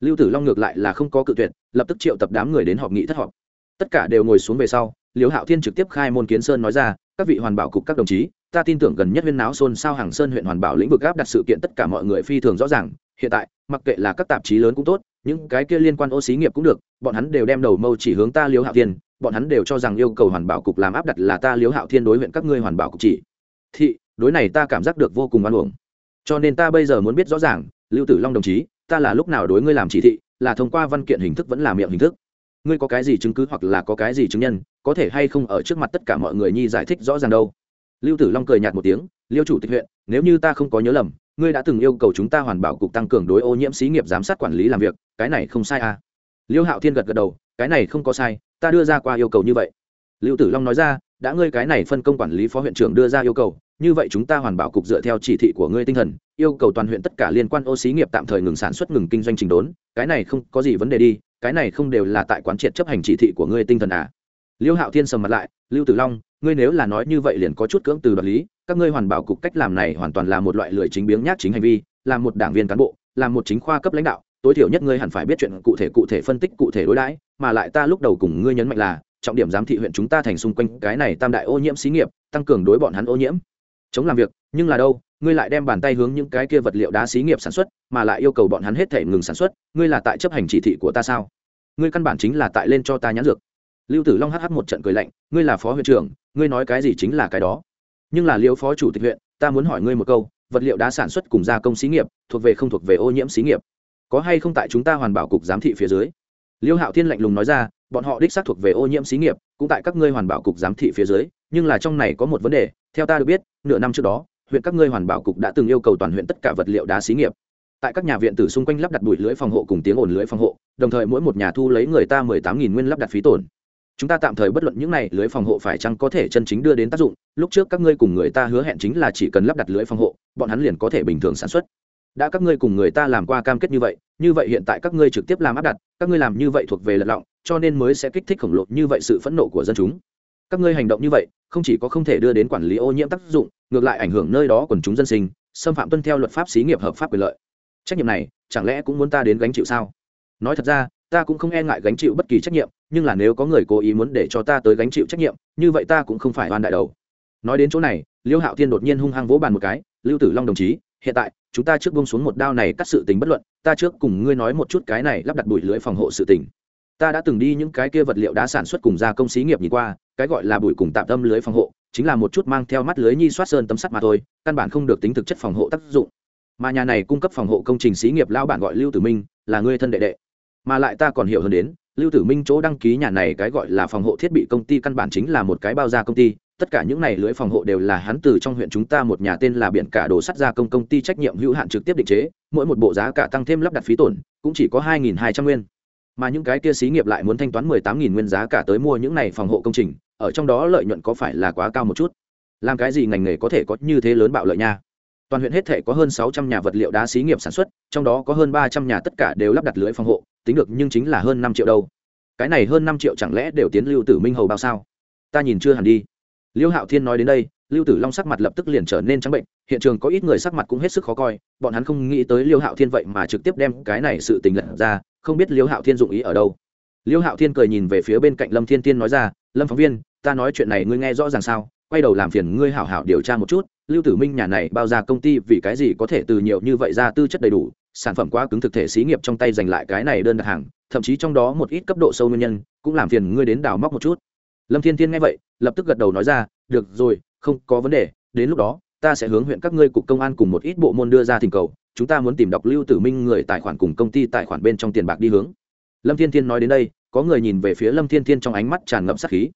Lưu tử long ngược lại là không có cự tuyệt, lập tức triệu tập đám người đến họp nghị thất họp. Tất cả đều ngồi xuống về sau, liêu hạo thiên trực tiếp khai môn kiến sơn nói ra, các vị hoàn bảo cục các đồng chí, ta tin tưởng gần nhất huyên náo xôn xao hàng sơn huyện hoàn bảo lĩnh vực áp đặt sự kiện tất cả mọi người phi thường rõ ràng, hiện tại, mặc kệ là các tạp chí lớn cũng tốt những cái kia liên quan ô xí nghiệp cũng được, bọn hắn đều đem đầu mâu chỉ hướng ta liêu hạo thiên, bọn hắn đều cho rằng yêu cầu hoàn bảo cục làm áp đặt là ta liếu hạo thiên đối huyện các ngươi hoàn bảo cục chỉ. Thị, đối này ta cảm giác được vô cùng oan uổng. Cho nên ta bây giờ muốn biết rõ ràng, lưu tử long đồng chí, ta là lúc nào đối ngươi làm chỉ thị, là thông qua văn kiện hình thức vẫn là miệng hình thức? Ngươi có cái gì chứng cứ hoặc là có cái gì chứng nhân, có thể hay không ở trước mặt tất cả mọi người nhi giải thích rõ ràng đâu? Lưu tử long cười nhạt một tiếng, liêu chủ tịch huyện, nếu như ta không có nhớ lầm ngươi đã từng yêu cầu chúng ta hoàn bảo cục tăng cường đối ô nhiễm xí nghiệp giám sát quản lý làm việc, cái này không sai à? Liêu hạo thiên gật gật đầu, cái này không có sai, ta đưa ra qua yêu cầu như vậy. Lưu tử long nói ra, đã ngươi cái này phân công quản lý phó huyện trưởng đưa ra yêu cầu, như vậy chúng ta hoàn bảo cục dựa theo chỉ thị của ngươi tinh thần, yêu cầu toàn huyện tất cả liên quan ô xí nghiệp tạm thời ngừng sản xuất, ngừng kinh doanh trình đốn, cái này không có gì vấn đề đi, cái này không đều là tại quán triệt chấp hành chỉ thị của ngươi tinh thần à? Liêu hạo thiên sầm mặt lại, lưu tử long ngươi nếu là nói như vậy liền có chút cưỡng từ đoạt lý, các ngươi hoàn bảo cục cách làm này hoàn toàn là một loại lười chính biếng nhác chính hành vi, là một đảng viên cán bộ, là một chính khoa cấp lãnh đạo, tối thiểu nhất ngươi hẳn phải biết chuyện cụ thể cụ thể phân tích cụ thể đối đãi, mà lại ta lúc đầu cùng ngươi nhấn mạnh là, trọng điểm giám thị huyện chúng ta thành xung quanh cái này tam đại ô nhiễm xí nghiệp, tăng cường đối bọn hắn ô nhiễm. Chống làm việc, nhưng là đâu, ngươi lại đem bàn tay hướng những cái kia vật liệu đá xí nghiệp sản xuất, mà lại yêu cầu bọn hắn hết thể ngừng sản xuất, ngươi là tại chấp hành chỉ thị của ta sao? Ngươi căn bản chính là tại lên cho ta nhãn dược lưu tử long hh một trận cười lạnh, ngươi là phó huyện trưởng, ngươi nói cái gì chính là cái đó. Nhưng là liêu phó chủ tịch huyện, ta muốn hỏi ngươi một câu, vật liệu đá sản xuất cùng gia công xí nghiệp, thuộc về không thuộc về ô nhiễm xí nghiệp? Có hay không tại chúng ta hoàn bảo cục giám thị phía dưới? Liêu hạo thiên lạnh lùng nói ra, bọn họ đích xác thuộc về ô nhiễm xí nghiệp, cũng tại các ngươi hoàn bảo cục giám thị phía dưới, nhưng là trong này có một vấn đề, theo ta được biết, nửa năm trước đó, huyện các ngươi hoàn bảo cục đã từng yêu cầu toàn huyện tất cả vật liệu đá xí nghiệp. Tại các nhà viện tử xung quanh lắp đặt bụi lưới phòng hộ cùng tiếng ồn lưới phòng hộ, đồng thời mỗi một nhà thu lấy người ta mười tám nghìn nguyên lắp đặt phí tổn chúng ta tạm thời bất luận những này lưới phòng hộ phải chăng có thể chân chính đưa đến tác dụng, lúc trước các ngươi cùng người ta hứa hẹn chính là chỉ cần lắp đặt lưới phòng hộ, bọn hắn liền có thể bình thường sản xuất. Đã các ngươi cùng người ta làm qua cam kết như vậy như vậy hiện tại các ngươi trực tiếp làm áp đặt, các ngươi làm như vậy thuộc về lật lọng, cho nên mới sẽ kích thích khổng lồ như vậy sự phẫn nộ của dân chúng. Các ngươi hành động như vậy, không chỉ có không thể đưa đến quản lý ô nhiễm tác dụng, ngược lại ảnh hưởng nơi đó quần chúng dân sinh, xâm phạm tuân theo luật pháp xí nghiệp hợp pháp quyền lợi. Trách nhiệm này, chẳng lẽ cũng muốn ta đến gánh chịu sao? Nói thật ra, ta cũng không e ngại gánh chịu bất kỳ trách nhiệm nhưng là nếu có người cố ý muốn để cho ta tới gánh chịu trách nhiệm, như vậy ta cũng không phải oan đại đầu. Nói đến chỗ này, liêu hạo thiên đột nhiên hung hăng vỗ bàn một cái, lưu tử long đồng chí, hiện tại, chúng ta trước bông xuống một đao này cắt sự tình bất luận, ta trước cùng ngươi nói một chút cái này lắp đặt bụi lưới phòng hộ sự tình. Ta đã từng đi những cái kia vật liệu đã sản xuất cùng gia công xí nghiệp nhìn qua, cái gọi là bụi cùng tạm tâm lưới phòng hộ, chính là một chút mang theo mắt lưới nhi soát sơn tấm sắt mà thôi, căn bản không được tính thực chất phòng hộ tác dụng. Mà nhà này cung cấp phòng hộ công trình xí nghiệp lao bản gọi lưu tử minh, là người thân đệ đệ. Mà lại ta còn hiểu hơn đến lưu tử minh chỗ đăng ký nhà này cái gọi là phòng hộ thiết bị công ty căn bản chính là một cái bao gia công ty, tất cả những này lưới phòng hộ đều là hắn từ trong huyện chúng ta một nhà tên là biển cả đồ sắt gia công công ty trách nhiệm hữu hạn trực tiếp định chế, mỗi một bộ giá cả tăng thêm lắp đặt phí tổn, cũng chỉ có hai nghìn hai trăm nguyên. Mà những cái kia xí nghiệp lại muốn thanh toán mười tám nghìn nguyên giá cả tới mua những này phòng hộ công trình, ở trong đó lợi nhuận có phải là quá cao một chút? Làm cái gì ngành nghề có thể có như thế lớn bạo lợi nha? Toàn huyện hết thể có hơn sáu trăm nhà vật liệu đá xí nghiệp sản xuất, trong đó có hơn ba trăm nhà tất cả đều lắp đặt lưới phòng hộ tính được nhưng chính là hơn năm triệu đâu. Cái này hơn năm triệu chẳng lẽ đều tiến lưu tử minh hầu bao sao? Ta nhìn chưa hẳn đi. Liêu hạo thiên nói đến đây, lưu tử long sắc mặt lập tức liền trở nên trắng bệnh, hiện trường có ít người sắc mặt cũng hết sức khó coi, bọn hắn không nghĩ tới liêu hạo thiên vậy mà trực tiếp đem cái này sự tình lật ra, không biết liêu hạo thiên dụng ý ở đâu. Liêu hạo thiên cười nhìn về phía bên cạnh lâm thiên tiên nói ra, lâm phóng viên, ta nói chuyện này ngươi nghe rõ ràng sao? Quay đầu làm phiền ngươi hảo hảo điều tra một chút, lưu tử minh nhà này bao ra công ty vì cái gì có thể từ nhiều như vậy ra tư chất đầy đủ sản phẩm quá cứng thực thể xí nghiệp trong tay giành lại cái này đơn đặt hàng, thậm chí trong đó một ít cấp độ sâu nguyên nhân, cũng làm phiền ngươi đến đào móc một chút. Lâm thiên thiên nghe vậy, lập tức gật đầu nói ra, được rồi, không có vấn đề, đến lúc đó, ta sẽ hướng huyện các ngươi cục công an cùng một ít bộ môn đưa ra thỉnh cầu, chúng ta muốn tìm đọc lưu tử minh người tài khoản cùng công ty tài khoản bên trong tiền bạc đi hướng. Lâm thiên thiên nói đến đây, có người nhìn về phía lâm thiên thiên trong ánh mắt tràn ngập sắc khí.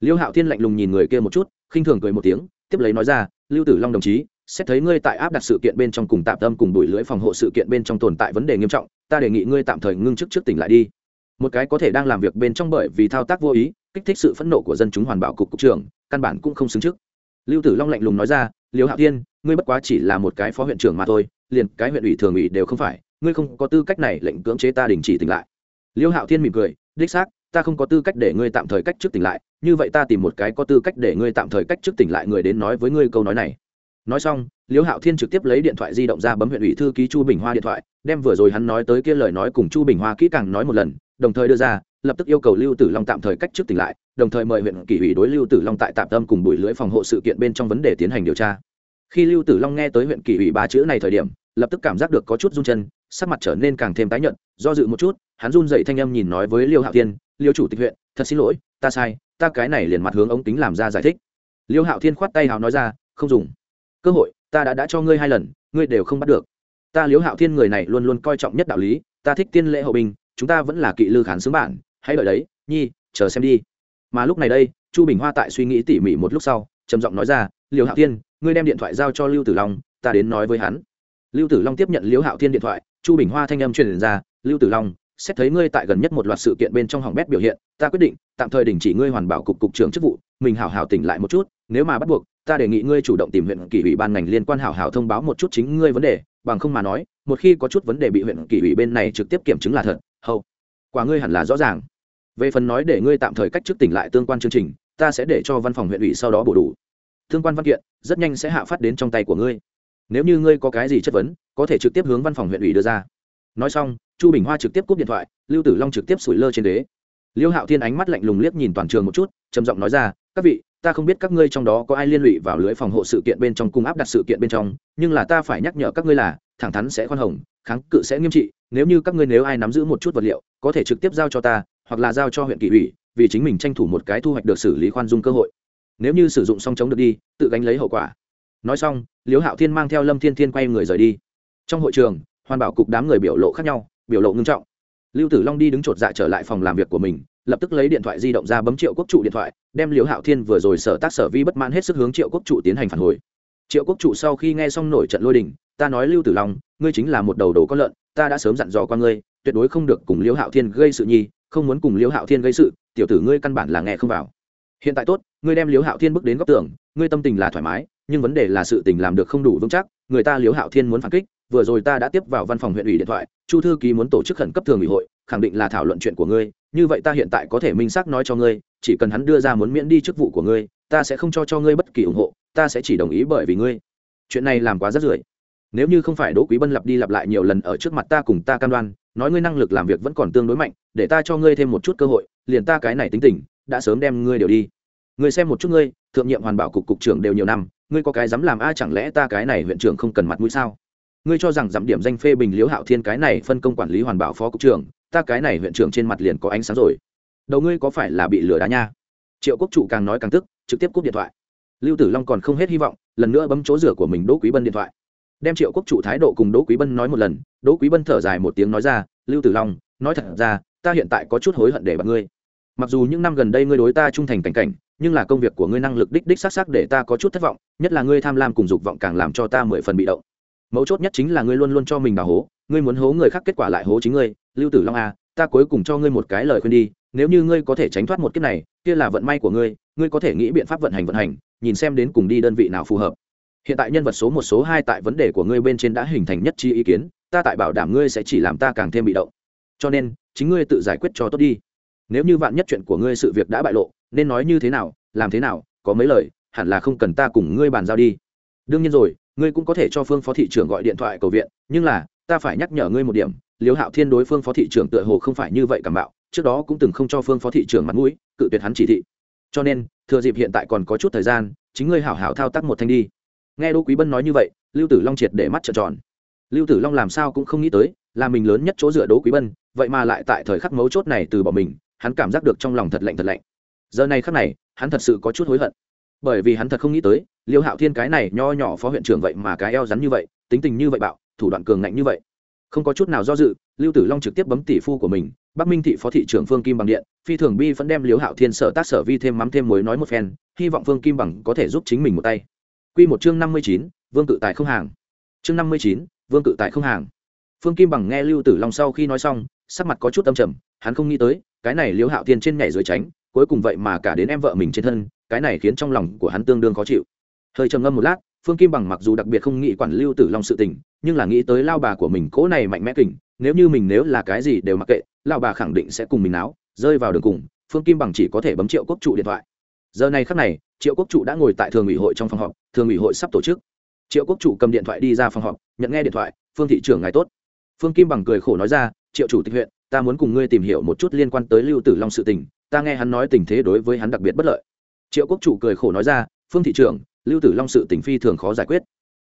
Liêu hạo thiên lạnh lùng nhìn người kia một chút, khinh thường cười một tiếng, tiếp lấy nói ra, lưu tử long đồng chí xét thấy ngươi tại áp đặt sự kiện bên trong cùng tạm tâm cùng đuổi lưỡi phòng hộ sự kiện bên trong tồn tại vấn đề nghiêm trọng, ta đề nghị ngươi tạm thời ngưng chức trước tỉnh lại đi. Một cái có thể đang làm việc bên trong bởi vì thao tác vô ý, kích thích sự phẫn nộ của dân chúng hoàn bảo cục cục trưởng, căn bản cũng không xứng trước. Lưu tử long lạnh lùng nói ra, liêu hạo thiên ngươi bất quá chỉ là một cái phó huyện trưởng mà thôi, liền cái huyện ủy thường ủy đều không phải, ngươi không có tư cách này lệnh cưỡng chế ta đình chỉ tỉnh lại. Liêu hạo thiên mỉm cười, đích xác, ta không có tư cách để ngươi tạm thời cách trước tỉnh lại, như vậy ta tìm một cái có tư cách để ngươi tạm thời cách trước tỉnh lại người đến nói với ngươi câu nói này nói xong, liễu hạo thiên trực tiếp lấy điện thoại di động ra bấm huyện ủy thư ký chu bình hoa điện thoại, đem vừa rồi hắn nói tới kia lời nói cùng chu bình hoa kỹ càng nói một lần, đồng thời đưa ra, lập tức yêu cầu lưu tử long tạm thời cách trước tỉnh lại, đồng thời mời huyện kỷ ủy đối lưu tử long tại tạm tâm cùng buổi lưỡi phòng hộ sự kiện bên trong vấn đề tiến hành điều tra. Khi lưu tử long nghe tới huyện kỷ ủy ba chữ này thời điểm, lập tức cảm giác được có chút run chân, sắc mặt trở nên càng thêm tái nhợt, do dự một chút, hắn run dậy thanh âm nhìn nói với liêu hạo thiên, liêu chủ tịch huyện, thật xin lỗi, ta sai, ta cái này liền mặt hướng ống kính làm ra giải thích. Liêu hạo thiên khoát tay hào nói ra, không dùng cơ hội, ta đã đã cho ngươi hai lần, ngươi đều không bắt được. Ta liếu hạo thiên người này luôn luôn coi trọng nhất đạo lý, ta thích tiên lễ hậu bình chúng ta vẫn là kỵ lư khán xướng bản, hãy đợi đấy, nhi, chờ xem đi. Mà lúc này đây, chu bình hoa tại suy nghĩ tỉ mỉ một lúc sau, trầm giọng nói ra liều hạo thiên, ngươi đem điện thoại giao cho lưu tử long, ta đến nói với hắn. Lưu tử long tiếp nhận liếu hạo thiên điện thoại, chu bình hoa thanh âm truyền ra, lưu tử long, xét thấy ngươi tại gần nhất một loạt sự kiện bên trong hỏng bét biểu hiện, ta quyết định, tạm thời đình chỉ ngươi hoàn bảo cục cục trưởng chức vụ, mình hảo hảo tỉnh lại một chút, nếu mà bắt buộc ta đề nghị ngươi chủ động tìm huyện kỷ ủy ban ngành liên quan hảo hảo thông báo một chút chính ngươi vấn đề, bằng không mà nói, một khi có chút vấn đề bị huyện kỷ ủy bên này trực tiếp kiểm chứng là thật hầu quả ngươi hẳn là rõ ràng. Về phần nói để ngươi tạm thời cách chức tỉnh lại tương quan chương trình, ta sẽ để cho văn phòng huyện ủy sau đó bổ đủ. Tương quan văn kiện rất nhanh sẽ hạ phát đến trong tay của ngươi. Nếu như ngươi có cái gì chất vấn, có thể trực tiếp hướng văn phòng huyện ủy đưa ra. Nói xong, chu bình hoa trực tiếp cúp điện thoại, lưu tử long trực tiếp sủi lơ trên đế. Liêu hạo thiên ánh mắt lạnh lùng liếc nhìn toàn trường một chút, trầm giọng nói ra, các vị ta không biết các ngươi trong đó có ai liên lụy vào lưới phòng hộ sự kiện bên trong cung áp đặt sự kiện bên trong, nhưng là ta phải nhắc nhở các ngươi là, thẳng thắn sẽ khoan hồng, kháng cự sẽ nghiêm trị, nếu như các ngươi nếu ai nắm giữ một chút vật liệu, có thể trực tiếp giao cho ta, hoặc là giao cho huyện kỷ ủy, vì chính mình tranh thủ một cái thu hoạch được xử lý khoan dung cơ hội. Nếu như sử dụng song chống được đi, tự gánh lấy hậu quả. Nói xong, liễu hạo thiên mang theo lâm thiên thiên quay người rời đi. Trong hội trường, hoàn bảo cục đám người biểu lộ khác nhau, biểu lộ ngưng trọng lưu tử long đi đứng chột dạ trở lại phòng làm việc của mình, lập tức lấy điện thoại di động ra bấm triệu quốc trụ điện thoại, đem liễu hạo thiên vừa rồi sở tác sở vi bất mãn hết sức hướng triệu quốc trụ tiến hành phản hồi. Triệu quốc trụ, sau khi nghe xong nổi trận lôi đình, ta nói lưu tử long, ngươi chính là một đầu đồ con lợn, ta đã sớm dặn dò qua ngươi, tuyệt đối không được cùng liễu hạo thiên gây sự nhi, không muốn cùng liễu hạo thiên gây sự, tiểu tử ngươi căn bản là nghe không vào. Hiện tại tốt, ngươi đem liễu hạo thiên bước đến góc tường, ngươi tâm tình là thoải mái, nhưng vấn đề là sự tình làm được không đủ vững chắc, người ta liễu hạo thiên muốn phản kích vừa rồi ta đã tiếp vào văn phòng huyện ủy điện thoại, chu thư ký muốn tổ chức khẩn cấp thường ủy hội, khẳng định là thảo luận chuyện của ngươi, như vậy ta hiện tại có thể minh xác nói cho ngươi, chỉ cần hắn đưa ra muốn miễn đi chức vụ của ngươi, ta sẽ không cho cho ngươi bất kỳ ủng hộ, ta sẽ chỉ đồng ý bởi vì ngươi. Chuyện này làm quá rất rưởi. Nếu như không phải đỗ quý bân lặp đi lặp lại nhiều lần ở trước mặt ta cùng ta cam đoan, nói ngươi năng lực làm việc vẫn còn tương đối mạnh, để ta cho ngươi thêm một chút cơ hội, liền ta cái này tính tình, đã sớm đem ngươi đều đi. Ngươi xem một chút ngươi, thượng nhiệm hoàn bảo cục cục trưởng đều nhiều năm, ngươi có cái dám làm a, chẳng lẽ ta cái này huyện trưởng không cần mặt mũi sao? Ngươi cho rằng giảm điểm danh phê bình liễu hạo thiên cái này phân công quản lý hoàn bảo phó cục trưởng, ta cái này huyện trưởng trên mặt liền có ánh sáng rồi. Đầu ngươi có phải là bị lừa đá nha? Triệu quốc trụ càng nói càng tức, trực tiếp cúp điện thoại. Lưu tử long còn không hết hy vọng, lần nữa bấm chỗ rửa của mình đỗ quý bân điện thoại. Đem triệu quốc trụ thái độ cùng đỗ quý bân nói một lần, đỗ quý bân thở dài một tiếng nói ra, lưu tử long, nói thật ra, ta hiện tại có chút hối hận để bạn ngươi. Mặc dù những năm gần đây ngươi đối ta trung thành cảnh cảnh, nhưng là công việc của ngươi năng lực đích đích xác xác để ta có chút thất vọng, nhất là ngươi tham lam cùng dục vọng càng làm cho ta mười phần bị động mấu chốt nhất chính là ngươi luôn luôn cho mình đào hố ngươi muốn hố người khác kết quả lại hố chính ngươi lưu tử long a à, ta cuối cùng cho ngươi một cái lời khuyên đi nếu như ngươi có thể tránh thoát một kiếp này kia là vận may của ngươi ngươi có thể nghĩ biện pháp vận hành vận hành nhìn xem đến cùng đi đơn vị nào phù hợp. Hiện tại nhân vật số một số hai tại vấn đề của ngươi bên trên đã hình thành nhất trí ý kiến ta tại bảo đảm ngươi sẽ chỉ làm ta càng thêm bị động. Cho nên chính ngươi tự giải quyết cho tốt đi. Nếu như vạn nhất chuyện của ngươi sự việc đã bại lộ nên nói như thế nào làm thế nào có mấy lời hẳn là không cần ta cùng ngươi bàn giao đi. Đương nhiên rồi ngươi cũng có thể cho phương phó thị trưởng gọi điện thoại cầu viện, nhưng là, ta phải nhắc nhở ngươi một điểm, liêu hạo thiên đối phương phó thị trưởng tựa hồ không phải như vậy cảm bạo, trước đó cũng từng không cho phương phó thị trưởng mặt mũi, cự tuyệt hắn chỉ thị. Cho nên, thừa dịp hiện tại còn có chút thời gian, chính ngươi hảo hảo thao tác một thanh đi. Nghe đỗ quý bân nói như vậy, lưu tử long triệt để mắt trợn tròn. Lưu tử long làm sao cũng không nghĩ tới, là mình lớn nhất chỗ dựa đỗ quý bân, vậy mà lại tại thời khắc mấu chốt này từ bỏ mình, hắn cảm giác được trong lòng thật lạnh thật lạnh. Giờ này khắc này, hắn thật sự có chút hối hận. Bởi vì hắn thật không nghĩ tới liêu hạo thiên cái này nho nhỏ phó huyện trưởng vậy mà cái eo rắn như vậy, tính tình như vậy bạo, thủ đoạn cường ngạnh như vậy. Không có chút nào do dự, lưu tử long trực tiếp bấm tỷ phu của mình, bắc minh thị phó thị trưởng phương kim bằng điện, phi thường bi vẫn đem liêu hạo thiên sở tác sở vi thêm mắm thêm muối nói một phen, hy vọng phương kim bằng có thể giúp chính mình một tay. Q một chương năm mươi chín, vương cự tài không hàng. Chương năm mươi chín, vương cự tài không hàng. Phương kim bằng nghe lưu tử long sau khi nói xong, sắc mặt có chút âm trầm, hắn không nghĩ tới, cái này liêu hạo thiên trên nhảy dưới tránh, cuối cùng vậy mà cả đến em vợ mình trên thân, cái này khiến trong lòng của hắn tương đương khó chịu hơi trầm ngâm một lát phương kim bằng mặc dù đặc biệt không nghĩ quản lưu tử long sự tình nhưng là nghĩ tới lao bà của mình cố này mạnh mẽ kình, nếu như mình nếu là cái gì đều mặc kệ lao bà khẳng định sẽ cùng mình náo rơi vào đường cùng phương kim bằng chỉ có thể bấm triệu quốc trụ điện thoại. Giờ này khắc này triệu quốc trụ đã ngồi tại thường ủy hội trong phòng họp thường ủy hội sắp tổ chức. Triệu quốc trụ cầm điện thoại đi ra phòng họp nhận nghe điện thoại phương thị trưởng ngài tốt. Phương kim bằng cười khổ nói ra triệu chủ tịch huyện ta muốn cùng ngươi tìm hiểu một chút liên quan tới lưu tử long sự tình ta nghe hắn nói tình thế đối với hắn đặc biệt bất lợi. Triệu quốc chủ cười khổ nói ra phương thị trưởng lưu tử long sự tình phi thường khó giải quyết.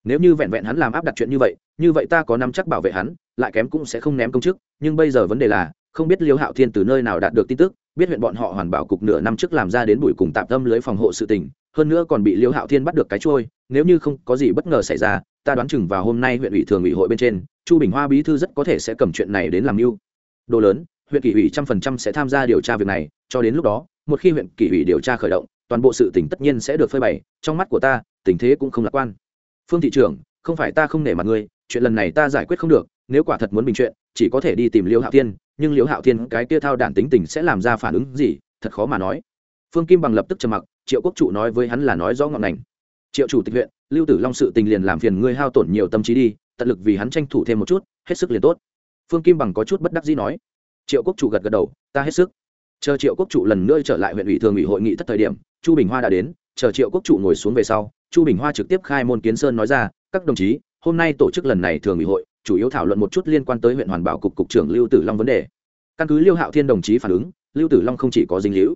Nếu như vẹn vẹn hắn làm áp đặt chuyện như vậy như vậy ta có năm chắc bảo vệ hắn, lại kém cũng sẽ không ném công chức. Nhưng bây giờ vấn đề là, không biết liêu hạo thiên từ nơi nào đạt được tin tức, biết huyện bọn họ hoàn bảo cục nửa năm trước làm ra đến bụi cùng tạm tâm lưới phòng hộ sự tình, hơn nữa còn bị liêu hạo thiên bắt được cái trôi nếu như không có gì bất ngờ xảy ra, ta đoán chừng vào hôm nay huyện ủy thường ủy hội bên trên, chu bình hoa bí thư rất có thể sẽ cầm chuyện này đến làm mưu. Đồ lớn, huyện kỷ ủy trăm phần trăm sẽ tham gia điều tra việc này, cho đến lúc đó, một khi huyện kỷ ủy điều tra khởi động toàn bộ sự tỉnh tất nhiên sẽ được phơi bày, trong mắt của ta, tình thế cũng không lạc quan. Phương thị trưởng, không phải ta không nể mặt ngươi, chuyện lần này ta giải quyết không được, nếu quả thật muốn bình chuyện, chỉ có thể đi tìm liêu hạo thiên, nhưng liêu hạo thiên cái kia thao đản tính tình sẽ làm ra phản ứng gì, thật khó mà nói. Phương kim bằng lập tức trầm mặc, triệu quốc trụ nói với hắn là nói rõ ngọn ngành. Triệu chủ tịch huyện, lưu tử long sự tình liền làm phiền ngươi hao tổn nhiều tâm trí đi, tận lực vì hắn tranh thủ thêm một chút, hết sức liền tốt. Phương kim bằng có chút bất đắc dĩ nói. Triệu quốc chủ gật gật đầu, ta hết sức. Chờ triệu quốc chủ lần nữa trở lại huyện ủy thường ủy hội nghị thất thời điểm chu bình hoa đã đến, chờ triệu quốc chủ ngồi xuống về sau, chu bình hoa trực tiếp khai môn kiến sơn nói ra, các đồng chí, hôm nay tổ chức lần này thường ủy hội, chủ yếu thảo luận một chút liên quan tới huyện hoàn bảo cục cục trưởng lưu tử long vấn đề. Căn cứ liêu hạo thiên đồng chí phản ứng, lưu tử long không chỉ có dinh hữu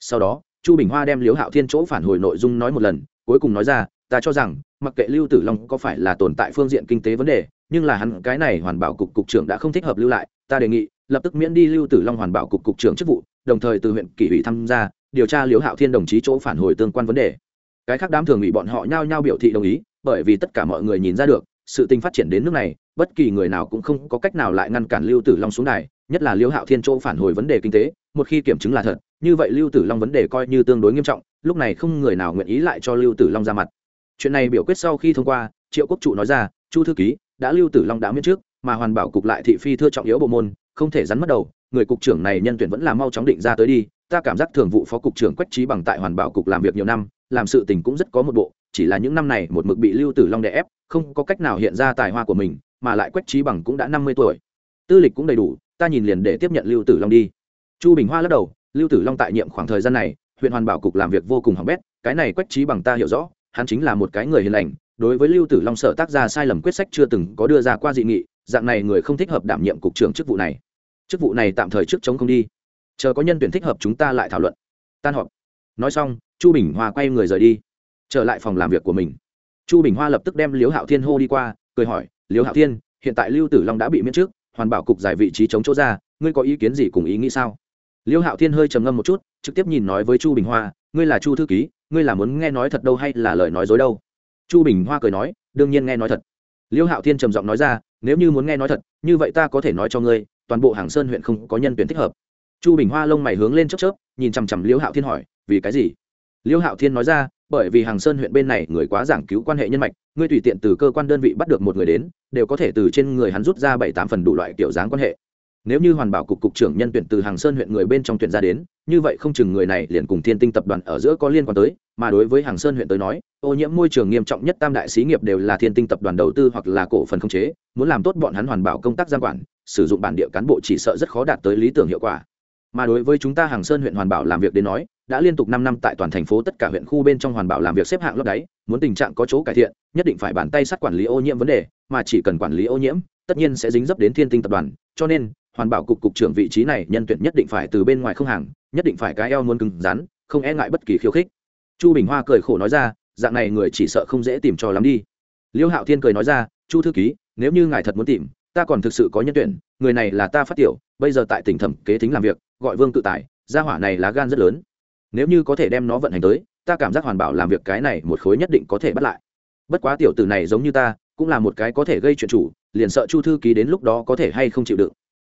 sau đó, chu bình hoa đem liêu hạo thiên chỗ phản hồi nội dung nói một lần, cuối cùng nói ra, ta cho rằng, mặc kệ lưu tử long có phải là tồn tại phương diện kinh tế vấn đề, nhưng là hắn, cái này hoàn bảo cục cục trưởng đã không thích hợp lưu lại, ta đề nghị, lập tức miễn đi lưu tử long hoàn bảo cục cục trưởng chức vụ, đồng thời từ huyện kỷ ủy tham gia điều tra liễu hạo thiên đồng chí chỗ phản hồi tương quan vấn đề. Cái khác đám thường ủy bọn họ nhao nhao biểu thị đồng ý bởi vì tất cả mọi người nhìn ra được sự tình phát triển đến nước này bất kỳ người nào cũng không có cách nào lại ngăn cản lưu tử long xuống này, nhất là liễu hạo thiên chỗ phản hồi vấn đề kinh tế một khi kiểm chứng là thật như vậy lưu tử long vấn đề coi như tương đối nghiêm trọng lúc này không người nào nguyện ý lại cho lưu tử long ra mặt. Chuyện này biểu quyết sau khi thông qua triệu quốc trụ nói ra chu thư ký đã lưu tử long đã miễn trước mà hoàn bảo cục lại thị phi thưa trọng yếu bộ môn không thể rắn mất đầu người cục trưởng này nhân tuyển vẫn là mau chóng định ra tới đi ta cảm giác thường vụ phó cục trưởng quách trí bằng tại hoàn bảo cục làm việc nhiều năm, làm sự tình cũng rất có một bộ, chỉ là những năm này một mực bị lưu tử long đè ép, không có cách nào hiện ra tài hoa của mình, mà lại quách trí bằng cũng đã năm mươi tuổi. Tư lịch cũng đầy đủ, ta nhìn liền để tiếp nhận lưu tử long đi. Chu bình hoa lắc đầu, lưu tử long tại nhiệm khoảng thời gian này, huyện hoàn bảo cục làm việc vô cùng hỏng bét, cái này quách trí bằng ta hiểu rõ, hắn chính là một cái người hiền lành, đối với lưu tử long sở tác ra sai lầm quyết sách chưa từng có đưa ra qua dị nghị, dạng này người không thích hợp đảm nhiệm cục trưởng chức vụ này. Chức vụ này tạm thời trước chống không đi chờ có nhân tuyển thích hợp chúng ta lại thảo luận. Tan họp. Nói xong, chu bình hoa quay người rời đi. Trở lại phòng làm việc của mình. Chu bình hoa lập tức đem liếu hạo thiên hô đi qua, cười hỏi liếu hạo thiên, hiện tại lưu tử long đã bị miễn trước, hoàn bảo cục giải vị trí chống chỗ ra, ngươi có ý kiến gì cùng ý nghĩ sao? Liêu hạo thiên hơi trầm ngâm một chút, trực tiếp nhìn nói với chu bình hoa, ngươi là chu thư ký, ngươi là muốn nghe nói thật đâu hay là lời nói dối đâu? Chu bình hoa cười nói, đương nhiên nghe nói thật. Liêu hạo thiên trầm giọng nói ra, nếu như muốn nghe nói thật, như vậy ta có thể nói cho ngươi, toàn bộ hàng sơn huyện không có nhân tuyển thích hợp chu bình hoa lông mày hướng lên chớp chớp, nhìn chằm chằm liêu hạo thiên hỏi, vì cái gì? Liêu hạo thiên nói ra, bởi vì hàng sơn huyện bên này người quá giảng cứu quan hệ nhân mạch, ngươi tùy tiện từ cơ quan đơn vị bắt được một người đến, đều có thể từ trên người hắn rút ra bảy tám phần đủ loại kiểu dáng quan hệ. Nếu như hoàn bảo cục cục trưởng nhân tuyển từ hàng sơn huyện người bên trong tuyển ra đến, như vậy không chừng người này liền cùng thiên tinh tập đoàn ở giữa có liên quan tới, mà đối với hàng sơn huyện tới nói, ô nhiễm môi trường nghiêm trọng nhất tam đại xí nghiệp đều là thiên tinh tập đoàn đầu tư hoặc là cổ phần không chế, muốn làm tốt bọn hắn hoàn bảo công tác giang quản, sử dụng bản địa cán bộ chỉ sợ rất khó đạt tới lý tưởng hiệu quả mà đối với chúng ta hàng sơn huyện hoàn bảo làm việc đến nói, đã liên tục năm năm tại toàn thành phố tất cả huyện khu bên trong hoàn bảo làm việc xếp hạng lấp đáy, muốn tình trạng có chỗ cải thiện, nhất định phải bàn tay sát quản lý ô nhiễm vấn đề, mà chỉ cần quản lý ô nhiễm, tất nhiên sẽ dính dấp đến thiên tinh tập đoàn. Cho nên, hoàn bảo cục cục trưởng vị trí này nhân tuyển nhất định phải từ bên ngoài không hàng, nhất định phải cái eo muốn cứng rắn, không e ngại bất kỳ khiêu khích. Chu bình hoa cười khổ nói ra, dạng này người chỉ sợ không dễ tìm cho lắm đi. Liêu hạo thiên cười nói ra, chu thư ký, nếu như ngài thật muốn tìm, ta còn thực sự có nhân tuyển, người này là ta phát tiểu, bây giờ tại tỉnh thẩm kế tính làm việc gọi vương cự tài, gia hỏa này lá gan rất lớn. Nếu như có thể đem nó vận hành tới, ta cảm giác hoàn bảo làm việc cái này một khối nhất định có thể bắt lại. Bất quá tiểu tử này giống như ta, cũng là một cái có thể gây chuyện chủ, liền sợ chu thư ký đến lúc đó có thể hay không chịu đựng.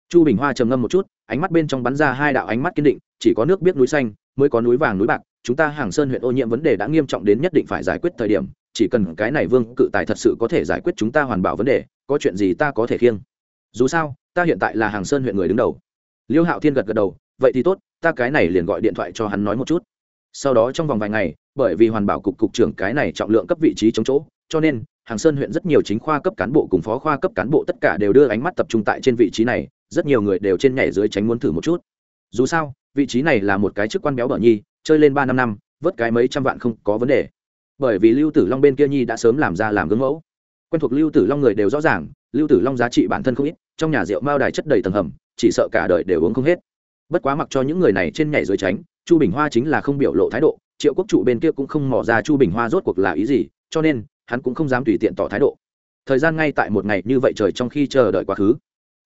Chu bình hoa trầm ngâm một chút, ánh mắt bên trong bắn ra hai đạo ánh mắt kiên định, chỉ có nước biết núi xanh, mới có núi vàng núi bạc, chúng ta hàng sơn huyện ô nhiễm vấn đề đã nghiêm trọng đến nhất định phải giải quyết thời điểm, chỉ cần cái này vương cự tài thật sự có thể giải quyết chúng ta hoàn bảo vấn đề, có chuyện gì ta có thể khiêng. Dù sao, ta hiện tại là hàng sơn huyện người đứng đầu liêu hạo thiên gật gật đầu, vậy thì tốt, ta cái này liền gọi điện thoại cho hắn nói một chút. Sau đó trong vòng vài ngày, bởi vì hoàn bảo cục cục trưởng cái này trọng lượng cấp vị trí chống chỗ, cho nên hàng sơn huyện rất nhiều chính khoa cấp cán bộ cùng phó khoa cấp cán bộ tất cả đều đưa ánh mắt tập trung tại trên vị trí này, rất nhiều người đều trên nhảy dưới tránh muốn thử một chút. Dù sao, vị trí này là một cái chức quan béo bở nhi, chơi lên ba năm năm, vớt cái mấy trăm vạn không có vấn đề. Bởi vì lưu tử long bên kia nhi đã sớm làm ra làm gương mẫu. Quen thuộc lưu tử long người đều rõ ràng, lưu tử long giá trị bản thân không ít, trong nhà rượu mao đài chất đầy tầng hầm chỉ sợ cả đời đều uống không hết. Bất quá mặc cho những người này trên nhảy dưới tránh, chu bình hoa chính là không biểu lộ thái độ, triệu quốc trụ bên kia cũng không mỏ ra chu bình hoa rốt cuộc là ý gì, cho nên, hắn cũng không dám tùy tiện tỏ thái độ. Thời gian ngay tại một ngày như vậy trời trong khi chờ đợi quá khứ.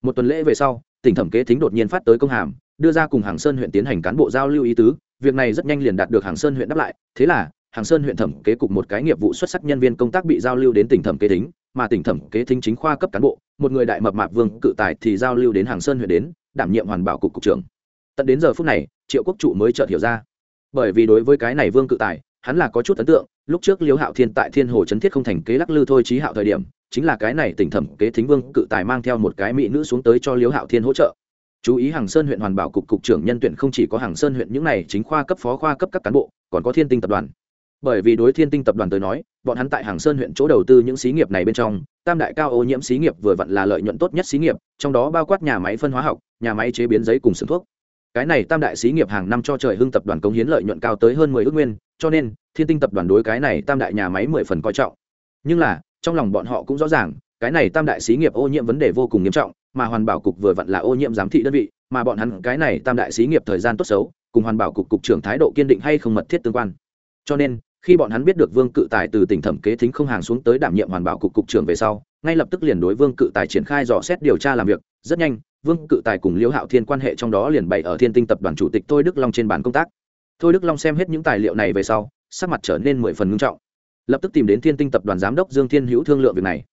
Một tuần lễ về sau, tỉnh thẩm kế thính đột nhiên phát tới công hàm, đưa ra cùng hàng sơn huyện tiến hành cán bộ giao lưu ý tứ, việc này rất nhanh liền đạt được hàng sơn huyện đáp lại, thế là, hàng sơn huyện thẩm kế cục một cái nghiệp vụ xuất sắc nhân viên công tác bị giao lưu đến tỉnh thẩm kế thính, mà tỉnh thẩm kế thính chính khoa cấp cán bộ một người đại mập mạp vương cự tài thì giao lưu đến hàng sơn huyện đến, đảm nhiệm hoàn bảo cục cục trưởng. Tận đến giờ phút này, triệu quốc trụ mới chợt hiểu ra. Bởi vì đối với cái này vương cự tài, hắn là có chút ấn tượng, lúc trước liêu hạo thiên tại thiên hồ trấn thiết không thành kế lắc lư thôi trí hạo thời điểm, chính là cái này tỉnh thẩm kế thính vương cự tài mang theo một cái mỹ nữ xuống tới cho liêu hạo thiên hỗ trợ. Chú ý hàng sơn huyện hoàn bảo cục cục trưởng nhân tuyển không chỉ có hàng sơn huyện những này chính khoa cấp phó khoa cấp các cán bộ, còn có thiên tinh tập đoàn. Bởi vì đối thiên tinh tập đoàn tới nói, bọn hắn tại hàng sơn huyện chỗ đầu tư những xí nghiệp này bên trong tam đại cao ô nhiễm xí nghiệp vừa vặn là lợi nhuận tốt nhất xí nghiệp, trong đó bao quát nhà máy phân hóa học, nhà máy chế biến giấy cùng xưởng thuốc. Cái này tam đại xí nghiệp hàng năm cho trời hưng tập đoàn công hiến lợi nhuận cao tới hơn mười ước nguyên, cho nên, thiên tinh tập đoàn đối cái này tam đại nhà máy mười phần coi trọng. Nhưng là, trong lòng bọn họ cũng rõ ràng, cái này tam đại xí nghiệp ô nhiễm vấn đề vô cùng nghiêm trọng, mà hoàn bảo cục vừa vặn là ô nhiễm giám thị đơn vị, mà bọn hắn cái này tam đại xí nghiệp thời gian tốt xấu, cùng hoàn bảo cục cục trưởng thái độ kiên định hay không mật thiết tương quan. Cho nên khi bọn hắn biết được vương cự tài từ tỉnh thẩm kế thính không hàng xuống tới đảm nhiệm hoàn bảo cục cục trưởng về sau, ngay lập tức liền đối vương cự tài triển khai dò xét điều tra làm việc. Rất nhanh, vương cự tài cùng liễu hạo thiên quan hệ trong đó liền bày ở thiên tinh tập đoàn chủ tịch thôi đức long trên bàn công tác. Thôi đức long xem hết những tài liệu này về sau, sắc mặt trở nên mười phần ngưng trọng. Lập tức tìm đến thiên tinh tập đoàn giám đốc dương thiên hữu thương lượng việc này.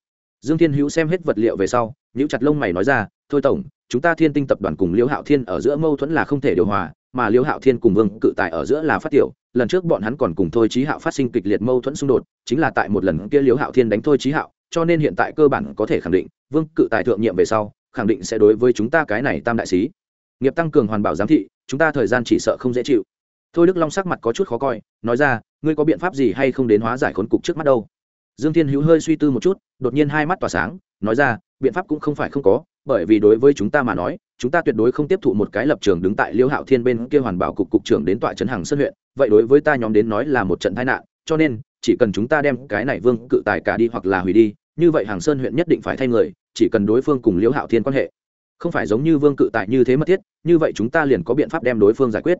Dương thiên hữu xem hết vật liệu về sau nhữ chặt lông mày nói ra, thôi tổng, chúng ta thiên tinh tập đoàn cùng liễu hạo thiên ở giữa mâu thuẫn là không thể điều hòa, mà liễu hạo thiên cùng vương cự tài ở giữa là phát tiểu lần trước bọn hắn còn cùng thôi trí hạo phát sinh kịch liệt mâu thuẫn xung đột, chính là tại một lần kia liếu hạo thiên đánh thôi trí hạo, cho nên hiện tại cơ bản có thể khẳng định, vương cự tài thượng nhiệm về sau, khẳng định sẽ đối với chúng ta cái này tam đại sĩ. Nghiệp tăng cường hoàn bảo giám thị, chúng ta thời gian chỉ sợ không dễ chịu. Thôi đức long sắc mặt có chút khó coi, nói ra, ngươi có biện pháp gì hay không đến hóa giải khốn cục trước mắt đâu? Dương thiên hữu hơi suy tư một chút, đột nhiên hai mắt tỏa sáng nói ra, biện pháp cũng không phải không có, bởi vì đối với chúng ta mà nói, chúng ta tuyệt đối không tiếp thụ một cái lập trường đứng tại liêu hạo thiên bên kia hoàn bảo cục cục trưởng đến tọa trấn hàng sơn huyện, vậy đối với ta nhóm đến nói là một trận tai nạn, cho nên, chỉ cần chúng ta đem cái này vương cự tài cả đi hoặc là hủy đi, như vậy hàng sơn huyện nhất định phải thay người, chỉ cần đối phương cùng liêu hạo thiên quan hệ. Không phải giống như vương cự tài như thế mất thiết, như vậy chúng ta liền có biện pháp đem đối phương giải quyết.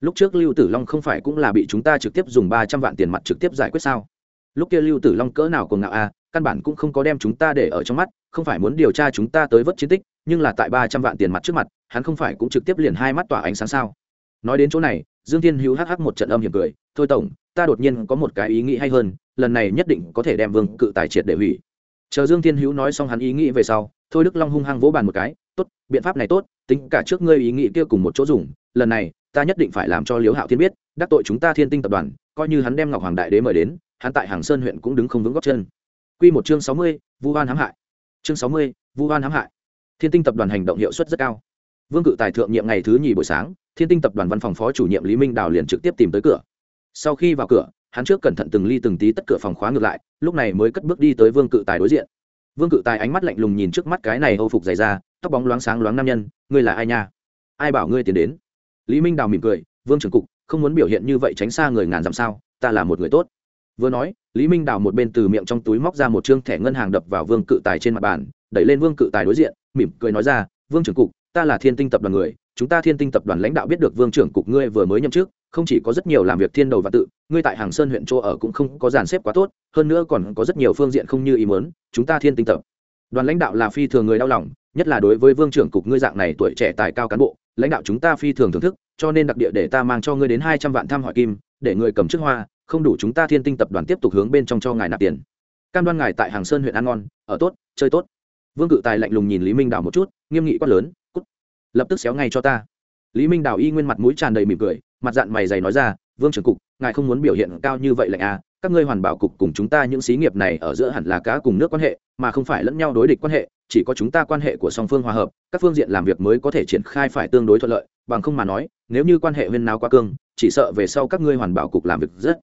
Lúc trước lưu tử long không phải cũng là bị chúng ta trực tiếp dùng ba trăm vạn tiền mặt trực tiếp giải quyết sao? Lúc kia lưu tử long cỡ nào cùng ngạo a căn bản cũng không có đem chúng ta để ở trong mắt, không phải muốn điều tra chúng ta tới vớt chiến tích, nhưng là tại ba trăm vạn tiền mặt trước mặt, hắn không phải cũng trực tiếp liền hai mắt tỏa ánh sáng sao? Nói đến chỗ này, dương thiên hữu hh một trận âm hiểm cười, thôi tổng, ta đột nhiên có một cái ý nghĩ hay hơn, lần này nhất định có thể đem vương cự tài triệt để hủy. Chờ dương thiên hữu nói xong hắn ý nghĩ về sau, thôi đức long hung hăng vỗ bàn một cái, tốt, biện pháp này tốt, tính cả trước ngươi ý nghĩ kia cùng một chỗ dùng, lần này, ta nhất định phải làm cho liễu hạo thiên biết, đắc tội chúng ta thiên tinh tập đoàn, coi như hắn đem ngọc hoàng đại đế mời đến, hắn tại hàng sơn huyện cũng đứng không vững góc chân. Quy một chương sáu mươi vu hoan hãm hại. Chương sáu mươi vu hoan hãm hại. Thiên tinh tập đoàn hành động hiệu suất rất cao. Vương cự tài thượng nhiệm ngày thứ nhì buổi sáng thiên tinh tập đoàn văn phòng phó chủ nhiệm lý minh đào liền trực tiếp tìm tới cửa. Sau khi vào cửa hắn trước cẩn thận từng ly từng tí tất cửa phòng khóa ngược lại lúc này mới cất bước đi tới vương cự tài đối diện. Vương cự tài ánh mắt lạnh lùng nhìn trước mắt cái này hô phục dày da, tóc bóng loáng sáng loáng nam nhân ngươi là ai nha? Ai bảo ngươi tiến đến? Lý minh đào mỉm cười vương trưởng cục không muốn biểu hiện như vậy tránh xa người ngàn dặm sao ta là một người tốt vừa nói, lý minh đào một bên từ miệng trong túi móc ra một chương thẻ ngân hàng đập vào vương cự tài trên mặt bàn, đẩy lên vương cự tài đối diện, mỉm cười nói ra, vương trưởng cục, ta là thiên tinh tập đoàn người, chúng ta thiên tinh tập đoàn lãnh đạo biết được vương trưởng cục ngươi vừa mới nhậm chức, không chỉ có rất nhiều làm việc thiên đầu và tự, ngươi tại hàng sơn huyện chỗ ở cũng không có dàn xếp quá tốt, hơn nữa còn có rất nhiều phương diện không như ý muốn, chúng ta thiên tinh tập đoàn lãnh đạo là phi thường người đau lòng, nhất là đối với vương trưởng cục ngươi dạng này tuổi trẻ tài cao cán bộ, lãnh đạo chúng ta phi thường thưởng thức, cho nên đặc địa để ta mang cho ngươi đến hai trăm vạn thăm hỏi kim, để người cầm chức hoa không đủ chúng ta thiên tinh tập đoàn tiếp tục hướng bên trong cho ngài nạp tiền. Cam đoan ngài tại hàng sơn huyện ăn ngon, ở tốt, chơi tốt. Vương cự tài lạnh lùng nhìn lý minh đào một chút, nghiêm nghị quát lớn, cút, lập tức xéo ngay cho ta. Lý minh đào y nguyên mặt mũi tràn đầy mỉm cười, mặt dạng mày dày nói ra, vương trưởng cục, ngài không muốn biểu hiện cao như vậy lạnh à các ngươi hoàn bảo cục cùng chúng ta những xí nghiệp này ở giữa hẳn là cá cùng nước quan hệ, mà không phải lẫn nhau đối địch quan hệ, chỉ có chúng ta quan hệ của song phương hòa hợp, các phương diện làm việc mới có thể triển khai phải tương đối thuận lợi, bằng không mà nói, nếu như quan hệ huyên nào quá cương, chỉ sợ về sau các ngươi hoàn bảo cục làm việc rất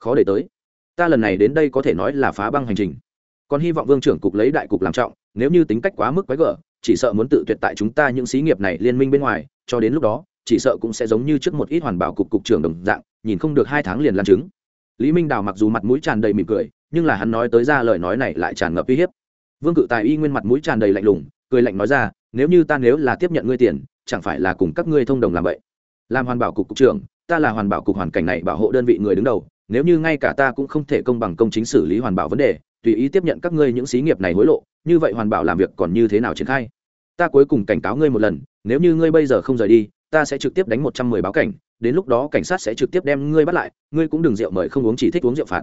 khó để tới. Ta lần này đến đây có thể nói là phá băng hành trình. Còn hy vọng vương trưởng cục lấy đại cục làm trọng, nếu như tính cách quá mức quái gở, chỉ sợ muốn tự tuyệt tại chúng ta những xí nghiệp này liên minh bên ngoài, cho đến lúc đó, chỉ sợ cũng sẽ giống như trước một ít hoàn bảo cục cục trưởng đồng dạng, nhìn không được hai tháng liền làm chứng lý minh đào mặc dù mặt mũi tràn đầy mỉm cười, nhưng là hắn nói tới ra lời nói này lại tràn ngập uy hiếp. Vương cự tài y nguyên mặt mũi tràn đầy lạnh lùng, cười lạnh nói ra, nếu như ta nếu là tiếp nhận ngươi tiền, chẳng phải là cùng các ngươi thông đồng làm vậy? Làm hoàn bảo cục cục trưởng, ta là hoàn bảo cục hoàn cảnh này bảo hộ đơn vị người đứng đầu nếu như ngay cả ta cũng không thể công bằng công chính xử lý hoàn bảo vấn đề, tùy ý tiếp nhận các ngươi những xí nghiệp này hối lộ, như vậy hoàn bảo làm việc còn như thế nào triển khai? Ta cuối cùng cảnh cáo ngươi một lần, nếu như ngươi bây giờ không rời đi, ta sẽ trực tiếp đánh một trăm mười báo cảnh, đến lúc đó cảnh sát sẽ trực tiếp đem ngươi bắt lại, ngươi cũng đừng rượu mời không uống chỉ thích uống rượu phạt.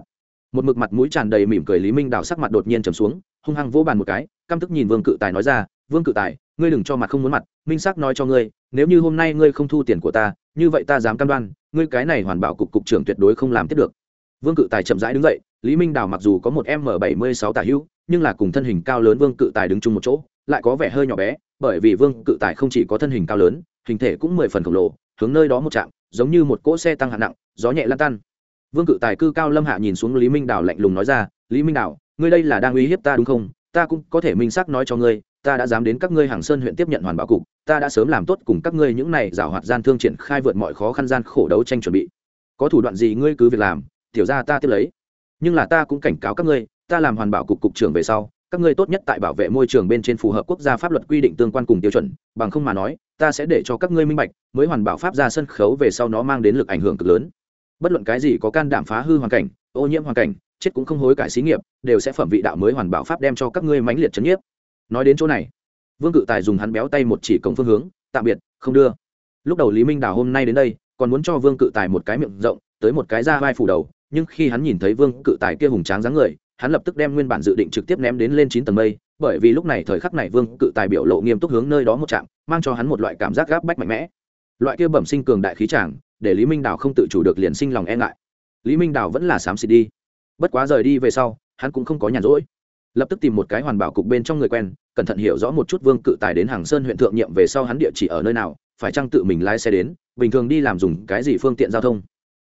Một mực mặt mũi tràn đầy mỉm cười lý minh đào sắc mặt đột nhiên trầm xuống, hung hăng vỗ bàn một cái, căm tức nhìn vương cự tài nói ra, vương cự tài, ngươi đừng cho mặt không muốn mặt, minh sắc nói cho ngươi, nếu như hôm nay ngươi không thu tiền của ta, như vậy ta dám cam đoan ngươi cái này hoàn bảo cục cục trưởng tuyệt đối không làm tiếp được. Vương cự tài chậm rãi đứng dậy, lý minh đào mặc dù có một m bảy mươi sáu tả hữu, nhưng là cùng thân hình cao lớn vương cự tài đứng chung một chỗ, lại có vẻ hơi nhỏ bé, bởi vì vương cự tài không chỉ có thân hình cao lớn, hình thể cũng mười phần khổng lồ, hướng nơi đó một chạm, giống như một cỗ xe tăng hạng nặng, gió nhẹ lan tan vương cự tài cư cao lâm hạ nhìn xuống lý minh đào lạnh lùng nói ra, lý minh đào, ngươi đây là đang uy hiếp ta đúng không? Ta cũng có thể minh xác nói cho ngươi ta đã dám đến các ngươi hàng sơn huyện tiếp nhận hoàn bảo cục, ta đã sớm làm tốt cùng các ngươi những này giảo hoạt gian thương triển khai vượt mọi khó khăn gian khổ đấu tranh chuẩn bị. Có thủ đoạn gì ngươi cứ việc làm, tiểu ra ta tiếp lấy. Nhưng là ta cũng cảnh cáo các ngươi, ta làm hoàn bảo cục cục trưởng về sau, các ngươi tốt nhất tại bảo vệ môi trường bên trên phù hợp quốc gia pháp luật quy định tương quan cùng tiêu chuẩn, bằng không mà nói, ta sẽ để cho các ngươi minh bạch, mới hoàn bảo pháp ra sân khấu về sau nó mang đến lực ảnh hưởng cực lớn. Bất luận cái gì có can đảm phá hư hoàn cảnh, ô nhiễm hoàn cảnh, chết cũng không hối cải xí nghiệp, đều sẽ phẩm vị đạo mới hoàn bảo pháp đem cho các ngươi mãnh liệt trấn nhiếp nói đến chỗ này. Vương cự tài dùng hắn béo tay một chỉ cổng phương hướng, tạm biệt, không đưa. Lúc đầu lý minh đào hôm nay đến đây, còn muốn cho vương cự tài một cái miệng rộng, tới một cái ra vai phủ đầu, nhưng khi hắn nhìn thấy vương cự tài kia hùng tráng dáng người, hắn lập tức đem nguyên bản dự định trực tiếp ném đến lên chín tầng mây, bởi vì lúc này thời khắc này vương cự tài biểu lộ nghiêm túc hướng nơi đó một chạm, mang cho hắn một loại cảm giác gáp bách mạnh mẽ. Loại kia bẩm sinh cường đại khí tràng để lý minh đào không tự chủ được liền sinh lòng e ngại. Lý minh đào vẫn là xám xịt đi. Bất quá rời đi về sau, hắn cũng không có nhàn rỗi lập tức tìm một cái hoàn bảo cục bên trong người quen, cẩn thận hiểu rõ một chút vương cự tài đến hàng sơn huyện thượng nhiệm về sau hắn địa chỉ ở nơi nào, phải chăng tự mình lái xe đến, bình thường đi làm dùng cái gì phương tiện giao thông.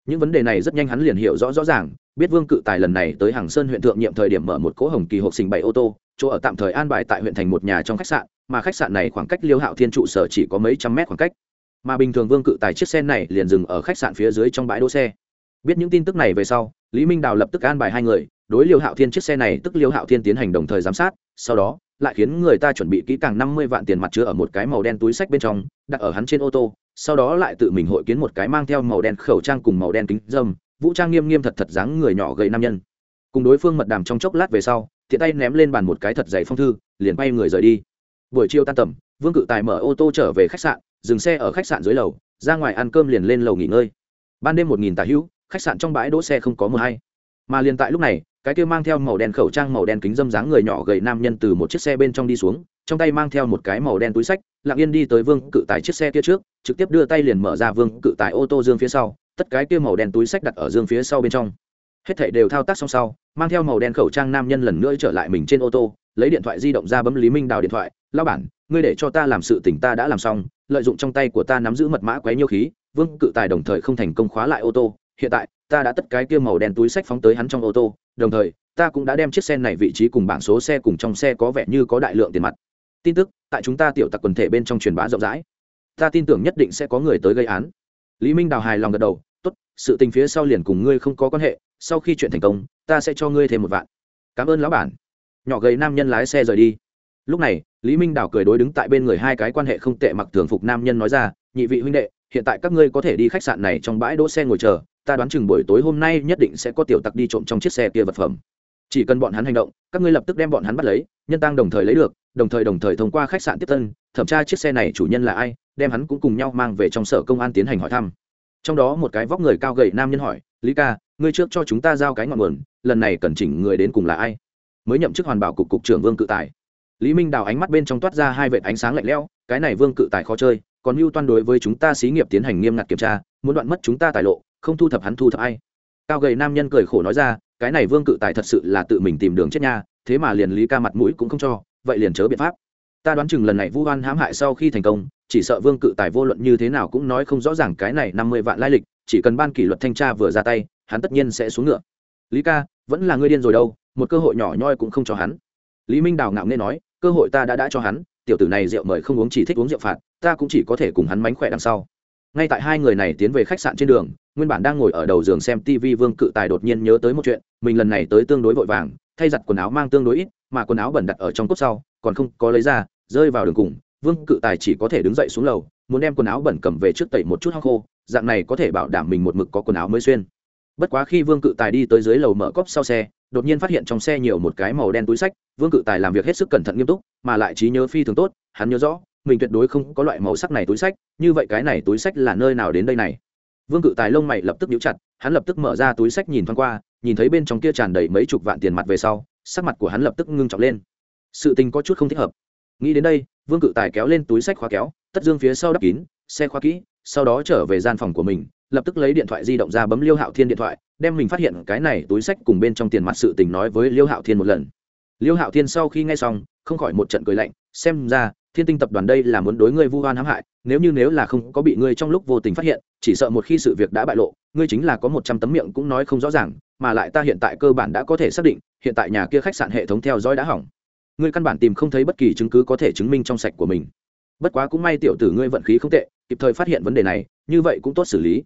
Những vấn đề này rất nhanh hắn liền hiểu rõ rõ ràng, biết vương cự tài lần này tới hàng sơn huyện thượng nhiệm thời điểm mở một cỗ hồng kỳ hộp sinh bảy ô tô, chỗ ở tạm thời an bài tại huyện thành một nhà trong khách sạn, mà khách sạn này khoảng cách liêu hạo thiên trụ sở chỉ có mấy trăm mét khoảng cách. Mà bình thường vương cự tài chiếc xe này liền dừng ở khách sạn phía dưới trong bãi đỗ xe. Biết những tin tức này về sau, lý minh đào lập tức an bài hai người đối liêu hạo thiên chiếc xe này tức liêu hạo thiên tiến hành đồng thời giám sát, sau đó, lại khiến người ta chuẩn bị kỹ càng năm mươi vạn tiền mặt chứa ở một cái màu đen túi sách bên trong, đặt ở hắn trên ô tô, sau đó lại tự mình hội kiến một cái mang theo màu đen khẩu trang cùng màu đen kính dâm, vũ trang nghiêm nghiêm thật thật dáng người nhỏ gầy nam nhân. Cùng đối phương mật đàm trong chốc lát về sau thiện tay ném lên bàn một cái thật dày phong thư, liền bay người rời đi. Buổi chiều tan tầm, vương cự tài mở ô tô trở về khách sạn, dừng xe ở khách sạn dưới lầu, ra ngoài ăn cơm liền lên lầu nghỉ ngơi. Ban đêm một nghìn tà hữu, khách sạn trong bãi đỗ xe không có mờ hay. Mà liền tại lúc này cái kia mang theo màu đen khẩu trang màu đen kính dâm dáng người nhỏ gầy nam nhân từ một chiếc xe bên trong đi xuống, trong tay mang theo một cái màu đen túi sách, lặng yên đi tới vương cự tài chiếc xe kia trước, trực tiếp đưa tay liền mở ra vương cự tài ô tô dương phía sau, tất cái kia màu đen túi sách đặt ở dương phía sau bên trong. Hết thảy đều thao tác xong sau, mang theo màu đen khẩu trang nam nhân lần nữa trở lại mình trên ô tô, lấy điện thoại di động ra bấm lý minh đào điện thoại lao bản, ngươi để cho ta làm sự tỉnh ta đã làm xong, lợi dụng trong tay của ta nắm giữ mật mã quấy nhiêu khí, vương cự tài đồng thời không thành công khóa lại ô tô, hiện tại ta đã tất cái kia màu đen túi sách phóng tới hắn trong ô tô, đồng thời, ta cũng đã đem chiếc xe này vị trí cùng bảng số xe cùng trong xe có vẻ như có đại lượng tiền mặt. Tin tức, tại chúng ta tiểu tặc quần thể bên trong truyền bá rộng rãi. Ta tin tưởng nhất định sẽ có người tới gây án. Lý minh đào hài lòng gật đầu, tốt, sự tình phía sau liền cùng ngươi không có quan hệ, sau khi chuyện thành công, ta sẽ cho ngươi thêm một vạn. Cảm ơn lão bản. Nhỏ gầy nam nhân lái xe rời đi. Lúc này, lý minh đào cười đối đứng tại bên người hai cái quan hệ không tệ mặc thường phục nam nhân nói ra, nhị vị huynh đệ, hiện tại các ngươi có thể đi khách sạn này trong bãi đỗ xe ngồi chờ ta đoán chừng buổi tối hôm nay nhất định sẽ có tiểu tặc đi trộm trong chiếc xe kia vật phẩm. Chỉ cần bọn hắn hành động, các ngươi lập tức đem bọn hắn bắt lấy, nhân tăng đồng thời lấy được, đồng thời đồng thời thông qua khách sạn tiếp tân, thẩm tra chiếc xe này chủ nhân là ai, đem hắn cũng cùng nhau mang về trong sở công an tiến hành hỏi thăm. Trong đó một cái vóc người cao gầy nam nhân hỏi, lý ca, ngươi trước cho chúng ta giao cái ngọn nguồn, lần này cần chỉnh người đến cùng là ai? Mới nhậm chức hoàn bảo cục cục trưởng vương cự tài. Lý minh đào ánh mắt bên trong toát ra hai vệt ánh sáng lạnh lẽo, cái này vương cự tài khó chơi, còn mưu toan đối với chúng ta xí nghiệp tiến hành nghiêm ngặt kiểm tra, muốn đoạn mất chúng ta tài lộ không thu thập hắn thu thập ai. Cao gầy nam nhân cười khổ nói ra, cái này vương cự tài thật sự là tự mình tìm đường chết nha, thế mà liền lý ca mặt mũi cũng không cho, vậy liền chớ biện pháp. Ta đoán chừng lần này vu oan hãm hại sau khi thành công, chỉ sợ vương cự tài vô luận như thế nào cũng nói không rõ ràng cái này năm mươi vạn lai lịch, chỉ cần ban kỷ luật thanh tra vừa ra tay, hắn tất nhiên sẽ xuống ngựa. Lý ca, vẫn là ngươi điên rồi đâu, một cơ hội nhỏ nhoi cũng không cho hắn. Lý minh đào ngạo nghe nói, cơ hội ta đã đã cho hắn, tiểu tử này rượu mời không uống chỉ thích uống rượu phạt, ta cũng chỉ có thể cùng hắn mánh khỏe đằng sau. Ngay tại hai người này tiến về khách sạn trên đường nguyên bản đang ngồi ở đầu giường xem tv vương cự tài đột nhiên nhớ tới một chuyện, mình lần này tới tương đối vội vàng, thay giặt quần áo mang tương đối ít, mà quần áo bẩn đặt ở trong cốt sau, còn không có lấy ra, rơi vào đường cùng, vương cự tài chỉ có thể đứng dậy xuống lầu, muốn đem quần áo bẩn cầm về trước tẩy một chút hăng khô, dạng này có thể bảo đảm mình một mực có quần áo mới xuyên. Bất quá khi vương cự tài đi tới dưới lầu mở cốc sau xe, đột nhiên phát hiện trong xe nhiều một cái màu đen túi sách, vương cự tài làm việc hết sức cẩn thận nghiêm túc, mà lại trí nhớ phi thường tốt, hắn nhớ rõ, mình tuyệt đối không có loại màu sắc này túi sách, như vậy cái này túi sách là nơi nào đến đây này? Vương cự tài lông mày lập tức nhíu chặt, hắn lập tức mở ra túi sách nhìn thoáng qua, nhìn thấy bên trong kia tràn đầy mấy chục vạn tiền mặt về sau, sắc mặt của hắn lập tức ngưng trọng lên. Sự tình có chút không thích hợp. Nghĩ đến đây, vương cự tài kéo lên túi sách khóa kéo, tất dương phía sau đắp kín, xe khóa kỹ, sau đó trở về gian phòng của mình, lập tức lấy điện thoại di động ra bấm liêu hạo thiên điện thoại, đem mình phát hiện cái này túi sách cùng bên trong tiền mặt sự tình nói với liêu hạo thiên một lần. Liêu hạo thiên sau khi nghe xong, không khỏi một trận cười lạnh, xem ra thiên tinh tập đoàn đây là muốn đối ngươi vu oan hãm hại, nếu như nếu là không có bị ngươi trong lúc vô tình phát hiện, chỉ sợ một khi sự việc đã bại lộ, ngươi chính là có một trăm tấm miệng cũng nói không rõ ràng, mà lại ta hiện tại cơ bản đã có thể xác định, hiện tại nhà kia khách sạn hệ thống theo dõi đã hỏng. Ngươi căn bản tìm không thấy bất kỳ chứng cứ có thể chứng minh trong sạch của mình. Bất quá cũng may tiểu tử ngươi vận khí không tệ, kịp thời phát hiện vấn đề này, như vậy cũng tốt xử lý.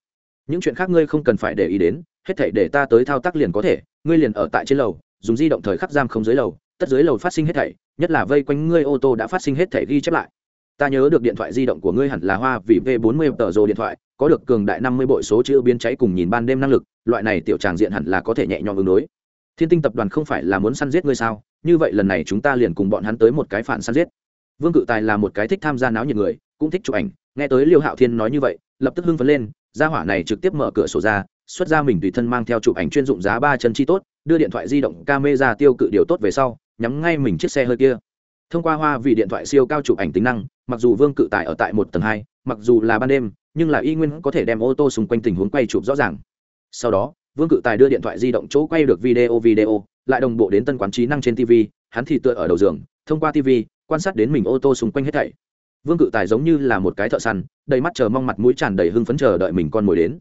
Những chuyện khác ngươi không cần phải để ý đến, hết thảy để ta tới thao tác liền có thể, ngươi liền ở tại trên lầu, dùng di động thời khắc giam không dưới lầu tất dưới lầu phát sinh hết thảy, nhất là vây quanh ngươi ô tô đã phát sinh hết thảy ghi chép lại. Ta nhớ được điện thoại di động của ngươi hẳn là hoa vì v 40 tờ rồ điện thoại, có được cường đại 50 bội số chữ biến cháy cùng nhìn ban đêm năng lực, loại này tiểu tràng diện hẳn là có thể nhẹ nhõm ứng đối. Thiên tinh tập đoàn không phải là muốn săn giết ngươi sao? Như vậy lần này chúng ta liền cùng bọn hắn tới một cái phản săn giết. Vương cự tài là một cái thích tham gia náo nhiệt người, cũng thích chụp ảnh. Nghe tới liêu hạo thiên nói như vậy, lập tức hưng phấn lên, gia hỏa này trực tiếp mở cửa sổ ra, xuất ra mình tùy thân mang theo chụp ảnh chuyên dụng giá ba chân chi tốt, đưa điện thoại di động camera tiêu cự điều tốt về sau nhắm ngay mình chiếc xe hơi kia. Thông qua hoa vì điện thoại siêu cao chụp ảnh tính năng, mặc dù vương cự tài ở tại một tầng hai, mặc dù là ban đêm, nhưng là y nguyên có thể đem ô tô xung quanh tình huống quay chụp rõ ràng. Sau đó, vương cự tài đưa điện thoại di động chỗ quay được video video, lại đồng bộ đến tân quán trí năng trên tv hắn thì tựa ở đầu giường, thông qua tv quan sát đến mình ô tô xung quanh hết thảy. Vương cự tài giống như là một cái thợ săn, đầy mắt chờ mong mặt mũi tràn đầy hưng phấn chờ đợi mình con mồi đến.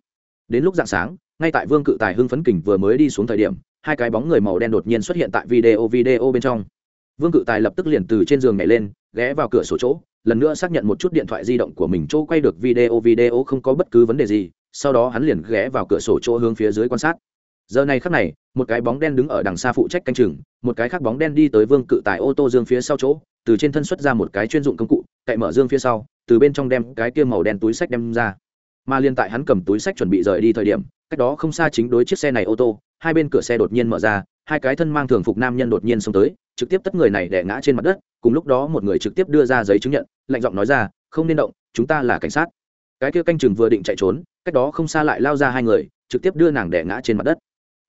Đến lúc dạng sáng, ngay tại vương cự tài hưng phấn kình vừa mới đi xuống thời điểm hai cái bóng người màu đen đột nhiên xuất hiện tại video video bên trong. Vương cự tài lập tức liền từ trên giường nhảy lên, ghé vào cửa sổ chỗ, lần nữa xác nhận một chút điện thoại di động của mình chỗ quay được video video không có bất cứ vấn đề gì, sau đó hắn liền ghé vào cửa sổ chỗ hướng phía dưới quan sát. Giờ này khắc này, một cái bóng đen đứng ở đằng xa phụ trách canh chừng, một cái khác bóng đen đi tới vương cự tài ô tô dương phía sau chỗ, từ trên thân xuất ra một cái chuyên dụng công cụ, cậy mở dương phía sau, từ bên trong đem cái kia màu đen túi sách đem ra. Mà liên tại hắn cầm túi sách chuẩn bị rời đi thời điểm, cách đó không xa chính đối chiếc xe này ô tô hai bên cửa xe đột nhiên mở ra, hai cái thân mang thường phục nam nhân đột nhiên xông tới, trực tiếp tất người này đè ngã trên mặt đất, cùng lúc đó một người trực tiếp đưa ra giấy chứng nhận, lạnh giọng nói ra, không nên động, chúng ta là cảnh sát. Cái kia canh chừng vừa định chạy trốn, cách đó không xa lại lao ra hai người, trực tiếp đưa nàng đè ngã trên mặt đất.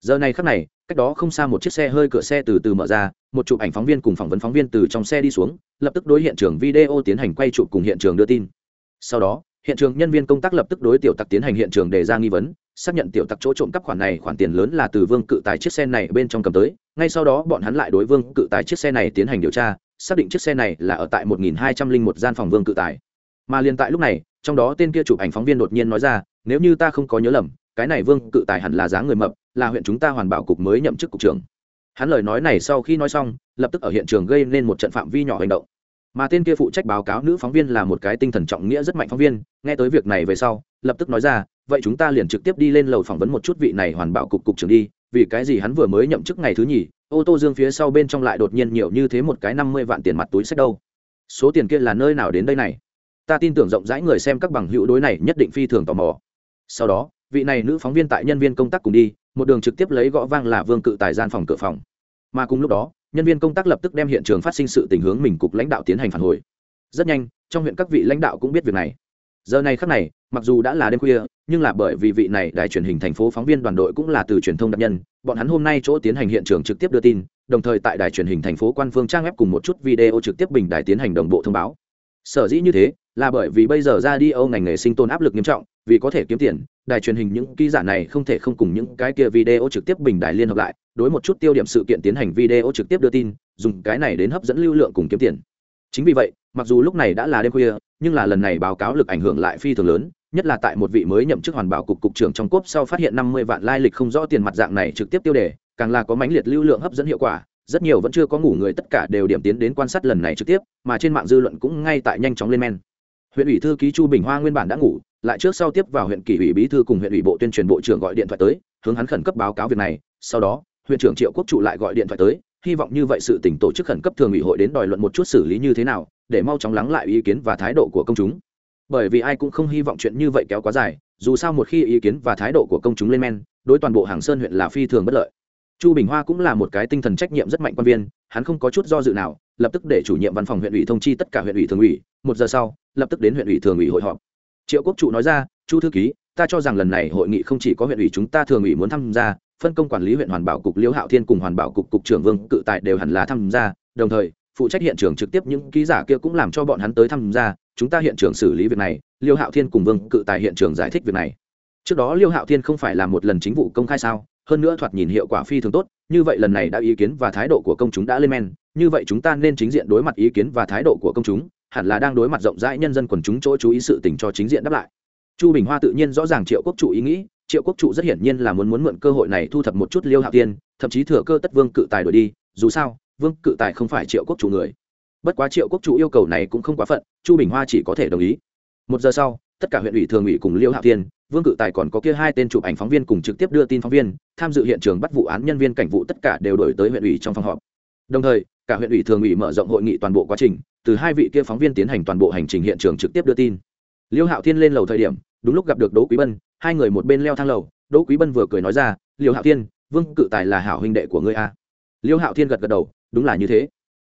Giờ này khắc này, cách đó không xa một chiếc xe hơi cửa xe từ từ mở ra, một chụp ảnh phóng viên cùng phỏng vấn phóng viên từ trong xe đi xuống, lập tức đối hiện trường video tiến hành quay chụp cùng hiện trường đưa tin. Sau đó, hiện trường nhân viên công tác lập tức đối tiểu tặc tiến hành hiện trường đề ra nghi vấn xác nhận tiểu tặc chỗ trộm cắp khoản này, khoản tiền lớn là từ vương cự tài chiếc xe này bên trong cầm tới. Ngay sau đó, bọn hắn lại đối vương cự tài chiếc xe này tiến hành điều tra, xác định chiếc xe này là ở tại một nghìn hai trăm linh một gian phòng vương cự tài. Mà liền tại lúc này, trong đó tên kia chụp ảnh phóng viên đột nhiên nói ra, nếu như ta không có nhớ lầm, cái này vương cự tài hẳn là giá người mập, là huyện chúng ta hoàn bảo cục mới nhậm chức cục trưởng. Hắn lời nói này sau khi nói xong, lập tức ở hiện trường gây nên một trận phạm vi nhỏ hành động. Mà tên kia phụ trách báo cáo nữ phóng viên là một cái tinh thần trọng nghĩa rất mạnh phóng viên, nghe tới việc này về sau lập tức nói ra, vậy chúng ta liền trực tiếp đi lên lầu phỏng vấn một chút vị này hoàn bảo cục cục trưởng đi, vì cái gì hắn vừa mới nhậm chức ngày thứ nhì, ô tô dương phía sau bên trong lại đột nhiên nhiều như thế một cái năm mươi vạn tiền mặt túi sách đâu. Số tiền kia là nơi nào đến đây này? Ta tin tưởng rộng rãi người xem các bằng hữu đối này nhất định phi thường tò mò. Sau đó, vị này nữ phóng viên tại nhân viên công tác cùng đi, một đường trực tiếp lấy gõ vang là vương cự tài gian phòng cửa phòng. Mà cùng lúc đó, nhân viên công tác lập tức đem hiện trường phát sinh sự tình hướng mình cục lãnh đạo tiến hành phản hồi. Rất nhanh, trong huyện các vị lãnh đạo cũng biết việc này giờ này khắc này, mặc dù đã là đêm khuya, nhưng là bởi vì vị này đài truyền hình thành phố phóng viên đoàn đội cũng là từ truyền thông đặc nhân, bọn hắn hôm nay chỗ tiến hành hiện trường trực tiếp đưa tin, đồng thời tại đài truyền hình thành phố quan phương trang web cùng một chút video trực tiếp bình đài tiến hành đồng bộ thông báo. Sở dĩ như thế, là bởi vì bây giờ ra đi âu ngành nghề sinh tồn áp lực nghiêm trọng, vì có thể kiếm tiền, đài truyền hình những ký giả này không thể không cùng những cái kia video trực tiếp bình đài liên hợp lại, đối một chút tiêu điểm sự kiện tiến hành video trực tiếp đưa tin, dùng cái này đến hấp dẫn lưu lượng cùng kiếm tiền. Chính vì vậy, mặc dù lúc này đã là đêm khuya nhưng là lần này báo cáo lực ảnh hưởng lại phi thường lớn, nhất là tại một vị mới nhậm chức hoàn bảo cục cục trưởng trong cốp sau phát hiện năm mươi vạn lai lịch không rõ tiền mặt dạng này trực tiếp tiêu đề, càng là có mãnh liệt lưu lượng hấp dẫn hiệu quả, rất nhiều vẫn chưa có ngủ người tất cả đều điểm tiến đến quan sát lần này trực tiếp, mà trên mạng dư luận cũng ngay tại nhanh chóng lên men. Huyện ủy thư ký chu bình hoa nguyên bản đã ngủ, lại trước sau tiếp vào huyện kỷ ủy bí thư cùng huyện ủy bộ tuyên truyền bộ trưởng gọi điện thoại tới, hướng hắn khẩn cấp báo cáo việc này, sau đó, huyện trưởng triệu quốc trụ lại gọi điện thoại tới hy vọng như vậy sự tỉnh tổ chức khẩn cấp thường ủy hội đến đòi luận một chút xử lý như thế nào, để mau chóng lắng lại ý kiến và thái độ của công chúng. Bởi vì ai cũng không hy vọng chuyện như vậy kéo quá dài, dù sao một khi ý kiến và thái độ của công chúng lên men, đối toàn bộ hàng sơn huyện là phi thường bất lợi. Chu bình hoa cũng là một cái tinh thần trách nhiệm rất mạnh quan viên, hắn không có chút do dự nào, lập tức để chủ nhiệm văn phòng huyện ủy thông chi tất cả huyện ủy thường ủy, một giờ sau, lập tức đến huyện ủy thường ủy hội họp. Triệu quốc trụ nói ra, chu thư ký, ta cho rằng lần này hội nghị không chỉ có huyện ủy chúng ta thường ủy muốn tham gia phân công quản lý huyện hoàn bảo cục liễu hạo thiên cùng hoàn bảo cục cục trưởng vương cự tại đều hẳn là tham gia. Đồng thời, phụ trách hiện trường trực tiếp những ký giả kia cũng làm cho bọn hắn tới tham gia. Chúng ta hiện trường xử lý việc này, liêu hạo thiên cùng vương cự tại hiện trường giải thích việc này. Trước đó liêu hạo thiên không phải là một lần chính vụ công khai sao? Hơn nữa thoạt nhìn hiệu quả phi thường tốt, như vậy lần này đã ý kiến và thái độ của công chúng đã lên men. Như vậy chúng ta nên chính diện đối mặt ý kiến và thái độ của công chúng, hẳn là đang đối mặt rộng rãi nhân dân quần chúng chỗ chú ý sự tình cho chính diện đáp lại. Chu bình hoa tự nhiên rõ ràng triệu quốc chủ ý nghĩ triệu quốc trụ rất hiển nhiên là muốn muốn mượn cơ hội này thu thập một chút liêu hạo tiên, thậm chí thừa cơ tất vương cự tài đổi đi, dù sao, vương cự tài không phải triệu quốc chủ người. Bất quá triệu quốc trụ yêu cầu này cũng không quá phận, chu bình hoa chỉ có thể đồng ý. Một giờ sau, tất cả huyện ủy thường ủy cùng liêu hạo tiên, vương cự tài còn có kia hai tên chụp ảnh phóng viên cùng trực tiếp đưa tin phóng viên, tham dự hiện trường bắt vụ án nhân viên cảnh vụ tất cả đều đổi tới huyện ủy trong phòng họp. Đồng thời, cả huyện ủy thường ủy mở rộng hội nghị toàn bộ quá trình, từ hai vị kia phóng viên tiến hành toàn bộ hành trình hiện trường trực tiếp đưa tin. Liêu hạo thiên lên lầu thời điểm, đúng lúc gặp được đỗ quý bân hai người một bên leo thang lầu đỗ quý bân vừa cười nói ra liêu hạo thiên vương cự tài là hảo huynh đệ của ngươi a. Liêu hạo thiên gật gật đầu đúng là như thế.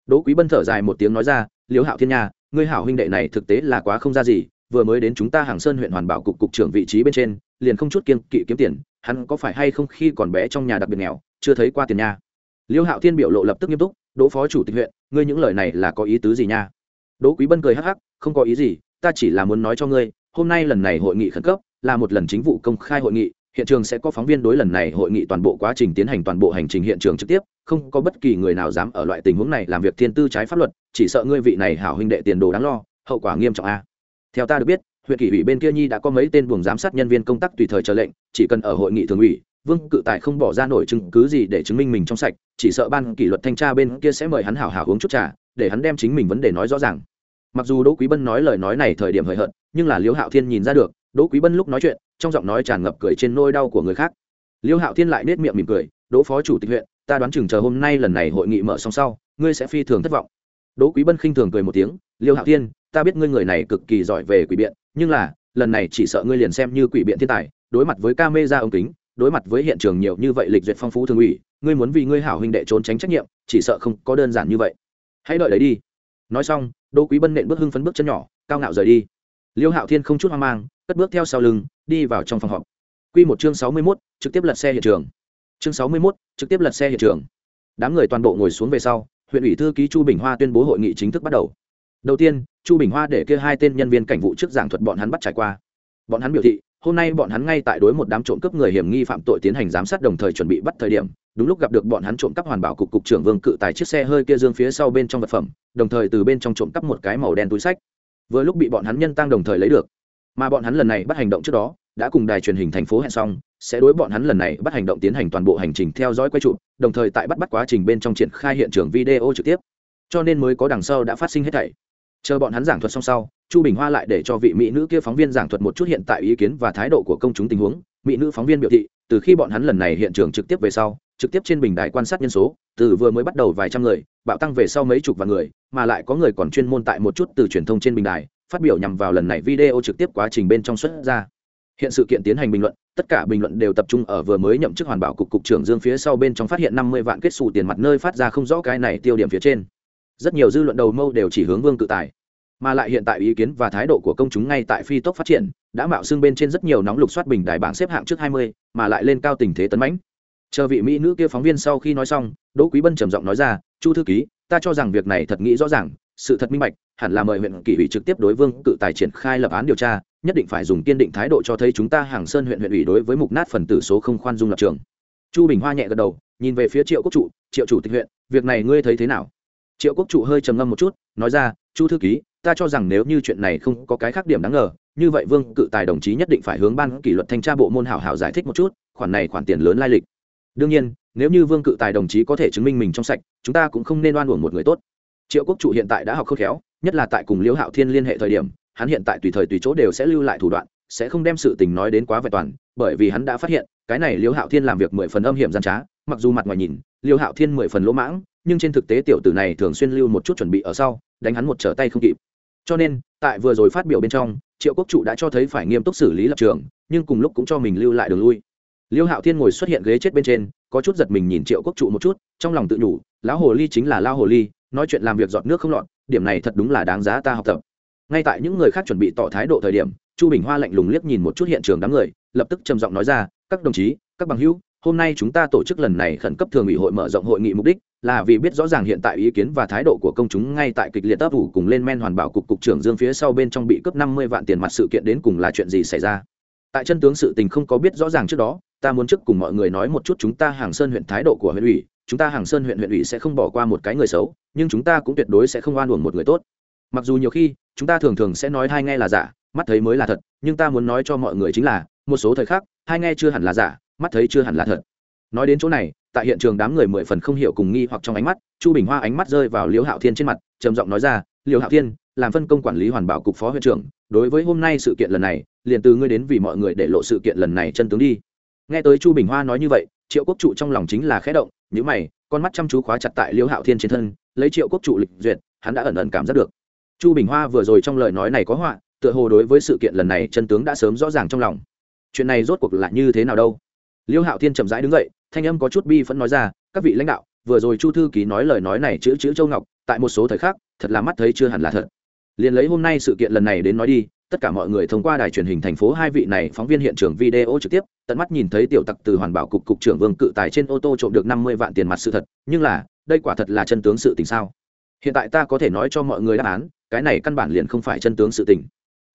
Đỗ quý bân thở dài một tiếng nói ra liêu hạo thiên nhà, ngươi hảo huynh đệ này thực tế là quá không ra gì vừa mới đến chúng ta hàng sơn huyện hoàn bảo cục cục trưởng vị trí bên trên liền không chút kiên kỵ kiếm tiền hắn có phải hay không khi còn bé trong nhà đặc biệt nghèo chưa thấy qua tiền nha? Liêu hạo thiên biểu lộ lập tức nghiêm túc đỗ phó chủ tịch huyện ngươi những lời này là có ý tứ gì nha? Đỗ quý bân cười hắc hắc không có ý gì ta chỉ là muốn nói cho ngươi hôm nay lần này hội nghị khẩn cấp là một lần chính vụ công khai hội nghị, hiện trường sẽ có phóng viên đối lần này hội nghị toàn bộ quá trình tiến hành toàn bộ hành trình hiện trường trực tiếp, không có bất kỳ người nào dám ở loại tình huống này làm việc thiên tư trái pháp luật, chỉ sợ ngươi vị này hảo huynh đệ tiền đồ đáng lo, hậu quả nghiêm trọng a. Theo ta được biết, huyện kỷ ủy bên kia nhi đã có mấy tên buồng giám sát nhân viên công tác tùy thời chờ lệnh, chỉ cần ở hội nghị thường ủy, vương cự tài không bỏ ra nổi chứng cứ gì để chứng minh mình trong sạch, chỉ sợ ban kỷ luật thanh tra bên kia sẽ mời hắn hảo hảo uống chút trà, để hắn đem chính mình vấn đề nói rõ ràng. Mặc dù đỗ quý bân nói lời nói này thời điểm hời hợt, nhưng là liễu hạo thiên nhìn ra được đỗ quý bân lúc nói chuyện, trong giọng nói tràn ngập cười trên nôi đau của người khác. Liêu hạo thiên lại nết miệng mỉm cười, đỗ phó chủ tịch huyện, ta đoán chừng chờ hôm nay lần này hội nghị mở xong sau, ngươi sẽ phi thường thất vọng. Đỗ quý bân khinh thường cười một tiếng, Liêu hạo thiên, ta biết ngươi người này cực kỳ giỏi về quỷ biện, nhưng là, lần này chỉ sợ ngươi liền xem như quỷ biện thiên tài, đối mặt với ca mê ra ống kính, đối mặt với hiện trường nhiều như vậy lịch duyệt phong phú thường ủy, ngươi muốn vì ngươi hảo huynh đệ trốn tránh trách nhiệm, chỉ sợ không có đơn giản như vậy. Hãy đợi đấy đi. Nói xong, đỗ quý bân nện bước hưng phấn bước chân nhỏ, cao ngạo rời đi. Liêu hạo thiên không chút hoang mang cất bước theo sau lưng, đi vào trong phòng họp. Q một chương sáu mươi mốt, trực tiếp lật xe hiện trường. Chương sáu mươi mốt, trực tiếp lật xe hiện trường. Đám người toàn bộ ngồi xuống về sau, huyện ủy thư ký chu bình hoa tuyên bố hội nghị chính thức bắt đầu. Đầu tiên, chu bình hoa để kia hai tên nhân viên cảnh vụ trước giảng thuật bọn hắn bắt trải qua. Bọn hắn biểu thị, hôm nay bọn hắn ngay tại đối một đám trộm cướp người hiểm nghi phạm tội tiến hành giám sát đồng thời chuẩn bị bắt thời điểm, đúng lúc gặp được bọn hắn trộm cắp hoàn bảo cục cục trưởng vương cự tài chiếc xe hơi kia dương phía sau bên trong vật phẩm, đồng thời từ bên trong trộm cắp một cái màu đen túi sách. Vừa lúc bị bọn hắn nhân tăng đồng thời lấy được mà bọn hắn lần này bắt hành động trước đó, đã cùng đài truyền hình thành phố hẹn xong, sẽ đối bọn hắn lần này bắt hành động tiến hành toàn bộ hành trình theo dõi quay trụ đồng thời tại bắt bắt quá trình bên trong triển khai hiện trường video trực tiếp. Cho nên mới có đằng sau đã phát sinh hết thảy. Chờ bọn hắn giảng thuật xong sau, chu bình hoa lại để cho vị mỹ nữ kia phóng viên giảng thuật một chút hiện tại ý kiến và thái độ của công chúng tình huống. Mỹ nữ phóng viên biểu thị, từ khi bọn hắn lần này hiện trường trực tiếp về sau, trực tiếp trên bình đài quan sát nhân số, từ vừa mới bắt đầu vài trăm người, bạo tăng về sau mấy chục vạn người, mà lại có người còn chuyên môn tại một chút từ truyền thông trên bình đài phát biểu nhằm vào lần này video trực tiếp quá trình bên trong xuất ra. Hiện sự kiện tiến hành bình luận, tất cả bình luận đều tập trung ở vừa mới nhậm chức hoàn bảo cục cục trưởng dương phía sau bên trong phát hiện năm mươi vạn kết xù tiền mặt nơi phát ra không rõ cái này tiêu điểm phía trên. Rất nhiều dư luận đầu mâu đều chỉ hướng vương tự tài. Mà lại hiện tại ý kiến và thái độ của công chúng ngay tại phi tốc phát triển, đã mạo xưng bên trên rất nhiều nóng lục soát bình đài bảng xếp hạng trước hai mươi, mà lại lên cao tình thế tấn mãnh. Chờ vị mỹ nữ kia phóng viên sau khi nói xong, đỗ quý bân trầm giọng nói ra, chu thư ký, ta cho rằng việc này thật nghĩ rõ ràng sự thật minh bạch, hẳn là mời huyện kỷ ủy trực tiếp đối vương cự tài triển khai lập án điều tra, nhất định phải dùng kiên định thái độ cho thấy chúng ta hàng sơn huyện huyện ủy đối với mục nát phần tử số không khoan dung lập trường. Chu bình hoa nhẹ gật đầu, nhìn về phía triệu quốc trụ, triệu chủ tịch huyện, việc này ngươi thấy thế nào? Triệu quốc trụ hơi trầm ngâm một chút, nói ra, chu thư ký, ta cho rằng nếu như chuyện này không có cái khác điểm đáng ngờ, như vậy vương cự tài đồng chí nhất định phải hướng ban kỷ luật thanh tra bộ môn hảo hảo giải thích một chút, khoản này khoản tiền lớn lai lịch. Đương nhiên, nếu như vương cự tài đồng chí có thể chứng minh mình trong sạch, chúng ta cũng không nên oan uổng một người tốt triệu quốc trụ hiện tại đã học khôn khéo, nhất là tại cùng liễu hạo thiên liên hệ thời điểm, hắn hiện tại tùy thời tùy chỗ đều sẽ lưu lại thủ đoạn, sẽ không đem sự tình nói đến quá vẹn toàn, bởi vì hắn đã phát hiện, cái này liễu hạo thiên làm việc mười phần âm hiểm gian trá, mặc dù mặt ngoài nhìn, liễu hạo thiên mười phần lỗ mãng, nhưng trên thực tế tiểu tử này thường xuyên lưu một chút chuẩn bị ở sau, đánh hắn một trở tay không kịp. Cho nên, tại vừa rồi phát biểu bên trong, triệu quốc trụ đã cho thấy phải nghiêm túc xử lý lập trường, nhưng cùng lúc cũng cho mình lưu lại đường lui. Liêu hạo thiên ngồi xuất hiện ghế chết bên trên, có chút giật mình nhìn triệu quốc trụ một chút, trong lòng tự nhủ, lão hồ ly chính là lao hồ ly nói chuyện làm việc giọt nước không lọt, điểm này thật đúng là đáng giá ta học tập. Ngay tại những người khác chuẩn bị tỏ thái độ thời điểm, chu bình hoa lạnh lùng liếc nhìn một chút hiện trường đám người, lập tức trầm giọng nói ra, các đồng chí, các bằng hữu, hôm nay chúng ta tổ chức lần này khẩn cấp thường ủy hội mở rộng hội nghị mục đích là vì biết rõ ràng hiện tại ý kiến và thái độ của công chúng ngay tại kịch liệt ấp ủ cùng lên men hoàn bảo cục cục trưởng dương phía sau bên trong bị cướp năm mươi vạn tiền mặt sự kiện đến cùng là chuyện gì xảy ra. Tại chân tướng sự tình không có biết rõ ràng trước đó, ta muốn trước cùng mọi người nói một chút chúng ta hàng sơn huyện thái độ của huyện ủy, chúng ta hàng sơn huyện huyện ủy sẽ không bỏ qua một cái người xấu nhưng chúng ta cũng tuyệt đối sẽ không oan uổng một người tốt. Mặc dù nhiều khi, chúng ta thường thường sẽ nói hai nghe là giả, mắt thấy mới là thật, nhưng ta muốn nói cho mọi người chính là, một số thời khắc, hai nghe chưa hẳn là giả, mắt thấy chưa hẳn là thật. Nói đến chỗ này, tại hiện trường đám người mười phần không hiểu cùng nghi hoặc trong ánh mắt, chu bình hoa ánh mắt rơi vào liễu hạo thiên trên mặt, trầm giọng nói ra, liễu hạo thiên, làm phân công quản lý hoàn bảo cục phó huyện trưởng, đối với hôm nay sự kiện lần này, liền từ ngươi đến vì mọi người để lộ sự kiện lần này chân tướng đi. Nghe tới chu bình hoa nói như vậy, triệu quốc trụ trong lòng chính là khẽ động nhữ mày, con mắt chăm chú khóa chặt tại liễu hạo thiên trên thân, lấy triệu quốc trụ lịch duyệt, hắn đã ẩn ẩn cảm giác được. Chu bình hoa vừa rồi trong lời nói này có họa, tựa hồ đối với sự kiện lần này chân tướng đã sớm rõ ràng trong lòng. Chuyện này rốt cuộc là như thế nào đâu? Liêu hạo thiên chậm rãi đứng dậy, thanh âm có chút bi phẫn nói ra, các vị lãnh đạo, vừa rồi chu thư ký nói lời nói này chữ chữ châu ngọc, tại một số thời khắc, thật là mắt thấy chưa hẳn là thật. Liền lấy hôm nay sự kiện lần này đến nói đi tất cả mọi người thông qua đài truyền hình thành phố hai vị này phóng viên hiện trường video trực tiếp, tận mắt nhìn thấy tiểu tặc từ hoàn bảo cục cục trưởng vương cự tài trên ô tô trộm được năm mươi vạn tiền mặt sự thật, nhưng là, đây quả thật là chân tướng sự tình sao? Hiện tại ta có thể nói cho mọi người đáp án, cái này căn bản liền không phải chân tướng sự tình.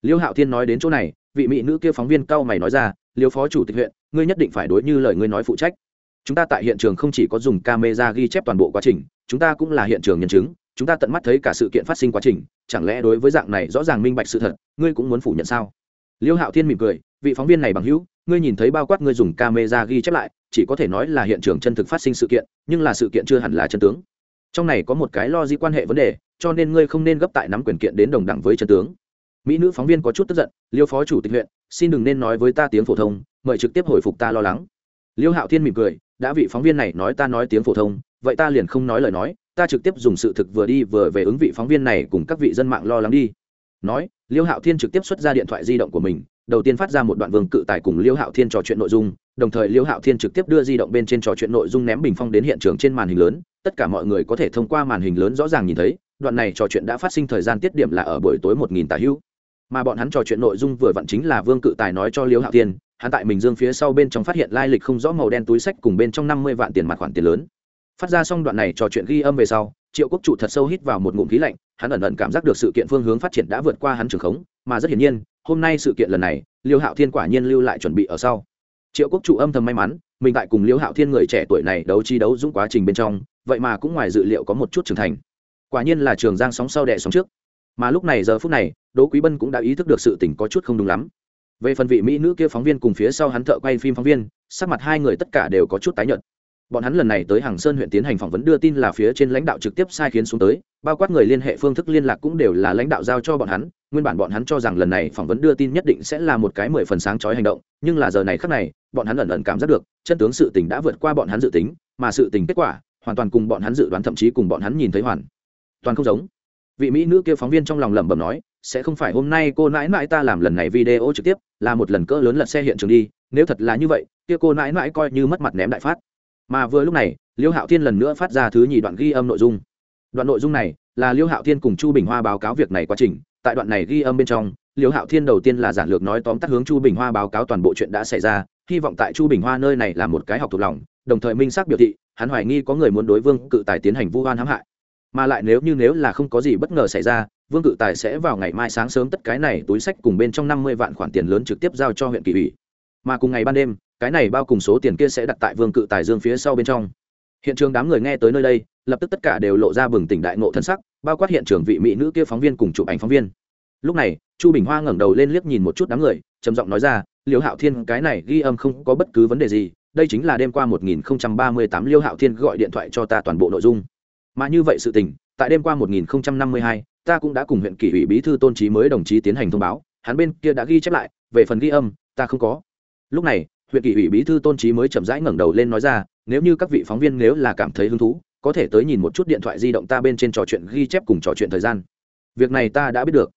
Liêu hạo thiên nói đến chỗ này, vị mỹ nữ kia phóng viên cao mày nói ra, liêu phó chủ tịch huyện, ngươi nhất định phải đối như lời ngươi nói phụ trách. Chúng ta tại hiện trường không chỉ có dùng camera ghi chép toàn bộ quá trình, chúng ta cũng là hiện trường nhân chứng chúng ta tận mắt thấy cả sự kiện phát sinh quá trình, chẳng lẽ đối với dạng này rõ ràng minh bạch sự thật, ngươi cũng muốn phủ nhận sao? Liêu hạo thiên mỉm cười, vị phóng viên này bằng hữu, ngươi nhìn thấy bao quát ngươi dùng camera ghi chép lại, chỉ có thể nói là hiện trường chân thực phát sinh sự kiện, nhưng là sự kiện chưa hẳn là chân tướng. Trong này có một cái lo di quan hệ vấn đề, cho nên ngươi không nên gấp tại nắm quyền kiện đến đồng đẳng với chân tướng. Mỹ nữ phóng viên có chút tức giận, liêu phó chủ tịch huyện, xin đừng nên nói với ta tiếng phổ thông, mời trực tiếp hồi phục ta lo lắng. Liêu hạo thiên mỉm cười, đã vị phóng viên này nói ta nói tiếng phổ thông, vậy ta liền không nói lời nói ta trực tiếp dùng sự thực vừa đi vừa về ứng vị phóng viên này cùng các vị dân mạng lo lắng đi. Nói, liêu hạo thiên trực tiếp xuất ra điện thoại di động của mình, đầu tiên phát ra một đoạn vương cự tài cùng liêu hạo thiên trò chuyện nội dung, đồng thời liêu hạo thiên trực tiếp đưa di động bên trên trò chuyện nội dung ném bình phong đến hiện trường trên màn hình lớn, tất cả mọi người có thể thông qua màn hình lớn rõ ràng nhìn thấy, đoạn này trò chuyện đã phát sinh thời gian tiết điểm là ở buổi tối một nghìn tà hữu. Mà bọn hắn trò chuyện nội dung vừa vặn chính là vương cự tài nói cho liêu hạo thiên, hắn tại mình dương phía sau bên trong phát hiện lai lịch không rõ màu đen túi sách cùng bên trong năm mươi vạn tiền mặt khoản tiền lớn phát ra xong đoạn này trò chuyện ghi âm về sau, triệu quốc trụ thật sâu hít vào một ngụm khí lạnh, hắn ẩn ẩn cảm giác được sự kiện phương hướng phát triển đã vượt qua hắn trường khống, mà rất hiển nhiên, hôm nay sự kiện lần này, liêu hạo thiên quả nhiên lưu lại chuẩn bị ở sau. Triệu quốc trụ âm thầm may mắn, mình tại cùng liêu hạo thiên người trẻ tuổi này đấu chi đấu dũng quá trình bên trong, vậy mà cũng ngoài dự liệu có một chút trưởng thành. Quả nhiên là trường giang sóng sau đẻ sóng trước. Mà lúc này giờ phút này, đỗ quý bân cũng đã ý thức được sự tình có chút không đúng lắm. Về phần vị mỹ nữ kia phóng viên cùng phía sau hắn thợ quay phim phóng viên, sắc mặt hai người tất cả đều có chút tái nhợt bọn hắn lần này tới hàng sơn huyện tiến hành phỏng vấn đưa tin là phía trên lãnh đạo trực tiếp sai khiến xuống tới, bao quát người liên hệ phương thức liên lạc cũng đều là lãnh đạo giao cho bọn hắn. Nguyên bản bọn hắn cho rằng lần này phỏng vấn đưa tin nhất định sẽ là một cái mười phần sáng chói hành động, nhưng là giờ này khác này, bọn hắn ẩn ẩn cảm giác được, chân tướng sự tình đã vượt qua bọn hắn dự tính, mà sự tình kết quả, hoàn toàn cùng bọn hắn dự đoán thậm chí cùng bọn hắn nhìn thấy hoàn toàn không giống. Vị mỹ nữ kia phóng viên trong lòng lẩm bẩm nói, sẽ không phải hôm nay cô nãi nãi ta làm lần này video trực tiếp, là một lần cỡ lớn lật xe hiện trường đi, nếu thật là như vậy, kia cô nãi nãi coi như mất mặt ném đại phát mà vừa lúc này, liêu hạo thiên lần nữa phát ra thứ nhì đoạn ghi âm nội dung. Đoạn nội dung này là liêu hạo thiên cùng chu bình hoa báo cáo việc này quá trình. Tại đoạn này ghi âm bên trong, liêu hạo thiên đầu tiên là giản lược nói tóm tắt hướng chu bình hoa báo cáo toàn bộ chuyện đã xảy ra, hy vọng tại chu bình hoa nơi này là một cái học thuộc lòng, đồng thời minh xác biểu thị, hắn hoài nghi có người muốn đối vương cự tài tiến hành vu oan hãm hại. Mà lại nếu như nếu là không có gì bất ngờ xảy ra, vương cự tài sẽ vào ngày mai sáng sớm tất cái này túi sách cùng bên trong năm mươi vạn khoản tiền lớn trực tiếp giao cho huyện kỳ ủy. Mà cùng ngày ban đêm cái này bao cùng số tiền kia sẽ đặt tại vương cự tài dương phía sau bên trong. Hiện trường đám người nghe tới nơi đây lập tức tất cả đều lộ ra bừng tỉnh đại ngộ thân sắc bao quát hiện trường vị mỹ nữ kia phóng viên cùng chụp ảnh phóng viên. Lúc này chu bình hoa ngẩng đầu lên liếc nhìn một chút đám người trầm giọng nói ra liêu hạo thiên cái này ghi âm không có bất cứ vấn đề gì đây chính là đêm qua 1038 liêu hạo thiên gọi điện thoại cho ta toàn bộ nội dung. Mà như vậy sự tình tại đêm qua 1052, ta cũng đã cùng huyện kỷ ủy bí thư tôn trí mới đồng chí tiến hành thông báo hắn bên kia đã ghi chép lại về phần ghi âm ta không có. Lúc này huyện kỷ ủy bí thư tôn trí mới chậm rãi ngẩng đầu lên nói ra, nếu như các vị phóng viên nếu là cảm thấy hứng thú, có thể tới nhìn một chút điện thoại di động ta bên trên trò chuyện ghi chép cùng trò chuyện thời gian. Việc này ta đã biết được.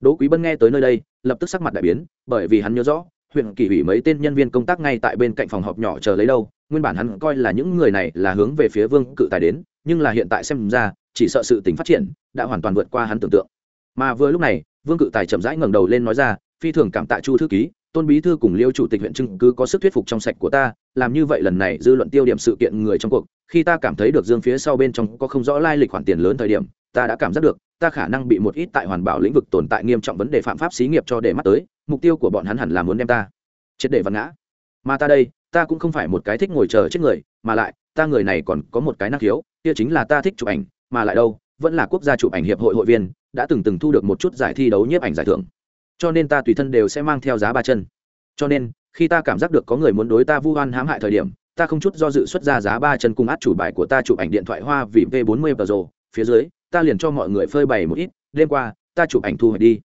Đỗ quý bân nghe tới nơi đây, lập tức sắc mặt đại biến, bởi vì hắn nhớ rõ, huyện kỷ ủy mấy tên nhân viên công tác ngay tại bên cạnh phòng họp nhỏ chờ lấy đâu, nguyên bản hắn coi là những người này là hướng về phía vương cự tài đến, nhưng là hiện tại xem ra, chỉ sợ sự tình phát triển đã hoàn toàn vượt qua hắn tưởng tượng. Mà vừa lúc này, vương cự tài chậm rãi ngẩng đầu lên nói ra, phi thường cảm tạ chu thư ký tôn bí thư cùng liêu chủ tịch huyện chứng cứ có sức thuyết phục trong sạch của ta, làm như vậy lần này dư luận tiêu điểm sự kiện người trong cuộc, khi ta cảm thấy được dương phía sau bên trong có không rõ lai lịch khoản tiền lớn thời điểm, ta đã cảm giác được, ta khả năng bị một ít tại hoàn bảo lĩnh vực tồn tại nghiêm trọng vấn đề phạm pháp xí nghiệp cho để mắt tới, mục tiêu của bọn hắn hẳn là muốn đem ta triệt để văn ngã. Mà ta đây, ta cũng không phải một cái thích ngồi chờ chết người, mà lại, ta người này còn có một cái năng khiếu, kia chính là ta thích chụp ảnh, mà lại đâu, vẫn là quốc gia chụp ảnh hiệp hội hội viên, đã từng từng thu được một chút giải thi đấu nhiếp ảnh giải thưởng cho nên ta tùy thân đều sẽ mang theo giá ba chân. Cho nên, khi ta cảm giác được có người muốn đối ta vu oan hãm hại thời điểm, ta không chút do dự xuất ra giá ba chân cung át chủ bài của ta chụp ảnh điện thoại hoa vì v 40 mươi pro. Phía dưới, ta liền cho mọi người phơi bày một ít, đêm qua, ta chụp ảnh thu hồi đi.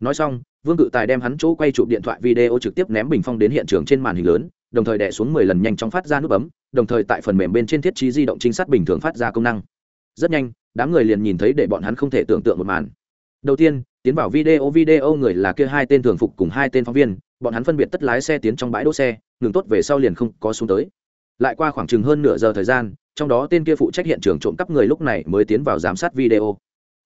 Nói xong, vương cự tài đem hắn chỗ quay chụp điện thoại video trực tiếp ném bình phong đến hiện trường trên màn hình lớn, đồng thời đẻ xuống mười lần nhanh chóng phát ra nút bấm, đồng thời tại phần mềm bên trên thiết trí di động trinh sát bình thường phát ra công năng. Rất nhanh, đám người liền nhìn thấy để bọn hắn không thể tưởng tượng một màn. Đầu tiên tiến vào video video người là kia hai tên thường phục cùng hai tên phóng viên, bọn hắn phân biệt tất lái xe tiến trong bãi đỗ xe, ngừng tốt về sau liền không có xuống tới. Lại qua khoảng chừng hơn nửa giờ thời gian, trong đó tên kia phụ trách hiện trường trộm cắp người lúc này mới tiến vào giám sát video.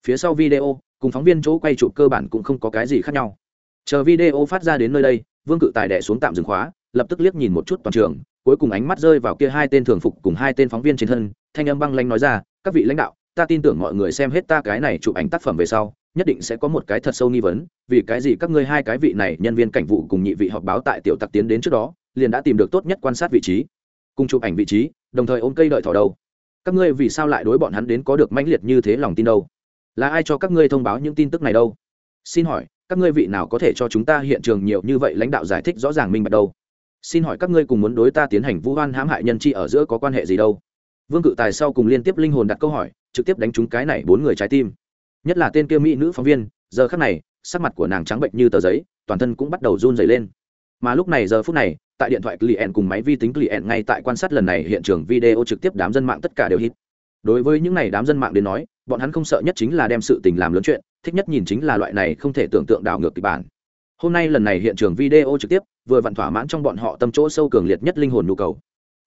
Phía sau video, cùng phóng viên chỗ quay chụp cơ bản cũng không có cái gì khác nhau. Chờ video phát ra đến nơi đây, vương cự tài đẻ xuống tạm dừng khóa, lập tức liếc nhìn một chút toàn trường, cuối cùng ánh mắt rơi vào kia hai tên thường phục cùng hai tên phóng viên trên thân, thanh âm băng lanh nói ra, các vị lãnh đạo, ta tin tưởng mọi người xem hết ta cái này chụp ảnh tác phẩm về sau nhất định sẽ có một cái thật sâu nghi vấn, vì cái gì các ngươi hai cái vị này nhân viên cảnh vụ cùng nhị vị họp báo tại tiểu tặc tiến đến trước đó, liền đã tìm được tốt nhất quan sát vị trí, cùng chụp ảnh vị trí, đồng thời ôm cây đợi thỏ đầu các ngươi vì sao lại đối bọn hắn đến có được mãnh liệt như thế lòng tin đâu? Là ai cho các ngươi thông báo những tin tức này đâu? Xin hỏi, các ngươi vị nào có thể cho chúng ta hiện trường nhiều như vậy lãnh đạo giải thích rõ ràng minh bạch đâu? Xin hỏi các ngươi cùng muốn đối ta tiến hành vũ oan hãm hại nhân chi ở giữa có quan hệ gì đâu? Vương cự tài sau cùng liên tiếp linh hồn đặt câu hỏi, trực tiếp đánh trúng cái này bốn người trái tim nhất là tên kia mỹ nữ phóng viên, giờ khắc này, sắc mặt của nàng trắng bệnh như tờ giấy, toàn thân cũng bắt đầu run dày lên. Mà lúc này giờ phút này, tại điện thoại client cùng máy vi tính client ngay tại quan sát lần này hiện trường video trực tiếp đám dân mạng tất cả đều hít. Đối với những này đám dân mạng đến nói, bọn hắn không sợ nhất chính là đem sự tình làm lớn chuyện, thích nhất nhìn chính là loại này không thể tưởng tượng đảo ngược kịch bản. Hôm nay lần này hiện trường video trực tiếp, vừa vặn thỏa mãn trong bọn họ tâm chỗ sâu cường liệt nhất linh hồn nhu cầu.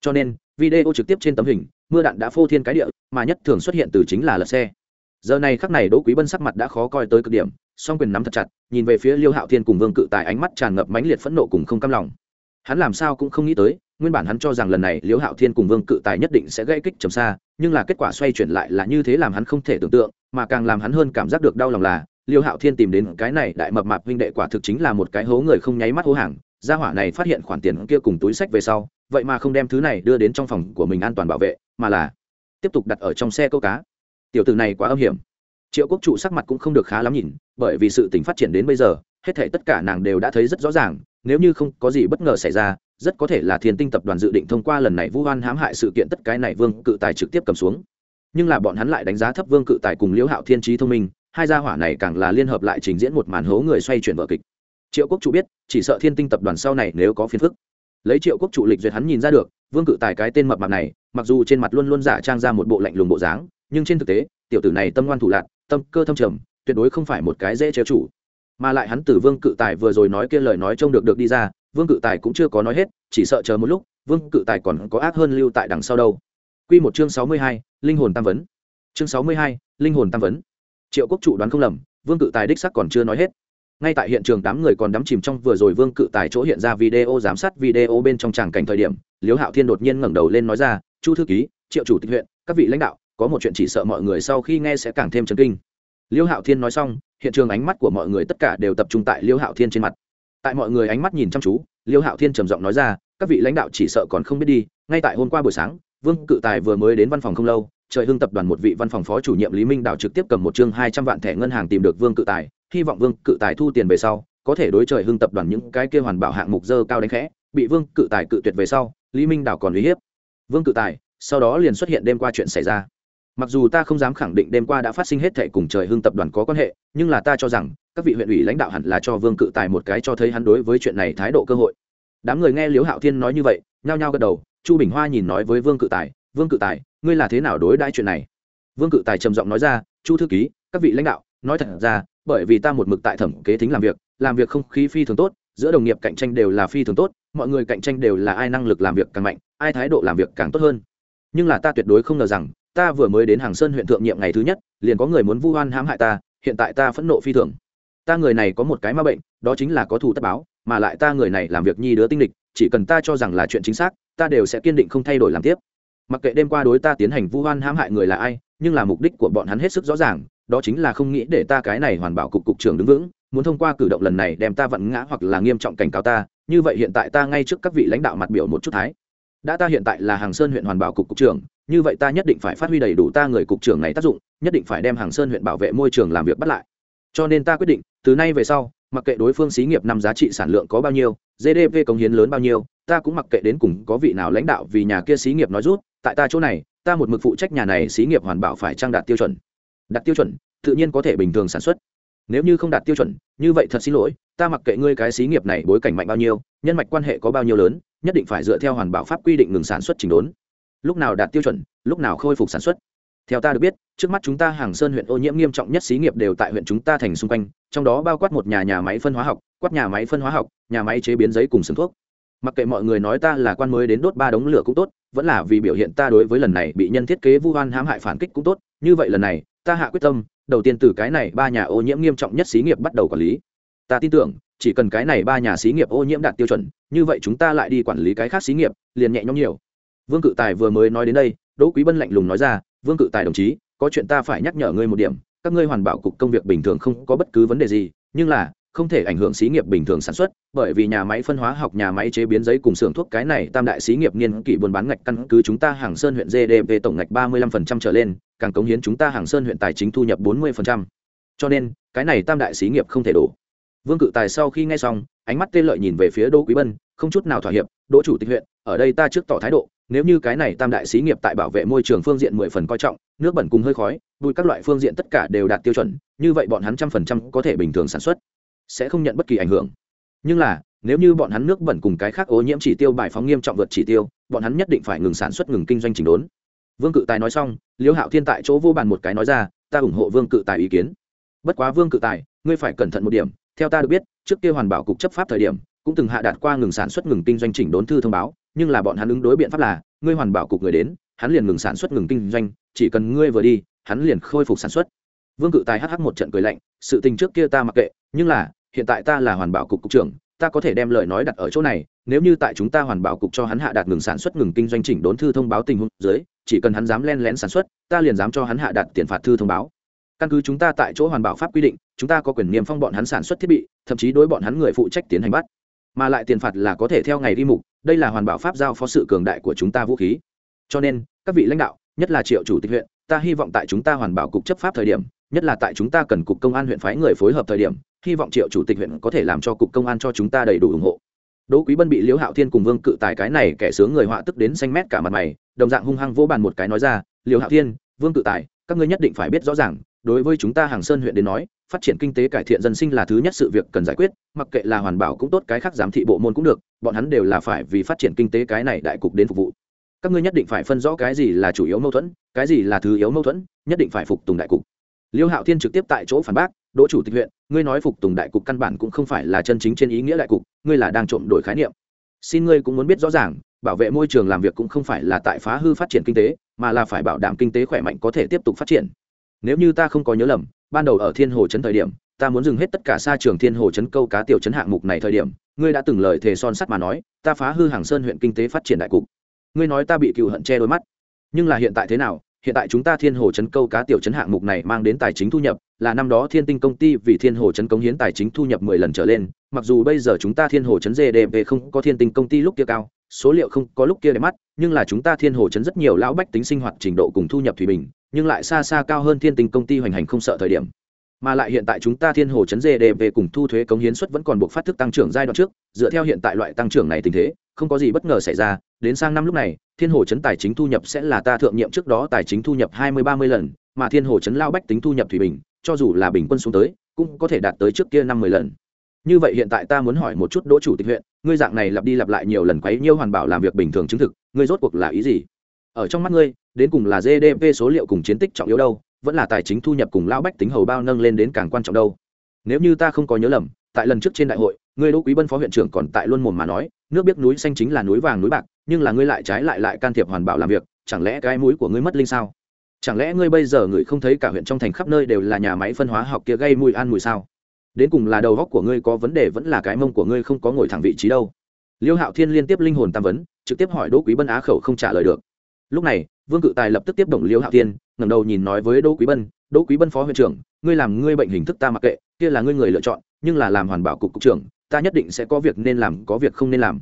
Cho nên, video trực tiếp trên tấm hình, mưa đạn đã phô thiên cái địa, mà nhất thường xuất hiện từ chính là lật xe giờ này khắc này đỗ quý bân sắc mặt đã khó coi tới cực điểm, song quyền nắm thật chặt, nhìn về phía liêu hạo thiên cùng vương cự tài ánh mắt tràn ngập mãnh liệt phẫn nộ cùng không cam lòng. Hắn làm sao cũng không nghĩ tới, nguyên bản hắn cho rằng lần này liêu hạo thiên cùng vương cự tài nhất định sẽ gây kích trầm xa, nhưng là kết quả xoay chuyển lại là như thế làm hắn không thể tưởng tượng, mà càng làm hắn hơn cảm giác được đau lòng là, liêu hạo thiên tìm đến cái này đại mập mạp huynh đệ quả thực chính là một cái hố người không nháy mắt hố hàng, gia hỏa này phát hiện khoản tiền kia cùng túi sách về sau, vậy mà không đem thứ này đưa đến trong phòng của mình an toàn bảo vệ, mà là tiếp tục đặt ở trong xe câu cá tiểu tử này quá âm hiểm. Triệu quốc trụ sắc mặt cũng không được khá lắm nhìn, bởi vì sự tình phát triển đến bây giờ, hết thể tất cả nàng đều đã thấy rất rõ ràng, nếu như không có gì bất ngờ xảy ra, rất có thể là thiên tinh tập đoàn dự định thông qua lần này vu hoan hãm hại sự kiện tất cái này vương cự tài trực tiếp cầm xuống. Nhưng là bọn hắn lại đánh giá thấp vương cự tài cùng liễu hạo thiên trí thông minh, hai gia hỏa này càng là liên hợp lại trình diễn một màn hố người xoay chuyển vở kịch. Triệu quốc chủ biết, chỉ sợ thiên tinh tập đoàn sau này nếu có phiền phức. Lấy triệu quốc chủ lịch duyệt hắn nhìn ra được, vương cự tài cái tên mập mạp này, mặc dù trên mặt luôn luôn giả trang ra một bộ lạnh lùng bộ dáng nhưng trên thực tế, tiểu tử này tâm ngoan thủ lạc tâm cơ thâm trầm, tuyệt đối không phải một cái dễ trêu chủ. Mà lại hắn tử vương cự tài vừa rồi nói kia lời nói trông được được đi ra, vương cự tài cũng chưa có nói hết, chỉ sợ chờ một lúc, vương cự tài còn có ác hơn lưu tại đằng sau đâu. Q một chương sáu mươi hai, linh hồn tam vấn. Chương sáu mươi hai, linh hồn tam vấn. Triệu quốc trụ đoán không lầm, vương cự tài đích sắc còn chưa nói hết. Ngay tại hiện trường đám người còn đắm chìm trong vừa rồi vương cự tài chỗ hiện ra video giám sát video bên trong tràng cảnh thời điểm liếu hạo thiên đột nhiên ngẩng đầu lên nói ra, chu thư ký, triệu chủ tịch huyện, các vị lãnh đạo có một chuyện chỉ sợ mọi người sau khi nghe sẽ càng thêm chấn kinh. Liêu hạo thiên nói xong, hiện trường ánh mắt của mọi người tất cả đều tập trung tại Liêu hạo thiên trên mặt. Tại mọi người ánh mắt nhìn chăm chú, Liêu hạo thiên trầm giọng nói ra, các vị lãnh đạo chỉ sợ còn không biết đi, ngay tại hôm qua buổi sáng, vương cự tài vừa mới đến văn phòng không lâu, trời hưng tập đoàn một vị văn phòng phó chủ nhiệm lý minh đào trực tiếp cầm một chương hai trăm vạn thẻ ngân hàng tìm được vương cự tài, hy vọng vương cự tài thu tiền về sau, có thể đối trời hưng tập đoàn những cái kia hoàn bảo hạng mục dơ cao đánh khẽ. Bị vương cự tài cự tuyệt về sau, lý minh đào còn uy hiếp. Vương cự tài, sau đó liền xuất hiện đêm qua chuyện xảy ra mặc dù ta không dám khẳng định đêm qua đã phát sinh hết thệ cùng trời hưng tập đoàn có quan hệ, nhưng là ta cho rằng, các vị huyện ủy lãnh đạo hẳn là cho vương cự tài một cái cho thấy hắn đối với chuyện này thái độ cơ hội. Đám người nghe liếu hạo thiên nói như vậy, nhao nhao gật đầu, chu bình hoa nhìn nói với vương cự tài, vương cự tài, ngươi là thế nào đối đãi chuyện này? Vương cự tài trầm giọng nói ra, chu thư ký, các vị lãnh đạo, nói thật ra, bởi vì ta một mực tại thẩm kế thính làm việc làm việc không khí phi thường tốt, giữa đồng nghiệp cạnh tranh đều là phi thường tốt, mọi người cạnh tranh đều là ai năng lực làm việc càng mạnh, ai thái độ làm việc càng tốt hơn. Nhưng là ta tuyệt đối không ngờ rằng ta vừa mới đến hàng sơn huyện thượng nhiệm ngày thứ nhất, liền có người muốn vu oan hãm hại ta, hiện tại ta phẫn nộ phi thường. Ta người này có một cái ma bệnh, đó chính là có thù tất báo, mà lại ta người này làm việc nhi đứa tinh địch chỉ cần ta cho rằng là chuyện chính xác, ta đều sẽ kiên định không thay đổi làm tiếp. Mặc kệ đêm qua đối ta tiến hành vu oan hãm hại người là ai, nhưng là mục đích của bọn hắn hết sức rõ ràng, đó chính là không nghĩ để ta cái này hoàn bảo cục cục trưởng đứng vững, muốn thông qua cử động lần này đem ta vặn ngã hoặc là nghiêm trọng cảnh cáo ta, như vậy hiện tại ta ngay trước các vị lãnh đạo mặt biểu một chút thái. Đã ta hiện tại là hàng sơn huyện hoàn bảo cục cục trưởng như vậy ta nhất định phải phát huy đầy đủ ta người cục trưởng này tác dụng, nhất định phải đem hàng sơn huyện bảo vệ môi trường làm việc bắt lại. Cho nên ta quyết định, từ nay về sau, mặc kệ đối phương xí nghiệp năm giá trị sản lượng có bao nhiêu gdp cống hiến lớn bao nhiêu, ta cũng mặc kệ đến cùng có vị nào lãnh đạo vì nhà kia xí nghiệp nói rút, tại ta chỗ này, ta một mực phụ trách nhà này xí nghiệp hoàn bảo phải trang đạt tiêu chuẩn. Đạt tiêu chuẩn, tự nhiên có thể bình thường sản xuất. Nếu như không đạt tiêu chuẩn, như vậy thật xin lỗi, ta mặc kệ ngươi cái xí nghiệp này bối cảnh mạnh bao nhiêu, nhân mạch quan hệ có bao nhiêu lớn, nhất định phải dựa theo hoàn bảo pháp quy định ngừng sản xuất chỉnh đốn lúc nào đạt tiêu chuẩn, lúc nào khôi phục sản xuất. Theo ta được biết, trước mắt chúng ta hàng sơn huyện ô nhiễm nghiêm trọng nhất xí nghiệp đều tại huyện chúng ta thành xung quanh, trong đó bao quát một nhà nhà máy phân hóa học, quát nhà máy phân hóa học, nhà máy chế biến giấy cùng xứng thuốc. Mặc kệ mọi người nói ta là quan mới đến đốt ba đống lửa cũng tốt, vẫn là vì biểu hiện ta đối với lần này bị nhân thiết kế vu oan hãm hại phản kích cũng tốt, như vậy lần này, ta hạ quyết tâm, đầu tiên từ cái này ba nhà ô nhiễm nghiêm trọng nhất xí nghiệp bắt đầu quản lý. Ta tin tưởng, chỉ cần cái này ba nhà xí nghiệp ô nhiễm đạt tiêu chuẩn, như vậy chúng ta lại đi quản lý cái khác xí nghiệp, liền nhẹ nhõm nhiều vương cự tài vừa mới nói đến đây, đỗ quý bân lạnh lùng nói ra, vương cự tài đồng chí, có chuyện ta phải nhắc nhở ngươi một điểm, các ngươi hoàn bảo cục công việc bình thường không có bất cứ vấn đề gì, nhưng là, không thể ảnh hưởng xí nghiệp bình thường sản xuất, bởi vì nhà máy phân hóa học, nhà máy chế biến giấy cùng xưởng thuốc cái này tam đại xí nghiệp niên kỷ buôn bán ngạch căn cứ chúng ta hàng sơn huyện gdp tổng ngạch ba mươi lăm phần trăm trở lên, càng cống hiến chúng ta hàng sơn huyện tài chính thu nhập bốn mươi phần trăm. Cho nên, cái này tam đại xí nghiệp không thể đổ. Vương cự tài sau khi nghe xong, ánh mắt tê lợi nhìn về phía đỗ quý bân, không chút nào thỏa hiệp, đỗ chủ tịch huyện, ở đây ta trước tỏ thái độ nếu như cái này tam đại xí nghiệp tại bảo vệ môi trường phương diện mười phần coi trọng, nước bẩn cùng hơi khói, bụi các loại phương diện tất cả đều đạt tiêu chuẩn, như vậy bọn hắn trăm phần trăm có thể bình thường sản xuất, sẽ không nhận bất kỳ ảnh hưởng. Nhưng là, nếu như bọn hắn nước bẩn cùng cái khác ô nhiễm chỉ tiêu bài phóng nghiêm trọng vượt chỉ tiêu, bọn hắn nhất định phải ngừng sản xuất, ngừng kinh doanh chỉnh đốn. Vương cự tài nói xong liễu hạo thiên tại chỗ vô bàn một cái nói ra, ta ủng hộ vương cự tài ý kiến. Bất quá vương cự tài, ngươi phải cẩn thận một điểm. Theo ta được biết, trước kia hoàn bảo cục chấp pháp thời điểm, cũng từng hạ đạt qua ngừng sản xuất, ngừng kinh doanh chỉnh đốn thư thông báo nhưng là bọn hắn ứng đối biện pháp là, ngươi hoàn bảo cục người đến, hắn liền ngừng sản xuất, ngừng kinh doanh, chỉ cần ngươi vừa đi, hắn liền khôi phục sản xuất. Vương cự tài hh một trận cười lạnh, sự tình trước kia ta mặc kệ, nhưng là, hiện tại ta là hoàn bảo cục cục trưởng, ta có thể đem lời nói đặt ở chỗ này, nếu như tại chúng ta hoàn bảo cục cho hắn hạ đạt ngừng sản xuất, ngừng kinh doanh chỉnh đốn thư thông báo tình huống dưới, chỉ cần hắn dám len lén sản xuất, ta liền dám cho hắn hạ đạt tiền phạt thư thông báo. Căn cứ chúng ta tại chỗ hoàn bảo pháp quy định, chúng ta có quyền niêm phong bọn hắn sản xuất thiết bị, thậm chí đối bọn hắn người phụ trách tiến hành bắt mà lại tiền phạt là có thể theo ngày đi mục, đây là hoàn bảo pháp giao phó sự cường đại của chúng ta vũ khí. Cho nên, các vị lãnh đạo, nhất là triệu chủ tịch huyện, ta hy vọng tại chúng ta hoàn bảo cục chấp pháp thời điểm, nhất là tại chúng ta cần cục công an huyện phái người phối hợp thời điểm, hy vọng triệu chủ tịch huyện có thể làm cho cục công an cho chúng ta đầy đủ ủng hộ. Đỗ quý bân bị liễu hạo thiên cùng vương cự tài cái này kẻ sướng người họa tức đến xanh mét cả mặt mày, đồng dạng hung hăng vỗ bàn một cái nói ra, liễu hạo thiên, vương cự tài, các ngươi nhất định phải biết rõ ràng đối với chúng ta hàng sơn huyện đến nói, phát triển kinh tế cải thiện dân sinh là thứ nhất sự việc cần giải quyết, mặc kệ là hoàn bảo cũng tốt, cái khác giám thị bộ môn cũng được, bọn hắn đều là phải vì phát triển kinh tế cái này đại cục đến phục vụ. Các ngươi nhất định phải phân rõ cái gì là chủ yếu mâu thuẫn, cái gì là thứ yếu mâu thuẫn, nhất định phải phục tùng đại cục. Liêu hạo thiên trực tiếp tại chỗ phản bác, đỗ chủ tịch huyện, ngươi nói phục tùng đại cục căn bản cũng không phải là chân chính trên ý nghĩa đại cục, ngươi là đang trộm đổi khái niệm. Xin ngươi cũng muốn biết rõ ràng, bảo vệ môi trường làm việc cũng không phải là tại phá hư phát triển kinh tế, mà là phải bảo đảm kinh tế khỏe mạnh có thể tiếp tục phát triển nếu như ta không có nhớ lầm, ban đầu ở thiên hồ trấn thời điểm, ta muốn dừng hết tất cả xa trường thiên hồ trấn câu cá tiểu trấn hạng mục này thời điểm, ngươi đã từng lời thề son sắt mà nói, ta phá hư hàng sơn huyện kinh tế phát triển đại cục. Ngươi nói ta bị cựu hận che đôi mắt. Nhưng là hiện tại thế nào? Hiện tại chúng ta thiên hồ trấn câu cá tiểu trấn hạng mục này mang đến tài chính thu nhập, là năm đó thiên tinh công ty vì thiên hồ trấn cống hiến tài chính thu nhập mười lần trở lên. Mặc dù bây giờ chúng ta thiên hồ trấn gdp không có thiên tinh công ty lúc kia cao, số liệu không có lúc kia đẹp mắt, nhưng là chúng ta thiên hồ trấn rất nhiều lão bách tính sinh hoạt trình độ cùng thu nhập thủy bình nhưng lại xa xa cao hơn thiên tinh công ty hoành hành không sợ thời điểm. Mà lại hiện tại chúng ta thiên hồ chấn gdp cùng thu thuế cống hiến suất vẫn còn buộc phát thức tăng trưởng giai đoạn trước, dựa theo hiện tại loại tăng trưởng này tình thế, không có gì bất ngờ xảy ra, đến sang năm lúc này, thiên hồ chấn tài chính thu nhập sẽ là ta thượng nhiệm trước đó tài chính thu nhập hai mươi ba mươi lần, mà thiên hồ chấn lao bách tính thu nhập thủy bình, cho dù là bình quân xuống tới, cũng có thể đạt tới trước kia năm mươi lần. Như vậy hiện tại ta muốn hỏi một chút đỗ chủ tịch huyện, ngươi dạng này lặp đi lặp lại nhiều lần quấy nhiêu hoàn bảo làm việc bình thường chứng thực, ngươi rốt cuộc là ý gì? Ở trong mắt ngươi, đến cùng là gdp số liệu cùng chiến tích trọng yếu đâu, vẫn là tài chính thu nhập cùng lão bách tính hầu bao nâng lên đến càng quan trọng đâu. Nếu như ta không có nhớ lầm, tại lần trước trên đại hội, ngươi đỗ quý bân phó huyện trưởng còn tại luôn mồm mà nói, nước biết núi xanh chính là núi vàng núi bạc, nhưng là ngươi lại trái lại lại can thiệp hoàn bảo làm việc, chẳng lẽ cái mũi của ngươi mất linh sao? Chẳng lẽ ngươi bây giờ ngươi không thấy cả huyện trong thành khắp nơi đều là nhà máy phân hóa học kia gây mùi ăn mùi sao? Đến cùng là đầu góc của ngươi có vấn đề vẫn là cái mông của ngươi không có ngồi thẳng vị trí đâu. Liêu hạo thiên liên tiếp linh hồn tam vấn, trực tiếp hỏi đỗ quý bân á khẩu không trả lời được lúc này, vương cự tài lập tức tiếp động liêu hạo thiên, ngẩng đầu nhìn nói với đỗ quý bân, đỗ quý bân phó huyện trưởng, ngươi làm ngươi bệnh hình thức ta mặc kệ, kia là ngươi người lựa chọn, nhưng là làm hoàn bảo cục cục trưởng, ta nhất định sẽ có việc nên làm, có việc không nên làm.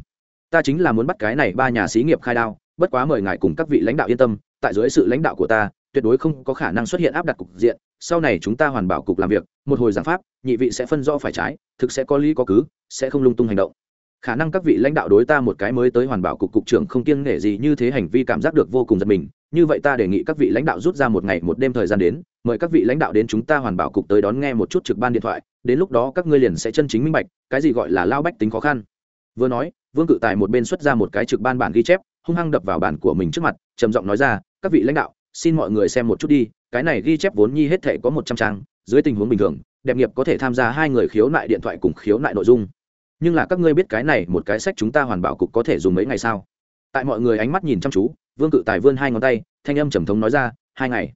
Ta chính là muốn bắt cái này ba nhà xí nghiệp khai đao, bất quá mời ngài cùng các vị lãnh đạo yên tâm, tại dưới sự lãnh đạo của ta, tuyệt đối không có khả năng xuất hiện áp đặt cục diện, sau này chúng ta hoàn bảo cục làm việc, một hồi giảng pháp, nhị vị sẽ phân rõ phải trái, thực sẽ có lý có cứ, sẽ không lung tung hành động khả năng các vị lãnh đạo đối ta một cái mới tới hoàn bảo cục cục trưởng không kiêng nể gì như thế hành vi cảm giác được vô cùng giật mình, như vậy ta đề nghị các vị lãnh đạo rút ra một ngày một đêm thời gian đến, mời các vị lãnh đạo đến chúng ta hoàn bảo cục tới đón nghe một chút trực ban điện thoại, đến lúc đó các ngươi liền sẽ chân chính minh bạch, cái gì gọi là lao bách tính khó khăn. Vừa nói, vương cự tài một bên xuất ra một cái trực ban bản ghi chép, hung hăng đập vào bản của mình trước mặt, trầm giọng nói ra, các vị lãnh đạo, xin mọi người xem một chút đi, cái này ghi chép vốn nhi hết thể có một trăm trang, dưới tình huống bình thường, đẹp nghiệp có thể tham gia hai người khiếu nại điện thoại cùng khiếu nại nội dung nhưng là các ngươi biết cái này một cái sách chúng ta hoàn bảo cục có thể dùng mấy ngày sao? Tại mọi người ánh mắt nhìn chăm chú, vương cự tài vươn hai ngón tay, thanh âm trầm thống nói ra, hai ngày.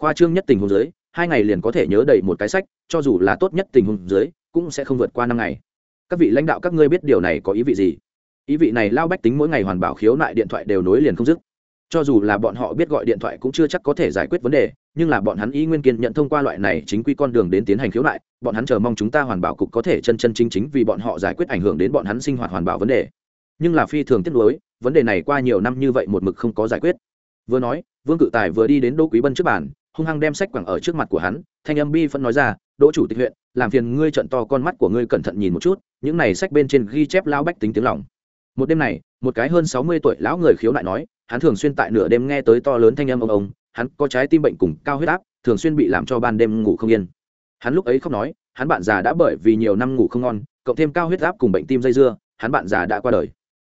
Khoa trương nhất tình huống dưới, hai ngày liền có thể nhớ đầy một cái sách, cho dù là tốt nhất tình huống dưới, cũng sẽ không vượt qua năm ngày. Các vị lãnh đạo các ngươi biết điều này có ý vị gì? Ý vị này lao bách tính mỗi ngày hoàn bảo khiếu nại điện thoại đều nối liền không dứt. Cho dù là bọn họ biết gọi điện thoại cũng chưa chắc có thể giải quyết vấn đề nhưng là bọn hắn ý nguyên kiên nhận thông qua loại này chính quy con đường đến tiến hành khiếu nại, bọn hắn chờ mong chúng ta hoàn bảo cục có thể chân chân chính chính vì bọn họ giải quyết ảnh hưởng đến bọn hắn sinh hoạt hoàn bảo vấn đề. Nhưng là phi thường tiếc nuối, vấn đề này qua nhiều năm như vậy một mực không có giải quyết. Vừa nói, vương cự tài vừa đi đến đỗ quý bân trước bàn, hung hăng đem sách quẳng ở trước mặt của hắn, thanh âm bi phân nói ra, đỗ chủ tịch huyện, làm phiền ngươi trận to con mắt của ngươi cẩn thận nhìn một chút, những này sách bên trên ghi chép lao bách tính tiếng lòng. Một đêm này, một cái hơn sáu mươi tuổi lão người khiếu nại nói, hắn thường xuyên tại nửa đêm nghe tới to lớn thanh âm ông ông hắn có trái tim bệnh cùng cao huyết áp, thường xuyên bị làm cho ban đêm ngủ không yên. Hắn lúc ấy không nói, hắn bạn già đã bởi vì nhiều năm ngủ không ngon, cộng thêm cao huyết áp cùng bệnh tim dây dưa, hắn bạn già đã qua đời.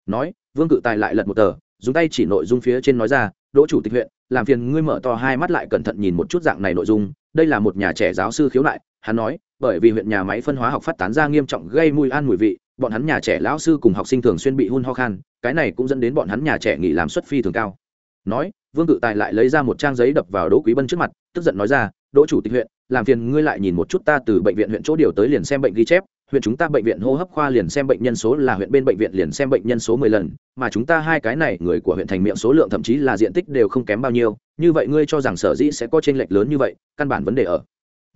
Nói, vương cự tài lại lật một tờ, dùng tay chỉ nội dung phía trên nói ra, đỗ chủ tịch huyện, làm phiền ngươi mở to hai mắt lại cẩn thận nhìn một chút dạng này nội dung, đây là một nhà trẻ giáo sư khiếu nại. Hắn nói, bởi vì huyện nhà máy phân hóa học phát tán ra nghiêm trọng gây mùi an mùi vị, bọn hắn nhà trẻ lão sư cùng học sinh thường xuyên bị hun ho khan, cái này cũng dẫn đến bọn hắn nhà trẻ nghỉ làm suất phi thường cao nói, vương cự tài lại lấy ra một trang giấy đập vào đỗ quý bân trước mặt, tức giận nói ra, đỗ chủ tịch huyện, làm phiền ngươi lại nhìn một chút ta từ bệnh viện huyện chỗ điều tới liền xem bệnh ghi chép, huyện chúng ta bệnh viện hô hấp khoa liền xem bệnh nhân số là huyện bên bệnh viện liền xem bệnh nhân số mười lần, mà chúng ta hai cái này, người của huyện thành miệng số lượng thậm chí là diện tích đều không kém bao nhiêu, như vậy ngươi cho rằng sở dĩ sẽ có t r ê n lệch lớn như vậy, căn bản vấn đề ở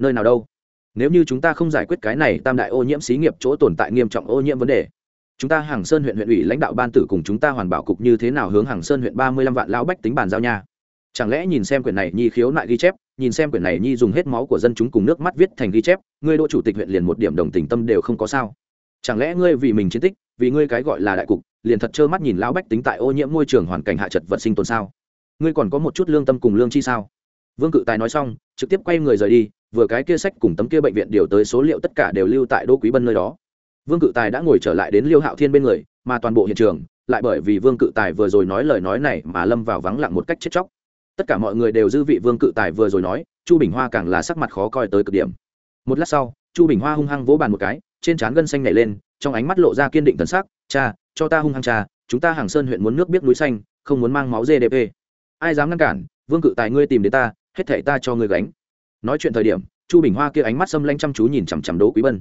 nơi nào đâu. Nếu như chúng ta không giải quyết cái này tam đại ô nhiễm xí nghiệp chỗ tồn tại nghiêm trọng ô nhiễm vấn đề chúng ta hàng sơn huyện huyện ủy lãnh đạo ban tử cùng chúng ta hoàn bảo cục như thế nào hướng hàng sơn huyện ba mươi lăm vạn lão bách tính bàn giao nha? Chẳng lẽ nhìn xem quyển này nhi khiếu nại ghi chép, nhìn xem quyển này nhi dùng hết máu của dân chúng cùng nước mắt viết thành ghi chép, ngươi đỗ chủ tịch huyện liền một điểm đồng tình tâm đều không có sao? Chẳng lẽ ngươi vì mình chiến tích, vì ngươi cái gọi là đại cục, liền thật trơ mắt nhìn lão bách tính tại ô nhiễm môi trường hoàn cảnh hạ chật vật sinh tồn sao? Ngươi còn có một chút lương tâm cùng lương chi sao? Vương cự tài nói xong, trực tiếp quay người rời đi, vừa cái kia sách cùng tấm kia bệnh viện điều tới số liệu tất cả đều lưu tại đỗ quý bân nơi đó vương cự tài đã ngồi trở lại đến liêu hạo thiên bên người, mà toàn bộ hiện trường, lại bởi vì vương cự tài vừa rồi nói lời nói này mà lâm vào vắng lặng một cách chết chóc. Tất cả mọi người đều dư vị vương cự tài vừa rồi nói, chu bình hoa càng là sắc mặt khó coi tới cực điểm. Một lát sau, chu bình hoa hung hăng vỗ bàn một cái, trên trán gân xanh nhảy lên, trong ánh mắt lộ ra kiên định thần sắc, cha, cho ta hung hăng cha, chúng ta hàng sơn huyện muốn nước biết núi xanh, không muốn mang máu gdp ai dám ngăn cản, vương cự tài ngươi tìm đến ta, hết thể ta cho ngươi gánh. Nói chuyện thời điểm, chu bình hoa kia ánh mắt xâm lanh chăm chú nhìn chằm chằm đỗ quý bân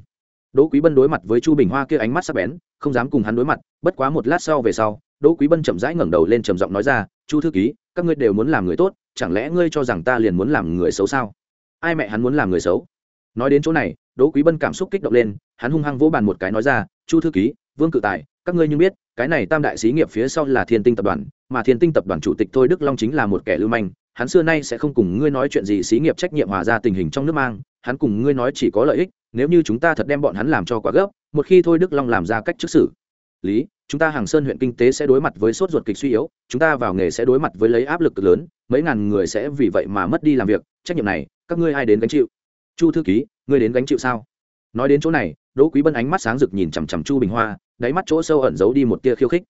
đỗ quý bân đối mặt với chu bình hoa kia ánh mắt sắc bén, không dám cùng hắn đối mặt, bất quá một lát sau về sau, đỗ quý bân chậm rãi ngẩng đầu lên trầm giọng nói ra, chu thư ký, các ngươi đều muốn làm người tốt, chẳng lẽ ngươi cho rằng ta liền muốn làm người xấu sao? Ai mẹ hắn muốn làm người xấu? Nói đến chỗ này, đỗ quý bân cảm xúc kích động lên, hắn hung hăng vỗ bàn một cái nói ra, chu thư ký, vương cự tài, các ngươi như biết, cái này tam đại xí nghiệp phía sau là thiên tinh tập đoàn, mà thiên tinh tập đoàn chủ tịch thôi đức long chính là một kẻ lưu manh hắn xưa nay sẽ không cùng ngươi nói chuyện gì xí nghiệp trách nhiệm hòa ra tình hình trong nước mang, hắn cùng ngươi nói chỉ có lợi ích, nếu như chúng ta thật đem bọn hắn làm cho quá gấp, một khi thôi đức long làm ra cách trước xử. Lý, chúng ta hàng sơn huyện kinh tế sẽ đối mặt với sốt ruột kịch suy yếu, chúng ta vào nghề sẽ đối mặt với lấy áp lực lớn, mấy ngàn người sẽ vì vậy mà mất đi làm việc, trách nhiệm này, các ngươi ai đến gánh chịu? Chu thư ký, ngươi đến gánh chịu sao? Nói đến chỗ này, đỗ quý bân ánh mắt sáng rực nhìn chằm chằm chu bình hoa, đáy mắt chỗ sâu ẩn giấu đi một tia khiêu khích.